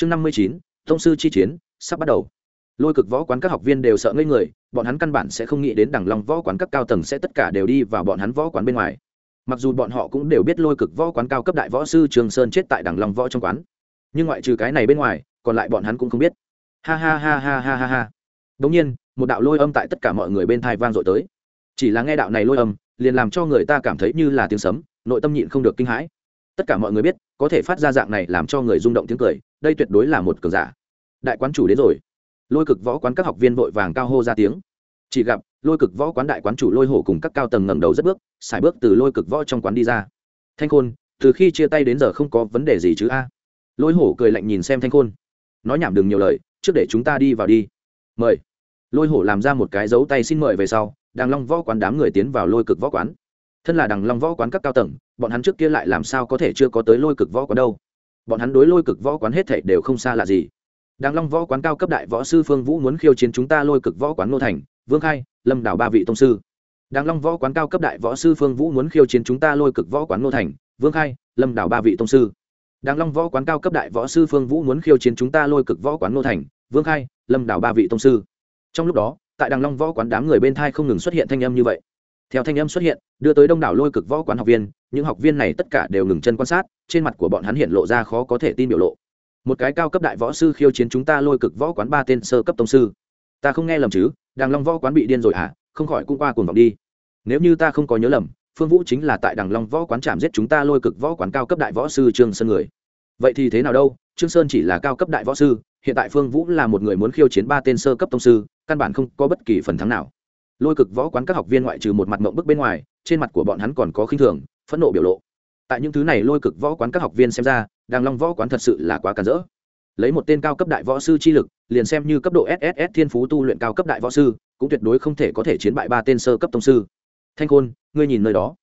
chương năm mươi chín thông sư chi chiến, sắp bắt đầu. Lôi cực võ quán các học viên đều sợ ngây người, bọn hắn căn bản sẽ không nghĩ đến đằng long võ quán các cao tầng sẽ tất cả đều đi vào bọn hắn võ quán bên ngoài. Mặc dù bọn họ cũng đều biết lôi cực võ quán cao cấp đại võ sư trường sơn chết tại đằng long võ trong quán. Nhưng ngoại trừ cái này bên ngoài, còn lại bọn hắn cũng không biết. Ha ha ha ha ha ha ha. Đống nhiên, một đạo lôi âm tại tất cả mọi người bên thai vang dội tới. Chỉ là nghe đạo này lôi âm, liền làm cho người ta cảm thấy như là tiếng sấm, nội tâm nhịn không được kinh hãi. Tất cả mọi người biết có thể phát ra dạng này làm cho người rung động tiếng cười, đây tuyệt đối là một cường giả. Đại quán chủ đến rồi. Lôi cực võ quán các học viên vội vàng cao hô ra tiếng. Chỉ gặp, lôi cực võ quán đại quán chủ lôi hổ cùng các cao tầng ngẩng đầu rất bước xài bước từ lôi cực võ trong quán đi ra. Thanh khôn, từ khi chia tay đến giờ không có vấn đề gì chứ a? Lôi hổ cười lạnh nhìn xem thanh khôn. Nói nhảm đừng nhiều lời, trước để chúng ta đi vào đi. Mời. Lôi hổ làm ra một cái dấu tay xin mời về sau, đàng long võ quán đám người tiến vào lôi cực võ quán thân là đằng long võ quán các cao tầng bọn hắn trước kia lại làm sao có thể chưa có tới lôi cực võ quán đâu bọn hắn đối lôi cực võ quán hết thảy đều không xa lạ gì đằng long võ quán cao cấp đại võ sư phương vũ muốn khiêu chiến chúng ta lôi cực võ quán nô thành vương khai lâm đảo ba vị tông sư đằng long võ quán cao cấp đại võ sư phương vũ muốn khiêu chiến chúng ta lôi cực võ quán nô thành vương khai lâm đảo ba vị tông sư đằng long võ quán cao cấp đại võ sư phương vũ muốn khiêu chiến chúng ta lôi cực võ quán nô thành vương khai lâm đảo ba vị tông sư trong lúc đó tại đằng long võ quán đám người bên thai không ngừng xuất hiện thanh âm như vậy theo thanh âm xuất hiện, đưa tới đông đảo lôi cực võ quán học viên, những học viên này tất cả đều ngừng chân quan sát, trên mặt của bọn hắn hiện lộ ra khó có thể tin biểu lộ. Một cái cao cấp đại võ sư khiêu chiến chúng ta lôi cực võ quán ba tên sơ cấp tông sư. Ta không nghe lầm chứ, đằng long võ quán bị điên rồi à không khỏi cung qua cuồng vọng đi. Nếu như ta không có nhớ lầm, phương vũ chính là tại đằng long võ quán chạm giết chúng ta lôi cực võ quán cao cấp đại võ sư trương sơn người. Vậy thì thế nào đâu? Trương sơn chỉ là cao cấp đại võ sư, hiện tại phương vũ là một người muốn khiêu chiến ba tên sơ cấp tông sư, căn bản không có bất kỳ phần thắng nào lôi cực võ quán các học viên ngoại trừ một mặt mộng bức bên ngoài, trên mặt của bọn hắn còn có khinh thường, phẫn nộ biểu lộ. Tại những thứ này lôi cực võ quán các học viên xem ra, đàng long võ quán thật sự là quá cản rỡ. Lấy một tên cao cấp đại võ sư chi lực, liền xem như cấp độ sss thiên phú tu luyện cao cấp đại võ sư, cũng tuyệt đối không thể có thể chiến bại ba tên sơ cấp tông sư. Thanh khôn, ngươi nhìn nơi đó.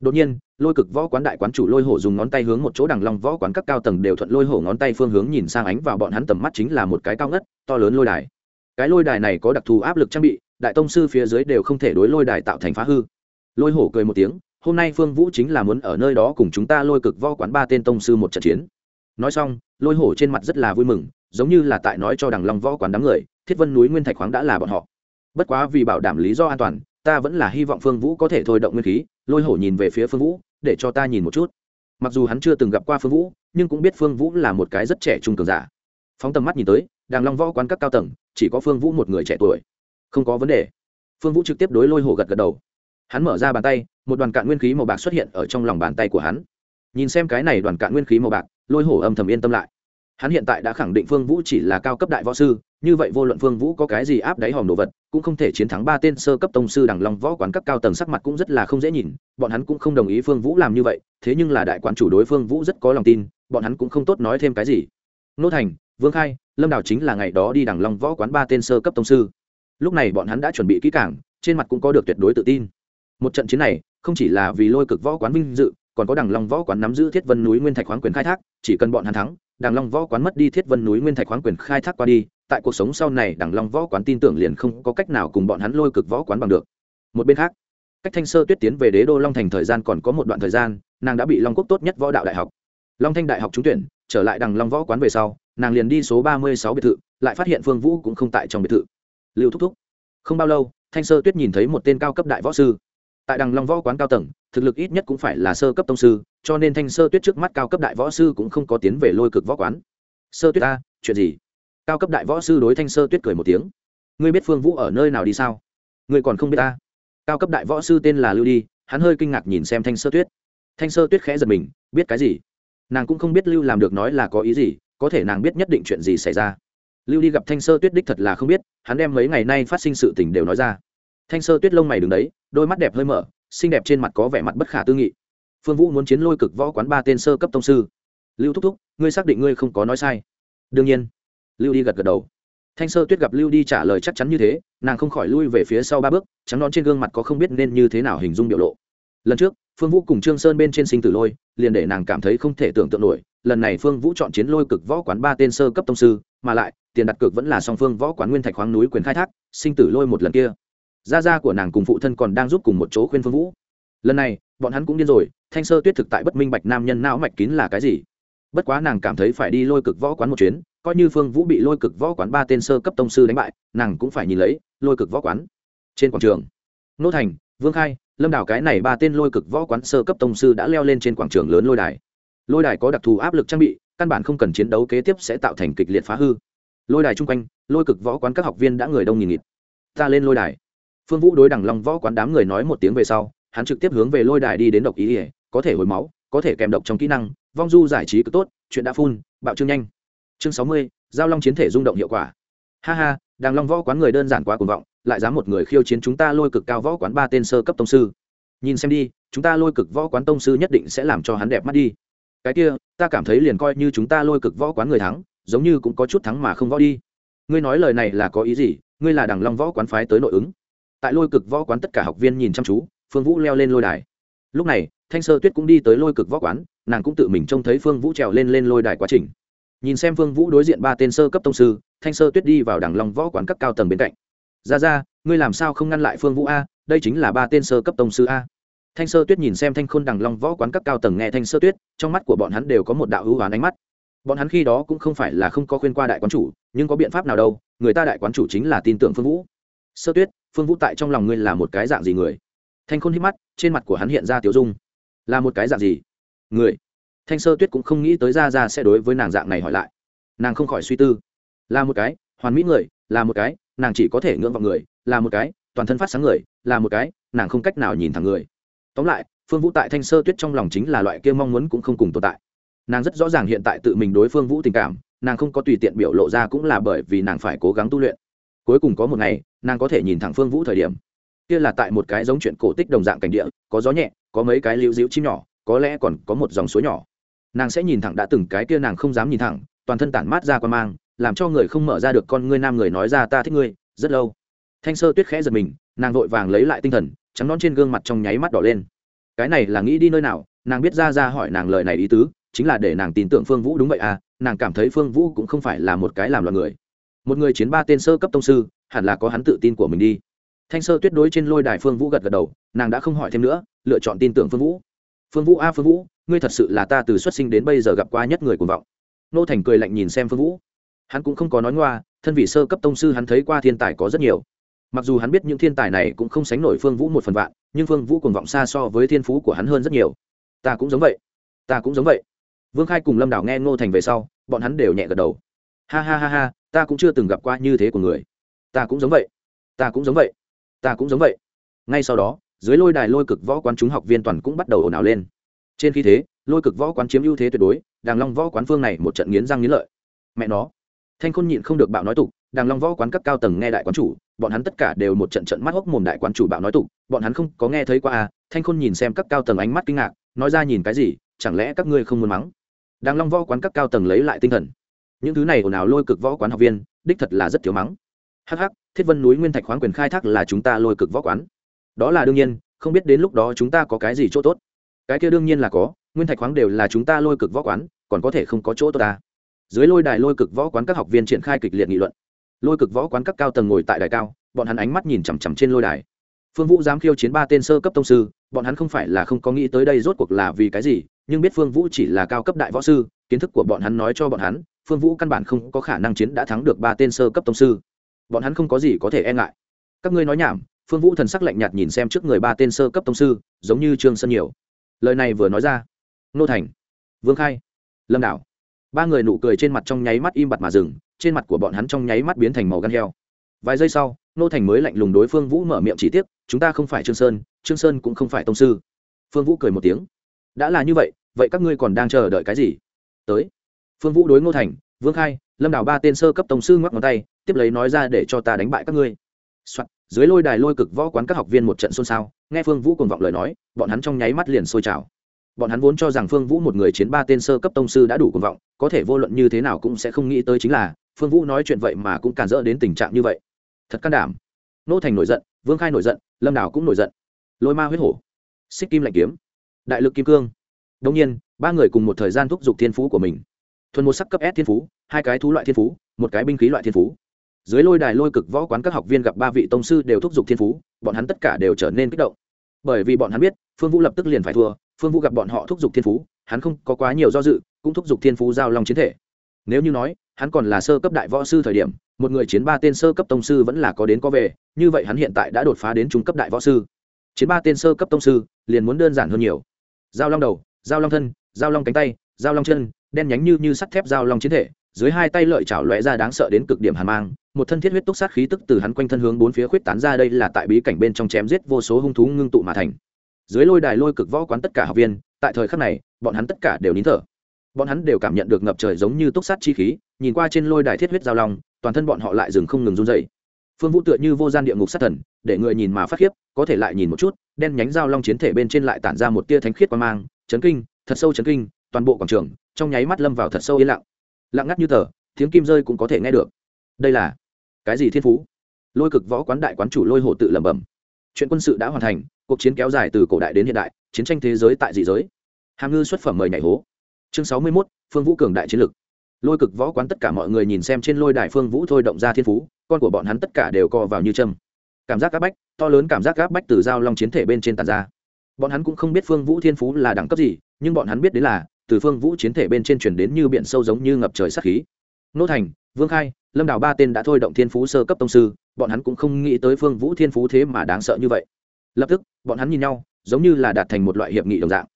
Đột nhiên, lôi cực võ quán đại quán chủ lôi hổ dùng ngón tay hướng một chỗ đằng long võ quán các cao tầng đều thuận lôi hổ ngón tay phương hướng nhìn sang ánh vào bọn hắn tầm mắt chính là một cái cao ngất, to lớn lôi đài. Cái lôi đài này có đặc thù áp lực trang bị đại tông sư phía dưới đều không thể đối lôi đài tạo thành phá hư. Lôi hổ cười một tiếng, hôm nay phương vũ chính là muốn ở nơi đó cùng chúng ta lôi cực võ quán ba tên tông sư một trận chiến. Nói xong, lôi hổ trên mặt rất là vui mừng, giống như là tại nói cho đằng long võ quán đám người, thiết vân núi nguyên thạch khoáng đã là bọn họ. Bất quá vì bảo đảm lý do an toàn, ta vẫn là hy vọng phương vũ có thể thôi động nguyên khí, lôi hổ nhìn về phía phương vũ, để cho ta nhìn một chút. Mặc dù hắn chưa từng gặp qua phương vũ, nhưng cũng biết phương vũ là một cái rất trẻ trung cường giả. Phóng tầm mắt nhìn tới đàng long võ quán các cao tầng, chỉ có phương vũ một người trẻ tuổi không có vấn đề. Phương vũ trực tiếp đối lôi hổ gật gật đầu. Hắn mở ra bàn tay, một đoàn cạn nguyên khí màu bạc xuất hiện ở trong lòng bàn tay của hắn. Nhìn xem cái này đoàn cạn nguyên khí màu bạc, lôi hổ âm thầm yên tâm lại. Hắn hiện tại đã khẳng định phương vũ chỉ là cao cấp đại võ sư, như vậy vô luận phương vũ có cái gì áp đáy hòm đồ vật, cũng không thể chiến thắng ba tên sơ cấp tông sư đằng long võ quán các cao tầng sắc mặt cũng rất là không dễ nhìn, bọn hắn cũng không đồng ý phương vũ làm như vậy, thế nhưng là đại quán chủ đối phương vũ rất có lòng tin, bọn hắn cũng không tốt nói thêm cái gì. Nô thành, vương khai, lâm đào chính là ngày đó đi đằng long võ quán ba tên sơ cấp tông sư lúc này bọn hắn đã chuẩn bị kỹ càng, trên mặt cũng có được tuyệt đối tự tin. Một trận chiến này không chỉ là vì lôi cực võ quán vinh dự còn có đằng long võ quán nắm giữ thiết vân núi nguyên thạch khoáng quyền khai thác chỉ cần bọn hắn thắng đằng long võ quán mất đi thiết vân núi nguyên thạch khoáng quyền khai thác qua đi tại cuộc sống sau này đằng long võ quán tin tưởng liền không có cách nào cùng bọn hắn lôi cực võ quán bằng được. Một bên khác cách thanh sơ tuyết tiến về đế đô long thành thời gian còn có một đoạn thời gian nàng đã bị long quốc tốt nhất võ đạo đại học long thanh đại học trúng tuyển trở lại đằng long võ quán về sau nàng liền đi số ba mươi sáu biệt thự lại phát hiện phương vũ cũng không tại trong biệt thự lưu thúc thúc. Không bao lâu, thanh sơ tuyết nhìn thấy một tên cao cấp đại võ sư. Tại đằng long võ quán cao tầng, thực lực ít nhất cũng phải là sơ cấp tông sư, cho nên thanh sơ tuyết trước mắt cao cấp đại võ sư cũng không có tiến về lôi cực võ quán. Sơ tuyết a chuyện gì? Cao cấp đại võ sư đối thanh sơ tuyết cười một tiếng. Ngươi biết phương vũ ở nơi nào đi sao? Ngươi còn không biết ta? Cao cấp đại võ sư tên là lưu đi, hắn hơi kinh ngạc nhìn xem thanh sơ tuyết. Thanh sơ tuyết khẽ giật mình, biết cái gì? Nàng cũng không biết lưu làm được nói là có ý gì, có thể nàng biết nhất định chuyện gì xảy ra lưu đi gặp thanh sơ tuyết đích thật là không biết, hắn đem mấy ngày nay phát sinh sự tình đều nói ra. Thanh sơ tuyết lông mày đứng đấy, đôi mắt đẹp hơi mở, xinh đẹp trên mặt có vẻ mặt bất khả tư nghị. Phương vũ muốn chiến lôi cực võ quán ba tên sơ cấp tông sư. Lưu thúc thúc, ngươi xác định ngươi không có nói sai. Đương nhiên. Lưu đi gật gật đầu. Thanh sơ tuyết gặp lưu đi trả lời chắc chắn như thế, nàng không khỏi lui về phía sau ba bước, trắng nón trên gương mặt có không biết nên như thế nào hình dung biểu lộ. Lần trước, phương vũ cùng trương sơn bên trên sinh tử lôi, liền để nàng cảm thấy không thể tưởng tượng nổi, lần này phương vũ chọn chiến lôi cực võ quán ba tên sơ cấp tông sư, mà lại tiền đặt cược vẫn là song phương võ quán nguyên thạch khoáng núi quyền khai thác, sinh tử lôi một lần kia. Gia gia của nàng cùng phụ thân còn đang giúp cùng một chỗ khuyên phương vũ. Lần này, bọn hắn cũng điên rồi, thanh sơ tuyết thực tại bất minh bạch nam nhân não mạch kín là cái gì? Bất quá nàng cảm thấy phải đi lôi cực võ quán một chuyến, coi như phương vũ bị lôi cực võ quán ba tên sơ cấp tông sư đánh bại, nàng cũng phải nhìn lấy, lôi cực võ quán. Trên quảng trường, nô thành, vương khai, lâm đảo cái này ba tên lôi cực võ quán sơ cấp tông sư đã leo lên trên quảng trường lớn lôi đài. Lôi đài có đặc thù áp lực trang bị, căn bản không cần chiến đấu kế tiếp sẽ tạo thành kịch liệt phá hư lôi đài chung quanh, lôi cực võ quán các học viên đã người đông nghìn nghịt. Ta lên lôi đài. Phương vũ đối đẳng long võ quán đám người nói một tiếng về sau, hắn trực tiếp hướng về lôi đài đi đến độc ý ỉa có thể hồi máu, có thể kèm độc trong kỹ năng, vong du giải trí cực tốt, chuyện đã phun, bạo trương nhanh. Chương sáu mươi, giao long chiến thể rung động hiệu quả. Ha ha đàng long võ quán người đơn giản quá cuồng vọng, lại dám một người khiêu chiến chúng ta lôi cực cao võ quán ba tên sơ cấp tông sư. Nhìn xem đi, chúng ta lôi cực võ quán tông sư nhất định sẽ làm cho hắn đẹp mắt đi. Cái kia, ta cảm thấy liền coi như chúng ta lôi cực võ quán người thắng giống như cũng có chút thắng mà không võ đi. Ngươi nói lời này là có ý gì? Ngươi là đằng long võ quán phái tới nội ứng. Tại lôi cực võ quán tất cả học viên nhìn chăm chú, phương vũ leo lên lôi đài. Lúc này, thanh sơ tuyết cũng đi tới lôi cực võ quán, nàng cũng tự mình trông thấy phương vũ trèo lên lên lôi đài quá trình. Nhìn xem phương vũ đối diện ba tên sơ cấp tông sư, thanh sơ tuyết đi vào đằng long võ quán các cao tầng bên cạnh. Ra ra, ngươi làm sao không ngăn lại phương vũ a? Đây chính là ba tên sơ cấp tông sư a. Thanh sơ tuyết nhìn xem thanh khôn đằng long võ quán các cao tầng nghe thanh sơ tuyết, trong mắt của bọn hắn đều có một đạo hữu hoán ánh mắt bọn hắn khi đó cũng không phải là không có khuyên qua đại quán chủ, nhưng có biện pháp nào đâu, người ta đại quán chủ chính là tin tưởng phương vũ. Sơ tuyết, phương vũ tại trong lòng ngươi là một cái dạng gì người? Thanh khôn hít mắt, trên mặt của hắn hiện ra tiểu dung. Là một cái dạng gì? Người? Thanh sơ tuyết cũng không nghĩ tới ra ra sẽ đối với nàng dạng này hỏi lại. Nàng không khỏi suy tư. Là một cái, hoàn mỹ người, là một cái, nàng chỉ có thể ngưỡng vào người, là một cái, toàn thân phát sáng người, là một cái, nàng không cách nào nhìn thẳng người. Tóm lại, phương vũ tại thanh sơ tuyết trong lòng chính là loại kia mong muốn cũng không cùng tồn tại nàng rất rõ ràng hiện tại tự mình đối phương vũ tình cảm, nàng không có tùy tiện biểu lộ ra cũng là bởi vì nàng phải cố gắng tu luyện. Cuối cùng có một ngày, nàng có thể nhìn thẳng phương vũ thời điểm. Kia là tại một cái giống chuyện cổ tích đồng dạng cảnh địa, có gió nhẹ, có mấy cái lưu dĩu chim nhỏ, có lẽ còn có một dòng suối nhỏ. Nàng sẽ nhìn thẳng đã từng cái kia nàng không dám nhìn thẳng, toàn thân tản mát ra qua mang, làm cho người không mở ra được con ngươi nam người nói ra ta thích ngươi, rất lâu. Thanh sơ tuyết khẽ giật mình, nàng vội vàng lấy lại tinh thần, trắng non trên gương mặt trong nháy mắt đỏ lên. Cái này là nghĩ đi nơi nào, nàng biết ra ra hỏi nàng lời này ý tứ chính là để nàng tin tưởng phương vũ đúng vậy à nàng cảm thấy phương vũ cũng không phải là một cái làm loạn người. Một người chiến ba tên sơ cấp tông sư, hẳn là có hắn tự tin của mình đi. Thanh sơ tuyết đối trên lôi đài phương vũ gật gật đầu, nàng đã không hỏi thêm nữa, lựa chọn tin tưởng phương vũ. Phương vũ a, phương vũ, ngươi thật sự là ta từ xuất sinh đến bây giờ gặp qua nhất người cuồng vọng. Nô thành cười lạnh nhìn xem phương vũ. Hắn cũng không có nói ngoa, thân vị sơ cấp tông sư hắn thấy qua thiên tài có rất nhiều. Mặc dù hắn biết những thiên tài này cũng không sánh nổi phương vũ một phần vạn, nhưng phương vũ cuồng vọng xa so với thiên phú của hắn hơn rất nhiều. Ta cũng giống vậy. Ta cũng giống vậy vương khai cùng lâm đảo nghe ngô thành về sau, bọn hắn đều nhẹ gật đầu. Ha ha ha ha, ta cũng chưa từng gặp qua như thế của người. Ta cũng giống vậy. Ta cũng giống vậy. Ta cũng giống vậy. Ngay sau đó, dưới lôi đài lôi cực võ quán chúng học viên toàn cũng bắt đầu ồn ào lên. Trên khi thế, lôi cực võ quán chiếm ưu thế tuyệt đối, đàng long võ quán phương này một trận nghiến răng nghiến lợi. Mẹ nó. Thanh khôn nhịn không được bạo nói tục, đàng long võ quán cấp cao tầng nghe đại quán chủ, bọn hắn tất cả đều một trận trận mắt hốc mồm đại quán chủ bạo nói tục, bọn hắn không có nghe thấy qua à thanh khôn nhìn xem các cao tầng ánh mắt kinh ngạc, nói ra nhìn cái gì, chẳng lẽ các ngươi không muốn mắng? Đang long võ quán cấp cao tầng lấy lại tinh thần. Những thứ này ồn ào lôi cực võ quán học viên, đích thật là rất thiếu mắng. Hắc hắc, thiết vân núi nguyên thạch khoáng quyền khai thác là chúng ta lôi cực võ quán. Đó là đương nhiên, không biết đến lúc đó chúng ta có cái gì chỗ tốt. Cái kia đương nhiên là có, nguyên thạch khoáng đều là chúng ta lôi cực võ quán, còn có thể không có chỗ tốt ta. Dưới lôi đài lôi cực võ quán các học viên triển khai kịch liệt nghị luận. Lôi cực võ quán các cao tầng ngồi tại đài cao, bọn hắn ánh mắt nhìn chằm chằm trên lôi đài. Phương vũ dám khiêu chiến ba tên sơ cấp tông sư, bọn hắn không phải là không có nghĩ tới đây rốt cuộc là vì cái gì nhưng biết phương vũ chỉ là cao cấp đại võ sư, kiến thức của bọn hắn nói cho bọn hắn, phương vũ căn bản không có khả năng chiến đã thắng được ba tên sơ cấp tông sư. Bọn hắn không có gì có thể e ngại. Các ngươi nói nhảm, phương vũ thần sắc lạnh nhạt nhìn xem trước người ba tên sơ cấp tông sư, giống như trương Sơn nhiều. Lời này vừa nói ra, nô thành, vương khai, lâm đảo, ba người nụ cười trên mặt trong nháy mắt im bặt mà dừng, trên mặt của bọn hắn trong nháy mắt biến thành màu gan heo. Vài giây sau, nô thành mới lạnh lùng đối phương vũ mở miệng chỉ tiếc, chúng ta không phải trương sơn trương sơn cũng không phải tông sư. Phương vũ cười một tiếng đã là như vậy vậy các ngươi còn đang chờ đợi cái gì? Tới. Phương vũ đối ngô thành, vương khai, lâm đào ba tên sơ cấp tông sư ngoắc ngón tay, tiếp lấy nói ra để cho ta đánh bại các ngươi、Soạn. dưới lôi đài lôi cực võ quán các học viên một trận xôn xao, nghe phương vũ cùng vọng lời nói, bọn hắn trong nháy mắt liền sôi trào. Bọn hắn vốn cho rằng phương vũ một người chiến ba tên sơ cấp tông sư đã đủ cuồng vọng, có thể vô luận như thế nào cũng sẽ không nghĩ tới chính là, phương vũ nói chuyện vậy mà cũng cản rỡ đến tình trạng như vậy. Thật can đảm. Nô thành nổi giận, vương khai nổi giận, lâm Đào cũng nổi giận. Lôi ma huyết hổ. Xích kim lạnh kiếm đại lực kim cương. Đông nhiên, ba người cùng một thời gian thúc giục thiên phú của mình. Thuần một sắc cấp s thiên phú, hai cái thú loại thiên phú, một cái binh khí loại thiên phú. Dưới lôi đài lôi cực võ quán các học viên gặp ba vị tông sư đều thúc giục thiên phú, bọn hắn tất cả đều trở nên kích động. Bởi vì bọn hắn biết, phương vũ lập tức liền phải thua, phương vũ gặp bọn họ thúc giục thiên phú, hắn không có quá nhiều do dự, cũng thúc giục thiên phú giao long chiến thể. Nếu như nói, hắn còn là sơ cấp đại võ sư thời điểm, một người chiến ba tên sơ cấp tông sư vẫn là có đến có về, như vậy hắn hiện tại đã đột phá đến trung cấp đại võ sư. Chiến ba tên sơ cấp tông sư, liền muốn đơn giản hơn nhiều dao long đầu dao long thân dao long cánh tay dao long chân, đen nhánh như như sắt thép dao long chiến thể, dưới hai tay lợi chảo lóe ra đáng sợ đến cực điểm hàn mang, một thân thiết huyết túc sát khí tức từ hắn quanh thân hướng bốn phía khuyết tán ra đây là tại bí cảnh bên trong chém giết vô số hung thú ngưng tụ mà thành. Dưới lôi đài lôi cực võ quán tất cả học viên, tại thời khắc này, bọn hắn tất cả đều nín thở. Bọn hắn đều cảm nhận được ngập trời giống như túc sát chi khí, nhìn qua trên lôi đài thiết huyết giao long, toàn thân bọn họ lại dừng không ngừng run dậy phương vũ tựa như vô gian địa ngục sát thần, để người nhìn mà phát khiếp, có thể lại nhìn một chút, đen nhánh dao long chiến thể bên trên lại tản ra một tia thánh khiết qua mang, chấn kinh, thật sâu chấn kinh, toàn bộ quảng trường, trong nháy mắt lâm vào thật sâu yên lặng. Lặng ngắt như tờ, tiếng kim rơi cũng có thể nghe được. Đây là cái gì thiên phú? Lôi cực võ quán đại quán chủ lôi hộ tự lẩm bẩm. Chuyện quân sự đã hoàn thành, cuộc chiến kéo dài từ cổ đại đến hiện đại, chiến tranh thế giới tại dị giới. Hàm ngư xuất phẩm mời nhảy hố. Chương sáu mươi mốt, phương vũ cường đại chiến lực. Lôi cực võ quán tất cả mọi người nhìn xem trên lôi đài phương vũ thôi động ra thiên phú con của bọn hắn tất cả đều co vào như châm. Cảm giác áp bách, to lớn cảm giác áp bách từ dao long chiến thể bên trên tàn ra. Bọn hắn cũng không biết phương vũ thiên phú là đẳng cấp gì, nhưng bọn hắn biết đến là, từ phương vũ chiến thể bên trên chuyển đến như biển sâu giống như ngập trời sắc khí. Nô thành, vương khai, lâm đào ba tên đã thôi động thiên phú sơ cấp tông sư, bọn hắn cũng không nghĩ tới phương vũ thiên phú thế mà đáng sợ như vậy. Lập tức, bọn hắn nhìn nhau, giống như là đạt thành một loại hiệp nghị đồng dạng.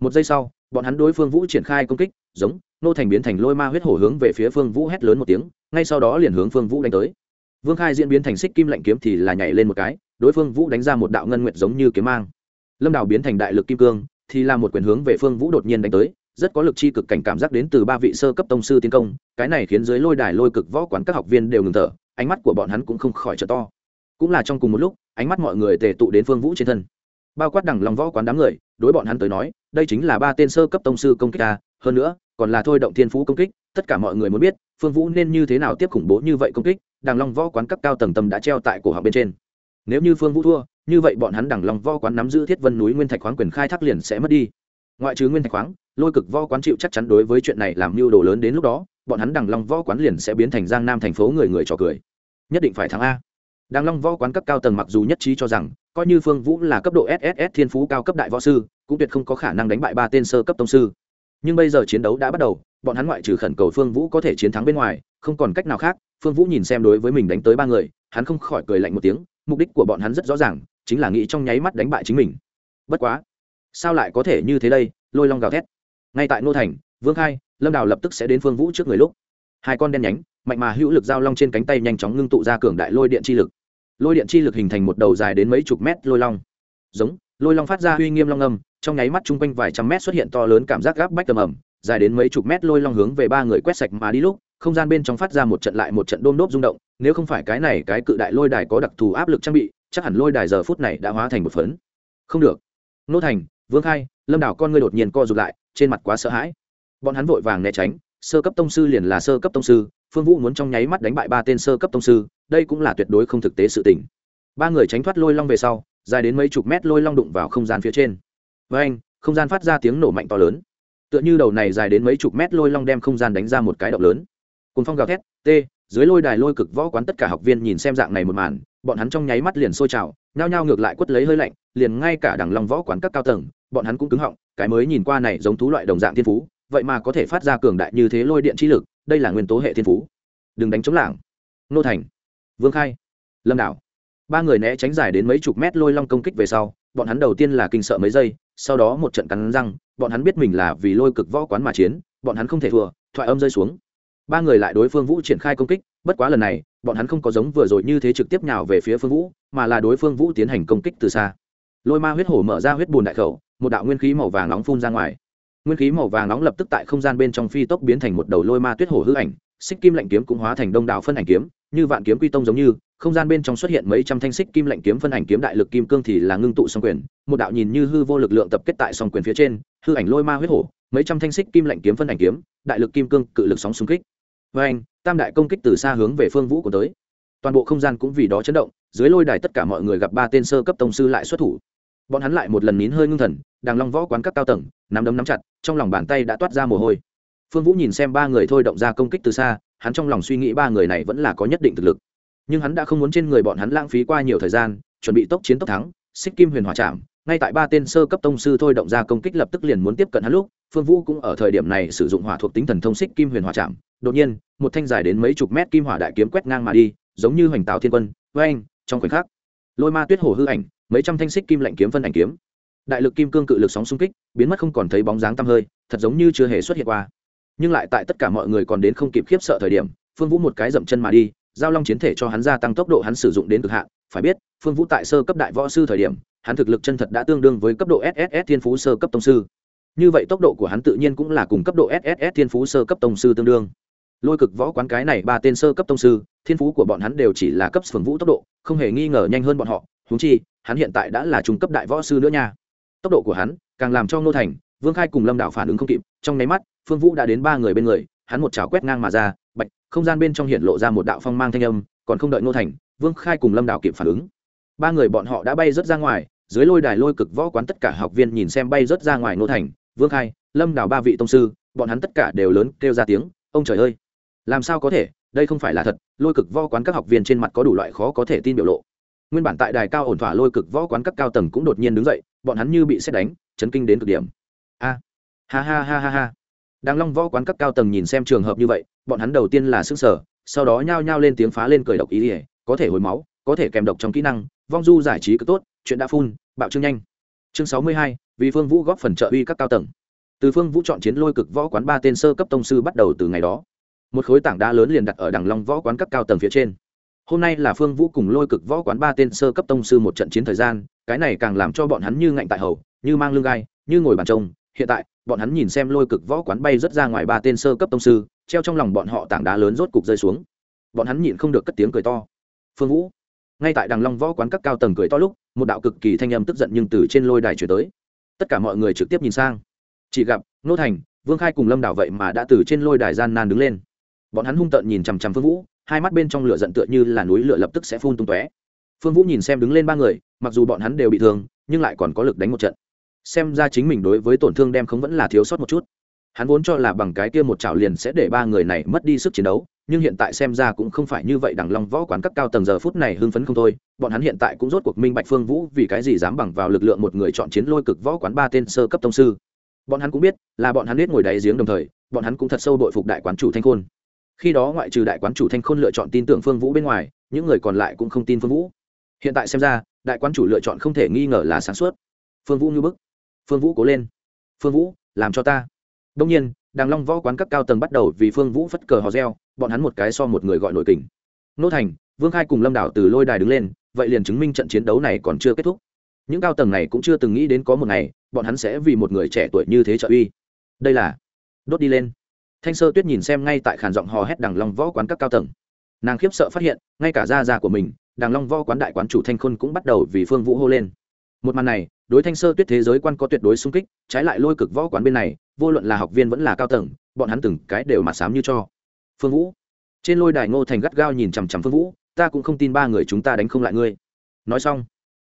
Một giây sau, bọn hắn đối phương vũ triển khai công kích, giống, nô thành biến thành lôi ma huyết hổ hướng về phía phương vũ hét lớn một tiếng, ngay sau đó liền hướng phương vũ đánh tới vương khai diễn biến thành xích kim lạnh kiếm thì là nhảy lên một cái, đối phương vũ đánh ra một đạo ngân nguyệt giống như kiếm mang. Lâm đào biến thành đại lực kim cương, thì là một quyền hướng về phương vũ đột nhiên đánh tới, rất có lực chi cực cảnh cảm giác đến từ ba vị sơ cấp tông sư tiến công, cái này khiến dưới lôi đài lôi cực võ quán các học viên đều ngừng thở, ánh mắt của bọn hắn cũng không khỏi trở to. Cũng là trong cùng một lúc, ánh mắt mọi người tề tụ đến phương vũ trên thân. Bao quát đẳng lòng võ quán đám người, đối bọn hắn tới nói, đây chính là ba tên sơ cấp tông sư công kích ta, hơn nữa, còn là thôi động thiên phú công kích, tất cả mọi người muốn biết, phương vũ nên như thế nào tiếp khủng bố như vậy công kích đằng long võ quán cấp cao tầng tâm đã treo tại cổ họng bên trên. Nếu như phương vũ thua, như vậy bọn hắn đằng long võ quán nắm giữ thiết vân núi nguyên thạch khoáng quyền khai thác liền sẽ mất đi. Ngoại trừ nguyên thạch khoáng, lôi cực võ quán chịu chắc chắn đối với chuyện này làm mưu đồ lớn đến lúc đó, bọn hắn đằng long võ quán liền sẽ biến thành giang nam thành phố người người trò cười. Nhất định phải thắng a. Đằng long võ quán cấp cao tầng mặc dù nhất trí cho rằng, coi như phương vũ là cấp độ sss thiên phú cao cấp đại võ sư, cũng tuyệt không có khả năng đánh bại ba tên sơ cấp tông sư. Nhưng bây giờ chiến đấu đã bắt đầu, bọn hắn ngoại trừ khẩn cầu phương vũ có thể chiến thắng bên ngoài, không còn cách nào khác phương vũ nhìn xem đối với mình đánh tới ba người, hắn không khỏi cười lạnh một tiếng, mục đích của bọn hắn rất rõ ràng, chính là nghĩ trong nháy mắt đánh bại chính mình. Bất quá, sao lại có thể như thế đây? Lôi long gào thét. Ngay tại nô thành, vương khai, lâm đào lập tức sẽ đến phương vũ trước người lúc. Hai con đen nhánh, mạnh mà hữu lực giao long trên cánh tay nhanh chóng ngưng tụ ra cường đại lôi điện chi lực. Lôi điện chi lực hình thành một đầu dài đến mấy chục mét lôi long. Giống, lôi long phát ra uy nghiêm long âm, trong nháy mắt chung quanh vài trăm mét xuất hiện to lớn cảm giác gáp bách tầm ẩm, dài đến mấy chục mét lôi long hướng về ba người quét sạch mà đi lúc không gian bên trong phát ra một trận lại một trận đôm đốp rung động, nếu không phải cái này cái cự đại lôi đài có đặc thù áp lực trang bị, chắc hẳn lôi đài giờ phút này đã hóa thành một phấn. Không được. Nô thành, vương khai, lâm đảo con ngươi đột nhiên co rụt lại, trên mặt quá sợ hãi. Bọn hắn vội vàng né tránh, sơ cấp tông sư liền là sơ cấp tông sư, phương vũ muốn trong nháy mắt đánh bại ba tên sơ cấp tông sư, đây cũng là tuyệt đối không thực tế sự tình. Ba người tránh thoát lôi long về sau, dài đến mấy chục mét lôi long đụng vào không gian phía trên. Với anh, không gian phát ra tiếng nổ mạnh to lớn. Tựa như đầu này dài đến mấy chục mét lôi long đem không gian đánh ra một cái động lớn cùng phong gào thét t dưới lôi đài lôi cực võ quán tất cả học viên nhìn xem dạng này một màn, bọn hắn trong nháy mắt liền sôi trào, nhao nhao ngược lại quất lấy hơi lạnh, liền ngay cả đằng long võ quán các cao tầng, bọn hắn cũng cứng họng, cái mới nhìn qua này giống thú loại đồng dạng thiên phú, vậy mà có thể phát ra cường đại như thế lôi điện chi lực, đây là nguyên tố hệ thiên phú. Đừng đánh chống lảng. Nô thành, vương khai, lâm đảo. Ba người né tránh dài đến mấy chục mét lôi long công kích về sau, bọn hắn đầu tiên là kinh sợ mấy giây, sau đó một trận cắn răng, bọn hắn biết mình là vì lôi cực võ quán mà chiến, bọn hắn không thể thua, thoại âm rơi xuống ba người lại đối phương vũ triển khai công kích bất quá lần này bọn hắn không có giống vừa rồi như thế trực tiếp nhào về phía phương vũ mà là đối phương vũ tiến hành công kích từ xa lôi ma huyết hổ mở ra huyết bùn đại khẩu một đạo nguyên khí màu vàng nóng phun ra ngoài nguyên khí màu vàng nóng lập tức tại không gian bên trong phi tốc biến thành một đầu lôi ma tuyết hổ hư ảnh xích kim lạnh kiếm cũng hóa thành đông đảo phân ảnh kiếm như vạn kiếm quy tông giống như không gian bên trong xuất hiện mấy trăm thanh xích kim lạnh kiếm phân ảnh kiếm đại lực kim cương thì là ngưng tụ song quyền một đạo nhìn như hư vô lực lượng tập kết tại song quyền phía trên hư ảnh lôi ma huyết hổ mấy trăm thanh xích kim lạnh kiếm phân ảnh kiếm đại lực kim cương cự lực sóng xung kích với anh, tam đại công kích từ xa hướng về phương vũ của tới. Toàn bộ không gian cũng vì đó chấn động, dưới lôi đài tất cả mọi người gặp ba tên sơ cấp tông sư lại xuất thủ. Bọn hắn lại một lần nín hơi ngưng thần, đàng long võ quán các cao tầng, nắm đấm nắm chặt, trong lòng bàn tay đã toát ra mồ hôi. Phương vũ nhìn xem ba người thôi động ra công kích từ xa, hắn trong lòng suy nghĩ ba người này vẫn là có nhất định thực lực. Nhưng hắn đã không muốn trên người bọn hắn lãng phí qua nhiều thời gian, chuẩn bị tốc chiến tốc thắng, xích kim huyền hòa chạm, ngay tại ba tên sơ cấp tông sư thôi động ra công kích lập tức liền muốn tiếp cận hắn lúc phương vũ cũng ở thời điểm này sử dụng hỏa thuộc tính thần thông xích kim huyền hỏa trạm đột nhiên, một thanh dài đến mấy chục mét kim hỏa đại kiếm quét ngang mà đi, giống như hoành tạo thiên quân với anh trong khoảnh khắc, lôi ma tuyết hồ hư ảnh, mấy trăm thanh xích kim lạnh kiếm phân ảnh kiếm. Đại lực kim cương cự lực sóng xung kích, biến mất không còn thấy bóng dáng tăm hơi, thật giống như chưa hề xuất hiện qua. Nhưng lại tại tất cả mọi người còn đến không kịp khiếp sợ thời điểm, phương vũ một cái dậm chân mà đi, giao long chiến thể cho hắn gia tăng tốc độ hắn sử dụng đến cực hạn. Phải biết, phương vũ tại sơ cấp đại võ sư thời điểm, hắn thực lực chân thật đã tương đương với cấp độ sss thiên phú sơ cấp tông sư như vậy tốc độ của hắn tự nhiên cũng là cùng cấp độ sss thiên phú sơ cấp tông sư tương đương. Lôi cực võ quán cái này ba tên sơ cấp tông sư, thiên phú của bọn hắn đều chỉ là cấp phường vũ tốc độ, không hề nghi ngờ nhanh hơn bọn họ. Húng chi, hắn hiện tại đã là trung cấp đại võ sư nữa nha. Tốc độ của hắn càng làm cho ngô thành, vương khai cùng lâm đạo phản ứng không kịp, trong nháy mắt, phương vũ đã đến ba người bên người, hắn một chảo quét ngang mà ra, bạch, không gian bên trong hiện lộ ra một đạo phong mang thanh âm, còn không đợi ngô thành, vương khai cùng lâm đạo kịp phản ứng. Ba người bọn họ đã bay rớt ra ngoài, dưới lôi đài lôi cực võ quán tất cả học viên nhìn xem bay rớt ra ngoài ngô thành vương khai, lâm đào ba vị tông sư, bọn hắn tất cả đều lớn kêu ra tiếng, ông trời ơi, làm sao có thể? Đây không phải là thật, lôi cực võ quán các học viên trên mặt có đủ loại khó có thể tin biểu lộ. Nguyên bản tại đài cao ổn thỏa lôi cực võ quán các cao tầng cũng đột nhiên đứng dậy, bọn hắn như bị xét đánh, chấn kinh đến cực điểm. A! Ha ha ha ha ha. Đang long võ quán các cao tầng nhìn xem trường hợp như vậy, bọn hắn đầu tiên là sức sở sau đó nhao nhao lên tiếng phá lên cười độc ý ỉa có thể hồi máu, có thể kèm độc trong kỹ năng, vong du giải trí cực tốt, chuyện đã phun, bạo trương nhanh. Chương sáu mươi hai vì phương vũ góp phần trợ uy các cao tầng. Từ phương vũ chọn chiến lôi cực võ quán ba tên sơ cấp tông sư bắt đầu từ ngày đó. Một khối tảng đá lớn liền đặt ở đằng long võ quán các cao tầng phía trên. Hôm nay là phương vũ cùng lôi cực võ quán ba tên sơ cấp tông sư một trận chiến thời gian, cái này càng làm cho bọn hắn như ngạnh tại hầu, như mang lưng gai, như ngồi bàn trông. Hiện tại, bọn hắn nhìn xem lôi cực võ quán bay rất ra ngoài ba tên sơ cấp tông sư, treo trong lòng bọn họ tảng đá lớn rốt cục rơi xuống. Bọn hắn nhịn không được cất tiếng cười to. Phương vũ. Ngay tại đằng long võ quán các cao tầng cười to lúc, một đạo cực kỳ thanh âm tức giận nhưng từ trên lôi đài chuyển tới tất cả mọi người trực tiếp nhìn sang. Chỉ gặp nô thành, vương khai cùng lâm đảo vậy mà đã từ trên lôi đài gian nan đứng lên. Bọn hắn hung tợn nhìn chằm chằm phương vũ, hai mắt bên trong lửa giận tựa như là núi lửa lập tức sẽ phun tung tóe. Phương vũ nhìn xem đứng lên ba người, mặc dù bọn hắn đều bị thương, nhưng lại còn có lực đánh một trận. Xem ra chính mình đối với tổn thương đem không vẫn là thiếu sót một chút. Hắn vốn cho là bằng cái kia một chảo liền sẽ để ba người này mất đi sức chiến đấu nhưng hiện tại xem ra cũng không phải như vậy, đằng long võ quán các cao tầng giờ phút này hưng phấn không thôi. Bọn hắn hiện tại cũng rốt cuộc minh bạch phương vũ vì cái gì dám bằng vào lực lượng một người chọn chiến lôi cực võ quán ba tên sơ cấp tông sư. Bọn hắn cũng biết là bọn hắn biết ngồi đáy giếng đồng thời, bọn hắn cũng thật sâu bội phục đại quán chủ thanh khôn. Khi đó ngoại trừ đại quán chủ thanh khôn lựa chọn tin tưởng phương vũ bên ngoài, những người còn lại cũng không tin phương vũ. Hiện tại xem ra, đại quán chủ lựa chọn không thể nghi ngờ là sáng suốt. Phương vũ như bức. Phương vũ cố lên. Phương vũ, làm cho ta đông nhiên, đàng long võ quán các cao tầng bắt đầu vì phương vũ phất cờ hò reo, bọn hắn một cái so một người gọi nổi kình. Nô thành, vương khai cùng lâm đảo từ lôi đài đứng lên, vậy liền chứng minh trận chiến đấu này còn chưa kết thúc. Những cao tầng này cũng chưa từng nghĩ đến có một ngày, bọn hắn sẽ vì một người trẻ tuổi như thế trợ uy. Đây là, đốt đi lên. Thanh sơ tuyết nhìn xem ngay tại khàn giọng hò hét đằng long võ quán các cao tầng. Nàng khiếp sợ phát hiện, ngay cả gia gia của mình đằng long võ quán đại quán chủ thanh khôn cũng bắt đầu vì phương vũ hô lên một màn này, đối thanh sơ tuyết thế giới quan có tuyệt đối sung kích, trái lại lôi cực võ quán bên này, vô luận là học viên vẫn là cao tầng, bọn hắn từng cái đều mà sám như cho. Phương vũ, trên lôi đài ngô thành gắt gao nhìn chằm chằm phương vũ, ta cũng không tin ba người chúng ta đánh không lại ngươi. Nói xong,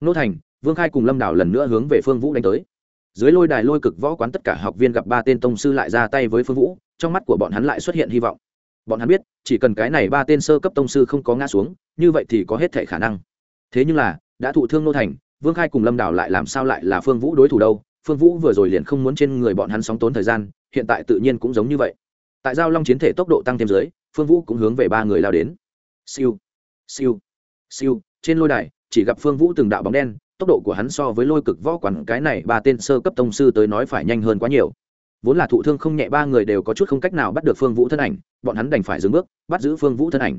ngô thành, vương khai cùng lâm đảo lần nữa hướng về phương vũ đánh tới. Dưới lôi đài lôi cực võ quán tất cả học viên gặp ba tên tông sư lại ra tay với phương vũ, trong mắt của bọn hắn lại xuất hiện hy vọng. Bọn hắn biết, chỉ cần cái này ba tên sơ cấp tông sư không có ngã xuống, như vậy thì có hết thể khả năng. Thế nhưng là, đã thụ thương nô thành vương khai cùng lâm đảo lại làm sao lại là phương vũ đối thủ đâu? Phương vũ vừa rồi liền không muốn trên người bọn hắn sóng tốn thời gian, hiện tại tự nhiên cũng giống như vậy. Tại giao long chiến thể tốc độ tăng thêm dưới, phương vũ cũng hướng về ba người lao đến. Siêu siêu siêu, trên lôi đài, chỉ gặp phương vũ từng đạo bóng đen, tốc độ của hắn so với lôi cực võ quản cái này ba tên sơ cấp tông sư tới nói phải nhanh hơn quá nhiều. Vốn là thụ thương không nhẹ, ba người đều có chút không cách nào bắt được phương vũ thân ảnh, bọn hắn đành phải dừng bước, bắt giữ phương vũ thân ảnh.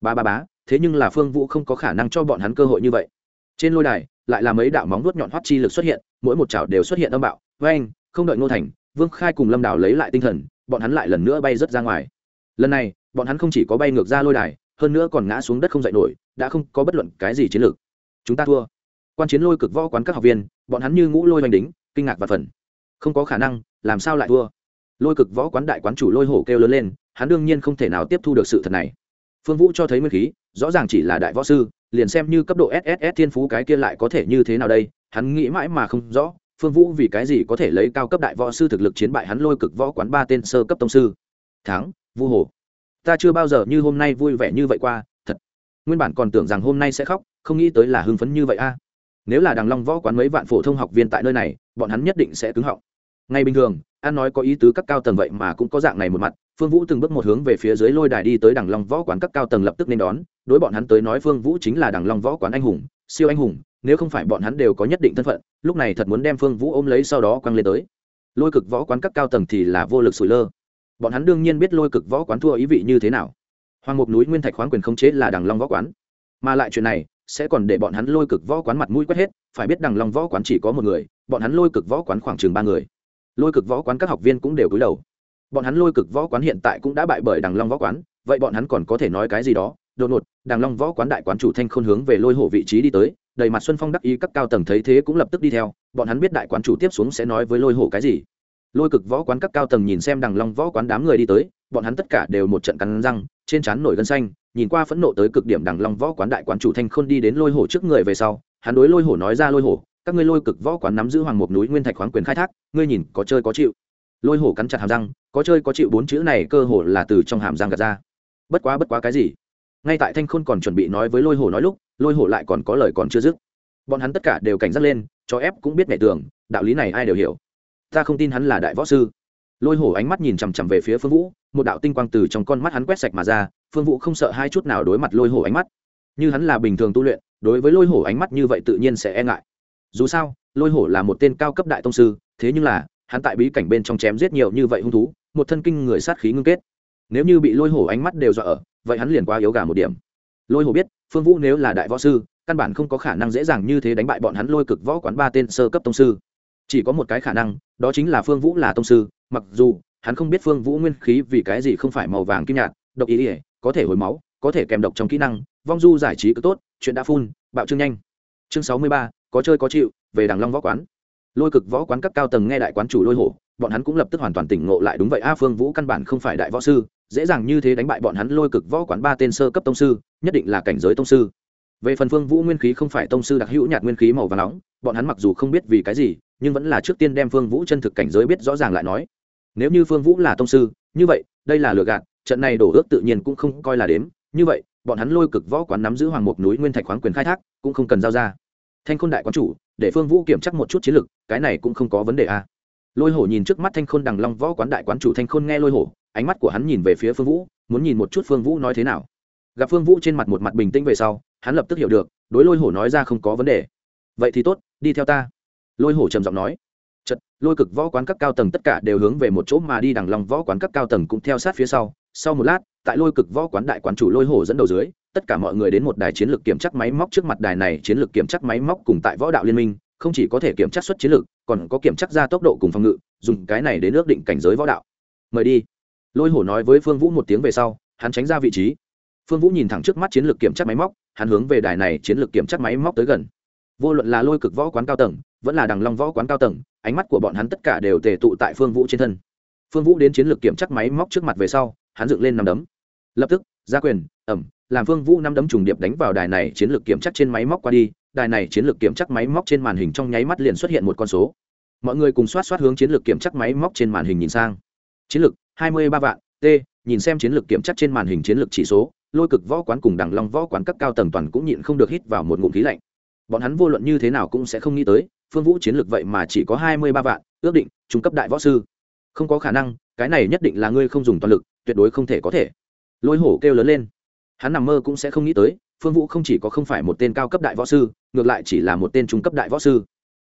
Ba ba bá, thế nhưng là phương vũ không có khả năng cho bọn hắn cơ hội như vậy. Trên lôi đài lại là mấy đạo móng nuốt nhọn hoắt chi lực xuất hiện, mỗi một chảo đều xuất hiện âm bạo. Với anh không đợi ngô thành, vương khai cùng lâm đảo lấy lại tinh thần, bọn hắn lại lần nữa bay rớt ra ngoài. Lần này, bọn hắn không chỉ có bay ngược ra lôi đài, hơn nữa còn ngã xuống đất không dậy nổi, đã không có bất luận cái gì chiến lược. Chúng ta thua. Quan chiến lôi cực võ quán các học viên, bọn hắn như ngũ lôi oanh đính, kinh ngạc và phần không có khả năng, làm sao lại thua? Lôi cực võ quán đại quán chủ lôi hổ kêu lớn lên, hắn đương nhiên không thể nào tiếp thu được sự thật này. Phương vũ cho thấy nguyên khí, rõ ràng chỉ là đại võ sư liền xem như cấp độ sss thiên phú cái kia lại có thể như thế nào đây, hắn nghĩ mãi mà không rõ, phương vũ vì cái gì có thể lấy cao cấp đại võ sư thực lực chiến bại hắn lôi cực võ quán ba tên sơ cấp tông sư. Thắng, vu hồ. Ta chưa bao giờ như hôm nay vui vẻ như vậy qua, thật. Nguyên bản còn tưởng rằng hôm nay sẽ khóc, không nghĩ tới là hưng phấn như vậy a. Nếu là đằng long võ quán mấy vạn phổ thông học viên tại nơi này, bọn hắn nhất định sẽ cứng họng. Ngay bình thường an nói có ý tứ các cao tầng vậy mà cũng có dạng này một mặt, phương vũ từng bước một hướng về phía dưới lôi đài đi tới đằng long võ quán các cao tầng lập tức nên đón đối bọn hắn tới nói phương vũ chính là đằng long võ quán anh hùng, siêu anh hùng, nếu không phải bọn hắn đều có nhất định thân phận, lúc này thật muốn đem phương vũ ôm lấy sau đó quăng lên tới. Lôi cực võ quán các cao tầng thì là vô lực sủi lơ. Bọn hắn đương nhiên biết lôi cực võ quán thua ý vị như thế nào. Hoàng mục núi nguyên thạch khoáng quyền không chế là đằng long võ quán. Mà lại chuyện này sẽ còn để bọn hắn lôi cực võ quán mặt mũi quét hết, phải biết đằng long võ quán chỉ có một người, bọn hắn lôi cực võ quán khoảng chừng ba người. Lôi cực võ quán các học viên cũng đều cúi đầu. Bọn hắn lôi cực võ quán hiện tại cũng đã bại bởi đằng long võ quán, vậy bọn hắn còn có thể nói cái gì đó? Đột ngột đằng long võ quán đại quán chủ thanh khôn hướng về lôi hổ vị trí đi tới, đầy mặt xuân phong đắc ý, các cao tầng thấy thế cũng lập tức đi theo, bọn hắn biết đại quán chủ tiếp xuống sẽ nói với lôi hổ cái gì. Lôi cực võ quán các cao tầng nhìn xem đằng long võ quán đám người đi tới, bọn hắn tất cả đều một trận cắn răng, trên trán nổi gân xanh, nhìn qua phẫn nộ tới cực điểm đằng long võ quán đại quán chủ thanh khôn đi đến lôi hổ trước người về sau, hắn đối lôi hổ nói ra, lôi hổ, các ngươi lôi cực võ quán nắm giữ hoàng một núi nguyên thạch khoáng quyền khai thác, ngươi nhìn có chơi có chịu. Lôi hổ cắn chặt hàm răng, có chơi có chịu bốn chữ này cơ hồ là từ trong hàm răng gạt ra. Bất quá bất quá cái gì? Ngay tại thanh khôn còn chuẩn bị nói với lôi hổ nói lúc, lôi hổ lại còn có lời còn chưa dứt. Bọn hắn tất cả đều cảnh giác lên, cho ép cũng biết mẹ tường, đạo lý này ai đều hiểu. Ta không tin hắn là đại võ sư. Lôi hổ ánh mắt nhìn chằm chằm về phía phương vũ, một đạo tinh quang từ trong con mắt hắn quét sạch mà ra, phương vũ không sợ hai chút nào đối mặt lôi hổ ánh mắt. Như hắn là bình thường tu luyện, đối với lôi hổ ánh mắt như vậy tự nhiên sẽ e ngại. Dù sao, lôi hổ là một tên cao cấp đại tông sư, thế nhưng là, hắn tại bí cảnh bên trong chém giết nhiều như vậy hung thú, một thân kinh người sát khí ngưng kết. Nếu như bị lôi hổ ánh mắt đều dọa ở vậy hắn liền quá yếu gà một điểm. Lôi hổ biết, phương vũ nếu là đại võ sư, căn bản không có khả năng dễ dàng như thế đánh bại bọn hắn lôi cực võ quán ba tên sơ cấp tông sư. Chỉ có một cái khả năng, đó chính là phương vũ là tông sư, mặc dù hắn không biết phương vũ nguyên khí vì cái gì không phải màu vàng kim nhạt, độc ý ỉa có thể hồi máu, có thể kèm độc trong kỹ năng, vong du giải trí cứ tốt, chuyện đã phun, bạo trương nhanh. Chương sáu mươi ba, có chơi có chịu, về đằng long võ quán. Lôi cực võ quán cấp cao tầng nghe đại quán chủ lôi hổ bọn hắn cũng lập tức hoàn toàn tỉnh ngộ lại, đúng vậy a, phương vũ căn bản không phải đại võ sư dễ dàng như thế đánh bại bọn hắn lôi cực võ quán ba tên sơ cấp tông sư, nhất định là cảnh giới tông sư. Về phần phương vũ nguyên khí không phải tông sư đặc hữu nhạt nguyên khí màu và nóng, bọn hắn mặc dù không biết vì cái gì, nhưng vẫn là trước tiên đem phương vũ chân thực cảnh giới biết rõ ràng lại nói. Nếu như phương vũ là tông sư, như vậy, đây là lừa gạt, trận này đổ ước tự nhiên cũng không coi là đếm. Như vậy, bọn hắn lôi cực võ quán nắm giữ hoàng mục núi nguyên thạch khoáng quyền khai thác, cũng không cần giao ra. Thanh khôn đại quán chủ, để phương vũ kiểm chắc một chút chiến lực, cái này cũng không có vấn đề a lôi hổ nhìn trước mắt thanh khôn đằng long võ quán đại quán chủ thanh khôn nghe lôi hổ, ánh mắt của hắn nhìn về phía phương vũ, muốn nhìn một chút phương vũ nói thế nào. Gặp phương vũ trên mặt một mặt bình tĩnh về sau, hắn lập tức hiểu được, đối lôi hổ nói ra không có vấn đề. Vậy thì tốt, đi theo ta. Lôi hổ trầm giọng nói. Chật lôi cực võ quán các cao tầng tất cả đều hướng về một chỗ mà đi, đằng Long võ quán các cao tầng cũng theo sát phía sau. Sau một lát, tại lôi cực võ quán đại quán chủ lôi hổ dẫn đầu dưới, tất cả mọi người đến một đài chiến lược kiểm chắc máy móc trước mặt đài này, chiến lược kiểm chắc máy móc cùng tại võ đạo liên minh không chỉ có thể kiểm tra xuất chiến lược, còn có kiểm tra ra tốc độ cùng phòng ngự, dùng cái này đến ước định cảnh giới võ đạo. Mời đi. Lôi hổ nói với phương vũ một tiếng về sau, hắn tránh ra vị trí. Phương vũ nhìn thẳng trước mắt chiến lược kiểm tra máy móc, hắn hướng về đài này chiến lược kiểm tra máy móc tới gần. Vô luận là lôi cực võ quán cao tầng, vẫn là đằng long võ quán cao tầng, ánh mắt của bọn hắn tất cả đều tề tụ tại phương vũ trên thân. Phương vũ đến chiến lược kiểm tra máy móc trước mặt về sau, hắn dựng lên nằm đấm. Lập tức, ra quyền ẩm làm phương vũ năm đấm trùng điệp đánh vào đài này chiến lược kiểm tra trên máy móc qua đi đài này chiến lược kiểm chắc máy móc trên màn hình trong nháy mắt liền xuất hiện một con số. Mọi người cùng soát soát hướng chiến lược kiểm chắc máy móc trên màn hình nhìn sang. Chiến lược, hai mươi ba vạn, t, nhìn xem chiến lược kiểm chắc trên màn hình chiến lược chỉ số, lôi cực võ quán cùng đằng long võ quán cấp cao tầng toàn cũng nhịn không được hít vào một ngụm khí lạnh. Bọn hắn vô luận như thế nào cũng sẽ không nghĩ tới, phương vũ chiến lược vậy mà chỉ có hai mươi ba vạn, ước định, trung cấp đại võ sư. Không có khả năng, cái này nhất định là ngươi không dùng toàn lực, tuyệt đối không thể có thể. Lôi hổ kêu lớn lên. Hắn nằm mơ cũng sẽ không nghĩ tới phương vũ không chỉ có không phải một tên cao cấp đại võ sư, ngược lại chỉ là một tên trung cấp đại võ sư.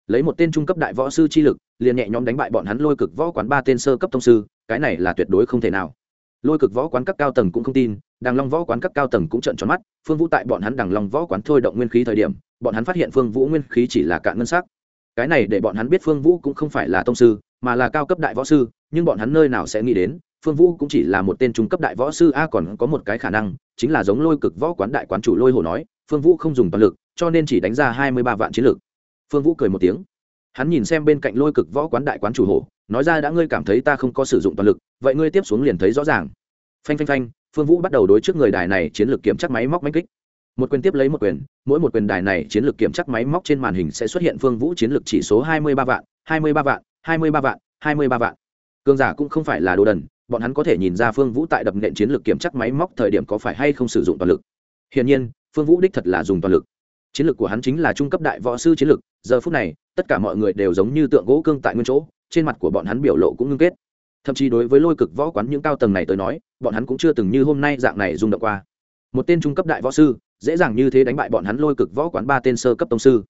Lấy một tên trung cấp đại võ sư chi lực, liền nhẹ nhõm đánh bại bọn hắn lôi cực võ quán ba tên sơ cấp thông sư, cái này là tuyệt đối không thể nào. Lôi cực võ quán các cao tầng cũng không tin, đằng long võ quán các cao tầng cũng trợn tròn mắt, phương vũ tại bọn hắn đằng long võ quán thôi động nguyên khí thời điểm, bọn hắn phát hiện phương vũ nguyên khí chỉ là cạn ngân sắc. Cái này để bọn hắn biết phương vũ cũng không phải là tông sư, mà là cao cấp đại võ sư, nhưng bọn hắn nơi nào sẽ nghĩ đến phương vũ cũng chỉ là một tên trung cấp đại võ sư, a, còn có một cái khả năng, chính là giống lôi cực võ quán đại quán chủ lôi hồ nói, phương vũ không dùng toàn lực, cho nên chỉ đánh ra hai mươi ba vạn chiến lực. Phương vũ cười một tiếng. Hắn nhìn xem bên cạnh lôi cực võ quán đại quán chủ hồ nói ra, đã ngươi cảm thấy ta không có sử dụng toàn lực, vậy ngươi tiếp xuống liền thấy rõ ràng. Phanh phanh phanh, phương vũ bắt đầu đối trước người đài này chiến lược kiểm chắc máy móc máy kích. Một quyền tiếp lấy một quyền, mỗi một quyền đài này chiến lược kiểm chắc máy móc trên màn hình sẽ xuất hiện phương vũ chiến lược chỉ số hai mươi ba vạn, hai mươi ba vạn, hai mươi ba vạn, hai mươi ba vạn. Cường giả cũng không phải là đồ đần bọn hắn có thể nhìn ra phương vũ tại đập nện chiến lược kiểm chắc máy móc thời điểm có phải hay không sử dụng toàn lực. Hiển nhiên, phương vũ đích thật là dùng toàn lực. Chiến lược của hắn chính là trung cấp đại võ sư chiến lược, giờ phút này, tất cả mọi người đều giống như tượng gỗ cương tại nguyên chỗ, trên mặt của bọn hắn biểu lộ cũng ngưng kết. Thậm chí đối với lôi cực võ quán những cao tầng này tới nói, bọn hắn cũng chưa từng như hôm nay dạng này rung động qua. Một tên trung cấp đại võ sư, dễ dàng như thế đánh bại bọn hắn lôi cực võ quán ba tên sơ cấp tông sư.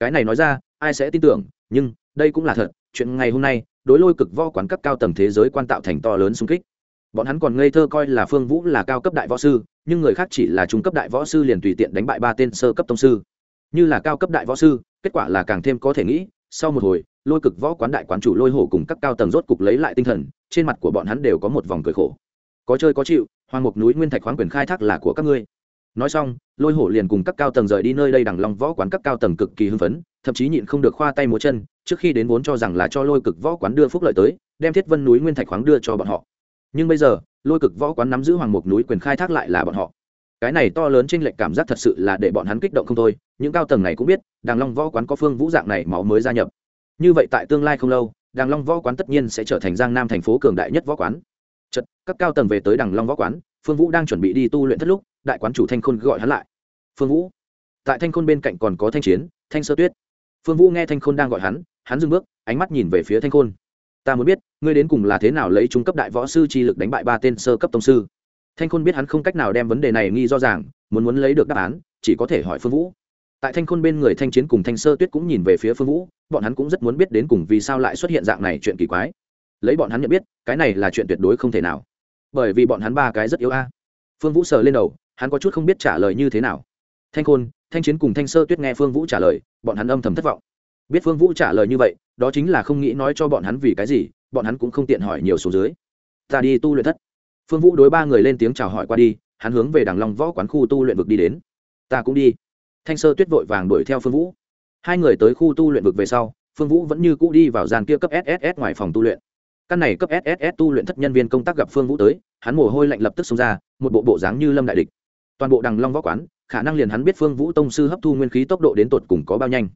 Cái này nói ra, ai sẽ tin tưởng, nhưng đây cũng là thật chuyện ngày hôm nay, đối lôi cực võ quán cấp cao tầng thế giới quan tạo thành to lớn xung kích. Bọn hắn còn ngây thơ coi là phương vũ là cao cấp đại võ sư, nhưng người khác chỉ là trung cấp đại võ sư liền tùy tiện đánh bại ba tên sơ cấp tông sư. Như là cao cấp đại võ sư, kết quả là càng thêm có thể nghĩ, sau một hồi, lôi cực võ quán đại quán chủ lôi hổ cùng các cao tầng rốt cục lấy lại tinh thần, trên mặt của bọn hắn đều có một vòng cười khổ. Có chơi có chịu, hoàng mục núi nguyên thạch khoáng quyền khai thác là của các ngươi. Nói xong, lôi hổ liền cùng các cao tầng rời đi nơi đây đằng long võ quán các cao tầng cực kỳ hưng phấn, thậm chí nhịn không được khoa tay múa chân trước khi đến vốn cho rằng là cho lôi cực võ quán đưa phúc lợi tới, đem thiết vân núi nguyên thạch khoáng đưa cho bọn họ. Nhưng bây giờ, lôi cực võ quán nắm giữ hoàng mục núi quyền khai thác lại là bọn họ. Cái này to lớn trên lệnh cảm giác thật sự là để bọn hắn kích động không thôi, những cao tầng này cũng biết, đàng long võ quán có phương vũ dạng này máu mới gia nhập. Như vậy tại tương lai không lâu, đàng long võ quán tất nhiên sẽ trở thành giang nam thành phố cường đại nhất võ quán. Chật, các cao tầng về tới đàng long võ quán, phương vũ đang chuẩn bị đi tu luyện thất lúc, đại quán chủ thanh khôn gọi hắn lại. Phương vũ, tại thanh khôn bên cạnh còn có thanh chiến, thanh sơ tuyết. Phương vũ nghe thanh khôn đang gọi hắn hắn dừng bước, ánh mắt nhìn về phía thanh khôn. Ta muốn biết, ngươi đến cùng là thế nào lấy trung cấp đại võ sư chi lực đánh bại ba tên sơ cấp tông sư? Thanh khôn biết hắn không cách nào đem vấn đề này nghi do ràng, muốn muốn lấy được đáp án, chỉ có thể hỏi phương vũ. Tại thanh khôn bên người thanh chiến cùng thanh sơ tuyết cũng nhìn về phía phương vũ, bọn hắn cũng rất muốn biết đến cùng vì sao lại xuất hiện dạng này chuyện kỳ quái. Lấy bọn hắn nhận biết, cái này là chuyện tuyệt đối không thể nào. Bởi vì bọn hắn ba cái rất yếu a. Phương vũ sờ lên đầu, hắn có chút không biết trả lời như thế nào. Thanh khôn, thanh chiến cùng thanh sơ tuyết nghe phương vũ trả lời, bọn hắn âm thầm thất vọng biết phương vũ trả lời như vậy, đó chính là không nghĩ nói cho bọn hắn vì cái gì, bọn hắn cũng không tiện hỏi nhiều số dưới. Ta đi tu luyện thất. Phương vũ đối ba người lên tiếng chào hỏi qua đi, hắn hướng về đằng long võ quán khu tu luyện vực đi đến. Ta cũng đi. Thanh sơ tuyết vội vàng đuổi theo phương vũ. Hai người tới khu tu luyện vực về sau, phương vũ vẫn như cũ đi vào gian kia cấp sss ngoài phòng tu luyện. Căn này cấp sss tu luyện thất nhân viên công tác gặp phương vũ tới, hắn mồ hôi lạnh lập tức xông ra, một bộ bộ dáng như lâm đại địch. Toàn bộ đằng long võ quán, khả năng liền hắn biết phương vũ tông sư hấp thu nguyên khí tốc độ đến tột cùng có bao nhanh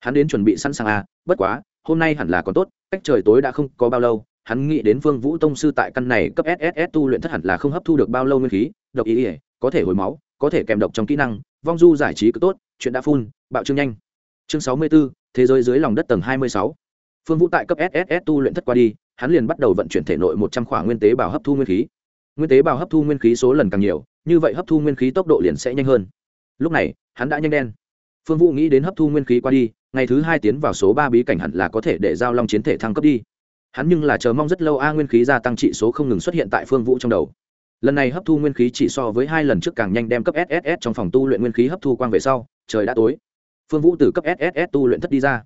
hắn đến chuẩn bị sẵn sàng à bất quá hôm nay hẳn là còn tốt cách trời tối đã không có bao lâu hắn nghĩ đến Vương vũ tông sư tại căn này cấp sss tu luyện thất hẳn là không hấp thu được bao lâu nguyên khí độc ý ỉa có thể hồi máu có thể kèm độc trong kỹ năng vong du giải trí cứ tốt chuyện đã phun bạo trương nhanh. Chương sáu mươi 64, thế giới dưới lòng đất tầng hai mươi sáu. Phương vũ tại cấp sss tu luyện thất qua đi hắn liền bắt đầu vận chuyển thể nội một trăm khỏa nguyên tế bào hấp thu nguyên khí. Nguyên tế bào hấp thu nguyên khí số lần càng nhiều như vậy hấp thu nguyên khí tốc độ liền sẽ nhanh hơn. Lúc này hắn đã nhanh đen. Phương vũ nghĩ đến hấp thu nguyên khí qua đi ngày thứ hai tiến vào số ba bí cảnh hẳn là có thể để giao long chiến thể thăng cấp đi. Hắn nhưng là chờ mong rất lâu a nguyên khí gia tăng trị số không ngừng xuất hiện tại phương vũ trong đầu. Lần này hấp thu nguyên khí chỉ so với hai lần trước càng nhanh đem cấp sss trong phòng tu luyện nguyên khí hấp thu quang về sau, trời đã tối. Phương vũ từ cấp sss tu luyện thất đi ra.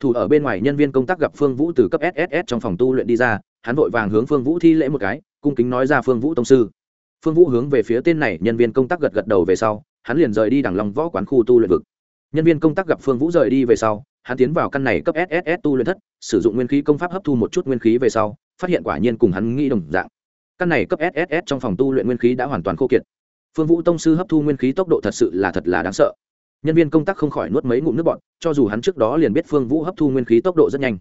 Thủ ở bên ngoài nhân viên công tác gặp phương vũ từ cấp sss trong phòng tu luyện đi ra, hắn vội vàng hướng phương vũ thi lễ một cái, cung kính nói ra phương vũ tông sư. Phương vũ hướng về phía tên này nhân viên công tác gật gật đầu về sau, hắn liền rời đi đằng lòng võ quán khu tu luyện vực nhân viên công tác gặp phương vũ rời đi về sau, hắn tiến vào căn này cấp sss tu luyện thất, sử dụng nguyên khí công pháp hấp thu một chút nguyên khí về sau, phát hiện quả nhiên cùng hắn nghĩ đồng dạng. Căn này cấp sss trong phòng tu luyện nguyên khí đã hoàn toàn khô kiệt. Phương vũ tông sư hấp thu nguyên khí tốc độ thật sự là thật là đáng sợ. Nhân viên công tác không khỏi nuốt mấy ngụm nước bọn cho dù hắn trước đó liền biết phương vũ hấp thu nguyên khí tốc độ rất nhanh.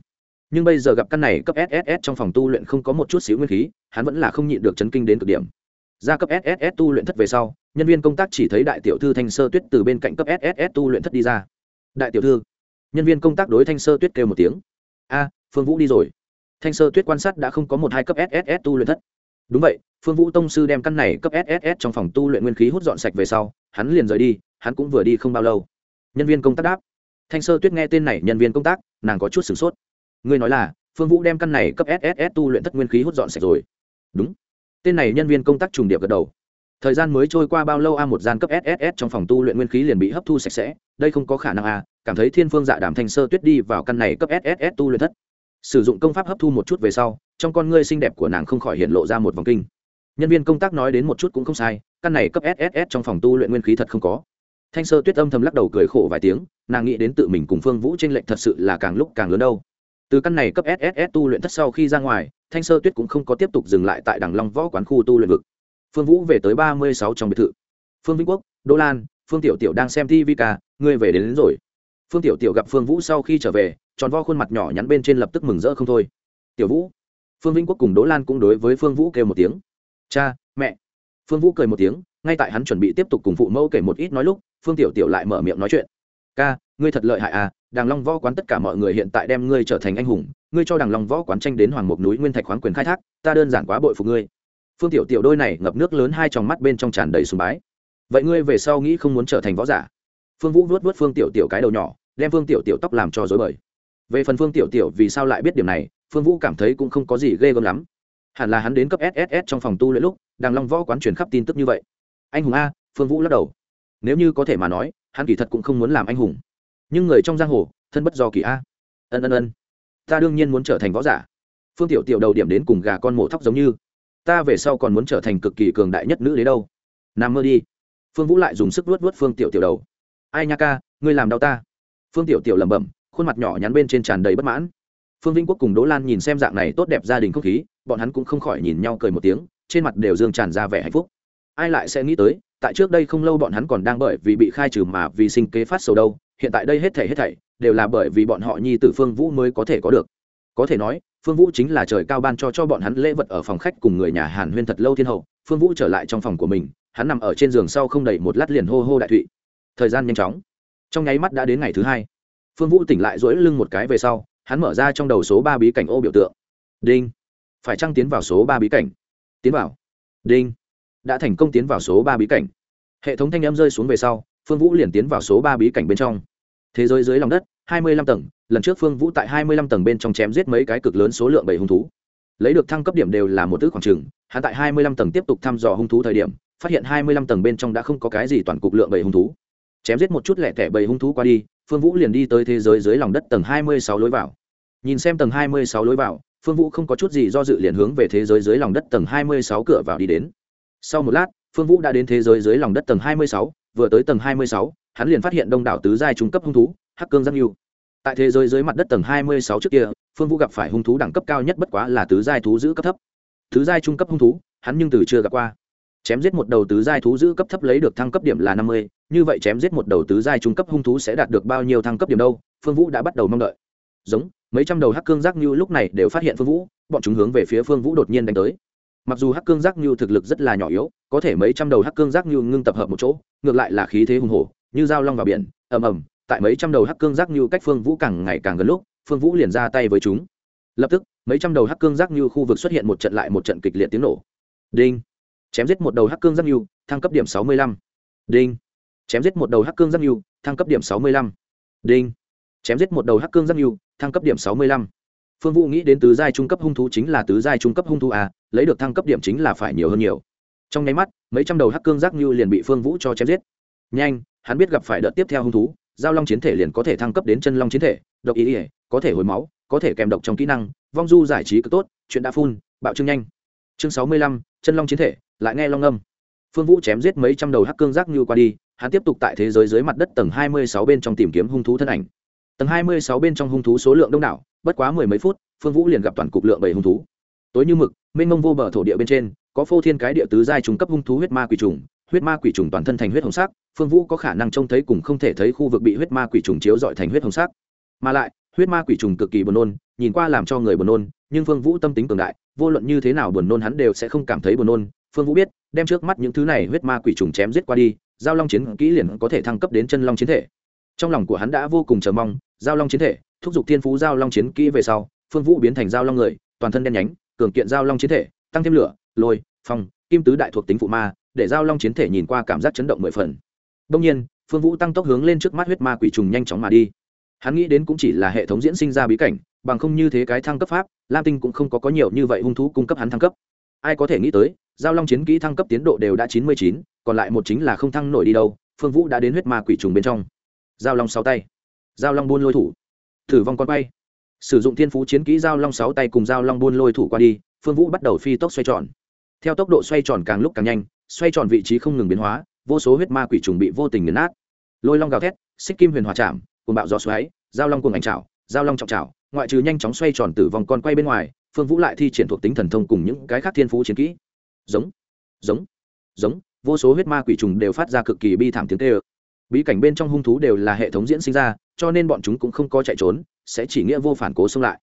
Nhưng bây giờ gặp căn này cấp sss trong phòng tu luyện không có một chút xíu nguyên khí, hắn vẫn là không nhịn được chấn kinh đến cực điểm. Ra cấp sss tu luyện thất về sau nhân viên công tác chỉ thấy đại tiểu thư thanh sơ tuyết từ bên cạnh cấp sss tu luyện thất đi ra. Đại tiểu thư, nhân viên công tác đối thanh sơ tuyết kêu một tiếng. A, phương vũ đi rồi. Thanh sơ tuyết quan sát đã không có một hai cấp sss tu luyện thất. Đúng vậy, phương vũ tông sư đem căn này cấp sss trong phòng tu luyện nguyên khí hút dọn sạch về sau, hắn liền rời đi, hắn cũng vừa đi không bao lâu. Nhân viên công tác đáp. Thanh sơ tuyết nghe tên này nhân viên công tác, nàng có chút sửng sốt. Ngươi nói là, phương vũ đem căn này cấp sss tu luyện thất nguyên khí hút dọn sạch rồi. Đúng. Tên này nhân viên công tác trùng điệp gật đầu thời gian mới trôi qua bao lâu a một gian cấp sss trong phòng tu luyện nguyên khí liền bị hấp thu sạch sẽ, đây không có khả năng a, cảm thấy thiên phương dạ đàm thanh sơ tuyết đi vào căn này cấp sss tu luyện thất. Sử dụng công pháp hấp thu một chút về sau, trong con ngươi xinh đẹp của nàng không khỏi hiện lộ ra một vòng kinh. Nhân viên công tác nói đến một chút cũng không sai, căn này cấp sss trong phòng tu luyện nguyên khí thật không có. Thanh sơ tuyết âm thầm lắc đầu cười khổ vài tiếng, nàng nghĩ đến tự mình cùng phương vũ t r ê n lệch thật sự là càng lúc càng lớn đâu. Từ căn này cấp sss tu luyện thất sau khi ra ngoài, thanh sơ tuyết cũng không có tiếp tục dừng lại tại đằng long võ quán khu tu luyện vực phương vũ về tới ba mươi sáu trong biệt thự. Phương vĩnh quốc đỗ lan phương tiểu tiểu đang xem tv ca ngươi về đến, đến rồi. Phương tiểu tiểu gặp phương vũ sau khi trở về tròn vo khuôn mặt nhỏ nhắn bên trên lập tức mừng rỡ không thôi. Tiểu vũ. Phương vĩnh quốc cùng đỗ lan cũng đối với phương vũ kêu một tiếng. Cha mẹ. Phương vũ cười một tiếng ngay tại hắn chuẩn bị tiếp tục cùng phụ mẫu kể một ít nói lúc phương tiểu tiểu lại mở miệng nói chuyện. Ca ngươi thật lợi hại à đàng long võ quán tất cả mọi người hiện tại đem ngươi trở thành anh hùng ngươi cho đàng long võ quán tranh đến hoàng mục núi nguyên thạch khoáng quyền khai thác ta đơn giản quá bội phục ngươi phương tiểu tiểu đôi này ngập nước lớn hai tròng mắt bên trong tràn đầy sùng bái. Vậy ngươi về sau nghĩ không muốn trở thành võ giả? Phương vũ vuốt vuốt phương tiểu tiểu cái đầu nhỏ, đem phương tiểu tiểu tóc làm cho dối bời. Về phần phương tiểu tiểu vì sao lại biết điểm này, phương vũ cảm thấy cũng không có gì ghê gớm lắm. Hẳn là hắn đến cấp sss trong phòng tu lễ lúc đàng long võ quán truyền khắp tin tức như vậy. Anh hùng a, phương vũ lắc đầu. Nếu như có thể mà nói, hắn kỳ thật cũng không muốn làm anh hùng. Nhưng người trong giang hồ, thân bất do kỳ a. Ân ân ân. Ta đương nhiên muốn trở thành võ giả. Phương tiểu tiểu đầu điểm đến cùng gà con mổ thóc giống như ta về sau còn muốn trở thành cực kỳ cường đại nhất nữ đế đâu. Nằm mơ đi. Phương vũ lại dùng sức luốt luốt phương tiểu tiểu đầu. Ai nha ca, ngươi làm đau ta. Phương tiểu tiểu lẩm bẩm, khuôn mặt nhỏ nhắn bên trên tràn đầy bất mãn. Phương vĩnh quốc cùng đỗ lan nhìn xem dạng này tốt đẹp gia đình không khí, bọn hắn cũng không khỏi nhìn nhau cười một tiếng, trên mặt đều dương tràn ra vẻ hạnh phúc. Ai lại sẽ nghĩ tới, tại trước đây không lâu bọn hắn còn đang bởi vì bị khai trừ mà vì sinh kế phát sầu đâu, hiện tại đây hết thảy hết thảy, đều là bởi vì bọn họ nhi tử phương vũ mới có thể có được. Có thể nói phương vũ chính là trời cao ban cho cho bọn hắn lễ vật ở phòng khách cùng người nhà hàn huyên thật lâu thiên hậu. Phương vũ trở lại trong phòng của mình, hắn nằm ở trên giường sau không đầy một lát liền hô hô đại thụy. Thời gian nhanh chóng. Trong nháy mắt đã đến ngày thứ hai. Phương vũ tỉnh lại dỗi lưng một cái về sau, hắn mở ra trong đầu số ba bí cảnh ô biểu tượng. Đinh. Phải trăng tiến vào số ba bí cảnh? Tiến vào. Đinh. Đã thành công tiến vào số ba bí cảnh. Hệ thống thanh em rơi xuống về sau, phương vũ liền tiến vào số ba bí cảnh bên trong. Thế giới dưới lòng đất hai mươi lăm tầng, lần trước phương vũ tại hai mươi lăm tầng bên trong chém giết mấy cái cực lớn số lượng bảy hung thú. Lấy được thăng cấp điểm đều là một thứ khoảng trừng hắn tại hai mươi lăm tầng tiếp tục thăm dò hung thú thời điểm, phát hiện hai mươi lăm tầng bên trong đã không có cái gì toàn cục lượng bảy hung thú. Chém giết một chút lẻ tẻ bảy hung thú qua đi, phương vũ liền đi tới thế giới dưới lòng đất tầng hai mươi sáu lối vào. Nhìn xem tầng hai mươi sáu lối vào, phương vũ không có chút gì do dự liền hướng về thế giới dưới lòng đất tầng hai mươi sáu cửa vào đi đến. Sau một lát, phương vũ đã đến thế giới dưới lòng đất tầng hai mươi sáu, vừa tới tầng hai mươi sáu, hắn liền phát hiện đông đảo tứ giai trung cấp hung thú, hắc cương giang yêu tại thế giới dưới mặt đất tầng hai mươi sáu trước kia, phương vũ gặp phải hung thú đẳng cấp cao nhất bất quá là tứ giai thú giữ cấp thấp. Tứ giai trung cấp hung thú, hắn nhưng từ chưa gặp qua. Chém giết một đầu tứ giai thú giữ cấp thấp lấy được thăng cấp điểm là năm mươi, như vậy chém giết một đầu tứ giai trung cấp hung thú sẽ đạt được bao nhiêu thăng cấp điểm đâu, phương vũ đã bắt đầu mong đợi. Giống, mấy trăm đầu hắc cương giác như lúc này đều phát hiện phương vũ, bọn chúng hướng về phía phương vũ đột nhiên đánh tới. Mặc dù hắc cương giác như thực lực rất là nhỏ yếu, có thể mấy trăm đầu hắc cương giác như ngưng tập hợp một chỗ, ngược lại là khí thế hùng hổ, như dao long vào biển, ầm ầm tại mấy trăm đầu hắc cương giác như cách phương vũ càng ngày càng gần lúc, phương vũ liền ra tay với chúng. Lập tức, mấy trăm đầu hắc cương giác như khu vực xuất hiện một trận lại một trận kịch liệt tiếng nổ. Đinh! Chém giết một đầu hắc cương giác như, thăng cấp điểm sáu mươi lăm. Đinh! Chém giết một đầu hắc cương giác như, thăng cấp điểm sáu mươi lăm. Đinh! Chém giết một đầu hắc cương giác như, thăng cấp điểm sáu mươi lăm. Phương vũ nghĩ đến tứ giai trung cấp hung thú chính là tứ giai trung cấp hung thú à lấy được thăng cấp điểm chính là phải nhiều hơn nhiều. Trong nháy mắt, mấy trăm đầu hắc cương giác như liền bị phương vũ cho chém giết. Nhanh, hắn biết gặp phải đợt tiếp theo hung thú giao long chiến thể liền có thể thăng cấp đến chân long chiến thể, độc ý ỉa có thể hồi máu, có thể kèm độc trong kỹ năng, vong du giải trí cực tốt, chuyện đã phun bạo trưng nhanh. Chương sáu mươi lăm, chân long chiến thể, lại nghe long âm. Phương vũ chém giết mấy trăm đầu hắc cương giác như qua đi, hắn tiếp tục tại thế giới dưới mặt đất tầng hai mươi sáu bên trong tìm kiếm hung thú thân ảnh. Tầng hai mươi sáu bên trong hung thú số lượng đông đảo, bất quá mười mấy phút, phương vũ liền gặp toàn cục lượng bảy hung thú. Tối như mực, mênh mông vô bờ thổ địa bên trên, có phô thiên cái địa tứ giai trung cấp hung thú huyết ma quỷ trùng huyết ma quỷ trùng toàn thân thành huyết hồng sắc, phương vũ có khả năng trông thấy cùng không thể thấy khu vực bị huyết ma quỷ trùng chiếu dọi thành huyết hồng sắc. Mà lại, huyết ma quỷ trùng cực kỳ buồn nôn, nhìn qua làm cho người buồn nôn, nhưng phương vũ tâm tính cường đại, vô luận như thế nào buồn nôn hắn đều sẽ không cảm thấy buồn nôn. Phương vũ biết, đem trước mắt những thứ này huyết ma quỷ trùng chém giết qua đi, giao long chiến kỹ liền có thể thăng cấp đến chân long chiến thể. Trong lòng của hắn đã vô cùng chờ mong, giao long chiến thể, thúc giục thiên phú giao long chiến kỹ về sau, phương vũ biến thành giao long người, toàn thân đen nhánh, cường kiện giao long chiến thể, tăng thêm lửa, lôi, phong, kim tứ đại thuộc tính phụ ma để giao long chiến thể nhìn qua cảm giác chấn động mười phần. Đông nhiên, phương vũ tăng tốc hướng lên trước mắt huyết ma quỷ trùng nhanh chóng mà đi. Hắn nghĩ đến cũng chỉ là hệ thống diễn sinh ra bí cảnh, bằng không như thế cái thăng cấp pháp, lam tinh cũng không có có nhiều như vậy hung thú cung cấp hắn thăng cấp. Ai có thể nghĩ tới, giao long chiến kỹ thăng cấp tiến độ đều đã chín mươi chín, còn lại một chính là không thăng nổi đi đâu, phương vũ đã đến huyết ma quỷ trùng bên trong. Giao long sáu tay. Giao long buôn lôi thủ. Thử vong con bay sử dụng thiên phú chiến kỹ giao long sáu tay cùng giao long buôn lôi thủ qua đi, phương vũ bắt đầu phi tốc xoay tròn theo tốc độ xoay tròn càng lúc càng nhanh, xoay tròn vị trí không ngừng biến hóa, vô số huyết ma quỷ trùng bị vô tình nghiền nát. Lôi long gào thét, xích kim huyền hòa chạm cùng bạo gió xoáy, giao long cùng ảnh trào giao long trọng trào ngoại trừ nhanh chóng xoay tròn tử vòng con quay bên ngoài, phương vũ lại thi triển thuộc tính thần thông cùng những cái khác thiên phú chiến kỹ. Giống giống giống, vô số huyết ma quỷ trùng đều phát ra cực kỳ bi thảm tiếng tê ơ bí cảnh bên trong hung thú đều là hệ thống diễn sinh ra, cho nên bọn chúng cũng không có chạy trốn, sẽ chỉ nghĩa vô phản cố xông lại.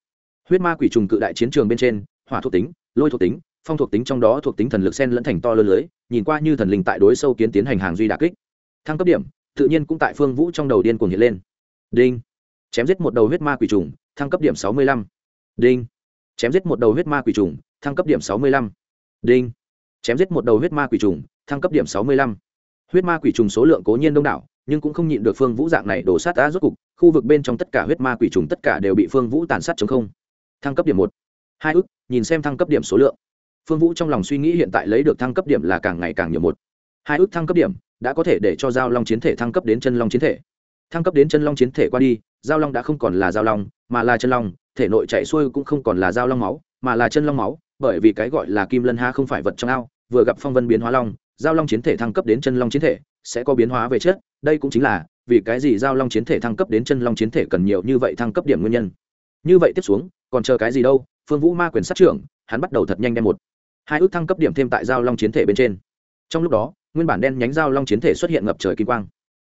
Huyết ma quỷ trùng cự đại chiến trường bên trên, hỏa thuộc tính, lôi thuộc tính phong thuộc tính trong đó thuộc tính thần lực sen lẫn thành to lớn lưới, nhìn qua như thần linh tại đối sâu kiến tiến hành hàng duy đà kích. Thăng cấp điểm, tự nhiên cũng tại phương vũ trong đầu điên cuồng hiện lên. Đinh. Chém giết một đầu huyết ma quỷ trùng, thăng cấp điểm sáu mươi lăm. Đinh. Chém giết một đầu huyết ma quỷ trùng, thăng cấp điểm sáu mươi lăm. Đinh. Chém giết một đầu huyết ma quỷ trùng, thăng cấp điểm sáu mươi lăm. Huyết ma quỷ trùng số lượng cố nhiên đông đảo, nhưng cũng không nhịn được phương vũ dạng này đổ sát đã rốt cục, khu vực bên trong tất cả huyết ma quỷ trùng tất cả đều bị phương vũ tàn sát chống không. Thăng cấp điểm một. Hai ức, nhìn xem thăng cấp điểm số lượng phương vũ trong lòng suy nghĩ hiện tại lấy được thăng cấp điểm là càng ngày càng nhiều một. Hai ước thăng cấp điểm đã có thể để cho giao long chiến thể thăng cấp đến chân long chiến thể. Thăng cấp đến chân long chiến thể qua đi, giao long đã không còn là giao long, mà là chân long, thể nội chạy xuôi cũng không còn là giao long máu, mà là chân long máu, bởi vì cái gọi là kim lân ha không phải vật trong ao, vừa gặp phong vân biến hóa long, giao long chiến thể thăng cấp đến chân long chiến thể sẽ có biến hóa về chất, đây cũng chính là vì cái gì giao long chiến thể thăng cấp đến chân long chiến thể cần nhiều như vậy thăng cấp điểm nguyên nhân. Như vậy tiếp xuống, còn chờ cái gì đâu, phương vũ ma quyền sát trưởng, hắn bắt đầu thật nhanh đem một hai ước thăng cấp điểm thêm tại giao long chiến thể bên trên. Trong lúc đó, nguyên bản đen nhánh giao long chiến thể xuất hiện ngập trời kim quang.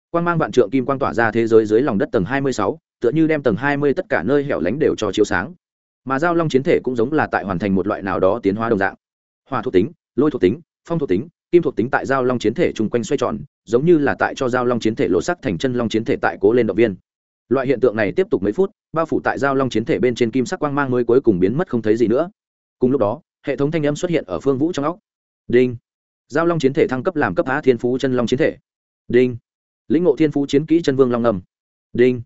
Quang mang vạn trượng kim quang tỏa ra thế giới dưới lòng đất tầng hai mươi sáu, tựa như đem tầng hai mươi tất cả nơi hẻo lánh đều cho chiếu sáng. Mà giao long chiến thể cũng giống là tại hoàn thành một loại nào đó tiến hóa đồng dạng. Hòa thuộc tính, lôi thuộc tính, phong thuộc tính, kim thuộc tính tại giao long chiến thể chung quanh xoay tròn, giống như là tại cho giao long chiến thể lộ sắc thành chân long chiến thể tại cố lên động viên. Loại hiện tượng này tiếp tục mấy phút, bao phủ tại giao long chiến thể bên trên kim sắc quang mang mới cuối cùng biến mất không thấy gì nữa. Cùng lúc đó hệ thống thanh âm xuất hiện ở phương vũ trong óc. Đinh. Giao long chiến thể thăng cấp làm cấp á thiên phú chân long chiến thể. Đinh. Lĩnh ngộ thiên phú chiến kỹ chân vương long ngầm đinh.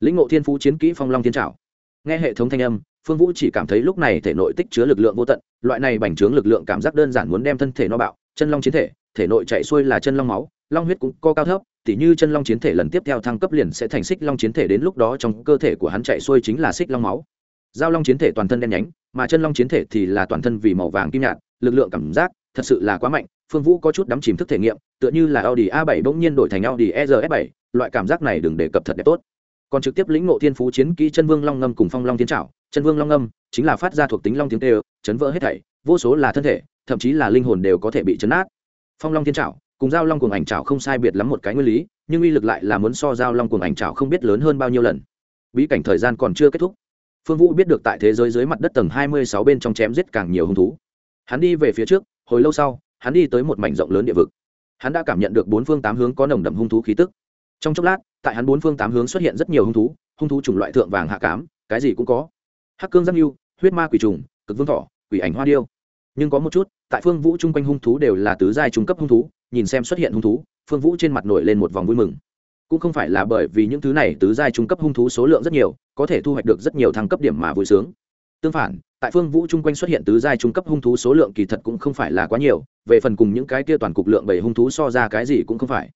Lĩnh ngộ thiên phú chiến kỹ phong long thiên trảo. Nghe hệ thống thanh âm, phương vũ chỉ cảm thấy lúc này thể nội tích chứa lực lượng vô tận, loại này bành trướng lực lượng cảm giác đơn giản muốn đem thân thể nó bạo, chân long chiến thể thể nội chạy xuôi là chân long máu, long huyết cũng co cao thấp, tỉ như chân long chiến thể lần tiếp theo thăng cấp liền sẽ thành xích long chiến thể đến lúc đó trong cơ thể của hắn chạy xuôi chính là xích long máu. Giao long chiến thể toàn thân đen nhánh mà chân long chiến thể thì là toàn thân vì màu vàng kim nhạt, lực lượng cảm giác thật sự là quá mạnh. Phương vũ có chút đắm chìm thức thể nghiệm, tựa như là audi a 7 bỗng nhiên đổi thành audi rs 7 loại cảm giác này đừng đề cập thật đẹp tốt. Còn trực tiếp lĩnh ngộ thiên phú chiến kỹ chân vương long ngâm cùng phong long tiến trảo. Chân vương long ngâm chính là phát ra thuộc tính long tiếng tê chấn vỡ hết thảy, vô số là thân thể, thậm chí là linh hồn đều có thể bị chấn nát phong long thiên trảo cùng giao long cuồng ảnh trảo không sai biệt lắm một cái nguyên lý, nhưng uy lực lại là muốn so giao long cuồng ảnh trảo không biết lớn hơn bao nhiêu lần. Bí cảnh thời gian còn chưa kết thúc phương vũ biết được tại thế giới dưới mặt đất tầng hai mươi sáu bên trong chém giết càng nhiều hung thú. Hắn đi về phía trước, hồi lâu sau, hắn đi tới một mảnh rộng lớn địa vực. Hắn đã cảm nhận được bốn phương tám hướng có nồng đậm hung thú khí tức. Trong chốc lát, tại hắn bốn phương tám hướng xuất hiện rất nhiều hung thú hung thú chủng loại thượng vàng hạ cám, cái gì cũng có. Hắc cương giáp mưu huyết ma quỷ trùng, cực vương thỏ quỷ ảnh hoa điêu. Nhưng có một chút, tại phương vũ chung quanh hung thú đều là tứ giai trung cấp hung thú, nhìn xem xuất hiện hung thú, phương vũ trên mặt nổi lên một vòng vui mừng cũng không phải là bởi vì những thứ này tứ giai trung cấp hung thú số lượng rất nhiều, có thể thu hoạch được rất nhiều thăng cấp điểm mà vui sướng. Tương phản, tại phương vũ chung quanh xuất hiện tứ giai trung cấp hung thú số lượng kỳ thật cũng không phải là quá nhiều, về phần cùng những cái kia toàn cục lượng bảy hung thú so ra cái gì cũng không phải.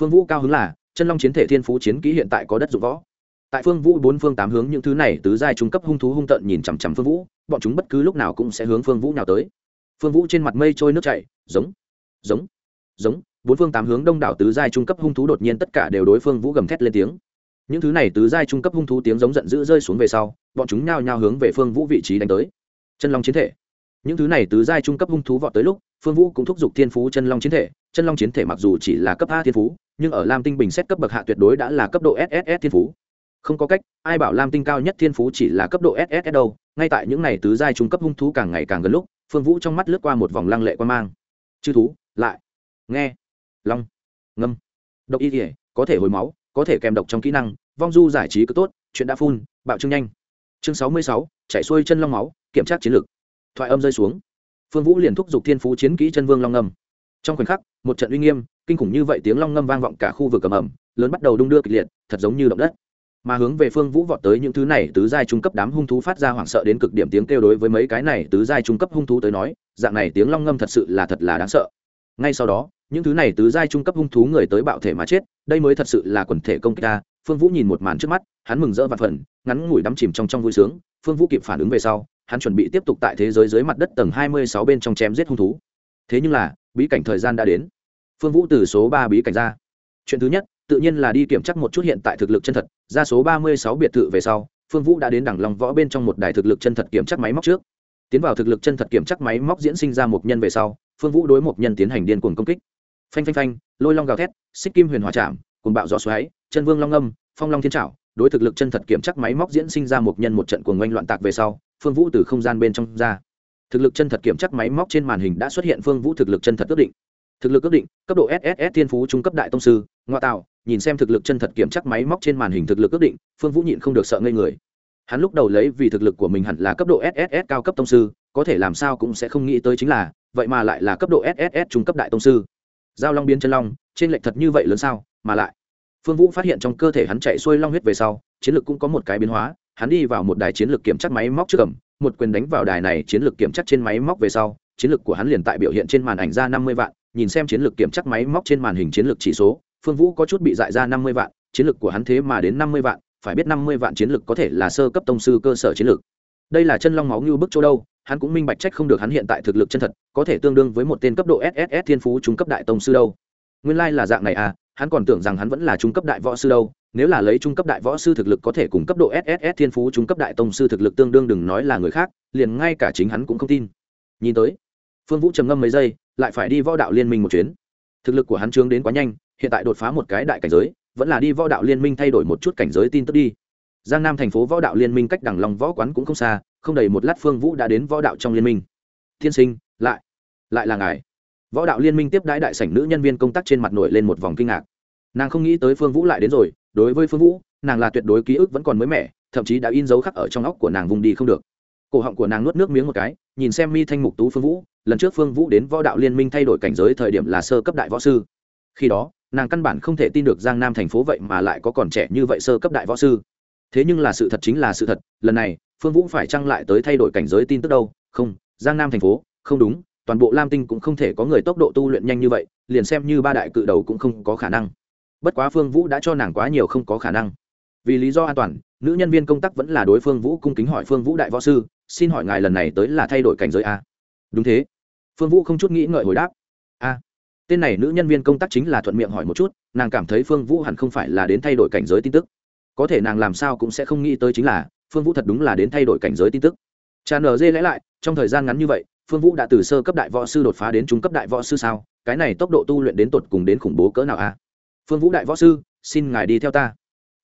Phương vũ cao hứng là, chân long chiến thể thiên phú chiến kỹ hiện tại có đất dụng võ. Tại phương vũ bốn phương tám hướng những thứ này tứ giai trung cấp hung thú hung tận nhìn chằm chằm phương vũ, bọn chúng bất cứ lúc nào cũng sẽ hướng phương vũ nào tới. Phương vũ trên mặt mây trôi nước chảy, giống giống giống bốn phương tám hướng đông đảo tứ giai trung cấp hung thú đột nhiên tất cả đều đối phương vũ gầm thét lên tiếng. Những thứ này tứ giai trung cấp hung thú tiếng giống giận dữ rơi xuống về sau, bọn chúng nhao nhao hướng về phương vũ vị trí đánh tới. Chân long chiến thể. Những thứ này tứ giai trung cấp hung thú vọt tới lúc, phương vũ cũng thúc giục thiên phú chân long chiến thể. Chân long chiến thể mặc dù chỉ là cấp a thiên phú, nhưng ở lam tinh bình xét cấp bậc hạ tuyệt đối đã là cấp độ sss thiên phú. Không có cách, ai bảo lam tinh cao nhất thiên phú chỉ là cấp độ sss đâu. Ngay tại những này tứ giai trung cấp hung thú càng ngày càng gần lúc, phương vũ trong mắt lướt qua một vòng lăng lệ quan mang. Chư thú, lại. Nghe long, ngâm. Độc y thể có thể hồi máu, có thể kèm độc trong kỹ năng, vong du giải trí cứ tốt, chuyện đã phun bạo trương nhanh. Chương sáu mươi sáu, chạy xuôi chân long máu, kiểm tra chiến lược. Thoại âm rơi xuống. Phương vũ liền thúc giục thiên phú chiến kỹ chân vương long ngâm. Trong khoảnh khắc, một trận uy nghiêm, kinh khủng như vậy tiếng long ngâm vang vọng cả khu vực cầm ẩm lớn bắt đầu đung đưa kịch liệt, thật giống như động đất. Mà hướng về phương vũ vọt tới những thứ này, tứ giai trung cấp đám hung thú phát ra hoảng sợ đến cực điểm tiếng kêu đối với mấy cái này tứ giai trung cấp hung thú tới nói, dạng này tiếng long ngâm thật sự là thật là đáng sợ. Ngay sau đó những thứ này tứ giai trung cấp hung thú người tới bạo thể mà chết, đây mới thật sự là quần thể công kích ta. Phương vũ nhìn một màn trước mắt, hắn mừng rỡ và phần, ngắn ngủi đắm chìm trong trong vui sướng. Phương vũ kịp phản ứng về sau, hắn chuẩn bị tiếp tục tại thế giới dưới mặt đất tầng hai mươi sáu bên trong chém giết hung thú. Thế nhưng là, bí cảnh thời gian đã đến. Phương vũ từ số ba bí cảnh ra. Chuyện thứ nhất, tự nhiên là đi kiểm tra một chút hiện tại thực lực chân thật. Ra số ba mươi sáu biệt thự về sau, phương vũ đã đến đẳng lòng võ bên trong một đài thực lực chân thật kiểm tra máy móc trước. Tiến vào thực lực chân thật kiểm tra máy móc diễn sinh ra một nhân về sau, phương vũ đối một nhân tiến hành điên cuồng công kích phanh phanh phanh, lôi long gào thét, xích kim huyền hòa chạm cùng bạo gió xoáy, chân vương long âm, phong long thiên trảo, đối thực lực chân thật kiểm chắc máy móc diễn sinh ra một nhân một trận cuồng oanh loạn tạc về sau, phương vũ từ không gian bên trong ra. Thực lực chân thật kiểm chắc máy móc trên màn hình đã xuất hiện phương vũ thực lực chân thật ước định. Thực lực ước định, cấp độ sss thiên phú trung cấp đại tông sư, ngoại tạo, nhìn xem thực lực chân thật kiểm chắc máy móc trên màn hình thực lực ước định, phương vũ nhịn không được sợ ngây người. Hắn lúc đầu lấy vì thực lực của mình hẳn là cấp độ sss cao cấp tông sư, có thể làm sao cũng sẽ không nghĩ tới chính là, vậy mà lại là cấp độ sss trung cấp đại tông sư giao long biến chân long, trên lệch thật như vậy lớn sao? Mà lại, phương vũ phát hiện trong cơ thể hắn chạy xuôi long huyết về sau, chiến lược cũng có một cái biến hóa. Hắn đi vào một đài chiến lược kiểm chắc máy móc trước cầm, một quyền đánh vào đài này chiến lược kiểm chắc trên máy móc về sau, chiến lược của hắn liền tại biểu hiện trên màn ảnh ra năm mươi vạn. Nhìn xem chiến lược kiểm chắc máy móc trên màn hình chiến lược chỉ số, phương vũ có chút bị dại ra năm mươi vạn. Chiến lược của hắn thế mà đến năm mươi vạn, phải biết năm mươi vạn chiến lược có thể là sơ cấp tông sư cơ sở chiến lược. Đây là chân long máu như bức chỗ đâu? Hắn cũng minh bạch trách không được hắn hiện tại thực lực chân thật, có thể tương đương với một tên cấp độ sss thiên phú trung cấp đại tông sư đâu. Nguyên lai là dạng này à hắn còn tưởng rằng hắn vẫn là trung cấp đại võ sư đâu, nếu là lấy trung cấp đại võ sư thực lực có thể cùng cấp độ sss thiên phú trung cấp đại tông sư thực lực tương đương đừng nói là người khác, liền ngay cả chính hắn cũng không tin. Nhìn tới, phương vũ trầm ngâm mấy giây, lại phải đi võ đạo liên minh một chuyến. Thực lực của hắn trướng đến quá nhanh, hiện tại đột phá một cái đại cảnh giới, vẫn là đi võ đạo liên minh thay đổi một chút cảnh giới tin tức đi giang nam thành phố võ đạo liên minh cách đằng lòng võ quán cũng không xa, không đầy một lát phương vũ đã đến võ đạo trong liên minh. Tiên sinh, lại lại là ngài. Võ đạo liên minh tiếp đãi đại sảnh nữ nhân viên công tác trên mặt nổi lên một vòng kinh ngạc. Nàng không nghĩ tới phương vũ lại đến rồi, đối với phương vũ, nàng là tuyệt đối ký ức vẫn còn mới mẻ, thậm chí đã in dấu khắc ở trong óc của nàng vùng đi không được. Cổ họng của nàng nuốt nước miếng một cái, nhìn xem mi thanh mục tú phương vũ, lần trước phương vũ đến võ đạo liên minh thay đổi cảnh giới thời điểm là sơ cấp đại võ sư. Khi đó, nàng căn bản không thể tin được giang nam thành phố vậy mà lại có còn trẻ như vậy sơ cấp đại võ sư thế nhưng là sự thật chính là sự thật, lần này, phương vũ phải trăng lại tới thay đổi cảnh giới tin tức đâu? Không, giang nam thành phố, không đúng, toàn bộ lam tinh cũng không thể có người tốc độ tu luyện nhanh như vậy, liền xem như ba đại cự đầu cũng không có khả năng. Bất quá phương vũ đã cho nàng quá nhiều không có khả năng. Vì lý do an toàn, nữ nhân viên công tác vẫn là đối phương vũ cung kính hỏi phương vũ đại võ sư, xin hỏi ngài lần này tới là thay đổi cảnh giới a? Đúng thế. Phương vũ không chút nghĩ ngợi hồi đáp, a. Tên này nữ nhân viên công tác chính là thuận miệng hỏi một chút, nàng cảm thấy phương vũ hẳn không phải là đến thay đổi cảnh giới tin tức có thể nàng làm sao cũng sẽ không nghĩ tới chính là, phương vũ thật đúng là đến thay đổi cảnh giới tin tức. Tràn ở dê lẽ lại, trong thời gian ngắn như vậy, phương vũ đã từ sơ cấp đại võ sư đột phá đến trung cấp đại võ sư sao? Cái này tốc độ tu luyện đến tột cùng đến khủng bố cỡ nào a phương vũ đại võ sư, xin ngài đi theo ta.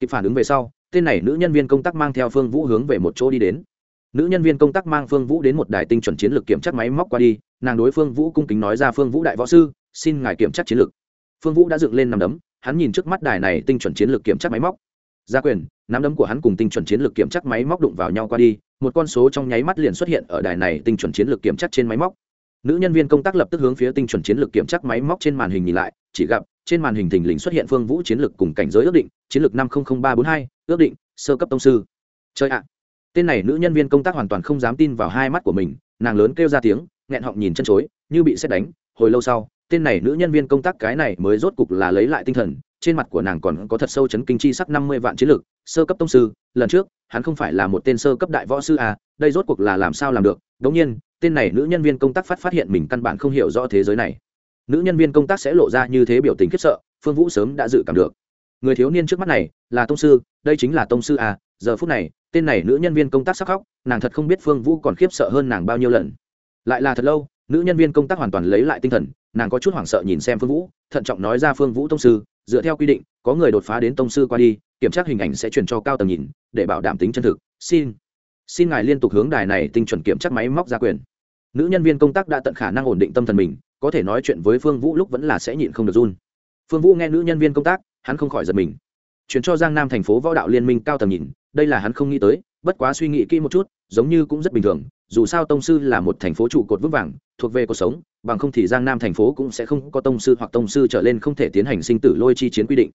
Kịp phản ứng về sau, tên này nữ nhân viên công tác mang theo phương vũ hướng về một chỗ đi đến. Nữ nhân viên công tác mang phương vũ đến một đài tinh chuẩn chiến lược kiểm tra máy móc qua đi, nàng đối phương vũ cung kính nói ra, phương vũ đại võ sư, xin ngài kiểm tra chiến lược. Phương vũ đã dựng lên nằm đấm, hắn nhìn trước mắt đài này tinh chuẩn chiến lược kiểm tra máy móc gia quyền, nắm đấm của hắn cùng tinh chuẩn chiến lược kiểm chắc máy móc đụng vào nhau qua đi, một con số trong nháy mắt liền xuất hiện ở đài này tinh chuẩn chiến lược kiểm chắc trên máy móc. Nữ nhân viên công tác lập tức hướng phía tinh chuẩn chiến lược kiểm chắc máy móc trên màn hình nhìn lại, chỉ gặp, trên màn hình thình lình xuất hiện phương vũ chiến lược cùng cảnh giới ước định, chiến lược năm ba bốn hai, ước định, sơ cấp tông sư. Chơi ạ. Tên này nữ nhân viên công tác hoàn toàn không dám tin vào hai mắt của mình, nàng lớn kêu ra tiếng, nghẹn họng nhìn chân chối, như bị xét đánh, hồi lâu sau, tên này nữ nhân viên công tác cái này mới rốt cục là lấy lại tinh thần trên mặt của nàng còn có thật sâu chấn kinh chi sắc năm mươi vạn chiến lực sơ cấp tông sư, lần trước, hắn không phải là một tên sơ cấp đại võ sư à đây rốt cuộc là làm sao làm được? Đương nhiên, tên này nữ nhân viên công tác phát phát hiện mình căn bản không hiểu rõ thế giới này. Nữ nhân viên công tác sẽ lộ ra như thế biểu tình khiếp sợ, phương vũ sớm đã dự cảm được. Người thiếu niên trước mắt này, là tông sư, đây chính là tông sư à giờ phút này, tên này nữ nhân viên công tác sắc khóc, nàng thật không biết phương vũ còn khiếp sợ hơn nàng bao nhiêu lần. Lại là thật lâu, nữ nhân viên công tác hoàn toàn lấy lại tinh thần, nàng có chút hoảng sợ nhìn xem phương vũ, thận trọng nói ra phương vũ tông sư dựa theo quy định, có người đột phá đến tông sư qua đi, kiểm tra hình ảnh sẽ chuyển cho cao tầng nhìn, để bảo đảm tính chân thực. Xin xin ngài liên tục hướng đài này tinh chuẩn kiểm tra máy móc ra quyền. Nữ nhân viên công tác đã tận khả năng ổn định tâm thần mình, có thể nói chuyện với phương vũ lúc vẫn là sẽ nhịn không được run. Phương vũ nghe nữ nhân viên công tác, hắn không khỏi giật mình. Chuyển cho giang nam thành phố võ đạo liên minh cao tầm nhìn, đây là hắn không nghĩ tới, bất quá suy nghĩ kỹ một chút, giống như cũng rất bình thường dù sao tông sư là một thành phố trụ cột vững vàng, thuộc về cuộc sống, bằng không thì giang nam thành phố cũng sẽ không có tông sư hoặc tông sư trở lên không thể tiến hành sinh tử lôi chi chiến quy định.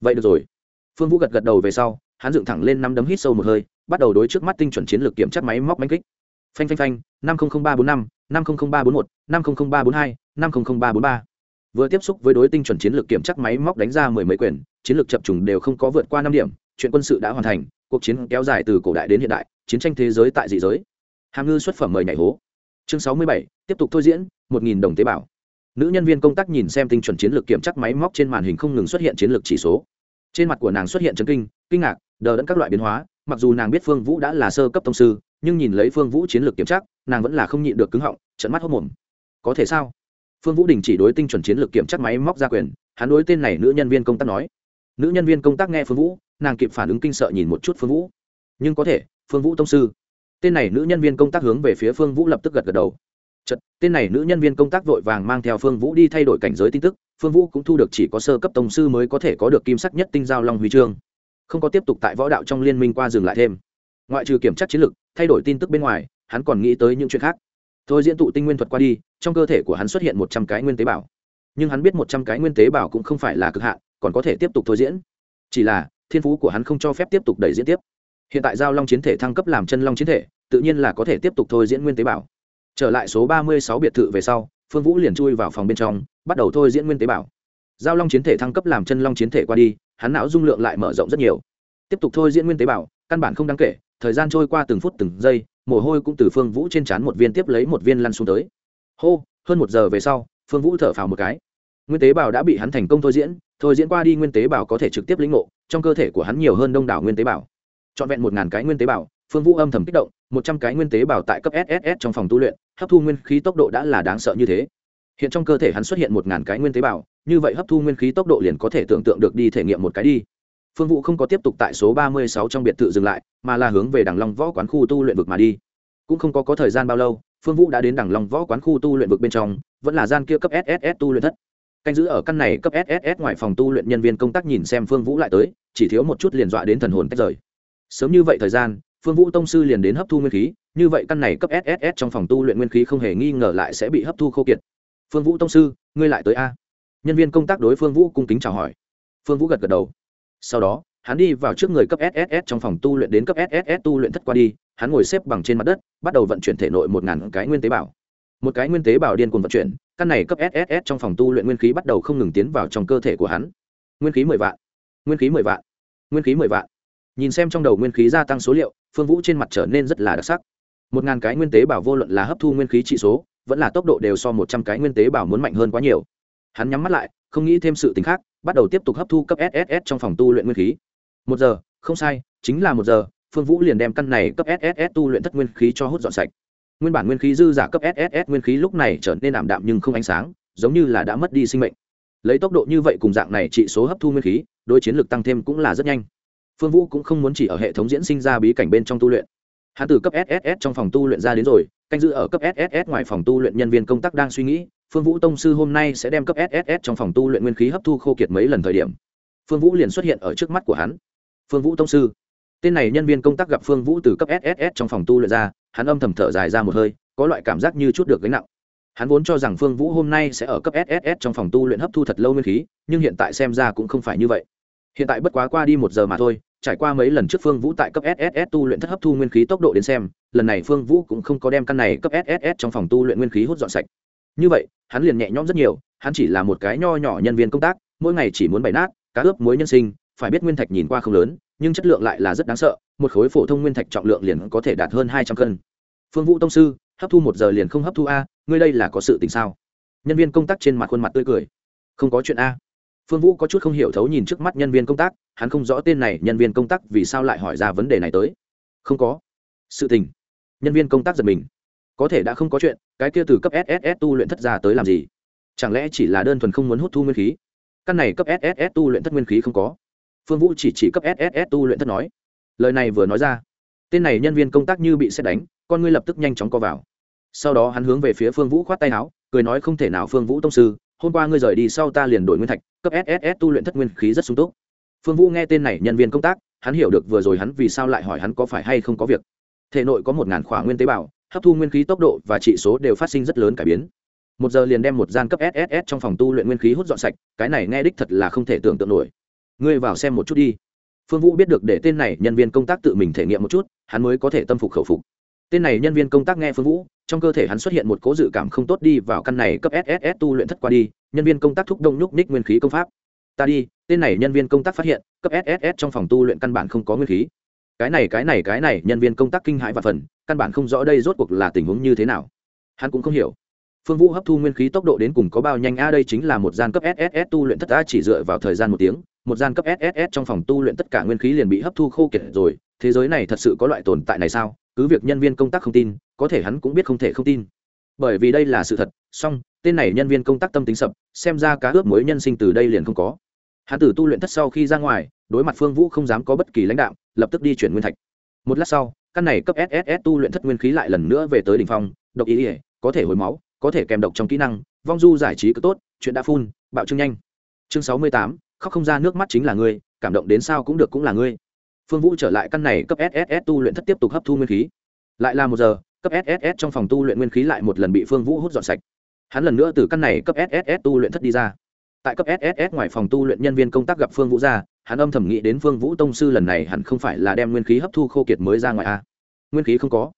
Vậy được rồi. Phương vũ gật gật đầu về sau, hắn dựng thẳng lên năm đấm hít sâu một hơi, bắt đầu đối trước mắt tinh chuẩn chiến lược kiểm tra máy móc máy kích. Phanh phanh phanh, năm không không ba bốn năm năm không không ba bốn một, năm không không ba bốn hai, năm không không ba bốn ba. Vừa tiếp xúc với đối tinh chuẩn chiến lược kiểm tra máy móc đánh ra mười mấy quyền, chiến lược chập trùng đều không có vượt qua năm điểm, chuyện quân sự đã hoàn thành, cuộc chiến kéo dài từ cổ đại đến hiện đại, chiến tranh thế giới tại dị giới hàm ngư xuất phẩm mời nhảy hố. Chương sáu mươi bảy, tiếp tục thôi diễn, một nghìn đồng tế bào. Nữ nhân viên công tác nhìn xem tinh chuẩn chiến lược kiểm chắc máy móc trên màn hình không ngừng xuất hiện chiến lược chỉ số. Trên mặt của nàng xuất hiện chấn kinh kinh ngạc, đờ đẫn các loại biến hóa, mặc dù nàng biết phương vũ đã là sơ cấp tông sư, nhưng nhìn lấy phương vũ chiến lược kiểm tra nàng vẫn là không nhịn được cứng họng trận mắt hốc mồm. Có thể sao? Phương vũ đình chỉ đối tinh chuẩn chiến lược kiểm tra máy móc ra quyền, hắn đối tên này nữ nhân viên công tác nói. Nữ nhân viên công tác nghe phương vũ, nàng kịp phản ứng kinh sợ nhìn một chút phương vũ. Nhưng có thể, phương vũ tông sư tên này nữ nhân viên công tác hướng về phía phương vũ lập tức gật gật đầu. Chật, tên này nữ nhân viên công tác vội vàng mang theo phương vũ đi thay đổi cảnh giới tin tức. Phương vũ cũng thu được chỉ có sơ cấp tông sư mới có thể có được kim sắc nhất tinh giao long huy chương. Không có tiếp tục tại võ đạo trong liên minh qua dừng lại thêm. Ngoại trừ kiểm tra chiến lược thay đổi tin tức bên ngoài hắn còn nghĩ tới những chuyện khác. Thôi diễn tụ tinh nguyên thuật qua đi trong cơ thể của hắn xuất hiện một trăm cái nguyên tế bào. Nhưng hắn biết một trăm cái nguyên tế bào cũng không phải là cực hạn còn có thể tiếp tục thôi diễn. Chỉ là thiên phú của hắn không cho phép tiếp tục đẩy diễn tiếp hiện tại giao long chiến thể thăng cấp làm chân long chiến thể, tự nhiên là có thể tiếp tục thôi diễn nguyên tế bào. Trở lại số ba mươi sáu biệt thự về sau, phương vũ liền chui vào phòng bên trong, bắt đầu thôi diễn nguyên tế bào. Giao long chiến thể thăng cấp làm chân long chiến thể qua đi, hắn não dung lượng lại mở rộng rất nhiều. Tiếp tục thôi diễn nguyên tế bào, căn bản không đáng kể, thời gian trôi qua từng phút từng giây, mồ hôi cũng từ phương vũ trên trán một viên tiếp lấy một viên lăn xuống tới. Hô, hơn một giờ về sau, phương vũ thở phào một cái. Nguyên tế bào đã bị hắn thành công thôi diễn thôi diễn qua đi nguyên tế bào có thể trực tiếp lĩnh ngộ, trong cơ thể của hắn nhiều hơn đông đảo nguyên tế bào trọn vẹn một ngàn cái nguyên tế bào phương vũ âm thầm kích động một trăm cái nguyên tế bào tại cấp sss trong phòng tu luyện hấp thu nguyên khí tốc độ đã là đáng sợ như thế. Hiện trong cơ thể hắn xuất hiện một ngàn cái nguyên tế bào như vậy hấp thu nguyên khí tốc độ liền có thể tưởng tượng được đi thể nghiệm một cái đi. Phương vũ không có tiếp tục tại số ba mươi sáu trong biệt thự dừng lại mà là hướng về đằng long võ quán khu tu luyện vực mà đi. Cũng không có, có thời gian bao lâu phương vũ đã đến đằng long võ quán khu tu luyện vực bên trong vẫn là gian kia cấp sss tu luyện thất. Canh giữ ở căn này cấp sss ngoài phòng tu luyện nhân viên công tác nhìn xem phương vũ lại tới chỉ thiếu một chút liền dọa đến thần hồn tách rời sớm như vậy thời gian, phương vũ tông sư liền đến hấp thu nguyên khí, như vậy căn này cấp sss trong phòng tu luyện nguyên khí không hề nghi ngờ lại sẽ bị hấp thu khô kiệt. Phương vũ tông sư, ngươi lại tới a. Nhân viên công tác đối phương vũ cung kính chào hỏi. Phương vũ gật gật đầu. Sau đó, hắn đi vào trước người cấp sss trong phòng tu luyện đến cấp sss tu luyện thất qua đi, hắn ngồi xếp bằng trên mặt đất, bắt đầu vận chuyển thể nội một ngàn cái nguyên tế bào. Một cái nguyên tế bào điên cuồng vận chuyển, căn này cấp sss trong phòng tu luyện nguyên khí bắt đầu không ngừng tiến vào trong cơ thể của hắn. Nguyên khí mười vạn, nguyên khí mười vạn, nguyên khí mười vạn nhìn xem trong đầu nguyên khí gia tăng số liệu, phương vũ trên mặt trở nên rất là đặc sắc. Một ngàn cái nguyên tế bào vô luận là hấp thu nguyên khí trị số, vẫn là tốc độ đều so một trăm cái nguyên tế bào muốn mạnh hơn quá nhiều. Hắn nhắm mắt lại, không nghĩ thêm sự t khác, bắt đầu tiếp tục hấp thu cấp sss trong phòng tu luyện nguyên khí. Một giờ, không sai, chính là một giờ, phương vũ liền đem căn này cấp sss tu luyện thất nguyên khí cho hút dọn sạch. Nguyên bản nguyên khí dư giả cấp sss nguyên khí lúc này trở nên ảm đạm nhưng không ánh sáng, giống như là đã mất đi sinh mệnh. Lấy tốc độ như vậy cùng dạng này trị số hấp thu nguyên khí đôi chiến lược tăng thêm cũng là rất nhanh phương vũ cũng không muốn chỉ ở hệ thống diễn sinh ra bí cảnh bên trong tu luyện hắn từ cấp sss trong phòng tu luyện ra đến rồi canh giữ ở cấp sss ngoài phòng tu luyện nhân viên công tác đang suy nghĩ phương vũ tông sư hôm nay sẽ đem cấp sss trong phòng tu luyện nguyên khí hấp thu khô kiệt mấy lần thời điểm phương vũ liền xuất hiện ở trước mắt của hắn phương vũ tông sư tên này nhân viên công tác gặp phương vũ từ cấp sss trong phòng tu luyện ra hắn âm thầm thở dài ra một hơi có loại cảm giác như chút được gánh nặng hắn vốn cho rằng phương vũ hôm nay sẽ ở cấp sss trong phòng tu luyện hấp thu thật lâu nguyên khí nhưng hiện tại xem ra cũng không phải như vậy hiện tại bất quá qua đi một giờ mà thôi trải qua mấy lần trước phương vũ tại cấp sss tu luyện thất hấp thu nguyên khí tốc độ đến xem, lần này phương vũ cũng không có đem căn này cấp sss trong phòng tu luyện nguyên khí hút dọn sạch. Như vậy, hắn liền nhẹ nhõm rất nhiều, hắn chỉ là một cái nho nhỏ nhân viên công tác, mỗi ngày chỉ muốn bày nát, cá ướp muối nhân sinh, phải biết nguyên thạch nhìn qua không lớn, nhưng chất lượng lại là rất đáng sợ, một khối phổ thông nguyên thạch trọng lượng liền có thể đạt hơn hai trăm cân. Phương vũ tông sư, hấp thu một giờ liền không hấp thu a, ngươi đây là có sự tình sao? Nhân viên công tác trên mặt khuôn mặt tươi cười. Không có chuyện a phương vũ có chút không hiểu thấu nhìn trước mắt nhân viên công tác, hắn không rõ tên này nhân viên công tác vì sao lại hỏi ra vấn đề này tới. Không có. Sự tình. Nhân viên công tác giật mình. Có thể đã không có chuyện, cái kia từ cấp sss tu luyện thất ra tới làm gì? Chẳng lẽ chỉ là đơn thuần không muốn hút thu nguyên khí? Căn này cấp sss tu luyện thất nguyên khí không có. Phương vũ chỉ chỉ cấp sss tu luyện thất nói. Lời này vừa nói ra, tên này nhân viên công tác như bị xét đánh, con ngươi lập tức nhanh chóng co vào. Sau đó hắn hướng về phía phương vũ khoát tay áo, cười nói không thể nào phương vũ tông sư hôm qua ngươi rời đi sau ta liền đổi nguyên thạch, cấp sss tu luyện thất nguyên khí rất sung túc. Phương vũ nghe tên này, nhân viên công tác, hắn hiểu được vừa rồi hắn vì sao lại hỏi hắn có phải hay không có việc. Thể nội có một ngàn khỏa nguyên tế bào, hấp thu nguyên khí tốc độ và trị số đều phát sinh rất lớn cải biến. Một giờ liền đem một gian cấp sss trong phòng tu luyện nguyên khí hút dọn sạch, cái này nghe đích thật là không thể tưởng tượng nổi. Ngươi vào xem một chút đi. Phương vũ biết được để tên này nhân viên công tác tự mình thể nghiệm một chút, hắn mới có thể tâm phục khẩu phục. Tên này nhân viên công tác nghe phương vũ trong cơ thể hắn xuất hiện một cố dự cảm không tốt đi vào căn này cấp sss tu luyện thất qua đi, nhân viên công tác thúc đông nhúc ních nguyên khí công pháp. Ta đi, tên này nhân viên công tác phát hiện, cấp sss trong phòng tu luyện căn bản không có nguyên khí. Cái này cái này cái này, nhân viên công tác kinh hãi và phần, căn bản không rõ đây rốt cuộc là tình huống như thế nào. Hắn cũng không hiểu. Phương vũ hấp thu nguyên khí tốc độ đến cùng có bao nhanh a, đây chính là một gian cấp sss tu luyện thất a, chỉ dựa vào thời gian một tiếng, một gian cấp sss trong phòng tu luyện tất cả nguyên khí liền bị hấp thu khô kiệt rồi. Thế giới này thật sự có loại tồn tại này sao? Cứ việc nhân viên công tác không tin, có thể hắn cũng biết không thể không tin. Bởi vì đây là sự thật, song, tên này nhân viên công tác tâm tính sập, xem ra cá ướp mối nhân sinh từ đây liền không có. Hắn tử tu luyện thất sau khi ra ngoài, đối mặt phương vũ không dám có bất kỳ lãnh đạo, lập tức đi chuyển nguyên thạch. Một lát sau, căn này cấp sss tu luyện thất nguyên khí lại lần nữa về tới đ ỉ n h phong, độc ý ỉa có thể hồi máu, có thể kèm độc trong kỹ năng, vong du giải trí cứ tốt, chuyện đã phun, bạo trương nhanh. Chương sáu mươi tám, khóc không ra nước mắt chính là ngươi, cảm động đến sao cũng được cũng là ngươi phương vũ trở lại căn này cấp sss tu luyện thất tiếp tục hấp thu nguyên khí. Lại là một giờ, cấp sss trong phòng tu luyện nguyên khí lại một lần bị phương vũ hút dọn sạch. Hắn lần nữa từ căn này cấp sss tu luyện thất đi ra. Tại cấp sss ngoài phòng tu luyện nhân viên công tác gặp phương vũ ra, hắn âm thầm nghĩ đến phương vũ tông sư lần này hẳn không phải là đem nguyên khí hấp thu khô kiệt mới ra ngoài a nguyên khí không có.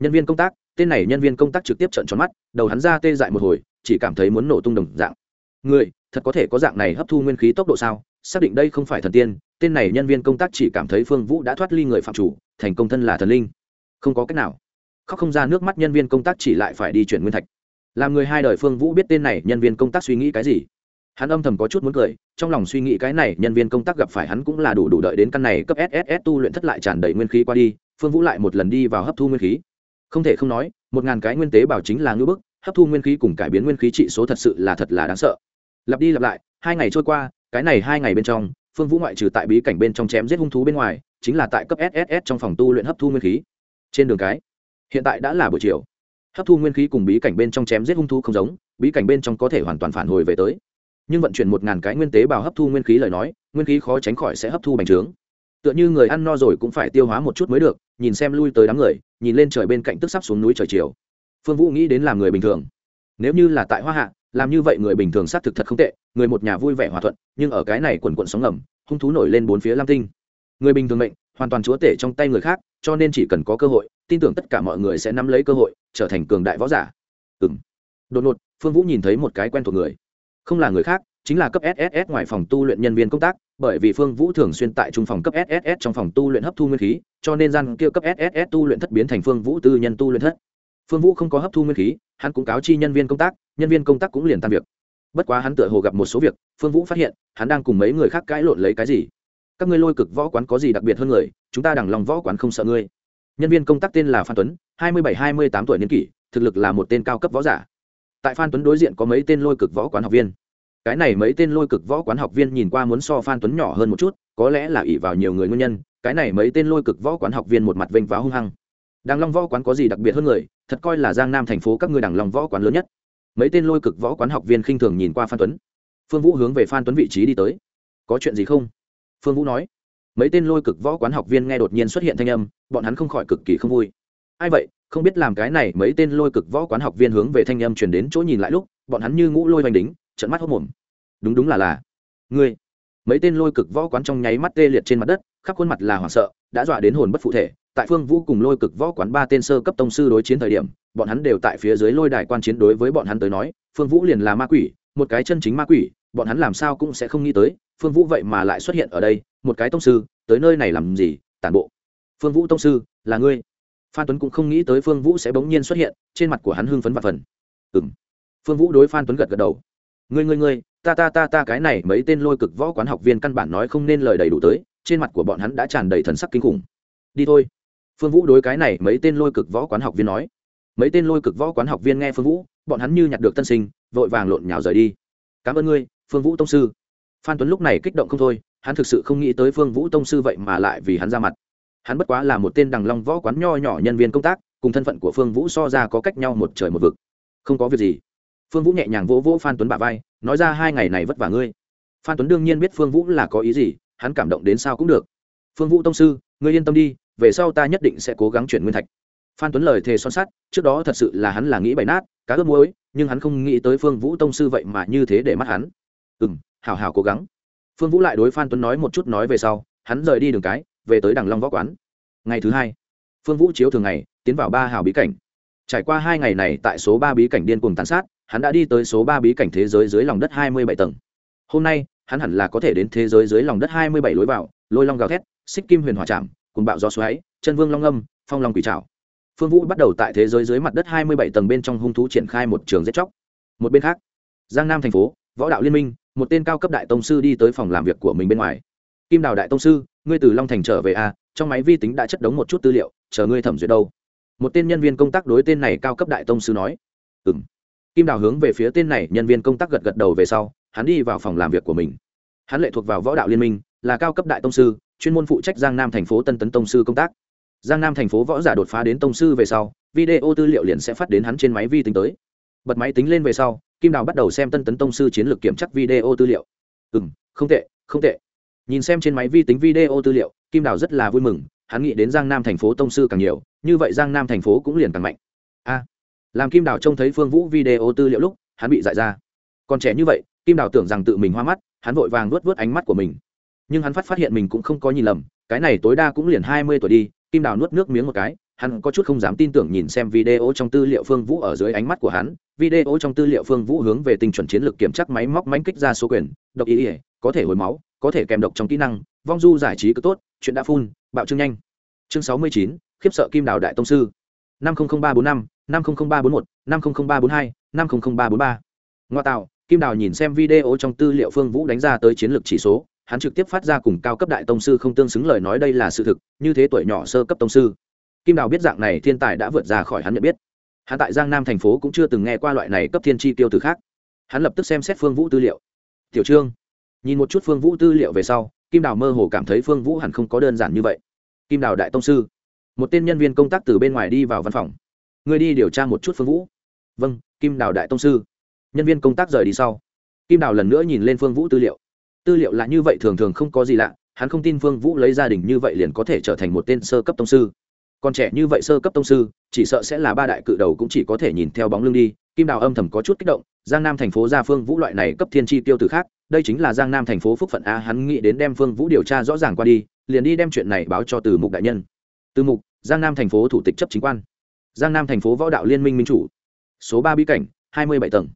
Nhân viên công tác, tên này nhân viên công tác trực tiếp trận tròn mắt, đầu hắn ra tê dại một hồi, chỉ cảm thấy muốn nổ tung đồng dạng. Người, thật có thể có dạng này hấp thu nguyên khí tốc độ sao? Xác định đây không phải thần tiên, tên này nhân viên công tác chỉ cảm thấy phương vũ đã thoát ly người phạm chủ, thành công thân là thần linh. Không có cách nào. Khóc không ra nước mắt nhân viên công tác chỉ lại phải đi chuyển nguyên thạch. Làm người hai đời phương vũ biết tên này nhân viên công tác suy nghĩ cái gì. Hắn âm thầm có chút muốn cười, trong lòng suy nghĩ cái này nhân viên công tác gặp phải hắn cũng là đủ đủ đợi đến căn này cấp sss tu luyện thất lại tràn đầy nguyên khí qua đi, phương vũ lại một lần đi vào hấp thu nguyên khí. Không thể không nói, một ngàn cái nguyên tế bảo chính là ngưỡng bức, hấp thu nguyên khí cùng cải biến nguyên khí trị số thật sự là thật là đáng sợ. Lặp đi lặp lại, hai ngày trôi qua cái này hai ngày bên trong, phương vũ ngoại trừ tại bí cảnh bên trong chém giết hung thú bên ngoài, chính là tại cấp sss trong phòng tu luyện hấp thu nguyên khí. Trên đường cái, hiện tại đã là buổi chiều. Hấp thu nguyên khí cùng bí cảnh bên trong chém giết hung thú không giống, bí cảnh bên trong có thể hoàn toàn phản hồi về tới. Nhưng vận chuyển một ngàn cái nguyên tế bào hấp thu nguyên khí lời nói, nguyên khí khó tránh khỏi sẽ hấp thu bành trướng. Tựa như người ăn no rồi cũng phải tiêu hóa một chút mới được, nhìn xem lui tới đám người, nhìn lên trời bên cạnh tức sắp xuống núi trời chiều. Phương vũ nghĩ đến làm người bình thường. Nếu như là tại hoa hạ làm như vậy người bình thường xác thực thật không tệ, người một nhà vui vẻ hòa thuận, nhưng ở cái này quần quận sóng ngầm, hung thú nổi lên bốn phía lam tinh. Người bình thường mệnh, hoàn toàn chúa tể trong tay người khác, cho nên chỉ cần có cơ hội, tin tưởng tất cả mọi người sẽ nắm lấy cơ hội, trở thành cường đại võ giả. Ừ đột ngột, phương vũ nhìn thấy một cái quen thuộc người. Không là người khác, chính là cấp sss ngoài phòng tu luyện nhân viên công tác, bởi vì phương vũ thường xuyên tại trung phòng cấp sss trong phòng tu luyện hấp thu nguyên khí, cho nên gian kia cấp sss tu luyện thất biến thành phương vũ tư nhân tu luyện thất phương vũ không có hấp thu nguyên khí, hắn cũng cáo chi nhân viên công tác, nhân viên công tác cũng liền tan việc. Bất quá hắn tựa hồ gặp một số việc, phương vũ phát hiện, hắn đang cùng mấy người khác cãi lộn lấy cái gì. Các ngươi lôi cực võ quán có gì đặc biệt hơn người, chúng ta đằng lòng võ quán không sợ ngươi. Nhân viên công tác tên là phan tuấn, hai mươi bảy, hai mươi tám tuổi niên kỷ, thực lực là một tên cao cấp võ giả. Tại phan tuấn đối diện có mấy tên lôi cực võ quán học viên. Cái này mấy tên lôi cực võ quán học viên nhìn qua muốn so phan tuấn nhỏ hơn một chút, có lẽ là ỷ vào nhiều người nguyên nhân, cái này mấy tên lôi cực võ quán học viên một mặt vênh váo hung hăng đàng long võ quán có gì đặc biệt hơn người, thật coi là giang nam thành phố các người đàng long võ quán lớn nhất. Mấy tên lôi cực võ quán học viên khinh thường nhìn qua phan tuấn. Phương vũ hướng về phan tuấn vị trí đi tới. Có chuyện gì không? Phương vũ nói. Mấy tên lôi cực võ quán học viên nghe đột nhiên xuất hiện thanh âm, bọn hắn không khỏi cực kỳ không vui. Ai vậy? Không biết làm cái này mấy tên lôi cực võ quán học viên hướng về thanh âm truyền đến chỗ nhìn lại lúc, bọn hắn như ngũ lôi hoành đính trận mắt hốc mồm. Đúng đúng là là. Ngươi. Mấy tên lôi cực võ quán trong nháy mắt tê liệt trên mặt đất, khắp khuôn mặt là hoảng sợ, đã dọa đến hồn bất phụ thể tại phương vũ cùng lôi cực võ quán ba tên sơ cấp tông sư đối chiến thời điểm, bọn hắn đều tại phía dưới lôi đài quan chiến đối với bọn hắn tới nói, phương vũ liền là ma quỷ, một cái chân chính ma quỷ, bọn hắn làm sao cũng sẽ không nghĩ tới, phương vũ vậy mà lại xuất hiện ở đây, một cái tông sư, tới nơi này làm gì, tản bộ. Phương vũ tông sư, là ngươi. Phan tuấn cũng không nghĩ tới phương vũ sẽ bỗng nhiên xuất hiện, trên mặt của hắn hưng phấn và phần. Ừ m phương vũ đối phan tuấn gật gật đầu. Ngươi ngươi ngươi, ta ta ta ta cái này mấy tên lôi cực võ quán học viên căn bản nói không nên lời đầy đủ tới, trên mặt của bọn hắn đã tràn đầy thần sắc kinh khủng. Đi thôi phương vũ đối cái này mấy tên lôi cực võ quán học viên nói. Mấy tên lôi cực võ quán học viên nghe phương vũ, bọn hắn như nhặt được tân sinh, vội vàng lộn nhào rời đi. Cảm ơn ngươi, phương vũ tông sư. Phan tuấn lúc này kích động không thôi, hắn thực sự không nghĩ tới phương vũ tông sư vậy mà lại vì hắn ra mặt. Hắn bất quá là một tên đằng long võ quán nho nhỏ nhân viên công tác, cùng thân phận của phương vũ so ra có cách nhau một trời một vực. Không có việc gì. Phương vũ nhẹ nhàng vỗ vỗ phan tuấn bà vai, nói ra, hai ngày này vất vả ngươi. Phan tuấn đương nhiên biết phương vũ là có ý gì, hắn cảm động đến sao cũng được. Phương vũ tông sư, ngươi yên tâm đi về sau ta nhất định sẽ cố gắng chuyển nguyên thạch. Phan tuấn lời thề son sắt, trước đó thật sự là hắn là nghĩ bày nát, cá ướp muối, nhưng hắn không nghĩ tới phương vũ tông sư vậy mà như thế để mắt hắn. Ừ m hào hào cố gắng. Phương vũ lại đối phan tuấn nói một chút nói về sau, hắn rời đi đường cái, về tới đằng long võ quán. Ngày thứ hai, phương vũ chiếu thường ngày, tiến vào ba hào bí cảnh. Trải qua hai ngày này tại số ba bí cảnh điên cùng tàn sát, hắn đã đi tới số ba bí cảnh thế giới dưới lòng đất hai mươi bảy tầng. Hôm nay, hắn hẳn là có thể đến thế giới dưới lòng đất hai mươi bảy lối vào, lôi long gào thét, xích kim huyền hòa chạm cùng bạo gió xoáy chân vương long âm phong long quỷ trào phương vũ bắt đầu tại thế giới dưới mặt đất hai mươi bảy tầng bên trong hung thú triển khai một trường giết chóc. Một bên khác giang nam thành phố võ đạo liên minh một tên cao cấp đại tông sư đi tới phòng làm việc của mình bên ngoài. Kim đào đại tông sư ngươi từ long thành trở về a à, trong máy vi tính đã chất đống một chút tư liệu chờ ngươi thẩm duyệt đâu. Một tên nhân viên công tác đối tên này cao cấp đại tông sư nói. Ừ m kim đào hướng về phía tên này nhân viên công tác gật gật đầu về sau hắn đi vào phòng làm việc của mình. Hắn lệ thuộc vào võ đạo liên minh là cao cấp đại tông sư, chuyên môn phụ trách giang nam thành phố tân tấn tông sư công tác. Giang nam thành phố võ giả đột phá đến tông sư về sau, video tư liệu liền sẽ phát đến hắn trên máy vi tính tới. Bật máy tính lên về sau, kim đào bắt đầu xem tân tấn tông sư chiến lược kiểm chắc video tư liệu. Ừ m không tệ không tệ. Nhìn xem trên máy vi tính video tư liệu, kim đào rất là vui mừng, hắn nghĩ đến giang nam thành phố tông sư càng nhiều, như vậy giang nam thành phố cũng liền càng mạnh. A, làm kim đào trông thấy phương vũ video tư liệu lúc, hắn bị dại ra. Còn trẻ như vậy, kim đào tưởng rằng tự mình hoa mắt, hắn vội vàng vuốt vớt ánh mắt của mình nhưng hắn phát phát hiện mình cũng không có nhìn lầm, cái này tối đa cũng liền hai mươi tuổi đi, kim đào nuốt nước miếng một cái, hắn có chút không dám tin tưởng nhìn xem video trong tư liệu phương vũ ở dưới ánh mắt của hắn, video trong tư liệu phương vũ hướng về tinh chuẩn chiến lược kiểm tra máy móc mánh kích ra số quyền, độc ý ỉa có thể hồi máu, có thể kèm độc trong kỹ năng, vong du giải trí cứ tốt, chuyện đã phun bạo trương nhanh. Chương sáu mươi chín, khiếp sợ kim đào đại tông sư. năm trăm linh ba bốn năm năm trăm linh ba bốn một, năm trăm linh ba bốn hai, năm trăm linh ba bốn ba. Ngoa tạo, kim đào nhìn xem video trong tư liệu phương vũ đánh ra tới chiến lược chỉ số hắn trực tiếp phát ra cùng cao cấp đại tông sư không tương xứng lời nói đây là sự thực, như thế tuổi nhỏ sơ cấp tông sư. Kim đào biết dạng này thiên tài đã vượt ra khỏi hắn nhận biết. Hắn tại giang nam thành phố cũng chưa từng nghe qua loại này cấp thiên chi tiêu từ khác. Hắn lập tức xem xét phương vũ tư liệu. Tiểu trương. Nhìn một chút phương vũ tư liệu về sau, kim đào mơ hồ cảm thấy phương vũ hẳn không có đơn giản như vậy. Kim đào đại tông sư. Một tên nhân viên công tác từ bên ngoài đi vào văn phòng. Người đi điều tra một chút phương vũ. Vâng kim đào đại tông sư. Nhân viên công tác rời đi sau. Kim đào lần nữa nhìn lên phương vũ tư liệu tư liệu là như vậy thường thường không có gì lạ, hắn không tin phương vũ lấy gia đình như vậy liền có thể trở thành một tên sơ cấp tông sư. Còn trẻ như vậy sơ cấp tông sư, chỉ sợ sẽ là ba đại cự đầu cũng chỉ có thể nhìn theo bóng lưng đi. Kim đào âm thầm có chút kích động, giang nam thành phố gia phương vũ loại này cấp thiên tri tiêu từ khác, đây chính là giang nam thành phố phúc phận a, hắn nghĩ đến đem phương vũ điều tra rõ ràng qua đi, liền đi đem chuyện này báo cho từ mục đại nhân. Từ mục, giang nam thành phố thủ tịch chấp chính quan. Giang nam thành phố võ đạo liên minh minh chủ. Số ba bí cảnh, hai mươi bảy tầng.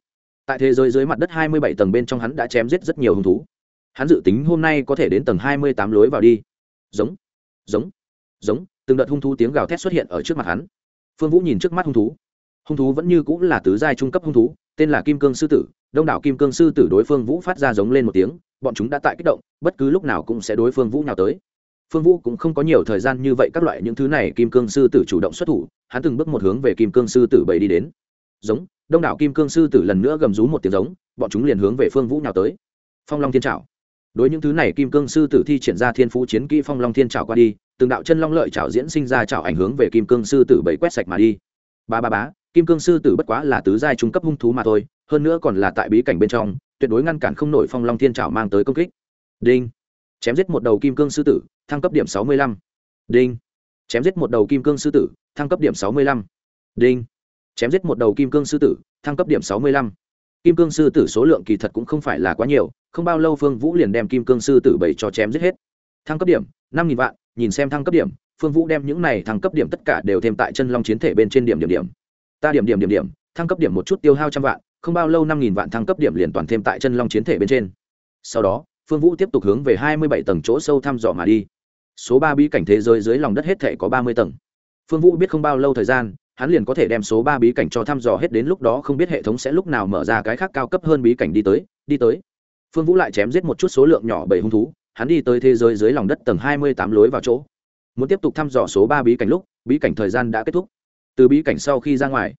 Tại thế giới dưới mặt đất hai mươi bảy tầng bên trong hắn đã chém giết rất nhiều hung thú hắn dự tính hôm nay có thể đến tầng hai mươi tám lối vào đi. Giống giống giống, từng đợt hung thú tiếng gào thét xuất hiện ở trước mặt hắn. Phương vũ nhìn trước mắt hung thú. Hung thú vẫn như cũng là tứ giai trung cấp hung thú, tên là kim cương sư tử. Đông đảo kim cương sư tử đối phương vũ phát ra giống lên một tiếng, bọn chúng đã tại kích động, bất cứ lúc nào cũng sẽ đối phương vũ nào tới. Phương vũ cũng không có nhiều thời gian như vậy các loại những thứ này kim cương sư tử chủ động xuất thủ, hắn từng bước một hướng về kim cương sư tử bảy đi đến. Giống, đông đảo kim cương sư tử lần nữa gầm rú một tiếng giống, bọn chúng liền hướng về phương vũ nào tới. Phong long thiên trảo đối những thứ này kim cương sư tử thi triển ra thiên phú chiến kỹ phong long thiên trào qua đi, từng đạo chân long lợi trào diễn sinh ra trào ảnh hướng về kim cương sư tử bảy quét sạch mà đi. Ba ba bá kim cương sư tử bất quá là tứ giai trung cấp hung thú mà thôi, hơn nữa còn là tại bí cảnh bên trong, tuyệt đối ngăn cản không nổi phong long thiên trào mang tới công kích. Đinh. Chém giết một đầu kim cương sư tử, thăng cấp điểm sáu mươi lăm. Đinh. Chém giết một đầu kim cương sư tử, thăng cấp điểm sáu mươi lăm. Đinh. Chém giết một đầu kim cương sư tử, thăng cấp điểm sáu mươi lăm kim cương sư tử số lượng kỳ thật cũng không phải là quá nhiều, không bao lâu phương vũ liền đem kim cương sư tử bảy cho chém giết hết. Thăng cấp điểm, năm nghìn vạn, nhìn xem thăng cấp điểm, phương vũ đem những này thăng cấp điểm tất cả đều thêm tại chân long chiến thể bên trên điểm điểm điểm. Ta điểm điểm điểm điểm, thăng cấp điểm một chút tiêu hao trăm vạn, không bao lâu năm nghìn vạn thăng cấp điểm liền toàn thêm tại chân long chiến thể bên trên. Sau đó, phương vũ tiếp tục hướng về hai mươi bảy tầng chỗ sâu thăm dò mà đi. Số ba bí cảnh thế giới dưới lòng đất hết thể có ba mươi tầng. Phương vũ biết không bao lâu thời gian hắn liền có thể đem số ba bí cảnh cho thăm dò hết đến lúc đó không biết hệ thống sẽ lúc nào mở ra cái khác cao cấp hơn bí cảnh đi tới đi tới. Phương vũ lại chém giết một chút số lượng nhỏ bảy hung thú, hắn đi tới thế giới dưới lòng đất tầng hai mươi tám lối vào chỗ. Muốn tiếp tục thăm dò số ba bí cảnh lúc, bí cảnh thời gian đã kết thúc. Từ bí cảnh sau khi ra ngoài,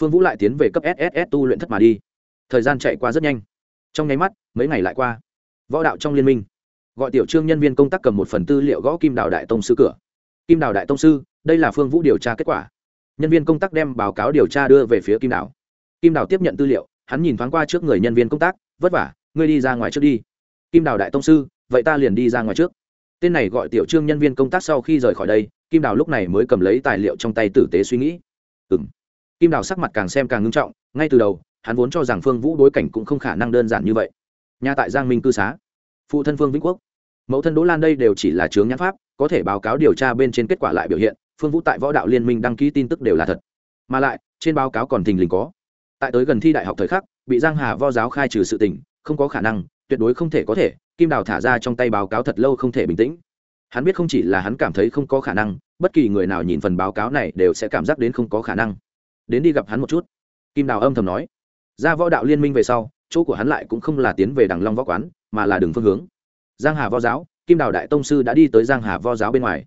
phương vũ lại tiến về cấp sss tu luyện thất mà đi. Thời gian chạy qua rất nhanh. Trong nháy mắt, mấy ngày lại qua. Võ đạo trong liên minh. Gọi tiểu trương nhân viên công tác cầm một phần tư liệu gõ kim đào đại tông sư cửa. Kim đào đại tông sư, đây là phương vũ điều tra kết quả nhân viên công tác đem báo cáo điều tra đưa về phía kim Đảo. kim Đảo tiếp nhận tư liệu, hắn nhìn thoáng qua trước người nhân viên công tác, vất vả, ngươi đi ra ngoài trước đi. Kim Đảo đại tông sư, vậy ta liền đi ra ngoài trước. Tên này gọi tiểu trương nhân viên công tác sau khi rời khỏi đây, kim Đảo lúc này mới cầm lấy tài liệu trong tay tử tế suy nghĩ. Ừ m kim Đảo sắc mặt càng xem càng ngưng trọng, ngay từ đầu, hắn vốn cho rằng phương vũ đối cảnh cũng không khả năng đơn giản như vậy. Nhà tại giang minh cư xá, phụ thân phương vĩnh quốc. Mẫu thân đỗ lan đây đều chỉ là chướng nhãn pháp, có thể báo cáo điều tra bên trên kết quả lại biểu hiện phương vũ tại võ đạo liên minh đăng ký tin tức đều là thật. Mà lại, trên báo cáo còn thình lình có. Tại tới gần thi đại học thời khắc, bị giang hà vo giáo khai trừ sự tình không có khả năng, tuyệt đối không thể có thể, kim đào thả ra trong tay báo cáo thật lâu không thể bình tĩnh. Hắn biết không chỉ là hắn cảm thấy không có khả năng, bất kỳ người nào nhìn phần báo cáo này đều sẽ cảm giác đến không có khả năng. Đến đi gặp hắn một chút. Kim đào âm thầm nói. Ra võ đạo liên minh về sau, chỗ của hắn lại cũng không là tiến về đằng long võ quán, mà là đường phương hướng. Giang hà võ giáo, kim đào đại tông sư đã đi tới giang hà võ giáo bên ngoài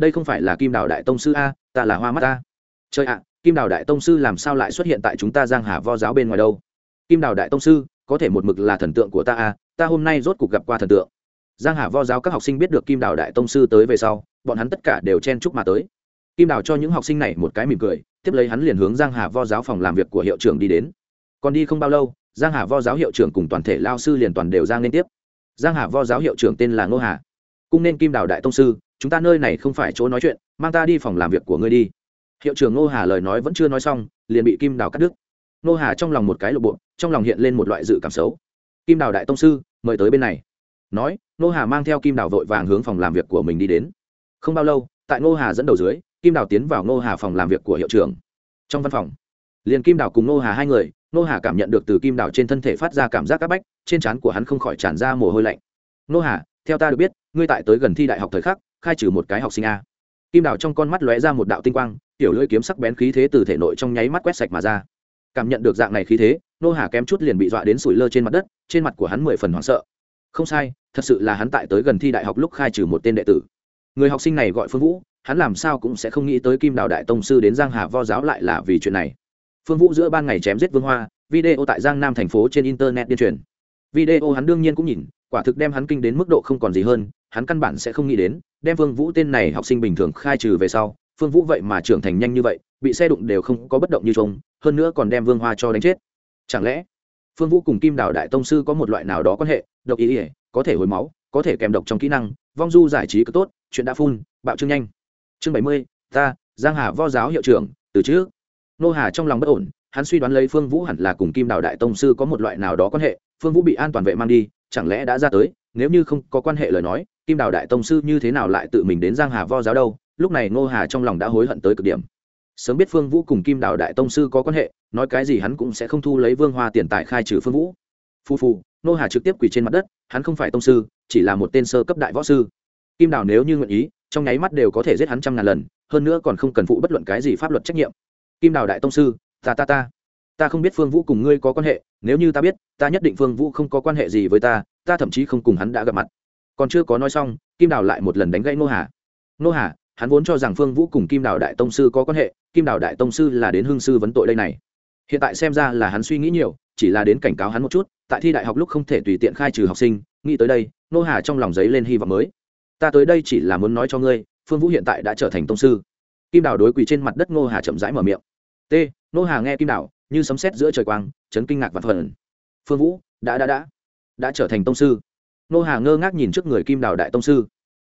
đây không phải là kim đào đại tông sư a, ta là hoa mắt a chơi ạ, kim đào đại tông sư làm sao lại xuất hiện tại chúng ta giang hà vo giáo bên ngoài đâu? Kim đào đại tông sư, có thể một mực là thần tượng của ta a, ta hôm nay rốt cuộc gặp qua thần tượng. Giang hà vo giáo các học sinh biết được kim đào đại tông sư tới về sau, bọn hắn tất cả đều chen chúc mà tới. Kim đào cho những học sinh này một cái mỉm cười, tiếp lấy hắn liền hướng giang hà vo giáo phòng làm việc của hiệu trưởng đi đến. Còn đi không bao lâu, giang hà vo giáo hiệu trưởng cùng toàn thể lao sư liền toàn đều giang liên tiếp. Giang hà vo giáo hiệu trưởng tên là ngô hà. Cung nên kim đào đại tông sư chúng ta nơi này không phải chỗ nói chuyện, mang ta đi phòng làm việc của ngươi đi. Hiệu trưởng ngô hà lời nói vẫn chưa nói xong, liền bị kim đào cắt đứt. Ngô hà trong lòng một cái lộ bộ trong lòng hiện lên một loại dự cảm xấu. Kim đào đại tông sư, mời tới bên này. Nói, ngô hà mang theo kim đào vội vàng hướng phòng làm việc của mình đi đến. Không bao lâu, tại ngô hà dẫn đầu dưới, kim đào tiến vào ngô hà phòng làm việc của hiệu trưởng. Trong văn phòng, liền kim đào cùng ngô hà hai người, ngô hà cảm nhận được từ kim đào trên thân thể phát ra cảm giác áp bách, trên trán của hắn không khỏi tràn ra mồ hôi lạnh. Ngô hà, theo ta được biết, ngươi tại tới gần thi đại học thời khắc khai trừ một cái học sinh a. Kim đào trong con mắt lóe ra một đạo tinh quang, tiểu lưỡi kiếm sắc bén khí thế từ thể nội trong nháy mắt quét sạch mà ra. Cảm nhận được dạng này khí thế, nô hà kém chút liền bị dọa đến sủi lơ trên mặt đất, trên mặt của hắn mười phần hoảng sợ. Không sai, thật sự là hắn tại tới gần thi đại học lúc khai trừ một tên đệ tử. Người học sinh này gọi phương vũ, hắn làm sao cũng sẽ không nghĩ tới kim đào đại tông sư đến giang hà vo giáo lại là vì chuyện này. Phương vũ giữa ban ngày chém giết vương hoa, video tại giang nam thành phố trên internet điên truyền. Video hắn đương nhiên cũng nhìn, quả thực đem hắn kinh đến mức độ không còn gì hơn hắn căn bản sẽ không nghĩ đến, đem phương vũ tên này học sinh bình thường khai trừ về sau phương vũ vậy mà trưởng thành nhanh như vậy, bị xe đụng đều không có bất động như trông, hơn nữa còn đem vương hoa cho đánh chết. Chẳng lẽ phương vũ cùng kim đào đại tông sư có một loại nào đó quan hệ, độc ý ỉa có thể hồi máu, có thể kèm độc trong kỹ năng, vong du giải trí cứ tốt, chuyện đã phun, bạo trương nhanh. Chương bảy mươi, ta, giang hà vo giáo hiệu trưởng, từ trước. Nô hà trong lòng bất ổn, hắn suy đoán lấy phương vũ hẳn là cùng kim đào đại tông sư có một loại nào đó quan hệ, phương vũ bị an toàn vệ mang đi, chẳng lẽ đã ra tới, nếu như không có quan hệ lời nói kim đào đại tông sư như thế nào lại tự mình đến giang hà vo giáo đâu? Lúc này ngô hà trong lòng đã hối hận tới cực điểm. Sớm biết phương vũ cùng kim đào đại tông sư có quan hệ, nói cái gì hắn cũng sẽ không thu lấy vương hoa tiền tài khai trừ phương vũ. Phu phu ngô hà trực tiếp quỳ trên mặt đất, hắn không phải tông sư, chỉ là một tên sơ cấp đại võ sư. Kim đào nếu như nguyện ý, trong nháy mắt đều có thể giết hắn trăm ngàn lần, hơn nữa còn không cần phụ bất luận cái gì pháp luật trách nhiệm. Kim đào đại tông sư, ta ta ta. Ta không biết phương vũ cùng ngươi có quan hệ, nếu như ta biết, ta nhất định phương vũ không có quan hệ gì với ta ta thậm chí không cùng hắn đã gặp mặt còn chưa có nói xong, kim đào lại một lần đánh gãy nô hà. Nô hà, hắn vốn cho rằng phương vũ cùng kim đào đại tông sư có quan hệ, kim đào đại tông sư là đến hương sư vấn tội đây này. Hiện tại xem ra là hắn suy nghĩ nhiều, chỉ là đến cảnh cáo hắn một chút, tại thi đại học lúc không thể tùy tiện khai trừ học sinh, nghĩ tới đây nô hà trong lòng giấy lên hy vọng mới. Ta tới đây chỉ là muốn nói cho ngươi, phương vũ hiện tại đã trở thành tông sư. Kim đào đối quỳ trên mặt đất nô hà chậm rãi mở miệng. T nô hà nghe kim đào, như sấm sét giữa trời quang, chấn kinh ngạc và phần phương vũ, đã đã đã đã trở thành tông sư nô hà ngơ ngác nhìn trước người kim đào đại tông sư.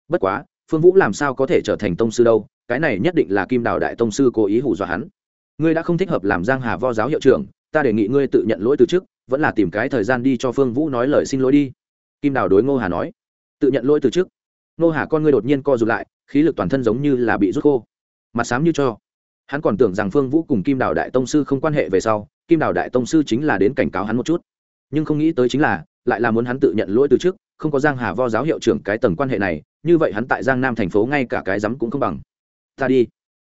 Bất quá, phương vũ làm sao có thể trở thành tông sư đâu, cái này nhất định là kim đào đại tông sư cố ý hù dọa hắn. Ngươi đã không thích hợp làm giang hà vo giáo hiệu trưởng, ta đề nghị ngươi tự nhận lỗi từ trước, vẫn là tìm cái thời gian đi cho phương vũ nói lời xin lỗi đi. Kim đào đối ngô hà nói. Tự nhận lỗi từ trước. Ngô hà con ngươi đột nhiên co rụt lại, khí lực toàn thân giống như là bị rút khô. Mặt xám như cho. Hắn còn tưởng rằng phương vũ cùng kim đào đại tông sư không quan hệ về sau, kim đào đại tông sư chính là đến cảnh cáo hắn một chút. Nhưng không nghĩ tới chính là, lại là muốn hắn tự nhận lỗi từ trước không có giang hà vo giáo hiệu trưởng cái tầng quan hệ này, như vậy hắn tại giang nam thành phố ngay cả cái rắm cũng không bằng. Ta đi.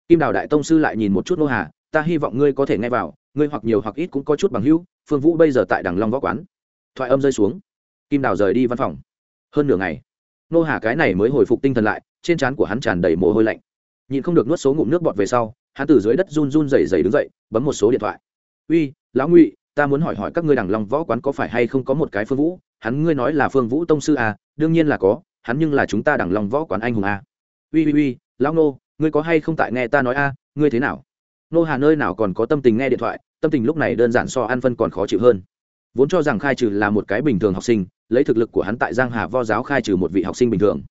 Kim đào đại tông sư lại nhìn một chút nô hà, ta hy vọng ngươi có thể nghe vào, ngươi hoặc nhiều hoặc ít cũng có chút bằng hữu, phương vũ bây giờ tại đằng long võ quán. Thoại âm rơi xuống. Kim đào rời đi văn phòng. Hơn nửa ngày nô hà cái này mới hồi phục tinh thần lại, trên trán của hắn tràn đầy mồ hôi lạnh. Nhìn không được nuốt số ngụm nước bọt về sau, hắn từ dưới đất run run rẩy rẩy đứng dậy, bấm một số điện thoại. Uy, lão ngụy ta muốn hỏi hỏi các ngươi đằng long võ quán có phải hay không có một cái phương vũ? Hắn ngươi nói là phương vũ tông sư à? Đương nhiên là có hắn nhưng là chúng ta đằng long võ quán anh hùng à. ui ui ui lão nô ngươi có hay không tại nghe ta nói a à, ngươi thế nào? Nô hà nơi nào còn có tâm tình nghe điện thoại? Tâm tình lúc này đơn giản so ăn phân còn khó chịu hơn. Vốn cho rằng khai trừ là một cái bình thường học sinh lấy thực lực của hắn tại giang hà vo giáo khai trừ một vị học sinh bình thường.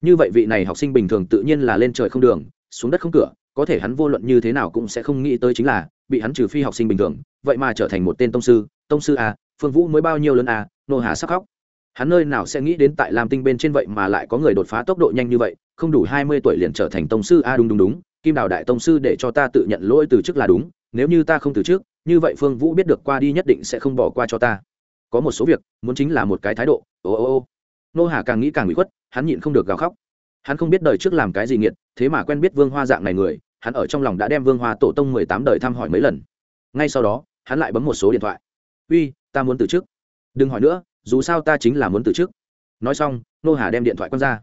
Như vậy vị này học sinh bình thường tự nhiên là lên trời không đường xuống đất không cửa có thể hắn vô luận như thế nào cũng sẽ không nghĩ tới chính là bị hắn trừ phi học sinh bình thường vậy mà trở thành một tên tông sư. Tông sư à phương vũ mới bao nhiêu lớn à nô hà sắc khóc. Hắn nơi nào sẽ nghĩ đến tại lam tinh bên trên vậy mà lại có người đột phá tốc độ nhanh như vậy không đủ hai mươi tuổi liền trở thành tông sư a à, đúng đúng đúng. Kim đào đại tông sư để cho ta tự nhận lỗi từ trước là đúng nếu như ta không từ trước như vậy phương vũ biết được qua đi nhất định sẽ không bỏ qua cho ta. Có một số việc muốn chính là một cái thái độ. Ô ô ô. Nô hà càng nghĩ càng bị khuất hắn nhịn không được gào khóc. Hắn không biết đời trước làm cái gì nghiệt thế mà quen biết vương hoa dạng này người hắn ở trong lòng đã đem vương hoa tổ tông mười tám đời thăm hỏi mấy lần. Ngay sau đó, hắn lại bấm một số điện thoại. Uy, ta muốn từ chức. Đừng hỏi nữa, dù sao ta chính là muốn từ chức. Nói xong, nô hà đem điện thoại quăng ra.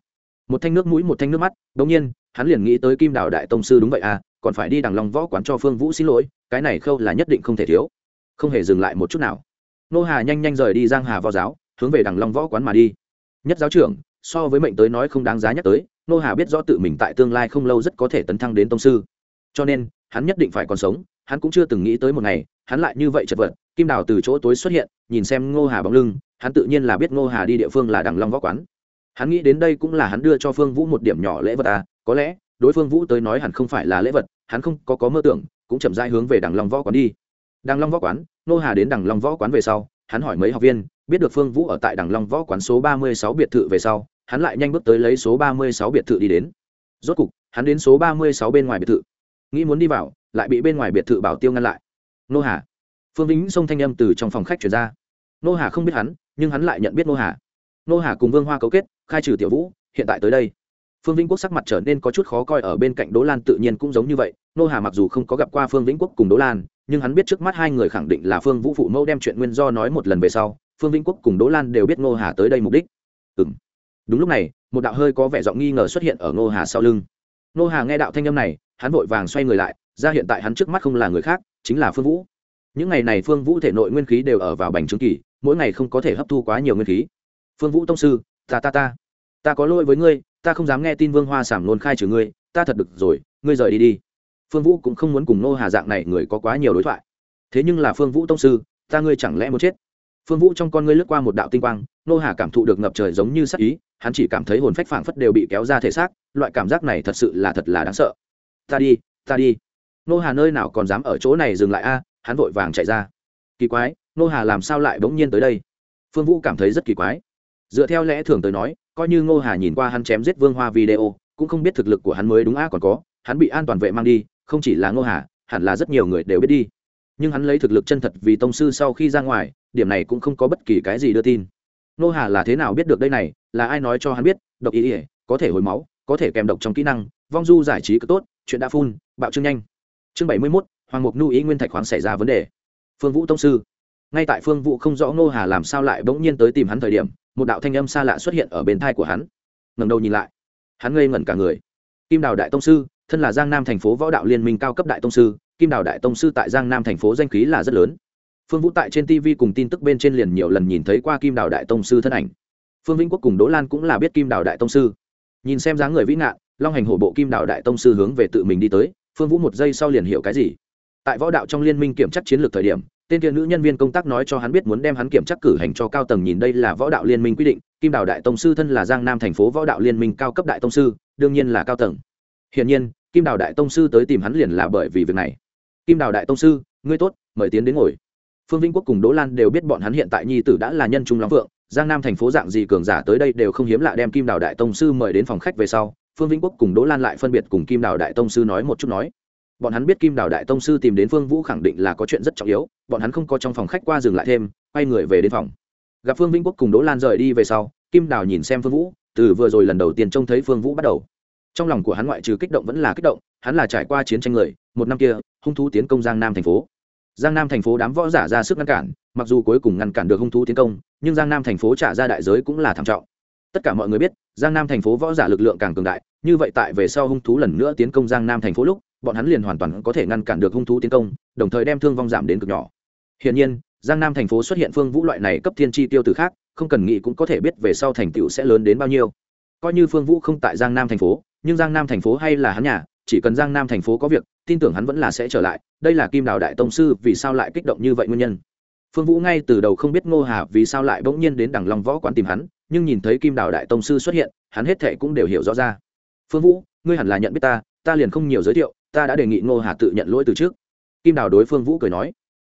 Một thanh nước mũi, một thanh nước mắt. Đ ỗ n g nhiên, hắn liền nghĩ tới kim đào đại tông sư đúng vậy à còn phải đi đằng long võ quán cho phương vũ xin lỗi, cái này khâu là nhất định không thể thiếu. Không hề dừng lại một chút nào. Nô hà nhanh nhanh rời đi giang hà võ giáo, hướng về đằng long võ quán mà đi. Nhất giáo trưởng, so với mệnh tới nói không đáng giá nhắc tới nô hà biết rõ tự mình tại tương lai không lâu rất có thể tấn thăng đến tông sư. Cho nên, hắn nhất định phải còn sống, hắn cũng chưa từng nghĩ tới một ngày, hắn lại như vậy chật vật, kim đào từ chỗ tối xuất hiện, nhìn xem ngô hà bóng lưng, hắn tự nhiên là biết ngô hà đi địa phương là đằng long võ quán. Hắn nghĩ đến đây cũng là hắn đưa cho phương vũ một điểm nhỏ lễ vật à có lẽ, đối phương vũ tới nói hẳn không phải là lễ vật, hắn không có có mơ tưởng, cũng chậm rãi hướng về đằng long võ quán đi. Đằng long võ quán, ngô hà đến đằng long võ quán về sau, hắn hỏi mấy học viên, biết được phương vũ ở tại đằng long võ quán số ba mươi sáu biệt thự về sau hắn lại nhanh bước tới lấy số ba mươi sáu biệt thự đi đến. Rốt cục, hắn đến số ba mươi sáu bên ngoài biệt thự. Nghĩ muốn đi vào, lại bị bên ngoài biệt thự bảo tiêu ngăn lại. Nô hà. Phương vĩnh xông thanh âm từ trong phòng khách chuyển ra. Nô hà không biết hắn, nhưng hắn lại nhận biết nô hà. Nô hà cùng vương hoa cấu kết, khai trừ tiểu vũ, hiện tại tới đây. Phương vĩnh quốc sắc mặt trở nên có chút khó coi ở bên cạnh đỗ lan tự nhiên cũng giống như vậy. Nô hà mặc dù không có gặp qua phương vĩnh quốc cùng đỗ lan, nhưng hắn biết trước mắt hai người khẳng định là phương vũ phụ mẫu đem chuyện nguyên do nói một lần về sau. Phương vĩnh quốc cùng đỗ lan đều biết nô hà tới đây mục đích. Ừ m đúng lúc này, một đạo hơi có vẻ giọng nghi ngờ xuất hiện ở nô hà sau lưng. Nô hà nghe đạo thanh âm này, hắn vội vàng xoay người lại, ra hiện tại hắn trước mắt không là người khác, chính là phương vũ. Những ngày này phương vũ thể nội nguyên khí đều ở vào bành trướng kỳ, mỗi ngày không có thể hấp thu quá nhiều nguyên khí. Phương vũ tông sư, ta ta ta ta có lỗi với ngươi, ta không dám nghe tin vương hoa sảm nôn khai trừ ngươi, ta thật được rồi, ngươi rời đi đi. Phương vũ cũng không muốn cùng nô hà dạng này người có quá nhiều đối thoại. Thế nhưng là phương vũ tông sư, ta ngươi chẳng lẽ muốn chết? Phương vũ trong con ngươi lướt qua một đạo tinh quang, nô hà cảm thụ được ngập trời giống như sắc ý, hắn chỉ cảm thấy hồn phách phảng phất đều bị kéo ra thể xác, loại cảm giác này thật sự là thật là đáng sợ. Ta đi ta đi. Nô hà nơi nào còn dám ở chỗ này dừng lại a, hắn vội vàng chạy ra. Kỳ quái, nô hà làm sao lại bỗng nhiên tới đây? Phương vũ cảm thấy rất kỳ quái. Dựa theo lẽ thường tới nói, coi như ngô hà nhìn qua hắn chém giết vương hoa video, cũng không biết thực lực của hắn mới đúng a còn có, hắn bị an toàn vệ mang đi, không chỉ là ngô hà, hẳn là rất nhiều người đều biết đi nhưng hắn lấy thực lực chân thật vì tông sư sau khi ra ngoài, điểm này cũng không có bất kỳ cái gì đưa tin. Nô hà là thế nào biết được đây này, là ai nói cho hắn biết, độc ý ỉa có thể hồi máu, có thể kèm độc trong kỹ năng, vong du giải trí cực tốt, chuyện đã phun, bạo trương nhanh. Chương bảy mươi mốt, hoàng mục nhu ý nguyên thạch khoáng xảy ra vấn đề. Phương vũ tông sư. Ngay tại phương vũ không rõ nô hà làm sao lại bỗng nhiên tới tìm hắn thời điểm, một đạo thanh âm xa lạ xuất hiện ở bên thai của hắn. Ngầm đầu nhìn lại. Hắn ngây ngẩn cả người. Kim đào đại tông sư, thân là giang nam thành phố võ đạo liên minh cao cấp đại tông sư kim đào đại tông sư tại giang nam thành phố danh khí là rất lớn. Phương vũ tại trên tv cùng tin tức bên trên liền nhiều lần nhìn thấy qua kim đào đại tông sư thân ảnh. Phương vĩnh quốc cùng đỗ lan cũng là biết kim đào đại tông sư. Nhìn xem dáng người vĩ ngạn, long hành hổ bộ kim đào đại tông sư hướng về tự mình đi tới, phương vũ một giây sau liền hiểu cái gì. Tại võ đạo trong liên minh kiểm tra chiến lược thời điểm, tên kia nữ nhân viên công tác nói cho hắn biết muốn đem hắn kiểm tra cử hành cho cao tầng nhìn đây là võ đạo liên minh quy định, kim đào đại tông sư thân là giang nam thành phố võ đạo liên minh cao cấp đại tông sư, đương nhiên là cao tầng. Hiển nhiên, kim đào đại tông sư tới tìm hắn liền là bởi vì việc này kim đào đại tông sư, ngươi tốt, mời tiến đến ngồi. Phương vĩnh quốc cùng đỗ lan đều biết bọn hắn hiện tại nhi tử đã là nhân trung lắm vượng giang nam thành phố dạng gì cường giả tới đây đều không hiếm lạ đem kim đào đại tông sư mời đến phòng khách về sau, phương vĩnh quốc cùng đỗ lan lại phân biệt cùng kim đào đại tông sư nói một chút nói. Bọn hắn biết kim đào đại tông sư tìm đến phương vũ khẳng định là có chuyện rất trọng yếu, bọn hắn không có trong phòng khách qua dừng lại thêm, quay người về đến phòng. Gặp phương vĩnh quốc cùng đỗ lan rời đi về sau, kim đào nhìn xem phương vũ, từ vừa rồi lần đầu tiên trông thấy phương vũ bắt đầu trong lòng của hắn ngoại trừ kích động vẫn là kích động, hắn là trải qua chiến tranh người, một năm kia, hung thú tiến công giang nam thành phố. Giang nam thành phố đám võ giả ra sức ngăn cản, mặc dù cuối cùng ngăn cản được hung thú tiến công, nhưng giang nam thành phố trả ra đại giới cũng là thảm trọng. Tất cả mọi người biết, giang nam thành phố võ giả lực lượng càng cường đại, như vậy tại về sau hung thú lần nữa tiến công giang nam thành phố lúc, bọn hắn liền hoàn toàn có thể ngăn cản được hung thú tiến công, đồng thời đem thương vong giảm đến cực nhỏ. Hiện nhiên, giang nam thành phố xuất hiện phương vũ loại này cấp thiên tri tiêu từ khác, không cần nghĩ cũng có thể biết về sau thành tựu sẽ lớn đến bao nhiêu. Coi như phương vũ không tại giang nam thành phố nhưng giang nam thành phố hay là hắn nhà, chỉ cần giang nam thành phố có việc, tin tưởng hắn vẫn là sẽ trở lại. Đây là kim đào đại tông sư, vì sao lại kích động như vậy nguyên nhân? Phương vũ ngay từ đầu không biết ngô hà vì sao lại bỗng nhiên đến đằng long võ quán tìm hắn, nhưng nhìn thấy kim đào đại tông sư xuất hiện, hắn hết thệ cũng đều hiểu rõ ra. Phương vũ, ngươi hẳn là nhận biết ta ta liền không nhiều giới thiệu, ta đã đề nghị ngô hà tự nhận lỗi từ trước. Kim đào đối phương vũ cười nói.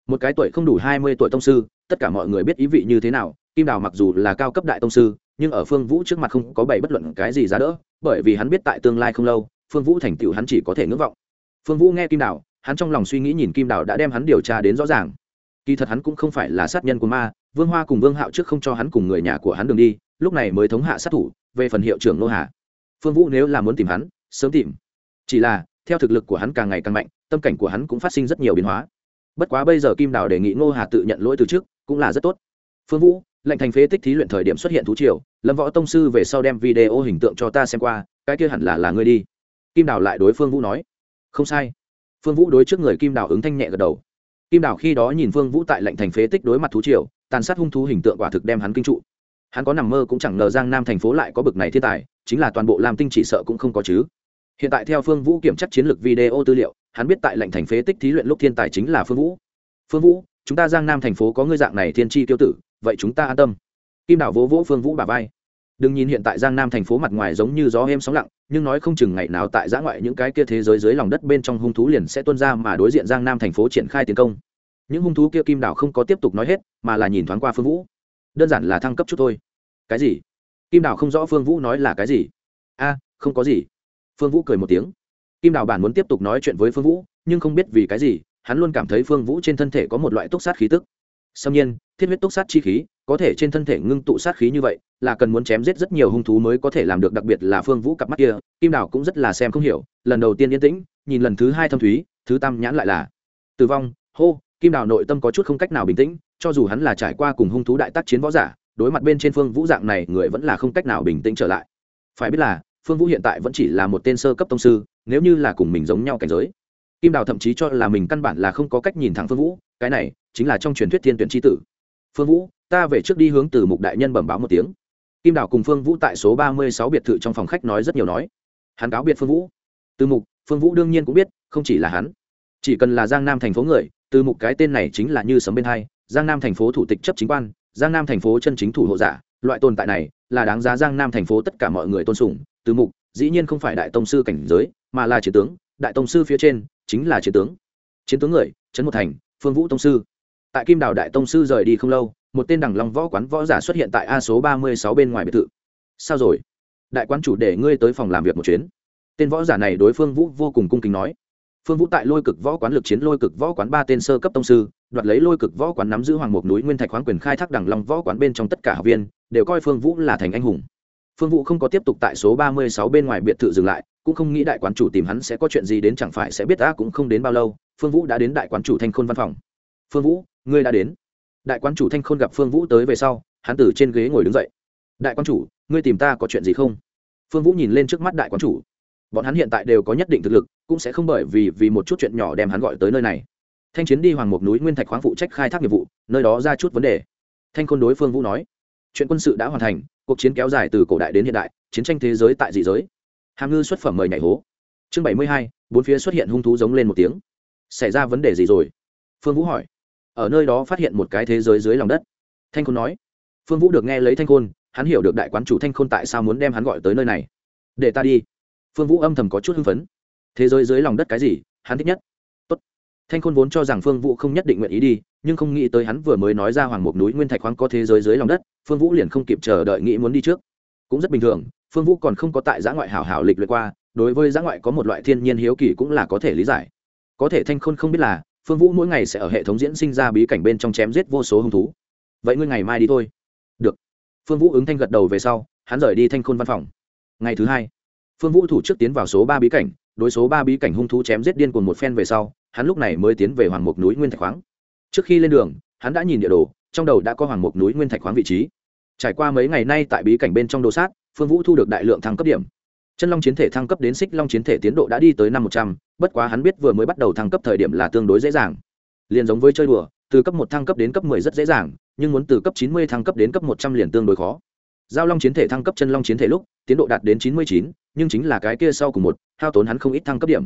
Một cái tuổi không đủ hai mươi tuổi tông sư, tất cả mọi người biết ý vị như thế nào, kim đào mặc dù là cao cấp đại tông sư, nhưng ở phương vũ trước mặt không có bảy bất luận cái gì giá đỡ bởi vì hắn biết tại tương lai không lâu, phương vũ thành tựu hắn chỉ có thể ngưỡng vọng. Phương vũ nghe kim đào hắn trong lòng suy nghĩ nhìn kim đào đã đem hắn điều tra đến rõ ràng. Kỳ thật hắn cũng không phải là sát nhân của ma, vương hoa cùng vương hạo trước không cho hắn cùng người nhà của hắn đường đi, lúc này mới thống hạ sát thủ, về phần hiệu trưởng nô hà. Phương vũ nếu là muốn tìm hắn, sớm tìm. Chỉ là, theo thực lực của hắn càng ngày càng mạnh, tâm cảnh của hắn cũng phát sinh rất nhiều biến hóa. Bất quá bây giờ kim đào đề nghị ngô hà tự nhận lỗi từ trước, cũng là rất tốt. Phương vũ lệnh thành phế tích thí luyện thời điểm xuất hiện thú triều, lâm võ tông sư về sau đem video hình tượng cho ta xem qua, cái kia hẳn là là ngươi đi. Kim đào lại đối phương vũ nói. Không sai. Phương vũ đối trước người kim đào ứng thanh nhẹ gật đầu. Kim đào khi đó nhìn phương vũ tại lệnh thành phế tích đối mặt thú triều, tàn sát hung thú hình tượng quả thực đem hắn kinh trụ. Hắn có nằm mơ cũng chẳng ngờ giang nam thành phố lại có bực này thiên tài, chính là toàn bộ lam tinh chỉ sợ cũng không có chứ. Hiện tại theo phương vũ kiểm tra chiến lược video tư liệu, hắn biết tại lệnh thành phế tích thí luyện lúc thiên tài chính là phương vũ. Phương vũ, chúng ta giang nam thành phố có ngươi dạng này thiên tri tiêu tử vậy chúng ta an tâm. Kim đảo vỗ vỗ phương vũ bà vai. Đừng nhìn hiện tại giang nam thành phố mặt ngoài giống như gió êm sóng lặng, nhưng nói không chừng ngày nào tại giã ngoại những cái kia thế giới dưới lòng đất bên trong hung thú liền sẽ tuân ra mà đối diện giang nam thành phố triển khai tiến công. Những hung thú kia kim đảo không có tiếp tục nói hết, mà là nhìn thoáng qua phương vũ. Đơn giản là thăng cấp chút thôi. Cái gì? Kim đảo không rõ phương vũ nói là cái gì. A, không có gì. Phương vũ cười một tiếng. Kim đảo bản muốn tiếp tục nói chuyện với phương vũ, nhưng không biết vì cái gì, hắn luôn cảm thấy phương vũ trên thân thể có một loại túc sát khí tức. Xâm nhiên thiết huyết túc sát chi khí, có thể trên thân thể ngưng tụ sát khí như vậy, là cần muốn chém giết rất nhiều hung thú mới có thể làm được, đặc biệt là phương vũ cặp mắt kia, kim đào cũng rất là xem không hiểu, lần đầu tiên yên tĩnh, nhìn lần thứ hai thâm thúy, thứ tam nhãn lại là tử vong, hô, kim đào nội tâm có chút không cách nào bình tĩnh, cho dù hắn là trải qua cùng hung thú đại tác chiến võ giả, đối mặt bên trên phương vũ dạng này, người vẫn là không cách nào bình tĩnh trở lại. Phải biết là, phương vũ hiện tại vẫn chỉ là một tên sơ cấp tông sư, nếu như là cùng mình giống nhau cảnh giới, kim đào thậm chí cho là mình căn bản là không có cách nhìn thẳng phương vũ, cái này chính là trong truyền thuyết thiên tuyển tri tử phương vũ, ta về trước đi hướng từ mục đại nhân bẩm báo một tiếng. Kim đào cùng phương vũ tại số ba mươi sáu biệt thự trong phòng khách nói rất nhiều nói. Hắn cáo biệt phương vũ. Từ mục, phương vũ đương nhiên cũng biết, không chỉ là hắn. Chỉ cần là giang nam thành phố người, từ mục cái tên này chính là như sấm bên hai. Giang nam thành phố thủ tịch chấp chính quan, giang nam thành phố chân chính thủ hộ giả. Loại tồn tại này là đáng giá giang nam thành phố tất cả mọi người tôn sùng. Từ mục, dĩ nhiên không phải đại tông sư cảnh giới, mà là chiến tướng. Đại tông sư phía trên chính là chiến tướng. Chiến tướng người, trấn một thành, phương vũ tông sư tại kim đào đại tông sư rời đi không lâu, một tên đằng long võ quán võ giả xuất hiện tại a số ba mươi sáu bên ngoài biệt thự. Sao rồi? Đại quán chủ để ngươi tới phòng làm việc một chuyến. Tên võ giả này đối phương vũ vô cùng cung kính nói. Phương vũ tại lôi cực võ quán lực chiến lôi cực võ quán ba tên sơ cấp tông sư, đoạt lấy lôi cực võ quán nắm giữ hoàng mục núi nguyên thạch khoáng quyền khai thác đằng long võ quán bên trong tất cả học viên, đều coi phương vũ là thành anh hùng. Phương vũ không có tiếp tục tại số ba mươi sáu bên ngoài biệt thự dừng lại, cũng không nghĩ đại quán chủ tìm hắn sẽ có chuyện gì đến chẳng phải sẽ biết ta cũng không đến bao lâu, phương vũ đã đến đại quán chủ thanh khôn văn phòng. Phương vũ ngươi đã đến. Đại quan chủ thanh khôn gặp phương vũ tới về sau, hắn từ trên ghế ngồi đứng dậy. Đại quan chủ, ngươi tìm ta có chuyện gì không? Phương vũ nhìn lên trước mắt đại quan chủ. Bọn hắn hiện tại đều có nhất định thực lực, cũng sẽ không bởi vì vì một chút chuyện nhỏ đem hắn gọi tới nơi này. Thanh chiến đi hoàng một núi nguyên thạch khoáng phụ trách khai thác nghiệp vụ, nơi đó ra chút vấn đề. Thanh khôn đối phương vũ nói, chuyện quân sự đã hoàn thành, cuộc chiến kéo dài từ cổ đại đến hiện đại, chiến tranh thế giới tại dị giới. Hàm ngư xuất phẩm mời nhảy hố. Chương bảy mươi hai, bốn phía xuất hiện hung thú giống lên một tiếng. Xảy ra vấn đề gì rồi? Phương vũ hỏi ở nơi đó phát hiện một cái thế giới dưới lòng đất. Thanh khôn nói. Phương vũ được nghe lấy thanh khôn, hắn hiểu được đại quán chủ thanh khôn tại sao muốn đem hắn gọi tới nơi này. Để ta đi. Phương vũ âm thầm có chút hưng phấn. Thế giới dưới lòng đất cái gì? Hắn thích nhất. Tốt. thanh khôn vốn cho rằng phương vũ không nhất định nguyện ý đi, nhưng không nghĩ tới hắn vừa mới nói ra hoàng mục núi nguyên thạch khoáng có thế giới dưới lòng đất, phương vũ liền không kịp chờ đợi nghĩ muốn đi trước. Cũng rất bình thường, phương vũ còn không có tại giã ngoại hảo hảo lịch luyện qua, đối với giã ngoại có một loại thiên nhiên hiếu kỳ cũng là có thể lý giải. Có thể thanh khôn không biết là phương vũ mỗi ngày sẽ ở hệ thống diễn sinh ra bí cảnh bên trong chém giết vô số hung thú. Vậy ngươi ngày mai đi thôi. Được. Phương vũ ứng thanh gật đầu về sau, hắn rời đi thanh khôn văn phòng. Ngày thứ hai, phương vũ thủ trước tiến vào số ba bí cảnh, đối số ba bí cảnh hung thú chém giết điên cuồng một phen về sau, hắn lúc này mới tiến về hoàng mục núi nguyên thạch khoáng. Trước khi lên đường, hắn đã nhìn địa đồ, trong đầu đã có hoàng mục núi nguyên thạch khoáng vị trí. Trải qua mấy ngày nay tại bí cảnh bên trong đồ sát, phương vũ thu được đại lượng thăng cấp điểm chân long chiến thể thăng cấp đến xích long chiến thể tiến độ đã đi tới năm một trăm, bất quá hắn biết vừa mới bắt đầu thăng cấp thời điểm là tương đối dễ dàng. Liền giống với chơi đùa, từ cấp một thăng cấp đến cấp mười rất dễ dàng, nhưng muốn từ cấp chín mươi thăng cấp đến cấp một trăm liền tương đối khó. Giao long chiến thể thăng cấp chân long chiến thể lúc, tiến độ đạt đến chín mươi chín, nhưng chính là cái kia sau cùng một, hao tốn hắn không ít thăng cấp điểm.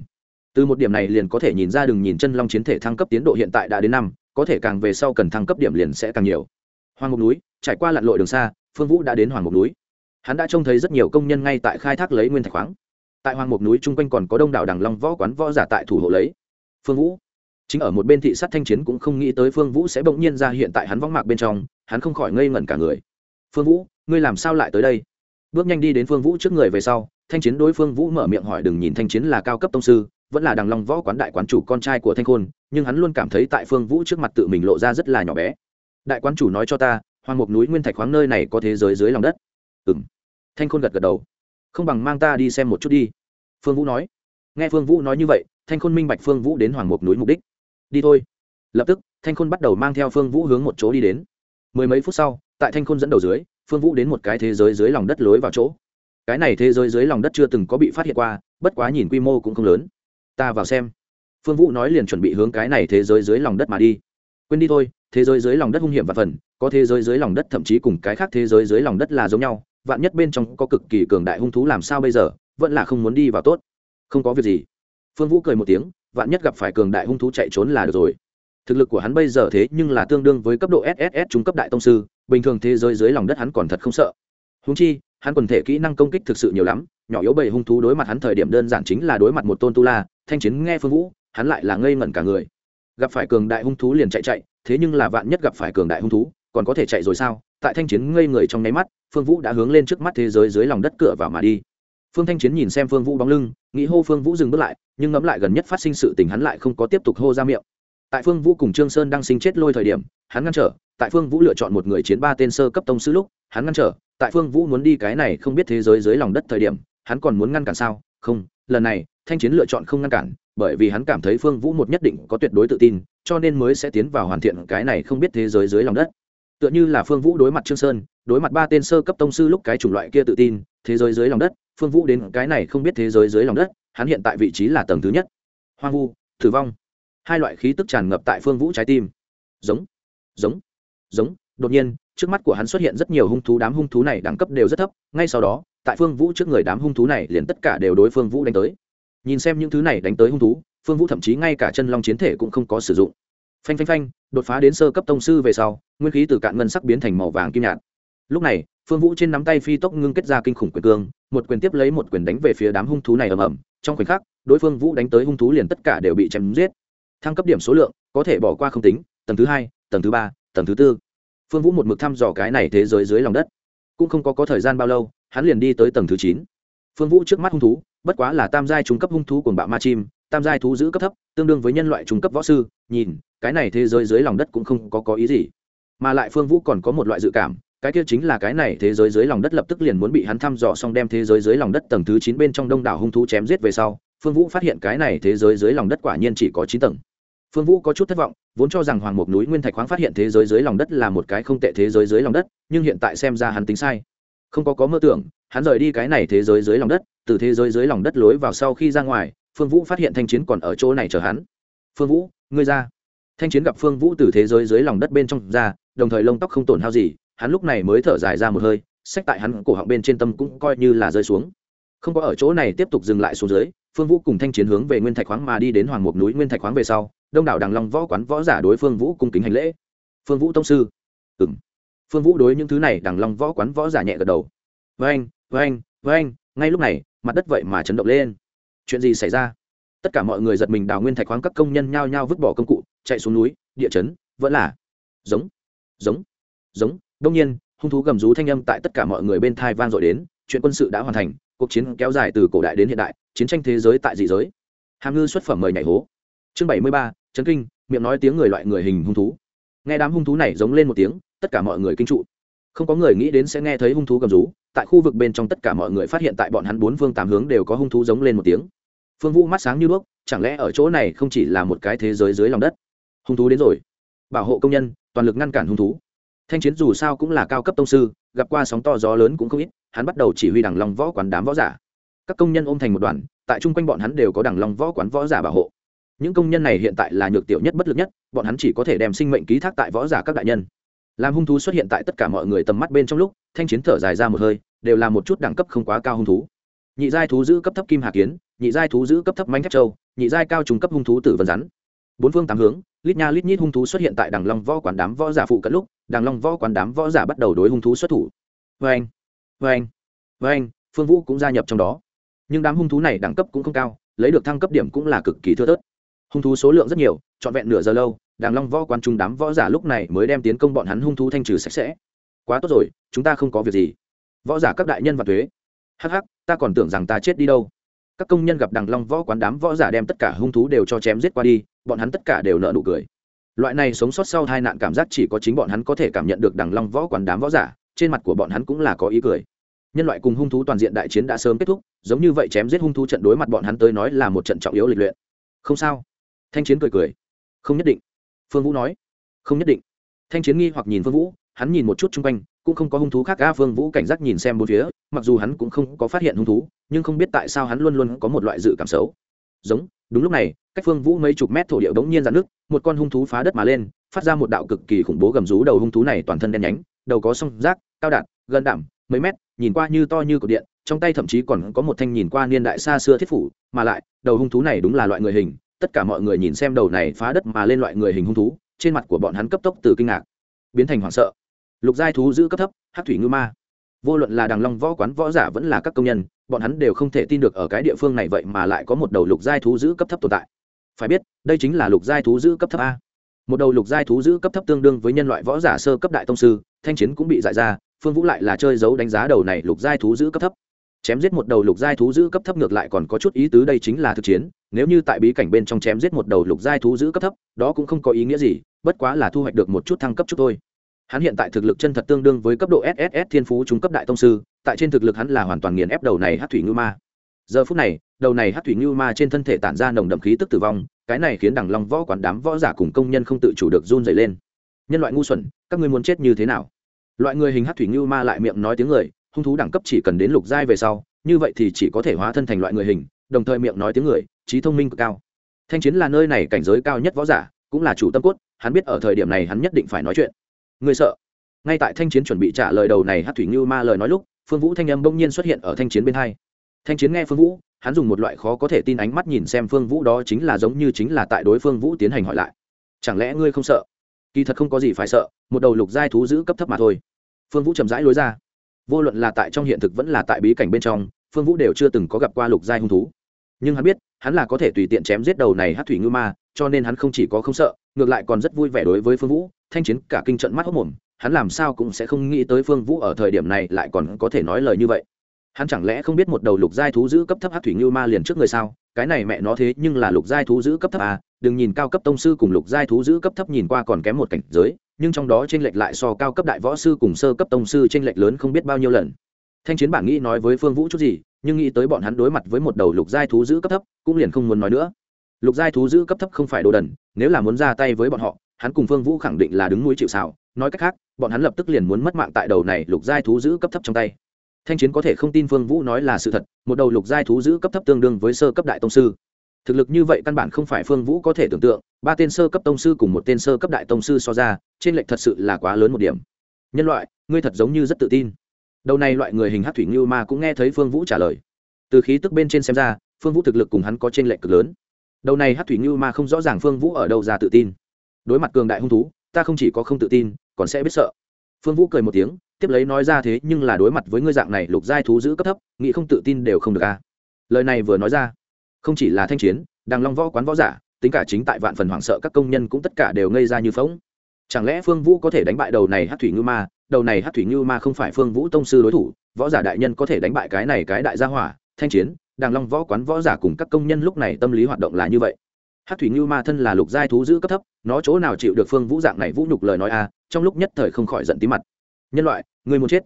Từ một điểm này liền có thể nhìn ra đừng nhìn chân long chiến thể thăng cấp tiến độ hiện tại đã đến năm, có thể càng về sau cần thăng cấp điểm liền sẽ càng nhiều. Hoàng Ngục núi, trải qua lặn lội đường xa, phương vũ đã đến hoàng Ngục núi hắn đã trông thấy rất nhiều công nhân ngay tại khai thác lấy nguyên thạch khoáng. Tại hoàng mục núi chung quanh còn có đông đảo đằng long võ quán võ giả tại thủ hộ lấy. Phương vũ, chính ở một bên thị sát thanh chiến cũng không nghĩ tới phương vũ sẽ bỗng nhiên ra hiện tại hắn võng mạc bên trong, hắn không khỏi ngây ngẩn cả người. Phương vũ, ngươi làm sao lại tới đây? Bước nhanh đi đến phương vũ trước người về sau, thanh chiến đối phương vũ mở miệng hỏi, đừng nhìn thanh chiến là cao cấp tông sư, vẫn là đằng long võ quán đại quán chủ con trai của thanh khôn, nhưng hắn luôn cảm thấy tại phương vũ trước mặt tự mình lộ ra rất là nhỏ bé. Đại quán chủ nói cho ta hoàng mục núi nguyên thạch khoáng nơi này có thế giới dưới lòng đất. Ừ m thanh khôn gật gật đầu. Không bằng mang ta đi xem một chút đi. Phương vũ nói. Nghe phương vũ nói như vậy, thanh khôn minh bạch phương vũ đến hoàng mục núi mục đích. Đi thôi. Lập tức, thanh khôn bắt đầu mang theo phương vũ hướng một chỗ đi đến. Mười mấy phút sau, tại thanh khôn dẫn đầu dưới, phương vũ đến một cái thế giới dưới lòng đất lối vào chỗ. Cái này thế giới dưới lòng đất chưa từng có bị phát hiện qua, bất quá nhìn quy mô cũng không lớn. Ta vào xem. Phương vũ nói liền chuẩn bị hướng cái này thế giới dưới lòng đất mà đi. Quên đi thôi, thế giới dưới lòng đất hung hiểm và phần, có thế giới dưới lòng đất thậm chí cùng cái khác thế giới dưới lòng đất là giống nhau vạn nhất bên trong có cực kỳ cường đại hung thú làm sao bây giờ, vẫn là không muốn đi vào tốt. Không có việc gì. Phương vũ cười một tiếng, vạn nhất gặp phải cường đại hung thú chạy trốn là được rồi. Thực lực của hắn bây giờ thế nhưng là tương đương với cấp độ sss trung cấp đại tông sư, bình thường thế giới dưới lòng đất hắn còn thật không sợ. Húng chi, hắn quần thể kỹ năng công kích thực sự nhiều lắm, nhỏ yếu bầy hung thú đối mặt hắn thời điểm đơn giản chính là đối mặt một tôn tu la, thanh chiến nghe phương vũ, hắn lại là ngây ngẩn cả người. Gặp phải cường đại hung thú liền chạy chạy, thế nhưng là vạn nhất gặp phải cường đại hung thú, còn có thể chạy rồi sao? Tại thanh chiến ngây người trong nháy mắt, phương vũ đã hướng lên trước mắt thế giới dưới lòng đất cửa vào mà đi. Phương thanh chiến nhìn xem phương vũ bóng lưng, nghĩ hô phương vũ dừng bước lại, nhưng ngẫm lại gần nhất phát sinh sự tình hắn lại không có tiếp tục hô ra miệng. Tại phương vũ cùng trương sơn đang sinh chết lôi thời điểm, hắn ngăn trở, tại phương vũ lựa chọn một người chiến ba tên sơ cấp tông sứ lúc, hắn ngăn trở, tại phương vũ muốn đi cái này không biết thế giới dưới lòng đất thời điểm, hắn còn muốn ngăn cản sao? Không, lần này, thanh chiến lựa chọn không ngăn cản, bởi vì hắn cảm thấy phương vũ một nhất định có tuyệt đối tự tin, cho nên mới sẽ tiến vào hoàn thiện cái này không biết thế giới dưới lòng đất tựa như là phương vũ đối mặt trương sơn, đối mặt ba tên sơ cấp tông sư lúc cái chủng loại kia tự tin, thế giới dưới lòng đất, phương vũ đến cái này không biết thế giới dưới lòng đất, hắn hiện tại vị trí là tầng thứ nhất. Hoang vu, tử vong. Hai loại khí tức tràn ngập tại phương vũ trái tim. Giống giống giống. Đột nhiên, trước mắt của hắn xuất hiện rất nhiều hung thú, đám hung thú này đẳng cấp đều rất thấp, ngay sau đó, tại phương vũ trước người đám hung thú này liền tất cả đều đối phương vũ đánh tới. Nhìn xem những thứ này đánh tới hung thú, phương vũ thậm chí ngay cả chân long chiến thể cũng không có sử dụng phanh phanh phanh đột phá đến sơ cấp tông sư về sau nguyên khí từ cạn ngân sắc biến thành màu vàng kim nhạt. Lúc này phương vũ trên nắm tay phi tốc ngưng kết ra kinh khủng quyền cương một quyền tiếp lấy một quyền đánh về phía đám hung thú này ầm ầm. Trong khoảnh khắc đối phương vũ đánh tới hung thú liền tất cả đều bị chém giết. Thăng cấp điểm số lượng có thể bỏ qua không tính tầng thứ hai tầng thứ ba tầng thứ tư. Phương vũ một mực thăm dò cái này thế giới dưới lòng đất. Cũng không có, có thời gian bao lâu hắn liền đi tới tầng thứ chín. Phương vũ trước mắt hung thú bất quá là tam giai trung cấp hung thú cùng bạo ma chim tam giai thú giữ cấp thấp, tương đương với nhân loại trung cấp võ sư, nhìn, cái này thế giới dưới lòng đất cũng không có có ý gì. Mà lại phương vũ còn có một loại dự cảm, cái kia chính là cái này thế giới dưới lòng đất lập tức liền muốn bị hắn thăm dò xong đem thế giới dưới lòng đất tầng thứ chín bên trong đông đảo hung thú chém giết về sau, phương vũ phát hiện cái này thế giới dưới lòng đất quả nhiên chỉ có chín tầng. Phương vũ có chút thất vọng, vốn cho rằng hoàng mục núi nguyên thạch khoáng phát hiện thế giới dưới lòng đất là một cái không tệ thế giới dưới lòng đất, nhưng hiện tại xem ra hắn tính sai. Không có có mơ tưởng, hắn rời đi cái này thế giới dưới lòng đất, từ thế giới dưới lòng đất lối vào sau khi ra ngoài phương vũ phát hiện thanh chiến còn ở chỗ này chờ hắn. Phương vũ, ngươi ra. Thanh chiến gặp phương vũ từ thế giới dưới lòng đất bên trong ra, đồng thời lông tóc không tổn hao gì, hắn lúc này mới thở dài ra một hơi, sách tại hắn cổ họng bên trên tâm cũng coi như là rơi xuống. Không có ở chỗ này tiếp tục dừng lại xuống dưới, phương vũ cùng thanh chiến hướng về nguyên thạch khoáng mà đi đến hoàng mục núi nguyên thạch khoáng về sau, đông đảo đằng long võ quán võ giả đối phương vũ cung kính hành lễ. Phương vũ tông sư. Ừ m phương vũ đối những thứ này đằng long võ quán võ giả nhẹ gật đầu. Vâng vâng anh. ngay lúc này, mặt đất vậy mà chấn động lên chuyện gì xảy ra? Tất cả mọi người giật mình đào nguyên thạch khoáng các công nhân nhao nhao vứt bỏ công cụ, chạy xuống núi, địa chấn, vẫn là giống giống giống. Đông nhiên, hung thú gầm rú thanh âm tại tất cả mọi người bên thai vang dội đến, chuyện quân sự đã hoàn thành, cuộc chiến kéo dài từ cổ đại đến hiện đại, chiến tranh thế giới tại dị giới. Hàm ngư xuất phẩm mời nhảy hố. Chương bảy mươi ba, chấn kinh, miệng nói tiếng người loại người hình hung thú. Nghe đám hung thú này giống lên một tiếng, tất cả mọi người kinh trụ. Không có người nghĩ đến sẽ nghe thấy hung thú gầm rú tại khu vực bên trong tất cả mọi người phát hiện tại bọn hắn bốn phương tám hướng đều có hung thú giống lên một tiếng. Phương vũ mắt sáng như đuốc, chẳng lẽ ở chỗ này không chỉ là một cái thế giới dưới lòng đất? Hung thú đến rồi. Bảo hộ công nhân, toàn lực ngăn cản hung thú. Thanh chiến dù sao cũng là cao cấp tông sư, gặp qua sóng to gió lớn cũng không ít, hắn bắt đầu chỉ huy đằng long võ quán đám võ giả. Các công nhân ôm thành một đoàn, tại chung quanh bọn hắn đều có đằng long võ quán võ giả bảo hộ. Những công nhân này hiện tại là nhược tiểu nhất bất lực nhất, bọn hắn chỉ có thể đem sinh mệnh ký thác tại võ giả các đại nhân làm hung thú xuất hiện tại tất cả mọi người tầm mắt bên trong lúc, thanh chiến thở dài ra một hơi, đều là một chút đẳng cấp không quá cao hung thú. Nhị giai thú giữ cấp thấp kim hà kiến, nhị giai thú giữ cấp thấp manh thép châu, nhị giai cao trung cấp hung thú tử vân rắn. Bốn phương tám hướng, lít nha lít nhít hung thú xuất hiện tại đằng long võ quán đám võ giả phụ cận lúc, đằng long võ quán đám võ giả bắt đầu đối hung thú xuất thủ. Vê anh vê anh vê anh phương vũ cũng gia nhập trong đó. Nhưng đám hung thú này đẳng cấp cũng không cao, lấy được thăng cấp điểm cũng là cực kỳ thưa thớt. Hung thú số lượng rất nhiều, trọn vẹn nửa giờ lâu đàng long võ quan trung đám võ giả lúc này mới đem tiến công bọn hắn hung thú thanh trừ sạch sẽ. Quá tốt rồi, chúng ta không có việc gì. Võ giả các đại nhân và thuế. Hắc hắc, ta còn tưởng rằng ta chết đi đâu. Các công nhân gặp đằng long võ quán đám võ giả đem tất cả hung thú đều cho chém giết qua đi, bọn hắn tất cả đều nợ nụ cười. Loại này sống sót sau hai nạn cảm giác chỉ có chính bọn hắn có thể cảm nhận được đằng long võ quán đám võ giả, trên mặt của bọn hắn cũng là có ý cười. Nhân loại cùng hung thú toàn diện đại chiến đã sớm kết thúc, giống như vậy chém giết hung thú trận đối mặt bọn hắn tới nói là một trận trọng yếu lịch luyện. Không sao. Thanh chiến cười cười. Không nhất định phương vũ nói. Không nhất định. Thanh chiến nghi hoặc nhìn phương vũ, hắn nhìn một chút chung quanh, cũng không có hung thú khác a phương vũ cảnh giác nhìn xem bốn phía, mặc dù hắn cũng không có phát hiện hung thú, nhưng không biết tại sao hắn luôn luôn có một loại dự cảm xấu. Giống, đúng lúc này, cách phương vũ mấy chục mét thổ điệu đống nhiên ra nước một con hung thú phá đất mà lên, phát ra một đạo cực kỳ khủng bố gầm rú, đầu hung thú này toàn thân đen nhánh, đầu có song rác, cao đạn, gần đảm, mấy mét, nhìn qua như to như cột điện, trong tay thậm chí còn có một thanh nhìn qua niên đại xa xưa thiết phủ, mà lại, đầu hung thú này đúng là loại người hình tất cả mọi người nhìn xem đầu này phá đất mà lên loại người hình hung thú, trên mặt của bọn hắn cấp tốc từ kinh ngạc, biến thành hoảng sợ. Lục giai thú giữ cấp thấp hát thủy ngư ma. Vô luận là đằng long võ quán võ giả vẫn là các công nhân, bọn hắn đều không thể tin được ở cái địa phương này vậy mà lại có một đầu lục giai thú giữ cấp thấp tồn tại. Phải biết, đây chính là lục giai thú giữ cấp thấp a. Một đầu lục giai thú giữ cấp thấp tương đương với nhân loại võ giả sơ cấp đại tông sư, thanh chiến cũng bị giải ra, phương vũ lại là chơi giấu đánh giá đầu này lục giai thú giữ cấp thấp chém giết một đầu lục giai thú giữ cấp thấp ngược lại còn có chút ý tứ đây chính là thực chiến. Nếu như tại bí cảnh bên trong chém giết một đầu lục giai thú giữ cấp thấp, đó cũng không có ý nghĩa gì, bất quá là thu hoạch được một chút thăng cấp chút thôi. Hắn hiện tại thực lực chân thật tương đương với cấp độ sss thiên phú trung cấp đại tông sư, tại trên thực lực hắn là hoàn toàn nghiền ép đầu này hát thủy ngư ma. Giờ phút này, đầu này hát thủy ngư ma trên thân thể tản ra nồng đậm khí tức tử vong, cái này khiến đằng long võ quán đám võ giả cùng công nhân không tự chủ được run dày lên. Nhân loại ngu xuẩn, các ngươi muốn chết như thế nào? Loại người hình hát thủy ngư ma lại miệng nói tiếng người hung thú đẳng cấp chỉ cần đến lục giai về sau, như vậy thì chỉ có thể hóa thân thành loại người hình, đồng thời miệng nói tiếng người, trí thông minh cực cao. Thanh chiến là nơi này cảnh giới cao nhất võ giả, cũng là chủ tâm cốt, hắn biết ở thời điểm này hắn nhất định phải nói chuyện. Người sợ. Ngay tại thanh chiến chuẩn bị trả lời đầu này hát thủy như ma lời nói lúc, phương vũ thanh âm bỗng nhiên xuất hiện ở thanh chiến bên hai. Thanh chiến nghe phương vũ, hắn dùng một loại khó có thể tin ánh mắt nhìn xem phương vũ đó chính là giống như chính là tại đối phương vũ tiến hành hỏi lại. Chẳng lẽ ngươi không sợ? Kỳ thật không có gì phải sợ, một đầu lục giai thú giữ cấp thấp mà thôi. Phương vũ chậm rãi lối ra vô luận là tại trong hiện thực vẫn là tại bí cảnh bên trong, phương vũ đều chưa từng có gặp qua lục giai hung thú. Nhưng hắn biết, hắn là có thể tùy tiện chém giết đầu này hát thủy ngư ma, cho nên hắn không chỉ có không sợ, ngược lại còn rất vui vẻ đối với phương vũ, thanh chiến cả kinh trận mắt hốc mồm, hắn làm sao cũng sẽ không nghĩ tới phương vũ ở thời điểm này lại còn có thể nói lời như vậy. Hắn chẳng lẽ không biết một đầu lục giai thú giữ cấp thấp hát thủy ngưu ma liền trước người sao? Cái này mẹ nó thế nhưng là lục giai thú giữ cấp thấp à? Đừng nhìn cao cấp tông sư cùng lục giai thú giữ cấp thấp nhìn qua còn kém một cảnh giới nhưng trong đó trên lệch lại so cao cấp đại võ sư cùng sơ cấp tông sư trên lệch lớn không biết bao nhiêu lần. Thanh chiến bản nghĩ nói với phương vũ chút gì, nhưng nghĩ tới bọn hắn đối mặt với một đầu lục giai thú giữ cấp thấp, cũng liền không muốn nói nữa. Lục giai thú giữ cấp thấp không phải đồ đần, nếu là muốn ra tay với bọn họ, hắn cùng phương vũ khẳng định là đứng núi chịu xào nói cách khác, bọn hắn lập tức liền muốn mất mạng tại đầu này lục giai thú giữ cấp thấp trong tay. Thanh chiến có thể không tin phương vũ nói là sự thật, một đầu lục giai thú giữ cấp thấp tương đương với sơ cấp đại tông sư thực lực như vậy căn bản không phải phương vũ có thể tưởng tượng, ba tên sơ cấp tông sư cùng một tên sơ cấp đại tông sư so ra, trên lệch thật sự là quá lớn một điểm. Nhân loại, ngươi thật giống như rất tự tin. Đầu này loại người hình hát thủy như ma cũng nghe thấy phương vũ trả lời. Từ khí tức bên trên xem ra, phương vũ thực lực cùng hắn có trên lệch cực lớn. Đầu này hát thủy như ma không rõ ràng phương vũ ở đâu ra tự tin. Đối mặt cường đại hung thú, ta không chỉ có không tự tin, còn sẽ biết sợ. Phương vũ cười một tiếng, tiếp lấy nói ra thế nhưng là đối mặt với ngươi dạng này lục giai thú giữ cấp thấp, nghĩ không tự tin đều không được a à. lời này vừa nói ra không chỉ là thanh chiến, đằng long võ quán võ giả, tính cả chính tại vạn phần hoảng sợ các công nhân cũng tất cả đều ngây ra như phóng chẳng lẽ phương vũ có thể đánh bại đầu này hát thủy ngư ma? Đầu này hát thủy ngư ma không phải phương vũ tông sư đối thủ, võ giả đại nhân có thể đánh bại cái này cái đại gia hỏa, thanh chiến đàng long võ quán võ giả cùng các công nhân lúc này tâm lý hoạt động là như vậy. Hát thủy ngư ma thân là lục giai thú giữ cấp thấp, nó chỗ nào chịu được phương vũ dạng này vũ nhục lời nói a, trong lúc nhất thời không khỏi giận tí mặt. Nhân loại, người muốn chết.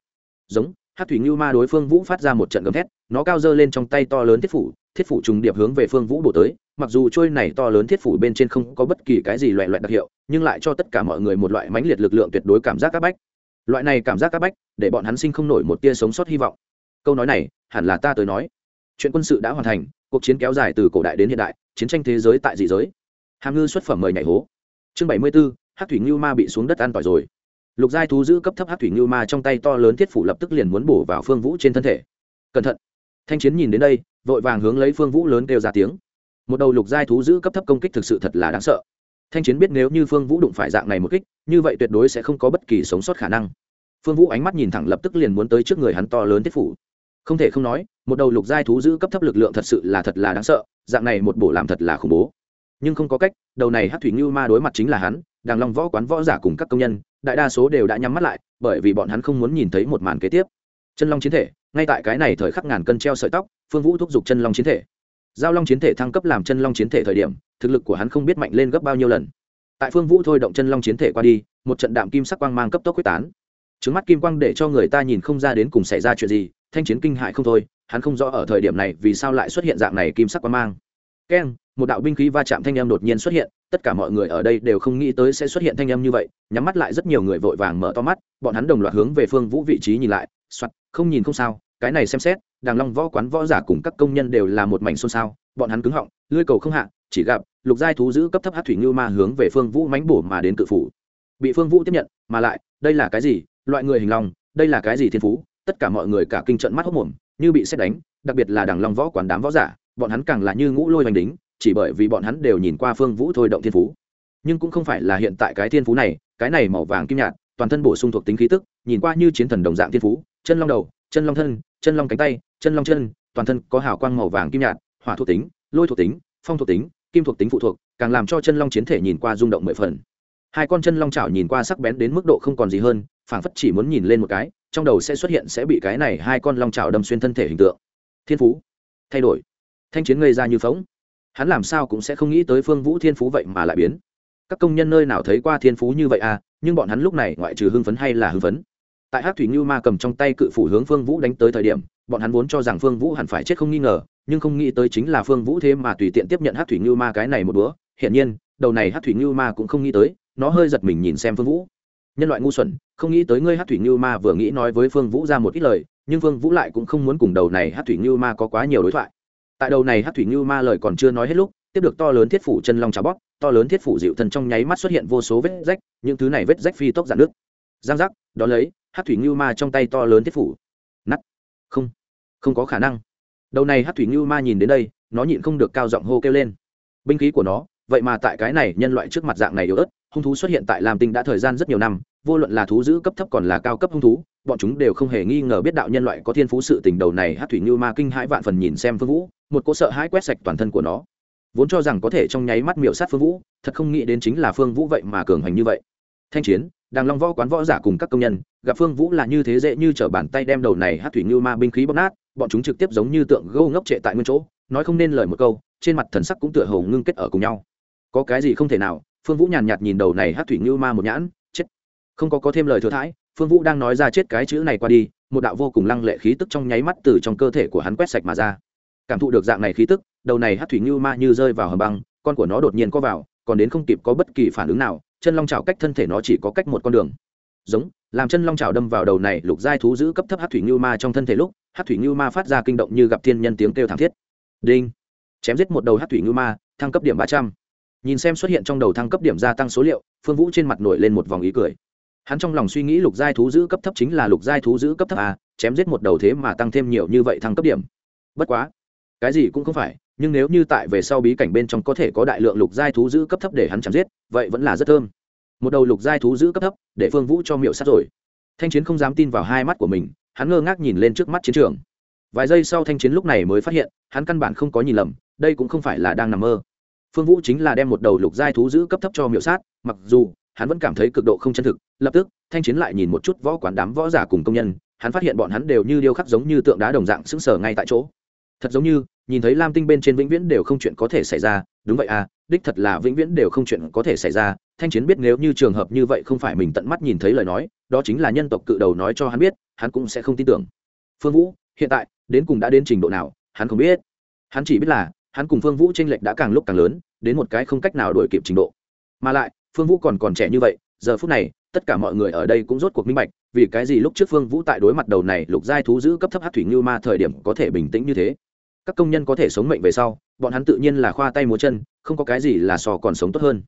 Giống hát thủy ngưu ma đối phương vũ phát ra một trận gầm thét, nó cao dơ lên trong tay to lớn thiết phủ thiết phủ trùng điệp hướng về phương vũ bổ tới, mặc dù trôi này to lớn thiết phủ bên trên không có bất kỳ cái gì loại loại đặc hiệu, nhưng lại cho tất cả mọi người một loại mãnh liệt lực lượng tuyệt đối cảm giác áp bách. Loại này cảm giác áp bách, để bọn hắn sinh không nổi một tia sống sót hy vọng. Câu nói này, hẳn là ta tới nói. Chuyện quân sự đã hoàn thành, cuộc chiến kéo dài từ cổ đại đến hiện đại, chiến tranh thế giới tại dị giới. Hàm ngư xuất phẩm mời nhảy hố. Chương bảy mươi b ố hát thủy ngưu ma bị xuống đất an tỏi rồi. Lục giai thú giữ cấp thấp hát thủy ngưu ma trong tay to lớn thiết phủ lập tức liền muốn bổ vào phương vũ trên thân thể. Cẩn thận thanh chiến nhìn đến đây, vội vàng hướng lấy phương vũ lớn kêu ra tiếng. Một đầu lục giai thú giữ cấp thấp công kích thực sự thật là đáng sợ. Thanh chiến biết nếu như phương vũ đụng phải dạng này một kích, như vậy tuyệt đối sẽ không có bất kỳ sống sót khả năng. Phương vũ ánh mắt nhìn thẳng lập tức liền muốn tới trước người hắn to lớn tiết phủ. Không thể không nói, một đầu lục giai thú giữ cấp thấp lực lượng thật sự là thật là đáng sợ, dạng này một bổ làm thật là khủng bố. Nhưng không có cách, đầu này hát thủy ngưu ma đối mặt chính là hắn, đàng long võ quán võ giả cùng các công nhân, đại đa số đều đã nhắm mắt lại, bởi vì bọn hắn không muốn nhìn thấy một màn kế tiếp chân long chiến thể, ngay tại cái này thời khắc ngàn cân treo sợi tóc, phương vũ thúc giục chân long chiến thể. Giao long chiến thể thăng cấp làm chân long chiến thể thời điểm, thực lực của hắn không biết mạnh lên gấp bao nhiêu lần. Tại phương vũ thôi động chân long chiến thể qua đi, một trận đạm kim sắc quang mang cấp tốc quyết tán. Trứng mắt kim quang để cho người ta nhìn không ra đến cùng xảy ra chuyện gì, thanh chiến kinh hại không thôi, hắn không rõ ở thời điểm này vì sao lại xuất hiện dạng này kim sắc quang mang. Keng, một đạo binh khí va chạm thanh âm đột nhiên xuất hiện, tất cả mọi người ở đây đều không nghĩ tới sẽ xuất hiện thanh âm như vậy, nhắm mắt lại rất nhiều người vội vàng mở to mắt, bọn hắn đồng loạt hướng về phương vũ vị trí nhìn lại soạt, không nhìn không sao, cái này xem xét, đàng long võ quán võ giả cùng các công nhân đều là một mảnh xôn xao, bọn hắn cứng họng, lưỡi cầu không hạ, chỉ gặp lục giai thú giữ cấp thấp hát thủy ngưu ma hướng về phương vũ mánh bổ mà đến cự phủ. Bị phương vũ tiếp nhận, mà lại, đây là cái gì? Loại người hình lòng, đây là cái gì thiên phú? Tất cả mọi người cả kinh trận mắt hốc mồm như bị xét đánh, đặc biệt là đàng long võ quán đám võ giả, bọn hắn càng là như ngũ lôi hoành đính chỉ bởi vì bọn hắn đều nhìn qua phương vũ thôi động thiên phú. Nhưng cũng không phải là hiện tại cái thiên phú này, cái này màu vàng kim nhạt, toàn thân bổ sung thuộc tính khí tức, nhìn qua như chiến thần đồng dạng thiên phú chân long đầu, chân long thân, chân long cánh tay, chân long chân, toàn thân có hào quang màu vàng kim nhạt, hỏa thuộc tính, lôi thuộc tính, phong thuộc tính, kim thuộc tính phụ thuộc, càng làm cho chân long chiến thể nhìn qua rung động mười phần. Hai con chân long chảo nhìn qua sắc bén đến mức độ không còn gì hơn, phảng phất chỉ muốn nhìn lên một cái, trong đầu sẽ xuất hiện sẽ bị cái này hai con long chảo đâm xuyên thân thể hình tượng. Thiên phú. Thay đổi. Thanh chiến ngây ra như phóng hắn làm sao cũng sẽ không nghĩ tới phương vũ thiên phú vậy mà lại biến. Các công nhân nơi nào thấy qua thiên phú như vậy à nhưng bọn hắn lúc này ngoại trừ hưng phấn hay là hưng phấn? Tại hát thủy như ma cầm trong tay cự phủ hướng phương vũ đánh tới thời điểm, bọn hắn vốn cho rằng phương vũ hẳn phải chết không nghi ngờ, nhưng không nghĩ tới chính là phương vũ thế mà tùy tiện tiếp nhận hát thủy như ma cái này một bữa hiển nhiên, đầu này hát thủy như ma cũng không nghĩ tới, nó hơi giật mình nhìn xem phương vũ. Nhân loại ngu xuẩn, không nghĩ tới ngươi hát thủy như ma vừa nghĩ nói với phương vũ ra một ít lời, nhưng phương vũ lại cũng không muốn cùng đầu này hát thủy như ma có quá nhiều đối thoại. Tại đầu này hát thủy như ma lời còn chưa nói hết lúc, tiếp được to lớn thiết phủ chân long trà bóp, to lớn thiết phủ dịu thân trong nháy mắt xuất hiện vô số vết rách, những thứ này vết rách phi tốc dạn nước giang giác đó lấy hát thủy Ngưu ma trong tay to lớn thiết phủ. Nắt không. Không có khả năng. Đầu này hát thủy Ngưu ma nhìn đến đây, nó nhịn không được cao giọng hô kêu lên. Binh khí của nó, vậy mà tại cái này nhân loại trước mặt dạng này yếu ớt, hung thú xuất hiện tại làm tinh đã thời gian rất nhiều năm, vô luận là thú giữ cấp thấp còn là cao cấp hung thú, bọn chúng đều không hề nghi ngờ biết đạo nhân loại có thiên phú sự tình đầu này hát thủy như ma kinh hãi vạn phần nhìn xem phương vũ, một cô sợ hãi quét sạch toàn thân của nó. Vốn cho rằng có thể trong nháy mắt miệu sát phương vũ, thật không nghĩ đến chính là phương vũ vậy mà cường hành như vậy thanh chiến đàng long võ quán võ giả cùng các công nhân, gặp phương vũ là như thế dễ như t r ở bàn tay đem đầu này hát thủy Ngưu ma binh khí bóc nát, bọn chúng trực tiếp giống như tượng gâu ngốc trệ tại nguyên chỗ, nói không nên lời một câu, trên mặt thần sắc cũng tựa hồ ngưng kết ở cùng nhau. Có cái gì không thể nào, phương vũ nhàn nhạt nhìn đầu này hát thủy Ngưu ma một nhãn, chết. Không có có thêm lời thừa thãi, phương vũ đang nói ra chết cái chữ này qua đi, một đạo vô cùng lăng lệ khí tức trong nháy mắt từ trong cơ thể của hắn quét sạch mà ra. Cảm thụ được dạng này khí tức, đầu này hát thủy Ngưu ma như rơi vào hầm băng, con của nó đột nhiên có vào, còn đến không kịp có bất kỳ phản ứng nào chân long trào cách thân thể nó chỉ có cách một con đường. Giống, làm chân long trào đâm vào đầu này, lục giai thú giữ cấp thấp hát thủy Ngưu ma trong thân thể lúc hát thủy Ngưu ma phát ra kinh động như gặp thiên nhân tiếng kêu thảm thiết. Đinh. Chém giết một đầu hát thủy Ngưu ma, thăng cấp điểm ba trăm. Nhìn xem xuất hiện trong đầu thăng cấp điểm gia tăng số liệu, phương vũ trên mặt nổi lên một vòng ý cười. Hắn trong lòng suy nghĩ lục giai thú giữ cấp thấp chính là lục giai thú giữ cấp thấp a, chém giết một đầu thế mà tăng thêm nhiều như vậy thăng cấp điểm. Bất quá, cái gì cũng không phải nhưng nếu như tại về sau bí cảnh bên trong có thể có đại lượng lục giai thú giữ cấp thấp để hắn chém giết, vậy vẫn là rất thơm. Một đầu lục giai thú giữ cấp thấp, để phương vũ cho miệu sát rồi. Thanh chiến không dám tin vào hai mắt của mình, hắn ngơ ngác nhìn lên trước mắt chiến trường. Vài giây sau thanh chiến lúc này mới phát hiện, hắn căn bản không có nhìn lầm, đây cũng không phải là đang nằm mơ. Phương vũ chính là đem một đầu lục giai thú giữ cấp thấp cho miệu sát, mặc dù, hắn vẫn cảm thấy cực độ không chân thực, lập tức, thanh chiến lại nhìn một chút võ quán đám võ giả cùng công nhân, hắn phát hiện bọn hắn đều như điêu khắc giống như tượng đá đồng dạng sững sờ ngay tại chỗ thật giống như, nhìn thấy lam tinh bên trên vĩnh viễn đều không chuyện có thể xảy ra. Đúng vậy à đích thật là vĩnh viễn đều không chuyện có thể xảy ra. Thanh chiến biết nếu như trường hợp như vậy không phải mình tận mắt nhìn thấy lời nói, đó chính là nhân tộc cự đầu nói cho hắn biết, hắn cũng sẽ không tin tưởng. Phương vũ, hiện tại, đến cùng đã đến trình độ nào, hắn không biết. Hắn chỉ biết là, hắn cùng phương vũ tranh lệch đã càng lúc càng lớn, đến một cái không cách nào đổi kịp trình độ. Mà lại, phương vũ còn còn trẻ như vậy, giờ phút này, tất cả mọi người ở đây cũng rốt cuộc minh bạch, vì cái gì lúc trước phương vũ tại đối mặt đầu này lục giai thú giữ cấp thấp hát thủy như ma thời điểm có thể bình tĩnh như thế các công nhân có thể sống mệnh về sau, bọn hắn tự nhiên là khoa tay múa chân, không có cái gì là sò còn sống tốt hơn.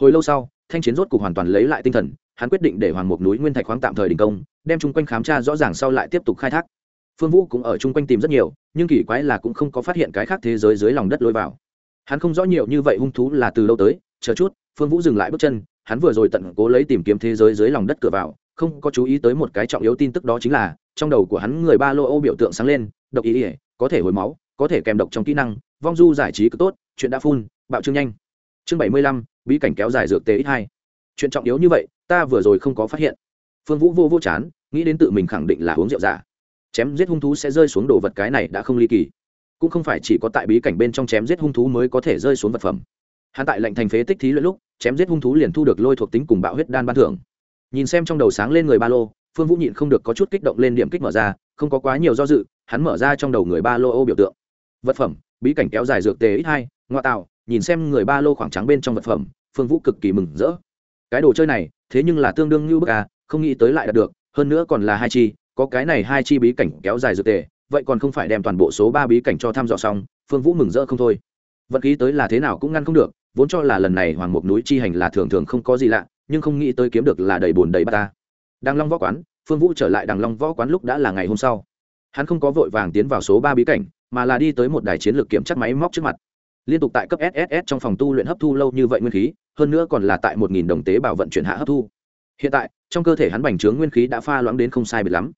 Hồi lâu sau, thanh chiến rốt cục hoàn toàn lấy lại tinh thần, hắn quyết định để hoàng một núi nguyên thạch khoáng tạm thời đình công, đem chung quanh khám tra rõ ràng sau lại tiếp tục khai thác. Phương vũ cũng ở chung quanh tìm rất nhiều, nhưng kỳ quái là cũng không có phát hiện cái khác thế giới dưới lòng đất lôi vào. Hắn không rõ nhiều như vậy hung thú là từ lâu tới, chờ chút, phương vũ dừng lại bước chân, hắn vừa rồi tận cố lấy tìm kiếm thế giới dưới lòng đất cửa vào, không có chú ý tới một cái trọng yếu tin tức đó chính là, trong đầu của hắn người ba lô ô biểu tượng sáng lên, độc ý ỉa có thể hồi máu có thể kèm độc trong kỹ năng, vong du giải trí cực tốt, chuyện đã phun bạo trương nhanh. Chương bảy mươi lăm, bí cảnh kéo dài dược tế ít hai. Chuyện trọng yếu như vậy, ta vừa rồi không có phát hiện. Phương vũ vô vô chán, nghĩ đến tự mình khẳng định là uống rượu giả. Chém giết hung thú sẽ rơi xuống đồ vật cái này đã không ly kỳ. Cũng không phải chỉ có tại bí cảnh bên trong chém giết hung thú mới có thể rơi xuống vật phẩm. Hắn tại lệnh thành phế tích thí luyện lúc, chém giết hung thú liền thu được lôi thuộc tính cùng bạo huyết đan ban thưởng. Nhìn xem trong đầu sáng lên người ba lô, phương vũ nhịn không được có chút kích động lên điểm kích mở ra, không có quá nhiều do dự, hắn mở ra trong đầu người ba lô ô biểu tượng vật phẩm, bí cảnh kéo dài dược tế ít hai, ngoại tạo, nhìn xem người ba lô khoảng trắng bên trong vật phẩm, phương vũ cực kỳ mừng rỡ. Cái đồ chơi này, thế nhưng là tương đương như bức à không nghĩ tới lại đạt được, hơn nữa còn là hai chi, có cái này hai chi bí cảnh kéo dài dược tề vậy còn không phải đem toàn bộ số ba bí cảnh cho thăm dò xong, phương vũ mừng rỡ không thôi. Vận khí tới là thế nào cũng ngăn không được, vốn cho là lần này hoàng mục núi chi hành là thường thường không có gì lạ, nhưng không nghĩ tới kiếm được là đầy bùn đầy bát ta. Đằng long võ quán, phương vũ trở lại đằng long võ quán lúc đã là ngày hôm sau. Hắn không có vội vàng tiến vào số ba bí cảnh mà là đi tới một đài chiến lược kiểm tra máy móc trước mặt. Liên tục tại cấp sss trong phòng tu luyện hấp thu lâu như vậy nguyên khí, hơn nữa còn là tại một nghìn đồng tế bào vận chuyển hạ hấp thu. Hiện tại, trong cơ thể hắn bành trướng nguyên khí đã pha loãng đến không sai biệt lắm.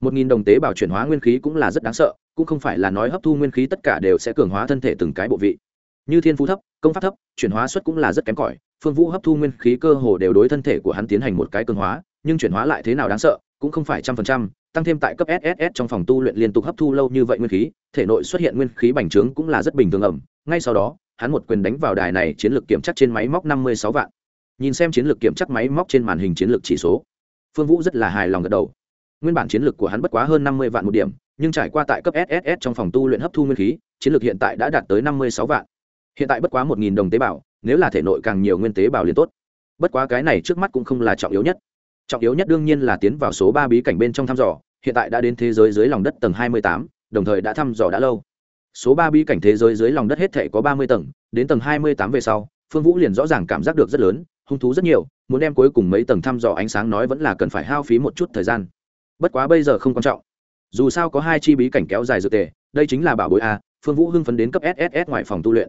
một nghìn đồng tế bào chuyển hóa nguyên khí cũng là rất đáng sợ, cũng không phải là nói hấp thu nguyên khí tất cả đều sẽ cường hóa thân thể từng cái bộ vị. Như thiên phú thấp, công pháp thấp, chuyển hóa suất cũng là rất kém cỏi, phương vũ hấp thu nguyên khí cơ hồ đều đối thân thể của hắn tiến hành một cái cường hóa, nhưng chuyển hóa lại thế nào đáng sợ cũng không phải trăm phần trăm, tăng thêm tại cấp sss trong phòng tu luyện liên tục hấp thu lâu như vậy nguyên khí, thể nội xuất hiện nguyên khí bành trướng cũng là rất bình thường ẩm. Ngay sau đó, hắn một quyền đánh vào đài này chiến lược kiểm chắc trên máy móc năm mươi sáu vạn. Nhìn xem chiến lược kiểm chắc máy móc trên màn hình chiến lược chỉ số, phương vũ rất là hài lòng gật đầu. Nguyên bản chiến lược của hắn bất quá hơn năm mươi vạn một điểm, nhưng trải qua tại cấp sss trong phòng tu luyện hấp thu nguyên khí, chiến lược hiện tại đã đạt tới năm mươi sáu vạn. Hiện tại bất quá một nghìn đồng tế bào, nếu là thể nội càng nhiều nguyên tế bào liền tốt. Bất quá cái này trước mắt cũng không là trọng yếu nhất trọng yếu nhất đương nhiên là tiến vào số ba bí cảnh bên trong thăm dò, hiện tại đã đến thế giới dưới lòng đất tầng hai mươi tám, đồng thời đã thăm dò đã lâu. Số ba bí cảnh thế giới dưới lòng đất hết thể có ba mươi tầng, đến tầng hai mươi tám về sau, phương vũ liền rõ ràng cảm giác được rất lớn hung thú rất nhiều, muốn đem cuối cùng mấy tầng thăm dò ánh sáng nói vẫn là cần phải hao phí một chút thời gian. Bất quá bây giờ không quan trọng. Dù sao có hai chi bí cảnh kéo dài dự tề, đây chính là bảo bối a, phương vũ hưng phấn đến cấp sss ngoài phòng tu luyện.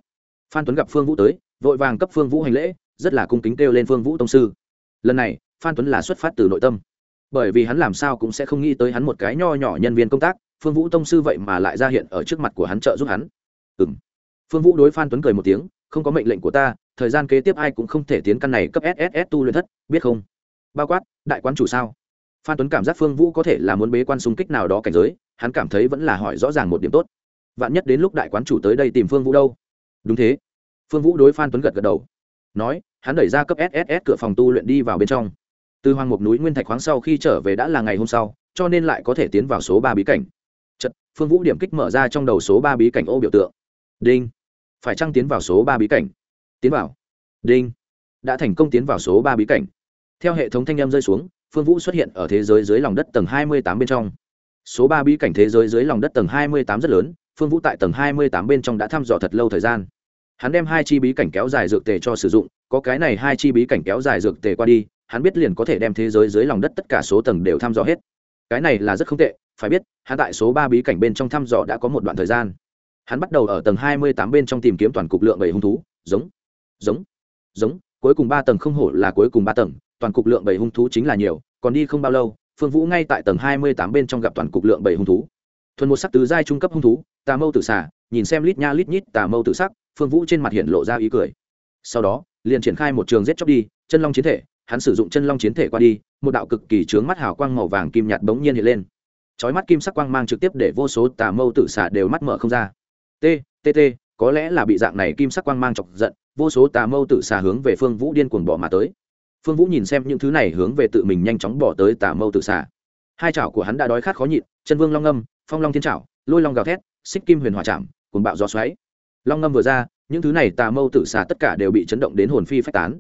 Phan tuấn gặp phương vũ tới, vội vàng cấp phương vũ hành lễ, rất là cung kính kêu lên phương vũ tông sư. Lần này phan tuấn là xuất phát từ nội tâm. Bởi vì hắn làm sao cũng sẽ không nghĩ tới hắn một cái nho nhỏ nhân viên công tác, phương vũ tông sư vậy mà lại ra hiện ở trước mặt của hắn trợ giúp hắn. Ừ m phương vũ đối phan tuấn cười một tiếng, không có mệnh lệnh của ta, thời gian kế tiếp ai cũng không thể tiến căn này cấp sss tu luyện thất, biết không? Bao quát, đại quán chủ sao? Phan tuấn cảm giác phương vũ có thể là muốn bế quan xung kích nào đó cảnh giới, hắn cảm thấy vẫn là hỏi rõ ràng một điểm tốt. Vạn nhất đến lúc đại quán chủ tới đây tìm phương vũ đâu? Đúng thế. Phương vũ đối phan tuấn gật gật đầu, nói, hắn đẩy ra cấp sss cửa phòng tu luyện đi vào bên trong từ hoàng mục núi nguyên thạch khoáng sau khi trở về đã là ngày hôm sau cho nên lại có thể tiến vào số ba bí cảnh. Chật, phương vũ điểm kích mở ra trong đầu số ba bí cảnh ô biểu tượng. Đinh. Phải trăng tiến vào số ba bí cảnh? Tiến vào. Đinh. Đã thành công tiến vào số ba bí cảnh. Theo hệ thống thanh â m rơi xuống phương vũ xuất hiện ở thế giới dưới lòng đất tầng hai mươi tám bên trong. Số ba bí cảnh thế giới dưới lòng đất tầng hai mươi tám rất lớn phương vũ tại tầng hai mươi tám bên trong đã thăm dò thật lâu thời gian. Hắn đem hai chi bí cảnh kéo dài dược tề cho sử dụng có cái này hai chi bí cảnh kéo dài dược tề qua đi hắn biết liền có thể đem thế giới dưới lòng đất tất cả số tầng đều thăm dò hết. Cái này là rất không tệ, phải biết, hắn tại số ba bí cảnh bên trong thăm dò đã có một đoạn thời gian. Hắn bắt đầu ở tầng hai mươi tám bên trong tìm kiếm toàn cục lượng bảy hung thú, giống giống giống, cuối cùng ba tầng không hổ là cuối cùng ba tầng, toàn cục lượng bảy hung thú chính là nhiều, còn đi không bao lâu, phương vũ ngay tại tầng hai mươi tám bên trong gặp toàn cục lượng bảy hung thú. Thuần một sắc tứ giai trung cấp hung thú, tà mâu tử xà, nhìn xem lít nha lít nhít tà mâu tử sắc, phương vũ trên mặt hiện lộ ra ý cười. Sau đó, liền triển khai một trường giết chóc đi, chân long chiến thể hắn sử dụng chân long chiến thể qua đi, một đạo cực kỳ trướng mắt hào quang màu vàng kim nhạt bỗng nhiên hiện lên. Chói mắt kim sắc quang mang trực tiếp để vô số tà mâu tử xà đều mắt mở không ra. T t t, có lẽ là bị dạng này kim sắc quang mang chọc giận, vô số tà mâu tử xà hướng về phương vũ điên cuồng bỏ mà tới. Phương vũ nhìn xem những thứ này hướng về tự mình nhanh chóng bỏ tới tà mâu tử xà. Hai chảo của hắn đã đói khát khó nhịn, chân vương long ngâm, phong long thiên chảo, lôi long gào thét, xích kim huyền hỏa chạm cùng bạo gió xoáy. Long ngâm vừa ra, những thứ này tà mâu tử xà tất cả đều bị chấn động đến hồn phi phách tán.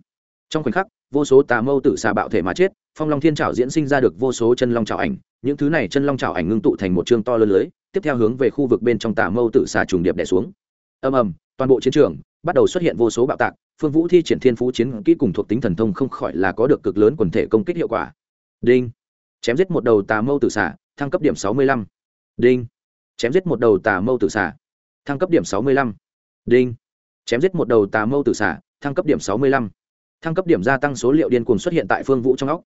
Trong khoảnh khắc vô số tà mâu tử xà bạo thể mà chết, phong long thiên trảo diễn sinh ra được vô số chân long trảo ảnh, những thứ này chân long trảo ảnh ngưng tụ thành một chương to lớn lưới, tiếp theo hướng về khu vực bên trong tà mâu tử xà trùng điệp đẻ xuống. Ầm ầm, toàn bộ chiến trường bắt đầu xuất hiện vô số bạo tạc, phương vũ thi triển thiên phú chiến kỹ cùng thuộc tính thần thông không khỏi là có được cực lớn quần thể công kích hiệu quả. Đinh, chém giết một đầu tà mâu tử xà, thăng cấp điểm sáu mươi lăm. Đinh, chém giết một đầu tà mâu tử xà, thăng cấp điểm sáu mươi lăm. Đinh, chém giết một đầu tà mâu tử xà, thăng cấp điểm sáu mươi lăm thăng cấp điểm gia tăng số liệu điên cuồng xuất hiện tại phương vũ trong óc.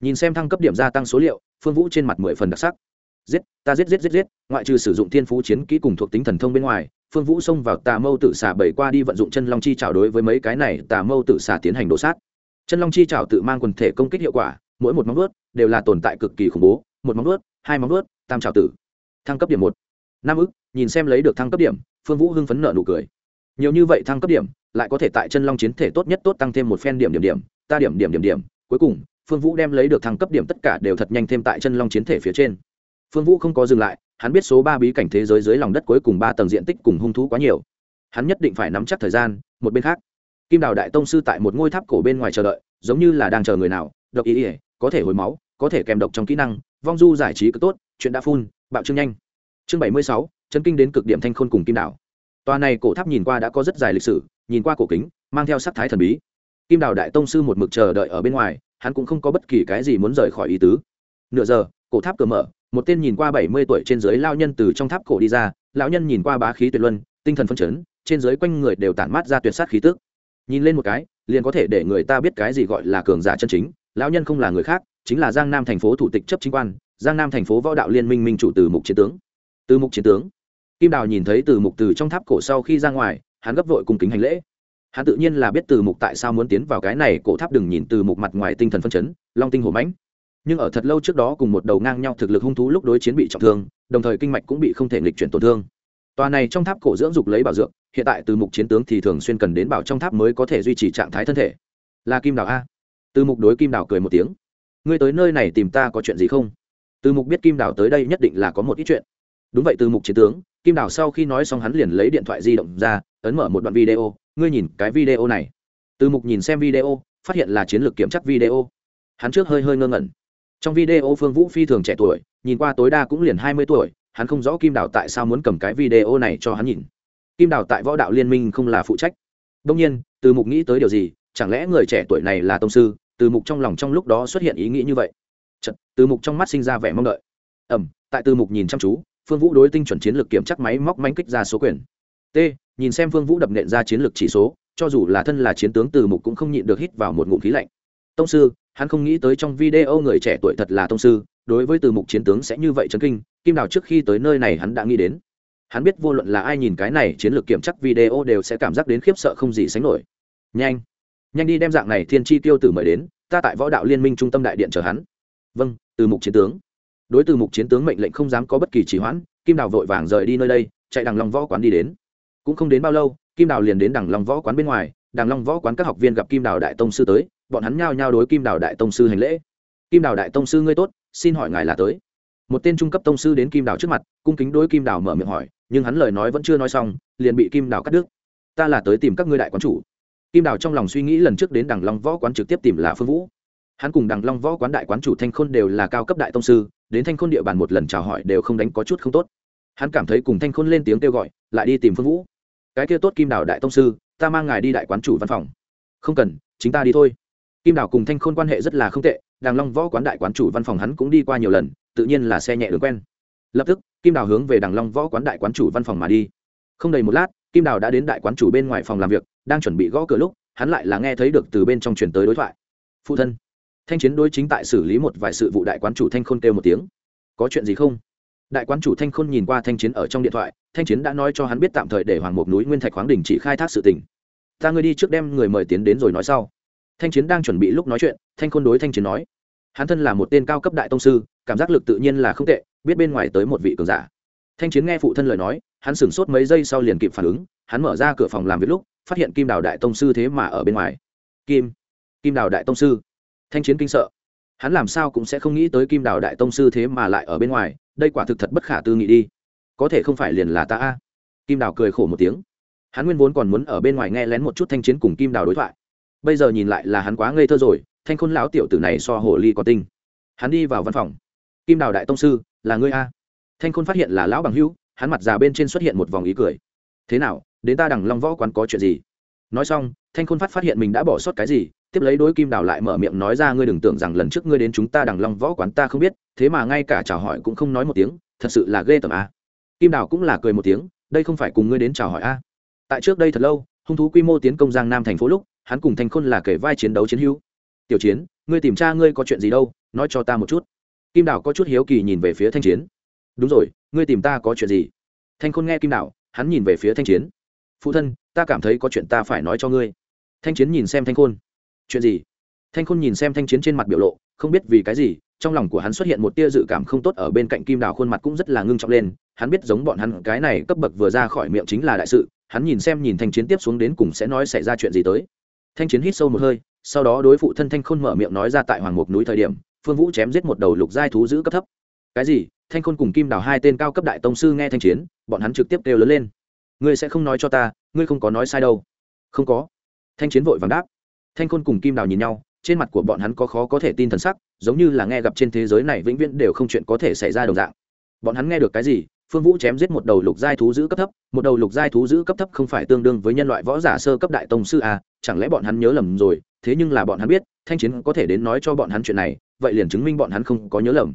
Nhìn xem thăng cấp điểm gia tăng số liệu, phương vũ trên mặt mười phần đặc sắc. Giết, ta giết giết giết giết. Ngoại trừ sử dụng thiên phú chiến kỹ cùng thuộc tính thần thông bên ngoài, phương vũ xông vào tà mâu tử xả bảy qua đi vận dụng chân long chi trào đối với mấy cái này tà mâu tử xả tiến hành đổ sát. Chân long chi trào tự mang quần thể công kích hiệu quả, mỗi một móng vuốt đều là tồn tại cực kỳ khủng bố. Một móng vuốt, hai móng vuốt, tam trào tử. Thăng cấp điểm một. Năm ức, nhìn xem lấy được thăng cấp điểm, phương vũ hưng phấn nợ nụ cười. Nhiều như vậy thăng cấp điểm lại có thể tại chân long chiến thể tốt nhất tốt tăng thêm một phen điểm điểm điểm, ta điểm điểm điểm điểm, cuối cùng, phương vũ đem lấy được thăng cấp điểm tất cả đều thật nhanh thêm tại chân long chiến thể phía trên. Phương vũ không có dừng lại, hắn biết số ba bí cảnh thế giới dưới lòng đất cuối cùng ba tầng diện tích cùng hung thú quá nhiều. Hắn nhất định phải nắm chắc thời gian, một bên khác, kim đào đại tông sư tại một ngôi tháp cổ bên ngoài chờ đợi, giống như là đang chờ người nào, độc ý ỉa có thể hồi máu, có thể kèm độc trong kỹ năng, vong du giải trí cứ tốt, chuyện đã phun, bạo trương nhanh. Chương bảy mươi sáu, chân kinh đến cực điểm thanh khôn cùng kim đảo tòa này cổ tháp nhìn qua đã có rất dài lịch sử, nhìn qua cổ kính, mang theo sắc thái thần bí. Kim đào đại tông sư một mực chờ đợi ở bên ngoài, hắn cũng không có bất kỳ cái gì muốn rời khỏi ý tứ. Nửa giờ, cổ tháp cửa mở, một tên nhìn qua bảy mươi tuổi trên dưới lao nhân từ trong tháp cổ đi ra, lão nhân nhìn qua bá khí tuyệt luân, tinh thần phân chấn, trên dưới quanh người đều tản mát ra tuyệt sát khí tức. Nhìn lên một cái, liền có thể để người ta biết cái gì gọi là cường giả chân chính, lão nhân không là người khác, chính là giang nam thành phố thủ tịch chấp chính quan, giang nam thành phố võ đạo liên minh minh chủ từ mục chiến tướng. Từ mục chiến tướng kim đào nhìn thấy từ mục từ trong tháp cổ sau khi ra ngoài, hắn gấp vội cùng kính hành lễ. Hắn tự nhiên là biết từ mục tại sao muốn tiến vào cái này cổ tháp đừng nhìn từ mục mặt ngoài tinh thần phân chấn, long tinh hổ mãnh. Nhưng ở thật lâu trước đó cùng một đầu ngang nhau thực lực hung thú lúc đối chiến bị trọng thương, đồng thời kinh mạch cũng bị không thể nghịch chuyển tổn thương. Tòa này trong tháp cổ dưỡng dục lấy bảo dưỡng, hiện tại từ mục chiến tướng thì thường xuyên cần đến bảo trong tháp mới có thể duy trì trạng thái thân thể. Là kim đào a? Từ mục đối kim đào cười một tiếng. Ngươi tới nơi này tìm ta có chuyện gì không? Từ mục biết kim đào tới đây nhất định là có một ít chuyện đúng vậy từ mục chiến tướng kim đào sau khi nói xong hắn liền lấy điện thoại di động ra ấn mở một đoạn video. Ngươi nhìn cái video này. Từ mục nhìn xem video phát hiện là chiến lược kiểm chắc video. Hắn trước hơi hơi ngơ ngẩn. Trong video phương vũ phi thường trẻ tuổi nhìn qua tối đa cũng liền hai mươi tuổi hắn không rõ kim đào tại sao muốn cầm cái video này cho hắn nhìn. Kim đào tại võ đạo liên minh không là phụ trách. Đông nhiên từ mục nghĩ tới điều gì chẳng lẽ người trẻ tuổi này là tông sư? Từ mục trong lòng trong lúc đó xuất hiện ý nghĩ như vậy. Chật, từ mục trong mắt sinh ra vẻ mong đợi. Ẩm tại từ mục nhìn chăm chú phương vũ đối tinh chuẩn chiến lược kiểm chắc máy móc mánh kích ra số quyền. T, nhìn xem phương vũ đập nện ra chiến lược chỉ số, cho dù là thân là chiến tướng từ mục cũng không nhịn được hít vào một ngụm khí lạnh. Tông sư, hắn không nghĩ tới trong video người trẻ tuổi thật là tông sư, đối với từ mục chiến tướng sẽ như vậy chấn kinh, kim đào trước khi tới nơi này hắn đã nghĩ đến. Hắn biết vô luận là ai nhìn cái này chiến lược kiểm chắc video đều sẽ cảm giác đến khiếp sợ không gì sánh nổi. Nhanh nhanh đi đem dạng này thiên chi tiêu tử mời đến, ta tại võ đạo liên minh trung tâm đại điện chờ hắn. Vâng từ mục chiến tướng đối từ mục chiến tướng mệnh lệnh không dám có bất kỳ trì hoãn, kim đào vội vàng rời đi nơi đây, chạy đằng long võ quán đi đến. Cũng không đến bao lâu, kim đào liền đến đằng long võ quán bên ngoài, đằng long võ quán các học viên gặp kim đào đại tông sư tới, bọn hắn nhao nhao đối kim đào đại tông sư hành lễ. Kim đào đại tông sư ngươi tốt, xin hỏi ngài là tới. Một tên trung cấp tông sư đến kim đào trước mặt, cung kính đối kim đào mở miệng hỏi, nhưng hắn lời nói vẫn chưa nói xong, liền bị kim đào cắt đứt. Ta là tới tìm các ngươi đại quán chủ. Kim đào trong lòng suy nghĩ lần trước đến đằng long võ quán trực tiếp tìm là phương vũ hắn cùng đằng long võ quán đại quán chủ thanh khôn đều là cao cấp đại tông sư, đến thanh khôn địa bàn một lần chào hỏi đều không đánh có chút không tốt. Hắn cảm thấy cùng thanh khôn lên tiếng kêu gọi, lại đi tìm phương vũ. Cái kia tốt kim đào đại tông sư, ta mang ngài đi đại quán chủ văn phòng. Không cần, chính ta đi thôi. Kim đào cùng thanh khôn quan hệ rất là không tệ đàng long võ quán đại quán chủ văn phòng hắn cũng đi qua nhiều lần, tự nhiên là xe nhẹ đường quen. Lập tức, kim đào hướng về đàng long võ quán đại quán chủ văn phòng mà đi. Không đầy một lát, kim đào đã đến đại quán chủ bên ngoài phòng làm việc, đang chuẩn bị gõ cửa lúc, hắn lại là nghe thấy được từ bên trong truyền tới đối thoại. Phụ thân thanh chiến đối chính tại xử lý một vài sự vụ đại quán chủ thanh khôn kêu một tiếng. Có chuyện gì không? Đại quán chủ thanh khôn nhìn qua thanh chiến ở trong điện thoại, thanh chiến đã nói cho hắn biết tạm thời để hoàng mục núi nguyên thạch khoáng đình chỉ khai thác sự tình. Ta ngươi đi trước đem người mời tiến đến rồi nói sau. Thanh chiến đang chuẩn bị lúc nói chuyện, thanh khôn đối thanh chiến nói. Hắn thân là một tên cao cấp đại tông sư, cảm giác lực tự nhiên là không tệ, biết bên ngoài tới một vị cường giả. Thanh chiến nghe phụ thân lời nói, hắn sửng sốt mấy giây sau liền kịp phản ứng, hắn mở ra cửa phòng làm việc lúc, phát hiện kim đào đại tông sư thế mà ở bên ngoài. Kim kim đào đại tông sư thanh chiến kinh sợ. Hắn làm sao cũng sẽ không nghĩ tới kim đào đại tông sư thế mà lại ở bên ngoài, đây quả thực thật bất khả tư nghị đi. Có thể không phải liền là ta a? Kim đào cười khổ một tiếng. Hắn nguyên vốn còn muốn ở bên ngoài nghe lén một chút thanh chiến cùng kim đào đối thoại. Bây giờ nhìn lại là hắn quá ngây thơ rồi, thanh khôn lão tiểu tử này so hồ ly có tinh. Hắn đi vào văn phòng. Kim đào đại tông sư, là ngươi a? Thanh khôn phát hiện là lão bằng hữu, hắn mặt già bên trên xuất hiện một vòng ý cười. Thế nào, đến ta đằng long võ quán có chuyện gì? Nói xong, thanh khôn phát phát hiện mình đã bỏ sót cái gì tiếp lấy đối kim đào lại mở miệng nói ra, ngươi đừng tưởng rằng lần trước ngươi đến chúng ta đằng long võ quán ta không biết, thế mà ngay cả chào hỏi cũng không nói một tiếng, thật sự là ghê tởm a. Kim đào cũng là cười một tiếng, đây không phải cùng ngươi đến chào hỏi a. Tại trước đây thật lâu, hung thú quy mô tiến công giang nam thành phố lúc, hắn cùng thanh khôn là kể vai chiến đấu chiến hữu. Tiểu chiến, ngươi tìm cha ngươi có chuyện gì đâu, nói cho ta một chút. Kim đào có chút hiếu kỳ nhìn về phía thanh chiến. Đúng rồi, ngươi tìm ta có chuyện gì? Thanh khôn nghe kim đào, hắn nhìn về phía thanh chiến. Phụ thân, ta cảm thấy có chuyện ta phải nói cho ngươi. Thanh chiến nhìn xem thanh khôn chuyện gì? Thanh khôn nhìn xem thanh chiến trên mặt biểu lộ, không biết vì cái gì, trong lòng của hắn xuất hiện một tia dự cảm không tốt ở bên cạnh kim đào khuôn mặt cũng rất là ngưng trọng lên, hắn biết giống bọn hắn, cái này cấp bậc vừa ra khỏi miệng chính là đại sự, hắn nhìn xem nhìn thanh chiến tiếp xuống đến cùng sẽ nói xảy ra chuyện gì tới. Thanh chiến hít sâu một hơi, sau đó đối phụ thân thanh khôn mở miệng nói ra tại hoàng mục núi thời điểm, phương vũ chém giết một đầu lục giai thú giữ cấp thấp. Cái gì? Thanh khôn cùng kim đào hai tên cao cấp đại tông sư nghe thanh chiến, bọn hắn trực tiếp kêu lớn lên. Ngươi sẽ không nói cho ta, ngươi không có nói sai đâu. Không có. Thanh chiến vội vàng đáp thanh khôn cùng kim đào nhìn nhau trên mặt của bọn hắn có khó có thể tin thần sắc giống như là nghe gặp trên thế giới này vĩnh viễn đều không chuyện có thể xảy ra đồng dạng. Bọn hắn nghe được cái gì? Phương vũ chém giết một đầu lục giai thú giữ cấp thấp một đầu lục giai thú giữ cấp thấp không phải tương đương với nhân loại võ giả sơ cấp đại tông sư à, chẳng lẽ bọn hắn nhớ lầm rồi? Thế nhưng là bọn hắn biết thanh chiến có thể đến nói cho bọn hắn chuyện này vậy liền chứng minh bọn hắn không có nhớ lầm.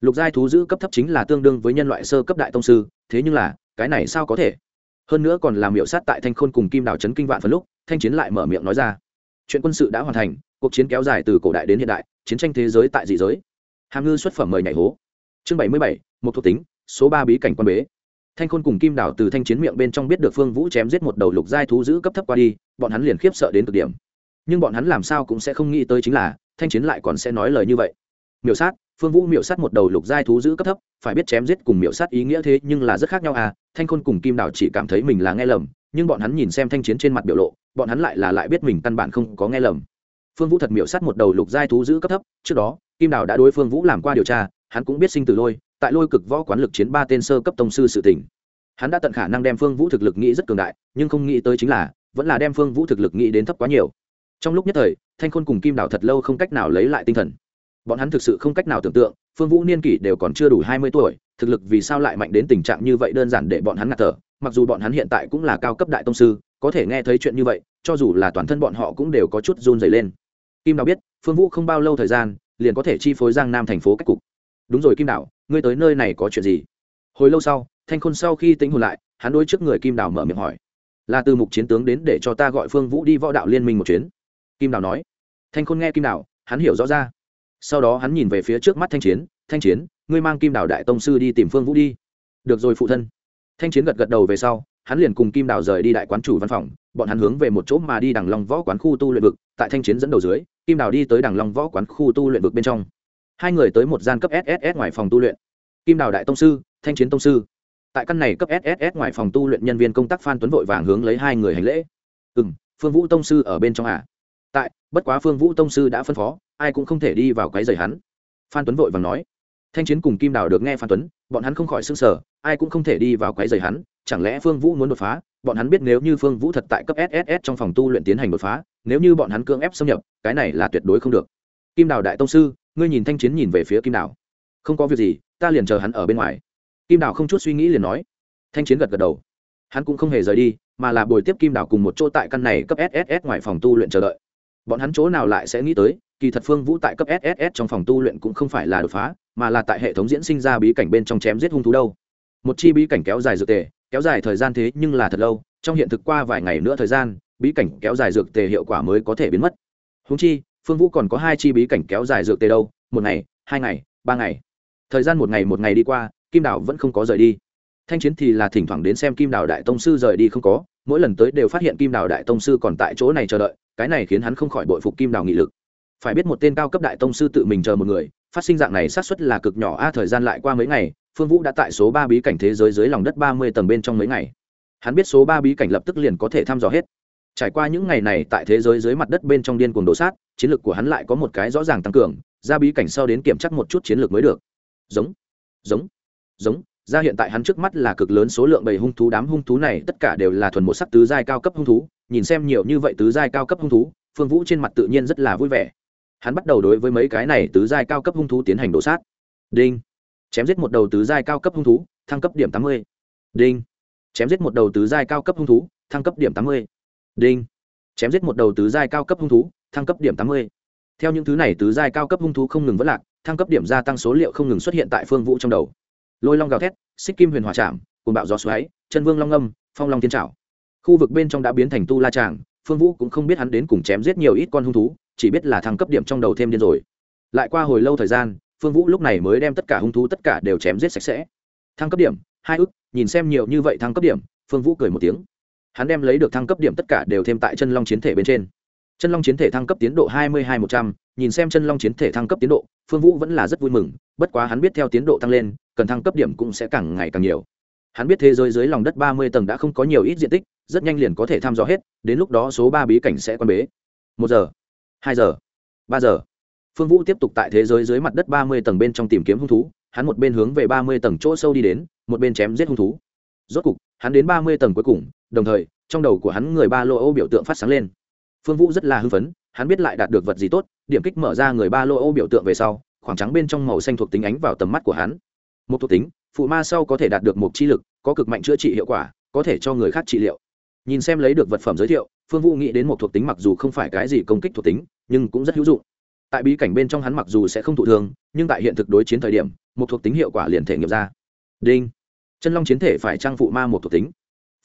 Lục giai thú giữ cấp thấp chính là tương đương với nhân loại sơ cấp đại tông sư thế nhưng là cái này sao có thể? Hơn nữa còn làm miệu sát tại thanh khôn cùng kim đào trấn kinh vạn phần lúc thanh chiến lại mở miệng nói ra chuyện quân sự đã hoàn thành, cuộc chiến kéo dài từ cổ đại đến hiện đại, chiến tranh thế giới tại dị giới. Hàm ngư xuất phẩm mời nhảy hố. Chương bảy mươi bảy, một thuộc tính, số ba bí cảnh quan bế. Thanh khôn cùng kim đảo từ thanh chiến miệng bên trong biết được phương vũ chém giết một đầu lục giai thú giữ cấp thấp qua đi, bọn hắn liền khiếp sợ đến cực điểm. Nhưng bọn hắn làm sao cũng sẽ không nghĩ tới chính là, thanh chiến lại còn sẽ nói lời như vậy. Miểu sát, phương vũ miểu sát một đầu lục giai thú giữ cấp thấp, phải biết chém giết cùng miểu sát ý nghĩa thế nhưng là rất khác nhau à thanh khôn cùng kim đảo chỉ cảm thấy mình là nghe lầm nhưng bọn hắn nhìn xem thanh chiến trên mặt biểu lộ, bọn hắn lại là lại biết mình căn bản không có nghe lầm. Phương vũ thật miểu sát một đầu lục giai thú giữ cấp thấp, trước đó, kim đào đã đối phương vũ làm qua điều tra, hắn cũng biết sinh tử lôi, tại lôi cực võ quán lực chiến ba tên sơ cấp tông sư sự tỉnh hắn đã tận khả năng đem phương vũ thực lực nghĩ rất cường đại, nhưng không nghĩ tới chính là, vẫn là đem phương vũ thực lực nghĩ đến thấp quá nhiều. Trong lúc nhất thời, thanh khôn cùng kim đào thật lâu không cách nào lấy lại tinh thần. Bọn hắn thực sự không cách nào tưởng tượng, phương vũ niên kỷ đều còn chưa đủ hai mươi tuổi, thực lực vì sao lại mạnh đến tình trạng như vậy đơn giản để bọn hắn ngạt thở mặc dù bọn hắn hiện tại cũng là cao cấp đại tông sư, có thể nghe thấy chuyện như vậy, cho dù là toàn thân bọn họ cũng đều có chút run dày lên. Kim đào biết, phương vũ không bao lâu thời gian, liền có thể chi phối giang nam thành phố cách cục. Đúng rồi kim đào, ngươi tới nơi này có chuyện gì? Hồi lâu sau, thanh khôn sau khi tính hồn lại, hắn đôi trước người kim đào mở miệng hỏi. Là từ mục chiến tướng đến để cho ta gọi phương vũ đi võ đạo liên minh một chuyến. Kim đào nói. Thanh khôn nghe kim đào, hắn hiểu rõ ra. Sau đó hắn nhìn về phía trước mắt thanh chiến thanh chiến, ngươi mang kim đào đại tông sư đi tìm phương vũ đi. Được rồi phụ thân thanh chiến gật gật đầu về sau, hắn liền cùng kim đào rời đi đại quán chủ văn phòng, bọn hắn hướng về một chỗ mà đi đằng long võ quán khu tu luyện vực, tại thanh chiến dẫn đầu dưới, kim đào đi tới đằng long võ quán khu tu luyện vực bên trong. Hai người tới một gian cấp sss ngoài phòng tu luyện. Kim đào đại tông sư, thanh chiến tông sư. Tại căn này cấp sss ngoài phòng tu luyện nhân viên công tác phan tuấn vội vàng hướng lấy hai người hành lễ. Ừ m phương vũ tông sư ở bên trong à? Tại, bất quá phương vũ tông sư đã phân phó, ai cũng không thể đi vào cái giày hắn. Phan tuấn vội vàng nói thanh chiến cùng kim đào được nghe phan tuấn, bọn hắn không khỏi s ư n g sở ai cũng không thể đi vào quái dày hắn, chẳng lẽ phương vũ muốn đột phá? Bọn hắn biết nếu như phương vũ thật tại cấp sss trong phòng tu luyện tiến hành đột phá, nếu như bọn hắn cưỡng ép xâm nhập, cái này là tuyệt đối không được. Kim đào đại tông sư, ngươi nhìn thanh chiến nhìn về phía kim đào. Không có việc gì, ta liền chờ hắn ở bên ngoài. Kim đào không chút suy nghĩ liền nói. Thanh chiến gật gật đầu. Hắn cũng không hề rời đi, mà là bồi tiếp kim đào cùng một chỗ tại căn này cấp sss ngoài phòng tu luyện chờ đợi bọn hắn chỗ nào lại sẽ nghĩ tới, kỳ thật phương vũ tại cấp sss trong phòng tu luyện cũng không phải là đột phá, mà là tại hệ thống diễn sinh ra bí cảnh bên trong chém giết hung thú đâu. Một chi bí cảnh kéo dài dược tề, kéo dài thời gian thế nhưng là thật lâu, trong hiện thực qua vài ngày nữa thời gian, bí cảnh kéo dài dược tề hiệu quả mới có thể biến mất. Húng chi, phương vũ còn có hai chi bí cảnh kéo dài dược tề đâu, một ngày, hai ngày, ba ngày. Thời gian một ngày một ngày đi qua, kim đảo vẫn không có rời đi thanh chiến thì là thỉnh thoảng đến xem kim Đào đại tông sư rời đi không có, mỗi lần tới đều phát hiện kim Đào đại tông sư còn tại chỗ này chờ đợi, cái này khiến hắn không khỏi bội phục kim Đào nghị lực. Phải biết một tên cao cấp đại tông sư tự mình chờ một người, phát sinh dạng này xác suất là cực nhỏ, a, thời gian lại qua mấy ngày, phương vũ đã tại số ba bí cảnh thế giới dưới lòng đất ba mươi tầng bên trong mấy ngày. Hắn biết số ba bí cảnh lập tức liền có thể thăm dò hết. Trải qua những ngày này tại thế giới dưới mặt đất bên trong điên cuồng đổ sát, chiến lược của hắn lại có một cái rõ ràng tăng cường, ra bí cảnh sau đến kiểm chắc một chút chiến lược mới được. Giống giống giống ra hiện tại hắn trước mắt là cực lớn số lượng bầy hung thú, đám hung thú này tất cả đều là thuần một sắc tứ giai cao cấp hung thú, nhìn xem nhiều như vậy tứ giai cao cấp hung thú, phương vũ trên mặt tự nhiên rất là vui vẻ. Hắn bắt đầu đối với mấy cái này tứ giai cao cấp hung thú tiến hành đổ sát. Đinh. Chém giết một đầu tứ giai cao cấp hung thú, thăng cấp điểm tám mươi. Đinh. Chém giết một đầu tứ giai cao cấp hung thú, thăng cấp điểm tám mươi. Đinh. Chém giết một đầu tứ giai cao cấp hung thú, thăng cấp điểm tám mươi. Theo những thứ này tứ giai cao cấp hung thú không ngừng vất lạc, thăng cấp điểm gia tăng số liệu không ngừng xuất hiện tại phương vũ trong đầu lôi long gào thét, xích kim huyền hòa chạm cùng bạo gió xoáy, chân vương long âm phong long tiên trảo. Khu vực bên trong đã biến thành tu la tràng, phương vũ cũng không biết hắn đến cùng chém giết nhiều ít con hung thú, chỉ biết là thăng cấp điểm trong đầu thêm điên rồi. Lại qua hồi lâu thời gian, phương vũ lúc này mới đem tất cả hung thú tất cả đều chém giết sạch sẽ. Thăng cấp điểm, hai ức, nhìn xem nhiều như vậy thăng cấp điểm, phương vũ cười một tiếng. Hắn đem lấy được thăng cấp điểm tất cả đều thêm tại chân long chiến thể bên trên. Chân long chiến thể thăng cấp tiến độ hai mươi hai một trăm nhìn xem chân long chiến thể thăng cấp tiến độ, phương vũ vẫn là rất vui mừng, bất quá hắn biết theo tiến độ tăng lên, cần thăng cấp điểm cũng sẽ càng ngày càng nhiều. Hắn biết thế giới dưới lòng đất ba mươi tầng đã không có nhiều ít diện tích, rất nhanh liền có thể thăm dò hết, đến lúc đó số ba bí cảnh sẽ quan bế. Một giờ, hai giờ, ba giờ. Phương vũ tiếp tục tại thế giới dưới mặt đất ba mươi tầng bên trong tìm kiếm hung thú, hắn một bên hướng về ba mươi tầng chỗ sâu đi đến, một bên chém giết hung thú. Rốt cục, hắn đến ba mươi tầng cuối cùng, đồng thời, trong đầu của hắn người ba lô ô biểu tượng phát sáng lên. Phương vũ rất là hưng phấn hắn biết lại đạt được vật gì tốt, điểm kích mở ra người ba lô ô biểu tượng về sau, khoảng trắng bên trong màu xanh thuộc tính ánh vào tầm mắt của hắn. Một thuộc tính, phụ ma sau có thể đạt được một chi lực, có cực mạnh chữa trị hiệu quả, có thể cho người khác trị liệu. Nhìn xem lấy được vật phẩm giới thiệu, phương vũ nghĩ đến một thuộc tính mặc dù không phải cái gì công kích thuộc tính, nhưng cũng rất hữu dụng. Tại bí cảnh bên trong hắn mặc dù sẽ không thụ thường nhưng tại hiện thực đối chiến thời điểm, một thuộc tính hiệu quả liền thể nghiệm ra. Đinh. Chân long chiến thể phải trang phụ ma một thuộc tính.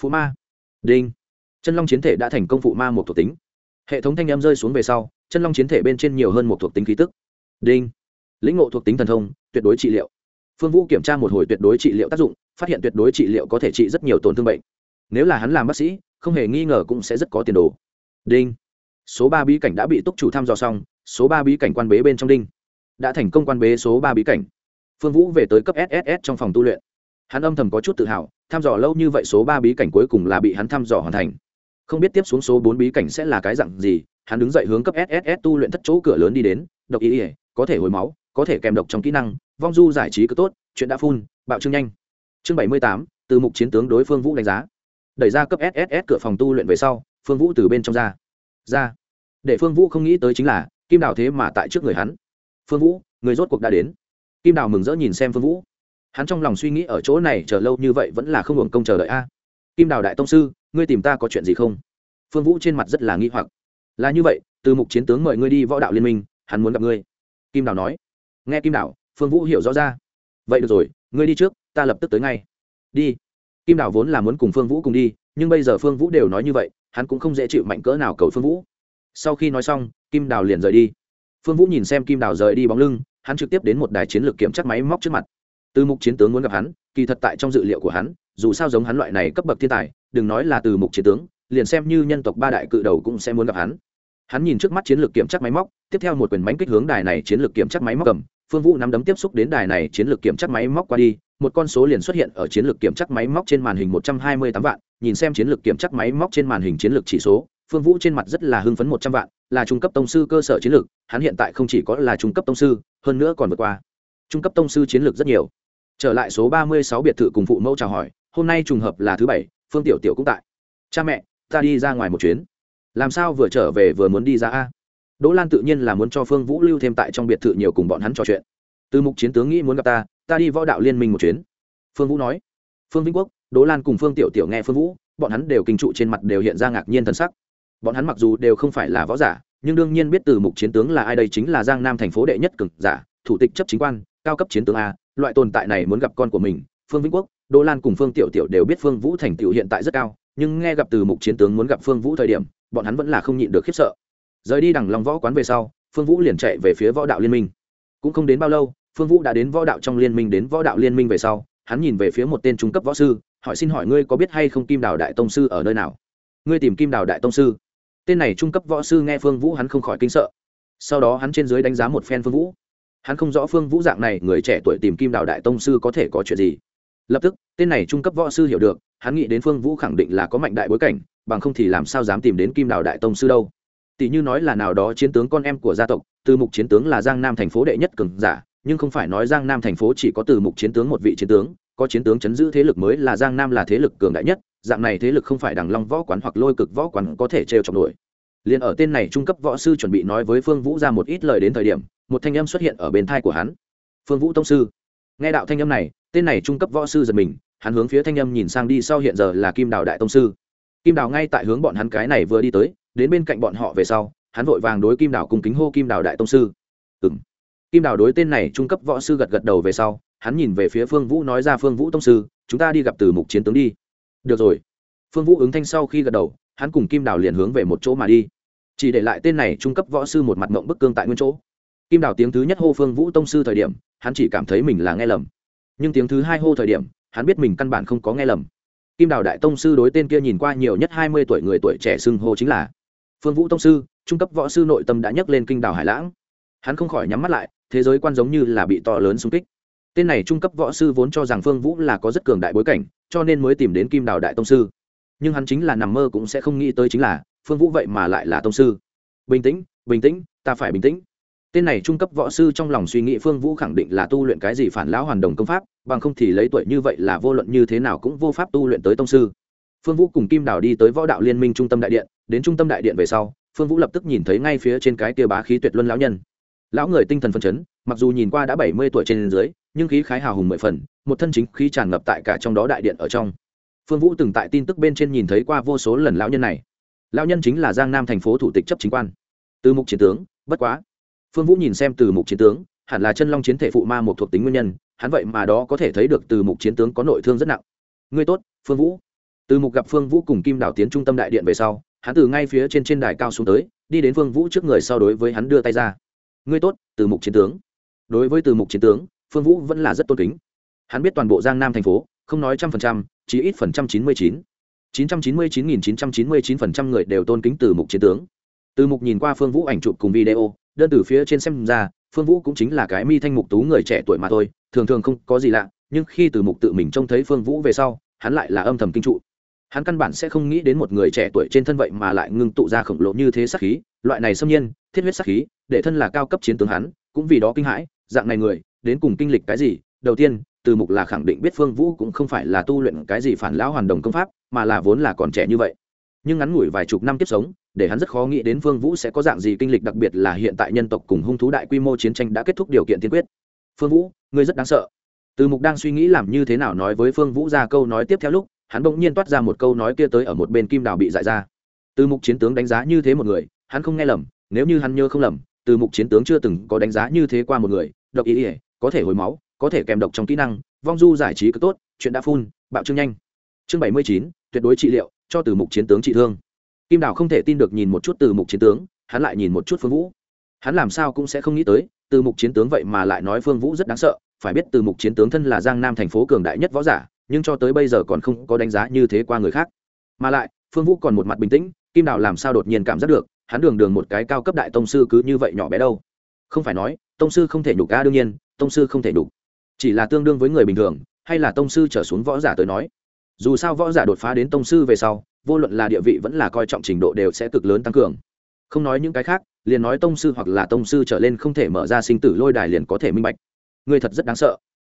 Phụ ma. Đinh. Chân long chiến thể đã thành công phụ ma một thuộc tính hệ thống thanh em rơi xuống về sau, chân long chiến thể bên trên nhiều hơn một thuộc tính khí tức. Đinh. Lĩnh ngộ thuộc tính thần thông, tuyệt đối trị liệu. Phương vũ kiểm tra một hồi tuyệt đối trị liệu tác dụng, phát hiện tuyệt đối trị liệu có thể trị rất nhiều tổn thương bệnh. Nếu là hắn làm bác sĩ, không hề nghi ngờ cũng sẽ rất có tiền đồ. Đinh. Số ba bí cảnh đã bị túc chủ thăm dò xong, số ba bí cảnh quan bế bên trong đinh. Đã thành công quan bế số ba bí cảnh. Phương vũ về tới cấp sss trong phòng tu luyện. Hắn âm thầm có chút tự hào, thăm dò lâu như vậy số ba bí cảnh cuối cùng là bị hắn thăm dò hoàn thành không biết tiếp xuống số bốn bí cảnh sẽ là cái dặn gì, hắn đứng dậy hướng cấp sss tu luyện thất chỗ cửa lớn đi đến, độc ý ỉa có thể hồi máu, có thể kèm độc trong kỹ năng, vong du giải trí cứ tốt, chuyện đã phun, bạo trương nhanh. Chương bảy mươi tám, từ mục chiến tướng đối phương vũ đánh giá. Đẩy ra cấp sss cửa phòng tu luyện về sau, phương vũ từ bên trong ra. Ra. Để phương vũ không nghĩ tới chính là, kim đào thế mà tại trước người hắn. Phương vũ, người rốt cuộc đã đến. Kim đào mừng rỡ nhìn xem phương vũ. Hắn trong lòng suy nghĩ ở chỗ này chờ lâu như vậy vẫn là không hưởng công chờ đợi a. Kim đào đại tông sư ngươi tìm ta có chuyện gì không? Phương vũ trên mặt rất là nghi hoặc. Là như vậy, từ mục chiến tướng mời ngươi đi võ đạo liên minh, hắn muốn gặp ngươi. Kim đào nói. Nghe kim đào phương vũ hiểu rõ ra. Vậy được rồi, ngươi đi trước, ta lập tức tới ngay. Đi. Kim đào vốn là muốn cùng phương vũ cùng đi, nhưng bây giờ phương vũ đều nói như vậy, hắn cũng không dễ chịu mạnh cỡ nào cầu phương vũ. Sau khi nói xong, kim đào liền rời đi. Phương vũ nhìn xem kim đào rời đi bóng lưng, hắn trực tiếp đến một đài chiến lược kiểm tra máy móc trước mặt. Từ mục chiến tướng muốn gặp hắn, kỳ thật tại trong dự liệu của hắn dù sao giống hắn loại này cấp bậc thiên tài, đừng nói là từ mục chiến tướng, liền xem như nhân tộc ba đại cự đầu cũng sẽ muốn gặp hắn. Hắn nhìn trước mắt chiến lược kiểm tra máy móc, tiếp theo một quyền bánh kích hướng đài này chiến lược kiểm tra máy móc cầm, phương vũ nắm đấm tiếp xúc đến đài này chiến lược kiểm tra máy móc qua đi, một con số liền xuất hiện ở chiến lược kiểm tra máy móc trên màn hình một trăm hai mươi tám vạn, nhìn xem chiến lược kiểm tra máy móc trên màn hình chiến lược chỉ số, phương vũ trên mặt rất là hưng phấn một trăm vạn, là trung cấp tông sư cơ sở chiến lược, hắn hiện tại không chỉ có là trung cấp tông sư, hơn nữa còn vượt qua. Trung cấp tông sư chiến lược rất nhiều. Trở lại số ba mươi sáu biệt thự cùng phụ mẫu chào hỏi hôm nay trùng hợp là thứ bảy, phương tiểu tiểu cũng tại. Cha mẹ, ta đi ra ngoài một chuyến. Làm sao vừa trở về vừa muốn đi ra a? Đỗ lan tự nhiên là muốn cho phương vũ lưu thêm tại trong biệt thự nhiều cùng bọn hắn trò chuyện. Từ mục chiến tướng nghĩ muốn gặp ta ta đi võ đạo liên minh một chuyến. Phương vũ nói. Phương vĩnh quốc, đỗ lan cùng phương tiểu tiểu nghe phương vũ, bọn hắn đều kinh trụ trên mặt đều hiện ra ngạc nhiên thân sắc. Bọn hắn mặc dù đều không phải là võ giả, nhưng đương nhiên biết từ mục chiến tướng là ai đây chính là giang nam thành phố đệ nhất cực giả, thủ tịch chấp chính quan, cao cấp chiến tướng a, loại tồn tại này muốn gặp con của mình, phương vĩnh quốc đỗ lan cùng phương tiểu tiểu đều biết phương vũ thành tựu hiện tại rất cao, nhưng nghe gặp từ mục chiến tướng muốn gặp phương vũ thời điểm, bọn hắn vẫn là không nhịn được khiếp sợ. Rời đi đằng lòng võ quán về sau, phương vũ liền chạy về phía võ đạo liên minh. Cũng không đến bao lâu, phương vũ đã đến võ đạo trong liên minh, đến võ đạo liên minh về sau, hắn nhìn về phía một tên trung cấp võ sư, hỏi xin hỏi ngươi có biết hay không kim đào đại tông sư ở nơi nào? Ngươi tìm kim đào đại tông sư. Tên này trung cấp võ sư nghe phương vũ hắn không khỏi kinh sợ. Sau đó hắn trên dưới đánh giá một phen phương vũ. Hắn không rõ phương vũ dạng này, người trẻ tuổi tìm kim đào đại tông sư có thể có chuyện gì lập tức, tên này trung cấp võ sư hiểu được, hắn nghĩ đến phương vũ khẳng định là có mạnh đại bối cảnh, bằng không thì làm sao dám tìm đến kim đào đại tông sư đâu. Tỷ như nói là nào đó chiến tướng con em của gia tộc, từ mục chiến tướng là giang nam thành phố đệ nhất cường giả, nhưng không phải nói giang nam thành phố chỉ có từ mục chiến tướng một vị chiến tướng, có chiến tướng chấn giữ thế lực mới là giang nam là thế lực cường đại nhất, dạng này thế lực không phải đằng long võ quán hoặc lôi cực võ quán có thể trêu chọc nổi. Liền ở tên này trung cấp võ sư chuẩn bị nói với phương vũ ra một ít lời đến thời điểm, một thanh âm xuất hiện ở bên thai của hắn. Phương vũ tông sư. Nghe đạo thanh âm này tên này trung cấp võ sư giật mình, hắn hướng phía thanh âm nhìn sang đi sau hiện giờ là kim đào đại tông sư. Kim đào ngay tại hướng bọn hắn cái này vừa đi tới, đến bên cạnh bọn họ về sau, hắn vội vàng đối kim đào cùng kính hô kim đào đại tông sư. Ừ m kim đào đối tên này trung cấp võ sư gật gật đầu về sau, hắn nhìn về phía phương vũ nói ra, phương vũ tông sư, chúng ta đi gặp từ mục chiến tướng đi. Được rồi. Phương vũ ứng thanh sau khi gật đầu, hắn cùng kim đào liền hướng về một chỗ mà đi. Chỉ để lại tên này trung cấp võ sư một mặt mộng bức cương tại nguyên chỗ. Kim đào tiếng thứ nhất hô phương vũ tông sư thời điểm, hắn chỉ cảm thấy mình là nghe lầm nhưng tiếng thứ hai hô thời điểm, hắn biết mình căn bản không có nghe lầm. Kim đào đại tông sư đối tên kia nhìn qua nhiều nhất hai mươi tuổi người tuổi trẻ xưng hô chính là phương vũ tông sư, trung cấp võ sư nội tâm đã nhấc lên kinh đào hải lãng. Hắn không khỏi nhắm mắt lại, thế giới quan giống như là bị to lớn xung kích. Tên này trung cấp võ sư vốn cho rằng phương vũ là có rất cường đại bối cảnh, cho nên mới tìm đến kim đào đại tông sư. Nhưng hắn chính là nằm mơ cũng sẽ không nghĩ tới chính là phương vũ vậy mà lại là tông sư. Bình tĩnh bình tĩnh, ta phải bình tĩnh tên này trung cấp võ sư trong lòng suy nghĩ phương vũ khẳng định là tu luyện cái gì phản lão hoàn đồng công pháp, bằng không thì lấy tuổi như vậy là vô luận như thế nào cũng vô pháp tu luyện tới tông sư. Phương vũ cùng kim đào đi tới võ đạo liên minh trung tâm đại điện, đến trung tâm đại điện về sau, phương vũ lập tức nhìn thấy ngay phía trên cái kia bá khí tuyệt luân lão nhân. Lão người tinh thần phân chấn, mặc dù nhìn qua đã bảy mươi tuổi trên dưới, nhưng khí khái hào hùng mười phần, một thân chính khí tràn ngập tại cả trong đó đại điện ở trong. Phương vũ từng tại tin tức bên trên nhìn thấy qua vô số lần lão nhân này. Lão nhân chính là giang nam thành phố thủ tịch chấp chính quan. Từ mục chiến tướng, bất quá phương vũ nhìn xem từ mục chiến tướng, hẳn là chân long chiến thể phụ ma một thuộc tính nguyên nhân, hắn vậy mà đó có thể thấy được từ mục chiến tướng có nội thương rất nặng. Ngươi tốt, phương vũ. Từ mục gặp phương vũ cùng kim đảo tiến trung tâm đại điện về sau, hắn từ ngay phía trên trên đài cao xuống tới, đi đến phương vũ trước người sau đối với hắn đưa tay ra. Ngươi tốt, từ mục chiến tướng. Đối với từ mục chiến tướng, phương vũ vẫn là rất tôn kính. Hắn biết toàn bộ giang nam thành phố, không nói trăm phần trăm chỉ ít phần trăm chín mươi chín. chín trăm chín mươi chín nghìn chín trăm chín mươi chín phần trăm người đều tôn kính từ mục chiến tướng. Từ mục nhìn qua phương vũ ảnh chụp cùng video đơn từ phía trên xem ra, phương vũ cũng chính là cái mi thanh mục tú người trẻ tuổi mà thôi, thường thường không có gì lạ, nhưng khi từ mục tự mình trông thấy phương vũ về sau, hắn lại là âm thầm kinh trụ. Hắn căn bản sẽ không nghĩ đến một người trẻ tuổi trên thân vậy mà lại ngưng tụ ra khổng lồ như thế sắc khí, loại này xâm nhiên, thiết huyết sắc khí, để thân là cao cấp chiến tướng hắn, cũng vì đó kinh hãi, dạng này người, đến cùng kinh lịch cái gì? Đầu tiên, từ mục là khẳng định biết phương vũ cũng không phải là tu luyện cái gì phản lão hoàn đồng công pháp, mà là vốn là còn trẻ như vậy nhưng ngắn ngủi vài chục năm kiếp sống, để hắn rất khó nghĩ đến phương vũ sẽ có dạng gì kinh lịch đặc biệt là hiện tại nhân tộc cùng hung thú đại quy mô chiến tranh đã kết thúc điều kiện tiên quyết. Phương vũ, ngươi rất đáng sợ. Từ mục đang suy nghĩ làm như thế nào nói với phương vũ ra câu nói tiếp theo lúc, hắn bỗng nhiên toát ra một câu nói kia tới ở một bên kim đào bị dại ra. Từ mục chiến tướng đánh giá như thế một người, hắn không nghe lầm, nếu như hắn nhớ không lầm, từ mục chiến tướng chưa từng có đánh giá như thế qua một người, độc ý ỉa có thể hồi máu, có thể kèm độc trong kỹ năng, vong du giải trí cực tốt, chuyện đã phun, bạo trương nhanh. Chương bảy mươi chín, tuyệt đối trị liệu cho từ mục chiến tướng trị thương. Kim đào không thể tin được nhìn một chút từ mục chiến tướng, hắn lại nhìn một chút phương vũ. Hắn làm sao cũng sẽ không nghĩ tới, từ mục chiến tướng vậy mà lại nói phương vũ rất đáng sợ, phải biết từ mục chiến tướng thân là giang nam thành phố cường đại nhất võ giả, nhưng cho tới bây giờ còn không có đánh giá như thế qua người khác. Mà lại, phương vũ còn một mặt bình tĩnh, kim đào làm sao đột nhiên cảm giác được, hắn đường đường một cái cao cấp đại tông sư cứ như vậy nhỏ bé đâu. Không phải nói, tông sư không thể nhục ca đương nhiên, tông sư không thể nhục. Chỉ là tương đương với người bình thường, hay là tông sư trở xuống võ giả tới nói dù sao võ giả đột phá đến tông sư về sau, vô luận là địa vị vẫn là coi trọng trình độ đều sẽ cực lớn tăng cường. Không nói những cái khác, liền nói tông sư hoặc là tông sư trở lên không thể mở ra sinh tử lôi đài liền có thể minh bạch. Người thật rất đáng sợ.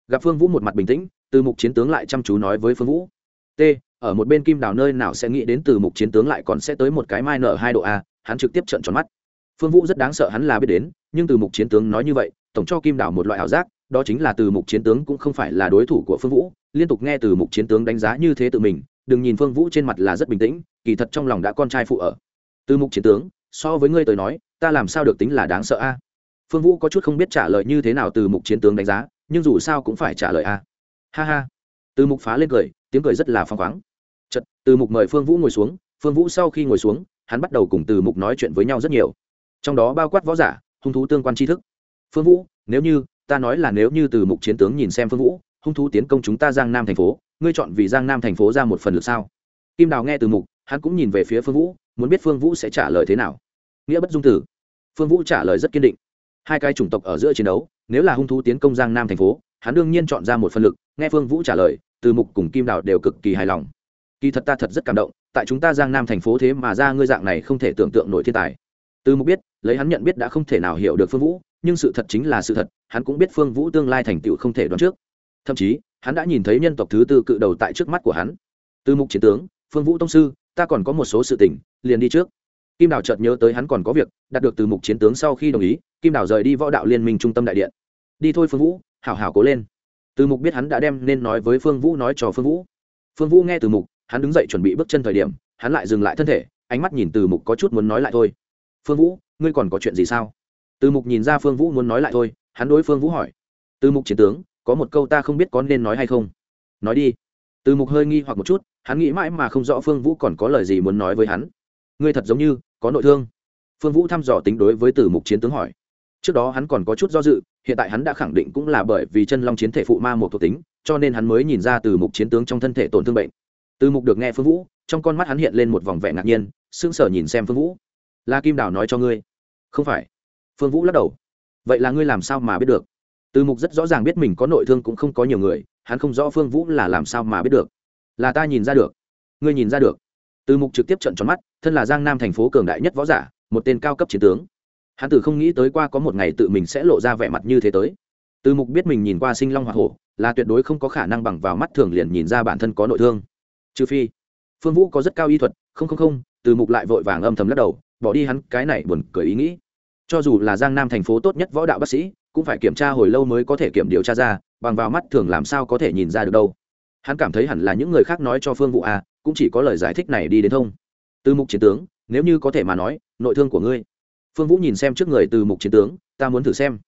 Gặp phương vũ một mặt bình tĩnh, từ mục chiến tướng lại chăm chú nói với phương vũ. T, ở một bên kim đào nơi nào sẽ nghĩ đến từ mục chiến tướng lại còn sẽ tới một cái mai nở hai độ a, hắn trực tiếp trận tròn mắt. Phương vũ rất đáng sợ hắn là biết đến, nhưng từ mục chiến tướng nói như vậy, tổng cho kim đào một loại ảo giác đó chính là từ mục chiến tướng cũng không phải là đối thủ của phương vũ, liên tục nghe từ mục chiến tướng đánh giá như thế tự mình, đừng nhìn phương vũ trên mặt là rất bình tĩnh, kỳ thật trong lòng đã con trai phụ ở. Từ mục chiến tướng, so với ngươi tới nói, ta làm sao được tính là đáng sợ a? Phương vũ có chút không biết trả lời như thế nào từ mục chiến tướng đánh giá, nhưng dù sao cũng phải trả lời a. Ha ha. Từ mục phá lên cười, tiếng cười rất là phăng khoáng. Chật từ mục mời phương vũ ngồi xuống, phương vũ sau khi ngồi xuống, hắn bắt đầu cùng từ mục nói chuyện với nhau rất nhiều. Trong đó bao quát võ giả, hung thú tương quan tri thức. Phương vũ, nếu như ta nói là nếu như từ mục chiến tướng nhìn xem phương vũ, hung thú tiến công chúng ta giang nam thành phố, ngươi chọn vì giang nam thành phố ra một phần lực sao? Kim đào nghe từ mục, hắn cũng nhìn về phía phương vũ, muốn biết phương vũ sẽ trả lời thế nào. Nghĩa bất dung tử. Phương vũ trả lời rất kiên định. Hai cái chủng tộc ở giữa chiến đấu, nếu là hung thú tiến công giang nam thành phố, hắn đương nhiên chọn ra một phần lực, nghe phương vũ trả lời, từ mục cùng kim đào đều cực kỳ hài lòng. Kỳ thật ta thật rất cảm động, tại chúng ta giang nam thành phố thế mà ra ngươi dạng này không thể tưởng tượng nổi thiên tài. Từ mục biết, lấy hắn nhận biết đã không thể nào hiểu được phương vũ nhưng sự thật chính là sự thật, hắn cũng biết phương vũ tương lai thành tựu không thể đoán trước. Thậm chí, hắn đã nhìn thấy nhân tộc thứ tư cự đầu tại trước mắt của hắn. Từ mục chiến tướng, phương vũ tông sư, ta còn có một số sự tình, liền đi trước. Kim đào chợt nhớ tới hắn còn có việc, đạt được từ mục chiến tướng sau khi đồng ý, kim đào rời đi võ đạo liên minh trung tâm đại điện. Đi thôi phương vũ, hảo hảo cố lên. Từ mục biết hắn đã đem nên nói với phương vũ nói cho phương vũ. Phương vũ nghe từ mục, hắn đứng dậy chuẩn bị bước chân thời điểm, hắn lại dừng lại thân thể, ánh mắt nhìn từ mục có chút muốn nói lại thôi. Phương vũ, ngươi còn có chuyện gì sao? Từ mục nhìn ra phương vũ muốn nói lại thôi, hắn đối phương vũ hỏi. Từ mục chiến tướng, có một câu ta không biết có nên nói hay không. Nói đi. Từ mục hơi nghi hoặc một chút, hắn nghĩ mãi mà không rõ phương vũ còn có lời gì muốn nói với hắn. Ngươi thật giống như, có nội thương. Phương vũ thăm dò tính đối với từ mục chiến tướng hỏi. Trước đó hắn còn có chút do dự, hiện tại hắn đã khẳng định cũng là bởi vì chân long chiến thể phụ ma một thuộc tính, cho nên hắn mới nhìn ra từ mục chiến tướng trong thân thể tổn thương bệnh. Từ mục được nghe phương vũ, trong con mắt hắn hiện lên một vòng vẻ ngạc nhiên, sững sờ nhìn xem phương vũ. La kim đào nói cho ngươi. Không phải phương vũ lắc đầu. Vậy là ngươi làm sao mà biết được? Từ mục rất rõ ràng biết mình có nội thương cũng không có nhiều người, hắn không rõ phương vũ là làm sao mà biết được. Là ta nhìn ra được. Ngươi nhìn ra được. Từ mục trực tiếp trận tròn mắt, thân là giang nam thành phố cường đại nhất võ giả, một tên cao cấp chiến tướng. Hắn tử không nghĩ tới qua có một ngày tự mình sẽ lộ ra vẻ mặt như thế tới. Từ mục biết mình nhìn qua sinh long hoa hổ, là tuyệt đối không có khả năng bằng vào mắt thường liền nhìn ra bản thân có nội thương. Trừ phi, phương vũ có rất cao y thuật, không không không, từ mục lại vội vàng âm thầm lắc đầu, bỏ đi hắn cái này buồn cười ý nghĩ cho dù là giang nam thành phố tốt nhất võ đạo bác sĩ, cũng phải kiểm tra hồi lâu mới có thể kiểm điều tra ra, bằng vào mắt thường làm sao có thể nhìn ra được đâu. Hắn cảm thấy hẳn là những người khác nói cho phương vụ à cũng chỉ có lời giải thích này đi đến thông. Từ mục chiến tướng, nếu như có thể mà nói, nội thương của ngươi. Phương vũ nhìn xem trước người từ mục chiến tướng, ta muốn thử xem.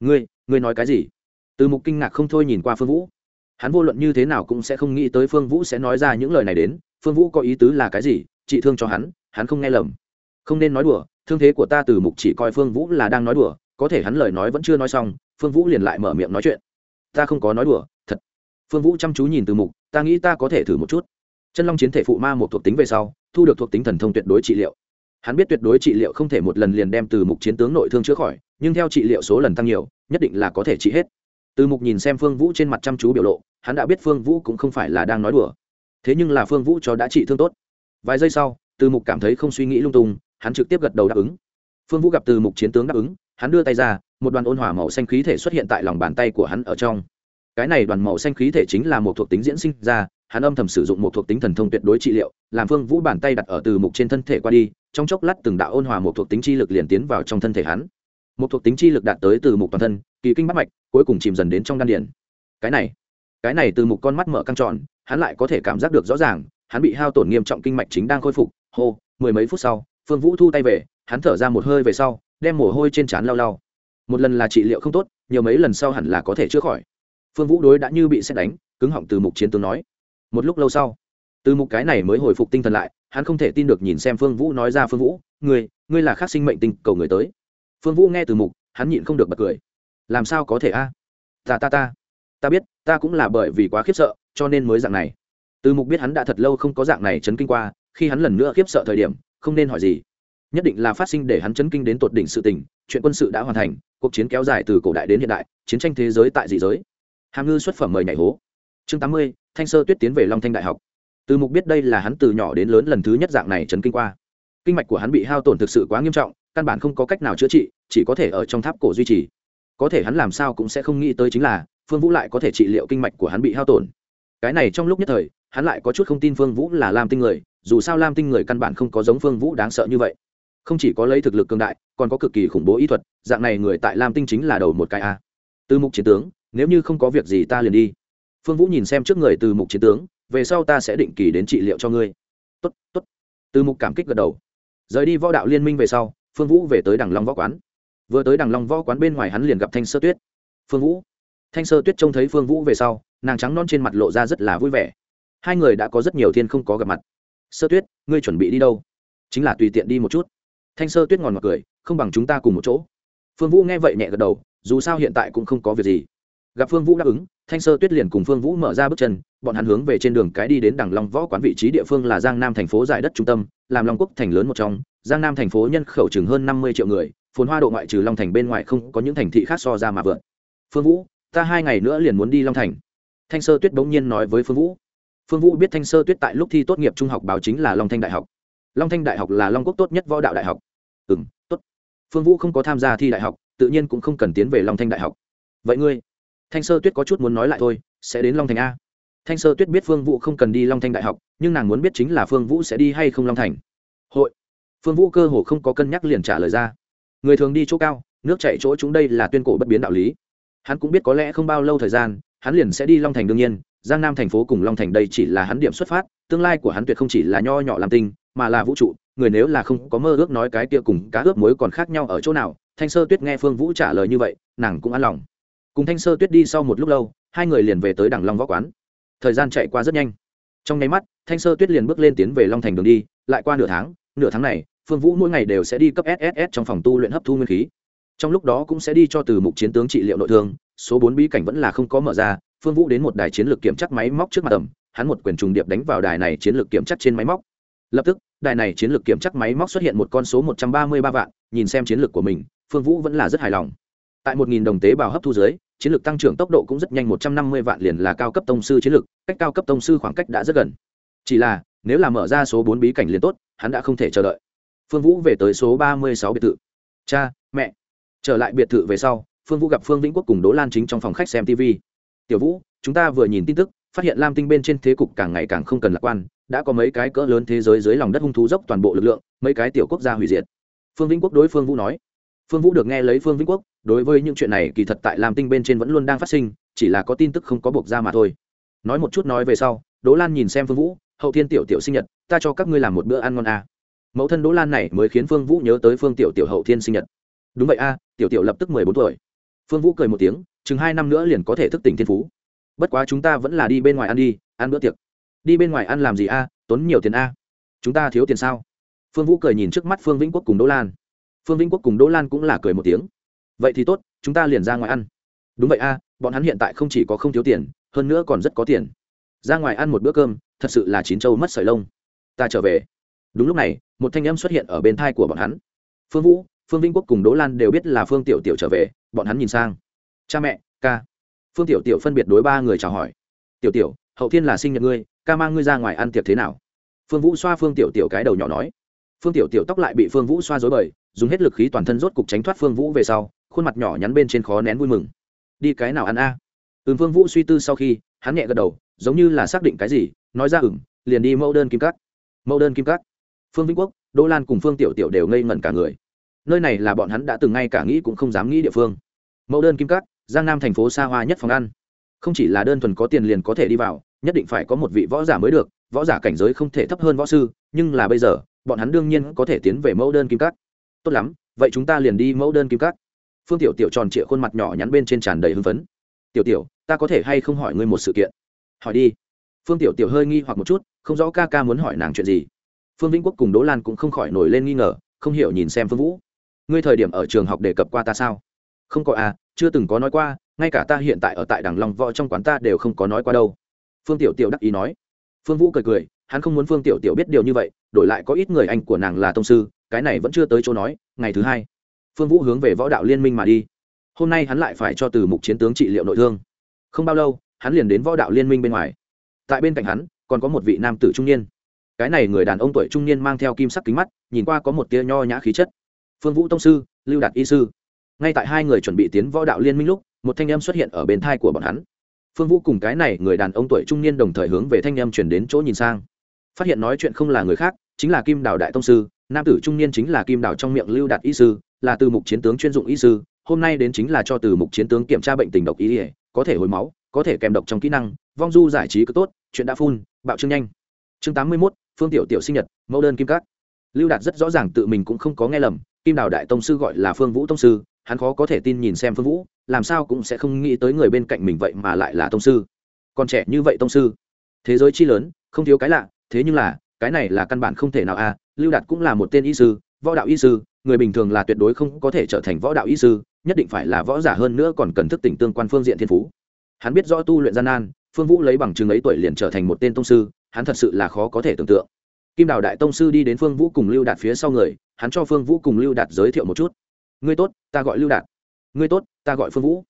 Ngươi ngươi nói cái gì? Từ mục kinh ngạc không thôi nhìn qua phương vũ. Hắn vô luận như thế nào cũng sẽ không nghĩ tới phương vũ sẽ nói ra những lời này đến. Phương vũ có ý tứ là cái gì? Trị thương cho hắn hắn không nghe lầm. Không nên nói đùa thương thế của ta từ mục chỉ coi phương vũ là đang nói đùa, có thể hắn lời nói vẫn chưa nói xong, phương vũ liền lại mở miệng nói chuyện. Ta không có nói đùa, thật. Phương vũ chăm chú nhìn từ mục, ta nghĩ ta có thể thử một chút. Chân long chiến thể phụ ma một thuộc tính về sau, thu được thuộc tính thần thông tuyệt đối trị liệu. Hắn biết tuyệt đối trị liệu không thể một lần liền đem từ mục chiến tướng nội thương chữa khỏi, nhưng theo trị liệu số lần tăng nhiều, nhất định là có thể trị hết. Từ mục nhìn xem phương vũ trên mặt chăm chú biểu lộ, hắn đã biết phương vũ cũng không phải là đang nói đùa. Thế nhưng là phương vũ cho đã trị thương tốt. Vài giây sau, từ mục cảm thấy không suy nghĩ lung tung hắn trực tiếp gật đầu đáp ứng. Phương vũ gặp từ mục chiến tướng đáp ứng, hắn đưa tay ra, một đoàn ôn hỏa màu xanh khí thể xuất hiện tại lòng bàn tay của hắn ở trong. Cái này đoàn màu xanh khí thể chính là một thuộc tính diễn sinh ra, hắn âm thầm sử dụng một thuộc tính thần thông tuyệt đối trị liệu, làm phương vũ bàn tay đặt ở từ mục trên thân thể qua đi, trong chốc lát từng đạo ôn hòa một thuộc tính chi lực liền tiến vào trong thân thể hắn. Một thuộc tính chi lực đạt tới từ mục toàn thân, kỳ kinh bắt mạch, cuối cùng chìm dần đến trong đan điển cái này cái này từ mục con mắt mở căng tròn, hắn lại có thể cảm giác được rõ ràng, hắn bị hao tổn nghiêm trọng kinh mạch chính đang khôi phục, hô, mười mấy phút sau phương vũ thu tay về, hắn thở ra một hơi về sau, đem mồ hôi trên trán lau lau. Một lần là trị liệu không tốt, nhiều mấy lần sau hẳn là có thể chữa khỏi. Phương vũ đối đã như bị xét đánh, cứng họng từ mục chiến tướng nói. Một lúc lâu sau, từ mục cái này mới hồi phục tinh thần lại, hắn không thể tin được nhìn xem phương vũ nói ra phương vũ, ngươi ngươi là khác sinh mệnh tinh cầu người tới. Phương vũ nghe từ mục, hắn nhịn không được bật cười. Làm sao có thể a? Ta ta ta ta biết, ta cũng là bởi vì quá khiếp sợ, cho nên mới dạng này. Từ mục biết hắn đã thật lâu không có dạng này chấn kinh qua, khi hắn lần nữa khiếp sợ thời điểm không nên hỏi gì. Nhất định là phát sinh để hắn chấn kinh đến tột đỉnh sự tình, chuyện quân sự đã hoàn thành, cuộc chiến kéo dài từ cổ đại đến hiện đại, chiến tranh thế giới tại dị giới. Hàm ngư xuất phẩm mời nhảy hố. Chương tám mươi, thanh sơ tuyết tiến về long thanh đại học. Từ mục biết đây là hắn từ nhỏ đến lớn lần thứ nhất dạng này chấn kinh qua. Kinh mạch của hắn bị hao tổn thực sự quá nghiêm trọng, căn bản không có cách nào chữa trị, chỉ có thể ở trong tháp cổ duy trì. Có thể hắn làm sao cũng sẽ không nghĩ tới chính là, phương vũ lại có thể trị liệu kinh mạch của hắn bị hao tổn. Cái này trong lúc nhất thời, hắn lại có chút không tin phương vũ là lam tinh người dù sao lam tinh người căn bản không có giống phương vũ đáng sợ như vậy. Không chỉ có lấy thực lực cường đại, còn có cực kỳ khủng bố ý thuật, dạng này người tại lam tinh chính là đầu một cái a. Từ mục chiến tướng, nếu như không có việc gì ta liền đi. Phương vũ nhìn xem trước người từ mục chiến tướng, về sau ta sẽ định kỳ đến trị liệu cho ngươi. Tốt tốt. Từ mục cảm kích gật đầu. Rời đi võ đạo liên minh về sau, phương vũ về tới đằng long võ quán. Vừa tới đằng long võ quán bên ngoài hắn liền gặp thanh sơ tuyết. Phương vũ. Thanh sơ tuyết trông thấy phương vũ về sau, nàng trắng non trên mặt lộ ra rất là vui vẻ. Hai người đã có rất nhiều thiên không có gặp mặt sơ tuyết, ngươi chuẩn bị đi đâu? Chính là tùy tiện đi một chút. Thanh sơ tuyết ngòn mặc cười, không bằng chúng ta cùng một chỗ. Phương vũ nghe vậy nhẹ gật đầu, dù sao hiện tại cũng không có việc gì. Gặp phương vũ đáp ứng, thanh sơ tuyết liền cùng phương vũ mở ra bước chân, bọn hắn hướng về trên đường cái đi đến đằng long võ quán vị trí địa phương là giang nam thành phố giải đất trung tâm, làm long quốc thành lớn một trong. Giang nam thành phố nhân khẩu chừng hơn năm mươi triệu người, phồn hoa độ ngoại trừ long thành bên ngoài không có những thành thị khác so ra mà vượn. Phương vũ, ta hai ngày nữa liền muốn đi long thành. Thanh sơ tuyết bỗng nhiên nói với phương vũ phương vũ biết thanh sơ tuyết tại lúc thi tốt nghiệp trung học báo chính là long thanh đại học. Long thanh đại học là long quốc tốt nhất võ đạo đại học. Ừ m tốt. Phương vũ không có tham gia thi đại học, tự nhiên cũng không cần tiến về long thanh đại học. Vậy ngươi? Thanh sơ tuyết có chút muốn nói lại thôi, sẽ đến long thành a. Thanh sơ tuyết biết phương vũ không cần đi long thanh đại học, nhưng nàng muốn biết chính là phương vũ sẽ đi hay không long thành. Hội. Phương vũ cơ hồ không có cân nhắc liền trả lời ra. Người thường đi chỗ cao, nước chạy chỗ chúng đây là tuyên cổ bất biến đạo lý. Hắn cũng biết có lẽ không bao lâu thời gian hắn liền sẽ đi long thành đương nhiên, giang nam thành phố cùng long thành đây chỉ là hắn điểm xuất phát, tương lai của hắn tuyệt không chỉ là nho nhỏ làm tinh, mà là vũ trụ, người nếu là không có mơ ước nói cái kia cùng cá ước mối còn khác nhau ở chỗ nào, thanh sơ tuyết nghe phương vũ trả lời như vậy, nàng cũng an lòng. Cùng thanh sơ tuyết đi sau một lúc lâu, hai người liền về tới đằng long võ quán. Thời gian chạy qua rất nhanh. Trong nháy mắt, thanh sơ tuyết liền bước lên tiến về long thành đường đi, lại qua nửa tháng nửa tháng này, phương vũ mỗi ngày đều sẽ đi cấp sss trong phòng tu luyện hấp thu nguyên khí. Trong lúc đó cũng sẽ đi cho từ mục chiến tướng trị liệu nội thương số bốn bí cảnh vẫn là không có mở ra, phương vũ đến một đài chiến lược kiểm chắc máy móc trước mặt tầm hắn một quyền trùng điệp đánh vào đài này chiến lược kiểm chắc trên máy móc. Lập tức, đài này chiến lược kiểm chắc máy móc xuất hiện một con số một trăm ba mươi ba vạn, nhìn xem chiến lược của mình, phương vũ vẫn là rất hài lòng. Tại một nghìn đồng tế bào hấp thu dưới, chiến lược tăng trưởng tốc độ cũng rất nhanh, một trăm năm mươi vạn liền là cao cấp tông sư chiến lược, cách cao cấp tông sư khoảng cách đã rất gần. Chỉ là, nếu là mở ra số bốn bí cảnh liền tốt, hắn đã không thể chờ đợi. Phương vũ về tới số ba mươi sáu biệt thự. Cha, mẹ. Trở lại biệt thự về sau phương vũ gặp phương vĩnh quốc cùng đỗ lan chính trong phòng khách xem tv tiểu vũ, chúng ta vừa nhìn tin tức, phát hiện lam tinh bên trên thế cục càng ngày càng không cần lạc quan, đã có mấy cái cỡ lớn thế giới dưới lòng đất hung thú dốc toàn bộ lực lượng, mấy cái tiểu quốc gia hủy diệt. Phương vĩnh quốc đối phương vũ nói. Phương vũ được nghe lấy phương vĩnh quốc, đối với những chuyện này kỳ thật tại lam tinh bên trên vẫn luôn đang phát sinh, chỉ là có tin tức không có buộc ra mà thôi. Nói một chút nói về sau, đỗ lan nhìn xem phương vũ, hậu thiên tiểu tiểu sinh nhật, ta cho các ngươi làm một bữa ăn ngon à. mẫu thân đỗ lan này mới khiến phương vũ nhớ tới phương tiểu tiểu hậu thiên sinh nhật. Đúng vậy a, tiểu tiểu lập tức mười bốn tuổi phương vũ cười một tiếng, chừng hai năm nữa liền có thể thức tỉnh thiên phú. Bất quá chúng ta vẫn là đi bên ngoài ăn đi, ăn bữa tiệc. Đi bên ngoài ăn làm gì a? À? Tốn nhiều tiền a. Chúng ta thiếu tiền sao? Phương vũ cười nhìn trước mắt phương vĩnh quốc cùng đỗ lan. Phương vĩnh quốc cùng đỗ lan cũng là cười một tiếng. Vậy thì tốt, chúng ta liền ra ngoài ăn. Đúng vậy a, bọn hắn hiện tại không chỉ có không thiếu tiền, hơn nữa còn rất có tiền. Ra ngoài ăn một bữa cơm, thật sự là chín châu mất sợi lông. Ta trở về. Đúng lúc này, một thanh âm xuất hiện ở bên thai của bọn hắn. Phương vũ phương vĩnh quốc cùng đỗ lan đều biết là phương tiểu tiểu trở về, bọn hắn nhìn sang. Cha mẹ, ca. Phương tiểu tiểu phân biệt đối ba người chào hỏi. Tiểu tiểu, hậu thiên là sinh nhật ngươi, ca mang ngươi ra ngoài ăn tiệc thế nào? Phương vũ xoa phương tiểu tiểu cái đầu nhỏ nói. Phương tiểu tiểu tóc lại bị phương vũ xoa dối bời, dùng hết lực khí toàn thân rốt cục tránh thoát phương vũ về sau, khuôn mặt nhỏ nhắn bên trên khó nén vui mừng. Đi cái nào ăn a? À? ừm, phương vũ suy tư sau khi, hắn nhẹ gật đầu, giống như là xác định cái gì, nói ra ửng liền đi mẫu đơn kim cắt mẫu đơn kim cắt phương vĩnh quốc, đỗ lan cùng phương tiểu tiểu đều ngây ngẩn cả người nơi này là bọn hắn đã từng ngay cả nghĩ cũng không dám nghĩ địa phương. Mẫu đơn kim cắt giang nam thành phố xa hoa nhất phòng ăn. Không chỉ là đơn thuần có tiền liền có thể đi vào, nhất định phải có một vị võ giả mới được, võ giả cảnh giới không thể thấp hơn võ sư, nhưng là bây giờ, bọn hắn đương nhiên có thể tiến về mẫu đơn kim cắt tốt lắm, vậy chúng ta liền đi mẫu đơn kim cắt phương tiểu tiểu tròn trịa khuôn mặt nhỏ nhắn bên trên tràn đầy hưng phấn. Tiểu tiểu, ta có thể hay không hỏi ngươi một sự kiện? Hỏi đi. Phương tiểu tiểu hơi nghi hoặc một chút, không rõ ca ca muốn hỏi nàng chuyện gì. Phương vĩnh quốc cùng đỗ lan cũng không khỏi nổi lên nghi ngờ, không hiểu nhìn xem phương vũ ngươi thời điểm ở trường học đề cập qua ta sao? Không có à chưa từng có nói qua, ngay cả ta hiện tại ở tại đằng long võ trong quán ta đều không có nói qua đâu. Phương tiểu tiểu đắc ý nói. Phương vũ cười cười, hắn không muốn phương tiểu tiểu biết điều như vậy, đổi lại có ít người anh của nàng là tông sư, cái này vẫn chưa tới chỗ nói, ngày thứ hai, phương vũ hướng về võ đạo liên minh mà đi. Hôm nay hắn lại phải cho từ mục chiến tướng trị liệu nội thương. Không bao lâu, hắn liền đến võ đạo liên minh bên ngoài. Tại bên cạnh hắn, còn có một vị nam tử trung niên. Cái này người đàn ông tuổi trung niên mang theo kim sắc kính mắt, nhìn qua có một tia nho nhã khí chất phương vũ tông sư, lưu đạt y sư. Ngay tại hai người chuẩn bị tiến võ đạo liên minh lúc, một thanh em xuất hiện ở bên thai của bọn hắn. Phương vũ cùng cái này người đàn ông tuổi trung niên đồng thời hướng về thanh em chuyển đến chỗ nhìn sang. Phát hiện nói chuyện không là người khác, chính là kim đào đại tông sư, nam tử trung niên chính là kim đào trong miệng lưu đạt y sư, là từ mục chiến tướng chuyên dụng y sư, hôm nay đến chính là cho từ mục chiến tướng kiểm tra bệnh tình độc ý ỉa có thể hồi máu, có thể kèm độc trong kỹ năng, vong du giải trí cứ tốt, chuyện đã phun, bạo trương nhanh. Chương tám mươi mốt, phương tiểu tiểu sinh nhật, mẫu đơn kim cát. Lưu đạt rất rõ ràng tự mình cũng không có nghe lầm kim đào đại tông sư gọi là phương vũ tông sư, hắn khó có thể tin nhìn xem phương vũ, làm sao cũng sẽ không nghĩ tới người bên cạnh mình vậy mà lại là tông sư. Còn trẻ như vậy tông sư, thế giới chi lớn, không thiếu cái lạ, thế nhưng là, cái này là căn bản không thể nào à lưu đạt cũng là một tên y sư, võ đạo y sư, người bình thường là tuyệt đối không có thể trở thành võ đạo y sư, nhất định phải là võ giả hơn nữa còn cần thức tỉnh tương quan phương diện thiên phú. Hắn biết rõ tu luyện gian nan, phương vũ lấy bằng chứng ấy tuổi liền trở thành một tên tông sư, hắn thật sự là khó có thể tưởng tượng kim đào đại tông sư đi đến phương vũ cùng lưu đạt phía sau người, hắn cho phương vũ cùng lưu đạt giới thiệu một chút. Ngươi tốt, ta gọi lưu đạt. Ngươi tốt, ta gọi phương vũ.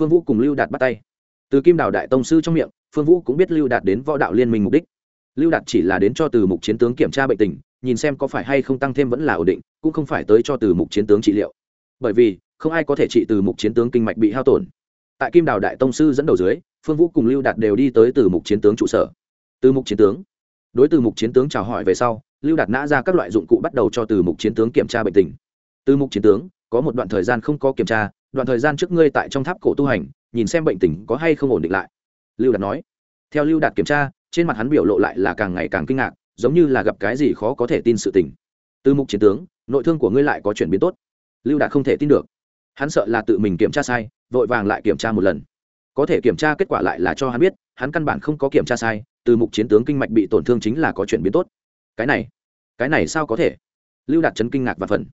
Phương vũ cùng lưu đạt bắt tay. Từ kim đào đại tông sư trong miệng, phương vũ cũng biết lưu đạt đến võ đạo liên minh mục đích. Lưu đạt chỉ là đến cho từ mục chiến tướng kiểm tra bệnh tình, nhìn xem có phải hay không tăng thêm vẫn là ổn định, cũng không phải tới cho từ mục chiến tướng trị liệu. Bởi vì, không ai có thể trị từ mục chiến tướng kinh mạch bị hao tổn. Tại kim đào đại tông sư dẫn đầu dưới, phương vũ cùng lưu đạt đều đi tới từ mục chiến tướng trụ sở. Từ mục chiến tướng đối từ mục chiến tướng chào hỏi về sau, lưu đạt nã ra các loại dụng cụ bắt đầu cho từ mục chiến tướng kiểm tra bệnh tình. Từ mục chiến tướng, có một đoạn thời gian không có kiểm tra, đoạn thời gian trước ngươi tại trong tháp cổ tu hành, nhìn xem bệnh tình có hay không ổn định lại. Lưu đạt nói. Theo lưu đạt kiểm tra, trên mặt hắn biểu lộ lại là càng ngày càng kinh ngạc, giống như là gặp cái gì khó có thể tin sự tình. Từ mục chiến tướng, nội thương của ngươi lại có chuyển biến tốt. Lưu đạt không thể tin được. Hắn sợ là tự mình kiểm tra sai, vội vàng lại kiểm tra một lần. Có thể kiểm tra kết quả lại là cho hắn biết, hắn căn bản không có kiểm tra sai từ mục chiến tướng kinh mạch bị tổn thương chính là có chuyển biến tốt. Cái này cái này sao có thể? Lưu đạt chấn kinh ngạc và phần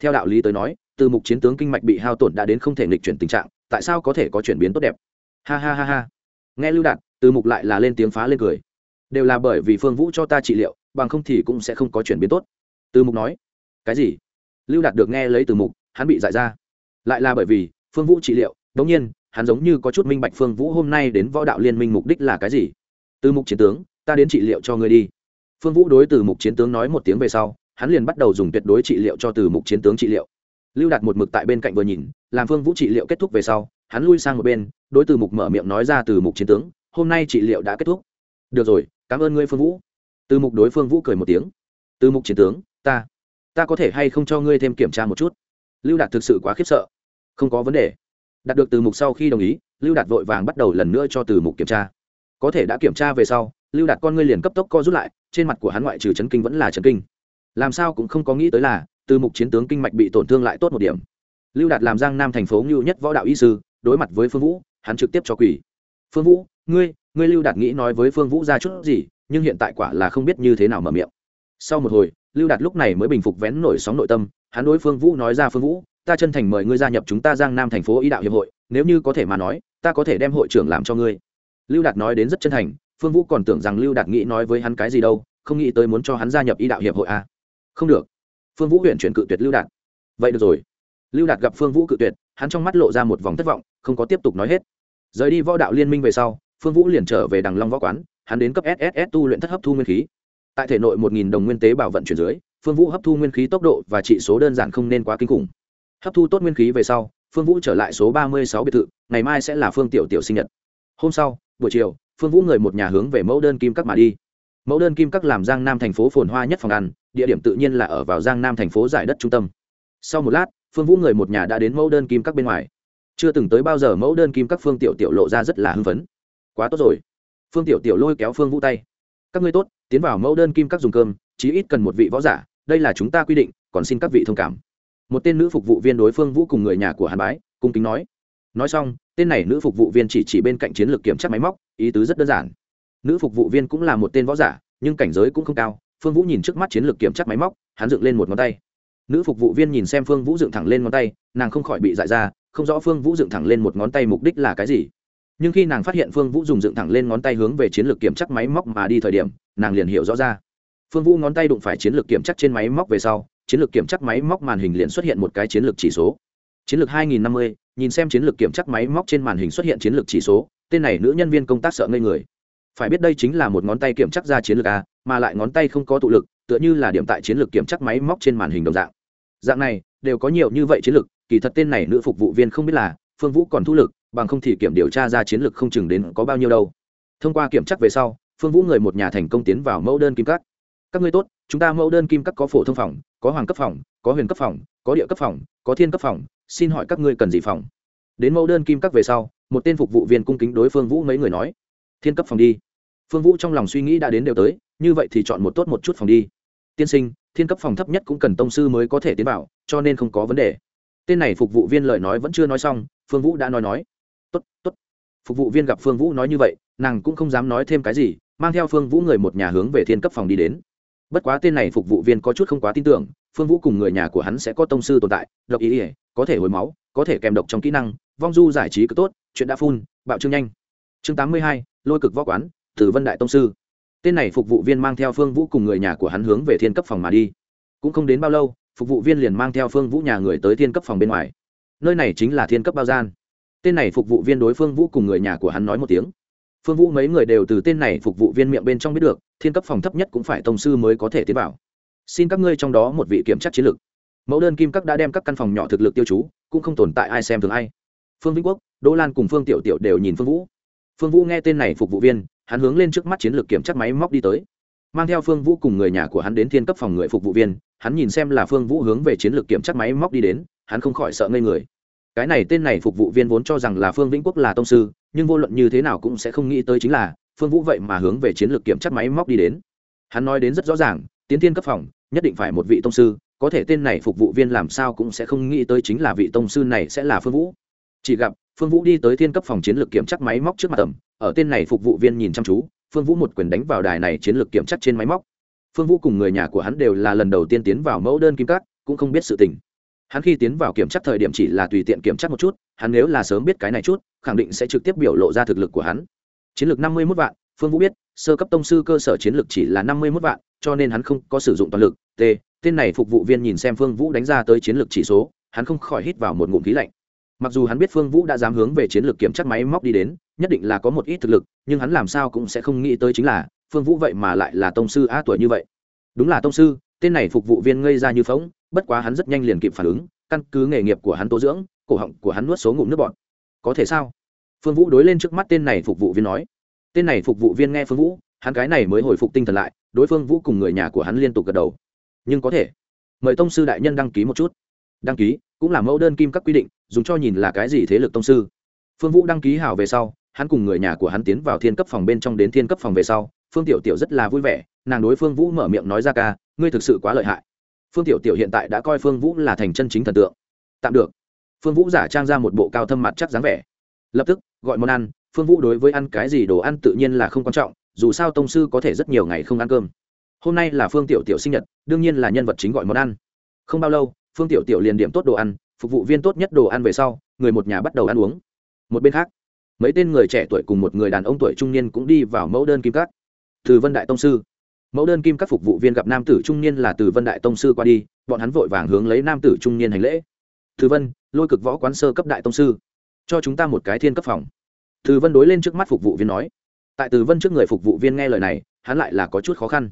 theo đạo lý tới nói, từ mục chiến tướng kinh mạch bị hao tổn đã đến không thể nghịch chuyển tình trạng, tại sao có thể có chuyển biến tốt đẹp? Ha ha ha ha. Nghe lưu đạt, từ mục lại là lên tiếng phá lên cười. Đều là bởi vì phương vũ cho ta trị liệu, bằng không thì cũng sẽ không có chuyển biến tốt. Từ mục nói. Cái gì? Lưu đạt được nghe lấy từ mục, hắn bị dại ra. Lại là bởi vì, phương vũ trị liệu, đống nhiên, hắn giống như có chút minh bạch phương vũ hôm nay đến võ đạo liên minh mục đích là cái gì từ mục chiến tướng, ta đến trị liệu cho ngươi đi. Phương vũ đối từ mục chiến tướng nói một tiếng về sau, hắn liền bắt đầu dùng tuyệt đối trị liệu cho từ mục chiến tướng trị liệu. Lưu đạt một mực tại bên cạnh vừa nhìn, làm phương vũ trị liệu kết thúc về sau, hắn lui sang một bên, đối từ mục mở miệng nói ra từ mục chiến tướng, hôm nay trị liệu đã kết thúc. Được rồi, cảm ơn ngươi phương vũ. Từ mục đối phương vũ cười một tiếng. Từ mục chiến tướng, ta ta có thể hay không cho ngươi thêm kiểm tra một chút? Lưu đạt thực sự quá khiếp sợ. Không có vấn đề. Đạt được từ mục sau khi đồng ý, lưu đạt vội vàng bắt đầu lần nữa cho từ mục kiểm tra có thể đã kiểm tra về sau, lưu đạt con ngươi liền cấp tốc co rút lại, trên mặt của hắn ngoại trừ chấn kinh vẫn là chấn kinh. Làm sao cũng không có nghĩ tới là, từ mục chiến tướng kinh mạch bị tổn thương lại tốt một điểm. Lưu đạt làm giang nam thành phố ngưu nhất võ đạo y sư, đối mặt với phương vũ, hắn trực tiếp cho quỷ phương vũ, ngươi ngươi lưu đạt nghĩ nói với phương vũ ra chút gì, nhưng hiện tại quả là không biết như thế nào mở miệng. Sau một hồi, lưu đạt lúc này mới bình phục vén nổi sóng nội tâm, hắn đối phương vũ nói ra, phương vũ, ta chân thành mời ngươi gia nhập chúng ta giang nam thành phố ý đạo hiệp hội, nếu như có thể mà nói, ta có thể đem hội trưởng làm cho ngươi lưu đạt nói đến rất chân thành, phương vũ còn tưởng rằng lưu đạt nghĩ nói với hắn cái gì đâu, không nghĩ tới muốn cho hắn gia nhập Y đạo hiệp hội à. không được. Phương vũ huyện chuyển cự tuyệt lưu đạt. Vậy được rồi. Lưu đạt gặp phương vũ cự tuyệt, hắn trong mắt lộ ra một vòng thất vọng, không có tiếp tục nói hết. Rời đi võ đạo liên minh về sau, phương vũ liền trở về đằng long võ quán, hắn đến cấp sss tu luyện thất hấp thu nguyên khí. Tại thể nội một đồng nguyên tế bảo vận chuyển dưới, phương vũ hấp thu nguyên khí tốc độ và trị số đơn giản không nên quá kinh khủng. Hấp thu tốt nguyên khí về sau, phương vũ trở lại số ba mươi sáu biệt thự, ngày mai sẽ là phương tiểu tiểu sinh nhật. Hôm sau buổi chiều, phương vũ người một nhà hướng về mẫu đơn kim các mà đi. Mẫu đơn kim các làm giang nam thành phố phồn hoa nhất phòng ăn, địa điểm tự nhiên là ở vào giang nam thành phố giải đất trung tâm. Sau một lát, phương vũ người một nhà đã đến mẫu đơn kim các bên ngoài. Chưa từng tới bao giờ mẫu đơn kim các phương tiểu tiểu lộ ra rất là hưng phấn. Quá tốt rồi. Phương tiểu tiểu lôi kéo phương vũ tay. Các ngươi tốt, tiến vào mẫu đơn kim các dùng cơm, chí ít cần một vị võ giả, đây là chúng ta quy định, còn xin các vị thông cảm. Một tên nữ phục vụ viên đối phương vũ cùng người nhà của hàn bái, cung kính nói nói xong, tên này nữ phục vụ viên chỉ chỉ bên cạnh chiến lược kiểm tra máy móc, ý tứ rất đơn giản. Nữ phục vụ viên cũng là một tên võ giả, nhưng cảnh giới cũng không cao. Phương vũ nhìn trước mắt chiến lược kiểm tra máy móc, hắn dựng lên một ngón tay. Nữ phục vụ viên nhìn xem phương vũ dựng thẳng lên ngón tay, nàng không khỏi bị dại ra, không rõ phương vũ dựng thẳng lên một ngón tay mục đích là cái gì. Nhưng khi nàng phát hiện phương vũ dùng dựng thẳng lên ngón tay hướng về chiến lược kiểm chắc máy móc mà đi thời điểm, nàng liền hiểu rõ ra. Phương vũ ngón tay đụng phải chiến lược kiểm chắc trên máy móc về sau, chiến lược kiểm chắc máy móc màn hình liền xuất hiện một cái chiến lược chỉ số chiến lược 2050, nhìn xem chiến lược kiểm chắc máy móc trên màn hình xuất hiện chiến lược chỉ số tên này nữ nhân viên công tác sợ ngây người. Phải biết đây chính là một ngón tay kiểm chắc ra chiến lược a mà lại ngón tay không có tụ lực tựa như là điểm tại chiến lược kiểm chắc máy móc trên màn hình đồng dạng. Dạng này đều có nhiều như vậy chiến lược kỳ thật tên này nữ phục vụ viên không biết là phương vũ còn thu lực bằng không thì kiểm điều tra ra chiến lược không chừng đến có bao nhiêu đâu. Thông qua kiểm chắc về sau phương vũ người một nhà thành công tiến vào mẫu đơn kim các các ngươi tốt chúng ta mẫu đơn kim các có phổ thông phòng có hoàng cấp phòng có huyền cấp phòng có địa cấp phòng có thiên cấp phòng xin hỏi các ngươi cần gì phòng? Đến mẫu đơn kim các về sau, một tên phục vụ viên cung kính đối phương vũ mấy người nói. Thiên cấp phòng đi. Phương vũ trong lòng suy nghĩ đã đến đều tới, như vậy thì chọn một tốt một chút phòng đi. Tiên sinh, thiên cấp phòng thấp nhất cũng cần tông sư mới có thể tiến vào, cho nên không có vấn đề. Tên này phục vụ viên lời nói vẫn chưa nói xong, phương vũ đã nói nói. Tốt tốt. Phục vụ viên gặp phương vũ nói như vậy, nàng cũng không dám nói thêm cái gì, mang theo phương vũ người một nhà hướng về thiên cấp phòng đi đến. Bất quá tên này phục vụ viên có chút không quá tin tưởng, phương vũ cùng người nhà của hắn sẽ có tông sư tồn tại, độc ý ỉa có thể hồi máu, có thể kèm độc trong kỹ năng, vong du giải trí cực tốt, chuyện đã phun bạo trương nhanh. Chương tám mươi hai, lôi cực võ quán từ vân đại tông sư. Tên này phục vụ viên mang theo phương vũ cùng người nhà của hắn hướng về thiên cấp phòng mà đi. Cũng không đến bao lâu, phục vụ viên liền mang theo phương vũ nhà người tới thiên cấp phòng bên ngoài. Nơi này chính là thiên cấp bao gian. Tên này phục vụ viên đối phương vũ cùng người nhà của hắn nói một tiếng. Phương vũ mấy người đều từ tên này phục vụ viên miệng bên trong biết được, thiên cấp phòng thấp nhất cũng phải tông sư mới có thể tiến vào. Xin các ngươi trong đó một vị kiểm tra chiến lược mẫu đơn kim các đã đem các căn phòng nhỏ thực lực tiêu chú, cũng không tồn tại ai xem thường ai. Phương vĩnh quốc, đỗ lan cùng phương tiểu tiểu đều nhìn phương vũ. Phương vũ nghe tên này phục vụ viên, hắn hướng lên trước mắt chiến lược kiểm tra máy móc đi tới. Mang theo phương vũ cùng người nhà của hắn đến thiên cấp phòng người phục vụ viên, hắn nhìn xem là phương vũ hướng về chiến lược kiểm tra máy móc đi đến, hắn không khỏi sợ ngây người. Cái này tên này phục vụ viên vốn cho rằng là phương vĩnh quốc là tông sư, nhưng vô luận như thế nào cũng sẽ không nghĩ tới chính là, phương vũ vậy mà hướng về chiến lược kiểm tra máy móc đi đến. Hắn nói đến rất rõ ràng, tiến thiên cấp phòng, nhất định phải một vị tông sư có thể tên này phục vụ viên làm sao cũng sẽ không nghĩ tới chính là vị tông sư này sẽ là phương vũ. Chỉ gặp, phương vũ đi tới thiên cấp phòng chiến lược kiểm tra máy móc trước mặt tầm, ở tên này phục vụ viên nhìn chăm chú, phương vũ một quyền đánh vào đài này chiến lược kiểm tra trên máy móc. Phương vũ cùng người nhà của hắn đều là lần đầu tiên tiến vào mẫu đơn kim cát, cũng không biết sự tình. Hắn khi tiến vào kiểm tra thời điểm chỉ là tùy tiện kiểm tra một chút, hắn nếu là sớm biết cái này chút, khẳng định sẽ trực tiếp biểu lộ ra thực lực của hắn. Chiến lược năm mươi mốt vạn, phương vũ biết, sơ cấp tông sư cơ sở chiến lược chỉ là năm mươi mốt vạn, cho nên hắn không có sử dụng toàn lực, t tên này phục vụ viên nhìn xem phương vũ đánh ra tới chiến lược chỉ số, hắn không khỏi hít vào một ngụm khí lạnh. Mặc dù hắn biết phương vũ đã dám hướng về chiến lược kiểm tra máy móc đi đến, nhất định là có một ít thực lực, nhưng hắn làm sao cũng sẽ không nghĩ tới chính là phương vũ vậy mà lại là tông sư a tuổi như vậy. Đúng là tông sư, tên này phục vụ viên ngây ra như phóng bất quá hắn rất nhanh liền kịp phản ứng, căn cứ nghề nghiệp của hắn tố dưỡng, cổ họng của hắn nuốt số ngụm nước bọt. Có thể sao? Phương vũ đối lên trước mắt tên này phục vụ viên nói. Tên này phục vụ viên nghe phương vũ, hắn cái này mới hồi phục tinh thần lại, đối phương vũ cùng người nhà của hắn liên tục gật đầu nhưng có thể. Mời tông sư đại nhân đăng ký một chút. Đăng ký, cũng là mẫu đơn kim các quy định, dùng cho nhìn là cái gì thế lực tông sư. Phương vũ đăng ký hào về sau, hắn cùng người nhà của hắn tiến vào thiên cấp phòng bên trong đến thiên cấp phòng về sau, phương tiểu tiểu rất là vui vẻ, nàng đối phương vũ mở miệng nói ra ca, ngươi thực sự quá lợi hại. Phương tiểu tiểu hiện tại đã coi phương vũ là thành chân chính thần tượng. Tạm được. Phương vũ giả trang ra một bộ cao thâm mặt chắc dáng vẻ. Lập tức, gọi món ăn, phương vũ đối với ăn cái gì đồ ăn tự nhiên là không quan trọng, dù sao tông sư có thể rất nhiều ngày không ăn cơm hôm nay là phương tiểu tiểu sinh nhật, đương nhiên là nhân vật chính gọi món ăn. Không bao lâu, phương tiểu tiểu liền điểm tốt đồ ăn, phục vụ viên tốt nhất đồ ăn về sau, người một nhà bắt đầu ăn uống. Một bên khác, mấy tên người trẻ tuổi cùng một người đàn ông tuổi trung niên cũng đi vào mẫu đơn kim cắt từ vân đại tông sư. Mẫu đơn kim các phục vụ viên gặp nam tử trung niên là từ vân đại tông sư qua đi, bọn hắn vội vàng hướng lấy nam tử trung niên hành lễ. Từ vân, lôi cực võ quán sơ cấp đại tông sư, cho chúng ta một cái thiên cấp phòng. Từ vân đối lên trước mắt phục vụ viên nói. Tại từ vân trước người phục vụ viên nghe lời này, hắn lại là có chút khó khăn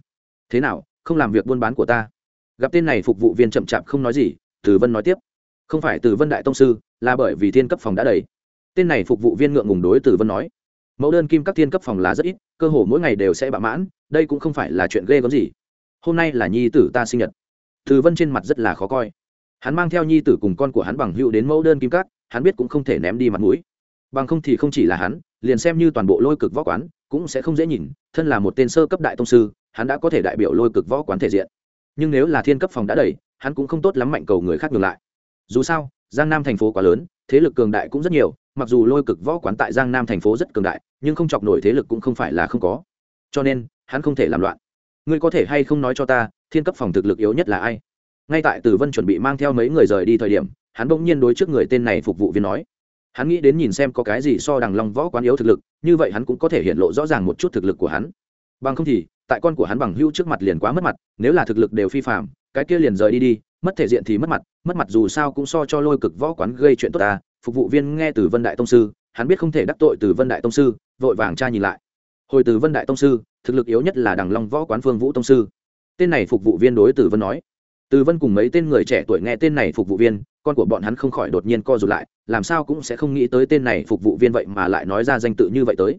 thế nào không làm việc buôn bán của ta? Gặp tên này phục vụ viên chậm chạp không nói gì từ vân nói tiếp. Không phải từ vân đại tông sư là bởi vì thiên cấp phòng đã đầy. Tên này phục vụ viên ngượng ngùng đối từ vân nói. Mẫu đơn kim các thiên cấp phòng là rất ít cơ hồ mỗi ngày đều sẽ bạ mãn đây cũng không phải là chuyện ghê gớm gì. Hôm nay là nhi tử ta sinh nhật. Từ vân trên mặt rất là khó coi. Hắn mang theo nhi tử cùng con của hắn bằng hữu đến mẫu đơn kim các, hắn biết cũng không thể ném đi mặt mũi. Bằng không thì không chỉ là hắn liền xem như toàn bộ lôi cực võ quán cũng sẽ không dễ nhìn, thân là một tên sơ cấp đại tông sư, hắn đã có thể đại biểu lôi cực võ quán thể diện. Nhưng nếu là thiên cấp phòng đã đầy, hắn cũng không tốt lắm mạnh cầu người khác ngược lại. Dù sao, giang nam thành phố quá lớn, thế lực cường đại cũng rất nhiều, mặc dù lôi cực võ quán tại giang nam thành phố rất cường đại, nhưng không chọc nổi thế lực cũng không phải là không có. Cho nên, hắn không thể làm loạn. Ngươi có thể hay không nói cho ta, thiên cấp phòng thực lực yếu nhất là ai? Ngay tại tử vân chuẩn bị mang theo mấy người rời đi thời điểm, hắn bỗng nhiên đối trước người tên này phục vụ viên nói hắn nghĩ đến nhìn xem có cái gì so đằng long võ quán yếu thực lực, như vậy hắn cũng có thể hiện lộ rõ ràng một chút thực lực của hắn. Bằng không thì, tại con của hắn bằng hưu trước mặt liền quá mất mặt, nếu là thực lực đều phi phạm cái kia liền rời đi đi, mất thể diện thì mất mặt mất mặt dù sao cũng so cho lôi cực võ quán gây chuyện tốt ta. Phục vụ viên nghe từ vân đại tông sư, hắn biết không thể đắc tội từ vân đại tông sư, vội vàng tra nhìn lại. Hồi từ vân đại tông sư, thực lực yếu nhất là đằng long võ quán phương vũ tông sư. Tên này phục vụ viên đối từ vân nói. Từ vân cùng mấy tên người trẻ tuổi nghe tên này phục vụ viên, con của bọn hắn không khỏi đột nhiên co rụt lại làm sao cũng sẽ không nghĩ tới tên này phục vụ viên vậy mà lại nói ra danh tự như vậy tới.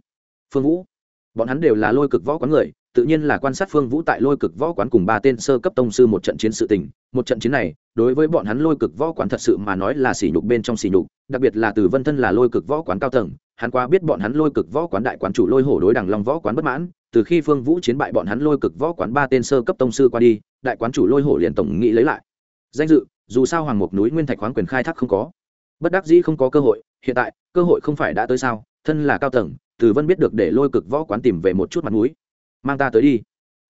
Phương vũ, bọn hắn đều là lôi cực võ quán người, tự nhiên là quan sát phương vũ tại lôi cực võ quán cùng ba tên sơ cấp tông sư một trận chiến sự tình. Một trận chiến này, đối với bọn hắn lôi cực võ quán thật sự mà nói là sỉ nhục bên trong sỉ nhục, đặc biệt là từ vân thân là lôi cực võ quán cao tầng, hắn qua biết bọn hắn lôi cực võ quán đại quán chủ lôi hổ đối đằng long võ quán bất mãn, từ khi phương vũ chiến bại bọn hắn lôi cực võ quán ba tên sơ cấp tông sư qua đi, đại quán chủ lôi hổ liền tổng nghĩ lấy lại. Danh dự, dù sao hoàng mục núi nguyên thạch khoáng quyền khai thác không có bất đắc dĩ không có cơ hội, hiện tại, cơ hội không phải đã tới sao? Thân là cao tầng, từ vân biết được để lôi cực võ quán tìm về một chút mặt mũi. Mang ta tới đi.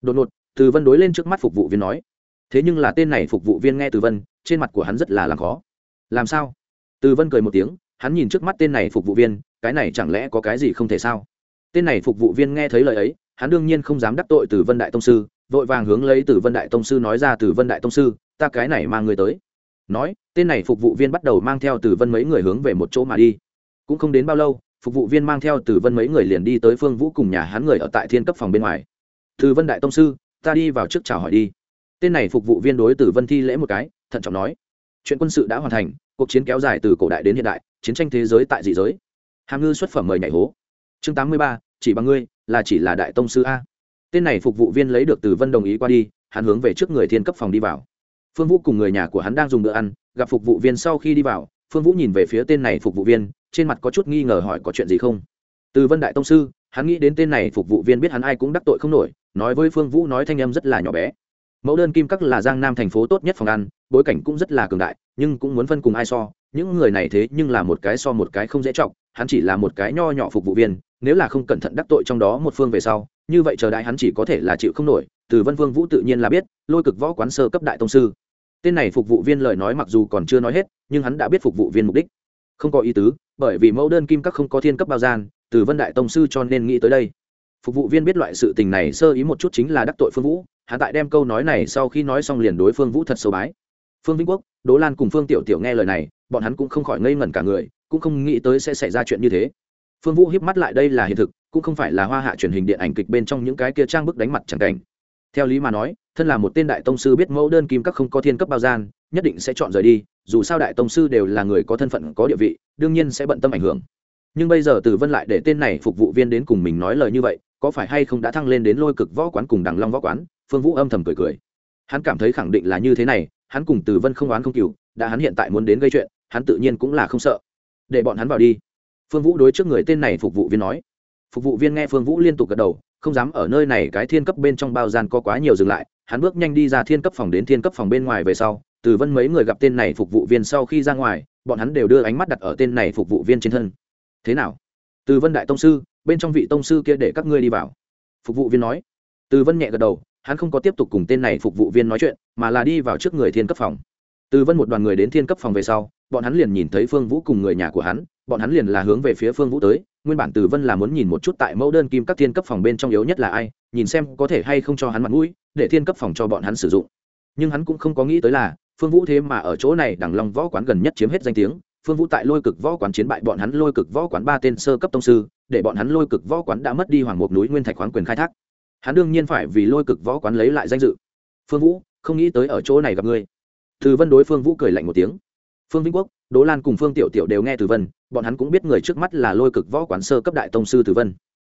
Đột ngột, từ vân đối lên trước mắt phục vụ viên nói. Thế nhưng là tên này phục vụ viên nghe từ vân, trên mặt của hắn rất là làm khó. Làm sao? Từ vân cười một tiếng, hắn nhìn trước mắt tên này phục vụ viên, cái này chẳng lẽ có cái gì không thể sao? Tên này phục vụ viên nghe thấy lời ấy, hắn đương nhiên không dám đắc tội từ vân đại tông sư, vội vàng hướng lấy từ vân đại tông sư nói ra, từ vân đại tông sư, ta cái này mang người tới nói, tên này phục vụ viên bắt đầu mang theo từ vân mấy người hướng về một chỗ mà đi. Cũng không đến bao lâu, phục vụ viên mang theo từ vân mấy người liền đi tới phương vũ cùng nhà hắn người ở tại thiên cấp phòng bên ngoài. Từ vân đại tông sư, ta đi vào trước chào hỏi đi. Tên này phục vụ viên đối từ vân thi lễ một cái, thận trọng nói, chuyện quân sự đã hoàn thành, cuộc chiến kéo dài từ cổ đại đến hiện đại, chiến tranh thế giới tại dị giới. Hàm ngư xuất phẩm mời nhảy hố. Chương tám mươi ba, chỉ bằng ngươi, là chỉ là đại tông sư a. Tên này phục vụ viên lấy được từ vân đồng ý qua đi, hắn hướng về trước người thiên cấp phòng đi vào phương vũ cùng người nhà của hắn đang dùng bữa ăn, gặp phục vụ viên sau khi đi vào, phương vũ nhìn về phía tên này phục vụ viên, trên mặt có chút nghi ngờ hỏi có chuyện gì không. Từ vân đại tông sư, hắn nghĩ đến tên này phục vụ viên biết hắn ai cũng đắc tội không nổi, nói với phương vũ nói thanh âm rất là nhỏ bé. Mẫu đơn kim các là giang nam thành phố tốt nhất phòng ăn, bối cảnh cũng rất là cường đại, nhưng cũng muốn phân cùng ai so, những người này thế nhưng là một cái so một cái không dễ trọng hắn chỉ là một cái nho nhỏ phục vụ viên, nếu là không cẩn thận đắc tội trong đó một phương về sau, như vậy chờ đại hắn chỉ có thể là chịu không nổi từ vân vương vũ tự nhiên là biết, lôi cực võ quán sơ cấp đại tông sư. Tên này phục vụ viên lời nói mặc dù còn chưa nói hết, nhưng hắn đã biết phục vụ viên mục đích. Không có ý tứ, bởi vì mẫu đơn kim các không có thiên cấp bao gian, từ vân đại tông sư cho nên nghĩ tới đây. Phục vụ viên biết loại sự tình này sơ ý một chút chính là đắc tội phương vũ, hắn tại đem câu nói này sau khi nói xong liền đối phương vũ thật sâu bái. Phương vĩnh quốc, đỗ lan cùng phương tiểu tiểu nghe lời này, bọn hắn cũng không khỏi ngây ngẩn cả người, cũng không nghĩ tới sẽ xảy ra chuyện như thế. Phương vũ hiếp mắt lại đây là hiện thực, cũng không phải là hoa hạ truyền hình điện ảnh kịch bên trong những cái kia trang bức đánh mặt chẳng cảnh theo lý mà nói, thân là một tên đại tông sư biết mẫu đơn kim các không có thiên cấp bao gian, nhất định sẽ chọn rời đi, dù sao đại tông sư đều là người có thân phận, có địa vị, đương nhiên sẽ bận tâm ảnh hưởng. Nhưng bây giờ từ vân lại để tên này phục vụ viên đến cùng mình nói lời như vậy, có phải hay không đã thăng lên đến lôi cực võ quán cùng đằng long võ quán? Phương vũ âm thầm cười cười. Hắn cảm thấy khẳng định là như thế này, hắn cùng từ vân không oán không cừu, đã hắn hiện tại muốn đến gây chuyện, hắn tự nhiên cũng là không sợ. Để bọn hắn vào đi. Phương vũ đối trước người tên này phục vụ viên nói. Phục vụ viên nghe phương vũ liên tục gật đầu không dám ở nơi này cái thiên cấp bên trong bao gian có quá nhiều dừng lại, hắn bước nhanh đi ra thiên cấp phòng đến thiên cấp phòng bên ngoài về sau, từ vân mấy người gặp tên này phục vụ viên sau khi ra ngoài, bọn hắn đều đưa ánh mắt đặt ở tên này phục vụ viên trên thân. Thế nào? Từ vân đại tông sư, bên trong vị tông sư kia để các ngươi đi vào. Phục vụ viên nói. Từ vân nhẹ gật đầu, hắn không có tiếp tục cùng tên này phục vụ viên nói chuyện, mà là đi vào trước người thiên cấp phòng. Từ vân một đoàn người đến thiên cấp phòng về sau, bọn hắn liền nhìn thấy phương vũ cùng người nhà của hắn, bọn hắn liền là hướng về phía phương vũ tới nguyên bản từ vân là muốn nhìn một chút tại mẫu đơn kim các thiên cấp phòng bên trong yếu nhất là ai, nhìn xem có thể hay không cho hắn mặt mũi, để thiên cấp phòng cho bọn hắn sử dụng. Nhưng hắn cũng không có nghĩ tới là, phương vũ thế mà ở chỗ này đằng long võ quán gần nhất chiếm hết danh tiếng, phương vũ tại lôi cực võ quán chiến bại bọn hắn lôi cực võ quán ba tên sơ cấp tông sư, để bọn hắn lôi cực võ quán đã mất đi hoàng mục núi nguyên thạch khoáng quyền khai thác. Hắn đương nhiên phải vì lôi cực võ quán lấy lại danh dự. Phương vũ, không nghĩ tới ở chỗ này gặp ngươi. Từ vân đối phương vũ cười lạnh một tiếng. Phương vĩnh quốc, đỗ lan cùng phương tiểu tiểu đều nghe từ vân bọn hắn cũng biết người trước mắt là lôi cực võ quán sơ cấp đại tông sư tử vân.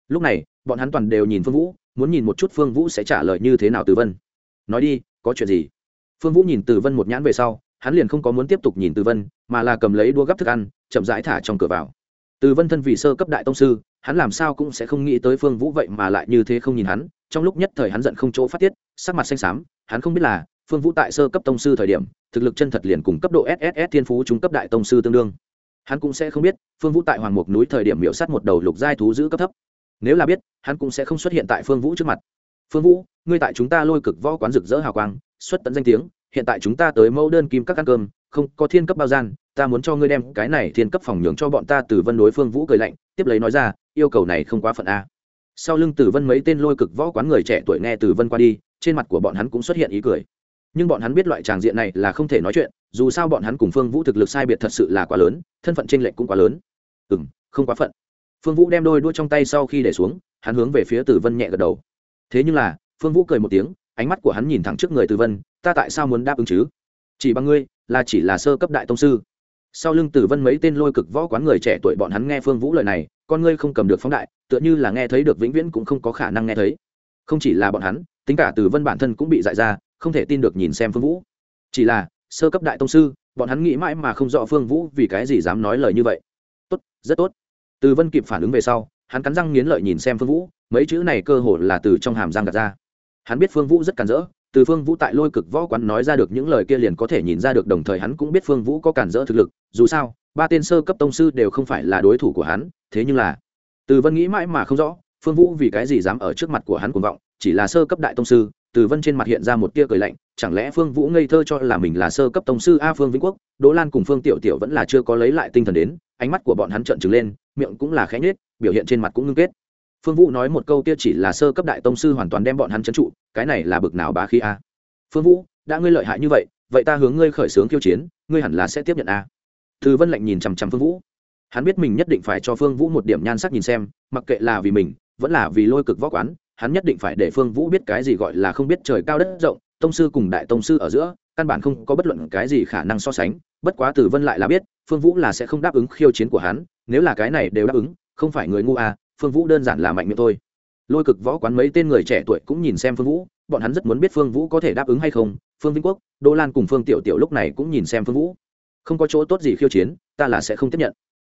Lúc này, bọn hắn toàn đều nhìn phương vũ, muốn nhìn một chút phương vũ sẽ trả lời như thế nào tử vân. Nói đi, có chuyện gì? Phương vũ nhìn tử vân một nhãn về sau, hắn liền không có muốn tiếp tục nhìn tử vân, mà là cầm lấy đua gắp thức ăn, chậm rãi thả trong cửa vào. Từ vân thân vì sơ cấp đại tông sư, hắn làm sao cũng sẽ không nghĩ tới phương vũ vậy mà lại như thế không nhìn hắn, trong lúc nhất thời hắn giận không chỗ phát tiết, sắc mặt xanh xám, hắn không biết là phương vũ tại sơ cấp tông sư thời điểm, thực lực chân thật liền cùng cấp độ sss thiên phú trung cấp đại tông sư tương đương hắn cũng sẽ không biết, phương vũ tại hoàng mục núi thời điểm miễu sát một đầu lục giai thú giữ cấp thấp. Nếu là biết, hắn cũng sẽ không xuất hiện tại phương vũ trước mặt. Phương vũ, ngươi tại chúng ta lôi cực võ quán rực rỡ hào quang, xuất tận danh tiếng, hiện tại chúng ta tới mẫu đơn kim các ăn cơm, không có thiên cấp bao gian, ta muốn cho ngươi đem cái này thiên cấp phòng nhường cho bọn ta từ vân đối phương vũ cười lạnh, tiếp lấy nói ra, yêu cầu này không quá phận a. Sau lưng tử vân mấy tên lôi cực võ quán người trẻ tuổi nghe tử vân qua đi, trên mặt của bọn hắn cũng xuất hiện ý cười nhưng bọn hắn biết loại tràng diện này là không thể nói chuyện, dù sao bọn hắn cùng phương vũ thực lực sai biệt thật sự là quá lớn, thân phận tranh lệch cũng quá lớn. Ừ m không quá phận. Phương vũ đem đôi đua trong tay sau khi để xuống, hắn hướng về phía tử vân nhẹ gật đầu. Thế nhưng là, phương vũ cười một tiếng, ánh mắt của hắn nhìn thẳng trước người tử vân, ta tại sao muốn đáp ứng chứ? Chỉ bằng ngươi, là chỉ là sơ cấp đại tông sư. Sau lưng tử vân mấy tên lôi cực võ quán người trẻ tuổi bọn hắn nghe phương vũ lời này, con ngươi không cầm được phóng đại, tựa như là nghe thấy được vĩnh viễn cũng không có khả năng nghe thấy. Không chỉ là bọn hắn tính cả Từ vân bản thân cũng bị dại ra, không thể tin được nhìn xem phương vũ. Chỉ là, sơ cấp đại tông sư, bọn hắn nghĩ mãi mà không rõ phương vũ vì cái gì dám nói lời như vậy. Tốt, rất tốt. Từ vân kịp phản ứng về sau, hắn cắn răng nghiến lợi nhìn xem phương vũ, mấy chữ này cơ hồ là từ trong hàm răng gạt ra. Hắn biết phương vũ rất cản rỡ, từ phương vũ tại lôi cực võ quán nói ra được những lời kia liền có thể nhìn ra được đồng thời hắn cũng biết phương vũ có cản rỡ thực lực, dù sao, ba tên sơ cấp tông sư đều không phải là đối thủ của hắn, thế nhưng là, từ vân nghĩ mãi mà không rõ phương vũ vì cái gì dám ở trước mặt của hắn cuồng vọng, chỉ là sơ cấp đại tông sư, từ vân trên mặt hiện ra một tia cười lạnh, chẳng lẽ phương vũ ngây thơ cho là mình là sơ cấp tông sư a phương vĩnh quốc, đỗ lan cùng phương tiểu tiểu vẫn là chưa có lấy lại tinh thần đến, ánh mắt của bọn hắn trợn trừng lên, miệng cũng là khẽ nhếch, biểu hiện trên mặt cũng ngưng kết. Phương vũ nói một câu kia chỉ là sơ cấp đại tông sư hoàn toàn đem bọn hắn trấn trụ, cái này là bực nào bá khí a. Phương vũ, đã ngươi lợi hại như vậy vậy ta hướng ngươi khởi xướng khiêu chiến, ngươi hẳn là sẽ tiếp nhận a. Từ vân lạnh nhìn chằm chằm phương vũ. Hắn biết mình nhất định phải cho phương vũ một điểm nhan sắc nhìn xem, mặc kệ là vì mình vẫn là vì lôi cực võ quán, hắn nhất định phải để phương vũ biết cái gì gọi là không biết trời cao đất rộng, tông sư cùng đại tông sư ở giữa, căn bản không có bất luận cái gì khả năng so sánh. Bất quá tử vân lại là biết, phương vũ là sẽ không đáp ứng khiêu chiến của hắn, nếu là cái này đều đáp ứng, không phải người ngu à phương vũ đơn giản là mạnh miệng thôi. Lôi cực võ quán mấy tên người trẻ tuổi cũng nhìn xem phương vũ, bọn hắn rất muốn biết phương vũ có thể đáp ứng hay không. Phương vĩnh quốc, đô lan cùng phương tiểu tiểu lúc này cũng nhìn xem phương vũ. Không có chỗ tốt gì khiêu chiến, ta là sẽ không tiếp nhận.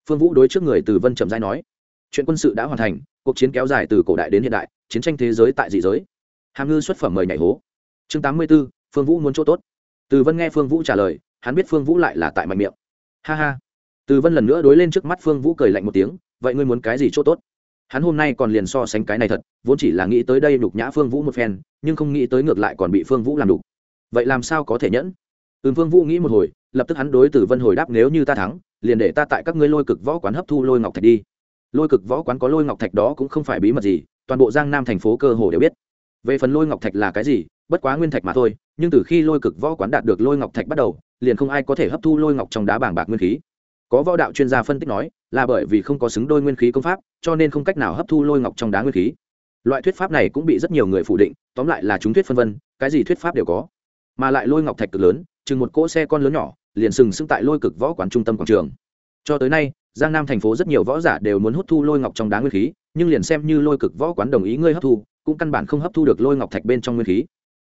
Phương vũ đối trước người từ vân trầm giai nói, chuyện quân sự đã hoàn thành cuộc chiến kéo dài từ cổ đại đến hiện đại, chiến tranh thế giới tại dị giới. Hàm ngư xuất phẩm mời nhảy hố. Chương tám mươi b ố phương vũ muốn chỗ tốt. Từ vân nghe phương vũ trả lời, hắn biết phương vũ lại là tại mạnh miệng. Ha ha. Từ vân lần nữa đối lên trước mắt phương vũ cười lạnh một tiếng, vậy ngươi muốn cái gì chỗ tốt? Hắn hôm nay còn liền so sánh cái này thật, vốn chỉ là nghĩ tới đây đục nhã phương vũ một phen, nhưng không nghĩ tới ngược lại còn bị phương vũ làm đục vậy làm sao có thể nhẫn? Ừ phương vũ nghĩ một hồi, lập tức hắn đối từ vân hồi đáp, nếu như ta thắng, liền để ta tại các ngươi lôi cực võ quán hấp thu lôi ngọc thạch đi lôi cực võ quán có lôi ngọc thạch đó cũng không phải bí mật gì, toàn bộ giang nam thành phố cơ hồ đều biết. Về phần lôi ngọc thạch là cái gì, bất quá nguyên thạch mà thôi, nhưng từ khi lôi cực võ quán đạt được lôi ngọc thạch bắt đầu, liền không ai có thể hấp thu lôi ngọc trong đá bảng bạc nguyên khí. Có võ đạo chuyên gia phân tích nói, là bởi vì không có xứng đôi nguyên khí công pháp, cho nên không cách nào hấp thu lôi ngọc trong đá nguyên khí. Loại thuyết pháp này cũng bị rất nhiều người phủ định, tóm lại là chúng thuyết phân vân, cái gì thuyết pháp đều có. Mà lại lôi ngọc thạch cực lớn, chừng một cỗ xe con lớn nhỏ, liền sừng sững tại lôi cực võ quán trung tâm quảng trường. Cho tới nay giang nam thành phố rất nhiều võ giả đều muốn hút thu lôi ngọc trong đá nguyên khí, nhưng liền xem như lôi cực võ quán đồng ý ngươi hấp thu, cũng căn bản không hấp thu được lôi ngọc thạch bên trong nguyên khí.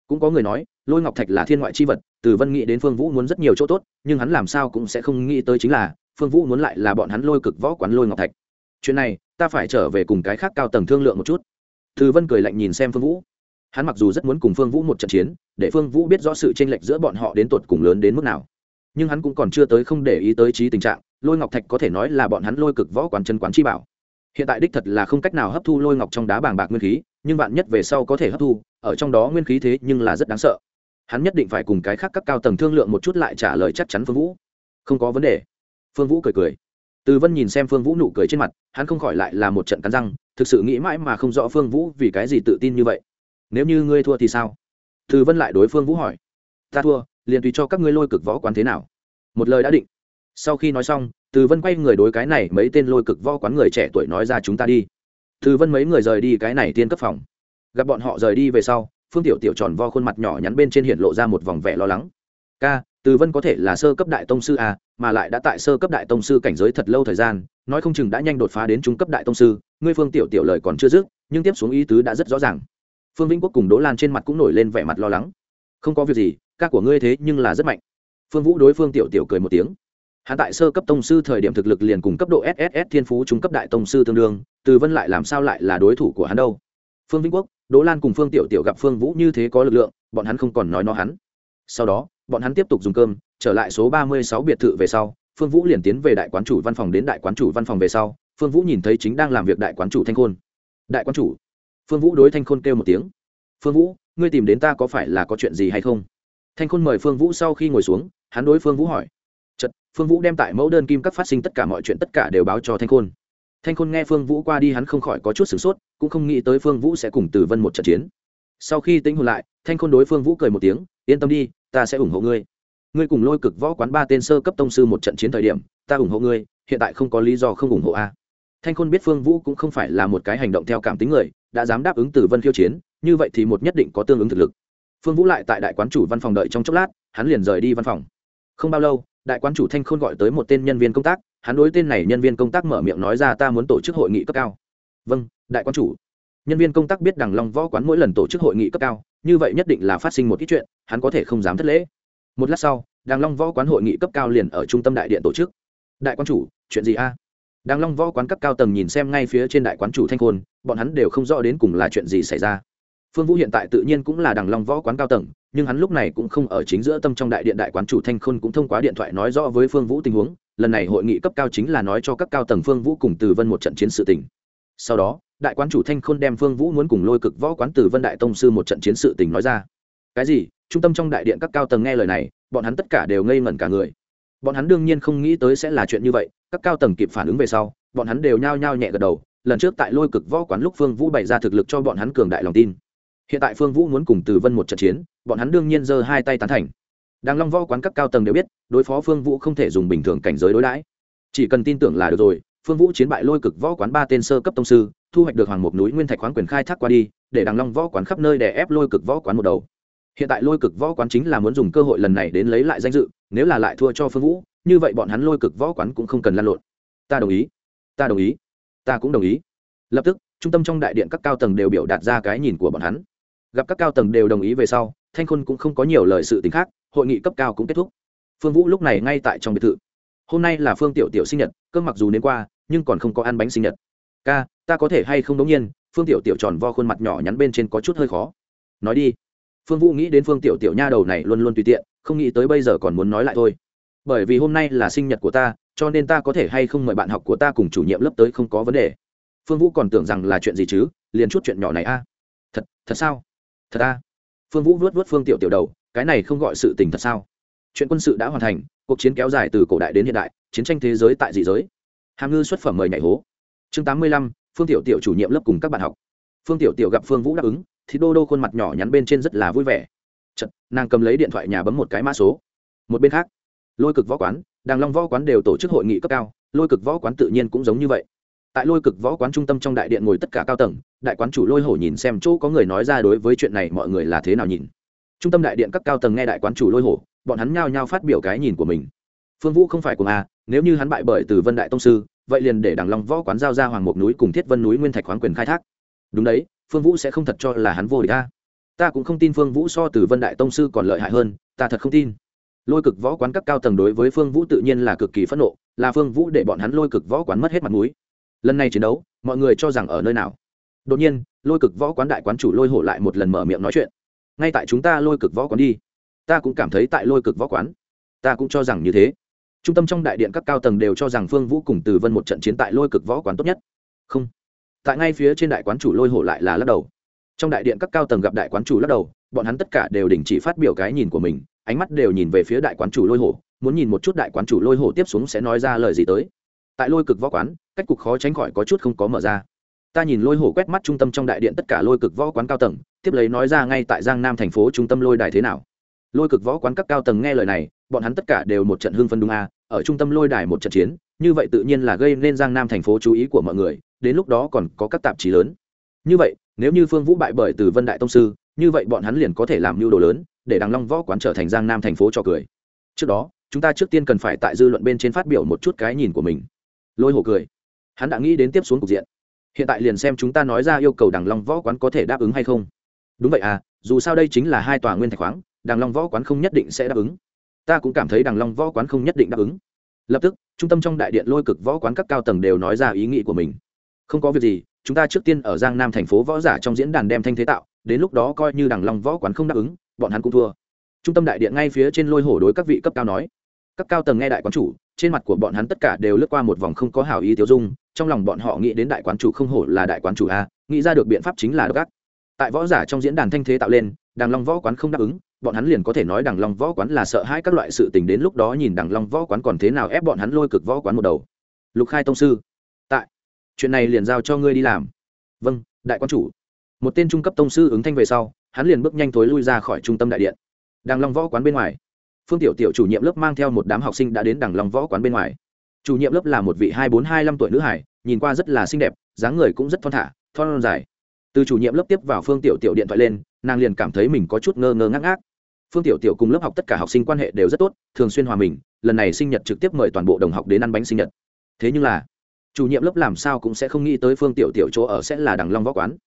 Cũng có người nói, lôi ngọc thạch là thiên ngoại c h i vật, từ vân nghĩ đến phương vũ muốn rất nhiều chỗ tốt, nhưng hắn làm sao cũng sẽ không nghĩ tới chính là, phương vũ muốn lại là bọn hắn lôi cực võ quán lôi ngọc thạch. Chuyện này, ta phải trở về cùng cái khác cao tầng thương lượng một chút. Từ vân cười lạnh nhìn xem phương vũ. Hắn mặc dù rất muốn cùng phương vũ một trận chiến, để phương vũ biết rõ sự tranh lệch giữa bọn họ đến tột cùng lớn đến mức nào. Nhưng hắn cũng còn chưa tới không để ý tới trí tình trạng lôi ngọc thạch có thể nói là bọn hắn lôi cực võ quán chân quán chi bảo. Hiện tại đích thật là không cách nào hấp thu lôi ngọc trong đá bàng bạc nguyên khí, nhưng bạn nhất về sau có thể hấp thu, ở trong đó nguyên khí thế nhưng là rất đáng sợ. Hắn nhất định phải cùng cái khác các cao tầng thương lượng một chút lại trả lời chắc chắn phương vũ. Không có vấn đề. Phương vũ cười cười. Từ vân nhìn xem phương vũ nụ cười trên mặt, hắn không khỏi lại là một trận cắn răng, thực sự nghĩ mãi mà không rõ phương vũ vì cái gì tự tin như vậy. Nếu như ngươi thua thì sao? Từ vân lại đối phương vũ hỏi. Ta thua, liền tùy cho các ngươi lôi cực võ quán thế nào? Một lời đã định. Sau khi nói xong từ vân quay người đối cái này mấy tên lôi cực võ quán người trẻ tuổi nói ra chúng ta đi. Từ vân mấy người rời đi cái này tiên cấp phòng. Gặp bọn họ rời đi về sau phương tiểu tiểu tròn vo khuôn mặt nhỏ nhắn bên trên hiện lộ ra một vòng vẻ lo lắng. Ca từ vân có thể là sơ cấp đại tông sư à, mà lại đã tại sơ cấp đại tông sư cảnh giới thật lâu thời gian nói không chừng đã nhanh đột phá đến trung cấp đại tông sư ngươi phương tiểu tiểu lời còn chưa dứt nhưng tiếp xuống ý tứ đã rất rõ ràng. Phương vĩnh quốc cùng đỗ lan trên mặt cũng nổi lên vẻ mặt lo lắng. Không có việc gì ca của ngươi thế nhưng là rất mạnh. Phương vũ đối phương tiểu tiểu cười một tiếng hắn tại sơ cấp tông sư thời điểm thực lực liền cùng cấp độ sss thiên phú trung cấp đại tông sư tương đương, từ vân lại làm sao lại là đối thủ của hắn đâu? Phương vĩnh quốc, đỗ lan cùng phương tiểu tiểu gặp phương vũ như thế có lực lượng, bọn hắn không còn nói nó hắn. Sau đó, bọn hắn tiếp tục dùng cơm, trở lại số ba mươi sáu biệt thự về sau, phương vũ liền tiến về đại quán chủ văn phòng đến đại quán chủ văn phòng về sau, phương vũ nhìn thấy chính đang làm việc đại quán chủ thanh khôn. Đại quán chủ. Phương vũ đối thanh khôn kêu một tiếng. Phương vũ, ngươi tìm đến ta có phải là có chuyện gì hay không? Thanh khôn mời phương vũ sau khi ngồi xuống, hắn đối phương vũ hỏi chật phương vũ đem tại mẫu đơn kim các phát sinh tất cả mọi chuyện tất cả đều báo cho thanh khôn. Thanh khôn nghe phương vũ qua đi hắn không khỏi có chút sửng sốt, cũng không nghĩ tới phương vũ sẽ cùng Tử vân một trận chiến. Sau khi tính hồn lại, thanh khôn đối phương vũ cười một tiếng, yên tâm đi, ta sẽ ủng hộ ngươi. Ngươi cùng lôi cực võ quán ba tên sơ cấp tông sư một trận chiến thời điểm, ta ủng hộ ngươi, hiện tại không có lý do không ủng hộ a. Thanh khôn biết phương vũ cũng không phải là một cái hành động theo cảm tính người, đã dám đáp ứng Tử vân khiêu chiến, như vậy thì một nhất định có tương ứng thực lực. Phương vũ lại tại đại quán chủ văn phòng đợi trong chốc lát, hắn liền rời đi văn phòng. Không bao lâu đại quán chủ thanh khôn gọi tới một tên nhân viên công tác, hắn đối tên này nhân viên công tác mở miệng nói ra ta muốn tổ chức hội nghị cấp cao. Vâng đại quán chủ. Nhân viên công tác biết đằng long võ quán mỗi lần tổ chức hội nghị cấp cao, như vậy nhất định là phát sinh một ít chuyện, hắn có thể không dám thất lễ. Một lát sau, đằng long võ quán hội nghị cấp cao liền ở trung tâm đại điện tổ chức. Đại quán chủ, chuyện gì a? À? đằng long võ quán cấp cao tầng nhìn xem ngay phía trên đại quán chủ thanh khôn, bọn hắn đều không rõ đến cùng là chuyện gì xảy ra. Phương vũ hiện tại tự nhiên cũng là đằng long võ quán cao tầng nhưng hắn lúc này cũng không ở chính giữa tâm trong đại điện đại quán chủ thanh khôn cũng thông qua điện thoại nói rõ với phương vũ tình huống. Lần này hội nghị cấp cao chính là nói cho các cao tầng phương vũ cùng từ vân một trận chiến sự tình. Sau đó, đại quán chủ thanh khôn đem phương vũ muốn cùng lôi cực võ quán từ vân đại tông sư một trận chiến sự tình nói ra. Cái gì? Trung tâm trong đại điện các cao tầng nghe lời này, bọn hắn tất cả đều ngây ngẩn cả người. Bọn hắn đương nhiên không nghĩ tới sẽ là chuyện như vậy. Các cao tầng kịp phản ứng về sau, bọn hắn đều nhao nhao nhẹ gật đầu. Lần trước tại lôi cực võ quán lúc phương vũ bày ra thực lực cho bọn hắn cường đại lòng tin hiện tại phương vũ muốn cùng từ vân một trận chiến, bọn hắn đương nhiên giơ hai tay tán thành. Đàng long võ quán các cao tầng đều biết, đối phó phương vũ không thể dùng bình thường cảnh giới đối đãi. Chỉ cần tin tưởng là được rồi, phương vũ chiến bại lôi cực võ quán ba tên sơ cấp tông sư, thu hoạch được hoàng mục núi nguyên thạch khoáng quyền khai thác qua đi, để đàng long võ quán khắp nơi để ép lôi cực võ quán một đầu. Hiện tại lôi cực võ quán chính là muốn dùng cơ hội lần này đến lấy lại danh dự, nếu là lại thua cho phương vũ, như vậy bọn hắn lôi cực võ quán cũng không cần lan lộn. Ta đồng ý. Ta đồng ý. Ta cũng đồng ý. Lập tức, trung tâm trong đại điện các cao tầng đều biểu đạt ra cái nhìn của bọn hắn gặp các cao tầng đều đồng ý về sau, thanh khôn cũng không có nhiều lời sự t ì n h khác, hội nghị cấp cao cũng kết thúc. Phương vũ lúc này ngay tại trong biệt thự. Hôm nay là phương tiểu tiểu sinh nhật, cơm mặc dù đến qua, nhưng còn không có ăn bánh sinh nhật. Ca, ta có thể hay không đống nhiên? Phương tiểu tiểu tròn vo khuôn mặt nhỏ nhắn bên trên có chút hơi khó. Nói đi. Phương vũ nghĩ đến phương tiểu tiểu nha đầu này luôn luôn tùy tiện, không nghĩ tới bây giờ còn muốn nói lại thôi. Bởi vì hôm nay là sinh nhật của ta, cho nên ta có thể hay không mời bạn học của ta cùng chủ nhiệm lớp tới không có vấn đề. Phương vũ còn tưởng rằng là chuyện gì chứ, liền chút chuyện nhỏ này a. Thật thật sao? Thật ta phương vũ vuốt vuốt phương tiểu tiểu đầu cái này không gọi sự tình thật sao? Chuyện quân sự đã hoàn thành cuộc chiến kéo dài từ cổ đại đến hiện đại chiến tranh thế giới tại dị giới. Hàm ngư xuất phẩm mời nhảy hố. Chương tám mươi lăm phương tiểu tiểu chủ nhiệm lớp cùng các bạn học. Phương tiểu tiểu gặp phương vũ đáp ứng thì đô đô khuôn mặt nhỏ nhắn bên trên rất là vui vẻ. Chật, nàng cầm lấy điện thoại nhà bấm một cái mã số. Một bên khác lôi cực võ quán đàng long võ quán đều tổ chức hội nghị cấp cao lôi cực võ quán tự nhiên cũng giống như vậy tại lôi cực võ quán trung tâm trong đại điện ngồi tất cả cao tầng, đại quán chủ lôi hổ nhìn xem chỗ có người nói ra đối với chuyện này mọi người là thế nào nhìn. Trung tâm đại điện các cao tầng nghe đại quán chủ lôi hổ, bọn hắn nhao nhao phát biểu cái nhìn của mình. Phương vũ không phải cùng a, nếu như hắn bại bởi từ vân đại tông sư, vậy liền để đằng long võ quán giao ra hoàng mục núi cùng thiết vân núi nguyên thạch khoáng quyền khai thác. Đúng đấy, phương vũ sẽ không thật cho là hắn vô địch a. Ta cũng không tin phương vũ so từ vân đại tông sư còn lợi hại hơn, ta thật không tin. Lôi cực võ quán các cao tầng đối với phương vũ tự nhiên là cực kỳ phẫn nộ, là phương vũ để bọn hắn lôi cực võ quán mất hết mặt mũi lần này chiến đấu, mọi người cho rằng ở nơi nào? Đột nhiên, lôi cực võ quán đại quán chủ lôi hổ lại một lần mở miệng nói chuyện. Ngay tại chúng ta lôi cực võ quán đi. Ta cũng cảm thấy tại lôi cực võ quán. Ta cũng cho rằng như thế. Trung tâm trong đại điện các cao tầng đều cho rằng phương vũ cùng từ vân một trận chiến tại lôi cực võ quán tốt nhất. Không. Tại ngay phía trên đại quán chủ lôi hổ lại là lắc đầu. Trong đại điện các cao tầng gặp đại quán chủ lắc đầu, bọn hắn tất cả đều đình chỉ phát biểu cái nhìn của mình, ánh mắt đều nhìn về phía đại quán chủ lôi hổ, muốn nhìn một chút đại quán chủ lôi hổ tiếp xuống sẽ nói ra lời gì tới tại lôi cực võ quán, cách cục khó tránh khỏi có chút không có mở ra. Ta nhìn lôi hổ quét mắt trung tâm trong đại điện tất cả lôi cực võ quán cao tầng, tiếp lấy nói ra ngay tại giang nam thành phố trung tâm lôi đài thế nào. Lôi cực võ quán các cao tầng nghe lời này, bọn hắn tất cả đều một trận hưng phân đúng a ở trung tâm lôi đài một trận chiến, như vậy tự nhiên là gây nên giang nam thành phố chú ý của mọi người, đến lúc đó còn có các tạp chí lớn. Như vậy, nếu như phương vũ bại bởi từ vân đại tông sư, như vậy bọn hắn liền có thể làm mưu đồ lớn, để đằng long võ quán trở thành giang nam thành phố cho cười. Trước đó, chúng ta trước tiên cần phải tại dư luận bên trên phát biểu một chút cái nhìn của mình lôi hổ cười. Hắn đã nghĩ đến tiếp xuống cục diện. Hiện tại liền xem chúng ta nói ra yêu cầu đằng long võ quán có thể đáp ứng hay không. Đúng vậy à dù sao đây chính là hai tòa nguyên thạch khoáng, đằng long võ quán không nhất định sẽ đáp ứng. Ta cũng cảm thấy đằng long võ quán không nhất định đáp ứng. Lập tức, trung tâm trong đại điện lôi cực võ quán các cao tầng đều nói ra ý nghĩ của mình. Không có việc gì, chúng ta trước tiên ở giang nam thành phố võ giả trong diễn đàn đem thanh thế tạo, đến lúc đó coi như đằng long võ quán không đáp ứng, bọn hắn cũng thua. Trung tâm đại điện ngay phía trên lôi hổ đối các vị cấp cao nói. Các cao tầng nghe đại quán chủ trên mặt của bọn hắn tất cả đều lướt qua một vòng không có hảo ý tiêu dung, trong lòng bọn họ nghĩ đến đại quán chủ không hổ là đại quán chủ a, nghĩ ra được biện pháp chính là gác tại võ giả trong diễn đàn thanh thế tạo lên, đằng long võ quán không đáp ứng, bọn hắn liền có thể nói đằng long võ quán là sợ hãi các loại sự tình đến lúc đó nhìn đằng long võ quán còn thế nào ép bọn hắn lôi cực võ quán một đầu. Lục khai tông sư, tại, chuyện này liền giao cho ngươi đi làm. Vâng đại quán chủ. Một tên trung cấp tông sư ứng thanh về sau, hắn liền bước nhanh thối lui ra khỏi trung tâm đại điện. Đằng long võ quán bên ngoài phương tiểu tiểu chủ nhiệm lớp mang theo một đám học sinh đã đến đằng long võ quán bên ngoài. Chủ nhiệm lớp là một vị hai bốn hai năm tuổi nữ hải nhìn qua rất là xinh đẹp, dáng người cũng rất thon thả, thon dài. Từ chủ nhiệm lớp tiếp vào phương tiểu tiểu điện thoại lên, nàng liền cảm thấy mình có chút ngơ ngơ ngác ngác. Phương tiểu tiểu cùng lớp học tất cả học sinh quan hệ đều rất tốt, thường xuyên hòa mình, lần này sinh nhật trực tiếp mời toàn bộ đồng học đến ăn bánh sinh nhật. Thế nhưng là, chủ nhiệm lớp làm sao cũng sẽ không nghĩ tới phương tiểu tiểu chỗ ở sẽ là đằng long võ quán.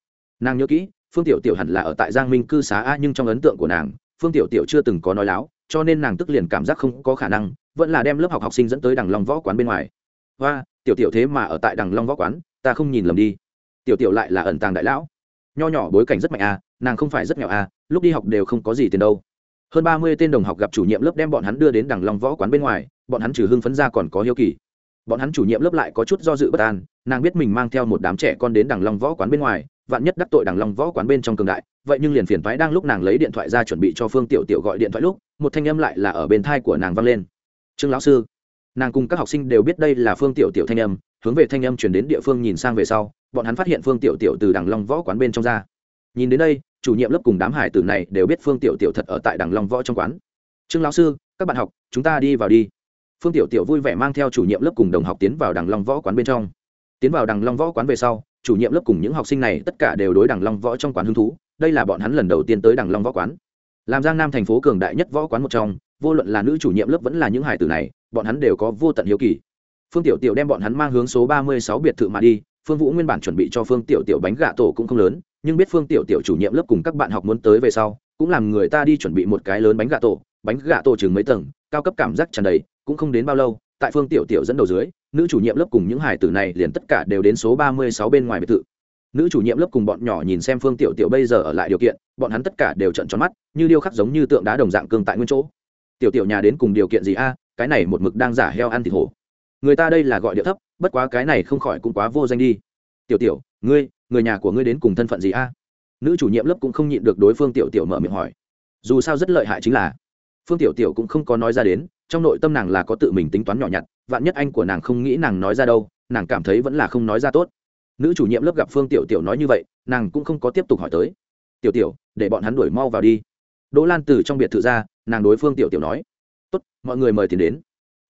Nàng nhớ kỹ, phương tiểu tiểu hẳn là ở tại giang minh cư xá a nhưng trong ấn tượng của nàng, phương tiểu tiểu chưa từng có nói láo cho nên nàng tức liền cảm giác không có khả năng, vẫn là đem lớp học học sinh dẫn tới đằng long võ quán bên ngoài. Và tiểu tiểu thế mà ở tại đằng long võ quán, ta không nhìn lầm đi. Tiểu tiểu lại là ẩn tàng đại lão. Nho nhỏ bối cảnh rất mạnh a nàng không phải rất nghèo a lúc đi học đều không có gì tiền đâu. Hơn ba mươi tên đồng học gặp chủ nhiệm lớp đem bọn hắn đưa đến đằng long võ quán bên ngoài, bọn hắn trừ hưng phấn ra còn có hiếu kỳ. Bọn hắn chủ nhiệm lớp lại có chút do dự bất an, nàng biết mình mang theo một đám trẻ con đến đằng long võ quán bên ngoài vạn nhất đắc tội đằng long võ quán bên trong cường đại, vậy nhưng liền phiền phái đang lúc nàng lấy điện thoại ra chuẩn bị cho phương tiểu tiểu gọi điện thoại lúc, một thanh âm lại là ở bên thai của nàng vang lên. Trương lão sư. Nàng cùng các học sinh đều biết đây là phương tiểu tiểu thanh âm, hướng về thanh âm chuyển đến địa phương nhìn sang về sau, bọn hắn phát hiện phương tiểu tiểu từ đằng long võ quán bên trong ra. Nhìn đến đây, chủ nhiệm lớp cùng đám hải tử này đều biết phương tiểu tiểu thật ở tại đằng long võ trong quán. Trương lão sư, các bạn học, chúng ta đi vào đi. Phương tiểu tiểu vui vẻ mang theo chủ nhiệm lớp cùng đồng học tiến vào đằng long võ quán bên trong. Tiến vào đằng long võ quán về sau chủ nhiệm lớp cùng những học sinh này tất cả đều đối đằng long võ trong quán hứng thú, đây là bọn hắn lần đầu tiên tới đằng long võ quán. Làm giang nam thành phố cường đại nhất võ quán một trong, vô luận là nữ chủ nhiệm lớp vẫn là những hải tử này, bọn hắn đều có vô tận hiếu kỳ. Phương tiểu tiểu đem bọn hắn mang hướng số ba mươi sáu biệt thự mà đi, phương vũ nguyên bản chuẩn bị cho phương tiểu tiểu bánh gà tổ cũng không lớn, nhưng biết phương tiểu tiểu chủ nhiệm lớp cùng các bạn học muốn tới về sau, cũng làm người ta đi chuẩn bị một cái lớn bánh gà tổ, bánh gà tổ chừng mấy tầng, cao cấp cảm giác tràn đầy, cũng không đến bao lâu tại phương tiểu tiểu dẫn đầu dưới, nữ chủ nhiệm lớp cùng những hải tử này liền tất cả đều đến số ba mươi sáu bên ngoài biệt thự. Nữ chủ nhiệm lớp cùng bọn nhỏ nhìn xem phương tiểu tiểu bây giờ ở lại điều kiện, bọn hắn tất cả đều trận tròn mắt, như điêu khắc giống như tượng đá đồng dạng cương tại nguyên chỗ. Tiểu tiểu nhà đến cùng điều kiện gì a? Cái này một mực đang giả heo ăn thịt hổ. Người ta đây là gọi điệu thấp, bất quá cái này không khỏi cũng quá vô danh đi. Tiểu tiểu, ngươi, người nhà của ngươi đến cùng thân phận gì a? Nữ chủ nhiệm lớp cũng không nhịn được đối phương tiểu tiểu mở miệng hỏi. Dù sao rất lợi hại chính là. Phương tiểu tiểu cũng không có nói ra đến trong nội tâm nàng là có tự mình tính toán nhỏ nhặt, vạn nhất anh của nàng không nghĩ nàng nói ra đâu, nàng cảm thấy vẫn là không nói ra tốt. Nữ chủ nhiệm lớp gặp phương tiểu tiểu nói như vậy, nàng cũng không có tiếp tục hỏi tới. Tiểu tiểu, để bọn hắn đuổi mau vào đi. Đỗ lan từ trong biệt thự ra, nàng đối phương tiểu tiểu nói. Tốt, mọi người mời tiền đến.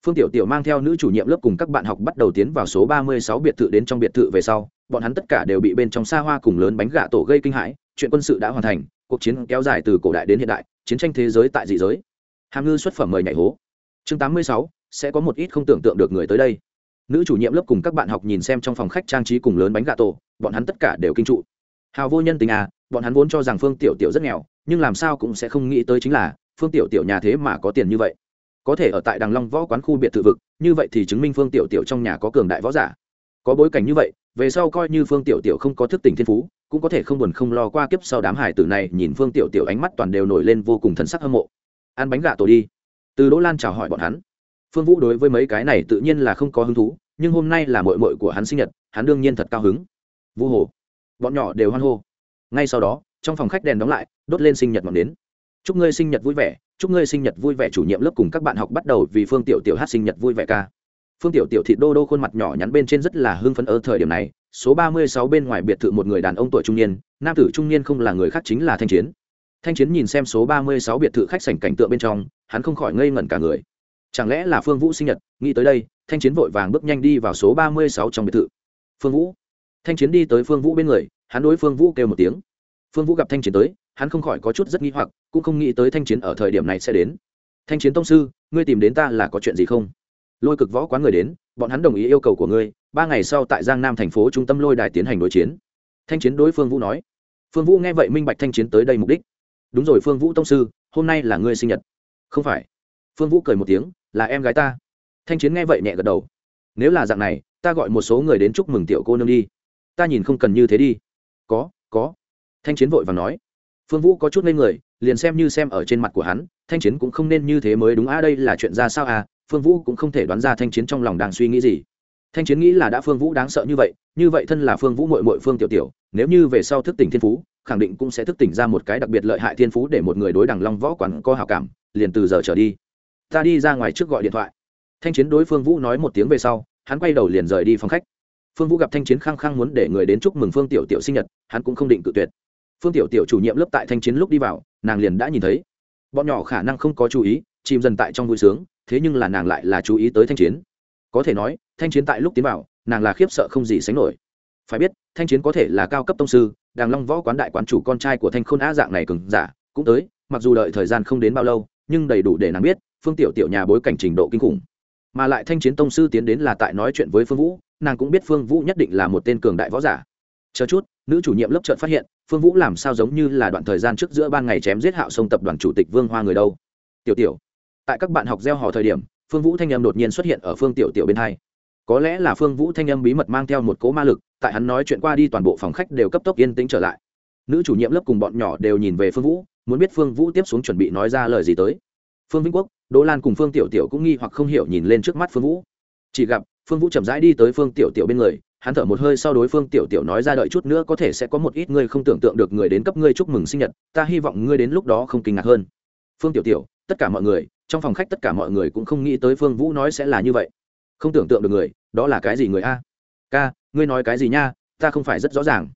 Phương tiểu tiểu mang theo nữ chủ nhiệm lớp cùng các bạn học bắt đầu tiến vào số ba mươi sáu biệt thự đến trong biệt thự về sau, bọn hắn tất cả đều bị bên trong xa hoa cùng lớn bánh gà tổ gây kinh hãi, chuyện quân sự đã hoàn thành, cuộc chiến kéo dài từ cổ đại đến hiện đại, chiến tranh thế giới tại dị giới. Hàm ngư xuất phẩm mời nhảy hố chương tám mươi sáu, sẽ có một ít không tưởng tượng được người tới đây. Nữ chủ nhiệm lớp cùng các bạn học nhìn xem trong phòng khách trang trí cùng lớn bánh gà tổ, bọn hắn tất cả đều kinh trụ. Hào vô nhân tình à bọn hắn vốn cho rằng phương tiểu tiểu rất nghèo, nhưng làm sao cũng sẽ không nghĩ tới chính là, phương tiểu tiểu nhà thế mà có tiền như vậy. Có thể ở tại đằng long võ quán khu biệt thự vực, như vậy thì chứng minh phương tiểu tiểu trong nhà có cường đại võ giả. Có bối cảnh như vậy, về sau coi như phương tiểu tiểu không có thức tỉnh thiên phú, cũng có thể không buồn không lo qua kiếp sau đám hải tử này nhìn phương tiểu tiểu ánh mắt toàn đều nổi lên vô cùng thần sắc hâm mộ. Ăn bánh gà tổ đi từ đỗ lan chào hỏi bọn hắn. Phương vũ đối với mấy cái này tự nhiên là không có hứng thú, nhưng hôm nay là mội mội của hắn sinh nhật, hắn đương nhiên thật cao hứng. Vu hồ, bọn nhỏ đều hoan hô. Ngay sau đó, trong phòng khách đèn đóng lại, đốt lên sinh nhật ngọn đến chúc ngươi sinh nhật vui vẻ, chúc ngươi sinh nhật vui vẻ, chủ nhiệm lớp cùng các bạn học bắt đầu vì phương tiểu tiểu hát sinh nhật vui vẻ ca. Phương tiểu tiểu thịt đô đô khuôn mặt nhỏ nhắn bên trên rất là hưng phấn ở thời điểm này, số ba mươi sáu bên ngoài biệt thự một người đàn ông tuổi trung niên, nam tử trung niên không là người khác chính là thanh chiến. Thanh chiến nhìn xem số ba mươi sáu biệt thự khách sảnh cảnh tượng bên trong hắn không khỏi ngây ngẩn cả người. Chẳng lẽ là phương vũ sinh nhật? Nghĩ tới đây, thanh chiến vội vàng bước nhanh đi vào số ba mươi sáu trong biệt thự. Phương vũ. Thanh chiến đi tới phương vũ bên người, hắn đối phương vũ kêu một tiếng. Phương vũ gặp thanh chiến tới, hắn không khỏi có chút rất nghi hoặc, cũng không nghĩ tới thanh chiến ở thời điểm này sẽ đến. Thanh chiến tông sư, ngươi tìm đến ta là có chuyện gì không? Lôi cực võ quán người đến, bọn hắn đồng ý yêu cầu của ngươi, ba ngày sau tại giang nam thành phố trung tâm lôi đài tiến hành đối chiến. Thanh chiến đối phương vũ nói. Phương vũ nghe vậy minh bạch thanh chiến tới đây mục đích. Đúng rồi phương vũ tông sư, hôm nay là ngươi sinh nhật không phải. Phương vũ cười một tiếng, là em gái ta. Thanh chiến nghe vậy nhẹ gật đầu. Nếu là dạng này, ta gọi một số người đến chúc mừng tiểu cô nương đi. Ta nhìn không cần như thế đi. Có có. Thanh chiến vội và nói. Phương vũ có chút lên người, liền xem như xem ở trên mặt của hắn, thanh chiến cũng không nên như thế mới đúng a đây là chuyện ra sao à? Phương vũ cũng không thể đoán ra thanh chiến trong lòng đang suy nghĩ gì. Thanh chiến nghĩ là đã phương vũ đáng sợ như vậy như vậy thân là phương vũ mội mội phương tiểu tiểu, nếu như về sau thức tỉnh thiên phú, khẳng định cũng sẽ thức tỉnh ra một cái đặc biệt lợi hại thiên phú để một người đối đằng long võ quán có hào cảm liền từ giờ trở đi. Ta đi ra ngoài trước gọi điện thoại. Thanh chiến đối phương vũ nói một tiếng về sau, hắn quay đầu liền rời đi phòng khách. Phương vũ gặp thanh chiến khăng khăng muốn để người đến chúc mừng phương tiểu tiểu sinh nhật, hắn cũng không định cự tuyệt. Phương tiểu tiểu chủ nhiệm lớp tại thanh chiến lúc đi vào, nàng liền đã nhìn thấy. Bọn nhỏ khả năng không có chú ý, chìm dần tại trong vui sướng, thế nhưng là nàng lại là chú ý tới thanh chiến. Có thể nói, thanh chiến tại lúc tiến vào, nàng là khiếp sợ không gì sánh nổi. Phải biết, thanh chiến có thể là cao cấp tông sư, đàng long võ quán đại quán chủ con trai của thanh khôn á dạng này cừng giả, cũng tới, mặc dù đợi thời gian không đến bao lâu nhưng đầy đủ để nàng biết, phương tiểu tiểu nhà bối cảnh trình độ kinh khủng. Mà lại thanh chiến tông sư tiến đến là tại nói chuyện với phương vũ, nàng cũng biết phương vũ nhất định là một tên cường đại võ giả. Chờ chút, nữ chủ nhiệm lớp trợn phát hiện, phương vũ làm sao giống như là đoạn thời gian trước giữa ban ngày chém giết hạo sông tập đoàn chủ tịch vương hoa người đâu. Tiểu tiểu, tại các bạn học gieo hò thời điểm, phương vũ thanh âm đột nhiên xuất hiện ở phương tiểu tiểu bên hai. Có lẽ là phương vũ thanh âm bí mật mang theo một cỗ ma lực, tại hắn nói chuyện qua đi toàn bộ phòng khách đều cấp tốc yên tĩnh trở lại. Nữ chủ nhiệm lớp cùng bọn nhỏ đều nhìn về phương vũ muốn biết phương vũ tiếp xuống chuẩn bị nói ra lời gì tới. Phương vĩnh quốc, đỗ lan cùng phương tiểu tiểu cũng nghi hoặc không hiểu nhìn lên trước mắt phương vũ. Chỉ gặp, phương vũ chậm rãi đi tới phương tiểu tiểu bên người, hắn thở một hơi sau đối phương tiểu tiểu nói ra đợi chút nữa có thể sẽ có một ít người không tưởng tượng được người đến cấp ngươi chúc mừng sinh nhật, ta hy vọng ngươi đến lúc đó không kinh ngạc hơn. Phương tiểu tiểu, tất cả mọi người, trong phòng khách tất cả mọi người cũng không nghĩ tới phương vũ nói sẽ là như vậy. Không tưởng tượng được người, đó là cái gì người a? Ca, ngươi nói cái gì nha, ta không phải rất rõ ràng.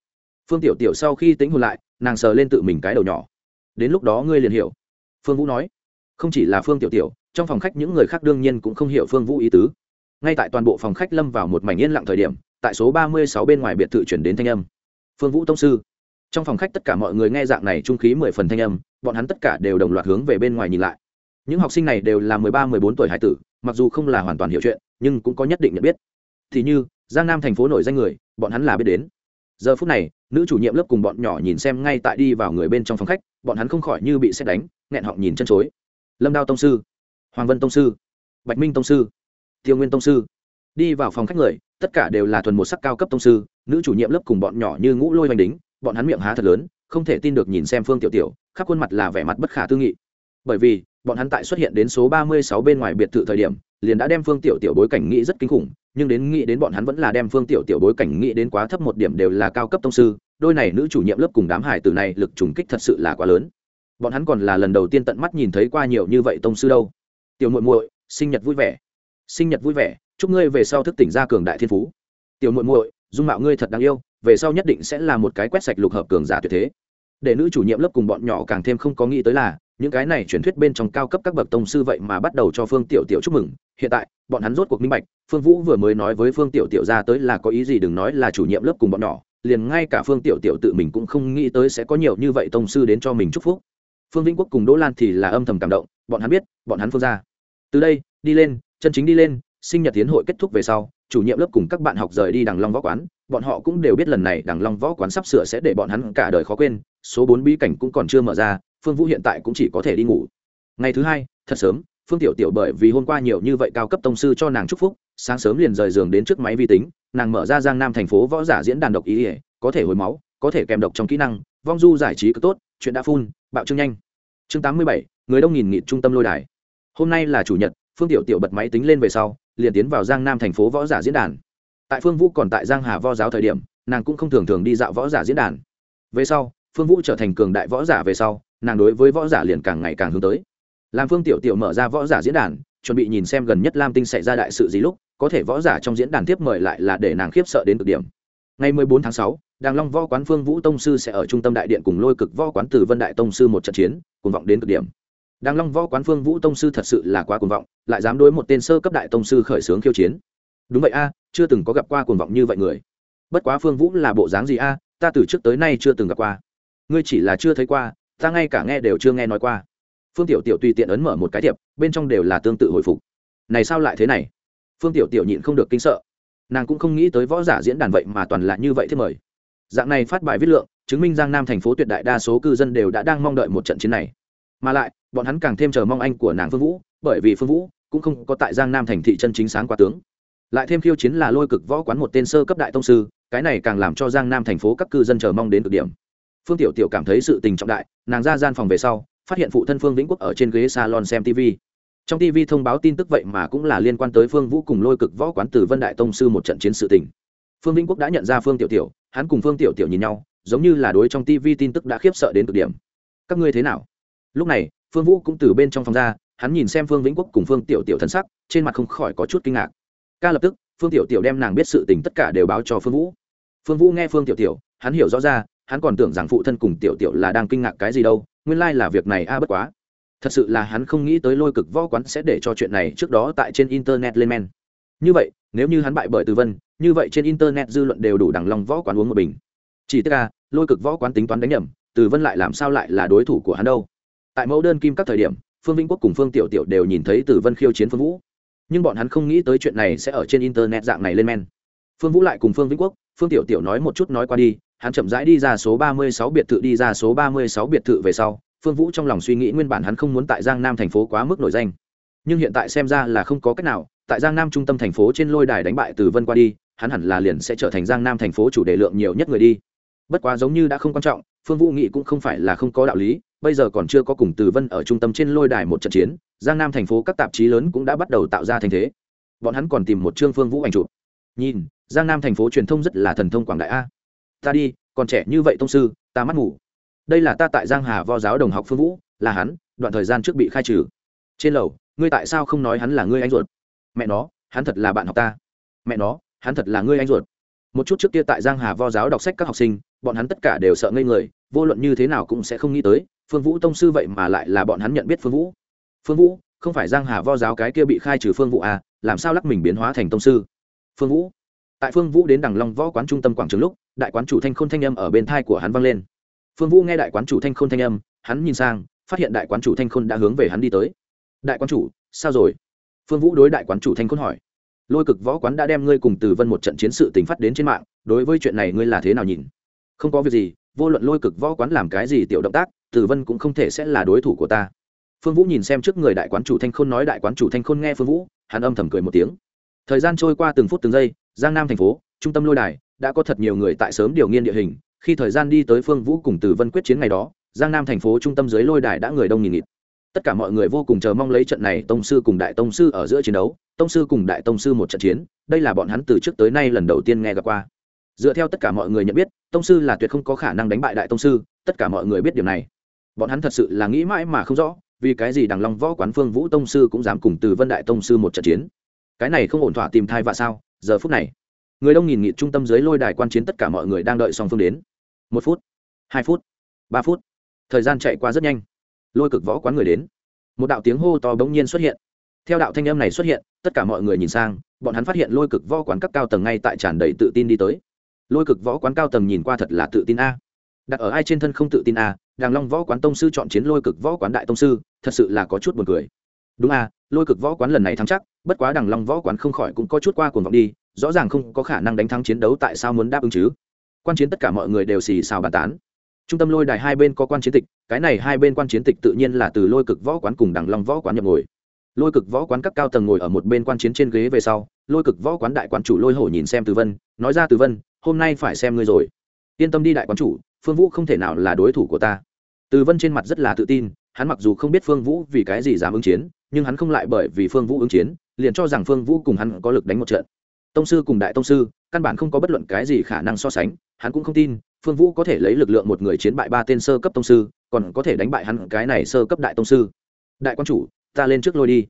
Phương tiểu tiểu sau khi tính hồn lại, nàng sờ lên tự mình cái đầu nhỏ đến lúc đó ngươi liền hiểu. Phương vũ nói. Không chỉ là phương tiểu tiểu, trong phòng khách những người khác đương nhiên cũng không hiểu phương vũ ý tứ. Ngay tại toàn bộ phòng khách lâm vào một mảnh yên lặng thời điểm, tại số ba mươi sáu bên ngoài biệt thự chuyển đến thanh âm. Phương vũ tông sư. Trong phòng khách tất cả mọi người nghe dạng này trung khí mười phần thanh âm, bọn hắn tất cả đều đồng loạt hướng về bên ngoài nhìn lại. Những học sinh này đều là mười ba, mười bốn tuổi hải tử, mặc dù không là hoàn toàn hiểu chuyện, nhưng cũng có nhất định nhận biết. Thì như, giang nam thành phố nổi danh người, bọn hắn là biết đến. Giờ phút này nữ chủ nhiệm lớp cùng bọn nhỏ nhìn xem ngay tại đi vào người bên trong phòng khách, bọn hắn không khỏi như bị xét đánh, nghẹn họng nhìn chân chối. Lâm đao tông sư, hoàng vân tông sư, bạch minh tông sư, tiêu nguyên tông sư. Đi vào phòng khách người, tất cả đều là thuần một sắc cao cấp tông sư, nữ chủ nhiệm lớp cùng bọn nhỏ như ngũ lôi oanh đính, bọn hắn miệng há thật lớn, không thể tin được nhìn xem phương tiểu tiểu, khắp khuôn mặt là vẻ mặt bất khả tư nghị. Bởi vì bọn hắn tại xuất hiện đến số ba mươi sáu bên ngoài biệt thự thời điểm, liền đã đem phương tiểu tiểu bối cảnh nghĩ rất kinh khủng, nhưng đến nghĩ đến bọn hắn vẫn là đem phương tiểu tiểu bối cảnh nghĩ đến quá thấp một điểm đều là cao cấp tông sư, đôi này nữ chủ nhiệm lớp cùng đám hải tử này lực trùng kích thật sự là quá lớn. Bọn hắn còn là lần đầu tiên tận mắt nhìn thấy qua nhiều như vậy tông sư đâu. Tiểu muội muội, sinh nhật vui vẻ. Sinh nhật vui vẻ, chúc ngươi về sau thức tỉnh ra cường đại thiên phú. Tiểu muội muội, dung mạo ngươi thật đáng yêu, về sau nhất định sẽ là một cái quét sạch lục hợp cường giả tuyệt thế. Để nữ chủ nhiệm lớp cùng bọn nhỏ càng thêm không có nghĩ tới là những cái này truyền thuyết bên trong cao cấp các bậc tông sư vậy mà bắt đầu cho phương tiểu tiểu chúc mừng. Hiện tại, bọn hắn rốt cuộc minh bạch, phương vũ vừa mới nói với phương tiểu tiểu ra tới là có ý gì đừng nói là chủ nhiệm lớp cùng bọn nhỏ, liền ngay cả phương tiểu tiểu tự mình cũng không nghĩ tới sẽ có nhiều như vậy tông sư đến cho mình chúc phúc. Phương vĩnh quốc cùng đỗ lan thì là âm thầm cảm động, bọn hắn biết, bọn hắn phương ra từ đây, đi lên, chân chính đi lên, sinh nhật tiến hội kết thúc về sau, chủ nhiệm lớp cùng các bạn học rời đi đằng long võ quán, bọn họ cũng đều biết lần này đằng long võ quán sắp sửa sẽ để bọn hắn cả đời khó quên, số bốn bí cảnh cũng còn chưa mở ra phương vũ hiện tại cũng chỉ có thể đi ngủ. Ngày thứ hai, thật sớm, phương tiểu tiểu bởi vì hôm qua nhiều như vậy cao cấp tông sư cho nàng chúc phúc, sáng sớm liền rời giường đến trước máy vi tính, nàng mở ra giang nam thành phố võ giả diễn đàn độc ý ỉa có thể hồi máu, có thể kèm độc trong kỹ năng, vong du giải trí cực tốt, chuyện đã phun bạo trương nhanh. Chương tám mươi bảy, người đông nghìn nghịt trung tâm lôi đài. Hôm nay là chủ nhật, phương tiểu tiểu bật máy tính lên về sau, liền tiến vào giang nam thành phố võ giả diễn đàn. Tại phương vũ còn tại giang hà võ giáo thời điểm, nàng cũng không thường thường đi dạo võ giả diễn đàn. Về sau phương vũ trở thành cường đại võ giả về sau nàng đối với võ giả liền càng ngày càng hướng tới. Làm phương tiểu tiểu mở ra võ giả diễn đàn chuẩn bị nhìn xem gần nhất lam tinh xảy ra đại sự gì lúc có thể võ giả trong diễn đàn tiếp mời lại là để nàng khiếp sợ đến cực điểm. Ngày 14 tháng 6, đàng long võ quán phương vũ tông sư sẽ ở trung tâm đại điện cùng lôi cực võ quán từ vân đại tông sư một trận chiến cùng vọng đến cực điểm. Đàng long võ quán phương vũ tông sư thật sự là quá cuồng vọng lại dám đối một tên sơ cấp đại tông sư khởi xướng khiêu chiến. Đúng vậy a chưa từng có gặp qua cuồng vọng như vậy người. Bất quá phương vũ là bộ dáng gì a ta từ trước tới nay chưa từng gặp qua ngươi chỉ là chưa thấy qua, ta ngay cả nghe đều chưa nghe nói qua. Phương tiểu tiểu tùy tiện ấn mở một cái thiệp, bên trong đều là tương tự hồi phục. Này sao lại thế này? Phương tiểu tiểu nhịn không được kinh sợ. Nàng cũng không nghĩ tới võ giả diễn đàn vậy mà toàn là như vậy thế mời. Dạng này phát bài viết lượng, chứng minh giang nam thành phố tuyệt đại đa số cư dân đều đã đang mong đợi một trận chiến này. Mà lại, bọn hắn càng thêm chờ mong anh của nàng phương vũ, bởi vì phương vũ cũng không có tại giang nam thành thị chân chính sáng quá tướng. Lại thêm khiêu chiến là lôi cực võ quán một tên sơ cấp đại tông sư, cái này càng làm cho giang nam thành phố các cư dân chờ mong đến cực điểm phương tiểu tiểu cảm thấy sự tình trọng đại, nàng ra gian phòng về sau, phát hiện phụ thân phương vĩnh quốc ở trên ghế salon xem tv trong tv thông báo tin tức vậy mà cũng là liên quan tới phương vũ cùng lôi cực võ quán từ vân đại tông sư một trận chiến sự tình. Phương vĩnh quốc đã nhận ra phương tiểu tiểu, hắn cùng phương tiểu tiểu nhìn nhau, giống như là đối trong tv tin tức đã khiếp sợ đến cực điểm. Các ngươi thế nào? Lúc này, phương vũ cũng từ bên trong phòng ra, hắn nhìn xem phương vĩnh quốc cùng phương tiểu tiểu thân sắc, trên mặt không khỏi có chút kinh ngạc. Ca lập tức, phương tiểu tiểu đem nàng biết sự tình tất cả đều báo cho phương vũ. Phương vũ nghe phương tiểu tiểu, hắn hiểu rõ ra hắn còn tưởng rằng phụ thân cùng tiểu tiểu là đang kinh ngạc cái gì đâu, nguyên lai là việc này a, bất quá. Thật sự là hắn không nghĩ tới lôi cực võ quán sẽ để cho chuyện này trước đó tại trên internet lên men. Như vậy, nếu như hắn bại bởi từ vân, như vậy trên internet dư luận đều đủ đằng lòng võ quán uống một bình. Chỉ tức là lôi cực võ quán tính toán đánh nhầm, từ vân lại làm sao lại là đối thủ của hắn đâu? Tại mẫu đơn kim các thời điểm, phương vĩnh quốc cùng phương tiểu tiểu đều nhìn thấy từ vân khiêu chiến phương vũ. Nhưng bọn hắn không nghĩ tới chuyện này sẽ ở trên internet dạng này lên men. Phương vũ lại cùng phương vĩnh quốc, phương tiểu tiểu nói một chút nói qua đi hắn chậm rãi đi ra số ba mươi sáu biệt thự, đi ra số ba mươi sáu biệt thự về sau, phương vũ trong lòng suy nghĩ nguyên bản hắn không muốn tại giang nam thành phố quá mức nổi danh. Nhưng hiện tại xem ra là không có cách nào, tại giang nam trung tâm thành phố trên lôi đài đánh bại từ vân qua đi, hắn hẳn là liền sẽ trở thành giang nam thành phố chủ đề lượng nhiều nhất người đi. Bất quá giống như đã không quan trọng, phương vũ nghĩ cũng không phải là không có đạo lý, bây giờ còn chưa có cùng từ vân ở trung tâm trên lôi đài một trận chiến, giang nam thành phố các tạp chí lớn cũng đã bắt đầu tạo ra thành thế. Bọn hắn còn tìm một trương phương vũ ảnh chụp. Nhìn, giang nam thành phố truyền thông rất là thần thông quảng đại a ta đi, còn trẻ như vậy tông sư, ta mắt ngủ. Đây là ta tại giang hà vo giáo đồng học phương vũ, là hắn, đoạn thời gian trước bị khai trừ. Trên lầu, ngươi tại sao không nói hắn là ngươi anh ruột? Mẹ nó, hắn thật là bạn học ta. Mẹ nó, hắn thật là ngươi anh ruột. Một chút trước kia tại giang hà vo giáo đọc sách các học sinh, bọn hắn tất cả đều sợ ngây người, vô luận như thế nào cũng sẽ không nghĩ tới, phương vũ tông sư vậy mà lại là bọn hắn nhận biết phương vũ. Phương vũ, không phải giang hà vo giáo cái kia bị khai trừ phương vũ à làm sao lắc mình biến hóa thành tông sư? Phương vũ, tại phương vũ đến đằng long võ quán trung tâm quảng trường lúc đại quán chủ thanh khôn thanh âm ở bên thai của hắn vang lên. Phương vũ nghe đại quán chủ thanh khôn thanh âm, hắn nhìn sang, phát hiện đại quán chủ thanh khôn đã hướng về hắn đi tới. Đại quán chủ, sao rồi? Phương vũ đối đại quán chủ thanh khôn hỏi. Lôi cực võ quán đã đem ngươi cùng từ vân một trận chiến sự tình phát đến trên mạng, đối với chuyện này ngươi là thế nào nhìn? Không có việc gì, vô luận lôi cực võ quán làm cái gì tiểu động tác, từ vân cũng không thể sẽ là đối thủ của ta. Phương vũ nhìn xem trước người đại quán chủ thanh khôn nói đại quán chủ thanh khôn nghe phương vũ, hắn âm thầm cười một tiếng. Thời gian trôi qua từng phút từng giây, giang nam thành phố, trung tâm lôi đài đã có thật nhiều người tại sớm điều nghiên địa hình, khi thời gian đi tới phương vũ cùng từ vân quyết chiến ngày đó, giang nam thành phố trung tâm dưới lôi đài đã người đông nghìn nghịt. Tất cả mọi người vô cùng chờ mong lấy trận này, tông sư cùng đại tông sư ở giữa chiến đấu, tông sư cùng đại tông sư một trận chiến, đây là bọn hắn từ trước tới nay lần đầu tiên nghe gặp qua. Dựa theo tất cả mọi người nhận biết, tông sư là tuyệt không có khả năng đánh bại đại tông sư, tất cả mọi người biết điều này. Bọn hắn thật sự là nghĩ mãi mà không rõ, vì cái gì đằng long võ quán phương vũ tông sư cũng dám cùng từ vân đại tông sư một trận chiến. Cái này không ổn thỏa tìm thai vạ sao, giờ phút này người đông nghìn nghị trung tâm dưới lôi đài quan chiến tất cả mọi người đang đợi song phương đến. Một phút, hai phút, ba phút. Thời gian chạy qua rất nhanh. Lôi cực võ quán người đến. Một đạo tiếng hô to bỗng nhiên xuất hiện. Theo đạo thanh âm này xuất hiện, tất cả mọi người nhìn sang, bọn hắn phát hiện lôi cực võ quán các cao tầng ngay tại tràn đầy tự tin đi tới. Lôi cực võ quán cao tầng nhìn qua thật là tự tin a. Đặt ở ai trên thân không tự tin a, đàng long võ quán tông sư chọn chiến lôi cực võ quán đại tông sư, thật sự là có chút buồn cười. Đúng a, lôi cực võ quán lần này thắng chắc, bất quá đằng long võ quán không khỏi cũng có chút qua cuồng vọng đi rõ ràng không có khả năng đánh thắng chiến đấu tại sao muốn đáp ứng chứ? Quan chiến tất cả mọi người đều xì xào bàn tán. Trung tâm lôi đài hai bên có quan chiến tịch, cái này hai bên quan chiến tịch tự nhiên là từ lôi cực võ quán cùng đằng long võ quán nhập ngồi. Lôi cực võ quán các cao tầng ngồi ở một bên quan chiến trên ghế về sau, lôi cực võ quán đại quán chủ lôi hổ nhìn xem từ vân, nói ra từ vân, hôm nay phải xem ngươi rồi. Yên tâm đi đại quán chủ, phương vũ không thể nào là đối thủ của ta. Từ vân trên mặt rất là tự tin, hắn mặc dù không biết phương vũ vì cái gì dám ứng chiến, nhưng hắn không lại bởi vì phương vũ ứng chiến, liền cho rằng phương vũ cùng hắn có lực đánh một trận tông sư cùng đại tông sư, căn bản không có bất luận cái gì khả năng so sánh, hắn cũng không tin, phương vũ có thể lấy lực lượng một người chiến bại ba tên sơ cấp tông sư, còn có thể đánh bại hắn cái này sơ cấp đại tông sư. Đại quan chủ, ta lên trước lôi đi.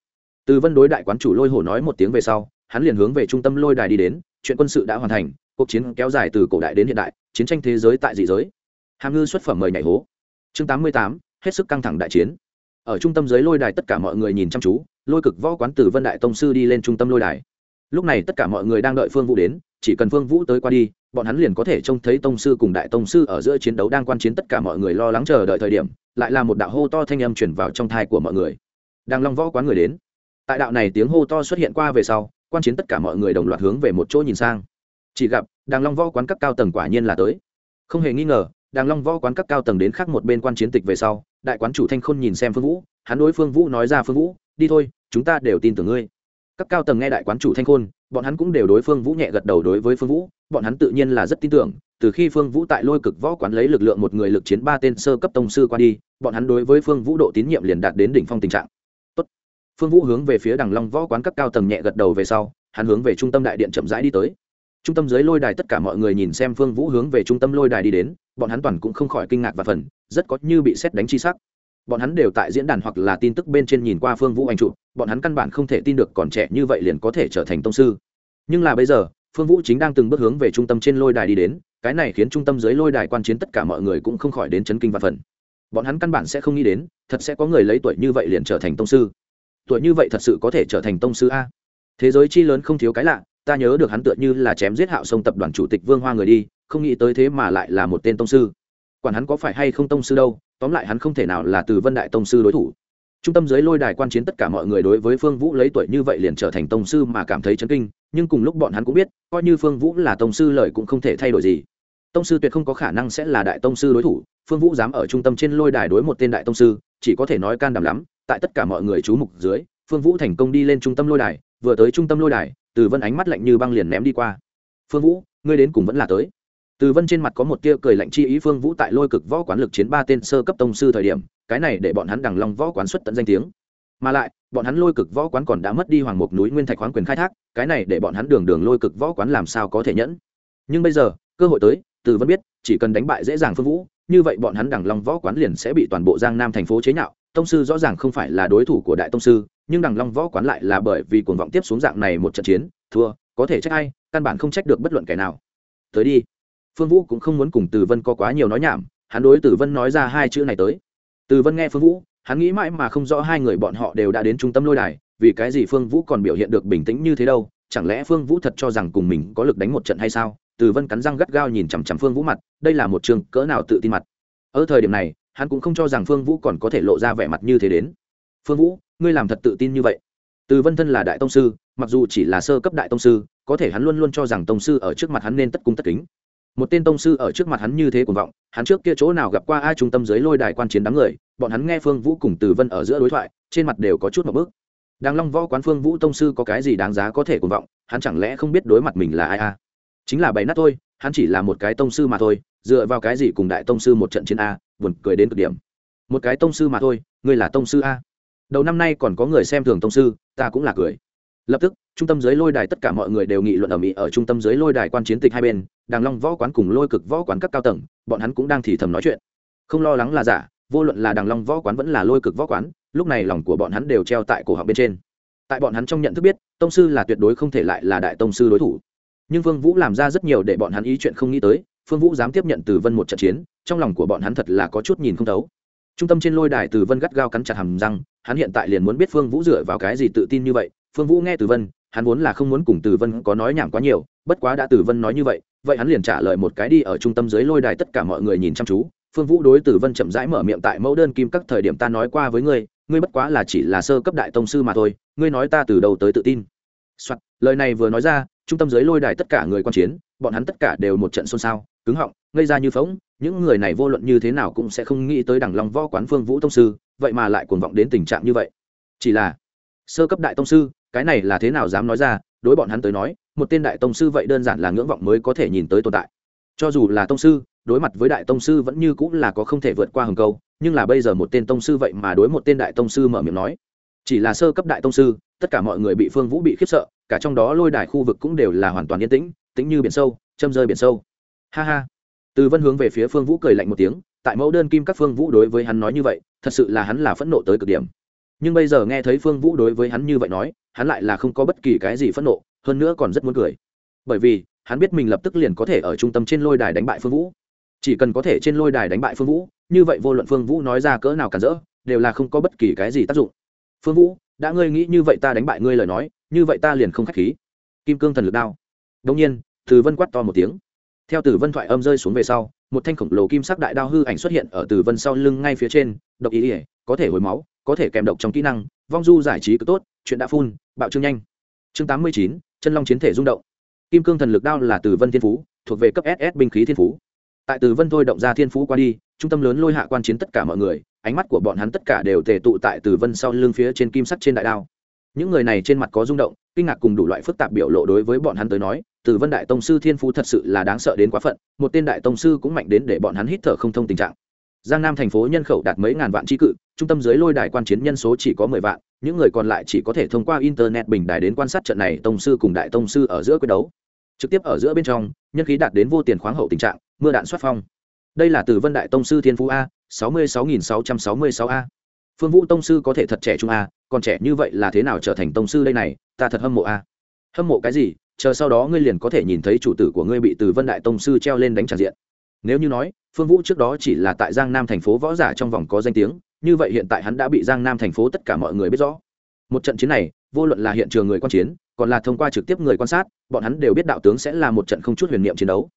Từ vân đối đại quán chủ lôi hổ nói một tiếng về sau, hắn liền hướng về trung tâm lôi đài đi đến, chuyện quân sự đã hoàn thành, cuộc chiến kéo dài từ cổ đại đến hiện đại, chiến tranh thế giới tại dị giới. Hàm ngư xuất phẩm mời nhảy hố. Chương tám mươi tám, hết sức căng thẳng đại chiến. Ở trung tâm giới lôi đài tất cả mọi người nhìn chăm chú, lôi cực võ quán từ vân đại tông sư đi lên trung tâm lôi đài lúc này tất cả mọi người đang đợi phương vũ đến, chỉ cần phương vũ tới qua đi, bọn hắn liền có thể trông thấy tông sư cùng đại tông sư ở giữa chiến đấu đang quan chiến tất cả mọi người lo lắng chờ đợi thời điểm, lại là một đạo hô to thanh âm chuyển vào trong thai của mọi người. Đang long võ quán người đến. Tại đạo này tiếng hô to xuất hiện qua về sau, quan chiến tất cả mọi người đồng loạt hướng về một chỗ nhìn sang. Chỉ gặp đàng long võ quán các cao tầng quả nhiên là tới. Không hề nghi ngờ đàng long võ quán các cao tầng đến khác một bên quan chiến tịch về sau, đại quán chủ thanh khôn nhìn xem phương vũ, hắn đối phương vũ nói ra, phương vũ, đi thôi, chúng ta đều tin tưởng ngươi các cao tầng nghe đại quán chủ thanh khôn, bọn hắn cũng đều đối phương vũ nhẹ gật đầu đối với phương vũ, bọn hắn tự nhiên là rất tin tưởng, từ khi phương vũ tại lôi cực võ quán lấy lực lượng một người lực chiến ba tên sơ cấp tông sư qua đi, bọn hắn đối với phương vũ độ tín nhiệm liền đạt đến đỉnh phong tình trạng. Tốt. phương vũ hướng về phía đằng long võ quán các cao tầng nhẹ gật đầu về sau, hắn hướng về trung tâm đại điện chậm rãi đi tới. Trung tâm dưới lôi đài tất cả mọi người nhìn xem phương vũ hướng về trung tâm lôi đài đi đến, bọn hắn toàn cũng không khỏi kinh ngạc và phần, rất có như bị xét đánh chi sắc bọn hắn đều tại diễn đàn hoặc là tin tức bên trên nhìn qua phương vũ anh trụ, bọn hắn căn bản không thể tin được còn trẻ như vậy liền có thể trở thành tông sư. Nhưng là bây giờ, phương vũ chính đang từng bước hướng về trung tâm trên lôi đài đi đến, cái này khiến trung tâm dưới lôi đài quan chiến tất cả mọi người cũng không khỏi đến chấn kinh và phần bọn hắn căn bản sẽ không nghĩ đến, thật sẽ có người lấy tuổi như vậy liền trở thành tông sư. Tuổi như vậy thật sự có thể trở thành tông sư a? Thế giới chi lớn không thiếu cái lạ, ta nhớ được hắn tựa như là chém giết hạo sông tập đoàn chủ tịch vương hoa người đi, không nghĩ tới thế mà lại là một tên tông sư. Quản hắn có phải hay không tông sư đâu tóm lại hắn không thể nào là từ vân đại tông sư đối thủ. Trung tâm dưới lôi đài quan chiến tất cả mọi người đối với phương vũ lấy tuổi như vậy liền trở thành tông sư mà cảm thấy chấn kinh, nhưng cùng lúc bọn hắn cũng biết, coi như phương vũ là tông sư lời cũng không thể thay đổi gì. Tông sư tuyệt không có khả năng sẽ là đại tông sư đối thủ, phương vũ dám ở trung tâm trên lôi đài đối một tên đại tông sư, chỉ có thể nói can đảm lắm, tại tất cả mọi người chú mục dưới, phương vũ thành công đi lên trung tâm lôi đài, vừa tới trung tâm lôi đài, từ vân ánh mắt lạnh như băng liền ném đi qua. Phương vũ, ngươi đến cùng vẫn là tới từ vân trên mặt có một tia cười lạnh chi ý, phương vũ tại lôi cực võ quán lực chiến ba tên sơ cấp tông sư thời điểm, cái này để bọn hắn đằng long võ quán xuất tận danh tiếng. Mà lại, bọn hắn lôi cực võ quán còn đã mất đi hoàng mục núi nguyên thạch khoáng quyền khai thác, cái này để bọn hắn đường đường lôi cực võ quán làm sao có thể nhẫn? Nhưng bây giờ, cơ hội tới, từ vân biết, chỉ cần đánh bại dễ dàng phương vũ, như vậy bọn hắn đằng long võ quán liền sẽ bị toàn bộ giang nam thành phố chế nhạo. Tông sư rõ ràng không phải là đối thủ của đại tông sư, nhưng đằng long võ quán lại là bởi vì cuồng vọng tiếp xuống dạng này một trận chiến, thua, có thể trách ai, căn bản không trách được bất luận kẻ nào. Tới đi phương vũ cũng không muốn cùng từ vân có quá nhiều nói nhảm, hắn đối từ vân nói ra hai chữ này tới. Từ vân nghe phương vũ, hắn nghĩ mãi mà không rõ hai người bọn họ đều đã đến trung tâm lôi đài, vì cái gì phương vũ còn biểu hiện được bình tĩnh như thế đâu, chẳng lẽ phương vũ thật cho rằng cùng mình có lực đánh một trận hay sao? Từ vân cắn răng gắt gao nhìn chằm chằm phương vũ mặt, đây là một trường cỡ nào tự tin mặt. Ở thời điểm này, hắn cũng không cho rằng phương vũ còn có thể lộ ra vẻ mặt như thế đến. Phương vũ, ngươi làm thật tự tin như vậy. Từ vân thân là đại tông sư, mặc dù chỉ là sơ cấp đại tông sư, có thể hắn luôn luôn cho rằng tông sư ở trước mặt hắn nên tất cung tất kính một tên tông sư ở trước mặt hắn như thế cuồng vọng, hắn trước kia chỗ nào gặp qua ai trung tâm dưới lôi đài quan chiến đám người, bọn hắn nghe phương vũ cùng từ vân ở giữa đối thoại, trên mặt đều có chút một bước đang long võ quán phương vũ tông sư có cái gì đáng giá có thể cuồng vọng, hắn chẳng lẽ không biết đối mặt mình là ai a chính là bày nát thôi, hắn chỉ là một cái tông sư mà thôi, dựa vào cái gì cùng đại tông sư một trận chiến a, buồn cười đến cực điểm. Một cái tông sư mà thôi, ngươi là tông sư a. Đầu năm nay còn có người xem thường tông sư, ta cũng là cười lập tức, trung tâm dưới lôi đài tất cả mọi người đều nghị luận ở mỹ ở trung tâm dưới lôi đài quan chiến tịch hai bên, đàng long võ quán cùng lôi cực võ quán các cao tầng, bọn hắn cũng đang thì thầm nói chuyện. Không lo lắng là giả, vô luận là đàng long võ quán vẫn là lôi cực võ quán, lúc này lòng của bọn hắn đều treo tại cổ họng bên trên. Tại bọn hắn trong nhận thức biết, tông sư là tuyệt đối không thể lại là đại tông sư đối thủ. Nhưng phương vũ làm ra rất nhiều để bọn hắn ý chuyện không nghĩ tới, phương vũ dám tiếp nhận từ vân một trận chiến, trong lòng của bọn hắn thật là có chút nhìn không thấu. Trung tâm trên lôi đài từ vân gắt gao cắn chặt hầm răng, hắn hiện tại liền muốn biết phương vũ dựa vào cái gì tự tin như vậy phương vũ nghe từ vân hắn vốn là không muốn cùng từ vân có nói nhảm quá nhiều bất quá đã từ vân nói như vậy vậy hắn liền trả lời một cái đi ở trung tâm dưới lôi đài tất cả mọi người nhìn chăm chú. Phương vũ đối từ vân chậm rãi mở miệng tại mẫu đơn kim các thời điểm ta nói qua với ngươi ngươi bất quá là chỉ là sơ cấp đại tông sư mà thôi ngươi nói ta từ đầu tới tự tin. Soạn, lời này vừa nói ra trung tâm dưới lôi đài tất cả người quan chiến bọn hắn tất cả đều một trận xôn xao cứng họng ngây ra như phóng những người này vô luận như thế nào cũng sẽ không nghĩ tới đằng long võ quán phương vũ tông sư vậy mà lại cuồng vọng đến tình trạng như vậy. Chỉ là sơ cấp đại tông sư cái này là thế nào dám nói ra, đối bọn hắn tới nói, một tên đại tông sư vậy đơn giản là ngưỡng vọng mới có thể nhìn tới tồn tại. Cho dù là tông sư, đối mặt với đại tông sư vẫn như cũng là có không thể vượt qua hừng câu, nhưng là bây giờ một tên tông sư vậy mà đối một tên đại tông sư mở miệng nói. Chỉ là sơ cấp đại tông sư, tất cả mọi người bị phương vũ bị khiếp sợ, cả trong đó lôi đài khu vực cũng đều là hoàn toàn yên tĩnh tĩnh như biển sâu, châm rơi biển sâu. Ha ha. Từ vân hướng về phía phương vũ cười lạnh một tiếng, tại mẫu đơn kim các phương vũ đối với hắn nói như vậy, thật sự là hắn là phẫn nộ tới cực điểm nhưng bây giờ nghe thấy phương vũ đối với hắn như vậy nói, hắn lại là không có bất kỳ cái gì phẫn nộ, hơn nữa còn rất muốn cười. Bởi vì, hắn biết mình lập tức liền có thể ở trung tâm trên lôi đài đánh bại phương vũ. Chỉ cần có thể trên lôi đài đánh bại phương vũ, như vậy vô luận phương vũ nói ra cỡ nào cản rỡ, đều là không có bất kỳ cái gì tác dụng. Phương vũ, đã ngươi nghĩ như vậy ta đánh bại ngươi lời nói, như vậy ta liền không k h á c h khí. Kim cương thần lực đao. Đông nhiên, từ vân quát to một tiếng. Theo từ vân thoại âm rơi xuống về sau, một thanh khổng lồ kim sắc đại đao hư ảnh xuất hiện ở từ vân sau lưng ngay phía trên, độc ý ỉa có thể hồi máu có thể kèm độc trong kỹ năng, vong du giải trí cực tốt, chuyện đã phun, bạo trương nhanh. Chương tám mươi chín, chân long chiến thể rung động. Kim cương thần lực đao là từ vân thiên phú, thuộc về cấp ss binh khí thiên phú. Tại từ vân thôi động ra thiên phú qua đi, trung tâm lớn lôi hạ quan chiến tất cả mọi người, ánh mắt của bọn hắn tất cả đều tề tụ tại từ vân sau lưng phía trên kim sắt trên đại đao. Những người này trên mặt có rung động, kinh ngạc cùng đủ loại phức tạp biểu lộ đối với bọn hắn tới nói, từ vân đại tông sư thiên phú thật sự là đáng sợ đến quá phận, một tên đại tông sư cũng mạnh đến để bọn hắn hít thở không thông tình trạng giang nam thành phố nhân khẩu đạt mấy ngàn vạn tri cự, trung tâm dưới lôi đài quan chiến nhân số chỉ có mười vạn, những người còn lại chỉ có thể thông qua internet bình đài đến quan sát trận này tông sư cùng đại tông sư ở giữa quyết đấu. Trực tiếp ở giữa bên trong, nhân khí đạt đến vô tiền khoáng hậu tình trạng, mưa đạn xuất phong. Đây là từ vân đại tông sư thiên phú a, sáu mươi sáu nghìn sáu trăm sáu mươi sáu a. Phương vũ tông sư có thể thật trẻ trung a, còn trẻ như vậy là thế nào trở thành tông sư đây này, ta thật hâm mộ a. Hâm mộ cái gì? Chờ sau đó ngươi liền có thể nhìn thấy chủ tử của ngươi bị từ vân đại tông sư treo lên đánh tràn diện nếu như nói, phương vũ trước đó chỉ là tại giang nam thành phố võ giả trong vòng có danh tiếng, như vậy hiện tại hắn đã bị giang nam thành phố tất cả mọi người biết rõ. Một trận chiến này, vô luận là hiện trường người quan chiến, còn là thông qua trực tiếp người quan sát, bọn hắn đều biết đạo tướng sẽ là một trận không chút huyền niệm chiến đấu.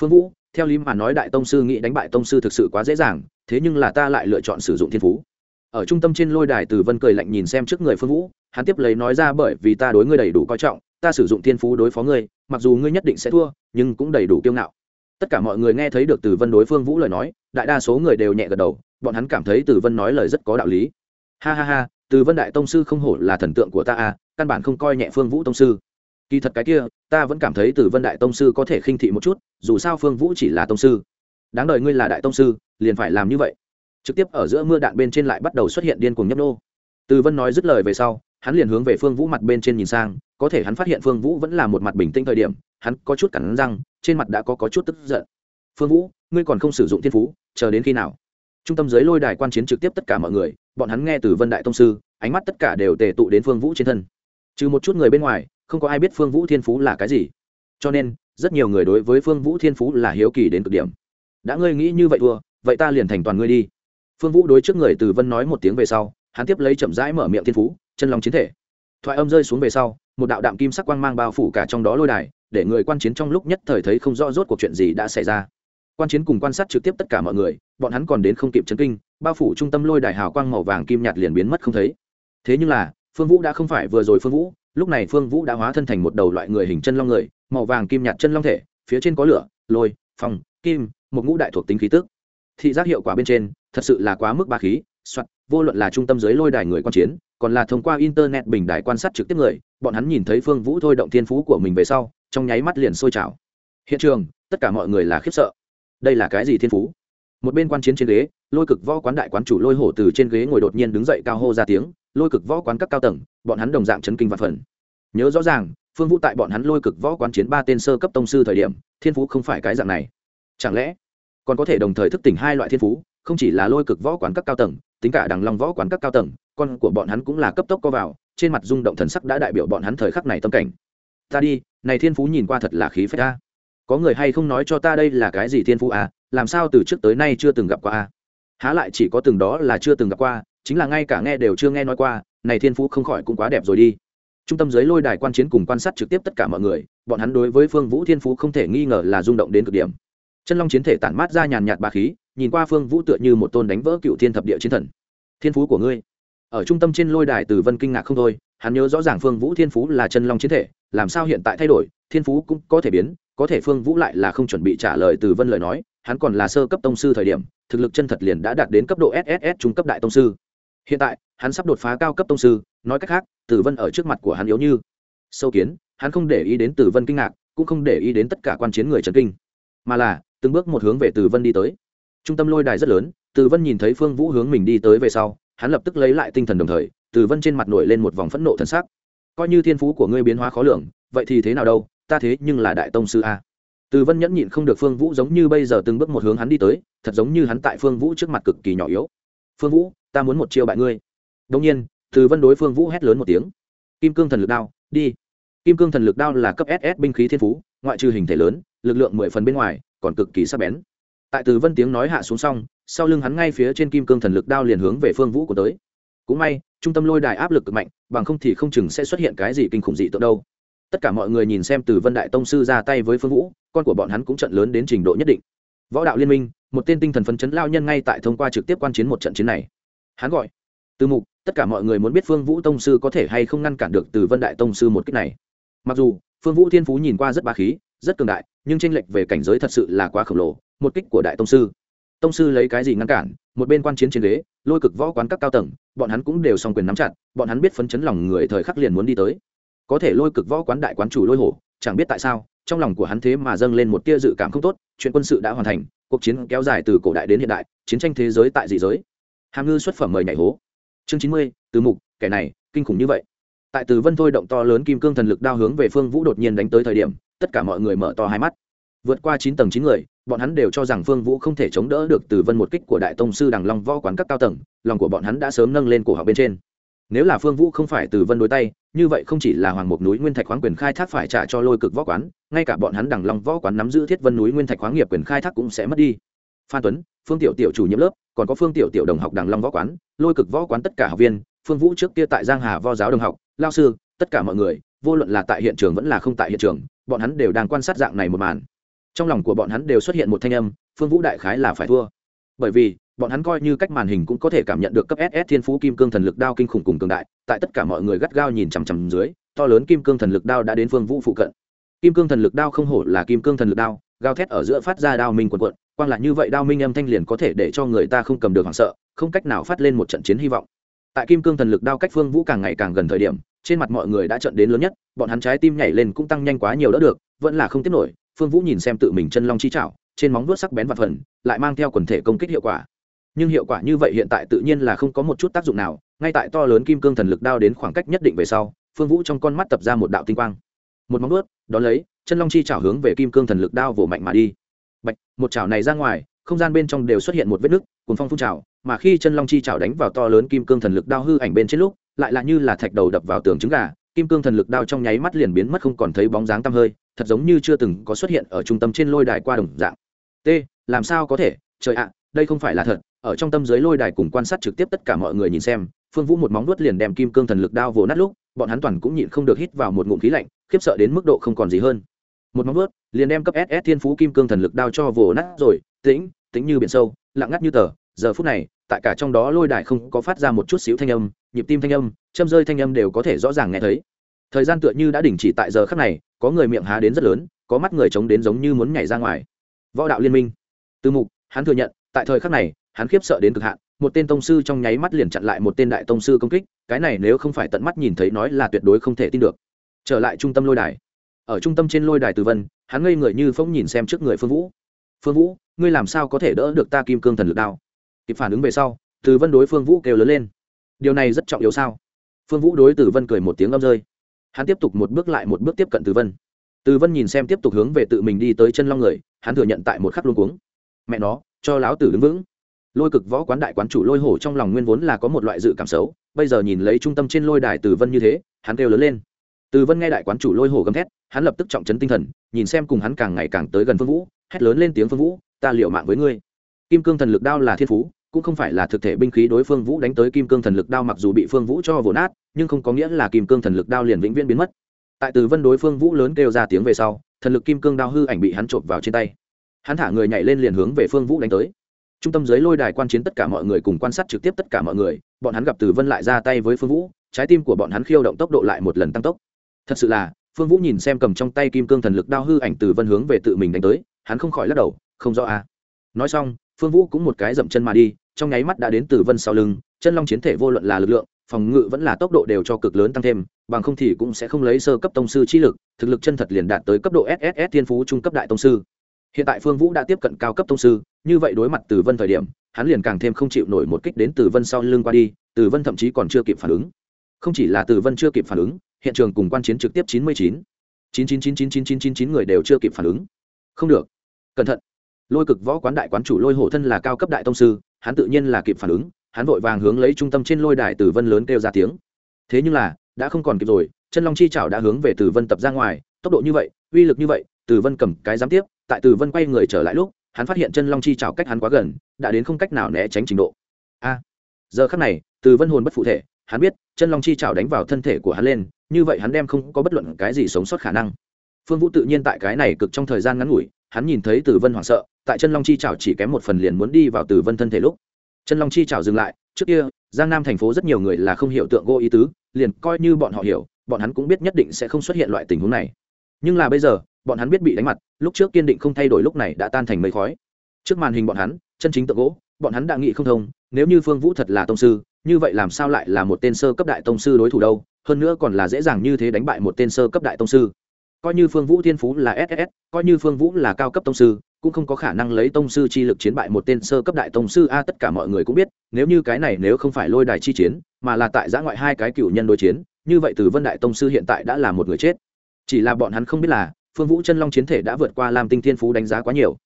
Phương vũ, theo lý mà nói đại tông sư nghĩ đánh bại tông sư thực sự quá dễ dàng, thế nhưng là ta lại lựa chọn sử dụng thiên phú. Ở trung tâm trên lôi đài từ vân cười lạnh nhìn xem trước người phương vũ, hắn tiếp lấy nói ra bởi vì ta đối ngươi đầy đủ coi trọng, ta sử dụng thiên phú đối phó ngươi, mặc dù ngươi nhất định sẽ thua, nhưng cũng đầy đủ kiêu ngạo tất cả mọi người nghe thấy được từ vân đối phương vũ lời nói, đại đa số người đều nhẹ gật đầu, bọn hắn cảm thấy từ vân nói lời rất có đạo lý. Ha ha ha, từ vân đại tông sư không hổ là thần tượng của ta à căn bản không coi nhẹ phương vũ tông sư. Kỳ thật cái kia, ta vẫn cảm thấy từ vân đại tông sư có thể khinh thị một chút, dù sao phương vũ chỉ là tông sư. Đáng đời ngươi là đại tông sư, liền phải làm như vậy. Trực tiếp ở giữa mưa đạn bên trên lại bắt đầu xuất hiện điên cuồng nhấp nô. Từ vân nói dứt lời về sau, hắn liền hướng về phương vũ mặt bên trên nhìn sang, có thể hắn phát hiện phương vũ vẫn là một mặt bình tĩnh thời điểm hắn có chút cắn răng trên mặt đã có, có chút tức giận. Phương vũ ngươi còn không sử dụng thiên phú chờ đến khi nào? Trung tâm giới lôi đài quan chiến trực tiếp tất cả mọi người bọn hắn nghe từ vân đại tông sư ánh mắt tất cả đều tề tụ đến phương vũ trên thân. Trừ một chút người bên ngoài không có ai biết phương vũ thiên phú là cái gì. Cho nên rất nhiều người đối với phương vũ thiên phú là hiếu kỳ đến cực điểm. Đã ngươi nghĩ như vậy thua vậy ta liền thành toàn ngươi đi. Phương vũ đối trước người từ vân nói một tiếng về sau hắn tiếp lấy chậm rãi mở miệng thiên phú chân lòng chiến thể. Thoại âm rơi xuống về sau một đạo đạm kim sắc quang mang bao phủ cả trong đó lôi đài để người quan chiến trong lúc nhất thời thấy không rõ rốt cuộc chuyện gì đã xảy ra. Quan chiến cùng quan sát trực tiếp tất cả mọi người, bọn hắn còn đến không kịp chấn kinh, bao phủ trung tâm lôi đài hào quang màu vàng kim nhạt liền biến mất không thấy. Thế nhưng là, phương vũ đã không phải vừa rồi phương vũ, lúc này phương vũ đã hóa thân thành một đầu loại người hình chân long người, màu vàng kim nhạt chân long thể, phía trên có lửa, lôi, phong, kim, một ngũ đại thuộc tính khí tức. Thị giác hiệu quả bên trên, thật sự là quá mức ba khí, soạt, vô luận là trung tâm dưới lôi đài người quan chiến, còn là thông qua internet bình đài quan sát trực tiếp người bọn hắn nhìn thấy phương vũ thôi động thiên phú của mình về sau, trong nháy mắt liền sôi trào. Hiện trường, tất cả mọi người là khiếp sợ. Đây là cái gì thiên phú? Một bên quan chiến trên ghế, lôi cực võ quán đại quán chủ lôi hổ từ trên ghế ngồi đột nhiên đứng dậy cao hô ra tiếng, lôi cực võ quán các cao tầng, bọn hắn đồng dạng chấn kinh và phần nhớ rõ ràng, phương vũ tại bọn hắn lôi cực võ quán chiến ba tên sơ cấp tông sư thời điểm, thiên phú không phải cái dạng này. Chẳng lẽ, còn có thể đồng thời thức tỉnh hai loại thiên phú, không chỉ là lôi cực võ quán các cao tầng, tính cả đằng long võ quán các cao tầng, con của bọn hắn cũng là cấp tốc co vào trên mặt rung động thần sắc đã đại biểu bọn hắn thời khắc này tâm cảnh. Ta đi, này thiên phú nhìn qua thật là khí phách ta có người hay không nói cho ta đây là cái gì thiên phú à làm sao từ trước tới nay chưa từng gặp qua à há lại chỉ có từng đó là chưa từng gặp qua, chính là ngay cả nghe đều chưa nghe nói qua, này thiên phú không khỏi cũng quá đẹp rồi đi. Trung tâm giới lôi đài quan chiến cùng quan sát trực tiếp tất cả mọi người, bọn hắn đối với phương vũ thiên phú không thể nghi ngờ là rung động đến cực điểm. Chân long chiến thể tản mát ra nhàn nhạt bà khí, nhìn qua phương vũ tựa như một tôn đánh vỡ cựu thiên thập địa chiến thần. Thiên phú của ngươi ở trung tâm trên lôi đài từ vân kinh ngạc không thôi, hắn nhớ rõ ràng phương vũ thiên phú là chân long chiến thể, làm sao hiện tại thay đổi, thiên phú cũng có thể biến, có thể phương vũ lại là không chuẩn bị trả lời từ vân lời nói, hắn còn là sơ cấp tông sư thời điểm, thực lực chân thật liền đã đạt đến cấp độ sss trung cấp đại tông sư. Hiện tại, hắn sắp đột phá cao cấp tông sư, nói cách khác tử vân ở trước mặt của hắn yếu như sâu kiến, hắn không để ý đến tử vân kinh ngạc, cũng không để ý đến tất cả quan chiến người trần kinh, mà là từng bước một hướng về tử vân đi tới. Trung tâm lôi đài rất lớn tử vân nhìn thấy phương vũ hướng mình đi tới về sau hắn lập tức lấy lại tinh thần đồng thời, từ vân trên mặt nổi lên một vòng phẫn nộ thân xác coi như thiên phú của ngươi biến hóa khó lường, vậy thì thế nào đâu, ta thế nhưng là đại tông sư a. Từ vân nhẫn nhịn không được phương vũ giống như bây giờ từng bước một hướng hắn đi tới, thật giống như hắn tại phương vũ trước mặt cực kỳ nhỏ yếu. Phương vũ, ta muốn một chiêu bại ngươi. Đông nhiên, từ vân đối phương vũ hét lớn một tiếng. Kim cương thần lực đao, đi. Kim cương thần lực đao là cấp ss binh khí thiên phú, ngoại trừ hình thể lớn, lực lượng mười phần bên ngoài, còn cực kỳ sắc bén tại từ vân tiếng nói hạ xuống xong, sau lưng hắn ngay phía trên kim cương thần lực đao liền hướng về phương vũ của tới. Cũng may, trung tâm lôi đài áp lực cực mạnh, bằng không thì không chừng sẽ xuất hiện cái gì kinh khủng dị tượng đâu. Tất cả mọi người nhìn xem từ vân đại tông sư ra tay với phương vũ, con của bọn hắn cũng trận lớn đến trình độ nhất định. Võ đạo liên minh, một tên tinh thần phấn chấn lao nhân ngay tại thông qua trực tiếp quan chiến một trận chiến này. Hắn gọi, từ mục, tất cả mọi người muốn biết phương vũ tông sư có thể hay không ngăn cản được từ vân đại tông sư một cách này. Mặc dù, phương vũ thiên phú nhìn qua rất ba khí, rất cường đại, nhưng tranh lệch về cảnh giới thật sự là quá khổng lồ một kích của đại tông sư. Tông sư lấy cái gì ngăn cản? Một bên quan chiến chiến ghế, lôi cực võ quán các cao tầng, bọn hắn cũng đều s quyền nắm chặt, bọn hắn biết phấn chấn lòng người thời khắc liền muốn đi tới. Có thể lôi cực võ quán đại quán chủ lôi hổ, chẳng biết tại sao, trong lòng của hắn thế mà dâng lên một tia dự cảm không tốt, chuyện quân sự đã hoàn thành, cuộc chiến kéo dài từ cổ đại đến hiện đại, chiến tranh thế giới tại dị giới. Hàm ngư xuất phẩm mời nhảy hố. Chương chín mươi, từ mục, kẻ này, kinh khủng như vậy. Tại từ vân thôi động to lớn kim cương thần lực đao hướng về phương vũ đột nhiên đánh tới thời điểm, tất cả mọi người mở to hai mắt. Vượt qua chín tầng chín người bọn hắn đều cho rằng phương vũ không thể chống đỡ được từ vân một kích của đại tông sư đằng long võ quán các cao tầng, lòng của bọn hắn đã sớm nâng lên cổ học bên trên. Nếu là phương vũ không phải từ vân đối tay, như vậy không chỉ là hoàng mục núi nguyên thạch khoáng quyền khai thác phải trả cho lôi cực võ quán, ngay cả bọn hắn đằng long võ quán nắm giữ thiết vân núi nguyên thạch khoáng nghiệp quyền khai thác cũng sẽ mất đi. Phan tuấn, phương tiểu tiểu chủ nhiệm lớp, còn có phương tiểu tiểu đồng học đằng long võ quán, lôi cực võ quán tất cả học viên, phương vũ trước kia tại giang hà võ giáo đồng học, lao sư, tất cả mọi người, vô luận là tại hiện trường vẫn là không tại hiện trường, bọn hắn đều đang quan sát dạng này một màn trong lòng của bọn hắn đều xuất hiện một thanh âm, phương vũ đại khái là phải thua. Bởi vì, bọn hắn coi như cách màn hình cũng có thể cảm nhận được cấp ss thiên phú kim cương thần lực đao kinh khủng cùng cường đại, tại tất cả mọi người gắt gao nhìn chằm chằm dưới, to lớn kim cương thần lực đao đã đến phương vũ phụ cận. Kim cương thần lực đao không hổ là kim cương thần lực đao gao thét ở giữa phát ra đao minh quần quận, quang là như vậy đao minh âm thanh liền có thể để cho người ta không cầm được hoảng sợ, không cách nào phát lên một trận chiến hy vọng. Tại kim cương thần lực đao cách phương vũ càng ngày càng gần thời điểm, trên mặt mọi người đã trận đến lớn nhất, bọn hắn trái tim nhảy lên cũng tăng nhanh quá nhiều đỡ được, vẫn là không tiếp nổi phương vũ nhìn xem tự mình chân long chi chảo, trên móng vuốt sắc bén và phần lại mang theo quần thể công kích hiệu quả. Nhưng hiệu quả như vậy hiện tại tự nhiên là không có một chút tác dụng nào, ngay tại to lớn kim cương thần lực đao đến khoảng cách nhất định về sau, phương vũ trong con mắt tập ra một đạo tinh quang. Một móng vuốt đón lấy, chân long chi chảo hướng về kim cương thần lực đao vỗ mạnh mà đi. Bạch, một chảo này ra ngoài, không gian bên trong đều xuất hiện một vết nứt cùng phong phun chảo mà khi chân long chi chảo đánh vào to lớn kim cương thần lực đao hư ảnh bên trên lúc, lại là như là thạch đầu đập vào tường trứng gà, kim cương thần lực đao trong nháy mắt liền biến mất không còn thấy bóng dáng tăm hơi thật giống như chưa từng có xuất hiện ở trung tâm trên lôi đài qua đồng dạng. T, làm sao có thể? Trời ạ, đây không phải là thật. Ở trong tâm dưới lôi đài cùng quan sát trực tiếp tất cả mọi người nhìn xem, phương vũ một móng nuốt liền đem kim cương thần lực đao vồ nát lúc, bọn hắn toàn cũng nhịn không được hít vào một ngụm khí lạnh, khiếp sợ đến mức độ không còn gì hơn. Một móng nuốt liền đem cấp ss thiên phú kim cương thần lực đao cho vồ nát rồi, tĩnh tĩnh như biển sâu, lặng ngắt như tờ. Giờ phút này, tại cả trong đó lôi đài không có phát ra một chút xíu thanh âm, nhịp tim thanh âm, châm rơi thanh âm đều có thể rõ ràng nghe thấy thời gian tựa như đã đình chỉ tại giờ khắc này, có người miệng há đến rất lớn, có mắt người chống đến giống như muốn nhảy ra ngoài. Võ đạo liên minh. Từ mục, hắn thừa nhận, tại thời khắc này, hắn khiếp sợ đến cực hạn, một tên tông sư trong nháy mắt liền chặn lại một tên đại tông sư công kích, cái này nếu không phải tận mắt nhìn thấy nói là tuyệt đối không thể tin được. Trở lại trung tâm lôi đài. Ở trung tâm trên lôi đài từ vân, hắn ngây người như phóng nhìn xem trước người phương vũ. Phương vũ, ngươi làm sao có thể đỡ được ta kim cương thần lực đao? Kịp phản ứng về sau, từ vân đối phương vũ kêu lớn lên. Điều này rất trọng yếu sao? Phương vũ đối từ vân cười một tiếng âm rơi hắn tiếp tục một bước lại một bước tiếp cận từ vân. Từ vân nhìn xem tiếp tục hướng về tự mình đi tới chân long người, hắn thừa nhận tại một khắc luôn cuống. Mẹ nó, cho láo tử đứng vững. Lôi cực võ quán đại quán chủ lôi hổ trong lòng nguyên vốn là có một loại dự cảm xấu, bây giờ nhìn lấy trung tâm trên lôi đài từ vân như thế, hắn kêu lớn lên. Từ vân nghe đại quán chủ lôi hổ gầm thét, hắn lập tức trọng chấn tinh thần, nhìn xem cùng hắn càng ngày càng tới gần phương vũ, hét lớn lên tiếng phương vũ, ta liệu mạng với ngươi. Kim cương thần lực đao là thiên phú cũng không phải là thực thể binh khí đối phương vũ đánh tới kim cương thần lực đao mặc dù bị phương vũ cho vồn nát, nhưng không có nghĩa là kim cương thần lực đao liền vĩnh viễn biến mất. Tại từ vân đối phương vũ lớn kêu ra tiếng về sau, thần lực kim cương đao hư ảnh bị hắn chộp vào trên tay. Hắn thả người nhảy lên liền hướng về phương vũ đánh tới. Trung tâm giới lôi đài quan chiến tất cả mọi người cùng quan sát trực tiếp tất cả mọi người, bọn hắn gặp từ vân lại ra tay với phương vũ, trái tim của bọn hắn khiêu động tốc độ lại một lần tăng tốc. Thật sự là, phương vũ nhìn xem cầm trong tay kim cương thần lực đao hư ảnh từ vân hướng về tự mình đánh tới, hắn không khỏi lắc đầu, không rõ à. nói xong, phương vũ cũng một cái dậm chân mà đi trong nháy mắt đã đến từ vân sau lưng, chân long chiến thể vô luận là lực lượng, phòng ngự vẫn là tốc độ đều cho cực lớn tăng thêm, bằng không thì cũng sẽ không lấy sơ cấp tông sư chi lực, thực lực chân thật liền đạt tới cấp độ sss thiên phú trung cấp đại tông sư. Hiện tại phương vũ đã tiếp cận cao cấp tông sư, như vậy đối mặt từ vân thời điểm, hắn liền càng thêm không chịu nổi một kích đến từ vân sau lưng qua đi, từ vân thậm chí còn chưa kịp phản ứng. Không chỉ là từ vân chưa kịp phản ứng, hiện trường cùng quan chiến trực tiếp chín mươi chín. chín chín chín chín chín chín chín chín người đều chưa kịp phản ứng. Không được. Cẩn thận. Lôi cực võ quán đại quán chủ lôi hổ thân là cao cấp đại tông sư hắn tự nhiên là kịp phản ứng, hắn vội vàng hướng lấy trung tâm trên lôi đài từ vân lớn kêu ra tiếng. Thế nhưng là, đã không còn kịp rồi, chân long chi chảo đã hướng về từ vân tập ra ngoài, tốc độ như vậy, uy lực như vậy, từ vân cầm cái giám tiếp, tại từ vân quay người trở lại lúc, hắn phát hiện chân long chi chảo cách hắn quá gần, đã đến không cách nào né tránh trình độ. A! Giờ khắc này, từ vân hồn bất phụ thể, hắn biết, chân long chi chảo đánh vào thân thể của hắn lên, như vậy hắn đem không có bất luận cái gì sống sót khả năng. Phương vũ tự nhiên tại cái này cực trong thời gian ngắn ngủi hắn nhìn thấy từ vân hoảng sợ, tại chân long chi chảo chỉ kém một phần liền muốn đi vào từ vân thân thể lúc. Chân long chi chảo dừng lại, trước kia, giang nam thành phố rất nhiều người là không hiểu tượng gỗ ý tứ, liền coi như bọn họ hiểu, bọn hắn cũng biết nhất định sẽ không xuất hiện loại tình huống này. Nhưng là bây giờ, bọn hắn biết bị đánh mặt, lúc trước kiên định không thay đổi lúc này đã tan thành mây khói. Trước màn hình bọn hắn, chân chính tượng gỗ, bọn hắn đã nghĩ không thông, nếu như phương vũ thật là tông sư, như vậy làm sao lại là một tên sơ cấp đại tông sư đối thủ đâu? Hơn nữa còn là dễ dàng như thế đánh bại một tên sơ cấp đại tông sư coi như phương vũ thiên phú là ss coi như phương vũ là cao cấp tông sư, cũng không có khả năng lấy tông sư chi lực chiến bại một tên sơ cấp đại tông sư. A, tất cả mọi người cũng biết, nếu như cái này nếu không phải lôi đài chi chiến, mà là tại giã ngoại hai cái cựu nhân đối chiến, như vậy từ vân đại tông sư hiện tại đã là một người chết. Chỉ là bọn hắn không biết là, phương vũ chân long chiến thể đã vượt qua lam tinh thiên phú đánh giá quá nhiều.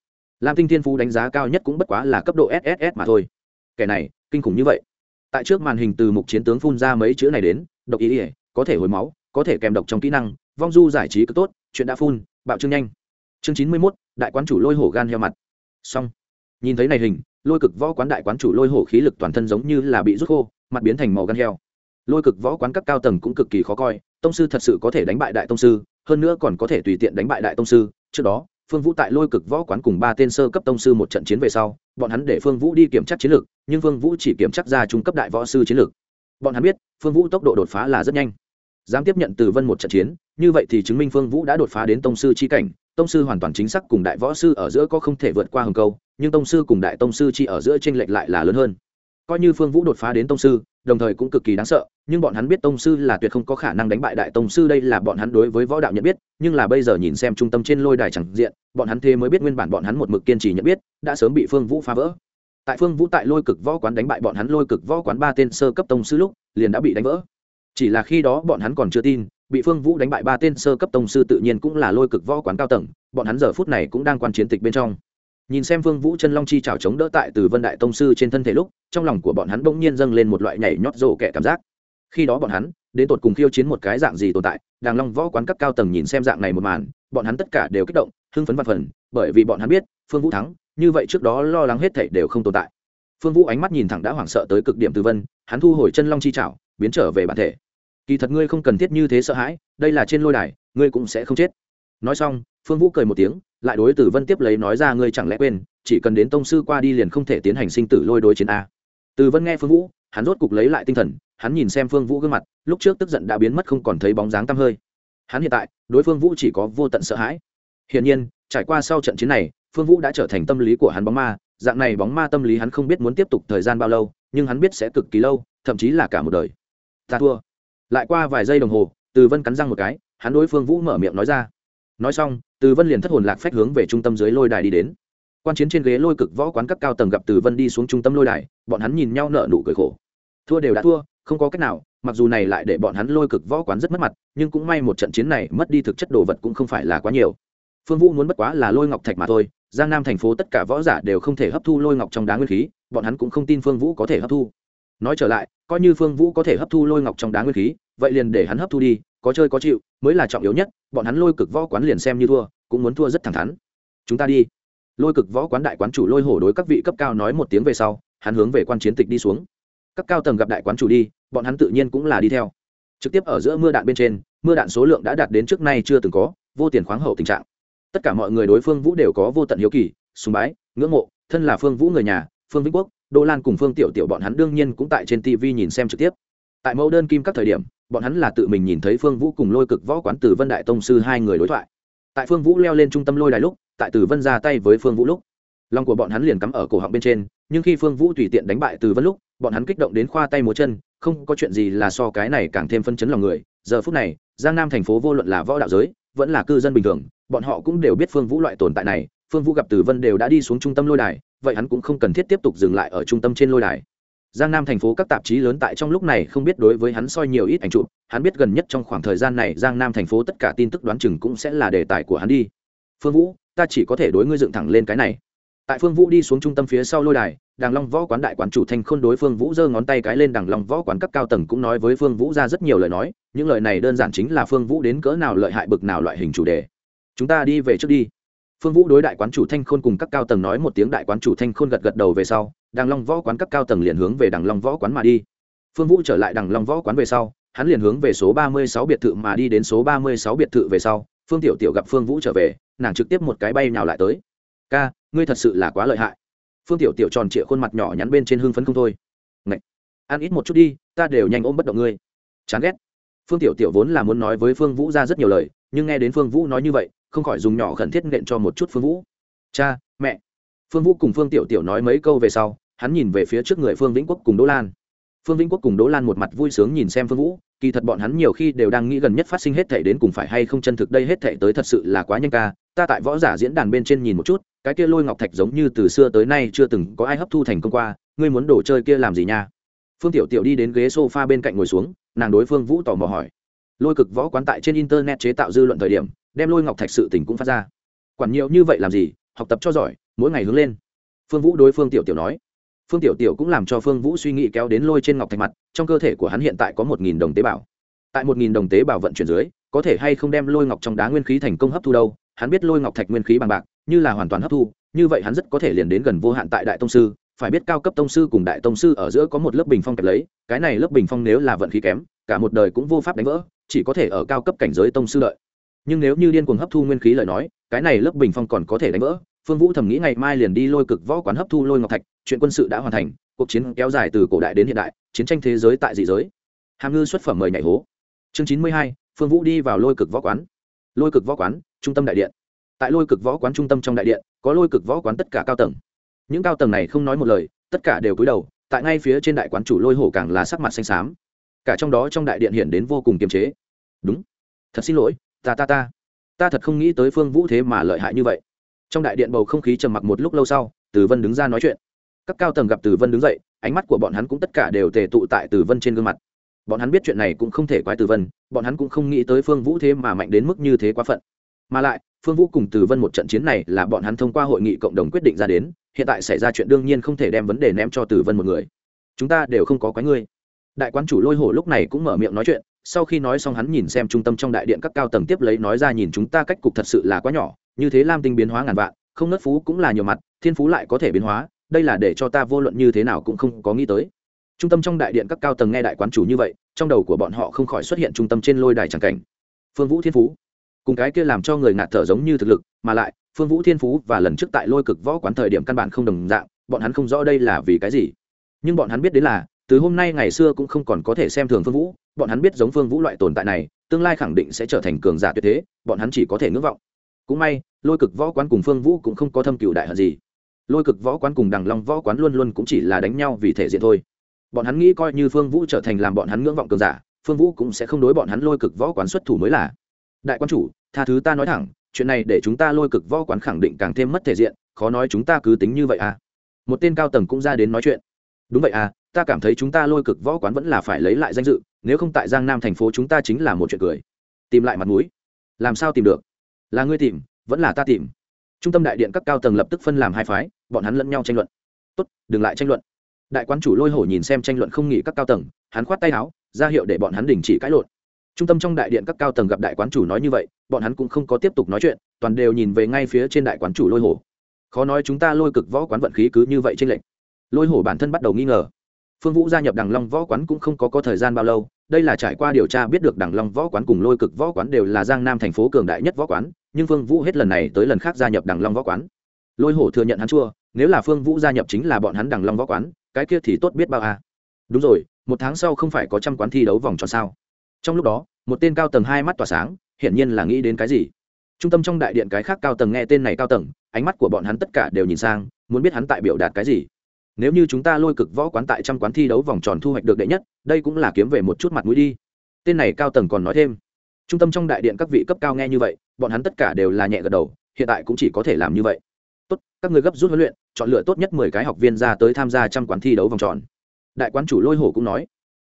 Lam tinh thiên phú đánh giá cao nhất cũng bất quá là cấp độ sss mà thôi. Kẻ này, kinh khủng như vậy. Tại trước màn hình từ mục chiến tướng phun ra mấy chữ này đến, độc ý ỉa có thể hồi máu, có thể kèm độc trong kỹ năng vong du giải trí cứ tốt, chuyện đã phun bạo trương nhanh. Chương chín mươi mốt, đại quán chủ lôi hổ gan heo mặt. Xong. Nhìn thấy này hình, lôi cực võ quán đại quán chủ lôi hổ khí lực toàn thân giống như là bị rút khô, mặt biến thành màu gan heo. Lôi cực võ quán các cao tầng cũng cực kỳ khó coi, tông sư thật sự có thể đánh bại đại tông sư, hơn nữa còn có thể tùy tiện đánh bại đại tông sư. Trước đó, phương vũ tại lôi cực võ quán cùng ba tên sơ cấp tông sư một trận chiến về sau, bọn hắn để phương vũ đi kiểm tra chiến lược, nhưng phương vũ chỉ kiểm tra ra trung cấp đại võ sư chiến lược. Bọn hắn biết, phương vũ tốc độ đột phá là rất nhanh dám tiếp nhận từ vân một trận chiến, như vậy thì chứng minh phương vũ đã đột phá đến tông sư c h i cảnh. Tông sư hoàn toàn chính xác cùng đại võ sư ở giữa có không thể vượt qua hầm câu, nhưng tông sư cùng đại tông sư chi ở giữa t r ê n lệch lại là lớn hơn. Coi như phương vũ đột phá đến tông sư, đồng thời cũng cực kỳ đáng sợ, nhưng bọn hắn biết tông sư là tuyệt không có khả năng đánh bại đại tông sư đây là bọn hắn đối với võ đạo nhận biết, nhưng là bây giờ nhìn xem trung tâm trên lôi đài chẳng diện, bọn hắn thế mới biết nguyên bản bọn hắn một mực kiên trì nhận biết, đã sớm bị phương vũ phá vỡ. Tại phương vũ tại lôi cực võ quán đánh bại bọn hắn lôi cực võ quán ba tên sơ cấp tông sư lúc, liền đã bị đánh vỡ chỉ là khi đó bọn hắn còn chưa tin, bị phương vũ đánh bại ba tên sơ cấp tông sư tự nhiên cũng là lôi cực võ quán cao tầng, bọn hắn giờ phút này cũng đang quan chiến tịch bên trong. Nhìn xem phương vũ chân long chi trào chống đỡ tại từ vân đại tông sư trên thân thể lúc, trong lòng của bọn hắn bỗng nhiên dâng lên một loại nhảy nhót rổ kẻ cảm giác. Khi đó bọn hắn, đến tột cùng khiêu chiến một cái dạng gì tồn tại, đàng long võ quán các cao tầng nhìn xem dạng này một màn, bọn hắn tất cả đều kích động, hưng phấn văn phần, bởi vì bọn hắn biết, phương vũ thắng, như vậy trước đó lo lắng hết thảy đều không tồn tại. Phương vũ ánh mắt nhìn thẳng đã hoảng sợ tới cực điểm từ vân, hắn thu hồi chân long chi trào biến trở về bản thể kỳ thật ngươi không cần thiết như thế sợ hãi, đây là trên lôi đài, ngươi cũng sẽ không chết. Nói xong, phương vũ cười một tiếng, lại đối tử vân tiếp lấy nói ra ngươi chẳng lẽ quên, chỉ cần đến tông sư qua đi liền không thể tiến hành sinh tử lôi đối chiến a. Tử vân nghe phương vũ, hắn rốt cục lấy lại tinh thần, hắn nhìn xem phương vũ gương mặt, lúc trước tức giận đã biến mất không còn thấy bóng dáng tăm hơi. Hắn hiện tại, đối phương vũ chỉ có vô tận sợ hãi. Hiển nhiên, trải qua sau trận chiến này, phương vũ đã trở thành tâm lý của hắn bóng ma, dạng này bóng ma tâm lý hắn không biết muốn tiếp tục thời gian bao lâu, nhưng hắn biết sẽ cực kỳ lâu, thậm chí là cả một đời. Ta thua lại qua vài giây đồng hồ, từ vân cắn răng một cái, hắn đối phương vũ mở miệng nói ra. Nói xong, từ vân liền thất hồn lạc phách hướng về trung tâm dưới lôi đài đi đến. Quan chiến trên ghế lôi cực võ quán cấp cao tầng gặp từ vân đi xuống trung tâm lôi đài, bọn hắn nhìn nhau nợ nụ cười khổ. Thua đều đã thua, không có cách nào, mặc dù này lại để bọn hắn lôi cực võ quán rất mất mặt, nhưng cũng may một trận chiến này mất đi thực chất đồ vật cũng không phải là quá nhiều. Phương vũ muốn bất quá là lôi ngọc thạch mà thôi, giang nam thành phố tất cả võ giả đều không thể hấp thu lôi ngọc trong đá nguyên khí, bọn hắn cũng không tin phương vũ có thể hấp thu nói trở lại, coi như phương vũ có thể hấp thu lôi ngọc trong đá nguyên khí, vậy liền để hắn hấp thu đi, có chơi có chịu, mới là trọng yếu nhất, bọn hắn lôi cực võ quán liền xem như thua, cũng muốn thua rất thẳng thắn. Chúng ta đi. Lôi cực võ quán đại quán chủ lôi hổ đối các vị cấp cao nói một tiếng về sau, hắn hướng về quan chiến tịch đi xuống. Các cao tầng gặp đại quán chủ đi, bọn hắn tự nhiên cũng là đi theo. Trực tiếp ở giữa mưa đạn bên trên, mưa đạn số lượng đã đạt đến trước nay chưa từng có, vô tiền khoáng hậu tình trạng. Tất cả mọi người đối phương vũ đều có vô tận hiếu kỳ, sùng bái, ngưỡng mộ, thân là phương vũ người nhà, phương vĩnh quốc Đỗ lan cùng phương tiểu tiểu bọn hắn đương nhiên cũng tại trên tv nhìn xem trực tiếp. Tại mẫu đơn kim các thời điểm, bọn hắn là tự mình nhìn thấy phương vũ cùng lôi cực võ quán từ vân đại tông sư hai người đối thoại. Tại phương vũ leo lên trung tâm lôi đài lúc, tại từ vân ra tay với phương vũ lúc, lòng của bọn hắn liền cắm ở cổ họng bên trên, nhưng khi phương vũ tùy tiện đánh bại từ vân lúc, bọn hắn kích động đến khoa tay múa chân, không có chuyện gì là so cái này càng thêm phân chấn lòng người. Giờ phút này, giang nam thành phố vô luận là võ đạo giới, vẫn là cư dân bình thường bọn họ cũng đều biết phương vũ loại tồn tại này, phương vũ gặp từ vân đều đã đi xuống trung tâm lôi đài, vậy hắn cũng không cần thiết tiếp tục dừng lại ở trung tâm trên lôi đài. Giang nam thành phố các tạp chí lớn tại trong lúc này không biết đối với hắn soi nhiều ít ảnh chụp, hắn biết gần nhất trong khoảng thời gian này giang nam thành phố tất cả tin tức đoán chừng cũng sẽ là đề tài của hắn đi. Phương vũ, ta chỉ có thể đối ngươi dựng thẳng lên cái này. Tại phương vũ đi xuống trung tâm phía sau lôi đài, đàng long võ quán đại quán chủ thanh khôn đối phương vũ giơ ngón tay cái lên, đàng long võ quán cấp cao tầng cũng nói với phương vũ ra rất nhiều lời nói, những lời này đơn giản chính là phương vũ đến cỡ nào lợi hại bực nào loại hình chủ đề chúng ta đi về trước đi. Phương vũ đối đại quán chủ thanh khôn cùng các cao tầng nói một tiếng, đại quán chủ thanh khôn gật gật đầu về sau, Đằng long võ quán các cao tầng liền hướng về Đằng long võ quán mà đi. Phương vũ trở lại Đằng long võ quán về sau, hắn liền hướng về số ba mươi sáu biệt thự mà đi đến số ba mươi sáu biệt thự về sau, phương tiểu tiểu gặp phương vũ trở về, nàng trực tiếp một cái bay nào lại tới. Ca, ngươi thật sự là quá lợi hại. Phương tiểu tiểu tròn trịa khuôn mặt nhỏ nhắn bên trên hưng phấn không thôi. Ngậy! ăn ít một chút đi, ta đều nhanh ôm bất động ngươi. Chán ghét. Phương tiểu tiểu vốn là muốn nói với phương vũ ra rất nhiều lời, nhưng nghe đến phương vũ nói như vậy không khỏi dùng nhỏ khẩn thiết nện cho một chút phương vũ. Cha, mẹ. Phương vũ cùng phương tiểu tiểu nói mấy câu về sau, hắn nhìn về phía trước người phương vĩnh quốc cùng đỗ lan. Phương vĩnh quốc cùng đỗ lan một mặt vui sướng nhìn xem phương vũ, kỳ thật bọn hắn nhiều khi đều đang nghĩ gần nhất phát sinh hết thể đến cùng phải hay không chân thực đây hết thể tới thật sự là quá nhanh ca, ta tại võ giả diễn đàn bên trên nhìn một chút, cái kia lôi ngọc thạch giống như từ xưa tới nay chưa từng có ai hấp thu thành công qua, ngươi muốn đồ chơi kia làm gì nha? Phương tiểu tiểu đi đến ghế s o f a bên cạnh ngồi xuống, nàng đối phương vũ tò mò hỏi. Lôi cực võ quán tại trên internet chế tạo dư luận thời điểm đem lôi ngọc thạch sự tình cũng phát ra. Quản nhiều như vậy làm gì, học tập cho giỏi, mỗi ngày hướng lên. Phương vũ đối phương tiểu tiểu nói. Phương tiểu tiểu cũng làm cho phương vũ suy nghĩ kéo đến lôi trên ngọc thạch mặt, trong cơ thể của hắn hiện tại có một nghìn đồng tế bào. Tại một nghìn đồng tế bào vận chuyển dưới, có thể hay không đem lôi ngọc trong đá nguyên khí thành công hấp thu đâu, hắn biết lôi ngọc thạch nguyên khí bằng bạc, như là hoàn toàn hấp thu, như vậy hắn rất có thể liền đến gần vô hạn tại đại tông sư, phải biết cao cấp tông sư cùng đại tông sư ở giữa có một lớp bình phong kẹp lấy, cái này lớp bình phong nếu là vận khí kém, cả một đời cũng vô pháp đánh vỡ, chỉ có thể ở cao cấp cảnh giới tông sư lợi nhưng nếu như điên cuồng hấp thu nguyên khí lời nói, cái này lớp bình phong còn có thể đánh vỡ. Phương vũ thầm nghĩ ngày mai liền đi lôi cực võ quán hấp thu lôi ngọc thạch, chuyện quân sự đã hoàn thành, cuộc chiến kéo dài từ cổ đại đến hiện đại, chiến tranh thế giới tại dị giới. Hàm ngư xuất phẩm mời nhảy hố. Chương chín mươi hai, phương vũ đi vào lôi cực võ quán. Lôi cực võ quán, trung tâm đại điện. Tại lôi cực võ quán trung tâm trong đại điện, có lôi cực võ quán tất cả cao tầng. Những cao tầng này không nói một lời, tất cả đều cúi đầu, tại ngay phía trên đại quán chủ lôi hổ càng là sắc mặt xanh xám. Cả trong đó trong đại điện hiện đến vô cùng kiềm chế. Đúng. Thật xin lỗi ta ta ta. Ta thật không nghĩ tới phương vũ thế mà lợi hại như vậy. Trong đại điện bầu không khí trầm mặc một lúc lâu sau tử vân đứng ra nói chuyện. Các cao tầng gặp tử vân đứng dậy, ánh mắt của bọn hắn cũng tất cả đều tề tụ tại tử vân trên gương mặt. Bọn hắn biết chuyện này cũng không thể quái tử vân, bọn hắn cũng không nghĩ tới phương vũ thế mà mạnh đến mức như thế quá phận. Mà lại, phương vũ cùng tử vân một trận chiến này là bọn hắn thông qua hội nghị cộng đồng quyết định ra đến, hiện tại xảy ra chuyện đương nhiên không thể đem vấn đề ném cho tử vân một người. Chúng ta đều không có quái ngươi. Đại quan chủ lôi hổ lúc này cũng mở miệng nói chuyện sau khi nói xong hắn nhìn xem trung tâm trong đại điện các cao tầng tiếp lấy nói ra nhìn chúng ta cách cục thật sự là quá nhỏ, như thế lam tinh biến hóa ngàn vạn, không nớt phú cũng là nhiều mặt, thiên phú lại có thể biến hóa, đây là để cho ta vô luận như thế nào cũng không có nghĩ tới. Trung tâm trong đại điện các cao tầng nghe đại quán chủ như vậy, trong đầu của bọn họ không khỏi xuất hiện trung tâm trên lôi đài tràng cảnh. Phương vũ thiên phú. Cùng cái kia làm cho người ngạt thở giống như thực lực, mà lại, phương vũ thiên phú và lần trước tại lôi cực võ quán thời điểm căn bản không đồng dạng, bọn hắn không rõ đây là vì cái gì. Nhưng bọn hắn biết đến là, từ hôm nay ngày xưa cũng không còn có thể xem thường phương vũ bọn hắn biết giống phương vũ loại tồn tại này, tương lai khẳng định sẽ trở thành cường giả tuyệt thế, bọn hắn chỉ có thể ngưỡng vọng. Cũng may, lôi cực võ quán cùng phương vũ cũng không có thâm cựu đại hận gì. Lôi cực võ quán cùng đằng long võ quán luôn luôn cũng chỉ là đánh nhau vì thể diện thôi. Bọn hắn nghĩ coi như phương vũ trở thành làm bọn hắn ngưỡng vọng cường giả, phương vũ cũng sẽ không đối bọn hắn lôi cực võ quán xuất thủ mới là. Đại quan chủ, tha thứ ta nói thẳng, chuyện này để chúng ta lôi cực võ quán khẳng định càng thêm mất thể diện, khó nói chúng ta cứ tính như vậy à. Một tên cao tầng cũng ra đến nói chuyện. Đúng vậy à ta cảm thấy chúng ta lôi cực võ quán vẫn là phải lấy lại danh dự nếu không tại giang nam thành phố chúng ta chính là một chuyện cười. Tìm lại mặt mũi. Làm sao tìm được? Là ngươi tìm, vẫn là ta tìm. Trung tâm đại điện các cao tầng lập tức phân làm hai phái, bọn hắn lẫn nhau tranh luận. Tốt, đừng lại tranh luận. Đại quán chủ lôi hổ nhìn xem tranh luận không nghỉ các cao tầng, hắn khoát tay áo, ra hiệu để bọn hắn đình chỉ cãi lộn. Trung tâm trong đại điện các cao tầng gặp đại quán chủ nói như vậy, bọn hắn cũng không có tiếp tục nói chuyện, toàn đều nhìn về ngay phía trên đại quán chủ lôi hổ. Khó nói chúng ta lôi cực võ quán vận khí cứ như vậy trên lệnh lôi hổ bản thân bắt đầu nghi ngờ phương vũ gia nhập đằng long võ quán cũng không có có thời gian bao lâu, đây là trải qua điều tra biết được đằng long võ quán cùng lôi cực võ quán đều là giang nam thành phố cường đại nhất võ quán, nhưng phương vũ hết lần này tới lần khác gia nhập đằng long võ quán. Lôi hổ thừa nhận hắn chua, nếu là phương vũ gia nhập chính là bọn hắn đằng long võ quán, cái kia thì tốt biết bao à. đúng rồi, một tháng sau không phải có trăm quán thi đấu vòng tròn sao? Trong lúc đó, một tên cao tầng hai mắt tỏa sáng, hiển nhiên là nghĩ đến cái gì? Trung tâm trong đại điện cái khác cao tầng nghe tên này cao tầng, ánh mắt của bọn hắn tất cả đều nhìn sang, muốn biết hắn tại biểu đạt cái gì nếu như chúng ta lôi cực võ quán tại trăm quán thi đấu vòng tròn thu hoạch được đệ nhất, đây cũng là kiếm về một chút mặt mũi đi. Tên này cao tầng còn nói thêm. Trung tâm trong đại điện các vị cấp cao nghe như vậy, bọn hắn tất cả đều là nhẹ gật đầu, hiện tại cũng chỉ có thể làm như vậy. Tốt, các người gấp rút huấn luyện, chọn lựa tốt nhất mười cái học viên ra tới tham gia trăm quán thi đấu vòng tròn. Đại quán chủ lôi hổ cũng nói,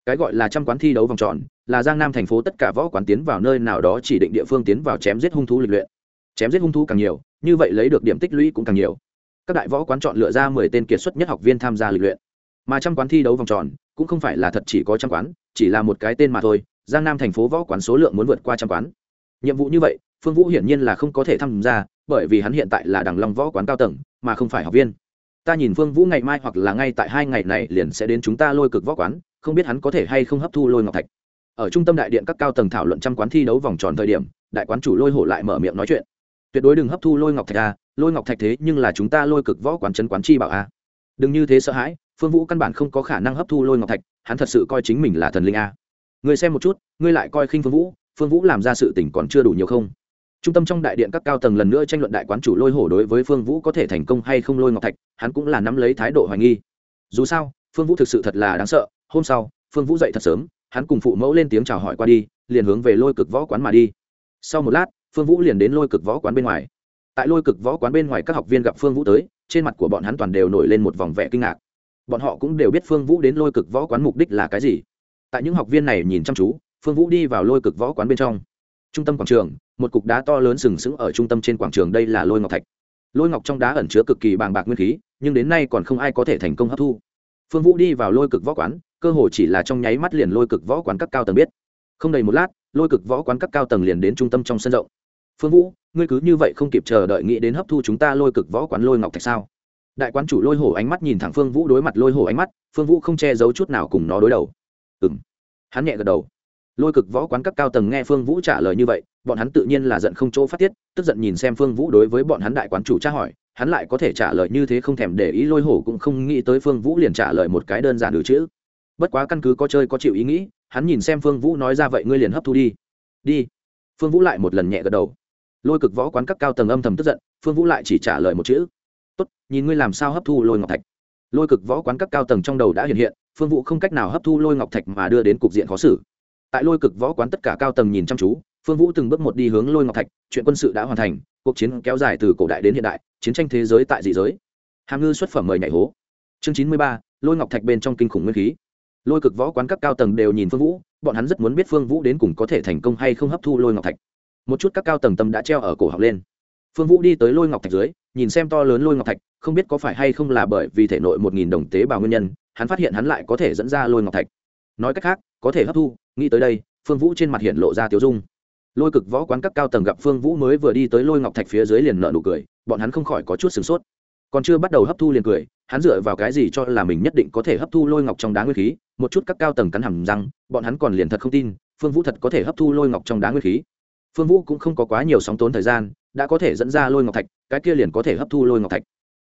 cái gọi là trăm quán thi đấu vòng tròn, là giang nam thành phố tất cả võ quán tiến vào nơi nào đó chỉ định địa phương tiến vào chém giết hung thú lịch luyện. Chém giết hung thú càng nhiều, như vậy lấy được điểm tích lũy cũng càng nhiều các đại võ quán chọn lựa ra mười tên kiệt xuất nhất học viên tham gia lịch luyện. Mà trăm quán thi đấu vòng tròn, cũng không phải là thật chỉ có trăm quán, chỉ là một cái tên mà thôi, giang nam thành phố võ quán số lượng muốn vượt qua trăm quán. Nhiệm vụ như vậy, phương vũ hiển nhiên là không có thể tham gia, bởi vì hắn hiện tại là đằng long võ quán cao tầng, mà không phải học viên. Ta nhìn phương vũ ngày mai hoặc là ngay tại hai ngày này liền sẽ đến chúng ta lôi cực võ quán, không biết hắn có thể hay không hấp thu lôi ngọc thạch. Ở trung tâm đại điện các cao tầng thảo luận trăm quán thi đấu vòng tròn thời điểm, đại quán chủ lôi hổ lại mở miệng nói chuyện. Tuyệt đối đừng hấp thu lôi ngọc thạch a lôi ngọc thạch thế nhưng là chúng ta lôi cực võ quán trấn quán chi bảo a. Đừng như thế sợ hãi, phương vũ căn bản không có khả năng hấp thu lôi ngọc thạch, hắn thật sự coi chính mình là thần linh a. Người xem một chút, ngươi lại coi khinh phương vũ phương vũ làm ra sự tỉnh còn chưa đủ nhiều không? Trung tâm trong đại điện các cao tầng lần nữa tranh luận đại quán chủ lôi hổ đối với phương vũ có thể thành công hay không lôi ngọc thạch, hắn cũng là nắm lấy thái độ hoài nghi. Dù sao, phương vũ thực sự thật là đáng sợ, hôm sau, phương vũ dậy thật sớm, hắn cùng phụ mẫu lên tiếng chào hỏi qua đi, liền hướng về lôi cực võ quán mà đi. Sau một lát, phương vũ liền đến lôi cực võ quán bên ngoài tại lôi cực võ quán bên ngoài các học viên gặp phương vũ tới, trên mặt của bọn hắn toàn đều nổi lên một vòng vẻ kinh ngạc. Bọn họ cũng đều biết phương vũ đến lôi cực võ quán mục đích là cái gì. Tại những học viên này nhìn chăm chú, phương vũ đi vào lôi cực võ quán bên trong. Trung tâm quảng trường, một cục đá to lớn sừng sững ở trung tâm trên quảng trường đây là lôi ngọc thạch. Lôi ngọc trong đá ẩn chứa cực kỳ bàng bạc nguyên khí, nhưng đến nay còn không ai có thể thành công hấp thu. Phương vũ đi vào lôi cực võ quán, cơ hồ chỉ là trong nháy mắt liền lôi cực võ quán các cao tầng biết. Không đầy một lát, lôi cực võ quán các cao tầng liền đến trung tâm trong sân rộng phương vũ, ngươi cứ như vậy không kịp chờ đợi nghĩ đến hấp thu chúng ta lôi cực võ quán lôi ngọc thạch sao? Đại quán chủ lôi hổ ánh mắt nhìn thẳng phương vũ đối mặt lôi hổ ánh mắt, phương vũ không che giấu chút nào cùng nó đối đầu. Ừ m hắn nhẹ gật đầu. Lôi cực võ quán các cao tầng nghe phương vũ trả lời như vậy, bọn hắn tự nhiên là giận không chỗ phát tiết, tức giận nhìn xem phương vũ đối với bọn hắn đại quán chủ tra hỏi, hắn lại có thể trả lời như thế không thèm để ý, lôi hổ cũng không nghĩ tới phương vũ liền trả lời một cái đơn giản được chữ bất quá căn cứ có chơi có chịu ý nghĩ, hắn nhìn xem phương vũ nói ra vậy ngươi liền hấp thu đi. Đi. Phương vũ lại một lần nhẹ gật đầu lôi cực võ quán các cao tầng âm thầm tức giận, phương vũ lại chỉ trả lời một chữ. Tốt, nhìn ngươi làm sao hấp thu lôi ngọc thạch. Lôi cực võ quán các cao tầng trong đầu đã hiện hiện, phương vũ không cách nào hấp thu lôi ngọc thạch mà đưa đến cục diện khó xử. Tại lôi cực võ quán tất cả cao tầng nhìn chăm chú, phương vũ từng bước một đi hướng lôi ngọc thạch, chuyện quân sự đã hoàn thành, cuộc chiến kéo dài từ cổ đại đến hiện đại, chiến tranh thế giới tại dị giới. Hàm ngư xuất phẩm mời nhảy hố. Chương chín mươi ba, lôi ngọc thạch bên trong kinh khủng nguyên khí. Lôi cực võ quán các cao tầng đều nhìn phương vũ, bọn hắn rất muốn biết phương vũ đến cùng có thể thành công hay không hấp thu lôi ngọc thạch một chút các cao tầng tâm đã treo ở cổ học lên. Phương vũ đi tới lôi ngọc thạch dưới, nhìn xem to lớn lôi ngọc thạch, không biết có phải hay không là bởi vì thể nội một nghìn đồng tế bào nguyên nhân, hắn phát hiện hắn lại có thể dẫn ra lôi ngọc thạch. Nói cách khác, có thể hấp thu, nghĩ tới đây, phương vũ trên mặt hiện lộ ra tiếu dung. Lôi cực võ quán các cao tầng gặp phương vũ mới vừa đi tới lôi ngọc thạch phía dưới liền nợ nụ cười, bọn hắn không khỏi có chút sửng sốt. Còn chưa bắt đầu hấp thu liền cười, hắn dựa vào cái gì cho là mình nhất định có thể hấp thu lôi ngọc trong đá nguyên khí, một chút các cao tầng cắn hầm răng, bọn hắn còn liền thật không tin, phương vũ thật có thể hấp thu lôi ngọc trong đá nguyên khí phương vũ cũng không có quá nhiều sóng tốn thời gian đã có thể dẫn ra lôi ngọc thạch cái kia liền có thể hấp thu lôi ngọc thạch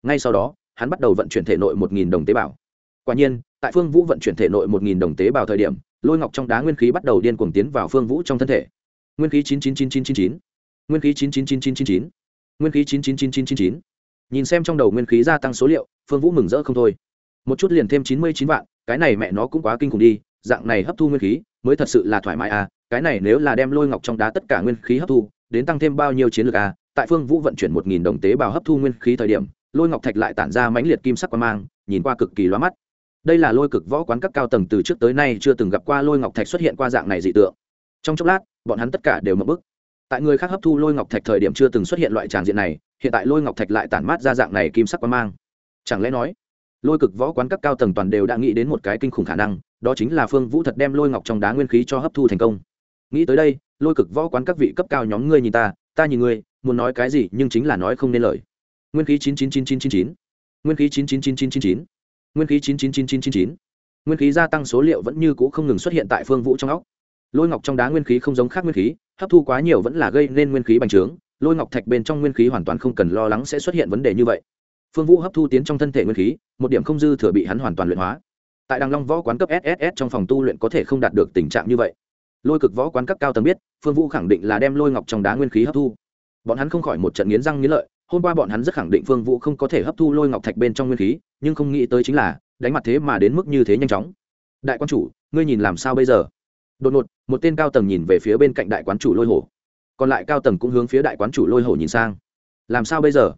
ngay sau đó hắn bắt đầu vận chuyển thể nội một nghìn đồng tế bào quả nhiên tại phương vũ vận chuyển thể nội một nghìn đồng tế bào thời điểm lôi ngọc trong đá nguyên khí bắt đầu điên cuồng tiến vào phương vũ trong thân thể nguyên khí chín chín chín chín chín chín nguyên khí chín chín chín chín chín chín nguyên khí chín chín chín chín chín chín nhìn xem trong đầu nguyên khí gia tăng số liệu phương vũ mừng rỡ không thôi một chút liền thêm chín mươi chín vạn cái này mẹ nó cũng quá kinh khủng đi dạng này hấp thu nguyên khí mới thật sự là thoải mái à cái này nếu là đem lôi ngọc trong đá tất cả nguyên khí hấp thu, đến tăng thêm bao nhiêu chiến lược à? Tại phương vũ vận chuyển một nghìn đồng tế bào hấp thu nguyên khí thời điểm, lôi ngọc thạch lại tản ra mãnh liệt kim sắc qua mang, nhìn qua cực kỳ loa mắt. Đây là lôi cực võ quán các cao tầng từ trước tới nay chưa từng gặp qua lôi ngọc thạch xuất hiện qua dạng này dị tượng. Trong chốc lát, bọn hắn tất cả đều mập bức tại người khác hấp thu lôi ngọc thạch thời điểm chưa từng xuất hiện loại tràng diện này, hiện tại lôi ngọc thạch lại tản mát ra dạng này kim sắc qua mang. Chẳng lẽ nói, lôi cực võ quán các cao tầng toàn đều đã nghĩ đến một cái kinh khủng khả năng, đó chính là phương vũ thật đem lôi ngọc trong đá nguyên khí cho hấp thu thành công nghĩ tới đây lôi cực võ quán các vị cấp cao nhóm ngươi nhìn ta ta nhìn ngươi muốn nói cái gì nhưng chính là nói không nên lời nguyên khí chín chín chín chín chín chín nguyên khí chín chín chín chín chín chín nguyên khí chín chín chín chín chín chín nguyên khí gia tăng số liệu vẫn như c ũ không ngừng xuất hiện tại phương vũ trong óc lôi ngọc trong đá nguyên khí không giống khác nguyên khí hấp thu quá nhiều vẫn là gây nên nguyên khí bành trướng lôi ngọc thạch bên trong nguyên khí hoàn toàn không cần lo lắng sẽ xuất hiện vấn đề như vậy phương vũ hấp thu tiến trong thân thể nguyên khí một điểm không dư thừa bị hắn hoàn toàn luyện hóa tại đăng long võ quán cấp sss trong phòng tu luyện có thể không đạt được tình trạng như vậy lôi cực võ quán cấp cao tầng biết, phương vũ khẳng định là đem lôi ngọc trong đá nguyên khí hấp thu. Bọn hắn không khỏi một trận nghiến răng nghiến lợi, hôm qua bọn hắn rất khẳng định phương vũ không có thể hấp thu lôi ngọc thạch bên trong nguyên khí, nhưng không nghĩ tới chính là, đánh mặt thế mà đến mức như thế nhanh chóng. Đại quan chủ, ngươi nhìn làm sao bây giờ? Đột ngột, một tên cao tầng nhìn về phía bên cạnh đại quán chủ lôi hổ. Còn lại cao tầng cũng hướng phía đại quán chủ lôi hổ nhìn sang. Làm sao bây giờ?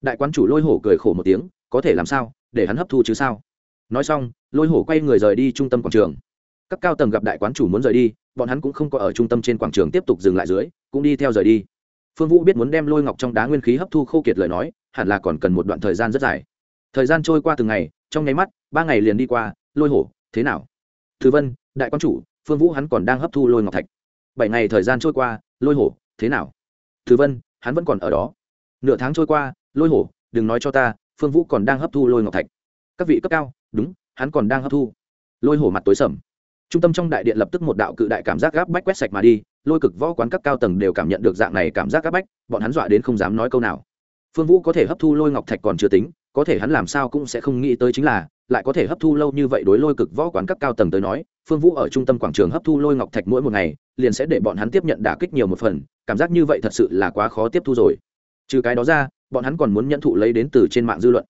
Đại quán chủ lôi hổ cười khổ một tiếng, có thể làm sao? Để hắn hấp thu chứ sao? Nói xong, lôi hổ quay người rời đi trung tâm quảng trường các cao tầng gặp đại quán chủ muốn rời đi, bọn hắn cũng không có ở trung tâm trên quảng trường tiếp tục dừng lại dưới, cũng đi theo rời đi. Phương vũ biết muốn đem lôi ngọc trong đá nguyên khí hấp thu khô kiệt lời nói, hẳn là còn cần một đoạn thời gian rất dài. Thời gian trôi qua từng ngày, trong nháy mắt, ba ngày liền đi qua, lôi hổ, thế nào? Thứ vân, đại quan chủ, phương vũ hắn còn đang hấp thu lôi ngọc thạch. Bảy ngày thời gian trôi qua, lôi hổ, thế nào? Thứ vân, hắn vẫn còn ở đó. Nửa tháng trôi qua, lôi hổ, đừng nói cho ta, phương vũ còn đang hấp thu lôi ngọc thạch. Các vị cấp cao, đúng, hắn còn đang hấp thu. Lôi hổ mặt tối sầm trung tâm trong đại điện lập tức một đạo cự đại cảm giác gáp bách quét sạch mà đi, lôi cực võ quán các cao tầng đều cảm nhận được dạng này cảm giác gáp bách, bọn hắn dọa đến không dám nói câu nào. Phương vũ có thể hấp thu lôi ngọc thạch còn chưa tính, có thể hắn làm sao cũng sẽ không nghĩ tới chính là, lại có thể hấp thu lâu như vậy đối lôi cực võ quán các cao tầng tới nói, phương vũ ở trung tâm quảng trường hấp thu lôi ngọc thạch mỗi một ngày, liền sẽ để bọn hắn tiếp nhận đả kích nhiều một phần, cảm giác như vậy thật sự là quá khó tiếp thu rồi. Trừ cái đó ra, bọn hắn còn muốn nhận thụ lấy đến từ trên mạng dư luận.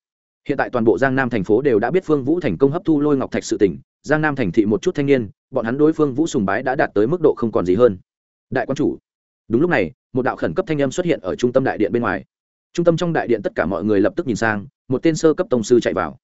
Hiện tại toàn bộ giang nam thành phố đều đã biết phương vũ thành công hấp thu lôi ngọc thạch sự tỉnh giang nam thành thị một chút thanh niên, bọn hắn đối phương vũ sùng bái đã đạt tới mức độ không còn gì hơn. Đại quan chủ. Đúng lúc này, một đạo khẩn cấp thanh âm xuất hiện ở trung tâm đại điện bên ngoài. Trung tâm trong đại điện tất cả mọi người lập tức nhìn sang, một tên sơ cấp tông sư chạy vào.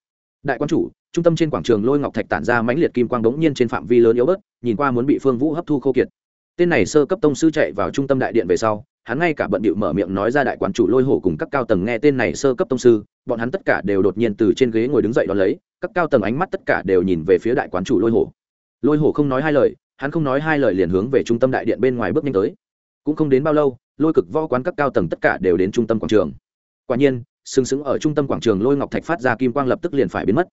Đại quan chủ, trung tâm trên quảng trường lôi ngọc thạch tản ra mãnh liệt kim quang đống nhiên trên phạm vi lớn yếu bớt, nhìn qua muốn bị phương vũ hấp thu khô kiệt. Tên này sơ cấp tông sư chạy vào trung tâm đại điện về sau hắn ngay cả bận bịu mở miệng nói ra đại quán chủ lôi hổ cùng các cao tầng nghe tên này sơ cấp tông sư, bọn hắn tất cả đều đột nhiên từ trên ghế ngồi đứng dậy đón lấy, các cao tầng ánh mắt tất cả đều nhìn về phía đại quán chủ lôi hổ. Lôi hổ không nói hai lời, hắn không nói hai lời liền hướng về trung tâm đại điện bên ngoài bước nhanh tới. Cũng không đến bao lâu, lôi cực võ quán các cao tầng tất cả đều đến trung tâm quảng trường. Quả nhiên, sừng sững ở trung tâm quảng trường lôi ngọc thạch phát ra kim quang lập tức liền phải biến mất.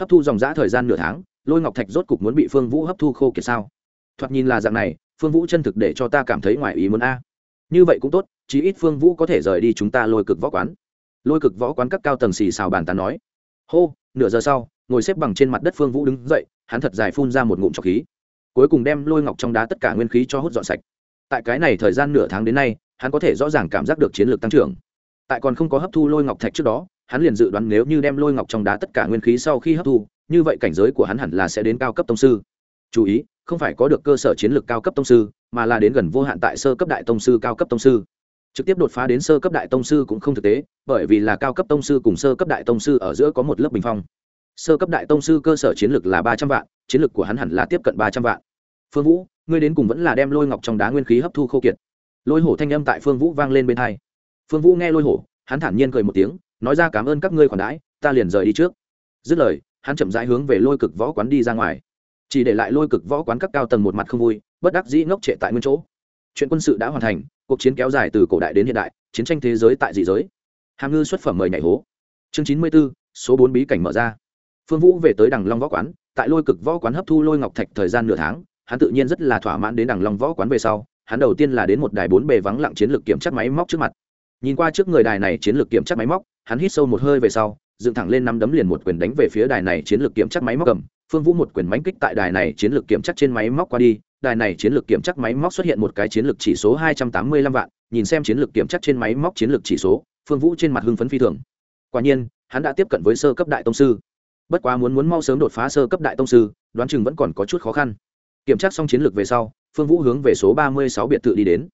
Hấp thu dòng giã thời gian nửa tháng, lôi ngọc thạch rốt cục muốn bị phương vũ hấp thu khô kiệt sao? Thoạt nhìn là dạng này, phương vũ chân thực để cho ta cảm thấy ngoài ý muốn a như vậy cũng tốt, chí ít phương vũ có thể rời đi chúng ta lôi cực võ quán. Lôi cực võ quán các cao tầng xì xào bàn tán nói. Hô, nửa giờ sau, ngồi xếp bằng trên mặt đất phương vũ đứng dậy, hắn thật dài phun ra một ngụm trọc khí, cuối cùng đem lôi ngọc trong đá tất cả nguyên khí cho hút dọn sạch. Tại cái này thời gian nửa tháng đến nay, hắn có thể rõ ràng cảm giác được chiến lược tăng trưởng. Tại còn không có hấp thu lôi ngọc thạch trước đó, hắn liền dự đoán nếu như đem lôi ngọc trong đá tất cả nguyên khí sau khi hấp thu, như vậy cảnh giới của hắn hẳn là sẽ đến cao cấp tông sư chú ý, không phải có được cơ sở chiến lược cao cấp tông sư, mà là đến gần vô hạn tại sơ cấp đại tông sư cao cấp tông sư. Trực tiếp đột phá đến sơ cấp đại tông sư cũng không thực tế, bởi vì là cao cấp tông sư cùng sơ cấp đại tông sư ở giữa có một lớp bình phong. Sơ cấp đại tông sư cơ sở chiến lược là ba trăm vạn, chiến lược của hắn hẳn là tiếp cận ba trăm vạn. Phương vũ, ngươi đến cùng vẫn là đem lôi ngọc trong đá nguyên khí hấp thu khô kiệt. Lôi hổ thanh âm tại phương vũ vang lên bên hai. Phương vũ nghe lôi hổ, hắn thản nhiên cười một tiếng, nói ra cảm ơn các ngươi khoản đãi, ta liền rời đi trước. Dứt lời, hắn chậm rãi hướng về lôi cực võ quán đi ra ngoài chỉ để lại lôi cực võ quán các cao tầng một mặt không vui, bất đắc dĩ ngốc trệ tại nguyên chỗ. Chuyện quân sự đã hoàn thành, cuộc chiến kéo dài từ cổ đại đến hiện đại, chiến tranh thế giới tại dị giới. Hàm ngư xuất phẩm mời nhảy hố. Chương chín mươi b ố số bốn bí cảnh mở ra. Phương vũ về tới đằng long võ quán, tại lôi cực võ quán hấp thu lôi ngọc thạch thời gian nửa tháng, hắn tự nhiên rất là thỏa mãn đến đằng long võ quán về sau, hắn đầu tiên là đến một đài bốn bề vắng lặng chiến lược kiểm chắc máy móc trước mặt. Nhìn qua trước người đài này chiến lược kiểm chắc máy móc, hắn hít sâu một hơi về sau, dựng thẳng lên nắm đấm liền một quyền đánh về phía đài này chiến lược kiểm chắc máy móc cầm phương vũ một quyền mánh kích tại đài này chiến lược kiểm chắc trên máy móc qua đi, đài này chiến lược kiểm chắc máy móc xuất hiện một cái chiến lược chỉ số hai trăm tám mươi lăm vạn, nhìn xem chiến lược kiểm chắc trên máy móc chiến lược chỉ số, phương vũ trên mặt hưng phấn phi thường. Quả nhiên, hắn đã tiếp cận với sơ cấp đại tông sư. Bất quá muốn muốn mau sớm đột phá sơ cấp đại tông sư, đoán chừng vẫn còn có chút khó khăn. Kiểm tra xong chiến lược về sau, phương vũ hướng về số ba mươi sáu biệt thự đi đến.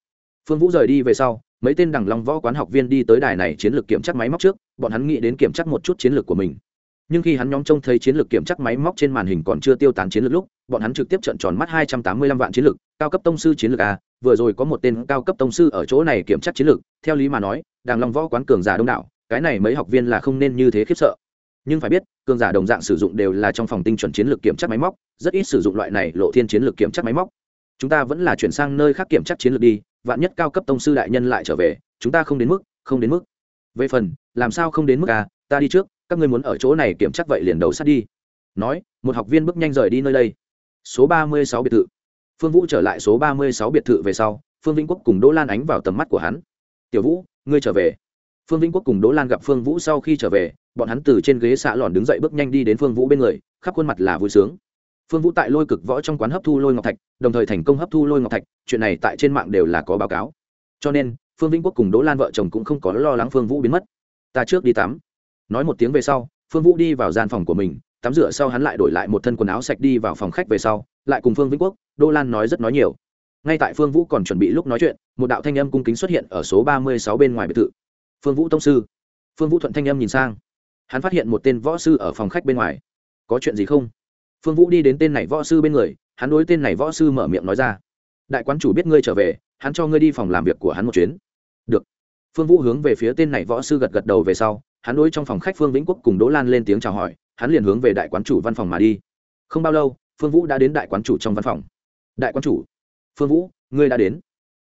Phương vũ rời đi về sau, mấy tên đằng long võ quán học viên đi tới đài này chiến lược kiểm tra máy móc trước, bọn hắn nghĩ đến kiểm tra một chút chiến lược của mình nhưng khi hắn nhóm trông thấy chiến lược kiểm chắc máy móc trên màn hình còn chưa tiêu tán chiến lược lúc, bọn hắn trực tiếp trận tròn mắt hai trăm tám mươi lăm vạn chiến lược, cao cấp tông sư chiến lược a, vừa rồi có một tên cao cấp tông sư ở chỗ này kiểm chắc chiến lược, theo lý mà nói, đàng long võ quán cường giả đông đảo, cái này mấy học viên là không nên như thế khiếp sợ. Nhưng phải biết, cường giả đồng dạng sử dụng đều là trong phòng tinh chuẩn chiến lược kiểm tra máy móc, rất ít sử dụng loại này lộ thiên chiến lược kiểm tra máy móc. Chúng ta vẫn là chuyển sang nơi khác kiểm tra chiến lược đi, vạn nhất cao cấp tông sư đại nhân lại trở về, chúng ta không đến mức, không đến mức. Về phần, làm sao không đến mức à ta đi trước các ngươi muốn ở chỗ này kiểm tra vậy liền đầu sát đi. Nói, một học viên bước nhanh rời đi nơi đây. Số ba mươi sáu biệt thự. Phương vũ trở lại số ba mươi sáu biệt thự về sau, phương vĩnh quốc cùng đỗ lan ánh vào tầm mắt của hắn. Tiểu vũ, ngươi trở về. Phương vĩnh quốc cùng đỗ lan gặp phương vũ sau khi trở về, bọn hắn từ trên ghế xạ lòn đứng dậy bước nhanh đi đến phương vũ bên người, khắp khuôn mặt là vui sướng. Phương vũ tại lôi cực võ trong quán hấp thu lôi ngọc thạch, đồng thời thành công hấp thu lôi ngọc thạch, chuyện này tại trên mạng đều là có báo cáo. Cho nên, phương vĩnh quốc cùng đỗ lan vợ chồng cũng không có lo lắng phương vũ biến mất. Ta trước đi tắm nói một tiếng về sau, phương vũ đi vào gian phòng của mình, tắm rửa sau hắn lại đổi lại một thân quần áo sạch đi vào phòng khách về sau, lại cùng phương vĩnh quốc, Đô lan nói rất nói nhiều. Ngay tại phương vũ còn chuẩn bị lúc nói chuyện, một đạo thanh âm cung kính xuất hiện ở số ba mươi sáu bên ngoài biệt thự. Phương vũ tông sư. Phương vũ thuận thanh âm nhìn sang. Hắn phát hiện một tên võ sư ở phòng khách bên ngoài. Có chuyện gì không? Phương vũ đi đến tên này võ sư bên người, hắn đối tên này võ sư mở miệng nói ra. Đại quán chủ biết ngươi trở về, hắn cho ngươi đi phòng làm việc của hắn một chuyến. Được. Phương vũ hướng về phía tên này võ sư gật gật đầu về sau hắn đối trong phòng khách phương vĩnh quốc cùng đỗ lan lên tiếng chào hỏi, hắn liền hướng về đại quán chủ văn phòng mà đi. Không bao lâu, phương vũ đã đến đại quán chủ trong văn phòng. Đại quán chủ, phương vũ, ngươi đã đến.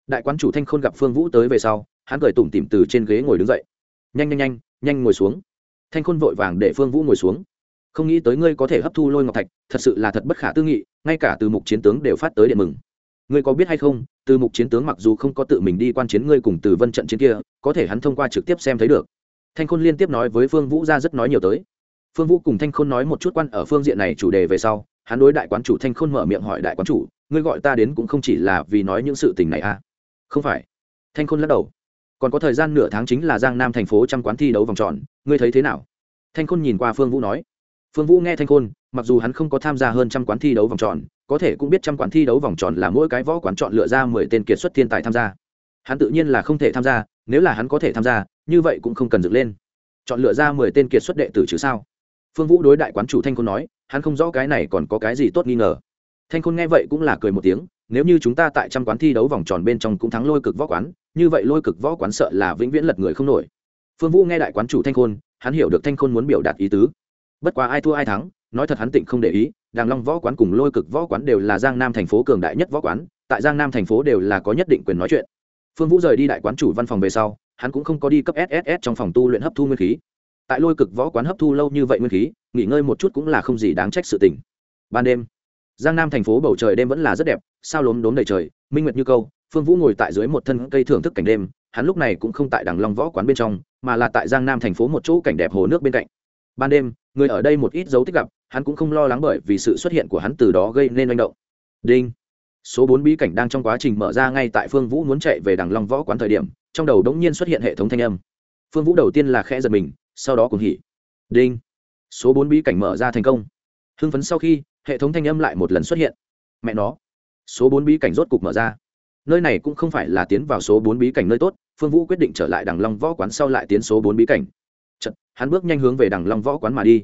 Đại quán chủ thanh khôn gặp phương vũ tới về sau, hắn cười tủm tỉm từ trên ghế ngồi đứng dậy. Nhanh nhanh nhanh nhanh ngồi xuống. Thanh khôn vội vàng để phương vũ ngồi xuống. Không nghĩ tới ngươi có thể hấp thu lôi ngọc thạch, thật sự là thật bất khả tư nghị, ngay cả từ mục chiến tướng đều phát tới điện mừng. Ngươi có biết hay không, từ mục chiến tướng mặc dù không có tự mình đi quan chiến ngươi cùng từ vân trận chiến kia, có thể hắn thông qua trực tiếp xem thấy được thanh khôn liên tiếp nói với phương vũ ra rất nói nhiều tới. Phương vũ cùng thanh khôn nói một chút quan ở phương diện này chủ đề về sau, hắn đối đại quán chủ thanh khôn mở miệng hỏi đại quán chủ, ngươi gọi ta đến cũng không chỉ là vì nói những sự tình này à? Không phải. Thanh khôn lắc đầu. Còn có thời gian nửa tháng chính là giang nam thành phố trăm quán thi đấu vòng tròn, ngươi thấy thế nào? Thanh khôn nhìn qua phương vũ nói. Phương vũ nghe thanh khôn, mặc dù hắn không có tham gia hơn trăm quán thi đấu vòng tròn, có thể cũng biết trăm quán thi đấu vòng tròn là mỗi cái võ quán chọn lựa ra mười tên kiệt xuất thiên tài tham gia. Hắn tự nhiên là không thể tham gia, nếu là hắn có thể tham gia như vậy cũng không cần dựng lên. Chọn lựa ra mười tên kiệt xuất đệ tử chứ sao? Phương vũ đối đại quán chủ thanh khôn nói, hắn không rõ cái này còn có cái gì tốt nghi ngờ. Thanh khôn nghe vậy cũng là cười một tiếng, nếu như chúng ta tại trăm quán thi đấu vòng tròn bên trong cũng thắng lôi cực võ quán, như vậy lôi cực võ quán sợ là vĩnh viễn lật người không nổi. Phương vũ nghe đại quán chủ thanh khôn, hắn hiểu được thanh khôn muốn biểu đạt ý tứ. Bất quá ai thua ai thắng, nói thật hắn tịnh không để ý, đàng long võ quán cùng lôi cực võ quán đều là giang nam thành phố cường đại nhất võ quán, tại giang nam thành phố đều là có nhất định quyền nói chuyện. Phương vũ rời đi đại quán chủ văn phòng về sau hắn cũng không có đi cấp sss trong phòng tu luyện hấp thu nguyên khí. Tại lôi cực võ quán hấp thu lâu như vậy nguyên khí, nghỉ ngơi một chút cũng là không gì đáng trách sự tình. Ban đêm, giang nam thành phố bầu trời đêm vẫn là rất đẹp, sao lốm đốm đầy trời, minh nguyệt như câu, phương vũ ngồi tại dưới một thân cây thưởng thức cảnh đêm, hắn lúc này cũng không tại đằng long võ quán bên trong, mà là tại giang nam thành phố một chỗ cảnh đẹp hồ nước bên cạnh. Ban đêm, người ở đây một ít dấu tích gặp, hắn cũng không lo lắng bởi vì sự xuất hiện của hắn từ đó gây nên manh động. Đinh. Số bốn bí cảnh đang trong quá trình mở ra ngay tại phương vũ muốn chạy về đằng long võ quán thời điểm trong đầu đống nhiên xuất hiện hệ thống thanh âm. Phương vũ đầu tiên là khẽ giật mình sau đó cùng hỉ. Đinh. Số bốn bí cảnh mở ra thành công. Hưng phấn sau khi hệ thống thanh âm lại một lần xuất hiện. Mẹ nó. Số bốn bí cảnh rốt cục mở ra. Nơi này cũng không phải là tiến vào số bốn bí cảnh nơi tốt phương vũ quyết định trở lại đằng long võ quán sau lại tiến số bốn bí cảnh. Chật, hắn bước nhanh hướng về đằng long võ quán mà đi.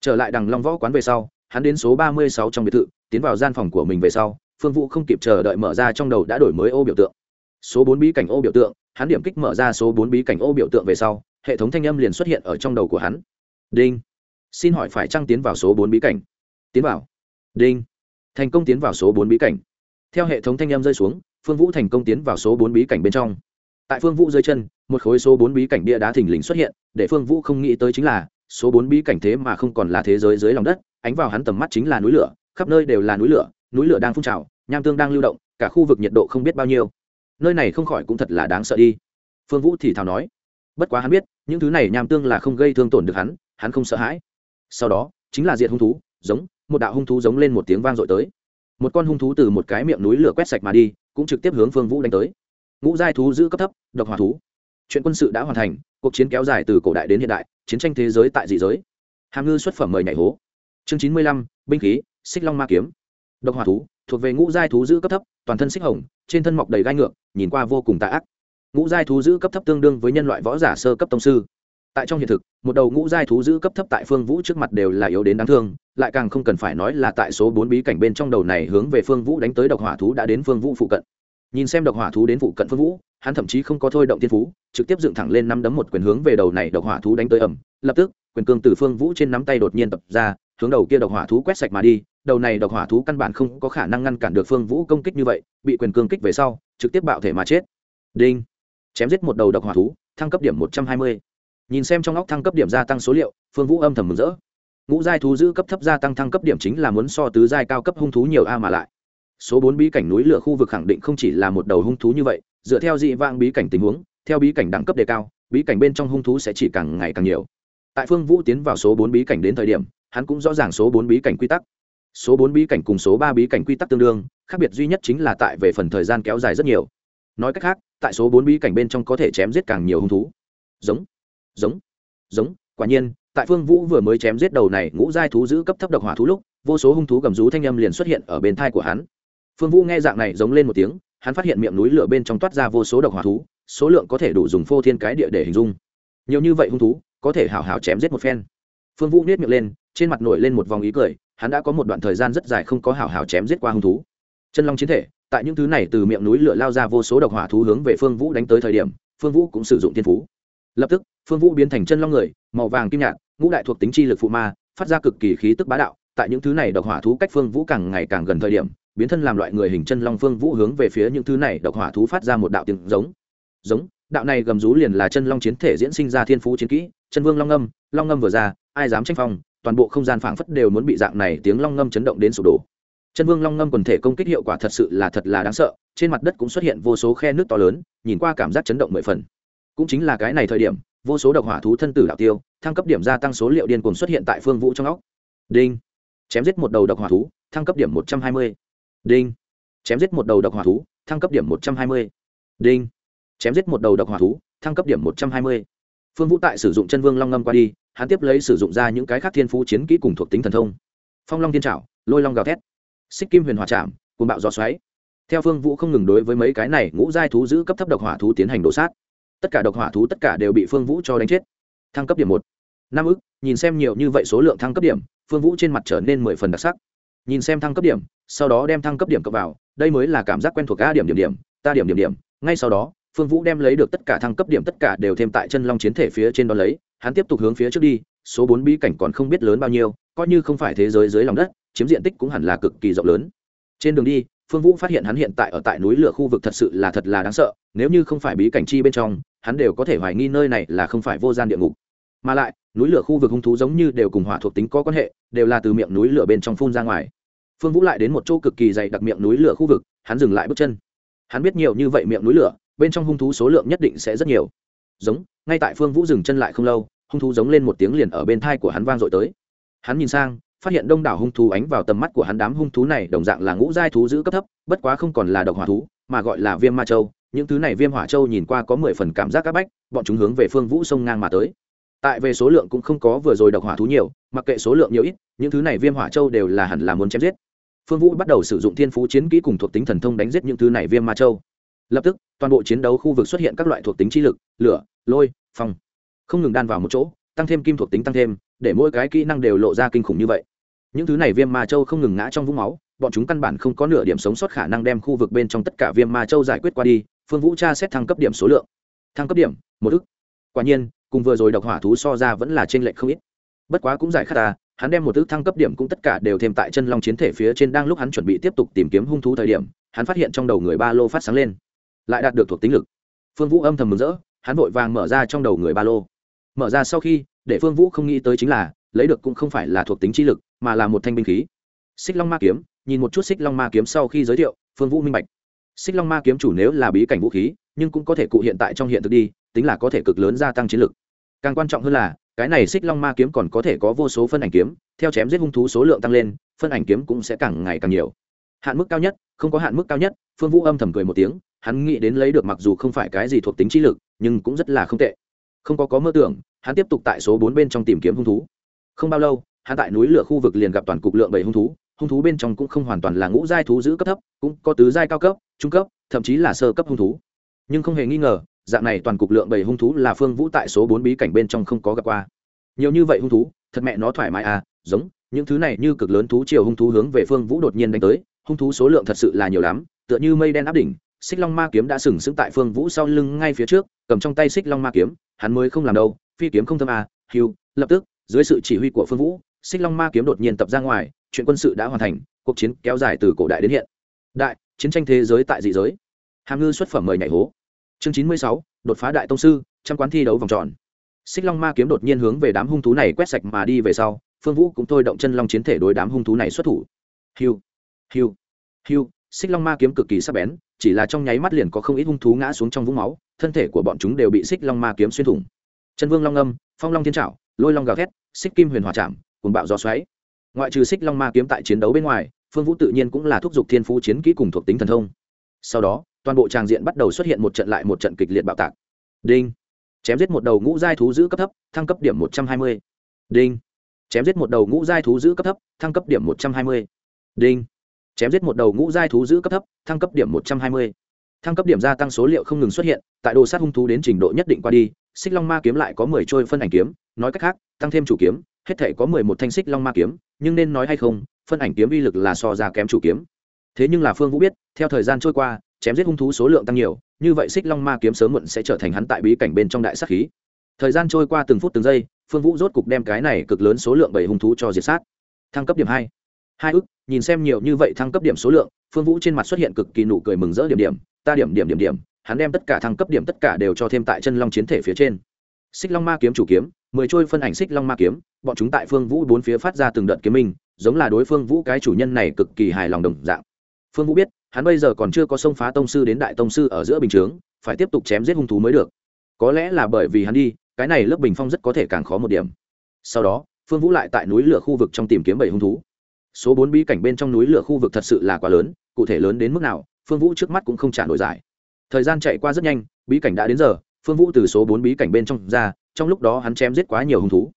Trở lại đằng long võ quán về sau hắn đến số ba mươi sáu trong biệt thự tiến vào gian phòng của mình về sau phương vũ không kịp chờ đợi mở ra trong đầu đã đổi mới ô biểu tượng số bốn bí cảnh ô biểu tượng, hắn điểm kích mở ra số bốn bí cảnh ô biểu tượng về sau, hệ thống thanh âm liền xuất hiện ở trong đầu của hắn. Đinh. Xin hỏi phải trăng tiến vào số bốn bí cảnh? Tiến vào. Đinh. Thành công tiến vào số bốn bí cảnh. Theo hệ thống thanh âm rơi xuống, phương vũ thành công tiến vào số bốn bí cảnh bên trong. Tại phương vũ dưới chân, một khối số bốn bí cảnh bia đá thình lình xuất hiện, để phương vũ không nghĩ tới chính là, số bốn bí cảnh thế mà không còn là thế giới dưới lòng đất, ánh vào hắn tầm mắt chính là núi lửa, khắp nơi đều là núi lửa núi lửa đang phun trào, nham tương đang lưu động, cả khu vực nhiệt độ không biết bao nhiêu nơi này không khỏi cũng thật là đáng sợ đi. Phương vũ thì thào nói. Bất quá hắn biết, những thứ này nham tương là không gây thương tổn được hắn hắn không sợ hãi. Sau đó, chính là diệt hung thú, giống, một đạo hung thú giống lên một tiếng vang dội tới. Một con hung thú từ một cái miệng núi lửa quét sạch mà đi, cũng trực tiếp hướng phương vũ đánh tới. Ngũ giai thú giữ cấp thấp, độc hỏa thú. Chuyện quân sự đã hoàn thành, cuộc chiến kéo dài từ cổ đại đến hiện đại, chiến tranh thế giới tại dị giới. Hàm ngư xuất phẩm mời nhảy hố. Chương chín mươi lăm, binh khí, xích long ma kiếm. Độc hỏa thú thuộc về ngũ giai thú giữ cấp thấp, toàn thân xích hồng, trên thân mọc đầy gai ngược, nhìn qua vô cùng tà ác. Ngũ giai thú giữ cấp thấp tương đương với nhân loại võ giả sơ cấp tông sư. Tại trong hiện thực, một đầu ngũ giai thú giữ cấp thấp tại phương vũ trước mặt đều là yếu đến đáng thương, lại càng không cần phải nói là tại số bốn bí cảnh bên trong đầu này hướng về phương vũ đánh tới độc hỏa thú đã đến phương vũ phụ cận. Nhìn xem độc hỏa thú đến phụ cận phương vũ, hắn thậm chí không có thôi động thiên phú, trực tiếp dựng thẳng lên năm đấm một quyền hướng về đầu này độc hỏa thú đánh tới ẩm lập tức, quyền cương từ phương vũ trên nắm tay đột nhiên tập ra, hướng đầu kia độc hỏa thú quét sạch mà đi đầu này độc hỏa thú căn bản không có khả năng ngăn cản được phương vũ công kích như vậy, bị quyền cương kích về sau, trực tiếp bạo thể mà chết. Đinh. Chém giết một đầu độc hỏa thú, thăng cấp điểm một trăm hai mươi. Nhìn xem trong óc thăng cấp điểm gia tăng số liệu, phương vũ âm thầm mừng rỡ. Ngũ giai thú giữ cấp thấp gia tăng thăng cấp điểm chính là muốn so tứ giai cao cấp hung thú nhiều a mà lại. Số bốn bí cảnh núi lửa khu vực khẳng định không chỉ là một đầu hung thú như vậy, dựa theo dị vang bí cảnh tình huống, theo bí cảnh đẳng cấp đề cao, bí cảnh bên trong hung thú sẽ chỉ càng ngày càng nhiều. Tại phương vũ tiến vào số bốn bí cảnh đến thời điểm, hắn cũng rõ ràng số bốn bí cảnh quy tắc số bốn bí cảnh cùng số ba bí cảnh quy tắc tương đương, khác biệt duy nhất chính là tại về phần thời gian kéo dài rất nhiều. Nói cách khác, tại số bốn bí cảnh bên trong có thể chém giết càng nhiều hung thú. Giống giống giống. Quả nhiên, tại phương vũ vừa mới chém giết đầu này ngũ giai thú giữ cấp thấp độc hỏa thú lúc, vô số hung thú gầm rú thanh âm liền xuất hiện ở bên thai của hắn. Phương vũ nghe dạng này giống lên một tiếng, hắn phát hiện miệng núi lửa bên trong toát ra vô số độc hỏa thú, số lượng có thể đủ dùng phô thiên cái địa để hình dung. Nhiều như vậy hung thú, có thể hào hào chém giết một phen. Phương vũ nết miệng lên, trên mặt nổi lên một vòng ý cười hắn đã có một đoạn thời gian rất dài không có hảo hảo chém giết qua hung thú. Chân long chiến thể, tại những thứ này từ miệng núi lửa lao ra vô số độc hỏa thú hướng về phương vũ đánh tới thời điểm, phương vũ cũng sử dụng thiên phú. Lập tức, phương vũ biến thành chân long người, màu vàng kim nhạt, ngũ đại thuộc tính chi lực phụ ma, phát ra cực kỳ khí tức bá đạo. Tại những thứ này độc hỏa thú cách phương vũ càng ngày càng gần thời điểm, biến thân làm loại người hình chân long phương vũ hướng về phía những thứ này độc hỏa thú phát ra một đạo tiếng giống. Giống, đạo này gầm rú liền là chân long chiến thể diễn sinh ra thiên phú chiến kỹ. Chân vương long ngâm long ngâm vừa ra, ai dám tranh phong toàn bộ không gian phảng phất đều muốn bị dạng này tiếng long ngâm chấn động đến sụp đổ. Chân vương long ngâm quần thể công kích hiệu quả thật sự là thật là đáng sợ, trên mặt đất cũng xuất hiện vô số khe nước to lớn, nhìn qua cảm giác chấn động mười phần. Cũng chính là cái này thời điểm, vô số độc hỏa thú thân tử đạo tiêu, thăng cấp điểm gia tăng số liệu điên cuồng xuất hiện tại phương vũ trong óc. Đinh. Chém giết một đầu độc hỏa thú, thăng cấp điểm một trăm hai mươi. Đinh. Chém giết một đầu độc hỏa thú, thăng cấp điểm một trăm hai mươi. Đinh. Chém giết một đầu độc hỏa thú, thăng cấp điểm một trăm hai mươi. Phương vũ tại sử dụng chân vương long ngâm qua đi hắn tiếp lấy sử dụng ra những cái khác thiên phú chiến kỹ cùng thuộc tính thần thông. Phong long thiên trảo, lôi long gào thét, xích kim huyền hòa chạm cùng bạo gió xoáy. Theo phương vũ không ngừng đối với mấy cái này ngũ giai thú giữ cấp thấp độc hỏa thú tiến hành đổ sát. Tất cả độc hỏa thú tất cả đều bị phương vũ cho đánh chết. Thăng cấp điểm một. Năm ức, nhìn xem nhiều như vậy số lượng thăng cấp điểm, phương vũ trên mặt trở nên mười phần đặc sắc. Nhìn xem thăng cấp điểm, sau đó đem thăng cấp điểm cộng vào, đây mới là cảm giác quen thuộc a điểm điểm điểm, ta điểm điểm điểm. Ngay sau đó, phương vũ đem lấy được tất cả thăng cấp điểm tất cả đều thêm tại chân long chiến thể phía trên đó lấy hắn tiếp tục hướng phía trước đi, số bốn bí cảnh còn không biết lớn bao nhiêu, coi như không phải thế giới dưới lòng đất, chiếm diện tích cũng hẳn là cực kỳ rộng lớn. Trên đường đi, phương vũ phát hiện hắn hiện tại ở tại núi lửa khu vực thật sự là thật là đáng sợ, nếu như không phải bí cảnh chi bên trong, hắn đều có thể hoài nghi nơi này là không phải vô gian địa ngục. Mà lại, núi lửa khu vực hung thú giống như đều cùng hỏa thuộc tính có quan hệ, đều là từ miệng núi lửa bên trong phun ra ngoài. Phương vũ lại đến một chỗ cực kỳ dày đặc miệng núi lửa khu vực, hắn dừng lại bước chân. Hắn biết nhiều như vậy miệng núi lửa, bên trong hung thú số lượng nhất định sẽ rất nhiều. Giống, ngay tại phương vũ dừng chân lại không lâu hung thú giống lên một tiếng liền ở bên thai của hắn vang dội tới. Hắn nhìn sang, phát hiện đông đảo hung thú ánh vào tầm mắt của hắn đám hung thú này đồng dạng là ngũ giai thú giữ cấp thấp, bất quá không còn là độc hỏa thú, mà gọi là viêm ma châu. Những thứ này viêm hỏa châu nhìn qua có mười phần cảm giác áp bách, bọn chúng hướng về phương vũ sông ngang mà tới. Tại về số lượng cũng không có vừa rồi độc hỏa thú nhiều, mặc kệ số lượng nhiều ít, những thứ này viêm hỏa châu đều là hẳn là muốn chém giết. Phương vũ bắt đầu sử dụng thiên phú chiến kỹ cùng thuộc tính thần thông đánh giết những thứ này viêm ma châu. Lập tức, toàn bộ chiến đấu khu vực xuất hiện các loại thuộc tính chi lực, lửa, lôi, phong không ngừng đan vào một chỗ, tăng thêm kim thuộc tính tăng thêm, để mỗi cái kỹ năng đều lộ ra kinh khủng như vậy. Những thứ này viêm ma châu không ngừng ngã trong vũng máu, bọn chúng căn bản không có nửa điểm sống sót khả năng đem khu vực bên trong tất cả viêm ma châu giải quyết qua đi, phương vũ tra xét thăng cấp điểm số lượng. Thăng cấp điểm, một ức. Quả nhiên, cùng vừa rồi độc hỏa thú so ra vẫn là t r ê n lệch không ít. Bất quá cũng giải khát ta hắn đem một ức thăng cấp điểm cũng tất cả đều thêm tại chân long chiến thể phía trên đang lúc hắn chuẩn bị tiếp tục tìm kiếm hung thú thời điểm, hắn phát hiện trong đầu người ba lô phát sáng lên. Lại đạt được thuộc tính lực. Phương vũ âm thầm mừng rỡ, hắn vội vàng mở ra trong đầu người ba lô mở ra sau khi, để phương vũ không nghĩ tới chính là, lấy được cũng không phải là thuộc tính chi lực, mà là một thanh binh khí. Xích long ma kiếm, nhìn một chút xích long ma kiếm sau khi giới thiệu, phương vũ minh bạch. Xích long ma kiếm chủ nếu là bí cảnh vũ khí, nhưng cũng có thể cụ hiện tại trong hiện thực đi, tính là có thể cực lớn gia tăng chiến lực. Càng quan trọng hơn là, cái này xích long ma kiếm còn có thể có vô số phân ảnh kiếm, theo chém giết hung thú số lượng tăng lên, phân ảnh kiếm cũng sẽ càng ngày càng nhiều. Hạn mức cao nhất, không có hạn mức cao nhất, phương vũ âm thầm cười một tiếng, hắn nghĩ đến lấy được mặc dù không phải cái gì thuộc tính trí lực, nhưng cũng rất là không tệ không có có mơ tưởng, hắn tiếp tục tại số bốn bên trong tìm kiếm hung thú. Không bao lâu, hắn tại núi lửa khu vực liền gặp toàn cục lượng bảy hung thú. Hung thú bên trong cũng không hoàn toàn là ngũ giai thú giữ cấp thấp, cũng có tứ giai cao cấp, trung cấp, thậm chí là sơ cấp hung thú. Nhưng không hề nghi ngờ, dạng này toàn cục lượng bảy hung thú là phương vũ tại số bốn bí cảnh bên trong không có gặp qua. Nhiều như vậy hung thú, thật mẹ nó thoải mái à giống, những thứ này như cực lớn thú chiều hung thú hướng về phương vũ đột nhiên đánh tới, hung thú số lượng thật sự là nhiều lắm, tựa như mây đen áp đỉnh xích long ma kiếm đã sừng sững tại phương vũ sau lưng ngay phía trước, cầm trong tay xích long ma kiếm, hắn mới không làm đâu, phi kiếm không thâm à hiu lập tức, dưới sự chỉ huy của phương vũ, xích long ma kiếm đột nhiên tập ra ngoài, chuyện quân sự đã hoàn thành, cuộc chiến kéo dài từ cổ đại đến hiện. Đại, chiến tranh thế giới tại dị giới. Hàm ngư xuất phẩm mời nhảy hố. Chương chín mươi sáu, đột phá đại tông sư trong quán thi đấu vòng tròn. Xích long ma kiếm đột nhiên hướng về đám hung thú này quét sạch mà đi về sau, phương vũ cũng thôi động chân long chiến thể đối đám hung thú này xuất thủ. Hiu hiu hiu xích long ma kiếm cực kỳ sắc bén chỉ là trong nháy mắt liền có không ít hung thú ngã xuống trong vũng máu, thân thể của bọn chúng đều bị xích long ma kiếm xuyên thủng. Chân vương long âm, phong long thiên trảo, lôi long gào thét, xích kim huyền hòa chạm cùng bạo gió xoáy. Ngoại trừ xích long ma kiếm tại chiến đấu bên ngoài, phương vũ tự nhiên cũng là thúc giục thiên phú chiến kỹ cùng thuộc tính thần thông. Sau đó, toàn bộ tràng diện bắt đầu xuất hiện một trận lại một trận kịch liệt bạo tạc. Đinh. Chém giết một đầu ngũ giai thú giữ cấp thấp, thăng cấp điểm một trăm hai mươi. Đinh. Chém giết một đầu ngũ giai thú giữ cấp thấp, thăng cấp điểm một trăm hai mươi. Đinh chém giết một đầu ngũ giai thú giữ cấp thấp, thăng cấp điểm một trăm hai mươi. Thăng cấp điểm gia tăng số liệu không ngừng xuất hiện, tại đồ sát hung thú đến trình độ nhất định qua đi, xích long ma kiếm lại có mười trôi phân ảnh kiếm, nói cách khác, tăng thêm chủ kiếm, hết thể có mười một thanh xích long ma kiếm, nhưng nên nói hay không, phân ảnh kiếm uy lực là so ra kém chủ kiếm. Thế nhưng là phương vũ biết, theo thời gian trôi qua, chém giết hung thú số lượng tăng nhiều, như vậy xích long ma kiếm sớm muộn sẽ trở thành hắn tại bí cảnh bên trong đại sắc khí. Thời gian trôi qua từng phút từng giây, phương vũ rốt cục đem cái này cực lớn số lượng bảy hung thú cho diệt sát. Thăng cấp điểm hai hai ức, nhìn xem nhiều như vậy thăng cấp điểm số lượng, phương vũ trên mặt xuất hiện cực kỳ nụ cười mừng rỡ điểm điểm, ta điểm điểm điểm điểm, hắn đem tất cả thăng cấp điểm tất cả đều cho thêm tại chân long chiến thể phía trên. Xích long ma kiếm chủ kiếm, mười trôi phân ảnh xích long ma kiếm, bọn chúng tại phương vũ bốn phía phát ra từng đợt kiếm minh, giống là đối phương vũ cái chủ nhân này cực kỳ hài lòng đồng dạng. Phương vũ biết, hắn bây giờ còn chưa có xông phá tông sư đến đại tông sư ở giữa bình chướng, phải tiếp tục chém giết hung thú mới được. Có lẽ là bởi vì hắn đi, cái này lớp bình phong rất có thể càng khó một điểm. Sau đó, phương vũ lại tại núi lửa khu vực trong tìm kiếm bảy hung thú số bốn bí cảnh bên trong núi lửa khu vực thật sự là quá lớn, cụ thể lớn đến mức nào, phương vũ trước mắt cũng không trả nổi giải. Thời gian chạy qua rất nhanh, bí cảnh đã đến giờ, phương vũ từ số bốn bí cảnh bên trong ra, trong lúc đó hắn chém giết quá nhiều hung thú.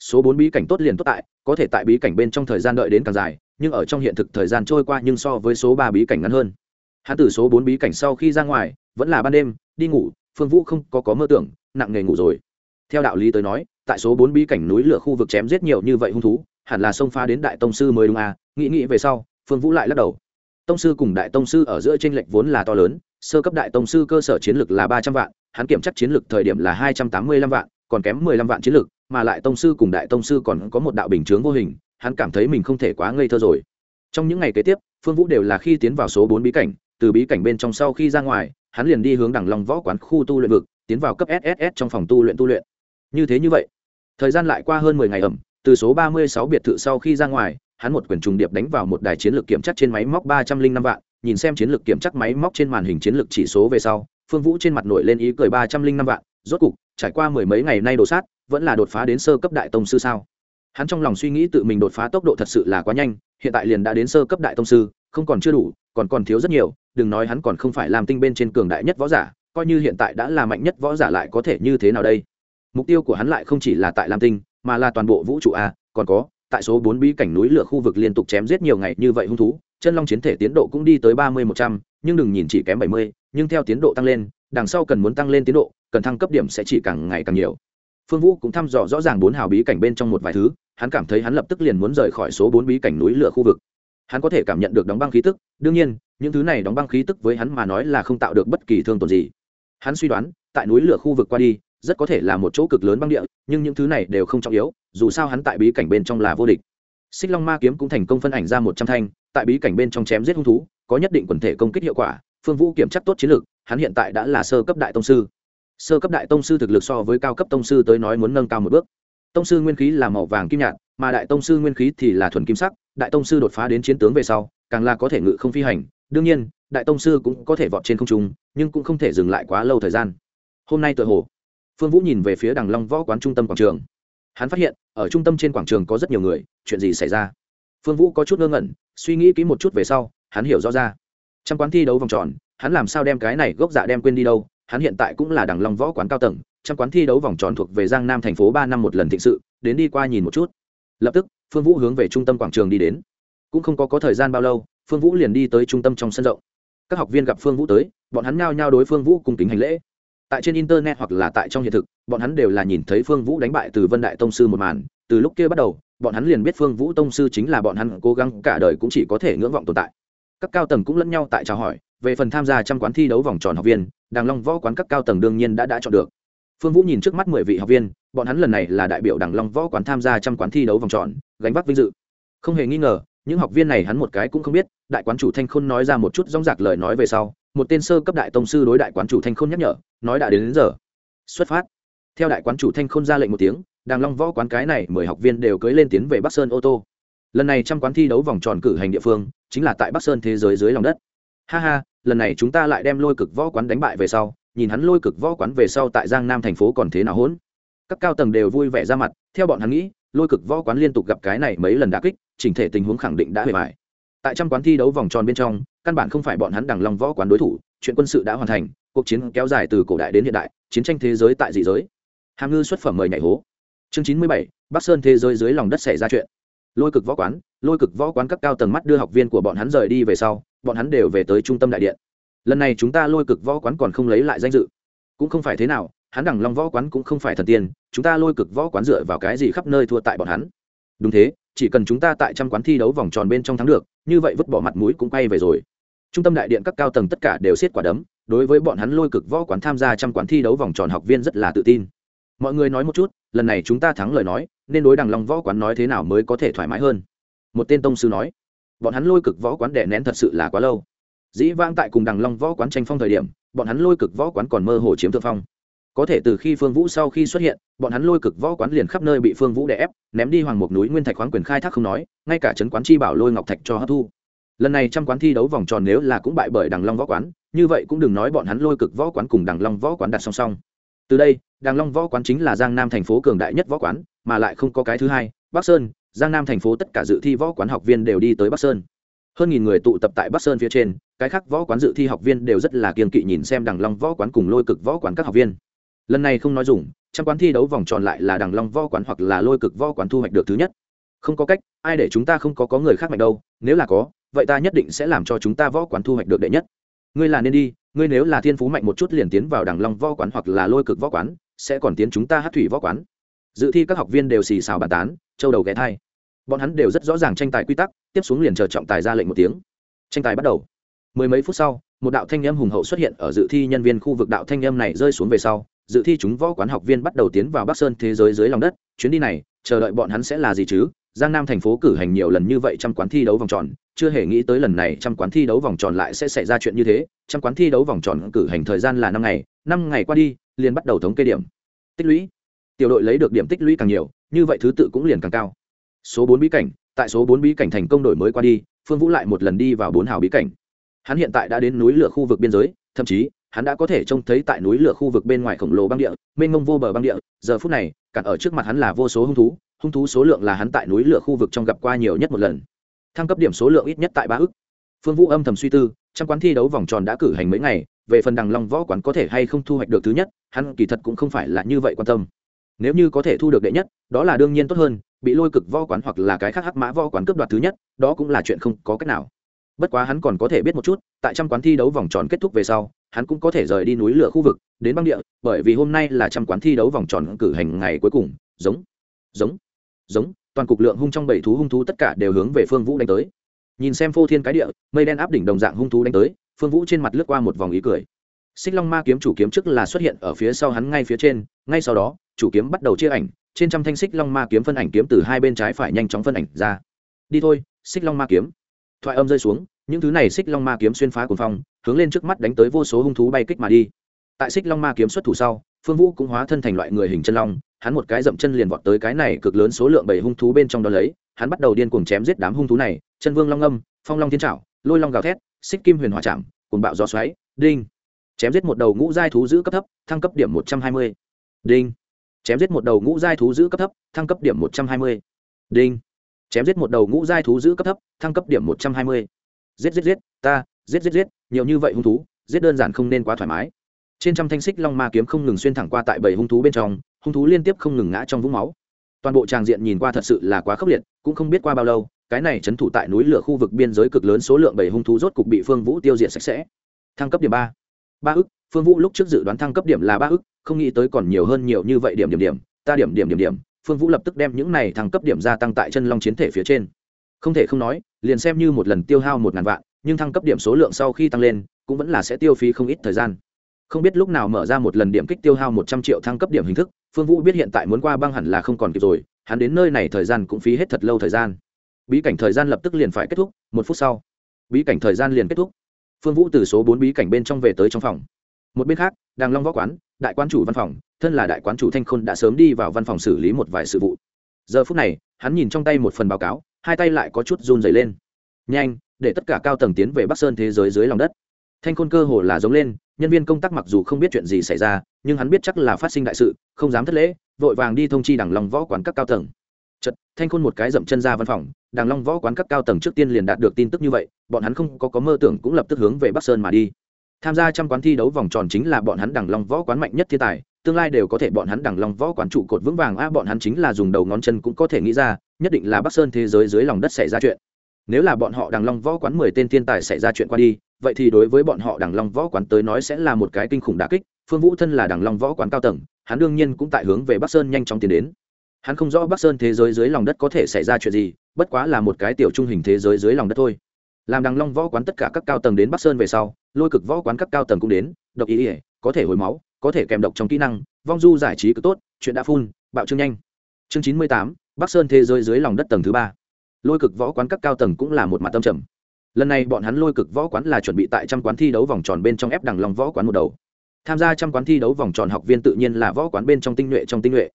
Số bốn bí cảnh tốt liền tốt tại, có thể tại bí cảnh bên trong thời gian đợi đến càng dài, nhưng ở trong hiện thực thời gian trôi qua nhưng so với số ba bí cảnh ngắn hơn. Hắn từ số bốn bí cảnh sau khi ra ngoài, vẫn là ban đêm, đi ngủ, phương vũ không có có mơ tưởng, nặng nề ngủ rồi. Theo đạo lý tới nói, tại số bốn bí cảnh núi lửa khu vực chém giết nhiều như vậy hung thú hẳn là xông pha đến đại tông sư mới đúng à? Nghĩ nghĩ về sau, phương vũ lại lắc đầu. Tông sư cùng đại tông sư ở giữa tranh lệch vốn là to lớn, sơ cấp đại tông sư cơ sở chiến lược là ba trăm vạn, hắn kiểm chắc chiến lược thời điểm là hai trăm tám mươi lăm vạn, còn kém mười lăm vạn chiến lược, mà lại tông sư cùng đại tông sư còn có một đạo bình chướng vô hình, hắn cảm thấy mình không thể quá ngây thơ rồi. Trong những ngày kế tiếp, phương vũ đều là khi tiến vào số bốn bí cảnh, từ bí cảnh bên trong sau khi ra ngoài, hắn liền đi hướng đằng long võ quán khu tu luyện vực, tiến vào cấp sss trong phòng tu luyện tu luyện. Như thế như vậy, thời gian lại qua hơn mười ngày ẩm từ số ba mươi sáu biệt thự sau khi ra ngoài, hắn một quyền trùng điệp đánh vào một đài chiến lược kiểm chắc trên máy móc ba trăm linh năm vạn, nhìn xem chiến lược kiểm chắc máy móc trên màn hình chiến lược chỉ số về sau, phương vũ trên mặt nổi lên ý cười ba trăm linh năm vạn, rốt cục, trải qua mười mấy ngày nay đổ sát, vẫn là đột phá đến sơ cấp đại tông sư sao? Hắn trong lòng suy nghĩ tự mình đột phá tốc độ thật sự là quá nhanh, hiện tại liền đã đến sơ cấp đại tông sư, không còn chưa đủ, còn còn thiếu rất nhiều, đừng nói hắn còn không phải làm tinh bên trên cường đại nhất võ giả, coi như hiện tại đã là mạnh nhất võ giả lại có thể như thế nào đây? Mục tiêu của hắn lại không chỉ là tại lam tinh mà là toàn bộ vũ trụ a, còn có, tại số bốn bí cảnh núi lửa khu vực liên tục chém giết nhiều ngày như vậy hung thú, chân long chiến thể tiến độ cũng đi tới ba mươi một trăm, nhưng đừng nhìn chỉ kém bảy mươi, nhưng theo tiến độ tăng lên, đằng sau cần muốn tăng lên tiến độ, cần thăng cấp điểm sẽ chỉ càng ngày càng nhiều. Phương vũ cũng thăm dò rõ ràng bốn hào bí cảnh bên trong một vài thứ, hắn cảm thấy hắn lập tức liền muốn rời khỏi số bốn bí cảnh núi lửa khu vực. Hắn có thể cảm nhận được đóng băng khí tức, đương nhiên, những thứ này đóng băng khí tức với hắn mà nói là không tạo được bất kỳ thương tổn gì. Hắn suy đoán, tại núi lửa khu vực qua đi rất có thể là một chỗ cực lớn băng địa, nhưng những thứ này đều không trọng yếu, dù sao hắn tại bí cảnh bên trong là vô địch. Xích long ma kiếm cũng thành công phân ảnh ra một trăm thanh, tại bí cảnh bên trong chém giết hung thú, có nhất định quần thể công kích hiệu quả, phương vũ kiểm chắc tốt chiến lược, hắn hiện tại đã là sơ cấp đại tông sư. Sơ cấp đại tông sư thực lực so với cao cấp tông sư tới nói muốn nâng cao một bước. Tông sư nguyên khí là màu vàng kim nhạt, mà đại tông sư nguyên khí thì là thuần kim sắc, đại tông sư đột phá đến chiến tướng về sau, càng là có thể ngự không phi hành. Đương nhiên, đại tông sư cũng có thể vọt trên không trung, nhưng cũng không thể dừng lại quá lâu thời gian. Hôm nay tự hồ phương vũ nhìn về phía đằng long võ quán trung tâm quảng trường. Hắn phát hiện, ở trung tâm trên quảng trường có rất nhiều người, chuyện gì xảy ra? Phương vũ có chút ngơ ngẩn, suy nghĩ kỹ một chút về sau, hắn hiểu rõ ra. Trong quán thi đấu vòng tròn, hắn làm sao đem cái này gốc dạ đem quên đi đâu, hắn hiện tại cũng là đằng long võ quán cao tầng, trong quán thi đấu vòng tròn thuộc về giang nam thành phố ba năm một lần thịnh sự, đến đi qua nhìn một chút. Lập tức, phương vũ hướng về trung tâm quảng trường đi đến. Cũng không có có thời gian bao lâu, phương vũ liền đi tới trung tâm trong sân rộng. Các học viên gặp phương vũ tới, bọn hắn ngao nhao đối phương vũ cùng kính hành lễ tại trên internet hoặc là tại trong hiện thực, bọn hắn đều là nhìn thấy phương vũ đánh bại từ vân đại tông sư một màn. Từ lúc kia bắt đầu, bọn hắn liền biết phương vũ tông sư chính là bọn hắn cố gắng cả đời cũng chỉ có thể ngưỡng vọng tồn tại. Các cao tầng cũng lẫn nhau tại chào hỏi, về phần tham gia trăm quán thi đấu vòng tròn học viên, đàng long võ quán các cao tầng đương nhiên đã đã chọn được. Phương vũ nhìn trước mắt mười vị học viên, bọn hắn lần này là đại biểu đàng long võ quán tham gia trăm quán thi đấu vòng tròn, gánh vác vinh dự. Không hề nghi ngờ, những học viên này hắn một cái cũng không biết, đại quán chủ thanh khôn nói ra một chút rong rạc lời nói về sau một tên sơ cấp đại tông sư đối đại quán chủ thanh khôn nhắc nhở nói đã đến, đến giờ. Xuất phát. Theo đại quán chủ thanh khôn ra lệnh một tiếng đàng long võ quán cái này mười học viên đều cưới lên tiến về bắc sơn ô tô. Lần này trăm quán thi đấu vòng tròn cử hành địa phương chính là tại bắc sơn thế giới dưới lòng đất. Ha ha lần này chúng ta lại đem lôi cực võ quán đánh bại về sau nhìn hắn lôi cực võ quán về sau tại giang nam thành phố còn thế nào hỗn. Các cao tầng đều vui vẻ ra mặt theo bọn hắn nghĩ lôi cực võ quán liên tục gặp cái này mấy lần đã kích chỉnh thể tình huống khẳng định đã hề bại tại trăm quán thi đấu vòng tròn bên trong, căn bản không phải bọn hắn đằng long võ quán đối thủ, chuyện quân sự đã hoàn thành, cuộc chiến kéo dài từ cổ đại đến hiện đại, chiến tranh thế giới tại dị giới. Hàm ngư xuất phẩm mời nhảy hố. Chương chín mươi bảy, bắc sơn thế giới dưới lòng đất xảy ra chuyện. Lôi cực võ quán, lôi cực võ quán các cao tầng mắt đưa học viên của bọn hắn rời đi về sau, bọn hắn đều về tới trung tâm đại điện. Lần này chúng ta lôi cực võ quán còn không lấy lại danh dự. Cũng không phải thế nào, hắn đẳng long võ quán cũng không phải thần tiên, chúng ta lôi cực võ quán dựa vào cái gì khắp nơi thua tại bọn hắn? Đúng thế, chỉ cần chúng ta tại trăm quán thi đấu vòng tròn bên trong thắng được như vậy vứt bỏ mặt mũi cũng quay về rồi. Trung tâm đại điện các cao tầng tất cả đều xiết quả đấm, đối với bọn hắn lôi cực võ quán tham gia trăm quán thi đấu vòng tròn học viên rất là tự tin. Mọi người nói một chút, lần này chúng ta thắng lời nói, nên đối đằng long võ quán nói thế nào mới có thể thoải mái hơn? Một tên tông sư nói, bọn hắn lôi cực võ quán đẻ nén thật sự là quá lâu. Dĩ vãng tại cùng đằng long võ quán tranh phong thời điểm, bọn hắn lôi cực võ quán còn mơ hồ chiếm thượng phong có thể từ khi phương vũ sau khi xuất hiện, bọn hắn lôi cực võ quán liền khắp nơi bị phương vũ đè ép, ném đi hoàng mục núi nguyên thạch khoáng quyền khai thác không nói, ngay cả trấn quán chi bảo lôi ngọc thạch cho hấp thu. Lần này trăm quán thi đấu vòng tròn nếu là cũng bại bởi đằng long võ quán, như vậy cũng đừng nói bọn hắn lôi cực võ quán cùng đằng long võ quán đặt song song. Từ đây, đằng long võ quán chính là giang nam thành phố cường đại nhất võ quán, mà lại không có cái thứ hai, bắc sơn, giang nam thành phố tất cả dự thi võ quán học viên đều đi tới bắc sơn. Hơn nghìn người tụ tập tại bắc sơn phía trên, cái khác võ quán dự thi học viên đều rất là kiên kỵ nhìn xem đằng long võ quán cùng lôi cực võ quán các học viên lần này không nói dùng trong quán thi đấu vòng tròn lại là đằng long võ quán hoặc là lôi cực võ quán thu hoạch được thứ nhất. Không có cách, ai để chúng ta không có có người khác mạnh đâu, nếu là có, vậy ta nhất định sẽ làm cho chúng ta võ quán thu hoạch được đệ nhất. Ngươi là nên đi, ngươi nếu là thiên phú mạnh một chút liền tiến vào đằng long võ quán hoặc là lôi cực võ quán, sẽ còn tiến chúng ta hát thủy võ quán. Dự thi các học viên đều xì xào bàn tán, châu đầu ghé thai. Bọn hắn đều rất rõ ràng tranh tài quy tắc, tiếp xuống liền chờ trọng tài ra lệnh một tiếng. Tranh tài bắt đầu. Mười mấy phút sau, một đạo thanh âm hùng hậu xuất hiện ở dự thi nhân viên khu vực đạo thanh âm này rơi xuống về sau dự thi chúng võ quán học viên bắt đầu tiến vào bắc sơn thế giới dưới lòng đất, chuyến đi này, chờ đợi bọn hắn sẽ là gì chứ? Giang nam thành phố cử hành nhiều lần như vậy trong quán thi đấu vòng tròn, chưa hề nghĩ tới lần này trong quán thi đấu vòng tròn lại sẽ xảy ra chuyện như thế. Trong quán thi đấu vòng tròn cử hành thời gian là năm ngày năm ngày qua đi, liền bắt đầu thống kê điểm. Tích lũy. Tiểu đội lấy được điểm tích lũy càng nhiều, như vậy thứ tự cũng liền càng cao. Số bốn bí cảnh. Tại số bốn bí cảnh thành công đổi mới qua đi, phương vũ lại một lần đi vào bốn hào bí cảnh. Hắn hiện tại đã đến núi lửa khu vực biên giới, thậm chí hắn đã có thể trông thấy tại núi lửa khu vực bên ngoài khổng lồ băng địa, mênh mông vô bờ băng địa. Giờ phút này, cản ở trước mặt hắn là vô số hung thú hung thú số lượng là hắn tại núi lửa khu vực trong gặp qua nhiều nhất một lần. Thăng cấp điểm số lượng ít nhất tại ba ức. Phương vũ âm thầm suy tư trong quán thi đấu vòng tròn đã cử hành mấy ngày, về phần đằng long võ quán có thể hay không thu hoạch được thứ nhất, hắn kỳ thật cũng không phải là như vậy quan tâm. Nếu như có thể thu được đệ nhất, đó là đương nhiên tốt hơn, bị lôi cực võ quán hoặc là cái khác hắc mã võ quán cướp đoạt thứ nhất, đó cũng là chuyện không có cách nào bất quá hắn còn có thể biết một chút, tại trăm quán thi đấu vòng tròn kết thúc về sau, hắn cũng có thể rời đi núi lửa khu vực, đến băng địa, bởi vì hôm nay là trăm quán thi đấu vòng tròn cử hành ngày cuối cùng. Giống giống giống, toàn cục lượng hung trong bảy thú hung thú tất cả đều hướng về phương vũ đánh tới. Nhìn xem phô thiên cái địa, mây đen áp đỉnh đồng dạng hung thú đánh tới, phương vũ trên mặt lướt qua một vòng ý cười. Xích long ma kiếm chủ kiếm trước là xuất hiện ở phía sau hắn ngay phía trên, ngay sau đó, chủ kiếm bắt đầu chia ảnh, trên trăm thanh xích long ma kiếm phân ảnh kiếm từ hai bên trái phải nhanh chóng phân ảnh ra. Đi thôi, xích long ma kiếm thoại âm rơi xuống, những thứ này xích long ma kiếm xuyên phá cuồng phong, hướng lên trước mắt đánh tới vô số hung thú bay kích mà đi. Tại xích long ma kiếm xuất thủ sau, phương vũ cũng hóa thân thành loại người hình chân long, hắn một cái dậm chân liền vọt tới cái này cực lớn số lượng bảy hung thú bên trong đó lấy, hắn bắt đầu điên cuồng chém giết đám hung thú này, chân vương long âm phong long thiên trảo, lôi long gào thét, xích kim huyền hỏa chạm cùng bạo gió xoáy, đinh. Chém giết một đầu ngũ giai thú giữ cấp thấp, thăng cấp điểm một trăm hai mươi. Đinh. Chém giết một đầu ngũ giai thú giữ cấp thấp, thăng cấp điểm một trăm hai mươi. Đinh chém giết một đầu ngũ giai thú giữ cấp thấp, thăng cấp điểm một trăm hai mươi. Giết giết giết, ta, giết giết giết, nhiều như vậy hung thú, giết đơn giản không nên quá thoải mái. Trên trăm thanh xích long ma kiếm không ngừng xuyên thẳng qua tại bảy hung thú bên trong, hung thú liên tiếp không ngừng ngã trong vũng máu. Toàn bộ tràng diện nhìn qua thật sự là quá khốc liệt, cũng không biết qua bao lâu, cái này trấn thủ tại núi lửa khu vực biên giới cực lớn số lượng bảy hung thú rốt cục bị phương vũ tiêu diệt sạch sẽ. Thăng cấp điểm ba. Ba ức, phương vũ lúc trước dự đoán thăng cấp điểm là ba ức, không nghĩ tới còn nhiều hơn nhiều như vậy điểm điểm điểm. Ta điểm điểm điểm điểm phương vũ lập tức đem những này thăng cấp điểm gia tăng tại chân long chiến thể phía trên. Không thể không nói, liền xem như một lần tiêu hao một ngàn vạn, nhưng thăng cấp điểm số lượng sau khi tăng lên, cũng vẫn là sẽ tiêu phí không ít thời gian. Không biết lúc nào mở ra một lần điểm kích tiêu hao một trăm triệu thăng cấp điểm hình thức, phương vũ biết hiện tại muốn qua băng hẳn là không còn kịp rồi, hắn đến nơi này thời gian cũng phí hết thật lâu thời gian. Bí cảnh thời gian lập tức liền phải kết thúc, một phút sau. Bí cảnh thời gian liền kết thúc. Phương vũ từ số bốn bí cảnh bên trong về tới trong phòng. Một bên khác, đàng long võ quán, đại quan chủ văn phòng thân là đại quán chủ thanh khôn đã sớm đi vào văn phòng xử lý một vài sự vụ. Giờ phút này, hắn nhìn trong tay một phần báo cáo, hai tay lại có chút run dày lên. Nhanh, để tất cả cao tầng tiến về bắc sơn thế giới dưới lòng đất. Thanh khôn cơ hồ là giống lên, nhân viên công tác mặc dù không biết chuyện gì xảy ra, nhưng hắn biết chắc là phát sinh đại sự, không dám thất lễ, vội vàng đi thông chi đằng long võ quán các cao tầng. Chật thanh khôn một cái dậm chân ra văn phòng, đằng long võ quán các cao tầng trước tiên liền đạt được tin tức như vậy, bọn hắn không có có mơ tưởng cũng lập tức hướng về bắc sơn mà đi. Tham gia trăm quán thi đấu vòng tròn chính là bọn hắn đằng long võ quán mạnh nhất thiên tài tương lai đều có thể bọn hắn đằng long võ quán trụ cột vững vàng. A, bọn hắn chính là dùng đầu ngón chân cũng có thể nghĩ ra, nhất định là bắc sơn thế giới dưới lòng đất xảy ra chuyện. Nếu là bọn họ đằng long võ quán mười tên thiên tài xảy ra chuyện qua đi, vậy thì đối với bọn họ đằng long võ quán tới nói sẽ là một cái kinh khủng đà kích. Phương vũ thân là đằng long võ quán cao tầng, hắn đương nhiên cũng tại hướng về bắc sơn nhanh chóng tiến đến. Hắn không rõ bắc sơn thế giới dưới lòng đất có thể xảy ra chuyện gì, bất quá là một cái tiểu trung hình thế giới dưới lòng đất thôi. Làm đằng long võ quán tất cả các cao tầng đến bắc sơn về sau, lôi cực võ quán các cao tầng cũng đến, độc ý ỉa có thể hồi máu có thể kèm độc trong kỹ năng, vong du giải trí cực tốt, chuyện đã phun bạo trương nhanh. Chương chín mươi tám, bắc sơn thế giới dưới lòng đất tầng thứ ba. Lôi cực võ quán các cao tầng cũng là một mặt tâm trầm. Lần này bọn hắn lôi cực võ quán là chuẩn bị tại trăm quán thi đấu vòng tròn bên trong ép đằng lòng võ quán một đầu. Tham gia trăm quán thi đấu vòng tròn học viên tự nhiên là võ quán bên trong tinh nhuệ trong tinh nhuệ.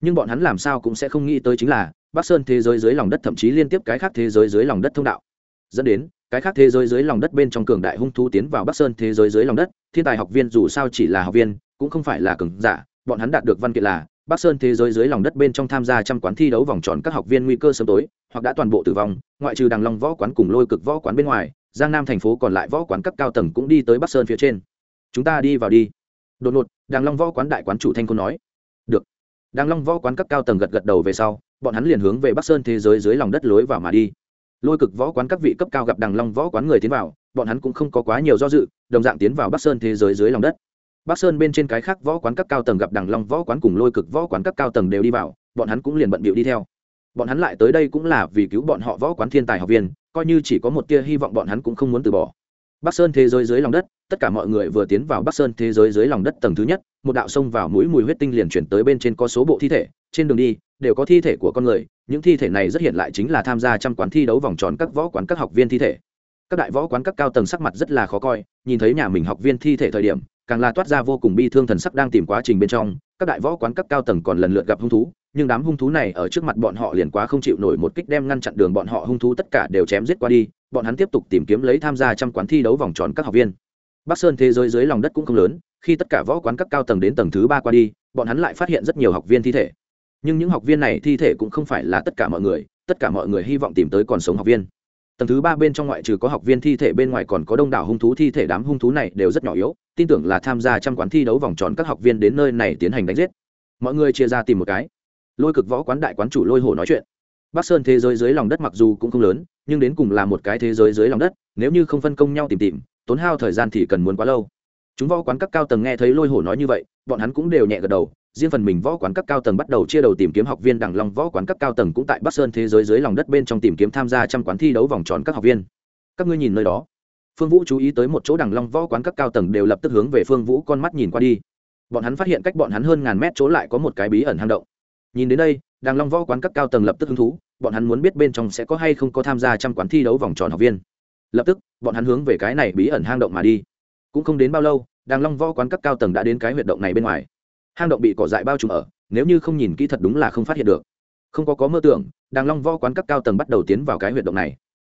Nhưng bọn hắn làm sao cũng sẽ không nghĩ tới chính là, bắc sơn thế giới dưới lòng đất thậm chí liên tiếp cái khác thế giới dưới lòng đất thông đạo. Dẫn đến, cái khác thế giới dưới lòng đất bên trong cường đại hung thú tiến vào bắc sơn thế giới dưới lòng đất, thiên tài học viên dù sao chỉ là học viên cũng không phải là cường giả, bọn hắn đạt được văn kiện là, bắc sơn thế giới dưới lòng đất bên trong tham gia trăm quán thi đấu vòng tròn các học viên nguy cơ sớm tối, hoặc đã toàn bộ tử vong, ngoại trừ đằng long võ quán cùng lôi cực võ quán bên ngoài, giang nam thành phố còn lại võ quán cấp cao tầng cũng đi tới bắc sơn phía trên. Chúng ta đi vào đi. Đột ngột, đằng long võ quán đại quán chủ thanh côn nói. Được. Đằng long võ quán cấp cao tầng gật gật đầu về sau, bọn hắn liền hướng về bắc sơn thế giới dưới lòng đất lối vào mà đi. Lôi cực võ quán các vị cấp cao gặp đằng long võ quán người tiến vào, bọn hắn cũng không có quá nhiều do dự, đồng dạng tiến vào bắc sơn thế giới dưới lòng đất bắc sơn bên trên cái khác võ quán các cao tầng gặp đằng long võ quán cùng lôi cực võ quán các cao tầng đều đi vào, bọn hắn cũng liền bận bịu đi theo. Bọn hắn lại tới đây cũng là vì cứu bọn họ võ quán thiên tài học viên, coi như chỉ có một tia hy vọng bọn hắn cũng không muốn từ bỏ. Bắc sơn thế giới dưới lòng đất, tất cả mọi người vừa tiến vào bắc sơn thế giới dưới lòng đất tầng thứ nhất, một đạo sông vào mũi mùi huyết tinh liền chuyển tới bên trên có số bộ thi thể, trên đường đi, đều có thi thể của con người, những thi thể này rất hiện lại chính là tham gia trăm quán thi đấu vòng tròn các võ quán các học viên thi thể. Các đại võ quán các cao tầng sắc mặt rất là khó coi, nhìn thấy nhà mình học viên thi thể thời điểm càng là toát ra vô cùng bi thương thần sắc đang tìm quá trình bên trong, các đại võ quán các cao tầng còn lần lượt gặp hung thú, nhưng đám hung thú này ở trước mặt bọn họ liền quá không chịu nổi một kích đem ngăn chặn đường bọn họ hung thú tất cả đều chém giết qua đi, bọn hắn tiếp tục tìm kiếm lấy tham gia trăm quán thi đấu vòng tròn các học viên. Bắc sơn thế giới dưới lòng đất cũng không lớn, khi tất cả võ quán các cao tầng đến tầng thứ ba qua đi, bọn hắn lại phát hiện rất nhiều học viên thi thể. Nhưng những học viên này thi thể cũng không phải là tất cả mọi người, tất cả mọi người hy vọng tìm tới còn sống học viên tầng thứ ba bên trong ngoại trừ có học viên thi thể bên ngoài còn có đông đảo hung thú thi thể, đám hung thú này đều rất nhỏ yếu, tin tưởng là tham gia trăm quán thi đấu vòng tròn các học viên đến nơi này tiến hành đánh giết. Mọi người chia ra tìm một cái. Lôi cực võ quán đại quán chủ lôi hổ nói chuyện. Bắc sơn thế giới dưới lòng đất mặc dù cũng không lớn, nhưng đến cùng là một cái thế giới dưới lòng đất, nếu như không phân công nhau tìm tìm, tốn hao thời gian thì cần muốn quá lâu. Chúng võ quán các cao tầng nghe thấy lôi hổ nói như vậy, bọn hắn cũng đều nhẹ gật đầu riêng phần mình võ quán các cao tầng bắt đầu chia đầu tìm kiếm học viên, đằng long võ quán các cao tầng cũng tại bắc sơn thế giới dưới lòng đất bên trong tìm kiếm tham gia trăm quán thi đấu vòng tròn các học viên. Các ngươi nhìn nơi đó. Phương vũ chú ý tới một chỗ đằng long võ quán các cao tầng đều lập tức hướng về phương vũ con mắt nhìn qua đi. Bọn hắn phát hiện cách bọn hắn hơn ngàn mét chỗ lại có một cái bí ẩn hang động. Nhìn đến đây, đằng long võ quán các cao tầng lập tức hứng thú, bọn hắn muốn biết bên trong sẽ có hay không có tham gia trăm quán thi đấu vòng tròn học viên. Lập tức, bọn hắn hướng về cái này bí ẩn hang động mà đi. Cũng không đến bao lâu, đằng long võ quán các cao tầng đã đến cái huyệt động này bên ngoài hang động bị cỏ dại bao trùm ở, nếu như không nhìn kỹ thật đúng là không phát hiện được. Không có có mơ tưởng đàng long võ quán các cao tầng bắt đầu tiến vào cái huyệt động này.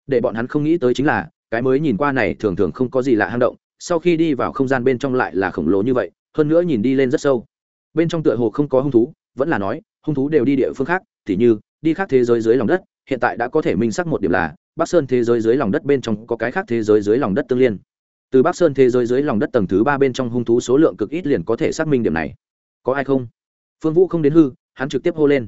Để bọn hắn không nghĩ tới chính là, cái mới nhìn qua này thường thường không có gì lạ hang động, sau khi đi vào không gian bên trong lại là khổng lồ như vậy, hơn nữa nhìn đi lên rất sâu. Bên trong tựa hồ không có hung thú, vẫn là nói, hung thú đều đi địa phương khác, tỉ như, đi khác thế giới dưới lòng đất, hiện tại đã có thể minh xác một điểm là, bắc sơn thế giới dưới lòng đất bên trong có cái khác thế giới dưới lòng đất tương liên. Từ bắc sơn thế giới dưới lòng đất tầng thứ ba bên trong hung thú số lượng cực ít liền có thể xác minh điểm này có ai không? Phương vũ không đến hư hắn trực tiếp hô lên.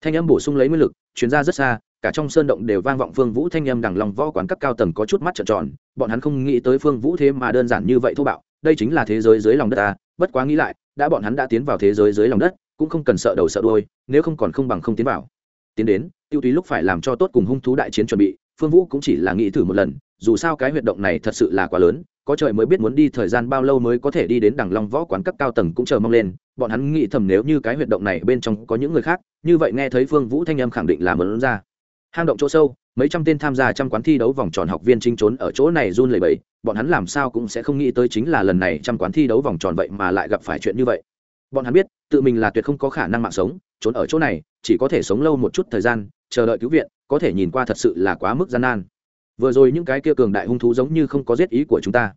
Thanh âm bổ sung lấy nguyên lực chuyến ra rất xa cả trong sơn động đều vang vọng phương vũ thanh âm đằng lòng võ quán các cao tầng có chút mắt trợn tròn bọn hắn không nghĩ tới phương vũ thế mà đơn giản như vậy thô bạo đây chính là thế giới dưới lòng đất ta bất quá nghĩ lại đã bọn hắn đã tiến vào thế giới dưới lòng đất cũng không cần sợ đầu sợ đuôi, nếu không còn không bằng không tiến vào. Tiến đến tiêu tùy lúc phải làm cho tốt cùng hung thú đại chiến chuẩn bị phương vũ cũng chỉ là nghĩ thử một lần dù sao cái huyệt động này thật sự là quá lớn có trời mới biết muốn đi thời gian bao lâu mới có thể đi đến đằng long võ quán các cao tầng cũng chờ mong lên. Bọn hắn nghĩ thầm nếu như cái huyệt động này bên trong có những người khác, như vậy nghe thấy phương vũ thanh âm khẳng định là mớn ra. Hang động chỗ sâu, mấy trăm tên tham gia trăm quán thi đấu vòng tròn học viên trinh trốn ở chỗ này run lẩy bẩy. Bọn hắn làm sao cũng sẽ không nghĩ tới chính là lần này trăm quán thi đấu vòng tròn vậy mà lại gặp phải chuyện như vậy. Bọn hắn biết, tự mình là tuyệt không có khả năng mạng sống, trốn ở chỗ này, chỉ có thể sống lâu một chút thời gian, chờ đợi cứu viện, có thể nhìn qua thật sự là quá mức gian nan vừa rồi những cái kia cường đại hung thú giống như không có giết ý của chúng ta.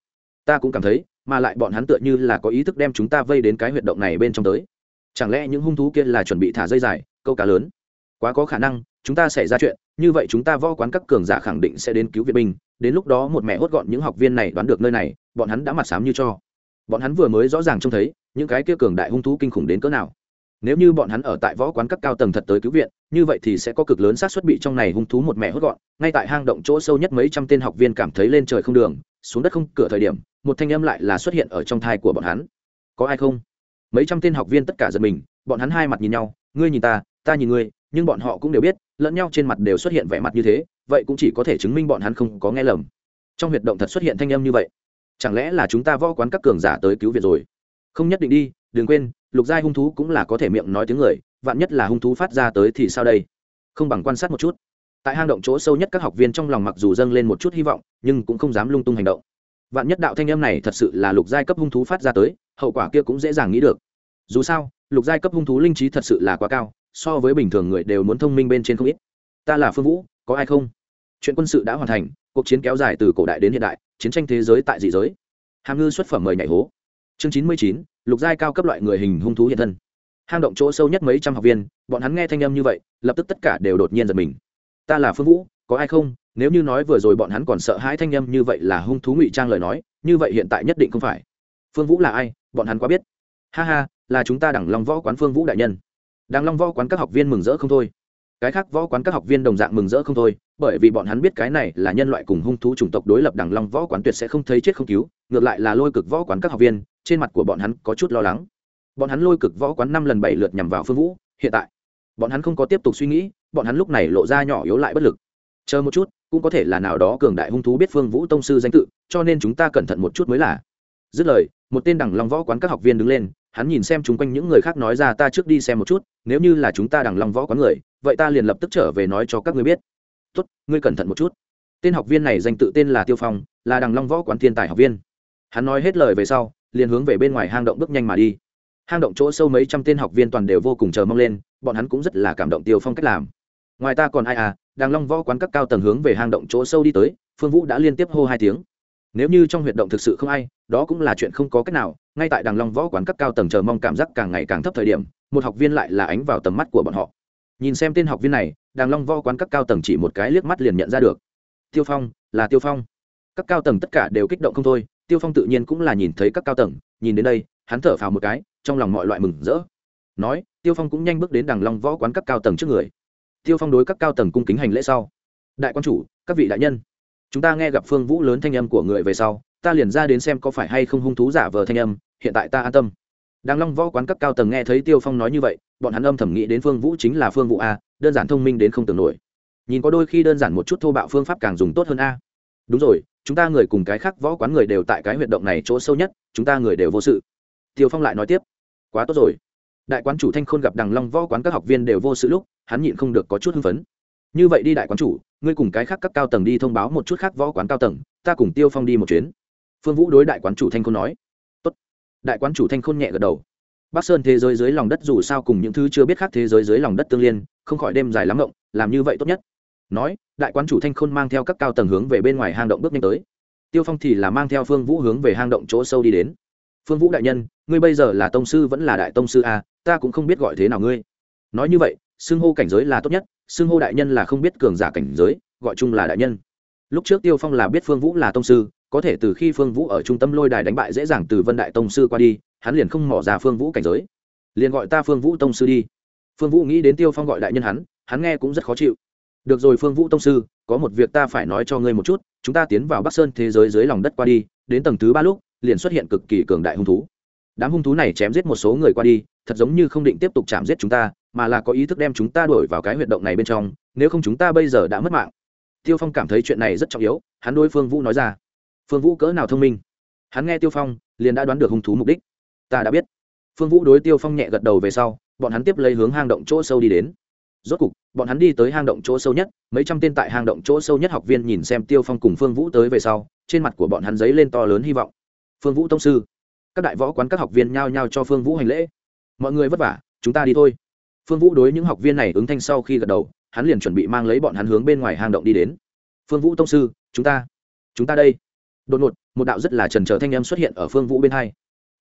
Ta cũng cảm thấy, mà lại bọn hắn tựa như là có ý thức đem chúng ta vây đến cái huyệt động này bên trong tới. Chẳng lẽ những hung thú kia là chuẩn bị thả dây dài, câu cá lớn? Quá có khả năng, chúng ta xảy ra chuyện, như vậy chúng ta võ quán các cường giả khẳng định sẽ đến cứu viện binh. Đến lúc đó một mẹ hốt gọn những học viên này đoán được nơi này, bọn hắn đã mặt sám như cho. Bọn hắn vừa mới rõ ràng trông thấy, những cái kia cường đại hung thú kinh khủng đến cỡ nào nếu như bọn hắn ở tại võ quán cấp cao tầng thật tới cứu viện, như vậy thì sẽ có cực lớn xác suất bị trong này hung thú một mẹ hốt gọn. Ngay tại hang động chỗ sâu nhất mấy trăm tên học viên cảm thấy lên trời không đường, xuống đất không cửa thời điểm, một thanh âm lại là xuất hiện ở trong thai của bọn hắn. Có ai không? Mấy trăm tên học viên tất cả giật mình, bọn hắn hai mặt nhìn nhau, ngươi nhìn ta ta nhìn ngươi, nhưng bọn họ cũng đều biết, lẫn nhau trên mặt đều xuất hiện vẻ mặt như thế, vậy cũng chỉ có thể chứng minh bọn hắn không có nghe lầm. Trong huyệt động thật xuất hiện thanh âm như vậy. Chẳng lẽ là chúng ta võ quán các cường giả tới cứu viện rồi? Không nhất định đi, đừng quên lục giai hung thú cũng là có thể miệng nói tiếng người, vạn nhất là hung thú phát ra tới thì sao đây? Không bằng quan sát một chút. Tại hang động chỗ sâu nhất các học viên trong lòng mặc dù dâng lên một chút hy vọng, nhưng cũng không dám lung tung hành động. Vạn nhất đạo thanh âm này thật sự là lục giai cấp hung thú phát ra tới, hậu quả kia cũng dễ dàng nghĩ được. Dù sao, lục giai cấp hung thú linh trí thật sự là quá cao, so với bình thường người đều muốn thông minh bên trên không ít. Ta là phương vũ, có ai không? Chuyện quân sự đã hoàn thành, cuộc chiến kéo dài từ cổ đại đến hiện đại, chiến tranh thế giới tại dị giới. Hàm ngư xuất phẩm mời nhảy hố chương chín mươi chín, lục giai cao cấp loại người hình hung thú hiện thân. Hang động chỗ sâu nhất mấy trăm học viên, bọn hắn nghe thanh âm như vậy, lập tức tất cả đều đột nhiên giật mình. Ta là phương vũ, có ai không? Nếu như nói vừa rồi bọn hắn còn sợ hãi thanh âm như vậy là hung thú ngụy trang lời nói, như vậy hiện tại nhất định không phải. Phương vũ là ai? Bọn hắn quá biết. Ha ha, là chúng ta đẳng long võ quán phương vũ đại nhân. Đẳng long võ quán các học viên mừng rỡ không thôi. Cái khác võ quán các học viên đồng dạng mừng rỡ không thôi, bởi vì bọn hắn biết cái này là nhân loại cùng hung thú chủng tộc đối lập đẳng long võ quán tuyệt sẽ không thấy chết không cứu, ngược lại là lôi cực võ quán các học viên trên mặt của bọn hắn có chút lo lắng. Bọn hắn lôi cực võ quán năm lần bảy lượt nhằm vào phương vũ, hiện tại, bọn hắn không có tiếp tục suy nghĩ, bọn hắn lúc này lộ ra nhỏ yếu lại bất lực. Chờ một chút, cũng có thể là nào đó cường đại hung thú biết phương vũ tông sư danh tự, cho nên chúng ta cẩn thận một chút mới là. Dứt lời, một tên đẳng long võ quán các học viên đứng lên, hắn nhìn xem chung quanh những người khác nói ra ta trước đi xem một chút, nếu như là chúng ta đẳng long võ quán người, vậy ta liền lập tức trở về nói cho các ngươi biết. Tốt, ngươi cẩn thận một chút. Tên học viên này danh tự tên là tiêu phong, là đằng long võ quán thiên tài học viên. Hắn nói hết lời về sau liền hướng về bên ngoài hang động bước nhanh mà đi. Hang động chỗ sâu mấy trăm tên học viên toàn đều vô cùng chờ mong lên, bọn hắn cũng rất là cảm động tiêu phong cách làm. Ngoài ta còn ai à đàng long võ quán các cao tầng hướng về hang động chỗ sâu đi tới, phương vũ đã liên tiếp hô hai tiếng. Nếu như trong huyệt động thực sự không ai, đó cũng là chuyện không có cách nào, ngay tại đàng long võ quán các cao tầng chờ mong cảm giác càng ngày càng thấp thời điểm, một học viên lại là ánh vào tầm mắt của bọn họ. Nhìn xem tên học viên này, đàng long võ quán các cao tầng chỉ một cái liếc mắt liền nhận ra được. Tiêu phong, là tiêu phong. Các cao tầng tất cả đều kích động không thôi tiêu phong tự nhiên cũng là nhìn thấy các cao tầng, nhìn đến đây, hắn thở phào một cái, trong lòng mọi loại mừng rỡ. Nói, tiêu phong cũng nhanh bước đến đằng long võ quán các cao tầng trước người. Tiêu phong đối các cao tầng cung kính hành lễ sau. Đại quan chủ, các vị đại nhân, chúng ta nghe gặp phương vũ lớn thanh âm của người về sau, ta liền ra đến xem có phải hay không hung thú giả vờ thanh âm, hiện tại ta an tâm. Đằng long võ quán các cao tầng nghe thấy tiêu phong nói như vậy, bọn hắn âm thầm nghĩ đến phương vũ chính là phương vũ a, đơn giản thông minh đến không tưởng nổi. Nhìn có đôi khi đơn giản một chút thô bạo phương pháp càng dùng tốt hơn a đúng rồi, chúng ta người cùng cái khác võ quán người đều tại cái huyệt động này chỗ sâu nhất, chúng ta người đều vô sự. Tiêu phong lại nói tiếp. Quá tốt rồi. Đại quán chủ thanh khôn gặp đằng long võ quán các học viên đều vô sự lúc, hắn nhịn không được có chút hưng phấn. Như vậy đi đại quán chủ, ngươi cùng cái khác các cao tầng đi thông báo một chút khác võ quán cao tầng, ta cùng tiêu phong đi một chuyến. Phương vũ đối đại quán chủ thanh khôn nói. Tốt. Đại quán chủ thanh khôn nhẹ gật đầu. Bắc sơn thế giới dưới lòng đất dù sao cùng những thứ chưa biết khác thế giới dưới lòng đất tương liên, không khỏi đêm dài lắm rộng làm như vậy tốt nhất nói, đại quán chủ thanh khôn mang theo các cao tầng hướng về bên ngoài hang động bước nhanh tới. Tiêu phong thì là mang theo phương vũ hướng về hang động chỗ sâu đi đến. Phương vũ đại nhân, ngươi bây giờ là tông sư vẫn là đại tông sư à ta cũng không biết gọi thế nào ngươi. Nói như vậy, xưng hô cảnh giới là tốt nhất, xưng hô đại nhân là không biết cường giả cảnh giới, gọi chung là đại nhân. Lúc trước tiêu phong là biết phương vũ là tông sư, có thể từ khi phương vũ ở trung tâm lôi đài đánh bại dễ dàng từ vân đại tông sư qua đi, hắn liền không mỏ ra phương vũ cảnh giới. Liền gọi ta phương vũ tông sư đi. Phương vũ nghĩ đến tiêu phong gọi đại nhân hắn hắn nghe cũng rất khó chịu được rồi phương vũ tông sư, có một việc ta phải nói cho ngươi một chút, chúng ta tiến vào bắc sơn thế giới dưới lòng đất qua đi, đến tầng thứ ba lúc, liền xuất hiện cực kỳ cường đại hung thú. Đám hung thú này chém giết một số người qua đi, thật giống như không định tiếp tục chạm giết chúng ta, mà là có ý thức đem chúng ta đuổi vào cái huyệt động này bên trong, nếu không chúng ta bây giờ đã mất mạng. Tiêu phong cảm thấy chuyện này rất trọng yếu, hắn đối phương vũ nói ra. Phương vũ cỡ nào thông minh? Hắn nghe tiêu phong, liền đã đoán được hung thú mục đích. Ta đã biết. Phương vũ đối tiêu phong nhẹ gật đầu về sau, bọn hắn tiếp lấy hướng hang động chỗ sâu đi đến rốt cục, bọn hắn đi tới hang động chỗ sâu nhất, mấy trăm tên tại hang động chỗ sâu nhất học viên nhìn xem tiêu phong cùng phương vũ tới về sau, trên mặt của bọn hắn giấy lên to lớn hy vọng. Phương vũ tông sư, các đại võ quán các học viên nhao nhao cho phương vũ hành lễ. Mọi người vất vả, chúng ta đi thôi. Phương vũ đối những học viên này ứng thanh sau khi gật đầu, hắn liền chuẩn bị mang lấy bọn hắn hướng bên ngoài hang động đi đến. Phương vũ tông sư, chúng ta chúng ta đây. Đột ngột, một đạo rất là trần trờ thanh em xuất hiện ở phương vũ bên hai.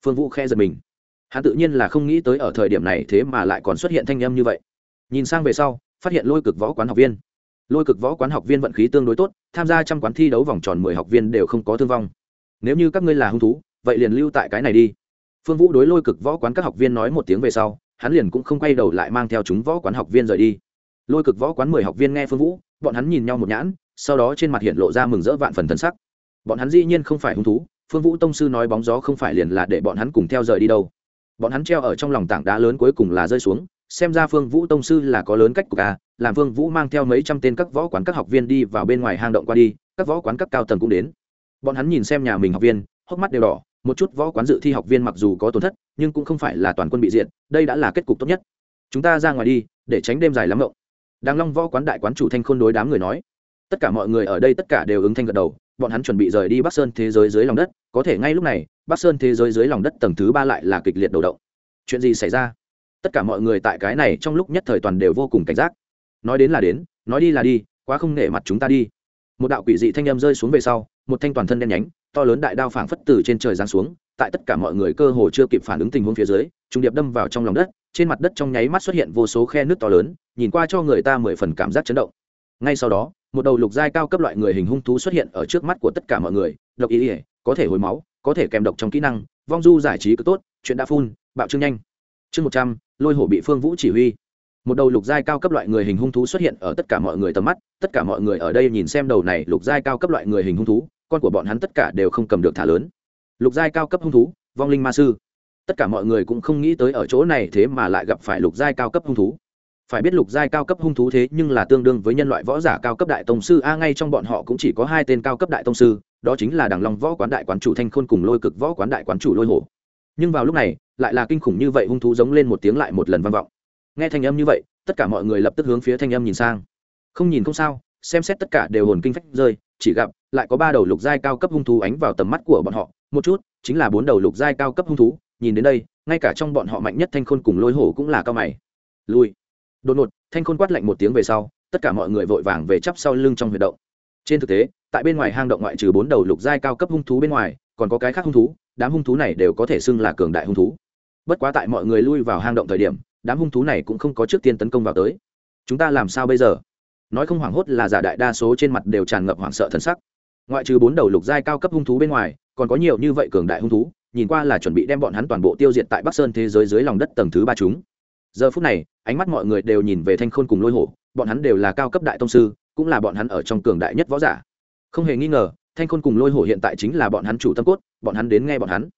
Phương vũ khe giật mình. Hắn tự nhiên là không nghĩ tới ở thời điểm này thế mà lại còn xuất hiện thanh em như vậy nhìn sang về sau, phát hiện lôi cực võ quán học viên. Lôi cực võ quán học viên vận khí tương đối tốt, tham gia trăm quán thi đấu vòng tròn mười học viên đều không có thương vong. Nếu như các ngươi là hung thú, vậy liền lưu tại cái này đi. Phương vũ đối lôi cực võ quán các học viên nói một tiếng về sau, hắn liền cũng không quay đầu lại mang theo chúng võ quán học viên rời đi. Lôi cực võ quán mười học viên nghe phương vũ, bọn hắn nhìn nhau một nhãn, sau đó trên mặt hiện lộ ra mừng rỡ vạn phần thân sắc. Bọn hắn dĩ nhiên không phải hung thú, phương vũ tông sư nói bóng gió không phải liền là để bọn hắn cùng theo rời đi đâu. Bọn hắn treo ở trong lòng tảng đá lớn cuối cùng là rơi xuống xem ra phương vũ tông sư là có lớn cách của ca à, làm phương vũ mang theo mấy trăm tên các võ quán các học viên đi vào bên ngoài hang động qua đi, các võ quán các cao tầng cũng đến. Bọn hắn nhìn xem nhà mình học viên, hốc mắt đều đỏ, một chút võ quán dự thi học viên mặc dù có tổn thất, nhưng cũng không phải là toàn quân bị diện đây đã là kết cục tốt nhất. Chúng ta ra ngoài đi, để tránh đêm dài lắm rộng đang long võ quán đại quán chủ thanh khôn đối đám người nói. Tất cả mọi người ở đây tất cả đều ứng thanh gật đầu, bọn hắn chuẩn bị rời đi bắc sơn thế giới dưới lòng đất, có thể ngay lúc này, bắc sơn thế giới dưới lòng đất tầng thứ ba lại là kịch liệt đầu động. Chuyện gì xảy ra? Tất cả mọi người tại cái này trong lúc nhất thời toàn đều vô cùng cảnh giác. Nói đến là đến, nói đi là đi, quá không nể mặt chúng ta đi. Một đạo quỷ dị thanh âm rơi xuống về sau, một thanh toàn thân đen nhánh, to lớn đại đao phảng phất từ trên trời giáng xuống, tại tất cả mọi người cơ hồ chưa kịp phản ứng tình huống phía dưới trung điệp đâm vào trong lòng đất, trên mặt đất trong nháy mắt xuất hiện vô số khe nước to lớn, nhìn qua cho người ta mười phần cảm giác chấn động. Ngay sau đó, một đầu lục giai cao cấp loại người hình hung thú xuất hiện ở trước mắt của tất cả mọi người, độc ý ỉa có thể hồi máu, có thể kèm độc trong kỹ năng, vong du giải trí cực tốt, chuyện đã phun, bạo trương nhanh. Chương một trăm lôi hổ bị phương vũ chỉ huy. Một đầu lục giai cao cấp loại người hình hung thú xuất hiện ở tất cả mọi người tầm mắt, tất cả mọi người ở đây nhìn xem đầu này lục giai cao cấp loại người hình hung thú, con của bọn hắn tất cả đều không cầm được thả lớn. Lục giai cao cấp hung thú, vong linh ma sư. Tất cả mọi người cũng không nghĩ tới ở chỗ này thế mà lại gặp phải lục giai cao cấp hung thú. Phải biết lục giai cao cấp hung thú thế nhưng là tương đương với nhân loại võ giả cao cấp đại tông sư, a ngay trong bọn họ cũng chỉ có hai tên cao cấp đại tông sư, đó chính là đằng long võ quán đại quán chủ thanh khôn cùng lôi cực võ quán đại quán chủ lôi hổ. Nhưng vào lúc này lại là kinh khủng như vậy hung thú giống lên một tiếng lại một lần vang vọng. Nghe thanh âm như vậy, tất cả mọi người lập tức hướng phía thanh âm nhìn sang. Không nhìn không sao, xem xét tất cả đều hồn kinh phách rơi, chỉ gặp lại có ba đầu lục giai cao cấp hung thú ánh vào tầm mắt của bọn họ. Một chút, chính là bốn đầu lục giai cao cấp hung thú, nhìn đến đây, ngay cả trong bọn họ mạnh nhất thanh khôn cùng lôi hổ cũng là cao mày. Lui. Đột ngột, thanh khôn quát lạnh một tiếng về sau, tất cả mọi người vội vàng về chắp sau lưng trong huyệt động. Trên thực tế, tại bên ngoài hang động ngoại trừ bốn đầu lục giai cao cấp hung thú bên ngoài, còn có cái khác hung thú, đám hung thú này đều có thể xưng là cường đại hung thú bất quá tại mọi người lui vào hang động thời điểm, đám hung thú này cũng không có trước tiên tấn công vào tới. Chúng ta làm sao bây giờ? Nói không hoảng hốt là giả đại đa số trên mặt đều tràn ngập hoảng sợ thân sắc. Ngoại trừ bốn đầu lục giai cao cấp hung thú bên ngoài, còn có nhiều như vậy cường đại hung thú, nhìn qua là chuẩn bị đem bọn hắn toàn bộ tiêu diệt tại bắc sơn thế giới dưới lòng đất tầng thứ ba chúng. Giờ phút này, ánh mắt mọi người đều nhìn về thanh khôn cùng lôi hổ, bọn hắn đều là cao cấp đại tông sư, cũng là bọn hắn ở trong cường đại nhất võ giả. Không hề nghi ngờ, thanh khôn cùng lôi hổ hiện tại chính là bọn hắn chủ tâm cốt, bọn hắn đến nghe bọn hắn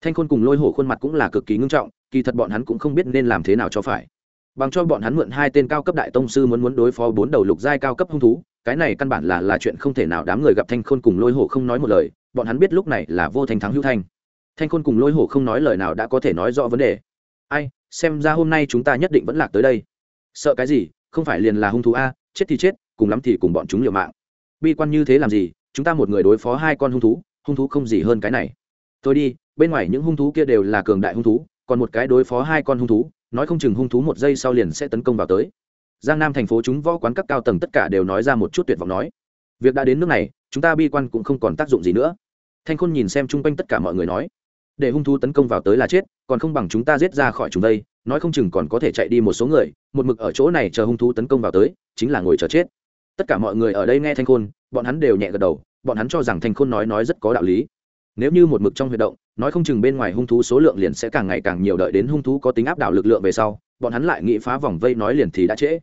thanh khôn cùng lôi hổ khuôn mặt cũng là cực kỳ ngưng trọng, kỳ thật bọn hắn cũng không biết nên làm thế nào cho phải. Bằng cho bọn hắn mượn hai tên cao cấp đại tông sư muốn muốn đối phó bốn đầu lục giai cao cấp hung thú, cái này căn bản là là chuyện không thể nào đám người gặp thanh khôn cùng lôi hổ không nói một lời, bọn hắn biết lúc này là vô thành thắng hữu thanh. Thanh khôn cùng lôi hổ không nói lời nào đã có thể nói rõ vấn đề. Ai, xem ra hôm nay chúng ta nhất định vẫn lạc tới đây. Sợ cái gì, không phải liền là hung thú a, chết thì chết, cùng lắm thì cùng bọn chúng liều mạng. Bi quan như thế làm gì, chúng ta một người đối phó hai con hung thú hung thú không gì hơn cái này. Tôi đi bên ngoài những hung thú kia đều là cường đại hung thú, còn một cái đối phó hai con hung thú, nói không chừng hung thú một giây sau liền sẽ tấn công vào tới. Giang nam thành phố chúng võ quán các cao tầng tất cả đều nói ra một chút tuyệt vọng nói, việc đã đến nước này, chúng ta bi quan cũng không còn tác dụng gì nữa. Thanh khôn nhìn xem chung quanh tất cả mọi người nói, để hung thú tấn công vào tới là chết, còn không bằng chúng ta giết ra khỏi chúng đây, nói không chừng còn có thể chạy đi một số người, một mực ở chỗ này chờ hung thú tấn công vào tới, chính là ngồi chờ chết. Tất cả mọi người ở đây nghe thanh khôn, bọn hắn đều nhẹ gật đầu, bọn hắn cho rằng thanh khôn nói nói rất có đạo lý. Nếu như một mực trong huy động nói không chừng bên ngoài hung thú số lượng liền sẽ càng ngày càng nhiều đợi đến hung thú có tính áp đảo lực lượng về sau, bọn hắn lại nghĩ phá vòng vây nói liền thì đã trễ.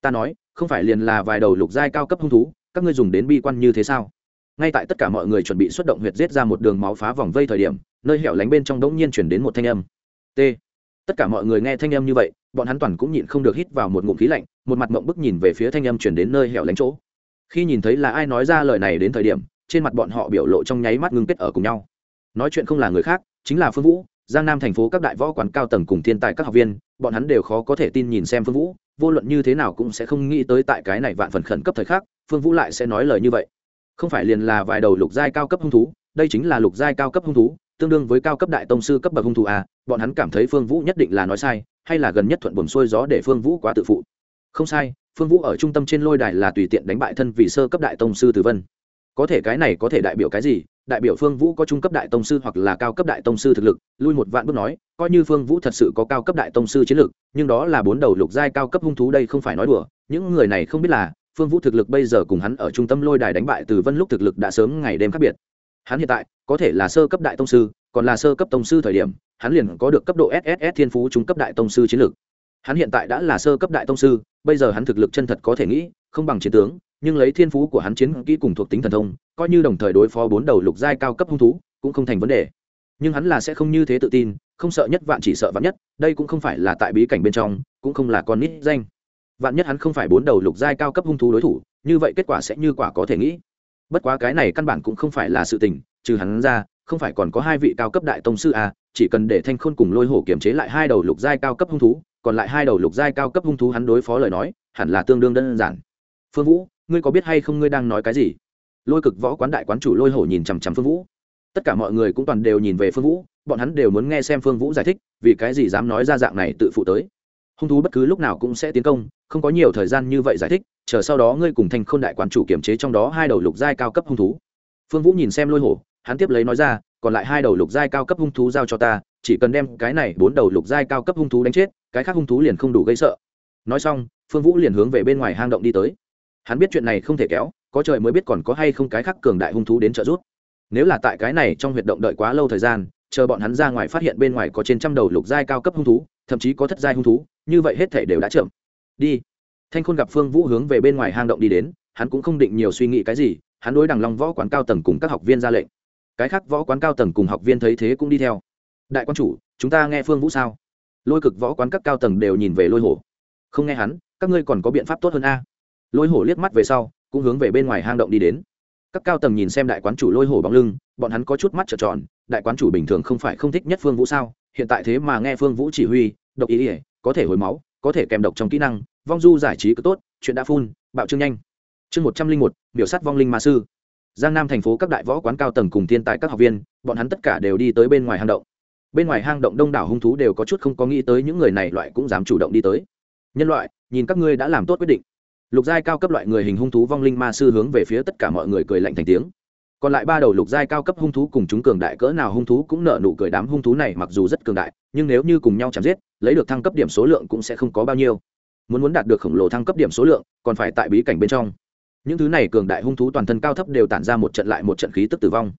Ta nói, không phải liền là vài đầu lục giai cao cấp hung thú, các ngươi dùng đến bi quan như thế sao? Ngay tại tất cả mọi người chuẩn bị xuất động huyệt giết ra một đường máu phá vòng vây thời điểm, nơi hẻo lánh bên trong đống nhiên chuyển đến một thanh âm. T. Tất cả mọi người nghe thanh âm như vậy, bọn hắn toàn cũng nhịn không được hít vào một ngụm khí lạnh, một mặt mộng bức nhìn về phía thanh âm chuyển đến nơi hẻo lánh chỗ. Khi nhìn thấy là ai nói ra lời này đến thời điểm, trên mặt bọn họ biểu lộ trong nháy mắt ngưng kết ở cùng nhau nói chuyện không là người khác, chính là phương vũ, giang nam thành phố các đại võ quán cao tầng cùng thiên tài các học viên, bọn hắn đều khó có thể tin nhìn xem phương vũ, vô luận như thế nào cũng sẽ không nghĩ tới tại cái này vạn phần khẩn cấp thời khắc, phương vũ lại sẽ nói lời như vậy. Không phải liền là vài đầu lục giai cao cấp hung thú, đây chính là lục giai cao cấp hung thú, tương đương với cao cấp đại tông sư cấp bậc hung thú à bọn hắn cảm thấy phương vũ nhất định là nói sai, hay là gần nhất thuận buồn xuôi gió để phương vũ quá tự phụ. Không sai, phương vũ ở trung tâm trên lôi đài là tùy tiện đánh bại thân vì sơ cấp đại tông sư tử vân. Có thể cái này có thể đại biểu cái gì đại biểu phương vũ có trung cấp đại tông sư hoặc là cao cấp đại tông sư thực lực lui một vạn bước nói coi như phương vũ thật sự có cao cấp đại tông sư chiến lực nhưng đó là bốn đầu lục giai cao cấp hung thú đây không phải nói đùa. Những người này không biết là phương vũ thực lực bây giờ cùng hắn ở trung tâm lôi đài đánh bại từ vân lúc thực lực đã sớm ngày đêm khác biệt. Hắn hiện tại có thể là sơ cấp đại tông sư còn là sơ cấp tông sư thời điểm hắn liền có được cấp độ sss thiên phú trung cấp đại tông sư chiến lược, hắn hiện tại đã là sơ cấp đại tông sư bây giờ hắn thực lực chân thật có thể nghĩ không bằng chiến tướng nhưng lấy thiên phú của hắn chiến kỹ cùng thuộc tính thần thông coi như đồng thời đối phó bốn đầu lục giai cao cấp hung thú cũng không thành vấn đề. Nhưng hắn là sẽ không như thế tự tin không sợ nhất vạn chỉ sợ vạn nhất đây cũng không phải là tại bí cảnh bên trong cũng không là con nít danh. Vạn nhất hắn không phải bốn đầu lục giai cao cấp hung thú đối thủ như vậy kết quả sẽ như quả có thể nghĩ. Bất quá cái này căn bản cũng không phải là sự tình trừ hắn ra không phải còn có hai vị cao cấp đại tông sư à, chỉ cần để thanh khôn cùng lôi hổ kiểm chế lại hai đầu lục giai cao cấp hung thú còn lại hai đầu lục giai cao cấp hung thú hắn đối phó lời nói hẳn là tương đương đơn giản. Phương vũ ngươi có biết hay không ngươi đang nói cái gì? Lôi cực võ quán đại quán chủ lôi hổ nhìn chằm chằm phương vũ. Tất cả mọi người cũng toàn đều nhìn về phương vũ, bọn hắn đều muốn nghe xem phương vũ giải thích, vì cái gì dám nói ra dạng này tự phụ tới. Hung thú bất cứ lúc nào cũng sẽ tiến công, không có nhiều thời gian như vậy giải thích, chờ sau đó ngươi cùng thanh khôn đại quán chủ kiểm chế trong đó hai đầu lục giai cao cấp hung thú. Phương vũ nhìn xem lôi hổ, hắn tiếp lấy nói ra, còn lại hai đầu lục giai cao cấp hung thú giao cho ta, chỉ cần đem cái này bốn đầu lục giai cao cấp hung thú đánh chết, cái khác hung thú liền không đủ gây sợ. Nói xong, phương vũ liền hướng về bên ngoài hang động đi tới hắn biết chuyện này không thể kéo, có trời mới biết còn có hay không cái khác cường đại hung thú đến trợ giúp. Nếu là tại cái này trong huyệt động đợi quá lâu thời gian, chờ bọn hắn ra ngoài phát hiện bên ngoài có trên trăm đầu lục giai cao cấp hung thú, thậm chí có thất giai hung thú, như vậy hết thể đều đã chậm. Đi. Thanh khôn gặp phương vũ hướng về bên ngoài hang động đi đến, hắn cũng không định nhiều suy nghĩ cái gì, hắn đối đằng long võ quán cao tầng cùng các học viên ra lệnh. Cái khác võ quán cao tầng cùng học viên thấy thế cũng đi theo. Đại quan chủ, chúng ta nghe phương vũ sao? Lôi cực võ quán các cao tầng đều nhìn về lôi hổ không nghe hắn, các ngươi còn có biện pháp tốt hơn a lôi hổ liếc mắt về sau, cũng hướng về bên ngoài hang động đi đến. Các cao tầng nhìn xem đại quán chủ lôi hổ bóng lưng, bọn hắn có chút mắt trợn tròn, đại quán chủ bình thường không phải không thích nhất phương vũ sao? Hiện tại thế mà nghe phương vũ chỉ huy, độc ý ỉa có thể hồi máu, có thể kèm độc trong kỹ năng, vong du giải trí cứ tốt, chuyện đã phun, bạo trương nhanh. Chương một trăm linh một, biểu sát vong linh ma sư. Giang nam thành phố các đại võ quán cao tầng cùng thiên tài các học viên, bọn hắn tất cả đều đi tới bên ngoài hang động. Bên ngoài hang động đông đảo hung thú đều có chút không có nghĩ tới những người này loại cũng dám chủ động đi tới. Nhân loại, nhìn các ngươi đã làm tốt quyết định lục giai cao cấp loại người hình hung thú vong linh ma sư hướng về phía tất cả mọi người cười lạnh thành tiếng. Còn lại ba đầu lục giai cao cấp hung thú cùng chúng cường đại cỡ nào hung thú cũng nợ nụ cười đám hung thú này mặc dù rất cường đại, nhưng nếu như cùng nhau chạm giết, lấy được thăng cấp điểm số lượng cũng sẽ không có bao nhiêu. Muốn muốn đạt được khổng lồ thăng cấp điểm số lượng, còn phải tại bí cảnh bên trong. Những thứ này cường đại hung thú toàn thân cao thấp đều tản ra một trận lại một trận khí tức tử vong.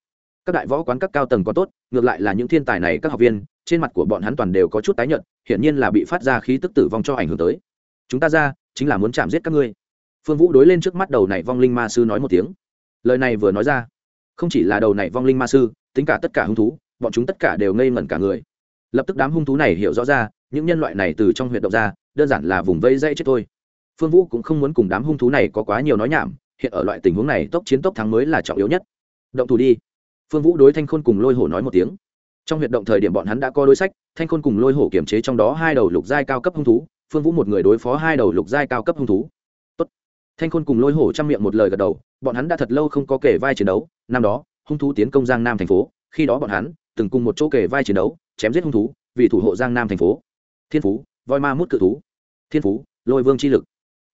Các đại võ quán các cao tầng có tốt, ngược lại là những thiên tài này các học viên, trên mặt của bọn hắn toàn đều có chút tái nhợt, hiển nhiên là bị phát ra khí tức tử vong cho ảnh hưởng tới. Chúng ta ra, chính là muốn chạm giết các ngươi phương vũ đối lên trước mắt đầu này vong linh ma sư nói một tiếng. Lời này vừa nói ra, không chỉ là đầu này vong linh ma sư, tính cả tất cả hung thú, bọn chúng tất cả đều ngây ngẩn cả người. Lập tức đám hung thú này hiểu rõ ra, những nhân loại này từ trong huyện động ra, đơn giản là vùng vây dây chết thôi. Phương vũ cũng không muốn cùng đám hung thú này có quá nhiều nói nhảm, hiện ở loại tình huống này, tốc chiến tốc thắng mới là trọng yếu nhất. Động thủ đi. Phương vũ đối thanh khôn cùng lôi hổ nói một tiếng. Trong huyệt động thời điểm bọn hắn đã có đối sách, thanh khôn cùng lôi hổ kiểm chế trong đó hai đầu lục giai cao cấp hung thú, phương vũ một người đối phó hai đầu lục giai cao cấp hung thú thanh khôn cùng lôi hổ chăm miệng một lời gật đầu, bọn hắn đã thật lâu không có kể vai chiến đấu, năm đó, hung thú tiến công giang nam thành phố, khi đó bọn hắn từng cùng một chỗ kể vai chiến đấu, chém giết hung thú, vì thủ hộ giang nam thành phố. Thiên phú, voi ma mút cự thú. Thiên phú, lôi vương chi lực.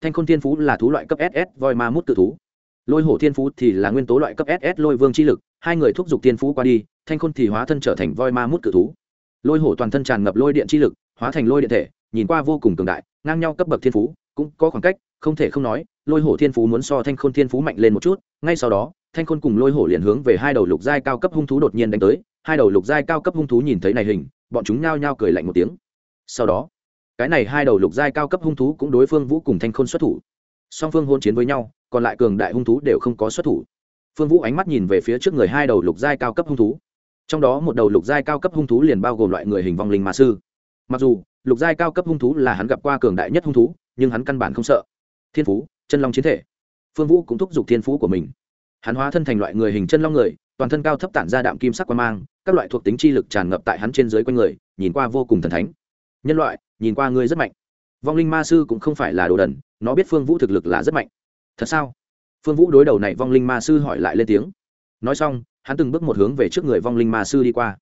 Thanh khôn thiên phú là thú loại cấp ss voi ma mút cự thú. Lôi hổ thiên phú thì là nguyên tố loại cấp ss lôi vương chi lực. Hai người thúc giục thiên phú qua đi, thanh khôn thì hóa thân trở thành voi ma mút cự thú. Lôi hổ toàn thân tràn ngập lôi điện chi lực, hóa thành lôi điện thể, nhìn qua vô cùng cường đại, ngang nhau cấp bậc thiên phú, cũng có khoảng cách, không thể không nói lôi hổ thiên phú muốn so thanh khôn thiên phú mạnh lên một chút, ngay sau đó, thanh khôn cùng lôi hổ liền hướng về hai đầu lục giai cao cấp hung thú đột nhiên đánh tới, hai đầu lục giai cao cấp hung thú nhìn thấy này hình, bọn chúng nhao nhao cười lạnh một tiếng. Sau đó, cái này hai đầu lục giai cao cấp hung thú cũng đối phương vũ cùng thanh khôn xuất thủ. Song phương hôn chiến với nhau, còn lại cường đại hung thú đều không có xuất thủ. Phương vũ ánh mắt nhìn về phía trước người hai đầu lục giai cao cấp hung thú. Trong đó một đầu lục giai cao cấp hung thú liền bao gồm loại người hình vong linh mà sư. Mặc dù, lục giai cao cấp hung thú là hắn gặp qua cường đại nhất hung thú, nhưng hắn căn bản không sợ. Thiên phú chân long chiến thể. Phương vũ cũng thúc giục thiên phú của mình. Hắn hóa thân thành loại người hình chân long người, toàn thân cao thấp tản ra đạm kim sắc quan mang, các loại thuộc tính chi lực tràn ngập tại hắn trên dưới quanh người, nhìn qua vô cùng thần thánh. Nhân loại, nhìn qua ngươi rất mạnh. Vong linh ma sư cũng không phải là đồ đần, nó biết phương vũ thực lực là rất mạnh. Thật sao? Phương vũ đối đầu này vong linh ma sư hỏi lại lên tiếng. Nói xong, hắn từng bước một hướng về trước người vong linh ma sư đi qua.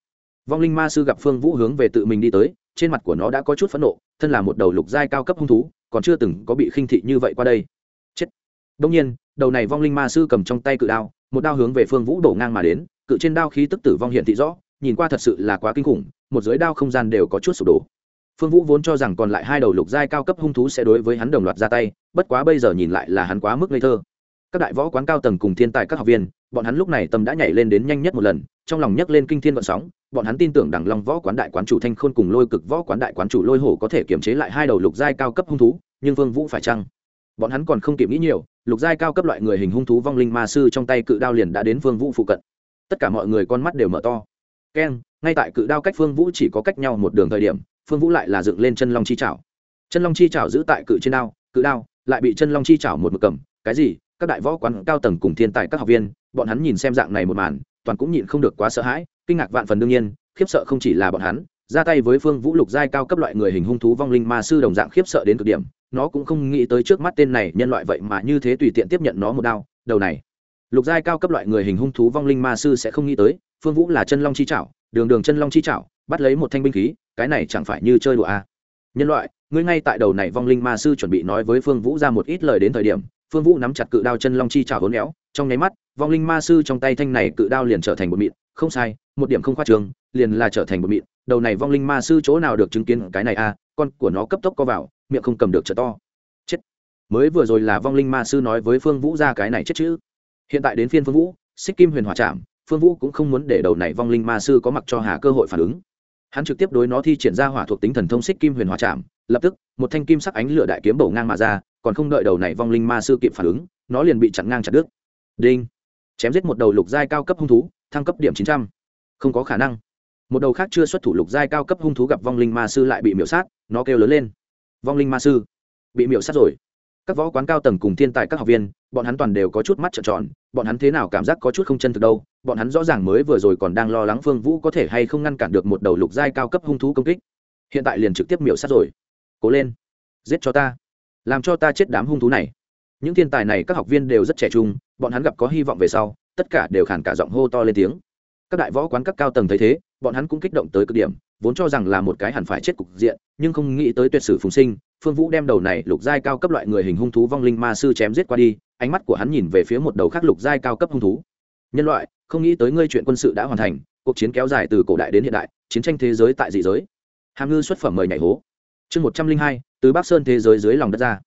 Vong linh ma sư gặp phương vũ hướng về tự mình đi tới, trên mặt của nó đã có chút phẫn nộ, thân là một đầu lục giai cao cấp hung thú, còn chưa từng có bị khinh thị như vậy qua đây đông nhiên, đầu này vong linh ma sư cầm trong tay cự đao, một đao hướng về phương vũ đổ ngang mà đến, cự trên đao khí tức tử vong hiện thị rõ, nhìn qua thật sự là quá kinh khủng, một giới đao không gian đều có chút sụp đổ. Phương vũ vốn cho rằng còn lại hai đầu lục giai cao cấp hung thú sẽ đối với hắn đồng loạt ra tay, bất quá bây giờ nhìn lại là hắn quá mức ngây thơ. Các đại võ quán cao tầng cùng thiên tài các học viên, bọn hắn lúc này tâm đã nhảy lên đến nhanh nhất một lần, trong lòng nhấc lên kinh thiên vận sóng, bọn hắn tin tưởng đẳng long võ quán đại quán chủ thanh khôn cùng lôi cực võ quán đại quán chủ lôi hổ có thể kiểm chế lại hai đầu lục giai cao cấp hung thú, nhưng vương vũ phải chăng? Bọn hắn còn không kịp nghĩ nhiều, lục giai cao cấp loại người hình hung thú vong linh ma sư trong tay cự đao liền đã đến phương vũ phụ cận. Tất cả mọi người con mắt đều mở to. Keng, ngay tại cự đao cách phương vũ chỉ có cách nhau một đường thời điểm, phương vũ lại là dựng lên chân long chi chảo. Chân long chi chảo giữ tại cự trên đao, cự đao lại bị chân long chi chảo một mực cầm. Cái gì? Các đại võ quán cao tầng cùng thiên tài các học viên, bọn hắn nhìn xem dạng này một màn, toàn cũng nhịn không được quá sợ hãi, kinh ngạc vạn phần đương nhiên, khiếp sợ không chỉ là bọn hắn, ra tay với phương vũ lục giai cao cấp loại người hình hung thú vong linh ma sư đồng dạng khiếp sợ đến cực điểm nó cũng không nghĩ tới trước mắt tên này nhân loại vậy mà như thế tùy tiện tiếp nhận nó một đao, đầu này lục giai cao cấp loại người hình hung thú vong linh ma sư sẽ không nghĩ tới, phương vũ là chân long chi chảo đường đường chân long chi chảo bắt lấy một thanh binh khí, cái này chẳng phải như chơi đùa à. nhân loại, ngươi ngay tại đầu này vong linh ma sư chuẩn bị nói với phương vũ ra một ít lời đến thời điểm, phương vũ nắm chặt cự đao chân long chi chảo hốn éo, trong nháy mắt, vong linh ma sư trong tay thanh này cự đao liền trở thành một mịn, không sai, một điểm không khoa trường, liền là trở thành một mịn, đầu này vong linh ma sư chỗ nào được chứng kiến cái này à con của nó cấp tốc co vào miệng không cầm được trở to. Chết. Mới vừa rồi là vong linh ma sư nói với phương vũ ra cái này chết chứ hiện tại đến phiên phương vũ, xích kim huyền hòa chạm phương vũ cũng không muốn để đầu này vong linh ma sư có mặc cho hà cơ hội phản ứng. Hắn trực tiếp đối nó thi triển ra hỏa thuộc tính thần thông xích kim huyền hòa chạm lập tức, một thanh kim sắc ánh lửa đại kiếm bổ ngang mà ra, còn không đợi đầu này vong linh ma sư kịp phản ứng, nó liền bị chặn ngang chặt đứt. Đinh. Chém giết một đầu lục giai cao cấp hung thú, thăng cấp điểm chín trăm. Không có khả năng. Một đầu khác chưa xuất thủ lục giai cao cấp hung thú gặp vong linh ma sư lại bị miễu sát, nó kêu lớn lên vong linh ma sư. Bị miễu sát rồi. Các võ quán cao tầng cùng thiên tài các học viên, bọn hắn toàn đều có chút mắt trợn tròn, bọn hắn thế nào cảm giác có chút không chân thực đâu, bọn hắn rõ ràng mới vừa rồi còn đang lo lắng phương vũ có thể hay không ngăn cản được một đầu lục giai cao cấp hung thú công kích. Hiện tại liền trực tiếp miễu sát rồi. Cố lên, giết cho ta, làm cho ta chết đám hung thú này. Những thiên tài này các học viên đều rất trẻ trung, bọn hắn gặp có hy vọng về sau, tất cả đều khản cả giọng hô to lên tiếng. Các đại võ quán các cao tầng thấy thế bọn hắn cũng kích động tới cực điểm, vốn cho rằng là một cái hẳn phải chết cục diện, nhưng không nghĩ tới tuyệt sử phùng sinh, phương vũ đem đầu này lục giai cao cấp loại người hình hung thú vong linh ma sư chém giết qua đi, ánh mắt của hắn nhìn về phía một đầu khác lục giai cao cấp hung thú. Nhân loại, không nghĩ tới ngươi chuyện quân sự đã hoàn thành, cuộc chiến kéo dài từ cổ đại đến hiện đại, chiến tranh thế giới tại dị giới. Hàm ngư xuất phẩm mời nhảy hố. Chương một trăm linh hai, từ bắc sơn thế giới dưới lòng đất ra.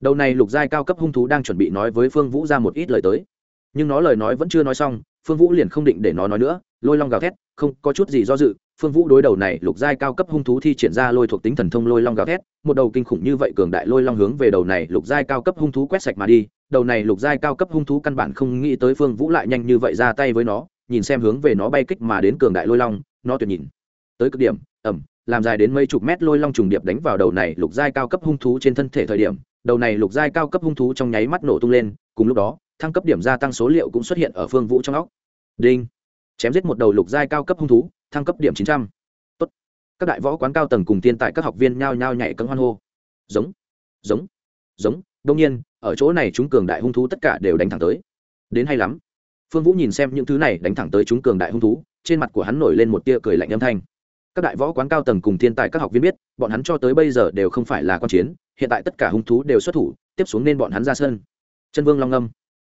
Đầu này lục giai cao cấp hung thú đang chuẩn bị nói với phương vũ ra một ít lời tới. Nhưng nó lời nói vẫn chưa nói xong, phương vũ liền không định để nó nói nữa lôi long gào thét, không có chút gì do dự, phương vũ đối đầu này lục giai cao cấp hung thú thi triển ra lôi thuộc tính thần thông lôi long gào thét, một đầu kinh khủng như vậy cường đại lôi long hướng về đầu này lục giai cao cấp hung thú quét sạch mà đi, đầu này lục giai cao cấp hung thú căn bản không nghĩ tới phương vũ lại nhanh như vậy ra tay với nó, nhìn xem hướng về nó bay kích mà đến cường đại lôi long, nó tuyệt nhìn. Tới cực điểm ẩm làm dài đến mấy chục mét lôi long trùng điệp đánh vào đầu này lục giai cao cấp hung thú trên thân thể thời điểm, đầu này lục giai cao cấp hung thú trong nháy mắt nổ tung lên, cùng lúc đó, thăng cấp điểm gia tăng số liệu cũng xuất hiện ở phương vũ trong óc. Đinh chém giết một đầu lục giai cao cấp hung thú, thăng cấp điểm chín trăm. Tốt. các đại võ quán cao tầng cùng tiên tại các học viên nhao nhao nhảy cấm hoan hô. Giống. Giống. Giống. Đông nhiên, ở chỗ này chúng cường đại hung thú tất cả đều đánh thẳng tới. Đến hay lắm. Phương vũ nhìn xem những thứ này đánh thẳng tới chúng cường đại hung thú, trên mặt của hắn nổi lên một tia cười lạnh âm thanh. Các đại võ quán cao tầng cùng thiên tài các học viên biết, bọn hắn cho tới bây giờ đều không phải là quan chiến, hiện tại tất cả hung thú đều xuất thủ, tiếp xuống nên bọn hắn ra sân. Chân vương long âm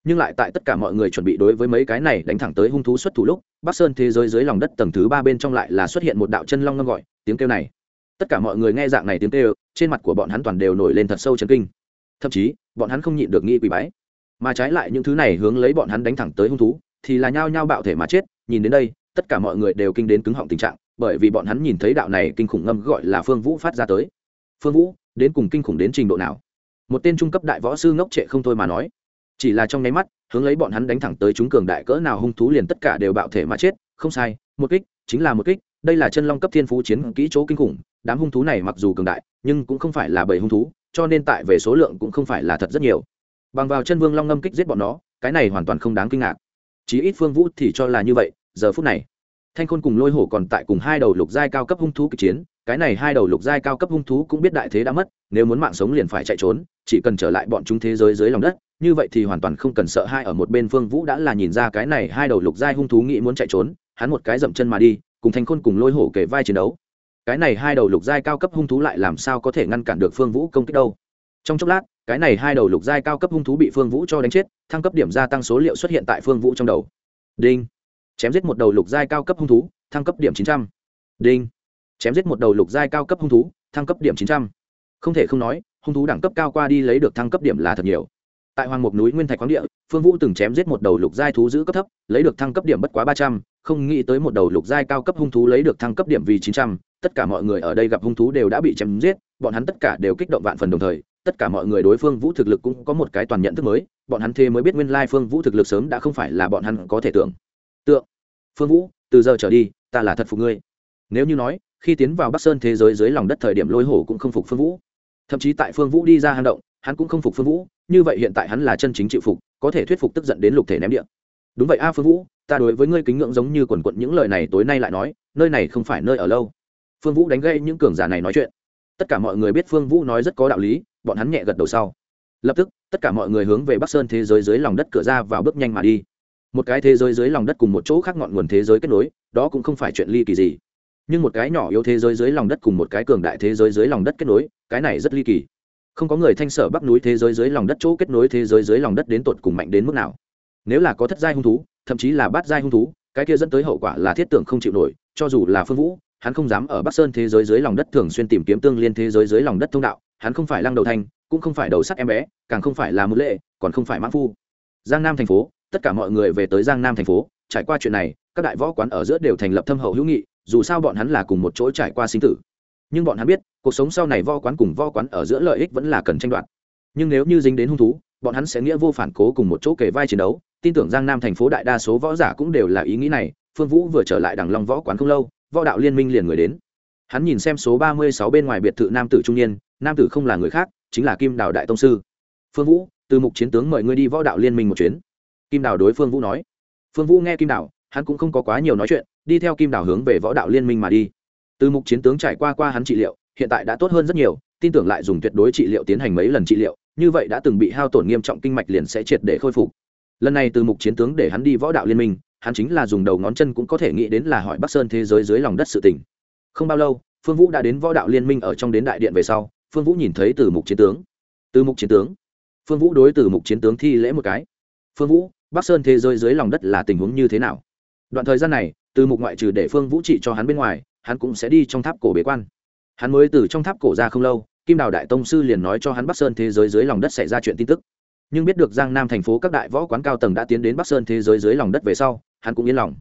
nhưng lại tại tất cả mọi người chuẩn bị đối với mấy cái này đánh thẳng tới hung thú xuất thủ lúc, bắc sơn thế giới dưới lòng đất tầng thứ ba bên trong lại là xuất hiện một đạo chân long ngâm gọi, tiếng kêu này. Tất cả mọi người nghe dạng này tiếng kêu, trên mặt của bọn hắn toàn đều nổi lên thật sâu chấn kinh. Thậm chí, bọn hắn không nhịn được nghĩ quỷ bái. Mà trái lại những thứ này hướng lấy bọn hắn đánh thẳng tới hung thú, thì là nhao nhao bạo thể mà chết, nhìn đến đây, tất cả mọi người đều kinh đến cứng họng tình trạng, bởi vì bọn hắn nhìn thấy đạo này kinh khủng ngâm gọi là phương vũ phát ra tới. Phương vũ, đến cùng kinh khủng đến trình độ nào? Một tên trung cấp đại võ sư ngốc trệ không thôi mà nói chỉ là trong nháy mắt, hướng lấy bọn hắn đánh thẳng tới chúng cường đại cỡ nào hung thú liền tất cả đều bạo thể mà chết, không sai, một kích, chính là một kích, đây là chân long cấp thiên phú chiến kỹ chỗ kinh khủng, đám hung thú này mặc dù cường đại, nhưng cũng không phải là bảy hung thú, cho nên tại về số lượng cũng không phải là thật rất nhiều. Bằng vào chân vương long ngâm kích giết bọn nó, cái này hoàn toàn không đáng kinh ngạc. Chí ít phương vũ thì cho là như vậy, giờ phút này, thanh khôn cùng lôi hổ còn tại cùng hai đầu lục giai cao cấp hung thú kịch chiến, cái này hai đầu lục giai cao cấp hung thú cũng biết đại thế đã mất, nếu muốn mạng sống liền phải chạy trốn, chỉ cần trở lại bọn chúng thế giới dưới lòng đất như vậy thì hoàn toàn không cần sợ hai ở một bên phương vũ đã là nhìn ra cái này hai đầu lục giai hung thú nghĩ muốn chạy trốn, hắn một cái dậm chân mà đi, cùng thanh khôn cùng lôi hổ kể vai chiến đấu. Cái này hai đầu lục giai cao cấp hung thú lại làm sao có thể ngăn cản được phương vũ công kích đâu? Trong chốc lát, cái này hai đầu lục giai cao cấp hung thú bị phương vũ cho đánh chết, thăng cấp điểm gia tăng số liệu xuất hiện tại phương vũ trong đầu. Đinh. Chém giết một đầu lục giai cao cấp hung thú, thăng cấp điểm chín trăm. Đinh. Chém giết một đầu lục giai cao cấp hung thú, thăng cấp điểm chín trăm. Không thể không nói, hung thú đẳng cấp cao qua đi lấy được thăng cấp điểm là thật nhiều tại hoàng mục núi nguyên thạch khoáng địa, phương vũ từng chém giết một đầu lục giai thú giữ cấp thấp, lấy được thăng cấp điểm bất quá ba trăm, không nghĩ tới một đầu lục giai cao cấp hung thú lấy được thăng cấp điểm vì chín trăm. Tất cả mọi người ở đây gặp hung thú đều đã bị chém giết, bọn hắn tất cả đều kích động vạn phần đồng thời, tất cả mọi người đối phương vũ thực lực cũng có một cái toàn nhận thức mới, bọn hắn thế mới biết nguyên lai phương vũ thực lực sớm đã không phải là bọn hắn có thể tưởng tượng. Phương vũ, từ giờ trở đi, ta là thật phục ngươi. Nếu như nói, khi tiến vào bắc sơn thế giới dưới lòng đất thời điểm lôi hổ cũng không phục phương vũ. Thậm chí tại phương vũ đi ra hang động hắn cũng không phục phương vũ, như vậy hiện tại hắn là chân chính chịu phục, có thể thuyết phục tức giận đến lục thể ném địa. đúng vậy a, phương vũ, ta đối với ngươi kính ngưỡng giống như quần quận những lời này tối nay lại nói, nơi này không phải nơi ở lâu. Phương vũ đánh gây những cường giả này nói chuyện. Tất cả mọi người biết phương vũ nói rất có đạo lý, bọn hắn nhẹ gật đầu sau. Lập tức, tất cả mọi người hướng về bắc sơn thế giới dưới lòng đất cửa ra vào bước nhanh mà đi. Một cái thế giới dưới lòng đất cùng một chỗ khác ngọn nguồn thế giới kết nối, đó cũng không phải chuyện ly kỳ gì. Nhưng một cái nhỏ yếu thế giới dưới lòng đất cùng một cái cường đại thế giới dưới lòng đất kết nối, cái này rất ly kỳ không có người thanh sở bắc núi thế giới dưới lòng đất chỗ kết nối thế giới dưới lòng đất đến tột cùng mạnh đến mức nào. Nếu là có thất giai hung thú, thậm chí là bát giai hung thú, cái kia dẫn tới hậu quả là thiết tưởng không chịu nổi, cho dù là phương vũ, hắn không dám ở bắc sơn thế giới dưới lòng đất thường xuyên tìm kiếm tương liên thế giới dưới lòng đất thông đạo, hắn không phải lăng đầu thanh cũng không phải đầu sắt em bé, càng không phải là mưu lệ, còn không phải mãn phu. Giang nam thành phố, tất cả mọi người về tới giang nam thành phố, trải qua chuyện này, các đại võ quán ở giữa đều thành lập thâm hậu hữu nghị, dù sao bọn hắn là cùng một chỗ trải qua sinh tử. Nhưng bọn hắn biết cuộc sống sau này võ quán cùng võ quán ở giữa lợi ích vẫn là cần tranh đoạt. Nhưng nếu như dính đến hung thú, bọn hắn sẽ nghĩa vô phản cố cùng một chỗ kề vai chiến đấu. Tin tưởng giang nam thành phố đại đa số võ giả cũng đều là ý nghĩ này. Phương vũ vừa trở lại đằng long võ quán không lâu, võ đạo liên minh liền người đến. Hắn nhìn xem số ba mươi sáu bên ngoài biệt thự nam tử trung niên, nam tử không là người khác, chính là kim đào đại tông sư. Phương vũ, từ mục chiến tướng mời ngươi đi võ đạo liên minh một chuyến. Kim đào đối phương vũ nói. Phương vũ nghe kim đào, hắn cũng không có quá nhiều nói chuyện, đi theo kim đào hướng về võ đạo liên minh mà đi. Từ mục chiến tướng trải qua qua hắn trị liệu hiện tại đã tốt hơn rất nhiều, tin tưởng lại dùng tuyệt đối trị liệu tiến hành mấy lần trị liệu, như vậy đã từng bị hao tổn nghiêm trọng kinh mạch liền sẽ triệt để khôi phục. Lần này từ mục chiến tướng để hắn đi võ đạo liên minh, hắn chính là dùng đầu ngón chân cũng có thể nghĩ đến là hỏi bắc sơn thế giới dưới lòng đất sự tình. Không bao lâu, phương vũ đã đến võ đạo liên minh ở trong đến đại điện về sau, phương vũ nhìn thấy từ mục chiến tướng. Từ mục chiến tướng? Phương vũ đối từ mục chiến tướng thi lễ một cái. Phương vũ, bắc sơn thế giới dưới lòng đất là tình huống như thế nào? Đoạn thời gian này, từ mục ngoại trừ để phương vũ trị cho hắn bên ngoài, hắn cũng sẽ đi trong tháp cổ bế quan hắn mới từ trong tháp cổ ra không lâu, kim đào đại tông sư liền nói cho hắn bắc sơn thế giới dưới lòng đất xảy ra chuyện tin tức. Nhưng biết được giang nam thành phố các đại võ quán cao tầng đã tiến đến bắc sơn thế giới dưới lòng đất về sau, hắn cũng yên lòng.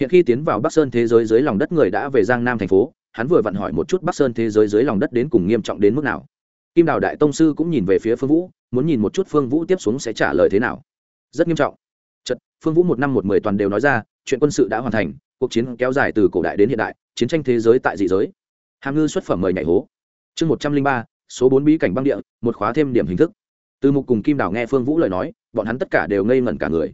Hiện khi tiến vào bắc sơn thế giới dưới lòng đất người đã về giang nam thành phố, hắn vừa vặn hỏi một chút bắc sơn thế giới dưới lòng đất đến cùng nghiêm trọng đến mức nào. Kim đào đại tông sư cũng nhìn về phía phương vũ, muốn nhìn một chút phương vũ tiếp xuống sẽ trả lời thế nào. Rất nghiêm trọng. Chật phương vũ một năm một mười toàn đều nói ra, chuyện quân sự đã hoàn thành, cuộc chiến kéo dài từ cổ đại đến hiện đại, chiến tranh thế giới tại dị giới hàm ngư xuất phẩm mời nhảy hố. Chương một trăm linh ba, số bốn bí cảnh băng địa, một khóa thêm điểm hình thức. Từ mục cùng kim đảo nghe phương vũ lời nói, bọn hắn tất cả đều ngây ngẩn cả người.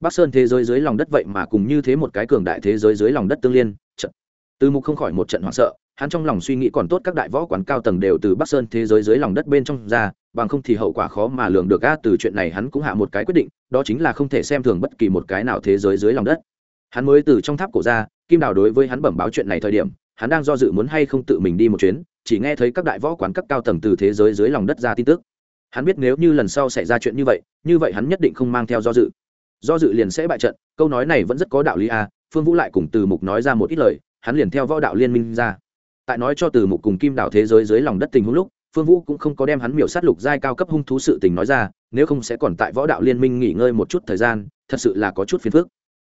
Bắc sơn thế giới dưới lòng đất vậy mà cùng như thế một cái cường đại thế giới dưới lòng đất tương liên trận từ mục không khỏi một trận hoảng sợ, hắn trong lòng suy nghĩ còn tốt các đại võ quán cao tầng đều từ bắc sơn thế giới dưới lòng đất bên trong ra, bằng không thì hậu quả khó mà lường được, a, từ chuyện này hắn cũng hạ một cái quyết định, đó chính là không thể xem thường bất kỳ một cái nào thế giới dưới lòng đất. Hắn mới từ trong tháp cổ ra, kim đào đối với hắn bẩm báo chuyện này thời điểm hắn đang do dự muốn hay không tự mình đi một chuyến, chỉ nghe thấy các đại võ quán cấp cao tầng từ thế giới dưới lòng đất ra tin tức. Hắn biết nếu như lần sau xảy ra chuyện như vậy như vậy hắn nhất định không mang theo do dự. Do dự liền sẽ bại trận, câu nói này vẫn rất có đạo lý a phương vũ lại cùng từ mục nói ra một ít lời, hắn liền theo võ đạo liên minh ra. Tại nói cho từ mục cùng kim Đạo thế giới dưới lòng đất tình huống lúc, phương vũ cũng không có đem hắn miểu sát lục giai cao cấp hung thú sự tình nói ra, nếu không sẽ còn tại võ đạo liên minh nghỉ ngơi một chút thời gian, thật sự là có chút phiền phức.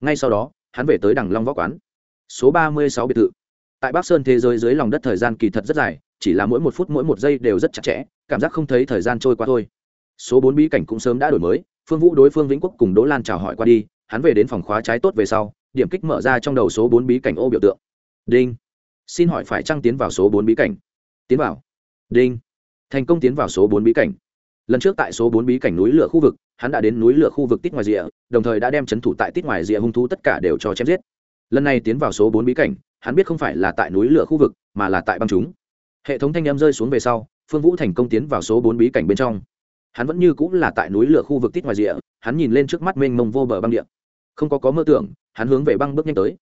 Ngay sau đó, hắn về tới đằng long võ quán. Số ba mươi sáu biệt thự tại bắc sơn thế giới dưới lòng đất thời gian kỳ thật rất dài, chỉ là mỗi một phút mỗi một giây đều rất chặt chẽ, cảm giác không thấy thời gian trôi qua thôi. Số bốn bí cảnh cũng sớm đã đổi mới, phương vũ đối phương vĩnh quốc cùng đỗ lan chào hỏi qua đi, hắn về đến phòng khóa trái tốt về sau, điểm kích mở ra trong đầu số bốn bí cảnh ô biểu tượng. Đinh. Xin hỏi phải trăng tiến vào số bốn bí cảnh? Tiến vào. Đinh. Thành công tiến vào số bốn bí cảnh. Lần trước tại số bốn bí cảnh núi lửa khu vực, hắn đã đến núi lửa khu vực tít ngoài rìa, đồng thời đã đem c h ấ n thủ tại tít ngoài rìa hung thú tất cả đều cho chém giết. Lần này tiến vào số bốn bí cảnh hắn biết không phải là tại núi lửa khu vực, mà là tại băng chúng. Hệ thống thanh em rơi xuống về sau, phương vũ thành công tiến vào số bốn bí cảnh bên trong. Hắn vẫn như cũng là tại núi lửa khu vực tít ngoài rìa, hắn nhìn lên trước mắt mênh mông vô bờ băng điện không có có mơ tưởng, hắn hướng về băng bước nhanh tới.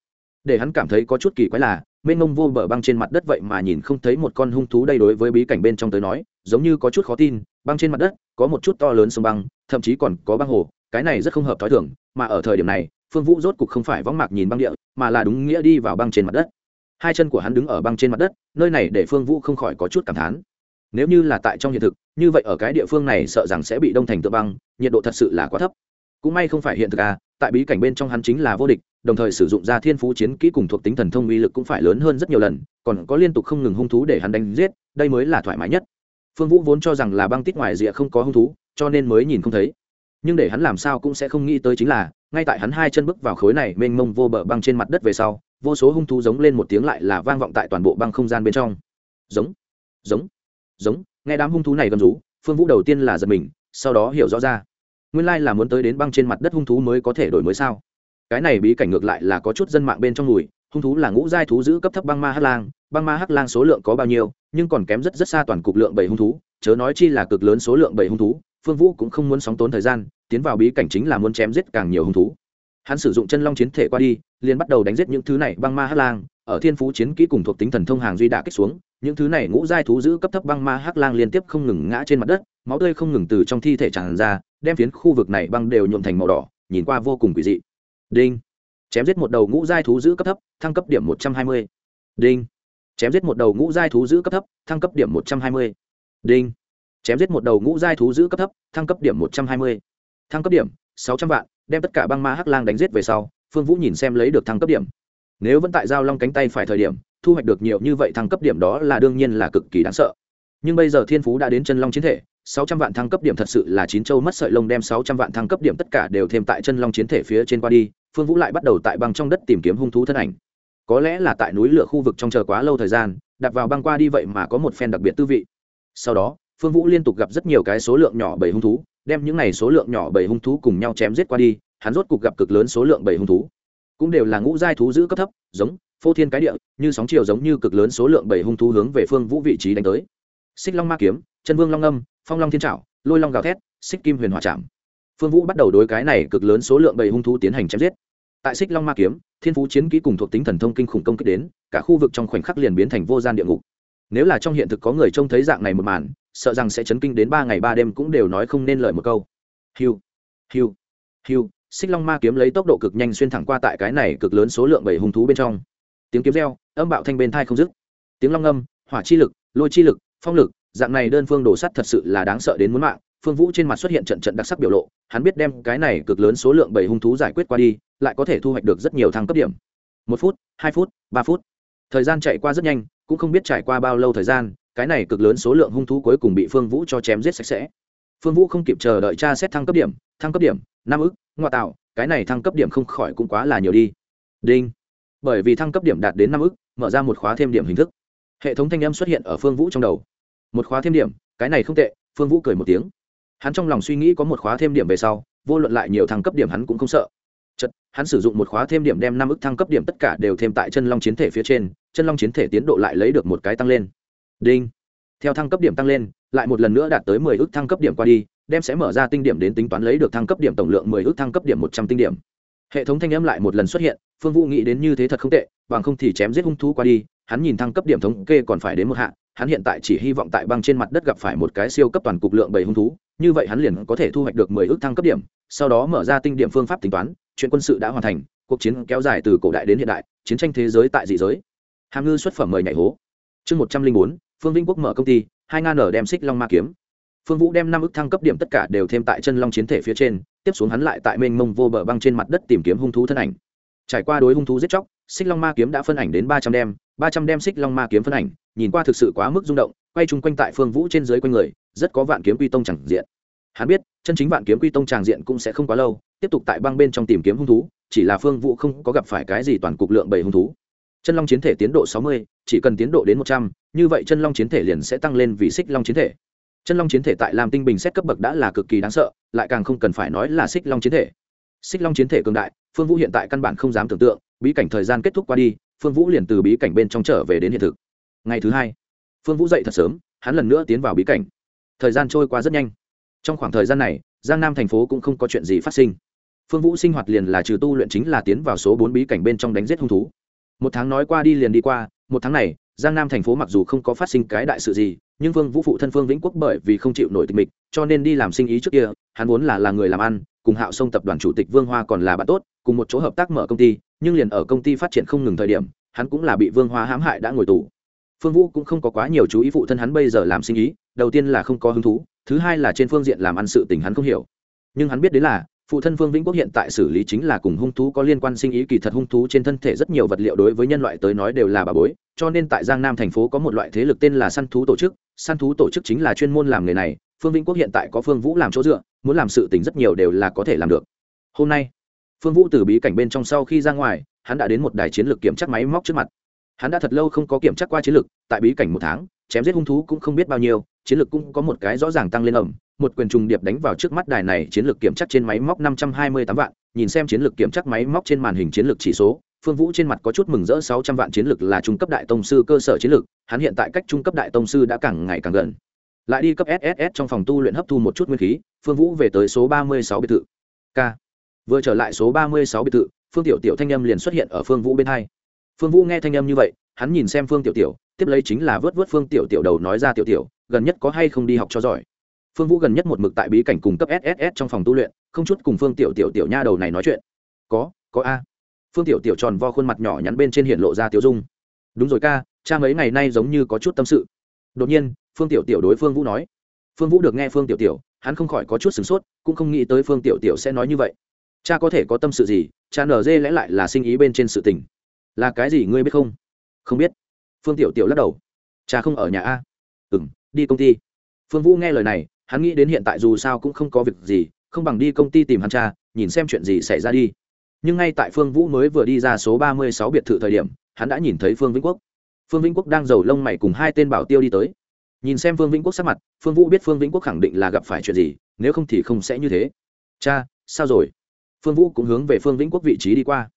Để hắn cảm thấy có chút kỳ quái là, mênh mông vô bờ băng trên mặt đất vậy mà nhìn không thấy một con hung thú đây đối với bí cảnh bên trong tới nói, giống như có chút khó tin, băng trên mặt đất, có một chút to lớn sông băng, thậm chí còn có băng hồ, cái này rất không hợp t h ó i thưởng mà ở thời điểm này, phương vũ rốt cục không phải võng mạc nhìn băng địa mà là đúng nghĩa đi vào băng trên mặt đất. Hai chân của hắn đứng ở băng trên mặt đất, nơi này để phương vũ không khỏi có chút cảm thán. Nếu như là tại trong hiện thực, như vậy ở cái địa phương này sợ rằng sẽ bị đông thành tự băng, nhiệt độ thật sự là quá thấp. Cũng may không phải hiện thực à tại bí cảnh bên trong hắn chính là vô địch, đồng thời sử dụng ra thiên phú chiến kỹ cùng thuộc tính thần thông uy lực cũng phải lớn hơn rất nhiều lần, còn có liên tục không ngừng hung thú để hắn đánh giết, đây mới là thoải mái nhất. Phương vũ vốn cho rằng là băng tít ngoài rìa không có hung thú, cho nên mới nhìn không thấy nhưng để hắn làm sao cũng sẽ không nghĩ tới chính là, ngay tại hắn hai chân bước vào khối này mênh mông vô bờ băng trên mặt đất về sau, vô số hung thú giống lên một tiếng lại là vang vọng tại toàn bộ băng không gian bên trong. Giống giống giống, nghe đám hung thú này gầm rú, phương vũ đầu tiên là giật mình, sau đó hiểu rõ ra. Nguyên lai là muốn tới đến băng trên mặt đất hung thú mới có thể đổi mới sao? Cái này bí cảnh ngược lại là có chút dân mạng bên trong mùi, hung thú là ngũ giai thú giữ cấp thấp băng ma hắc lang, băng ma hắc lang số lượng có bao nhiêu, nhưng còn kém rất rất xa toàn cục lượng bảy hung thú, chớ nói chi là cực lớn số lượng bảy hung thú phương vũ cũng không muốn sóng tốn thời gian, tiến vào bí cảnh chính là muốn chém giết càng nhiều hung thú. Hắn sử dụng chân long chiến thể qua đi, liền bắt đầu đánh giết những thứ này băng ma hắc lang. Ở thiên phú chiến kỹ cùng thuộc tính thần thông hàng duy đả kích xuống, những thứ này ngũ giai thú giữ cấp thấp băng ma hắc lang liên tiếp không ngừng ngã trên mặt đất, máu tươi không ngừng từ trong thi thể tràn ra, đem phiến khu vực này băng đều nhuộm thành màu đỏ, nhìn qua vô cùng quỷ dị. Đinh. Chém giết một đầu ngũ giai thú giữ cấp thấp, thăng cấp điểm một trăm hai mươi. Đinh. Chém giết một đầu ngũ giai thú giữ cấp thấp, thăng cấp điểm một trăm hai mươi. Đinh chém giết một đầu ngũ giai thú giữ cấp thấp, thăng cấp điểm một trăm hai mươi. Thăng cấp điểm, sáu trăm vạn, đem tất cả băng ma hắc lang đánh giết về sau, phương vũ nhìn xem lấy được thăng cấp điểm. Nếu vẫn tại giao long cánh tay phải thời điểm, thu hoạch được nhiều như vậy thăng cấp điểm đó là đương nhiên là cực kỳ đáng sợ. Nhưng bây giờ thiên phú đã đến chân long chiến thể, sáu trăm vạn thăng cấp điểm thật sự là chín châu mất sợi lông đem sáu trăm vạn thăng cấp điểm tất cả đều thêm tại chân long chiến thể phía trên qua đi, phương vũ lại bắt đầu tại băng trong đất tìm kiếm hung thú thân ảnh. Có lẽ là tại núi lửa khu vực trong chờ quá lâu thời gian, đặt vào băng qua đi vậy mà có một phen đặc biệt tư vị. Sau đó phương vũ liên tục gặp rất nhiều cái số lượng nhỏ bảy hung thú, đem những này số lượng nhỏ bảy hung thú cùng nhau chém giết qua đi, hắn rốt cục gặp cực lớn số lượng bảy hung thú. Cũng đều là ngũ giai thú giữ cấp thấp, giống phô thiên cái địa, như sóng chiều giống như cực lớn số lượng bảy hung thú hướng về phương vũ vị trí đánh tới. Xích long ma kiếm, chân vương long âm, phong long thiên trảo, lôi long gào thét, xích kim huyền hòa chạm phương vũ bắt đầu đối cái này cực lớn số lượng bảy hung thú tiến hành chém giết. Tại xích long ma kiếm, thiên phú chiến kỹ cùng thuộc tính thần thông kinh khủng công kích đến, cả khu vực trong khoảnh khắc liền biến thành vô gian địa ngục. Nếu là trong hiện thực có người trông thấy dạng này một màn sợ rằng sẽ chấn kinh đến ba ngày ba đêm cũng đều nói không nên lời một câu. Hiu hiu hiu, xích long ma kiếm lấy tốc độ cực nhanh xuyên thẳng qua tại cái này cực lớn số lượng bảy hung thú bên trong. Tiếng kiếm reo, âm bạo thanh bên thai không dứt. Tiếng long âm, hỏa chi lực, lôi chi lực, phong lực, dạng này đơn phương đổ sắt thật sự là đáng sợ đến muốn mạng. Phương vũ trên mặt xuất hiện trận trận đặc sắc biểu lộ, hắn biết đem cái này cực lớn số lượng bảy hung thú giải quyết qua đi, lại có thể thu hoạch được rất nhiều thăng cấp điểm. Một phút, hai phút, ba phút. Thời gian chạy qua rất nhanh, cũng không biết trải qua bao lâu thời gian cái này cực lớn số lượng hung thú cuối cùng bị phương vũ cho chém giết sạch sẽ. Phương vũ không kịp chờ đợi tra xét thăng cấp điểm, thăng cấp điểm, năm ức, ngoại tạo, cái này thăng cấp điểm không khỏi cũng quá là nhiều đi. Đinh. Bởi vì thăng cấp điểm đạt đến năm ức, mở ra một khóa thêm điểm hình thức. Hệ thống thanh âm xuất hiện ở phương vũ trong đầu. Một khóa thêm điểm, cái này không tệ, phương vũ cười một tiếng. Hắn trong lòng suy nghĩ có một khóa thêm điểm về sau, vô luận lại nhiều thăng cấp điểm hắn cũng không sợ. Chật hắn sử dụng một khóa thêm điểm đem năm ức thăng cấp điểm tất cả đều thêm tại chân long chiến thể phía trên, chân long chiến thể tiến độ lại lấy được một cái tăng lên đinh. Theo thăng cấp điểm tăng lên, lại một lần nữa đạt tới mười ước thăng cấp điểm qua đi, đem sẽ mở ra tinh điểm đến tính toán lấy được thăng cấp điểm tổng lượng mười ước thăng cấp điểm một trăm tinh điểm. Hệ thống thanh âm lại một lần xuất hiện, phương vũ nghĩ đến như thế thật không tệ, bằng không thì chém giết hung thú qua đi, hắn nhìn thăng cấp điểm thống kê còn phải đến một hạ, hắn hiện tại chỉ hy vọng tại băng trên mặt đất gặp phải một cái siêu cấp toàn cục lượng bảy hung thú, như vậy hắn liền có thể thu hoạch được mười ước thăng cấp điểm, sau đó mở ra tinh điểm phương pháp tính toán, chuyện quân sự đã hoàn thành, cuộc chiến kéo dài từ cổ đại đến hiện đại, chiến tranh thế giới tại dị giới. Hàm ngư xuất phẩm mời nhảy hố. Chương một trăm linh bốn phương vĩnh quốc mở công ty, hai nga ở đem xích long ma kiếm. Phương vũ đem năm ức thăng cấp điểm tất cả đều thêm tại chân long chiến thể phía trên, tiếp xuống hắn lại tại mênh mông vô bờ băng trên mặt đất tìm kiếm hung thú thân ảnh. Trải qua đối hung thú giết chóc, xích long ma kiếm đã phân ảnh đến ba trăm đem, ba trăm đem xích long ma kiếm phân ảnh, nhìn qua thực sự quá mức rung động, quay chung quanh tại phương vũ trên dưới quanh người, rất có vạn kiếm quy tông chẳng diện. Hắn biết, chân chính vạn kiếm quy tông tràng diện cũng sẽ không quá lâu, tiếp tục tại băng bên trong tìm kiếm hung thú, chỉ là phương vũ không có gặp phải cái gì toàn cục lượng bảy hung thú chân long chiến thể tiến độ sáu mươi, chỉ cần tiến độ đến một trăm, như vậy chân long chiến thể liền sẽ tăng lên vì xích long chiến thể. Chân long chiến thể tại lam tinh bình xét cấp bậc đã là cực kỳ đáng sợ, lại càng không cần phải nói là xích long chiến thể. Xích long chiến thể cường đại, phương vũ hiện tại căn bản không dám tưởng tượng, bí cảnh thời gian kết thúc qua đi, phương vũ liền từ bí cảnh bên trong trở về đến hiện thực. Ngày thứ hai, phương vũ dậy thật sớm, hắn lần nữa tiến vào bí cảnh. Thời gian trôi qua rất nhanh. Trong khoảng thời gian này, giang nam thành phố cũng không có chuyện gì phát sinh. Phương vũ sinh hoạt liền là trừ tu luyện chính là tiến vào số bốn bí cảnh bên trong đánh giết hung thú một tháng nói qua đi liền đi qua, một tháng này, giang nam thành phố mặc dù không có phát sinh cái đại sự gì, nhưng vương vũ phụ thân phương vĩnh quốc bởi vì không chịu nổi tịch mịch, cho nên đi làm sinh ý trước kia, hắn vốn là là người làm ăn, cùng hạo sông tập đoàn chủ tịch vương hoa còn là bạn tốt, cùng một chỗ hợp tác mở công ty, nhưng liền ở công ty phát triển không ngừng thời điểm, hắn cũng là bị vương hoa hãm hại đã ngồi tù. Phương vũ cũng không có quá nhiều chú ý phụ thân hắn bây giờ làm sinh ý, đầu tiên là không có hứng thú, thứ hai là trên phương diện làm ăn sự tình hắn không hiểu. Nhưng hắn biết đấy là phụ thân phương vĩnh quốc hiện tại xử lý chính là cùng hung thú có liên quan sinh ý, kỳ thật hung thú trên thân thể rất nhiều vật liệu đối với nhân loại tới nói đều là bà bối, cho nên tại giang nam thành phố có một loại thế lực tên là săn thú tổ chức. Săn thú tổ chức chính là chuyên môn làm nghề này, phương vĩnh quốc hiện tại có phương vũ làm chỗ dựa, muốn làm sự tình rất nhiều đều là có thể làm được. Hôm nay, phương vũ từ bí cảnh bên trong sau khi ra ngoài, hắn đã đến một đài chiến lược kiểm tra máy móc trước mặt. Hắn đã thật lâu không có kiểm tra qua chiến lược, tại bí cảnh một tháng, chém giết hung thú cũng không biết bao nhiêu chiến lược cũng có một cái rõ ràng tăng lên ẩm. Một quyền trùng điệp đánh vào trước mắt đài này, chiến lược kiểm chắc trên máy móc năm trăm hai mươi tám vạn. Nhìn xem chiến lược kiểm chắc máy móc trên màn hình chiến lược chỉ số, phương vũ trên mặt có chút mừng rỡ, sáu trăm vạn chiến lược là trung cấp đại tông sư cơ sở chiến lược. Hắn hiện tại cách trung cấp đại tông sư đã càng ngày càng gần. Lại đi cấp sss trong phòng tu luyện hấp thu một chút nguyên khí, phương vũ về tới số ba mươi sáu biệt thự. K. Vừa trở lại số ba mươi sáu biệt thự, phương tiểu tiểu thanh âm liền xuất hiện ở phương vũ bên hai. Phương vũ nghe thanh âm như vậy, hắn nhìn xem phương tiểu tiểu tiếp lấy chính là vớt vớt phương tiểu tiểu đầu nói ra tiểu tiểu, gần nhất có hay không đi học cho giỏi? Phương vũ gần nhất một mực tại bí cảnh cùng cấp sss trong phòng tu luyện, không chút cùng phương tiểu tiểu tiểu nha đầu này nói chuyện. Có có a. Phương tiểu tiểu tròn vo khuôn mặt nhỏ nhắn bên trên hiện lộ ra tiểu dung. Đúng rồi ca, cha mấy ngày nay giống như có chút tâm sự. Đột nhiên, phương tiểu tiểu đối phương vũ nói. Phương vũ được nghe phương tiểu tiểu, hắn không khỏi có chút sửng sốt, cũng không nghĩ tới phương tiểu tiểu sẽ nói như vậy. Cha có thể có tâm sự gì, cha nở dê lẽ lại là sinh ý bên trên sự tình. Là cái gì ngươi biết không? Không biết phương tiểu tiểu lắc đầu. Cha không ở nhà a? Ừ m đi công ty. Phương vũ nghe lời này, hắn nghĩ đến hiện tại dù sao cũng không có việc gì, không bằng đi công ty tìm hắn cha, nhìn xem chuyện gì xảy ra đi. Nhưng ngay tại phương vũ mới vừa đi ra số ba mươi sáu biệt thự thời điểm, hắn đã nhìn thấy phương vĩnh quốc. Phương vĩnh quốc đang giàu lông mày cùng hai tên bảo tiêu đi tới. Nhìn xem phương vĩnh quốc sắc mặt, phương vũ biết phương vĩnh quốc khẳng định là gặp phải chuyện gì, nếu không thì không sẽ như thế. Cha, sao rồi? Phương vũ cũng hướng về phương vĩnh quốc vị trí đi qua.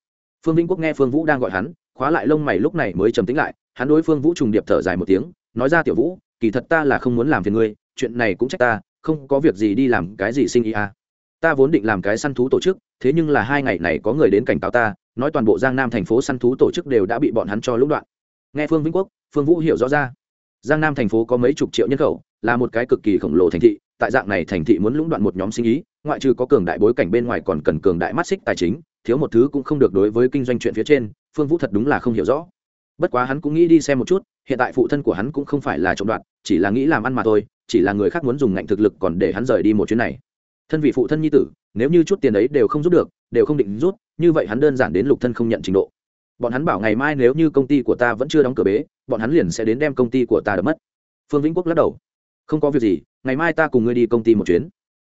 Phương vĩnh quốc nghe phương vũ đang gọi hắn khóa lại lông mày lúc này mới trầm tính lại, hắn đối phương vũ trùng điệp thở dài một tiếng, nói ra, tiểu vũ, kỳ thật ta là không muốn làm phiền ngươi, chuyện này cũng trách ta, không có việc gì đi làm cái gì sinh ý à. ta vốn định làm cái săn thú tổ chức, thế nhưng là hai ngày này có người đến cảnh cáo ta, nói toàn bộ giang nam thành phố săn thú tổ chức đều đã bị bọn hắn cho lũng đoạn nghe phương vĩnh quốc, phương vũ hiểu rõ ra giang nam thành phố có mấy chục triệu nhân khẩu, là một cái cực kỳ khổng lồ thành thị, tại dạng này thành thị muốn lũng đoạn một nhóm sinh ý, ngoại trừ có cường đại bối cảnh bên ngoài còn cần cường đại mắt xích tài chính, thiếu một thứ cũng không được đối với kinh doanh chuyện phía trên phương vũ thật đúng là không hiểu rõ. Bất quá hắn cũng nghĩ đi xem một chút, hiện tại phụ thân của hắn cũng không phải là trộm đoạt, chỉ là nghĩ làm ăn mà thôi, chỉ là người khác muốn dùng ngạnh thực lực còn để hắn rời đi một chuyến này. Thân vị phụ thân nhi tử, nếu như chút tiền ấy đều không rút được, đều không định rút, như vậy hắn đơn giản đến lục thân không nhận trình độ. Bọn hắn bảo ngày mai nếu như công ty của ta vẫn chưa đóng cửa bế, bọn hắn liền sẽ đến đem công ty của ta đập mất. Phương vĩnh quốc lắc đầu. Không có việc gì, ngày mai ta cùng ngươi đi công ty một chuyến.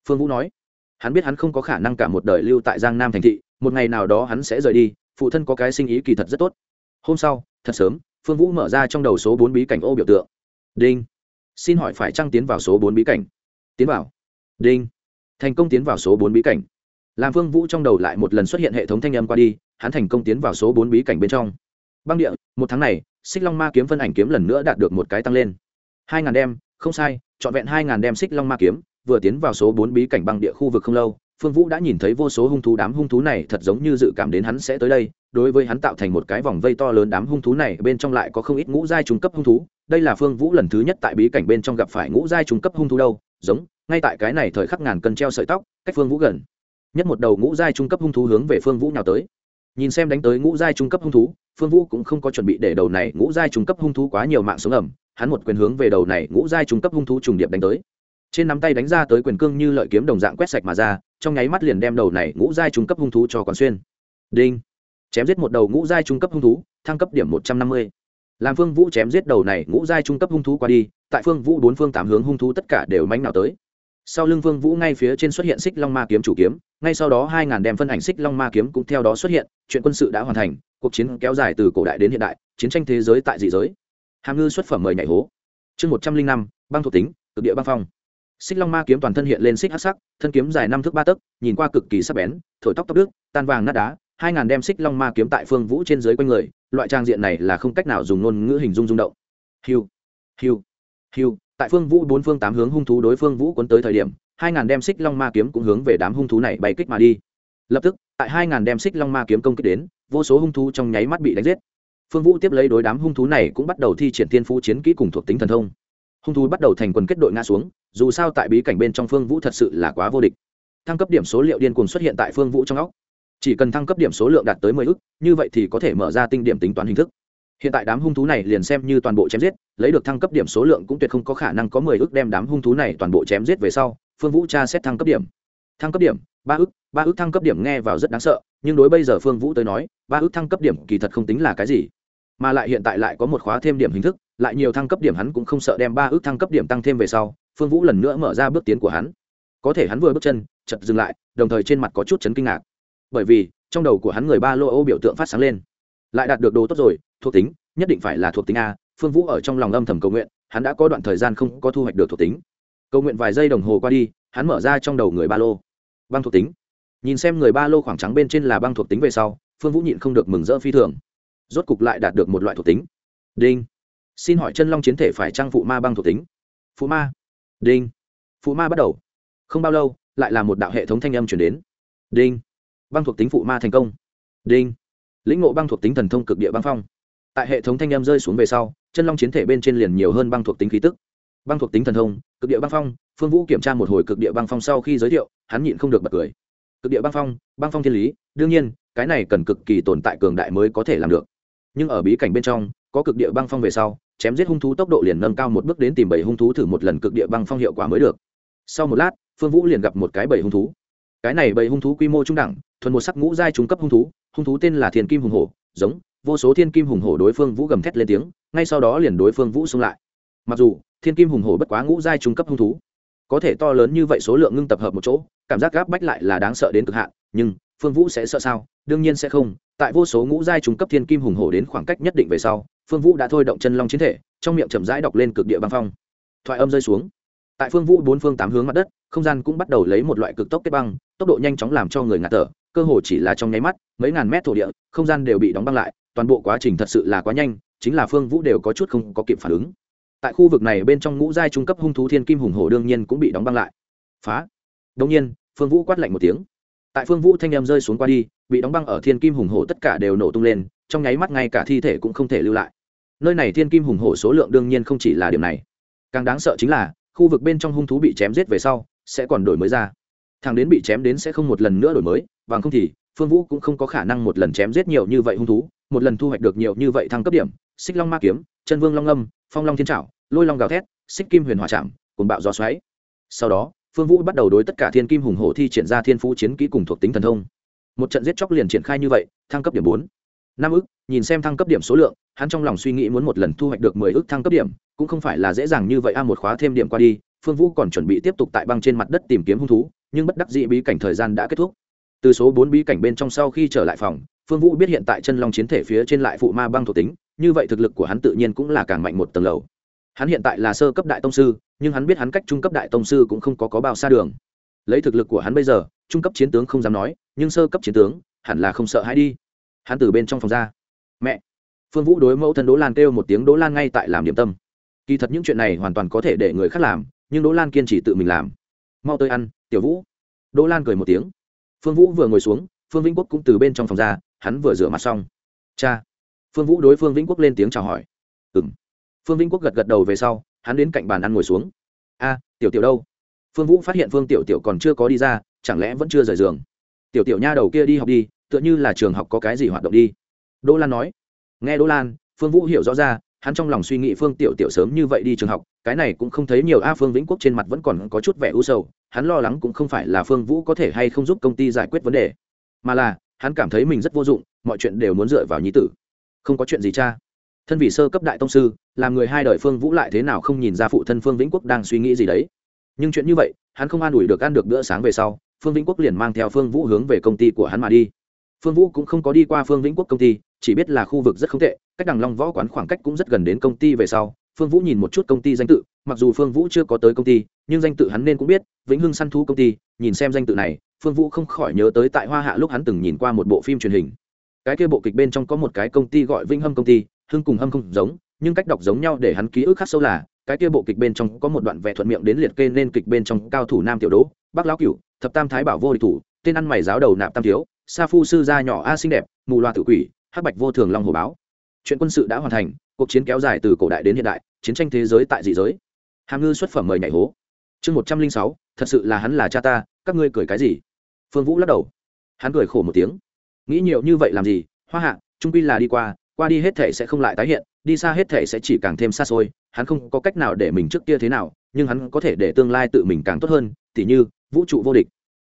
Phương vũ nói. Hắn biết hắn không có khả năng cả một đời lưu tại giang nam thành thị, một ngày nào đó hắn sẽ rời đi phụ thân có cái sinh ý kỳ thật rất tốt. Hôm sau, thật sớm, phương vũ mở ra trong đầu số bốn bí cảnh ô biểu tượng. Đinh. Xin hỏi phải trăng tiến vào số bốn bí cảnh? Tiến vào. Đinh. Thành công tiến vào số bốn bí cảnh. Làm phương vũ trong đầu lại một lần xuất hiện hệ thống thanh âm qua đi, hắn thành công tiến vào số bốn bí cảnh bên trong. Băng địa, một tháng này, xích long ma kiếm phân ảnh kiếm lần nữa đạt được một cái tăng lên. Hai ngàn đem, không sai, trọn vẹn hai ngàn đem xích long ma kiếm, vừa tiến vào số bốn bí cảnh băng địa khu vực không lâu phương vũ đã nhìn thấy vô số hung thú, đám hung thú này thật giống như dự cảm đến hắn sẽ tới đây. Đối với hắn tạo thành một cái vòng vây to lớn, đám hung thú này bên trong lại có không ít ngũ giai trung cấp hung thú. Đây là phương vũ lần thứ nhất tại bí cảnh bên trong gặp phải ngũ giai trung cấp hung thú đâu. Giống, ngay tại cái này thời khắc ngàn cân treo sợi tóc, cách phương vũ gần. Nhất một đầu ngũ giai trung cấp hung thú hướng về phương vũ nào tới. Nhìn xem đánh tới ngũ giai trung cấp hung thú, phương vũ cũng không có chuẩn bị để đầu này ngũ giai trung cấp hung thú quá nhiều mạng sống ẩm. Hắn một quyền hướng về đầu này ngũ giai trung cấp hung thú trùng điệp đánh tới trên nắm tay đánh ra tới quyền cương như lợi kiếm đồng dạng quét sạch mà ra, trong nháy mắt liền đem đầu này ngũ giai trung cấp hung thú cho quán xuyên. Đinh. Chém giết một đầu ngũ giai trung cấp hung thú, thăng cấp điểm một trăm năm mươi. Làm phương vũ chém giết đầu này ngũ giai trung cấp hung thú qua đi, tại phương vũ bốn phương tám hướng hung thú tất cả đều mánh nào tới. Sau lưng phương vũ ngay phía trên xuất hiện xích long ma kiếm chủ kiếm, ngay sau đó hai ngàn đem phân ảnh xích long ma kiếm cũng theo đó xuất hiện, chuyện quân sự đã hoàn thành, cuộc chiến kéo dài từ cổ đại đến hiện đại, chiến tranh thế giới tại dị giới. Hàm ngư xuất phẩm mời nhảy hố. Chương một trăm linh năm, băng thuộc tính, cực địa băng phong xích long ma kiếm toàn thân hiện lên xích hát sắc, thân kiếm dài năm thước ba tấc, nhìn qua cực kỳ sắc bén, thổi tóc tóc đức tan vàng nát đá, hai ngàn đem xích long ma kiếm tại phương vũ trên dưới quanh người, loại trang diện này là không cách nào dùng ngôn ngữ hình dung rung động. Hiu hiu hiu, tại phương vũ bốn phương tám hướng hung thú đối phương vũ cuốn tới thời điểm, hai ngàn đem xích long ma kiếm cũng hướng về đám hung thú này bay kích mà đi. Lập tức, tại hai ngàn đem xích long ma kiếm công kích đến, vô số hung thú trong nháy mắt bị đánh giết. Phương vũ tiếp lấy đối đám hung thú này cũng bắt đầu thi triển thiên phú chiến kỹ cùng thuộc tính thần thông hung thú bắt đầu thành quần kết đội ngã xuống, dù sao tại bí cảnh bên trong phương vũ thật sự là quá vô địch. Thăng cấp điểm số liệu điên cuồng xuất hiện tại phương vũ trong óc. Chỉ cần thăng cấp điểm số lượng đạt tới mười ức, như vậy thì có thể mở ra tinh điểm tính toán hình thức. Hiện tại đám hung thú này liền xem như toàn bộ chém giết, lấy được thăng cấp điểm số lượng cũng tuyệt không có khả năng có mười ức đem đám hung thú này toàn bộ chém giết về sau, phương vũ tra xét thăng cấp điểm. Thăng cấp điểm, ba ước ba ước thăng cấp điểm nghe vào rất đáng sợ, nhưng đối bây giờ phương vũ tới nói, ba ước thăng cấp điểm kỳ thật không tính là cái gì mà lại hiện tại lại có một khóa thêm điểm hình thức, lại nhiều thăng cấp điểm hắn cũng không sợ đem ba ước thăng cấp điểm tăng thêm về sau, phương vũ lần nữa mở ra bước tiến của hắn. Có thể hắn vừa bước chân chật dừng lại, đồng thời trên mặt có chút chấn kinh ngạc. Bởi vì, trong đầu của hắn người ba lô ô biểu tượng phát sáng lên. Lại đạt được đồ tốt rồi, thuộc tính, nhất định phải là thuộc tính a, phương vũ ở trong lòng âm thầm cầu nguyện, hắn đã có đoạn thời gian không có thu hoạch được thuộc tính. Cầu nguyện vài giây đồng hồ qua đi, hắn mở ra trong đầu người ba lô. Băng thuộc tính. Nhìn xem người ba lô khoảng trắng bên trên là băng thuộc tính về sau, phương vũ nhịn không được mừng rỡ phi thường rốt cục lại đạt được một loại thuộc tính. Đinh. Xin hỏi chân long chiến thể phải trang phụ ma băng thuộc tính. Phụ ma. Đinh. Phụ ma bắt đầu. Không bao lâu, lại là một đạo hệ thống thanh âm chuyển đến. Đinh. Băng thuộc tính phụ ma thành công. Đinh. Lĩnh ngộ băng thuộc tính thần thông cực địa băng phong. Tại hệ thống thanh âm rơi xuống về sau, chân long chiến thể bên trên liền nhiều hơn băng thuộc tính khí tức. Băng thuộc tính thần thông, cực địa băng phong, phương vũ kiểm tra một hồi cực địa băng phong sau khi giới thiệu, hắn nhịn không được bật cười. Cực địa băng phong băng phong thiên lý, đương nhiên, cái này cần cực kỳ tồn tại cường đại mới có thể làm được nhưng ở bí cảnh bên trong, có cực địa băng phong về sau, chém giết hung thú tốc độ liền nâng cao một bước đến tìm bảy hung thú thử một lần cực địa băng phong hiệu quả mới được. Sau một lát, phương vũ liền gặp một cái bảy hung thú. Cái này bảy hung thú quy mô trung đẳng, thuần một sắc ngũ giai trung cấp hung thú hung thú tên là thiên kim hùng hổ, giống, vô số thiên kim hùng hổ đối phương vũ gầm thét lên tiếng, ngay sau đó liền đối phương vũ xông lại. Mặc dù, thiên kim hùng hổ bất quá ngũ giai trung cấp hung thú, có thể to lớn như vậy số lượng ngưng tập hợp một chỗ, cảm giác gáp bách lại là đáng sợ đến cực hạn, nhưng phương vũ sẽ sợ sao? Đương nhiên sẽ không. Tại vô số ngũ giai trung cấp thiên kim hùng hổ đến khoảng cách nhất định về sau, phương vũ đã thôi động chân long chiến thể, trong miệng chậm rãi đọc lên cực địa băng phong. Thoại âm rơi xuống. Tại phương vũ bốn phương tám hướng mặt đất, không gian cũng bắt đầu lấy một loại cực tốc kết băng, tốc độ nhanh chóng làm cho người ngạt thở, cơ hồ chỉ là trong nháy mắt, mấy ngàn mét thổ địa, không gian đều bị đóng băng lại, toàn bộ quá trình thật sự là quá nhanh, chính là phương vũ đều có chút không có kịp phản ứng. Tại khu vực này bên trong ngũ giai trung cấp hung thú thiên kim hùng hổ đương nhiên cũng bị đóng băng lại. Phá. Đông nhiên, phương vũ quát lạnh một tiếng tại phương vũ thanh em rơi xuống qua đi, bị đóng băng ở thiên kim hùng hổ tất cả đều nổ tung lên, trong nháy mắt ngay cả thi thể cũng không thể lưu lại. Nơi này thiên kim hùng hổ số lượng đương nhiên không chỉ là điểm này. Càng đáng sợ chính là, khu vực bên trong hung thú bị chém giết về sau, sẽ còn đổi mới ra. Thằng đến bị chém đến sẽ không một lần nữa đổi mới, bằng không thì, phương vũ cũng không có khả năng một lần chém giết nhiều như vậy hung thú, một lần thu hoạch được nhiều như vậy thăng cấp điểm, xích long ma kiếm, chân vương long âm, phong long thiên trảo, lôi long gào thét, xích kim huyền hòa chạm cùng bạo gió xoáy. Sau đó phương vũ bắt đầu đối tất cả thiên kim hùng hổ thi triển ra thiên phú chiến kỹ cùng thuộc tính thần thông. Một trận giết chóc liền triển khai như vậy, thăng cấp điểm bốn. Năm ức, nhìn xem thăng cấp điểm số lượng, hắn trong lòng suy nghĩ muốn một lần thu hoạch được mười ức thăng cấp điểm, cũng không phải là dễ dàng như vậy a, một khóa thêm điểm qua đi, phương vũ còn chuẩn bị tiếp tục tại băng trên mặt đất tìm kiếm hung thú, nhưng bất đắc dĩ bí cảnh thời gian đã kết thúc. Từ số bốn bí cảnh bên trong sau khi trở lại phòng, phương vũ biết hiện tại chân long chiến thể phía trên lại phụ ma băng thuộc tính, như vậy thực lực của hắn tự nhiên cũng là càng mạnh một tầng lầu hắn hiện tại là sơ cấp đại tông sư, nhưng hắn biết hắn cách trung cấp đại tông sư cũng không có có bao xa đường. Lấy thực lực của hắn bây giờ, trung cấp chiến tướng không dám nói, nhưng sơ cấp chiến tướng, hẳn là không sợ hãi đi. Hắn từ bên trong phòng ra. Mẹ! Phương vũ đối mẫu thân đỗ lan kêu một tiếng, đỗ lan ngay tại làm điểm tâm. Kỳ thật những chuyện này hoàn toàn có thể để người khác làm, nhưng đỗ lan kiên trì tự mình làm. Mau tới ăn, tiểu vũ. Đỗ lan cười một tiếng. Phương vũ vừa ngồi xuống, phương vĩnh quốc cũng từ bên trong phòng ra, hắn vừa rửa mặt xong. Cha! Phương vũ đối phương vĩnh quốc lên tiếng chào hỏi. Ừng phương vĩnh quốc gật gật đầu về sau, hắn đến cạnh bàn ăn ngồi xuống. A, tiểu tiểu đâu? Phương vũ phát hiện phương tiểu tiểu còn chưa có đi ra, chẳng lẽ vẫn chưa rời giường? Tiểu tiểu nha đầu kia đi học đi, tựa như là trường học có cái gì hoạt động đi. Đỗ lan nói. Nghe đỗ lan, phương vũ hiểu rõ ra, hắn trong lòng suy nghĩ phương tiểu tiểu sớm như vậy đi trường học, cái này cũng không thấy nhiều a, phương vĩnh quốc trên mặt vẫn còn có chút vẻ u sầu, hắn lo lắng cũng không phải là phương vũ có thể hay không giúp công ty giải quyết vấn đề, mà là, hắn cảm thấy mình rất vô dụng, mọi chuyện đều muốn dựa vào nhí tử. Không có chuyện gì cha thân vị sơ cấp đại tông sư, làm người hai đời phương vũ lại thế nào không nhìn ra phụ thân phương vĩnh quốc đang suy nghĩ gì đấy. Nhưng chuyện như vậy, hắn không an ủi được ăn được bữa sáng về sau, phương vĩnh quốc liền mang theo phương vũ hướng về công ty của hắn mà đi. Phương vũ cũng không có đi qua phương vĩnh quốc công ty, chỉ biết là khu vực rất không tệ, cách đằng long võ quán khoảng cách cũng rất gần đến công ty về sau. Phương vũ nhìn một chút công ty danh tự, mặc dù phương vũ chưa có tới công ty, nhưng danh tự hắn nên cũng biết, vĩnh hưng săn thú công ty, nhìn xem danh tự này, phương vũ không khỏi nhớ tới tại hoa hạ lúc hắn từng nhìn qua một bộ phim truyền hình. Cái kia bộ kịch bên trong có một cái công ty gọi vĩnh hâm công ty hưng cùng hâm không giống, nhưng cách đọc giống nhau để hắn ký ức khắc sâu là, cái kia bộ kịch bên trong có một đoạn vẽ thuận miệng đến liệt kê nên kịch bên trong cao thủ nam tiểu đỗ bắc lão cửu, thập tam thái bảo vô địch thủ, tên ăn mày giáo đầu nạp tam thiếu, sa phu sư gia nhỏ a xinh đẹp, mù loa tự quỷ, hắc bạch vô thường long hồ báo. Chuyện quân sự đã hoàn thành, cuộc chiến kéo dài từ cổ đại đến hiện đại, chiến tranh thế giới tại dị giới. Hàm ngư xuất phẩm mời nhảy hố. Chương một trăm linh sáu, thật sự là hắn là cha ta, các ngươi cười cái gì? Phương vũ lắc đầu. Hắn cười khổ một tiếng. Nghĩ nhiều như vậy làm gì? Hoa hạ, trung pi là đi qua qua đi hết thể sẽ không lại tái hiện, đi xa hết thể sẽ chỉ càng thêm xa xôi, hắn không có cách nào để mình trước kia thế nào, nhưng hắn có thể để tương lai tự mình càng tốt hơn, tỉ như, vũ trụ vô địch.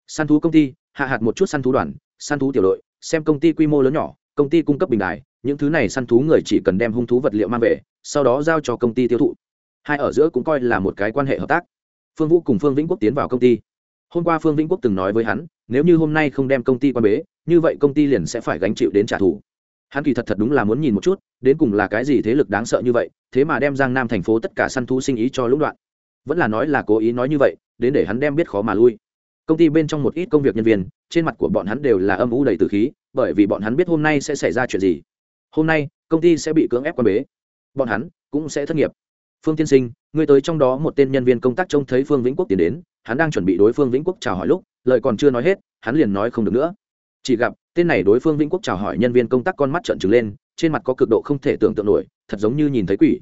Săn thú công ty, hạ hạt một chút săn thú đoàn, săn thú tiểu đội, xem công ty quy mô lớn nhỏ, công ty cung cấp bình đài, những thứ này săn thú người chỉ cần đem hung thú vật liệu mang về, sau đó giao cho công ty tiêu thụ. Hai ở giữa cũng coi là một cái quan hệ hợp tác. Phương vũ cùng phương vĩnh quốc tiến vào công ty. Hôm qua phương vĩnh quốc từng nói với hắn, nếu như hôm nay không đem công ty quan bế, như vậy công ty liền sẽ phải gánh chịu đến trả thù hắn kỳ thật thật đúng là muốn nhìn một chút, đến cùng là cái gì thế lực đáng sợ như vậy, thế mà đem giang nam thành phố tất cả săn thú sinh ý cho lũng đoạn. Vẫn là nói là cố ý nói như vậy, đến để hắn đem biết khó mà lui. Công ty bên trong một ít công việc nhân viên, trên mặt của bọn hắn đều là âm u đầy từ khí, bởi vì bọn hắn biết hôm nay sẽ xảy ra chuyện gì. Hôm nay, công ty sẽ bị cưỡng ép quan bế. Bọn hắn cũng sẽ thất nghiệp. Phương tiên sinh người tới trong đó một tên nhân viên công tác trông thấy phương vĩnh quốc tiến đến, hắn đang chuẩn bị đối phương vĩnh quốc chào hỏi lúc, lời còn chưa nói hết, hắn liền nói không được nữa. Chỉ gặp tên này đối phương vĩnh quốc chào hỏi nhân viên công tác con mắt trợn trừng lên, trên mặt có cực độ không thể tưởng tượng nổi, thật giống như nhìn thấy quỷ.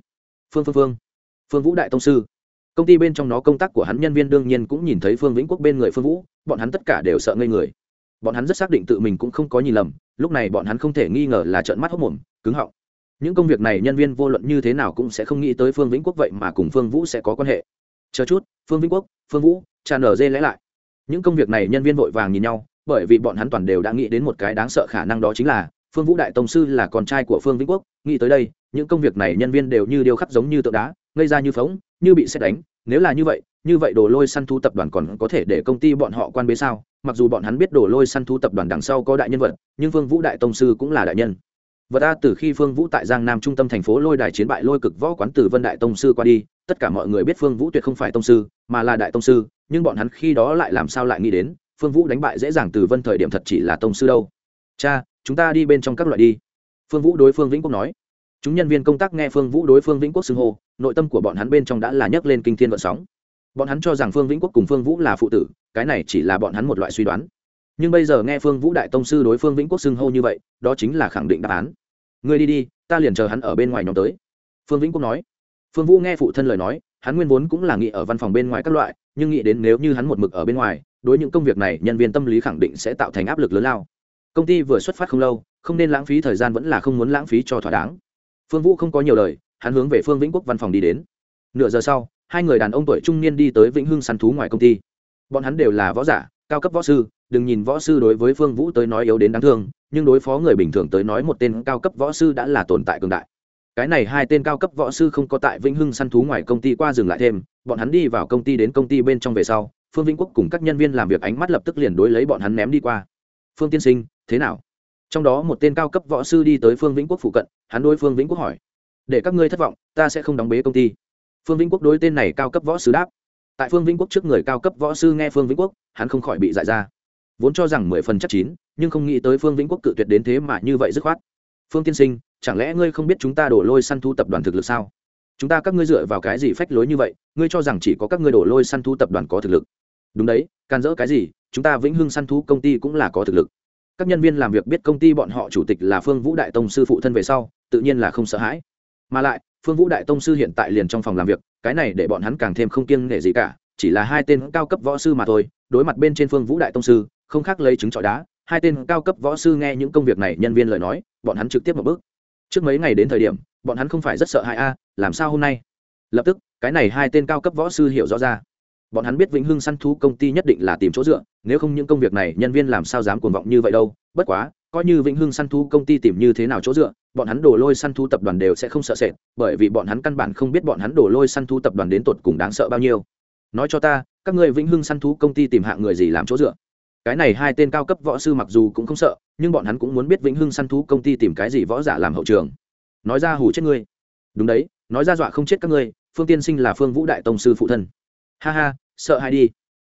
Phương phương phương. Phương vũ đại tông sư. Công ty bên trong nó công tác của hắn nhân viên đương nhiên cũng nhìn thấy phương vĩnh quốc bên người phương vũ, bọn hắn tất cả đều sợ ngây người. Bọn hắn rất xác định tự mình cũng không có nhìn lầm, lúc này bọn hắn không thể nghi ngờ là trợn mắt hốc mồm, cứng họng. Những công việc này nhân viên vô luận như thế nào cũng sẽ không nghĩ tới phương vĩnh quốc vậy mà cùng phương vũ sẽ có quan hệ. Chờ chút, phương vĩnh quốc, phương vũ, tràn ở dê lẽ lại. Những công việc này nhân viên vội vàng nhìn nhau bởi vì bọn hắn toàn đều đã nghĩ đến một cái đáng sợ khả năng đó chính là, phương vũ đại tông sư là con trai của phương vĩnh quốc, nghĩ tới đây, những công việc này nhân viên đều như điêu khắc giống như tượng đá gây ra như phóng như bị xét đánh, nếu là như vậy như vậy đồ lôi săn thu tập đoàn còn có thể để công ty bọn họ quan bế sao? Mặc dù bọn hắn biết đồ lôi săn thu tập đoàn đằng sau có đại nhân vật, nhưng phương vũ đại tông sư cũng là đại nhân. Vật a, từ khi phương vũ tại giang nam trung tâm thành phố lôi đài chiến bại lôi cực võ quán từ vân đại tông sư qua đi, tất cả mọi người biết phương vũ tuyệt không phải tông sư, mà là đại tông sư, nhưng bọn hắn khi đó lại làm sao lại nghĩ đến phương vũ đánh bại dễ dàng từ vân thời điểm thật chỉ là tông sư đâu. Cha, chúng ta đi bên trong các loại đi. Phương vũ đối phương vĩnh quốc nói. Chúng nhân viên công tác nghe phương vũ đối phương vĩnh quốc xưng hô, nội tâm của bọn hắn bên trong đã là nhấc lên kinh thiên vận sóng. Bọn hắn cho rằng phương vĩnh quốc cùng phương vũ là phụ tử, cái này chỉ là bọn hắn một loại suy đoán. Nhưng bây giờ nghe phương vũ đại tông sư đối phương vĩnh quốc xưng hô như vậy, đó chính là khẳng định đáp án. Ngươi đi đi, ta liền chờ hắn ở bên ngoài nhóm tới. Phương vĩnh quốc nói. Phương vũ nghe phụ thân lời nói, hắn nguyên vốn cũng là nghĩ ở văn phòng bên ngoài các loại, nhưng nghĩ đến nếu như hắn một mực ở bên ngoài đối những công việc này, nhân viên tâm lý khẳng định sẽ tạo thành áp lực lớn lao. Công ty vừa xuất phát không lâu, không nên lãng phí thời gian vẫn là không muốn lãng phí cho thỏa đáng. Phương vũ không có nhiều lời, hắn hướng về phương vĩnh quốc văn phòng đi đến. Nửa giờ sau, hai người đàn ông tuổi trung niên đi tới vĩnh hưng săn thú ngoài công ty. Bọn hắn đều là võ giả, cao cấp võ sư, đừng nhìn võ sư đối với phương vũ tới nói yếu đến đáng thương, nhưng đối phó người bình thường tới nói một tên cao cấp võ sư đã là tồn tại cường đại. Cái này hai tên cao cấp võ sư không có tại vĩnh hưng săn thú ngoài công ty qua dừng lại thêm, bọn hắn đi vào công ty đến công ty bên trong về sau phương vĩnh quốc cùng các nhân viên làm việc ánh mắt lập tức liền đối lấy bọn hắn ném đi qua. Phương tiên sinh, thế nào? Trong đó một tên cao cấp võ sư đi tới phương vĩnh quốc phụ cận, hắn đối phương vĩnh quốc hỏi. Để các ngươi thất vọng, ta sẽ không đóng bế công ty. Phương vĩnh quốc đối tên này cao cấp võ sư đáp. Tại phương vĩnh quốc trước người cao cấp võ sư nghe phương vĩnh quốc, hắn không khỏi bị dại ra. Vốn cho rằng mười phần chắc chín, nhưng không nghĩ tới phương vĩnh quốc cự tuyệt đến thế mà như vậy dứt khoát. Phương tiên sinh, chẳng lẽ ngươi không biết chúng ta đổ lôi săn thu tập đoàn thực lực sao? Chúng ta các ngươi dựa vào cái gì phách lối như vậy? Ngươi cho rằng chỉ có các ngươi đổ lôi săn thu tập đoàn có thực lực? Đúng đấy, can dỡ cái gì, chúng ta vĩnh hưng săn thú công ty cũng là có thực lực. Các nhân viên làm việc biết công ty bọn họ chủ tịch là phương vũ đại tông sư phụ thân về sau, tự nhiên là không sợ hãi. Mà lại, phương vũ đại tông sư hiện tại liền trong phòng làm việc, cái này để bọn hắn càng thêm không kiêng nể gì cả, chỉ là hai tên cao cấp võ sư mà thôi, đối mặt bên trên phương vũ đại tông sư, không khác lấy trứng trọi đá, hai tên cao cấp võ sư nghe những công việc này nhân viên lời nói, bọn hắn trực tiếp một bước. Trước mấy ngày đến thời điểm, bọn hắn không phải rất sợ hãi a, làm sao hôm nay? Lập tức, cái này hai tên cao cấp võ sư hiểu rõ ra bọn hắn biết vĩnh hưng săn thú công ty nhất định là tìm chỗ dựa, nếu không những công việc này, nhân viên làm sao dám cuồng vọng như vậy đâu. Bất quá, coi như vĩnh hưng săn thú công ty tìm như thế nào chỗ dựa, bọn hắn đổ lôi săn thú tập đoàn đều sẽ không sợ sệt, bởi vì bọn hắn căn bản không biết bọn hắn đổ lôi săn thú tập đoàn đến tột cùng đáng sợ bao nhiêu. Nói cho ta, các người vĩnh hưng săn thú công ty tìm hạng người gì làm chỗ dựa? Cái này hai tên cao cấp võ sư mặc dù cũng không sợ, nhưng bọn hắn cũng muốn biết vĩnh hưng săn thú công ty tìm cái gì võ giả làm hậu trường. Nói ra hủ chết ngươi. Đúng đấy, nói ra dọa không chết các ngươi, phương tiên sinh là phương vũ đại tông sư phụ thân ha ha, sợ hay đi.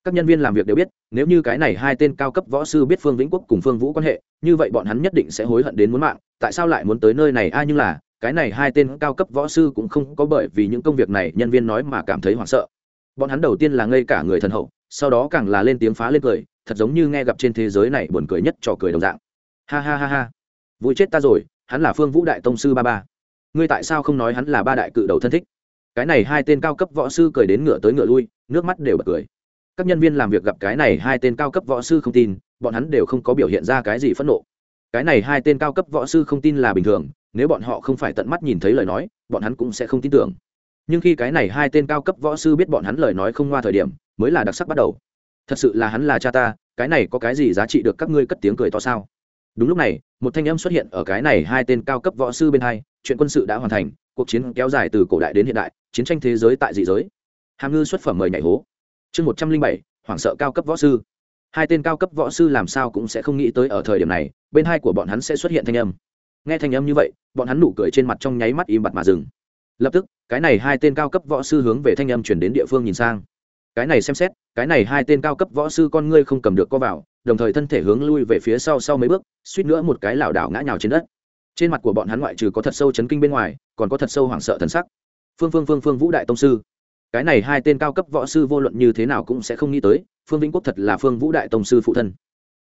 Các nhân viên làm việc đều biết, nếu như cái này hai tên cao cấp võ sư biết phương vĩnh quốc cùng phương vũ quan hệ, như vậy bọn hắn nhất định sẽ hối hận đến muốn mạng. Tại sao lại muốn tới nơi này? A, nhưng là, cái này hai tên cao cấp võ sư cũng không có bởi vì những công việc này nhân viên nói mà cảm thấy hoảng sợ. Bọn hắn đầu tiên là ngây cả người thần hậu, sau đó càng là lên tiếng phá lên cười, thật giống như nghe gặp trên thế giới này buồn cười nhất trò cười đồng dạng. Ha ha ha ha. Vui chết ta rồi, hắn là phương vũ đại tông sư ba ba. Ngươi tại sao không nói hắn là ba đại cự đầu thân thích? Cái này hai tên cao cấp võ sư cười đến ngựa tới ngựa lui, nước mắt đều bật cười. Các nhân viên làm việc gặp cái này hai tên cao cấp võ sư không tin, bọn hắn đều không có biểu hiện ra cái gì phẫn nộ. Cái này hai tên cao cấp võ sư không tin là bình thường, nếu bọn họ không phải tận mắt nhìn thấy lời nói, bọn hắn cũng sẽ không tin tưởng. Nhưng khi cái này hai tên cao cấp võ sư biết bọn hắn lời nói không qua thời điểm, mới là đặc sắc bắt đầu. Thật sự là hắn là cha ta, cái này có cái gì giá trị được các ngươi cất tiếng cười to sao? Đúng lúc này, một thanh âm xuất hiện ở cái này hai tên cao cấp võ sư bên hai, chuyện quân sự đã hoàn thành, cuộc chiến kéo dài từ cổ đại đến hiện đại chiến tranh thế giới tại dị giới. Hàm ngư xuất phẩm mời nhảy hố. Chương một trăm linh bảy, hoảng sợ cao cấp võ sư. Hai tên cao cấp võ sư làm sao cũng sẽ không nghĩ tới ở thời điểm này, bên hai của bọn hắn sẽ xuất hiện thanh âm. Nghe thanh âm như vậy, bọn hắn nụ cười trên mặt trong nháy mắt im bặt mà dừng. Lập tức, cái này hai tên cao cấp võ sư hướng về thanh âm chuyển đến địa phương nhìn sang. Cái này xem xét, cái này hai tên cao cấp võ sư con ngươi không cầm được co vào, đồng thời thân thể hướng lui về phía sau sau mấy bước, suýt nữa một cái lảo đảo ngã nhào trên đất. Trên mặt của bọn hắn ngoại trừ có thật sâu chấn kinh bên ngoài, còn có thật sâu hoảng sợ thần sắc phương phương phương phương vũ đại tông sư. Cái này hai tên cao cấp võ sư vô luận như thế nào cũng sẽ không nghĩ tới, phương vĩnh quốc thật là phương vũ đại tông sư phụ thân.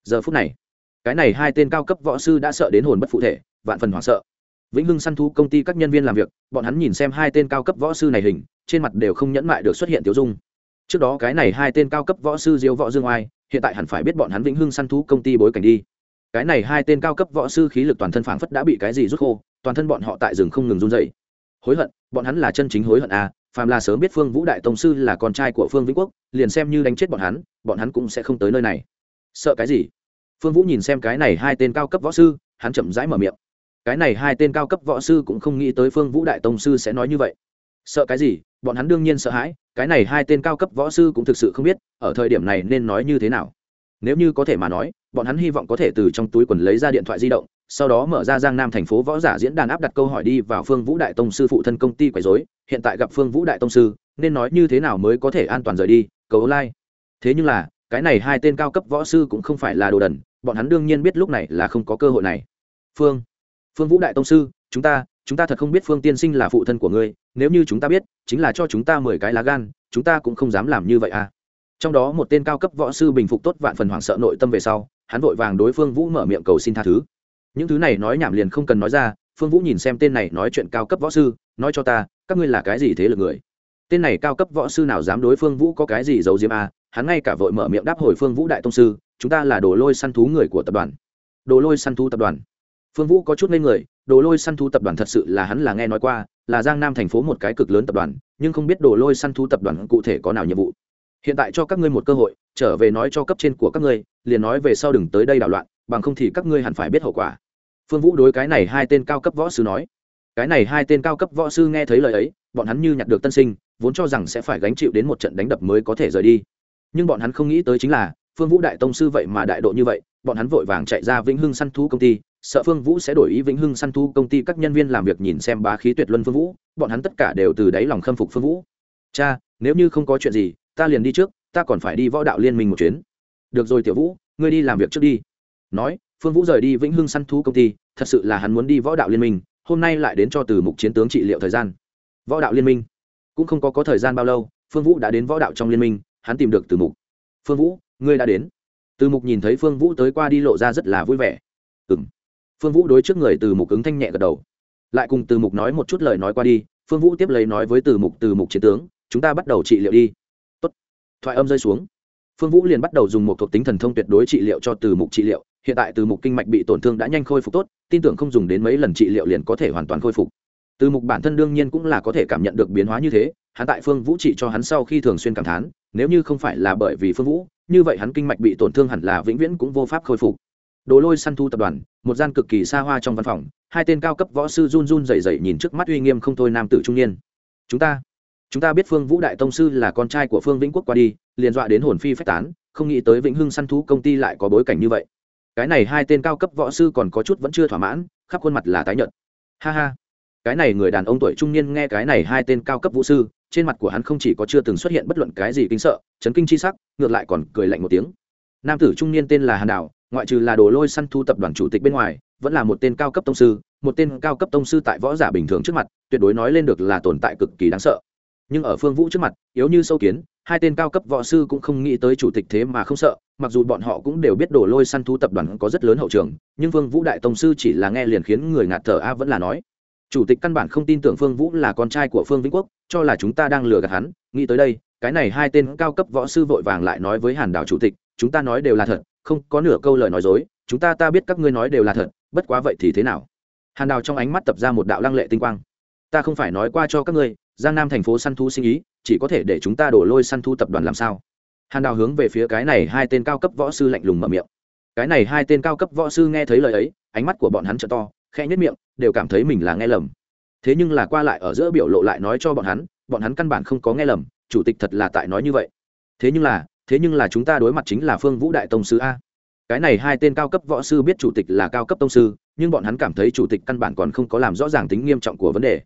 Giờ phút này, cái này hai tên cao cấp võ sư đã sợ đến hồn bất phụ thể, vạn phần hoảng sợ. Vĩnh hưng săn thú công ty các nhân viên làm việc, bọn hắn nhìn xem hai tên cao cấp võ sư này hình, trên mặt đều không nhẫn mại được xuất hiện tiểu dung. Trước đó cái này hai tên cao cấp võ sư diêu võ dương oai, hiện tại hẳn phải biết bọn hắn vĩnh hưng săn thú công ty bối cảnh đi. Cái này hai tên cao cấp võ sư khí lực toàn thân phảng phất đã bị cái gì rút khô, toàn thân bọn họ tại rừng không ngừng run dậy hối hận, bọn hắn là chân chính hối hận à phàm là sớm biết phương vũ đại tông sư là con trai của phương vĩnh quốc, liền xem như đánh chết bọn hắn bọn hắn cũng sẽ không tới nơi này. Sợ cái gì? Phương vũ nhìn xem cái này hai tên cao cấp võ sư, hắn chậm rãi mở miệng. Cái này hai tên cao cấp võ sư cũng không nghĩ tới phương vũ đại tông sư sẽ nói như vậy. Sợ cái gì? Bọn hắn đương nhiên sợ hãi, cái này hai tên cao cấp võ sư cũng thực sự không biết, ở thời điểm này nên nói như thế nào. Nếu như có thể mà nói, bọn hắn hy vọng có thể từ trong túi quần lấy ra điện thoại di động sau đó mở ra giang nam thành phố võ giả diễn đàn áp đặt câu hỏi đi vào phương vũ đại tông sư phụ thân công ty quấy dối hiện tại gặp phương vũ đại tông sư, nên nói như thế nào mới có thể an toàn rời đi, cầu online thế nhưng là, cái này hai tên cao cấp võ sư cũng không phải là đồ đần, bọn hắn đương nhiên biết lúc này là không có cơ hội này. Phương phương vũ đại tông sư, chúng ta chúng ta thật không biết phương tiên sinh là phụ thân của ngươi, nếu như chúng ta biết, chính là cho chúng ta mười cái lá gan, chúng ta cũng không dám làm như vậy à. Trong đó một tên cao cấp võ sư bình phục tốt vạn phần hoảng sợ nội tâm về sau, hắn vội vàng đối phương vũ mở miệng cầu xin tha thứ những thứ này nói nhảm liền không cần nói ra, phương vũ nhìn xem tên này nói chuyện cao cấp võ sư, nói cho ta, các ngươi là cái gì thế lực người? Tên này cao cấp võ sư nào dám đối phương vũ có cái gì giấu diếm à? Hắn ngay cả vội mở miệng đáp hồi phương vũ đại tông sư, chúng ta là đồ lôi săn thú người của tập đoàn. Đồ lôi săn thú tập đoàn. Phương vũ có chút lên người, đồ lôi săn thú tập đoàn thật sự là hắn là nghe nói qua, là giang nam thành phố một cái cực lớn tập đoàn, nhưng không biết đồ lôi săn thú tập đoàn cụ thể có nào nhiệm vụ. Hiện tại cho các ngươi một cơ hội, trở về nói cho cấp trên của các ngươi, liền nói về sau đừng tới đây đảo loạn bằng không thì các ngươi hẳn phải biết hậu quả. Phương vũ đối cái này hai tên cao cấp võ sư nói. Cái này hai tên cao cấp võ sư nghe thấy lời ấy, bọn hắn như nhặt được tân sinh, vốn cho rằng sẽ phải gánh chịu đến một trận đánh đập mới có thể rời đi. Nhưng bọn hắn không nghĩ tới chính là, phương vũ đại tông sư vậy mà đại độ như vậy, bọn hắn vội vàng chạy ra vĩnh hưng săn thú công ty, sợ phương vũ sẽ đổi ý vĩnh hưng săn thú công ty các nhân viên làm việc nhìn xem bá khí tuyệt luân phương vũ, bọn hắn tất cả đều từ đáy lòng khâm phục phương vũ. Cha, nếu như không có chuyện gì, ta liền đi trước, ta còn phải đi võ đạo liên minh một chuyến. Được rồi, tiểu vũ, ngươi đi làm việc trước đi nói, phương vũ rời đi vĩnh hưng săn thú công ty, thật sự là hắn muốn đi võ đạo liên minh, hôm nay lại đến cho từ mục chiến tướng trị liệu thời gian. Võ đạo liên minh? Cũng không có có thời gian bao lâu, phương vũ đã đến võ đạo trong liên minh, hắn tìm được từ mục. Phương vũ, ngươi đã đến. Từ mục nhìn thấy phương vũ tới qua đi lộ ra rất là vui vẻ. Ừ m phương vũ đối trước người từ mục ứng thanh nhẹ gật đầu. Lại cùng từ mục nói một chút lời nói qua đi, phương vũ tiếp lấy nói với từ mục từ mục chiến tướng, chúng ta bắt đầu trị liệu đi. Tốt. thoại âm rơi xuống. Phương vũ liền bắt đầu dùng một thuộc tính thần thông tuyệt đối trị liệu cho từ mục trị liệu hiện tại từ mục kinh mạch bị tổn thương đã nhanh khôi phục tốt, tin tưởng không dùng đến mấy lần trị liệu liền có thể hoàn toàn khôi phục. Từ mục bản thân đương nhiên cũng là có thể cảm nhận được biến hóa như thế, hắn tại phương vũ trị cho hắn sau khi thường xuyên cảm thán, nếu như không phải là bởi vì phương vũ, như vậy hắn kinh mạch bị tổn thương hẳn là vĩnh viễn cũng vô pháp khôi phục. Đồ lôi săn thu tập đoàn, một gian cực kỳ xa hoa trong văn phòng, hai tên cao cấp võ sư run run dày dày nhìn trước mắt uy nghiêm không thôi nam tử trung niên. Chúng ta chúng ta biết phương vũ đại tông sư là con trai của phương vĩnh quốc qua đi, liền dọa đến hồn phi phách tán, không nghĩ tới vĩnh hưng săn thú công ty lại có bối cảnh như vậy cái này hai tên cao cấp võ sư còn có chút vẫn chưa thỏa mãn, khắp khuôn mặt là tái nhợt. Ha ha. Cái này người đàn ông tuổi trung niên nghe cái này hai tên cao cấp vũ sư, trên mặt của hắn không chỉ có chưa từng xuất hiện bất luận cái gì kinh sợ, chấn kinh chi sắc, ngược lại còn cười lạnh một tiếng. Nam tử trung niên tên là hàn đảo ngoại trừ là đồ lôi săn thu tập đoàn chủ tịch bên ngoài, vẫn là một tên cao cấp tông sư, một tên cao cấp tông sư tại võ giả bình thường trước mặt, tuyệt đối nói lên được là tồn tại cực kỳ đáng sợ nhưng ở phương vũ trước mặt, yếu như sâu kiến, hai tên cao cấp võ sư cũng không nghĩ tới chủ tịch thế mà không sợ, mặc dù bọn họ cũng đều biết đổ lôi săn thú tập đoàn có rất lớn hậu trường, nhưng phương vũ đại tông sư chỉ là nghe liền khiến người ngạt thở a vẫn là nói. Chủ tịch căn bản không tin tưởng phương vũ là con trai của phương vĩnh quốc, cho là chúng ta đang lừa gạt hắn, nghĩ tới đây, cái này hai tên cao cấp võ sư vội vàng lại nói với hàn đảo chủ tịch, chúng ta nói đều là thật, không có nửa câu lời nói dối, chúng ta ta biết các ngươi nói đều là thật, bất quá vậy thì thế nào? Hàn đào trong ánh mắt tập ra một đạo lăng lệ tinh quang ta không phải nói qua cho các ngươi, giang nam thành phố săn thu sinh ý, chỉ có thể để chúng ta đổ lôi săn thu tập đoàn làm sao? Hàn đào hướng về phía cái này hai tên cao cấp võ sư lạnh lùng mở miệng. Cái này hai tên cao cấp võ sư nghe thấy lời ấy, ánh mắt của bọn hắn t to khe nhất miệng, đều cảm thấy mình là nghe lầm. Thế nhưng là qua lại ở giữa biểu lộ lại nói cho bọn hắn bọn hắn căn bản không có nghe lầm, chủ tịch thật là tại nói như vậy. Thế nhưng là, thế nhưng là chúng ta đối mặt chính là phương vũ đại tông sư a. Cái này hai tên cao cấp võ sư biết chủ tịch là cao cấp tông sư, nhưng bọn hắn cảm thấy chủ tịch căn bản còn không có làm rõ ràng tính nghiêm trọng của vấn đề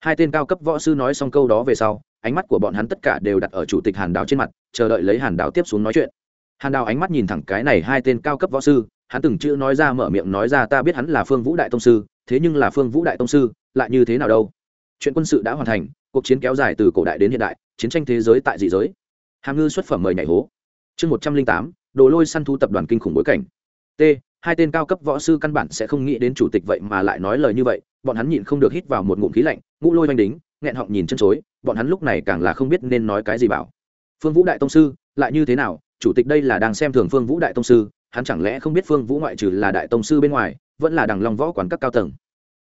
hai tên cao cấp võ sư nói xong câu đó về sau, ánh mắt của bọn hắn tất cả đều đặt ở chủ tịch hàn đào trên mặt, chờ đợi lấy hàn đào tiếp xuống nói chuyện. Hàn đào ánh mắt nhìn thẳng cái này hai tên cao cấp võ sư, hắn từng chữ nói ra mở miệng nói ra, ta biết hắn là phương vũ đại tông sư, thế nhưng là phương vũ đại tông sư, lại như thế nào đâu? Chuyện quân sự đã hoàn thành, cuộc chiến kéo dài từ cổ đại đến hiện đại, chiến tranh thế giới tại dị giới. Hàm ngư xuất phẩm mời nhảy hố. Chương một trăm linh tám, đồ lôi săn thu tập đoàn kinh khủng bối cảnh. T hai tên cao cấp võ sư căn bản sẽ không nghĩ đến chủ tịch vậy mà lại nói lời như vậy, bọn hắn nhịn không được hít vào một ngụm khí lạnh, ngũ lôi oanh đính, nghẹn họng nhìn chân chối, bọn hắn lúc này càng là không biết nên nói cái gì bảo. Phương vũ đại tông sư, lại như thế nào? Chủ tịch đây là đang xem thường phương vũ đại tông sư, hắn chẳng lẽ không biết phương vũ ngoại trừ là đại tông sư bên ngoài, vẫn là đằng long võ quán các cao tầng?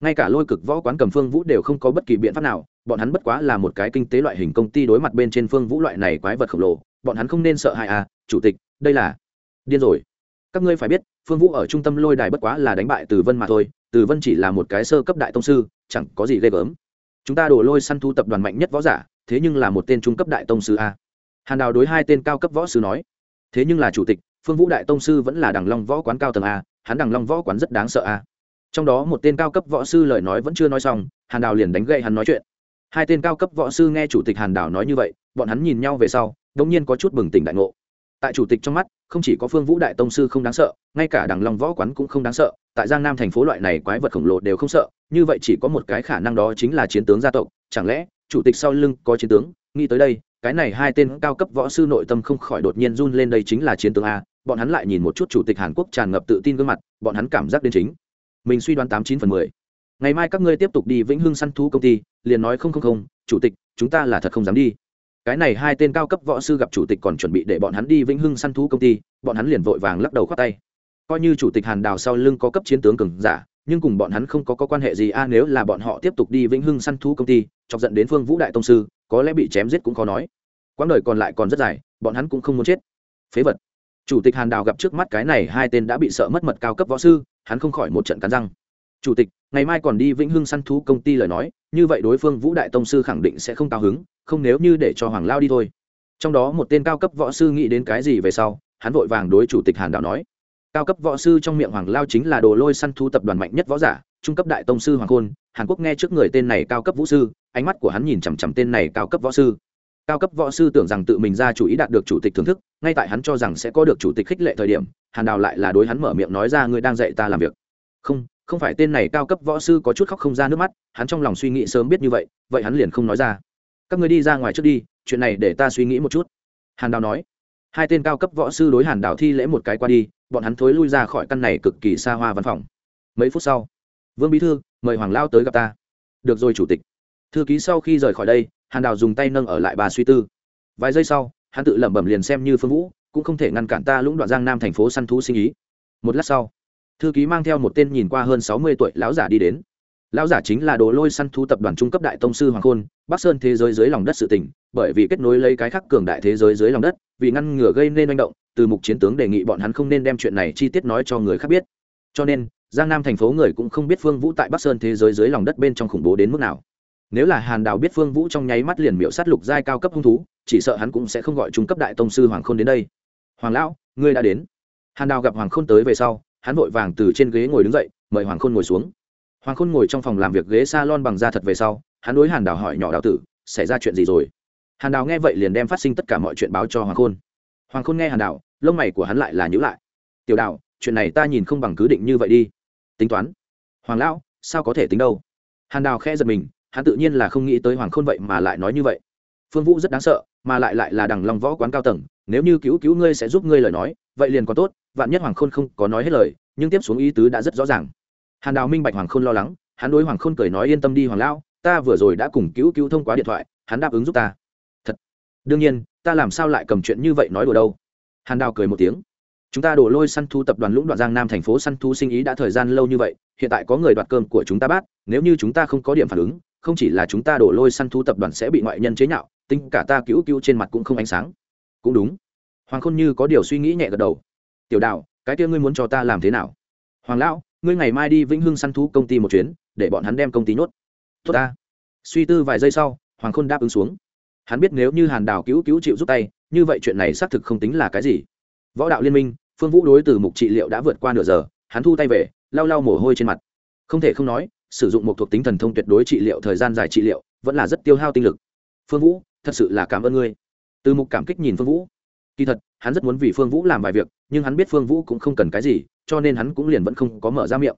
Ngay cả lôi cực võ quán cầm phương vũ đều không có bất kỳ biện pháp nào, bọn hắn bất quá là một cái kinh tế loại hình công ty đối mặt bên trên phương vũ loại này quái vật khổng lồ, bọn hắn không nên sợ hại à chủ tịch, đây là điên rồi. Các ngươi phải biết phương vũ ở trung tâm lôi đài bất quá là đánh bại từ vân mà thôi, từ vân chỉ là một cái sơ cấp đại tông sư, chẳng có gì ghê gớm. Chúng ta đổ lôi săn thu tập đoàn mạnh nhất võ giả, thế nhưng là một tên trung cấp đại tông sư a. Hàn đào đối hai tên cao cấp võ sư nói. Thế nhưng là chủ tịch, phương vũ đại tông sư vẫn là đằng long võ quán cao tầng a, hắn đằng long võ quán rất đáng sợ a. Trong đó một tên cao cấp võ sư lời nói vẫn chưa nói xong, hàn đào liền đánh gậy hắn nói chuyện. Hai tên cao cấp võ sư nghe chủ tịch hàn đào nói như vậy, bọn hắn nhìn nhau về sau đ ỗ n g nhiên có chút bừng tỉnh đại ngộ tại chủ tịch trong mắt, không chỉ có phương vũ đại tông sư không đáng sợ, ngay cả đằng long võ quán cũng không đáng sợ, tại giang nam thành phố loại này quái vật khổng lồ đều không sợ, như vậy chỉ có một cái khả năng đó chính là chiến tướng gia tộc, chẳng lẽ, chủ tịch sau lưng có chiến tướng? Nghĩ tới đây, cái này hai tên cao cấp võ sư nội tâm không khỏi đột nhiên run lên đây chính là chiến tướng a, bọn hắn lại nhìn một chút chủ tịch hàn quốc tràn ngập tự tin gương mặt, bọn hắn cảm giác đến chính. Mình suy đoán tám chín phần mười. Ngày mai các ngươi tiếp tục đi vĩnh hưng săn thú công ty, liền nói không không không, chủ tịch, chúng ta là thật không dám đi cái này hai tên cao cấp võ sư gặp chủ tịch còn chuẩn bị để bọn hắn đi vĩnh hưng săn thú công ty bọn hắn liền vội vàng lắc đầu khoát tay. Coi như chủ tịch hàn đào sau lưng có cấp chiến tướng cường giả nhưng cùng bọn hắn không có, có quan hệ gì a nếu là bọn họ tiếp tục đi vĩnh hưng săn thú công ty chọc dẫn đến phương vũ đại tông sư có lẽ bị chém giết cũng khó nói. Quãng đời còn lại còn rất dài bọn hắn cũng không muốn chết. Phế vật. Chủ tịch hàn đào gặp trước mắt cái này hai tên đã bị sợ mất mật cao cấp võ sư hắn không khỏi một trận cắn răng. Chủ tịch ngày mai còn đi vĩnh hưng săn thú công ty lời nói, như vậy đối phương vũ đại tông sư khẳng định sẽ không cao hứng, không nếu như để cho hoàng lao đi thôi. Trong đó một tên cao cấp võ sư nghĩ đến cái gì về sau, hắn vội vàng đối chủ tịch hàn đạo nói. Cao cấp võ sư trong miệng hoàng lao chính là đồ lôi săn thú tập đoàn mạnh nhất võ giả, trung cấp đại tông sư hoàng khôn, hàn quốc nghe trước người tên này cao cấp vũ sư, ánh mắt của hắn nhìn chằm chằm tên này cao cấp võ sư. Cao cấp võ sư tưởng rằng tự mình ra chủ ý đạt được chủ tịch thưởng thức, ngay tại hắn cho rằng sẽ có được chủ tịch khích lệ thời điểm, hàn đào lại là đối hắn mở miệng nói ra, ngươi đang dạy ta làm việc. Không không phải tên này cao cấp võ sư có chút khóc không ra nước mắt, hắn trong lòng suy nghĩ sớm biết như vậy vậy hắn liền không nói ra. Các người đi ra ngoài trước đi, chuyện này để ta suy nghĩ một chút. Hàn đào nói. Hai tên cao cấp võ sư đối hàn đào thi lễ một cái qua đi, bọn hắn thối lui ra khỏi căn này cực kỳ xa hoa văn phòng. Mấy phút sau, vương bí thư, mời hoàng lao tới gặp ta. Được rồi, chủ tịch. Thư ký sau khi rời khỏi đây, hàn đào dùng tay nâng ở lại bà suy tư. Vài giây sau, hắn tự lẩm bẩm liền xem như phương vũ, cũng không thể ngăn cản ta lũng đoạn giang nam thành phố săn thú sinh ý. Một lát sau thư ký mang theo một tên nhìn qua hơn sáu mươi tuổi lão giả đi đến. Lão giả chính là đồ lôi săn thú tập đoàn trung cấp đại tông sư hoàng khôn, bắc sơn thế giới dưới lòng đất sự tỉnh bởi vì kết nối lấy cái khắc cường đại thế giới dưới lòng đất, vì ngăn ngừa gây nên manh động, từ mục chiến tướng đề nghị bọn hắn không nên đem chuyện này chi tiết nói cho người khác biết. Cho nên, giang nam thành phố người cũng không biết phương vũ tại bắc sơn thế giới dưới lòng đất bên trong khủng bố đến mức nào. Nếu là hàn đào biết phương vũ trong nháy mắt liền miệu sát lục giai cao cấp hung thú, chỉ sợ hắn cũng sẽ không gọi trung cấp đại tông sư hoàng khôn đến đây. Hoàng lão, ngươi đã đến. Hàn đào gặp hoàng khôn tới về sau hắn vội vàng từ trên ghế ngồi đứng dậy, mời hoàng khôn ngồi xuống. Hoàng khôn ngồi trong phòng làm việc ghế s a lon bằng da thật về sau, hắn đối hàn đào hỏi nhỏ đào tử, xảy ra chuyện gì rồi? Hàn đào nghe vậy liền đem phát sinh tất cả mọi chuyện báo cho hoàng khôn. Hoàng khôn nghe hàn đào, lông mày của hắn lại là nhữ lại. Tiểu đào, chuyện này ta nhìn không bằng cứ định như vậy đi. Tính toán. Hoàng lão, sao có thể tính đâu? Hàn đào khe giật mình, hắn tự nhiên là không nghĩ tới hoàng khôn vậy mà lại nói như vậy. Phương vũ rất đáng sợ, mà lại lại là đằng long võ quán cao tầng, nếu như cứu cứu ngươi sẽ giúp ngươi lời nói, vậy liền có tốt vạn nhất hoàng khôn không có nói hết lời, nhưng tiếp xuống ý tứ đã rất rõ ràng. Hàn đào minh bạch hoàng khôn lo lắng, hắn đối hoàng khôn cười nói yên tâm đi hoàng lão, ta vừa rồi đã cùng cứu cứu thông qua điện thoại, hắn đáp ứng giúp ta. Thật. Đương nhiên, ta làm sao lại cầm chuyện như vậy nói đùa đâu? Hàn đào cười một tiếng. Chúng ta đổ lôi săn thu tập đoàn lũng đoạn giang nam thành phố săn thu sinh ý đã thời gian lâu như vậy, hiện tại có người đoạt cơm của chúng ta bát, nếu như chúng ta không có điểm phản ứng, không chỉ là chúng ta đổ lôi săn thu tập đoàn sẽ bị ngoại nhân chế nhạo, tính cả ta cứu cứu trên mặt cũng không ánh sáng. Cũng đúng. Hoàng khôn như có điều suy nghĩ nhẹ gật đầu tiểu đạo cái kia ngươi muốn cho ta làm thế nào? Hoàng lão, ngươi ngày mai đi vĩnh hưng săn thú công ty một chuyến, để bọn hắn đem công ty nhốt. Tốt ta. Suy tư vài giây sau, hoàng khôn đáp ứng xuống. Hắn biết nếu như hàn đào cứu cứu chịu giúp tay, như vậy chuyện này xác thực không tính là cái gì. Võ đạo liên minh, phương vũ đối từ mục trị liệu đã vượt qua nửa giờ, hắn thu tay về, lau lau mồ hôi trên mặt. Không thể không nói, sử dụng một thuộc tính thần thông tuyệt đối trị liệu thời gian dài trị liệu, vẫn là rất tiêu hao tinh lực. Phương vũ, thật sự là cảm ơn ngươi. Từ mục cảm kích nhìn phương vũ. Kỳ thật, hắn rất muốn vì phương vũ làm vài việc nhưng hắn biết phương vũ cũng không cần cái gì, cho nên hắn cũng liền vẫn không có mở ra miệng.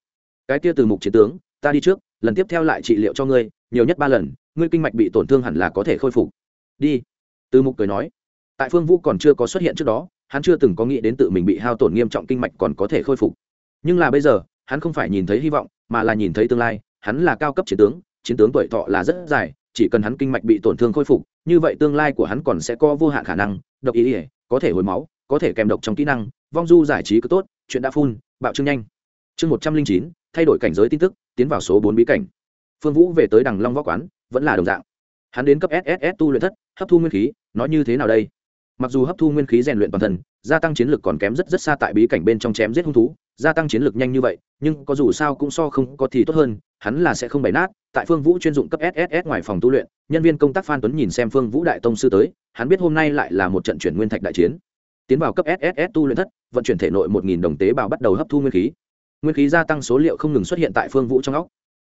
Cái kia từ mục chiến tướng, ta đi trước, lần tiếp theo lại trị liệu cho ngươi, nhiều nhất ba lần, ngươi kinh mạch bị tổn thương hẳn là có thể khôi phục. Đi. Từ mục cười nói. Tại phương vũ còn chưa có xuất hiện trước đó, hắn chưa từng có nghĩ đến tự mình bị hao tổn nghiêm trọng kinh mạch còn có thể khôi phục. Nhưng là bây giờ, hắn không phải nhìn thấy hy vọng, mà là nhìn thấy tương lai, hắn là cao cấp chiến tướng chiến tướng tuổi thọ là rất dài, chỉ cần hắn kinh mạch bị tổn thương khôi phục, như vậy tương lai của hắn còn sẽ có vô hạn khả năng, độc ý ỉa có thể hồi máu có thể kèm độc trong kỹ năng, vong du giải trí cứ tốt, chuyện đã phun bạo trương nhanh. Chương một trăm linh chín, thay đổi cảnh giới tin tức, tiến vào số bốn bí cảnh. Phương vũ về tới đằng long võ quán, vẫn là đồng dạng. Hắn đến cấp sss tu luyện thất, hấp thu nguyên khí, nói như thế nào đây? Mặc dù hấp thu nguyên khí rèn luyện toàn thân, gia tăng chiến lực còn kém rất rất xa tại bí cảnh bên trong chém giết hung thú, gia tăng chiến lực nhanh như vậy, nhưng có dù sao cũng so không có thì tốt hơn, hắn là sẽ không bày nát. Tại phương vũ chuyên dụng cấp sss ngoài phòng tu luyện, nhân viên công tác phan tuấn nhìn xem phương vũ đại tông sư tới, hắn biết hôm nay lại là một trận chuyển nguyên thạch đại chiến tiến vào cấp sss tu luyện thất, vận chuyển thể nội một nghìn đồng tế bào bắt đầu hấp thu nguyên khí. Nguyên khí gia tăng số liệu không ngừng xuất hiện tại phương vũ trong óc.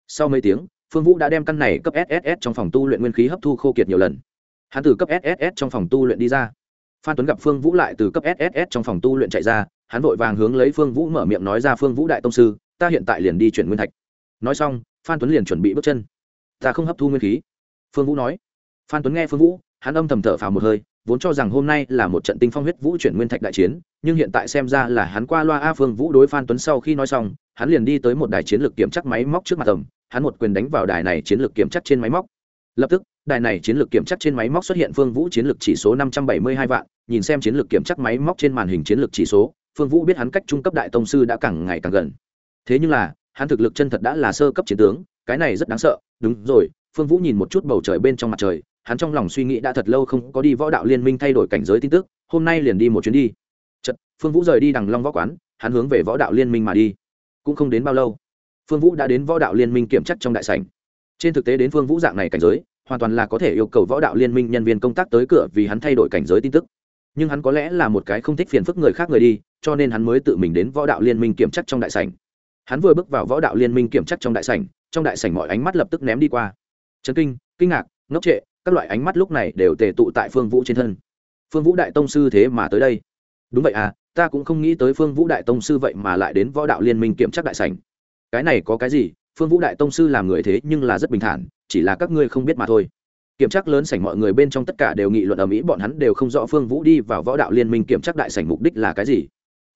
Sau mấy tiếng, phương vũ đã đem căn này cấp sss trong phòng tu luyện nguyên khí hấp thu khô kiệt nhiều lần. Hắn từ cấp sss trong phòng tu luyện đi ra. Phan tuấn gặp phương vũ lại từ cấp sss trong phòng tu luyện chạy ra, hắn vội vàng hướng lấy phương vũ mở miệng nói ra, phương vũ đại tông sư, ta hiện tại liền đi chuyển nguyên thạch. Nói xong, phan tuấn liền chuẩn bị bước chân. Ta không hấp thu nguyên khí. Phương vũ nói. Phan tuấn nghe phương vũ, hắn âm thầm thở phào một hơi vốn cho rằng hôm nay là một trận tinh phong huyết vũ chuyển nguyên thạch đại chiến, nhưng hiện tại xem ra là hắn qua loa a phương vũ đối phan tuấn sau khi nói xong, hắn liền đi tới một đài chiến lược kiểm chắc máy móc trước mặt tầm, hắn một quyền đánh vào đài này chiến lược kiểm chắc trên máy móc. Lập tức, đài này chiến lược kiểm chắc trên máy móc xuất hiện phương vũ chiến lược chỉ số năm trăm bảy mươi hai vạn, nhìn xem chiến lược kiểm chắc máy móc trên màn hình chiến lược chỉ số, phương vũ biết hắn cách trung cấp đại tông sư đã càng ngày càng gần. Thế nhưng là, hắn thực lực chân thật đã là sơ cấp chiến tướng, cái này rất đáng sợ, đúng rồi phương vũ nhìn một chút bầu trời bên trong mặt trời, hắn trong lòng suy nghĩ đã thật lâu không có đi võ đạo liên minh thay đổi cảnh giới tin tức, hôm nay liền đi một chuyến đi. Chật phương vũ rời đi đằng long võ quán, hắn hướng về võ đạo liên minh mà đi. Cũng không đến bao lâu, phương vũ đã đến võ đạo liên minh kiểm chắc trong đại sảnh. Trên thực tế đến phương vũ dạng này cảnh giới, hoàn toàn là có thể yêu cầu võ đạo liên minh nhân viên công tác tới cửa vì hắn thay đổi cảnh giới tin tức. Nhưng hắn có lẽ là một cái không thích phiền phức người khác người đi, cho nên hắn mới tự mình đến võ đạo liên minh kiểm chắc trong đại sảnh. Hắn vừa bước vào võ đạo liên minh kiểm chắc trong đại sảnh, trong đại sảnh mọi ánh mắt lập tức ném đi qua chấn kinh kinh ngạc, ngốc trệ, các loại ánh mắt lúc này đều tề tụ tại phương vũ trên thân. Phương vũ đại tông sư thế mà tới đây. Đúng vậy à ta cũng không nghĩ tới phương vũ đại tông sư vậy mà lại đến võ đạo liên minh kiểm tra đại sảnh. Cái này có cái gì, phương vũ đại tông sư làm người thế nhưng là rất bình thản, chỉ là các ngươi không biết mà thôi. Kiểm tra lớn sảnh mọi người bên trong tất cả đều nghị luận ở mỹ, bọn hắn đều không rõ phương vũ đi vào võ đạo liên minh kiểm tra đại sảnh mục đích là cái gì.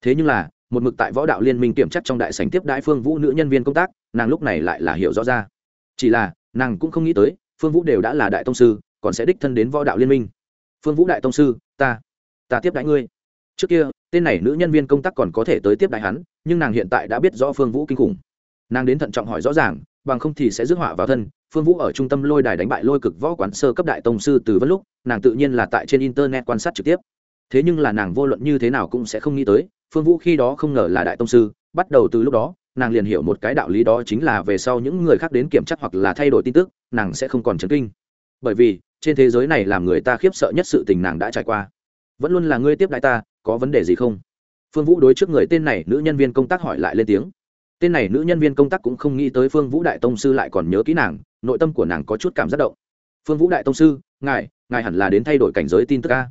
Thế nhưng là, một mực tại võ đạo liên minh kiểm tra trong đại sảnh tiếp đãi phương vũ nữ nhân viên công tác, nàng lúc này lại là hiểu rõ ra. Chỉ là nàng cũng không nghĩ tới, phương vũ đều đã là đại tông sư, còn sẽ đích thân đến võ đạo liên minh. Phương vũ đại tông sư, ta ta tiếp đãi ngươi. Trước kia, tên này nữ nhân viên công tác còn có thể tới tiếp đại hắn, nhưng nàng hiện tại đã biết rõ phương vũ kinh khủng. Nàng đến thận trọng hỏi rõ ràng, bằng không thì sẽ rước họa vào thân. Phương vũ ở trung tâm lôi đài đánh bại lôi cực võ quán sơ cấp đại tông sư từ vân lúc, nàng tự nhiên là tại trên internet quan sát trực tiếp. Thế nhưng là nàng vô luận như thế nào cũng sẽ không nghĩ tới, phương vũ khi đó không ngờ là đại tông sư, bắt đầu từ lúc đó nàng liền hiểu một cái đạo lý đó chính là về sau những người khác đến kiểm tra hoặc là thay đổi tin tức, nàng sẽ không còn chấn kinh. Bởi vì, trên thế giới này làm người ta khiếp sợ nhất sự tình nàng đã trải qua. Vẫn luôn là ngươi tiếp đại ta, có vấn đề gì không? Phương vũ đối trước người tên này nữ nhân viên công tác hỏi lại lên tiếng. Tên này nữ nhân viên công tác cũng không nghĩ tới phương vũ đại tông sư lại còn nhớ kỹ nàng, nội tâm của nàng có chút cảm giác động. Phương vũ đại tông sư, ngài ngài hẳn là đến thay đổi cảnh giới tin tức ca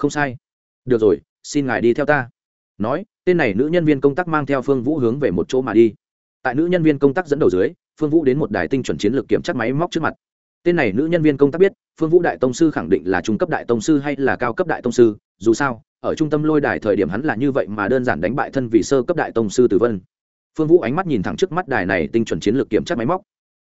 không sai. Được rồi, xin ngài đi theo ta. Nói tên này nữ nhân viên công tác mang theo phương vũ hướng về một chỗ mà đi. Tại nữ nhân viên công tác dẫn đầu dưới, phương vũ đến một đài tinh chuẩn chiến lược kiểm tra máy móc trước mặt. Tên này nữ nhân viên công tác biết, phương vũ đại tông sư khẳng định là trung cấp đại tông sư hay là cao cấp đại tông sư, dù sao, ở trung tâm lôi đài thời điểm hắn là như vậy mà đơn giản đánh bại thân vì sơ cấp đại tông sư tử vân. Phương vũ ánh mắt nhìn thẳng trước mắt đài này tinh chuẩn chiến lược kiểm tra máy móc.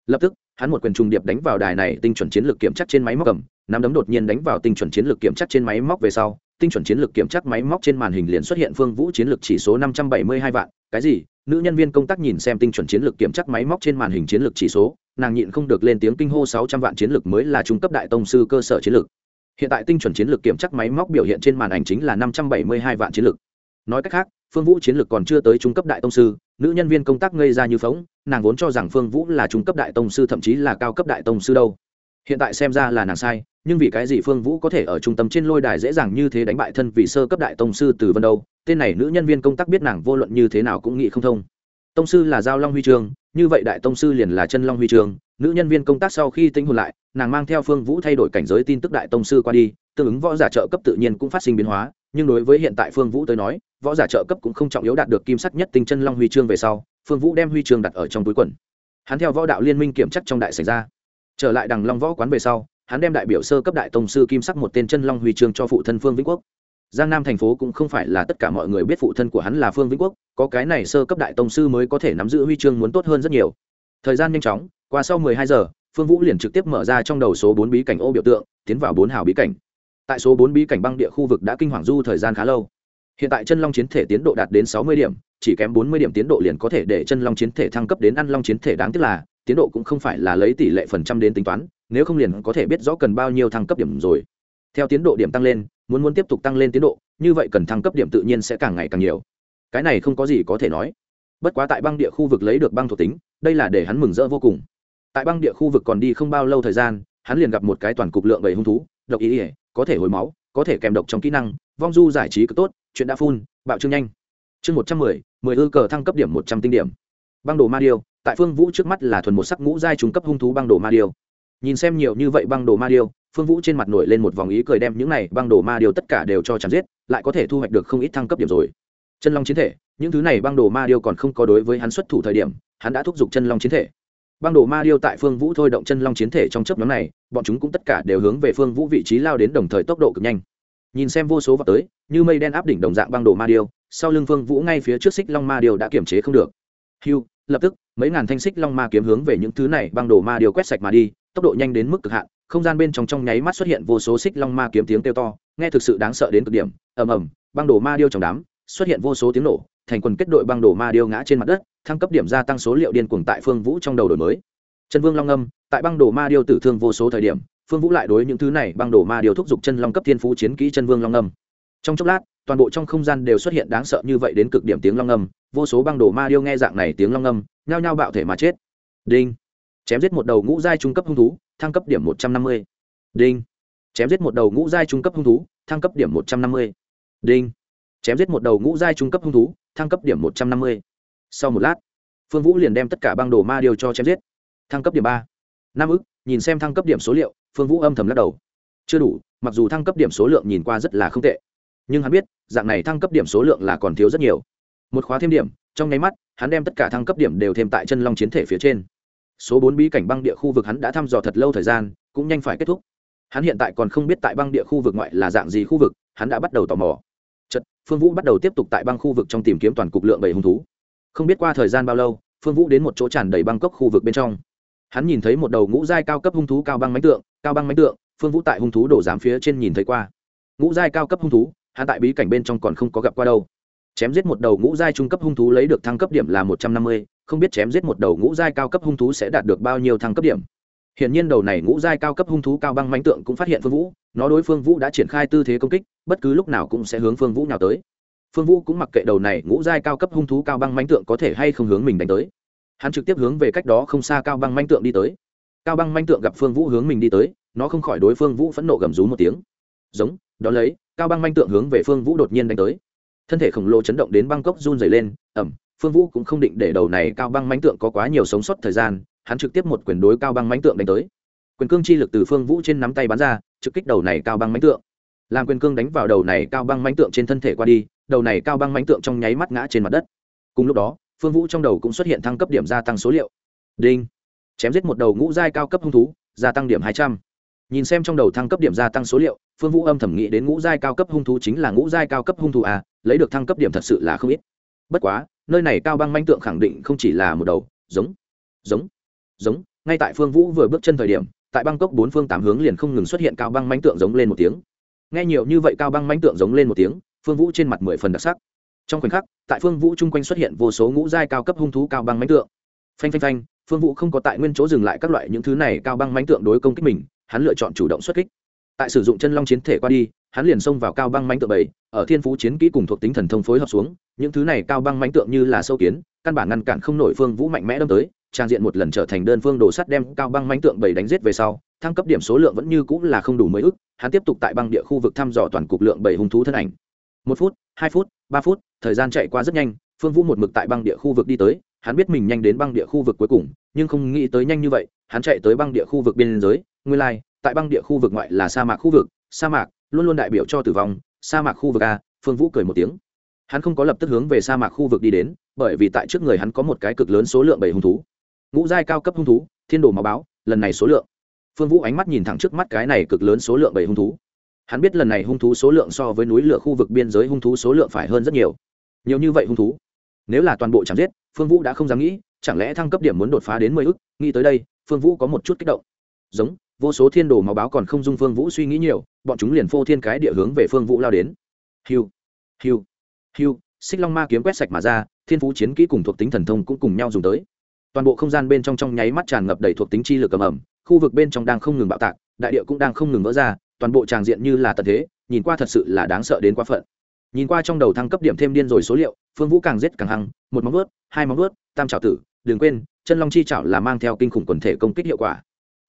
Lập tức, hắn một quyền trùng điệp đánh vào đài này tinh chuẩn chiến lược kiểm tra trên máy móc cầm, nắm đấm đột nhiên đánh vào tinh chuẩn chiến lược kiểm tra trên máy móc về sau tinh chuẩn chiến lược kiểm tra máy móc trên màn hình liền xuất hiện phương vũ chiến lược chỉ số năm trăm bảy mươi hai vạn. Cái gì? Nữ nhân viên công tác nhìn xem tinh chuẩn chiến lược kiểm tra máy móc trên màn hình chiến lược chỉ số, nàng nhịn không được lên tiếng kinh hô sáu trăm vạn chiến lược mới là trung cấp đại tông sư cơ sở chiến lược. Hiện tại tinh chuẩn chiến lược kiểm tra máy móc biểu hiện trên màn ảnh chính là năm trăm bảy mươi hai vạn chiến lược. Nói cách khác, phương vũ chiến lược còn chưa tới trung cấp đại tông sư, nữ nhân viên công tác ngây ra như phóng, nàng vốn cho rằng phương vũ là trung cấp đại tông sư thậm chí là cao cấp đại tông sư đâu hiện tại xem ra là nàng sai, nhưng vì cái gì phương vũ có thể ở trung tâm trên lôi đài dễ dàng như thế đánh bại thân vị sơ cấp đại tông sư từ vân đâu? Tên này nữ nhân viên công tác biết nàng vô luận như thế nào cũng nghĩ không thông. Tông sư là giao long huy chương như vậy đại tông sư liền là chân long huy chương nữ nhân viên công tác sau khi tinh hồn lại, nàng mang theo phương vũ thay đổi cảnh giới tin tức đại tông sư qua đi, tương ứng võ giả trợ cấp tự nhiên cũng phát sinh biến hóa, nhưng đối với hiện tại phương vũ tới nói, võ giả trợ cấp cũng không trọng yếu đạt được kim sắc nhất tinh chân long huy chương về sau, phương vũ đem huy chương đặt ở trong túi quần. Hắn theo võ đạo liên minh kiểm chắc trong đại xảy ra trở lại đằng long võ quán về sau, hắn đem đại biểu sơ cấp đại tông sư kim sắc một tên chân long huy chương cho phụ thân phương vĩnh quốc. Giang nam thành phố cũng không phải là tất cả mọi người biết phụ thân của hắn là phương vĩnh quốc, có cái này sơ cấp đại tông sư mới có thể nắm giữ huy chương muốn tốt hơn rất nhiều. Thời gian nhanh chóng, qua sau 12 giờ, phương vũ liền trực tiếp mở ra trong đầu số bốn bí cảnh ô biểu tượng, tiến vào bốn hào bí cảnh. Tại số bốn bí cảnh băng địa khu vực đã kinh hoàng du thời gian khá lâu. Hiện tại chân long chiến thể tiến độ đạt đến 60 điểm, chỉ kém 40 điểm tiến độ liền có thể để chân long chiến thể thăng cấp đến ăn long chiến thể đáng tiếc là tiến độ cũng không phải là lấy tỷ lệ phần trăm đến tính toán, nếu không liền có thể biết rõ cần bao nhiêu thăng cấp điểm rồi. Theo tiến độ điểm tăng lên, muốn muốn tiếp tục tăng lên tiến độ, như vậy cần thăng cấp điểm tự nhiên sẽ càng ngày càng nhiều. Cái này không có gì có thể nói. Bất quá tại băng địa khu vực lấy được băng thuộc tính, đây là để hắn mừng rỡ vô cùng. Tại băng địa khu vực còn đi không bao lâu thời gian, hắn liền gặp một cái toàn cục lượng bầy hung thú, độc ý ỉa có thể hồi máu, có thể kèm độc trong kỹ năng, vong du giải trí cực tốt, chuyện đã phun bạo trương nhanh. Chương một trăm mười mười ư cờ thăng cấp điểm một trăm tinh điểm. Băng đồ ma điêu tại phương vũ trước mắt là thuần một sắc ngũ giai trung cấp hung thú băng đồ ma điêu. Nhìn xem nhiều như vậy băng đồ ma điêu, phương vũ trên mặt nổi lên một vòng ý cười đem những này băng đồ ma điêu tất cả đều cho chạm giết, lại có thể thu hoạch được không ít thăng cấp điểm rồi. Chân long chiến thể, những thứ này băng đồ ma điêu còn không có đối với hắn xuất thủ thời điểm, hắn đã thúc giục chân long chiến thể. Băng đồ ma điêu tại phương vũ thôi động chân long chiến thể trong chấp nhóm này, bọn chúng cũng tất cả đều hướng về phương vũ vị trí lao đến đồng thời tốc độ cực nhanh. Nhìn xem vô số vào tới, như mây đen áp đỉnh đồng dạng băng đồ ma điêu, sau lưng phương vũ ngay phía trước xích long ma điêu đã kiểm chế không được. Hiu lập tức, mấy ngàn thanh xích long ma kiếm hướng về những thứ này băng đồ ma điều quét sạch mà đi, tốc độ nhanh đến mức cực hạn, không gian bên trong trong nháy mắt xuất hiện vô số xích long ma kiếm tiếng kêu to, nghe thực sự đáng sợ đến cực điểm, ầm ầm, băng đồ ma điêu trong đám, xuất hiện vô số tiếng nổ, thành quần kết đội băng đồ ma điêu ngã trên mặt đất, thăng cấp điểm gia tăng số liệu điên cuồng tại phương vũ trong đầu đổi mới. Chân vương long âm, tại băng đồ ma điêu tử thương vô số thời điểm, phương vũ lại đối những thứ này băng đồ ma điêu thúc giục chân long cấp thiên phú chiến kỹ chân vương long âm. Trong chốc lát toàn bộ trong không gian đều xuất hiện đáng sợ như vậy đến cực điểm tiếng long âm, vô số băng đồ ma điêu nghe dạng này tiếng long âm, nhao nhao bạo thể mà chết. Đinh. Chém giết một đầu ngũ giai trung cấp hung thú, thăng cấp điểm một trăm năm mươi. Đinh. Chém giết một đầu ngũ giai trung cấp hung thú, thăng cấp điểm một trăm năm mươi. Đinh. Chém giết một đầu ngũ giai trung cấp hung thú, thăng cấp điểm một trăm năm mươi. Sau một lát, phương vũ liền đem tất cả băng đồ ma điều cho chém giết. Thăng cấp điểm ba. Năm ức, nhìn xem thăng cấp điểm số liệu, phương vũ âm thầm lắc đầu. Chưa đủ, mặc dù thăng cấp điểm số lượng nhìn qua rất là không tệ, nhưng hắn biết dạng này thăng cấp điểm số lượng là còn thiếu rất nhiều. Một khóa thêm điểm, trong nháy mắt, hắn đem tất cả thăng cấp điểm đều thêm tại chân long chiến thể phía trên. Số bốn bí cảnh băng địa khu vực hắn đã thăm dò thật lâu thời gian, cũng nhanh phải kết thúc. Hắn hiện tại còn không biết tại băng địa khu vực ngoại là dạng gì khu vực, hắn đã bắt đầu tò mò. Chật phương vũ bắt đầu tiếp tục tại băng khu vực trong tìm kiếm toàn cục lượng bảy hung thú. Không biết qua thời gian bao lâu, phương vũ đến một chỗ tràn đầy băng cốc khu vực bên trong. Hắn nhìn thấy một đầu ngũ giai cao cấp hung thú cao băng mánh tượng, cao băng mánh tượng, phương vũ tại hung thú đổ giám phía trên nhìn thấy qua. Ngũ giai cao cấp hung thú hắn tại bí cảnh bên trong còn không có gặp qua đâu chém giết một đầu ngũ giai trung cấp hung thú lấy được thăng cấp điểm là một trăm năm mươi không biết chém giết một đầu ngũ giai cao cấp hung thú sẽ đạt được bao nhiêu thăng cấp điểm Hiển nhiên đầu này ngũ giai cao cấp hung thú cao băng mãnh tượng cũng phát hiện Phương Vũ, nó đối Phương Vũ đã triển khai tư thế công kích, bất cứ lúc nào cũng sẽ hướng Phương Vũ nhào tới. Phương Vũ cũng mặc kệ đầu này ngũ giai cao cấp hung thú cao băng mãnh tượng có thể hay không hướng mình đánh tới. Hắn trực tiếp hướng về cách đó không xa cao băng mãnh tượng đi tới. Cao băng mãnh tượng gặp Phương Vũ hướng mình đi tới, nó không khỏi đối Phương Vũ phẫn nộ gầm rú một tiếng. Giống, đó lấy, cao băng mãnh tượng hướng về Phương Vũ đột nhiên đánh tới. Thân thể khổng lồ chấn động đến băng cốc run rẩy lên, ẩm Phương Vũ cũng không định để đầu này cao băng mãnh tượng có quá nhiều sống sót thời gian, hắn trực tiếp một quyền đối cao băng mãnh tượng đánh tới. Quyền cương chi lực từ phương vũ trên nắm tay bắn ra trực kích đầu này cao băng manh tượng. Làm quyền cương đánh vào đầu này cao băng manh tượng trên thân thể qua đi đầu này cao băng manh tượng trong nháy mắt ngã trên mặt đất. Cùng lúc đó phương vũ trong đầu cũng xuất hiện thăng cấp điểm gia tăng số liệu. Đinh! Chém giết một đầu ngũ giai cao cấp hung thú gia tăng điểm hai trăm nhìn xem trong đầu thăng cấp điểm gia tăng số liệu, phương vũ âm thầm nghĩ đến ngũ giai cao cấp hung thú chính là ngũ giai cao cấp hung thú à lấy được thăng cấp điểm thật sự là không ít. Bất quá, nơi này cao băng manh tượng khẳng định không chỉ là một đầu, giống giống giống. Ngay tại phương vũ vừa bước chân thời điểm, tại bangkok bốn phương tám hướng liền không ngừng xuất hiện cao băng mãnh tượng giống lên một tiếng. Nghe nhiều như vậy cao băng mãnh tượng giống lên một tiếng, phương vũ trên mặt mười phần đặc sắc. Trong khoảnh khắc, tại phương vũ chung quanh xuất hiện vô số ngũ giai cao cấp hung thú cao băng mãnh tượng. Phanh phanh phanh, phương vũ không có tại nguyên chỗ dừng lại các loại những thứ này cao băng mãnh tượng đối công kích mình hắn lựa chọn chủ động xuất kích. Tại sử dụng chân long chiến thể qua đi, hắn liền xông vào cao băng mánh tượng bảy, ở thiên phú chiến kỹ cùng thuộc tính thần thông phối hợp xuống, những thứ này cao băng mánh tượng như là sâu kiến, căn bản ngăn cản không nổi phương vũ mạnh mẽ đâm tới, trang diện một lần trở thành đơn phương đồ sắt đem cao băng mánh tượng bảy đánh giết về sau, thăng cấp điểm số lượng vẫn như cũng là không đủ mấy ức, hắn tiếp tục tại băng địa khu vực thăm dò toàn cục lượng bảy hung thú thân ảnh. Một phút, hai phút, ba phút, thời gian chạy qua rất nhanh, phương vũ một mực tại băng địa khu vực đi tới, hắn biết mình nhanh đến băng địa khu vực cuối cùng, nhưng không nghĩ tới nhanh như vậy, hắn chạy tới băng địa khu vực biên giới nguyên lai、like, tại băng địa khu vực ngoại là sa mạc khu vực sa mạc luôn luôn đại biểu cho tử vong sa mạc khu vực a phương vũ cười một tiếng. Hắn không có lập tức hướng về sa mạc khu vực đi đến bởi vì tại trước người hắn có một cái cực lớn số lượng bảy hung thú. Ngũ giai cao cấp hung thú thiên đồ máu báo lần này số lượng. Phương vũ ánh mắt nhìn thẳng trước mắt cái này cực lớn số lượng bảy hung thú. Hắn biết lần này hung thú số lượng so với núi lửa khu vực biên giới hung thú số lượng phải hơn rất nhiều. Nhiều như vậy hung thú nếu là toàn bộ chẳng giết phương vũ đã không dám nghĩ chẳng lẽ thăng cấp điểm muốn đột phá đến mười ức? Nghĩ tới đây phương vũ có một chút kích động. Giống vô số thiên đồ máu báo còn không dung phương vũ suy nghĩ nhiều, bọn chúng liền phô thiên cái địa hướng về phương vũ lao đến. Hiu hiu hiu, xích long ma kiếm quét sạch mà ra, thiên phú chiến kỹ cùng thuộc tính thần thông cũng cùng nhau dùng tới. Toàn bộ không gian bên trong trong nháy mắt tràn ngập đầy thuộc tính chi lực cầm ẩm khu vực bên trong đang không ngừng bạo tạc, đại địa cũng đang không ngừng vỡ ra, toàn bộ tràng diện như là tận thế, nhìn qua thật sự là đáng sợ đến quá phận. Nhìn qua trong đầu thăng cấp điểm thêm điên rồi số liệu, phương vũ càng giết càng hăng, một móng vuốt, hai móng vuốt, tam trào tử, đừng quên, chân long chi trảo là mang theo kinh khủng quần thể công kích hiệu quả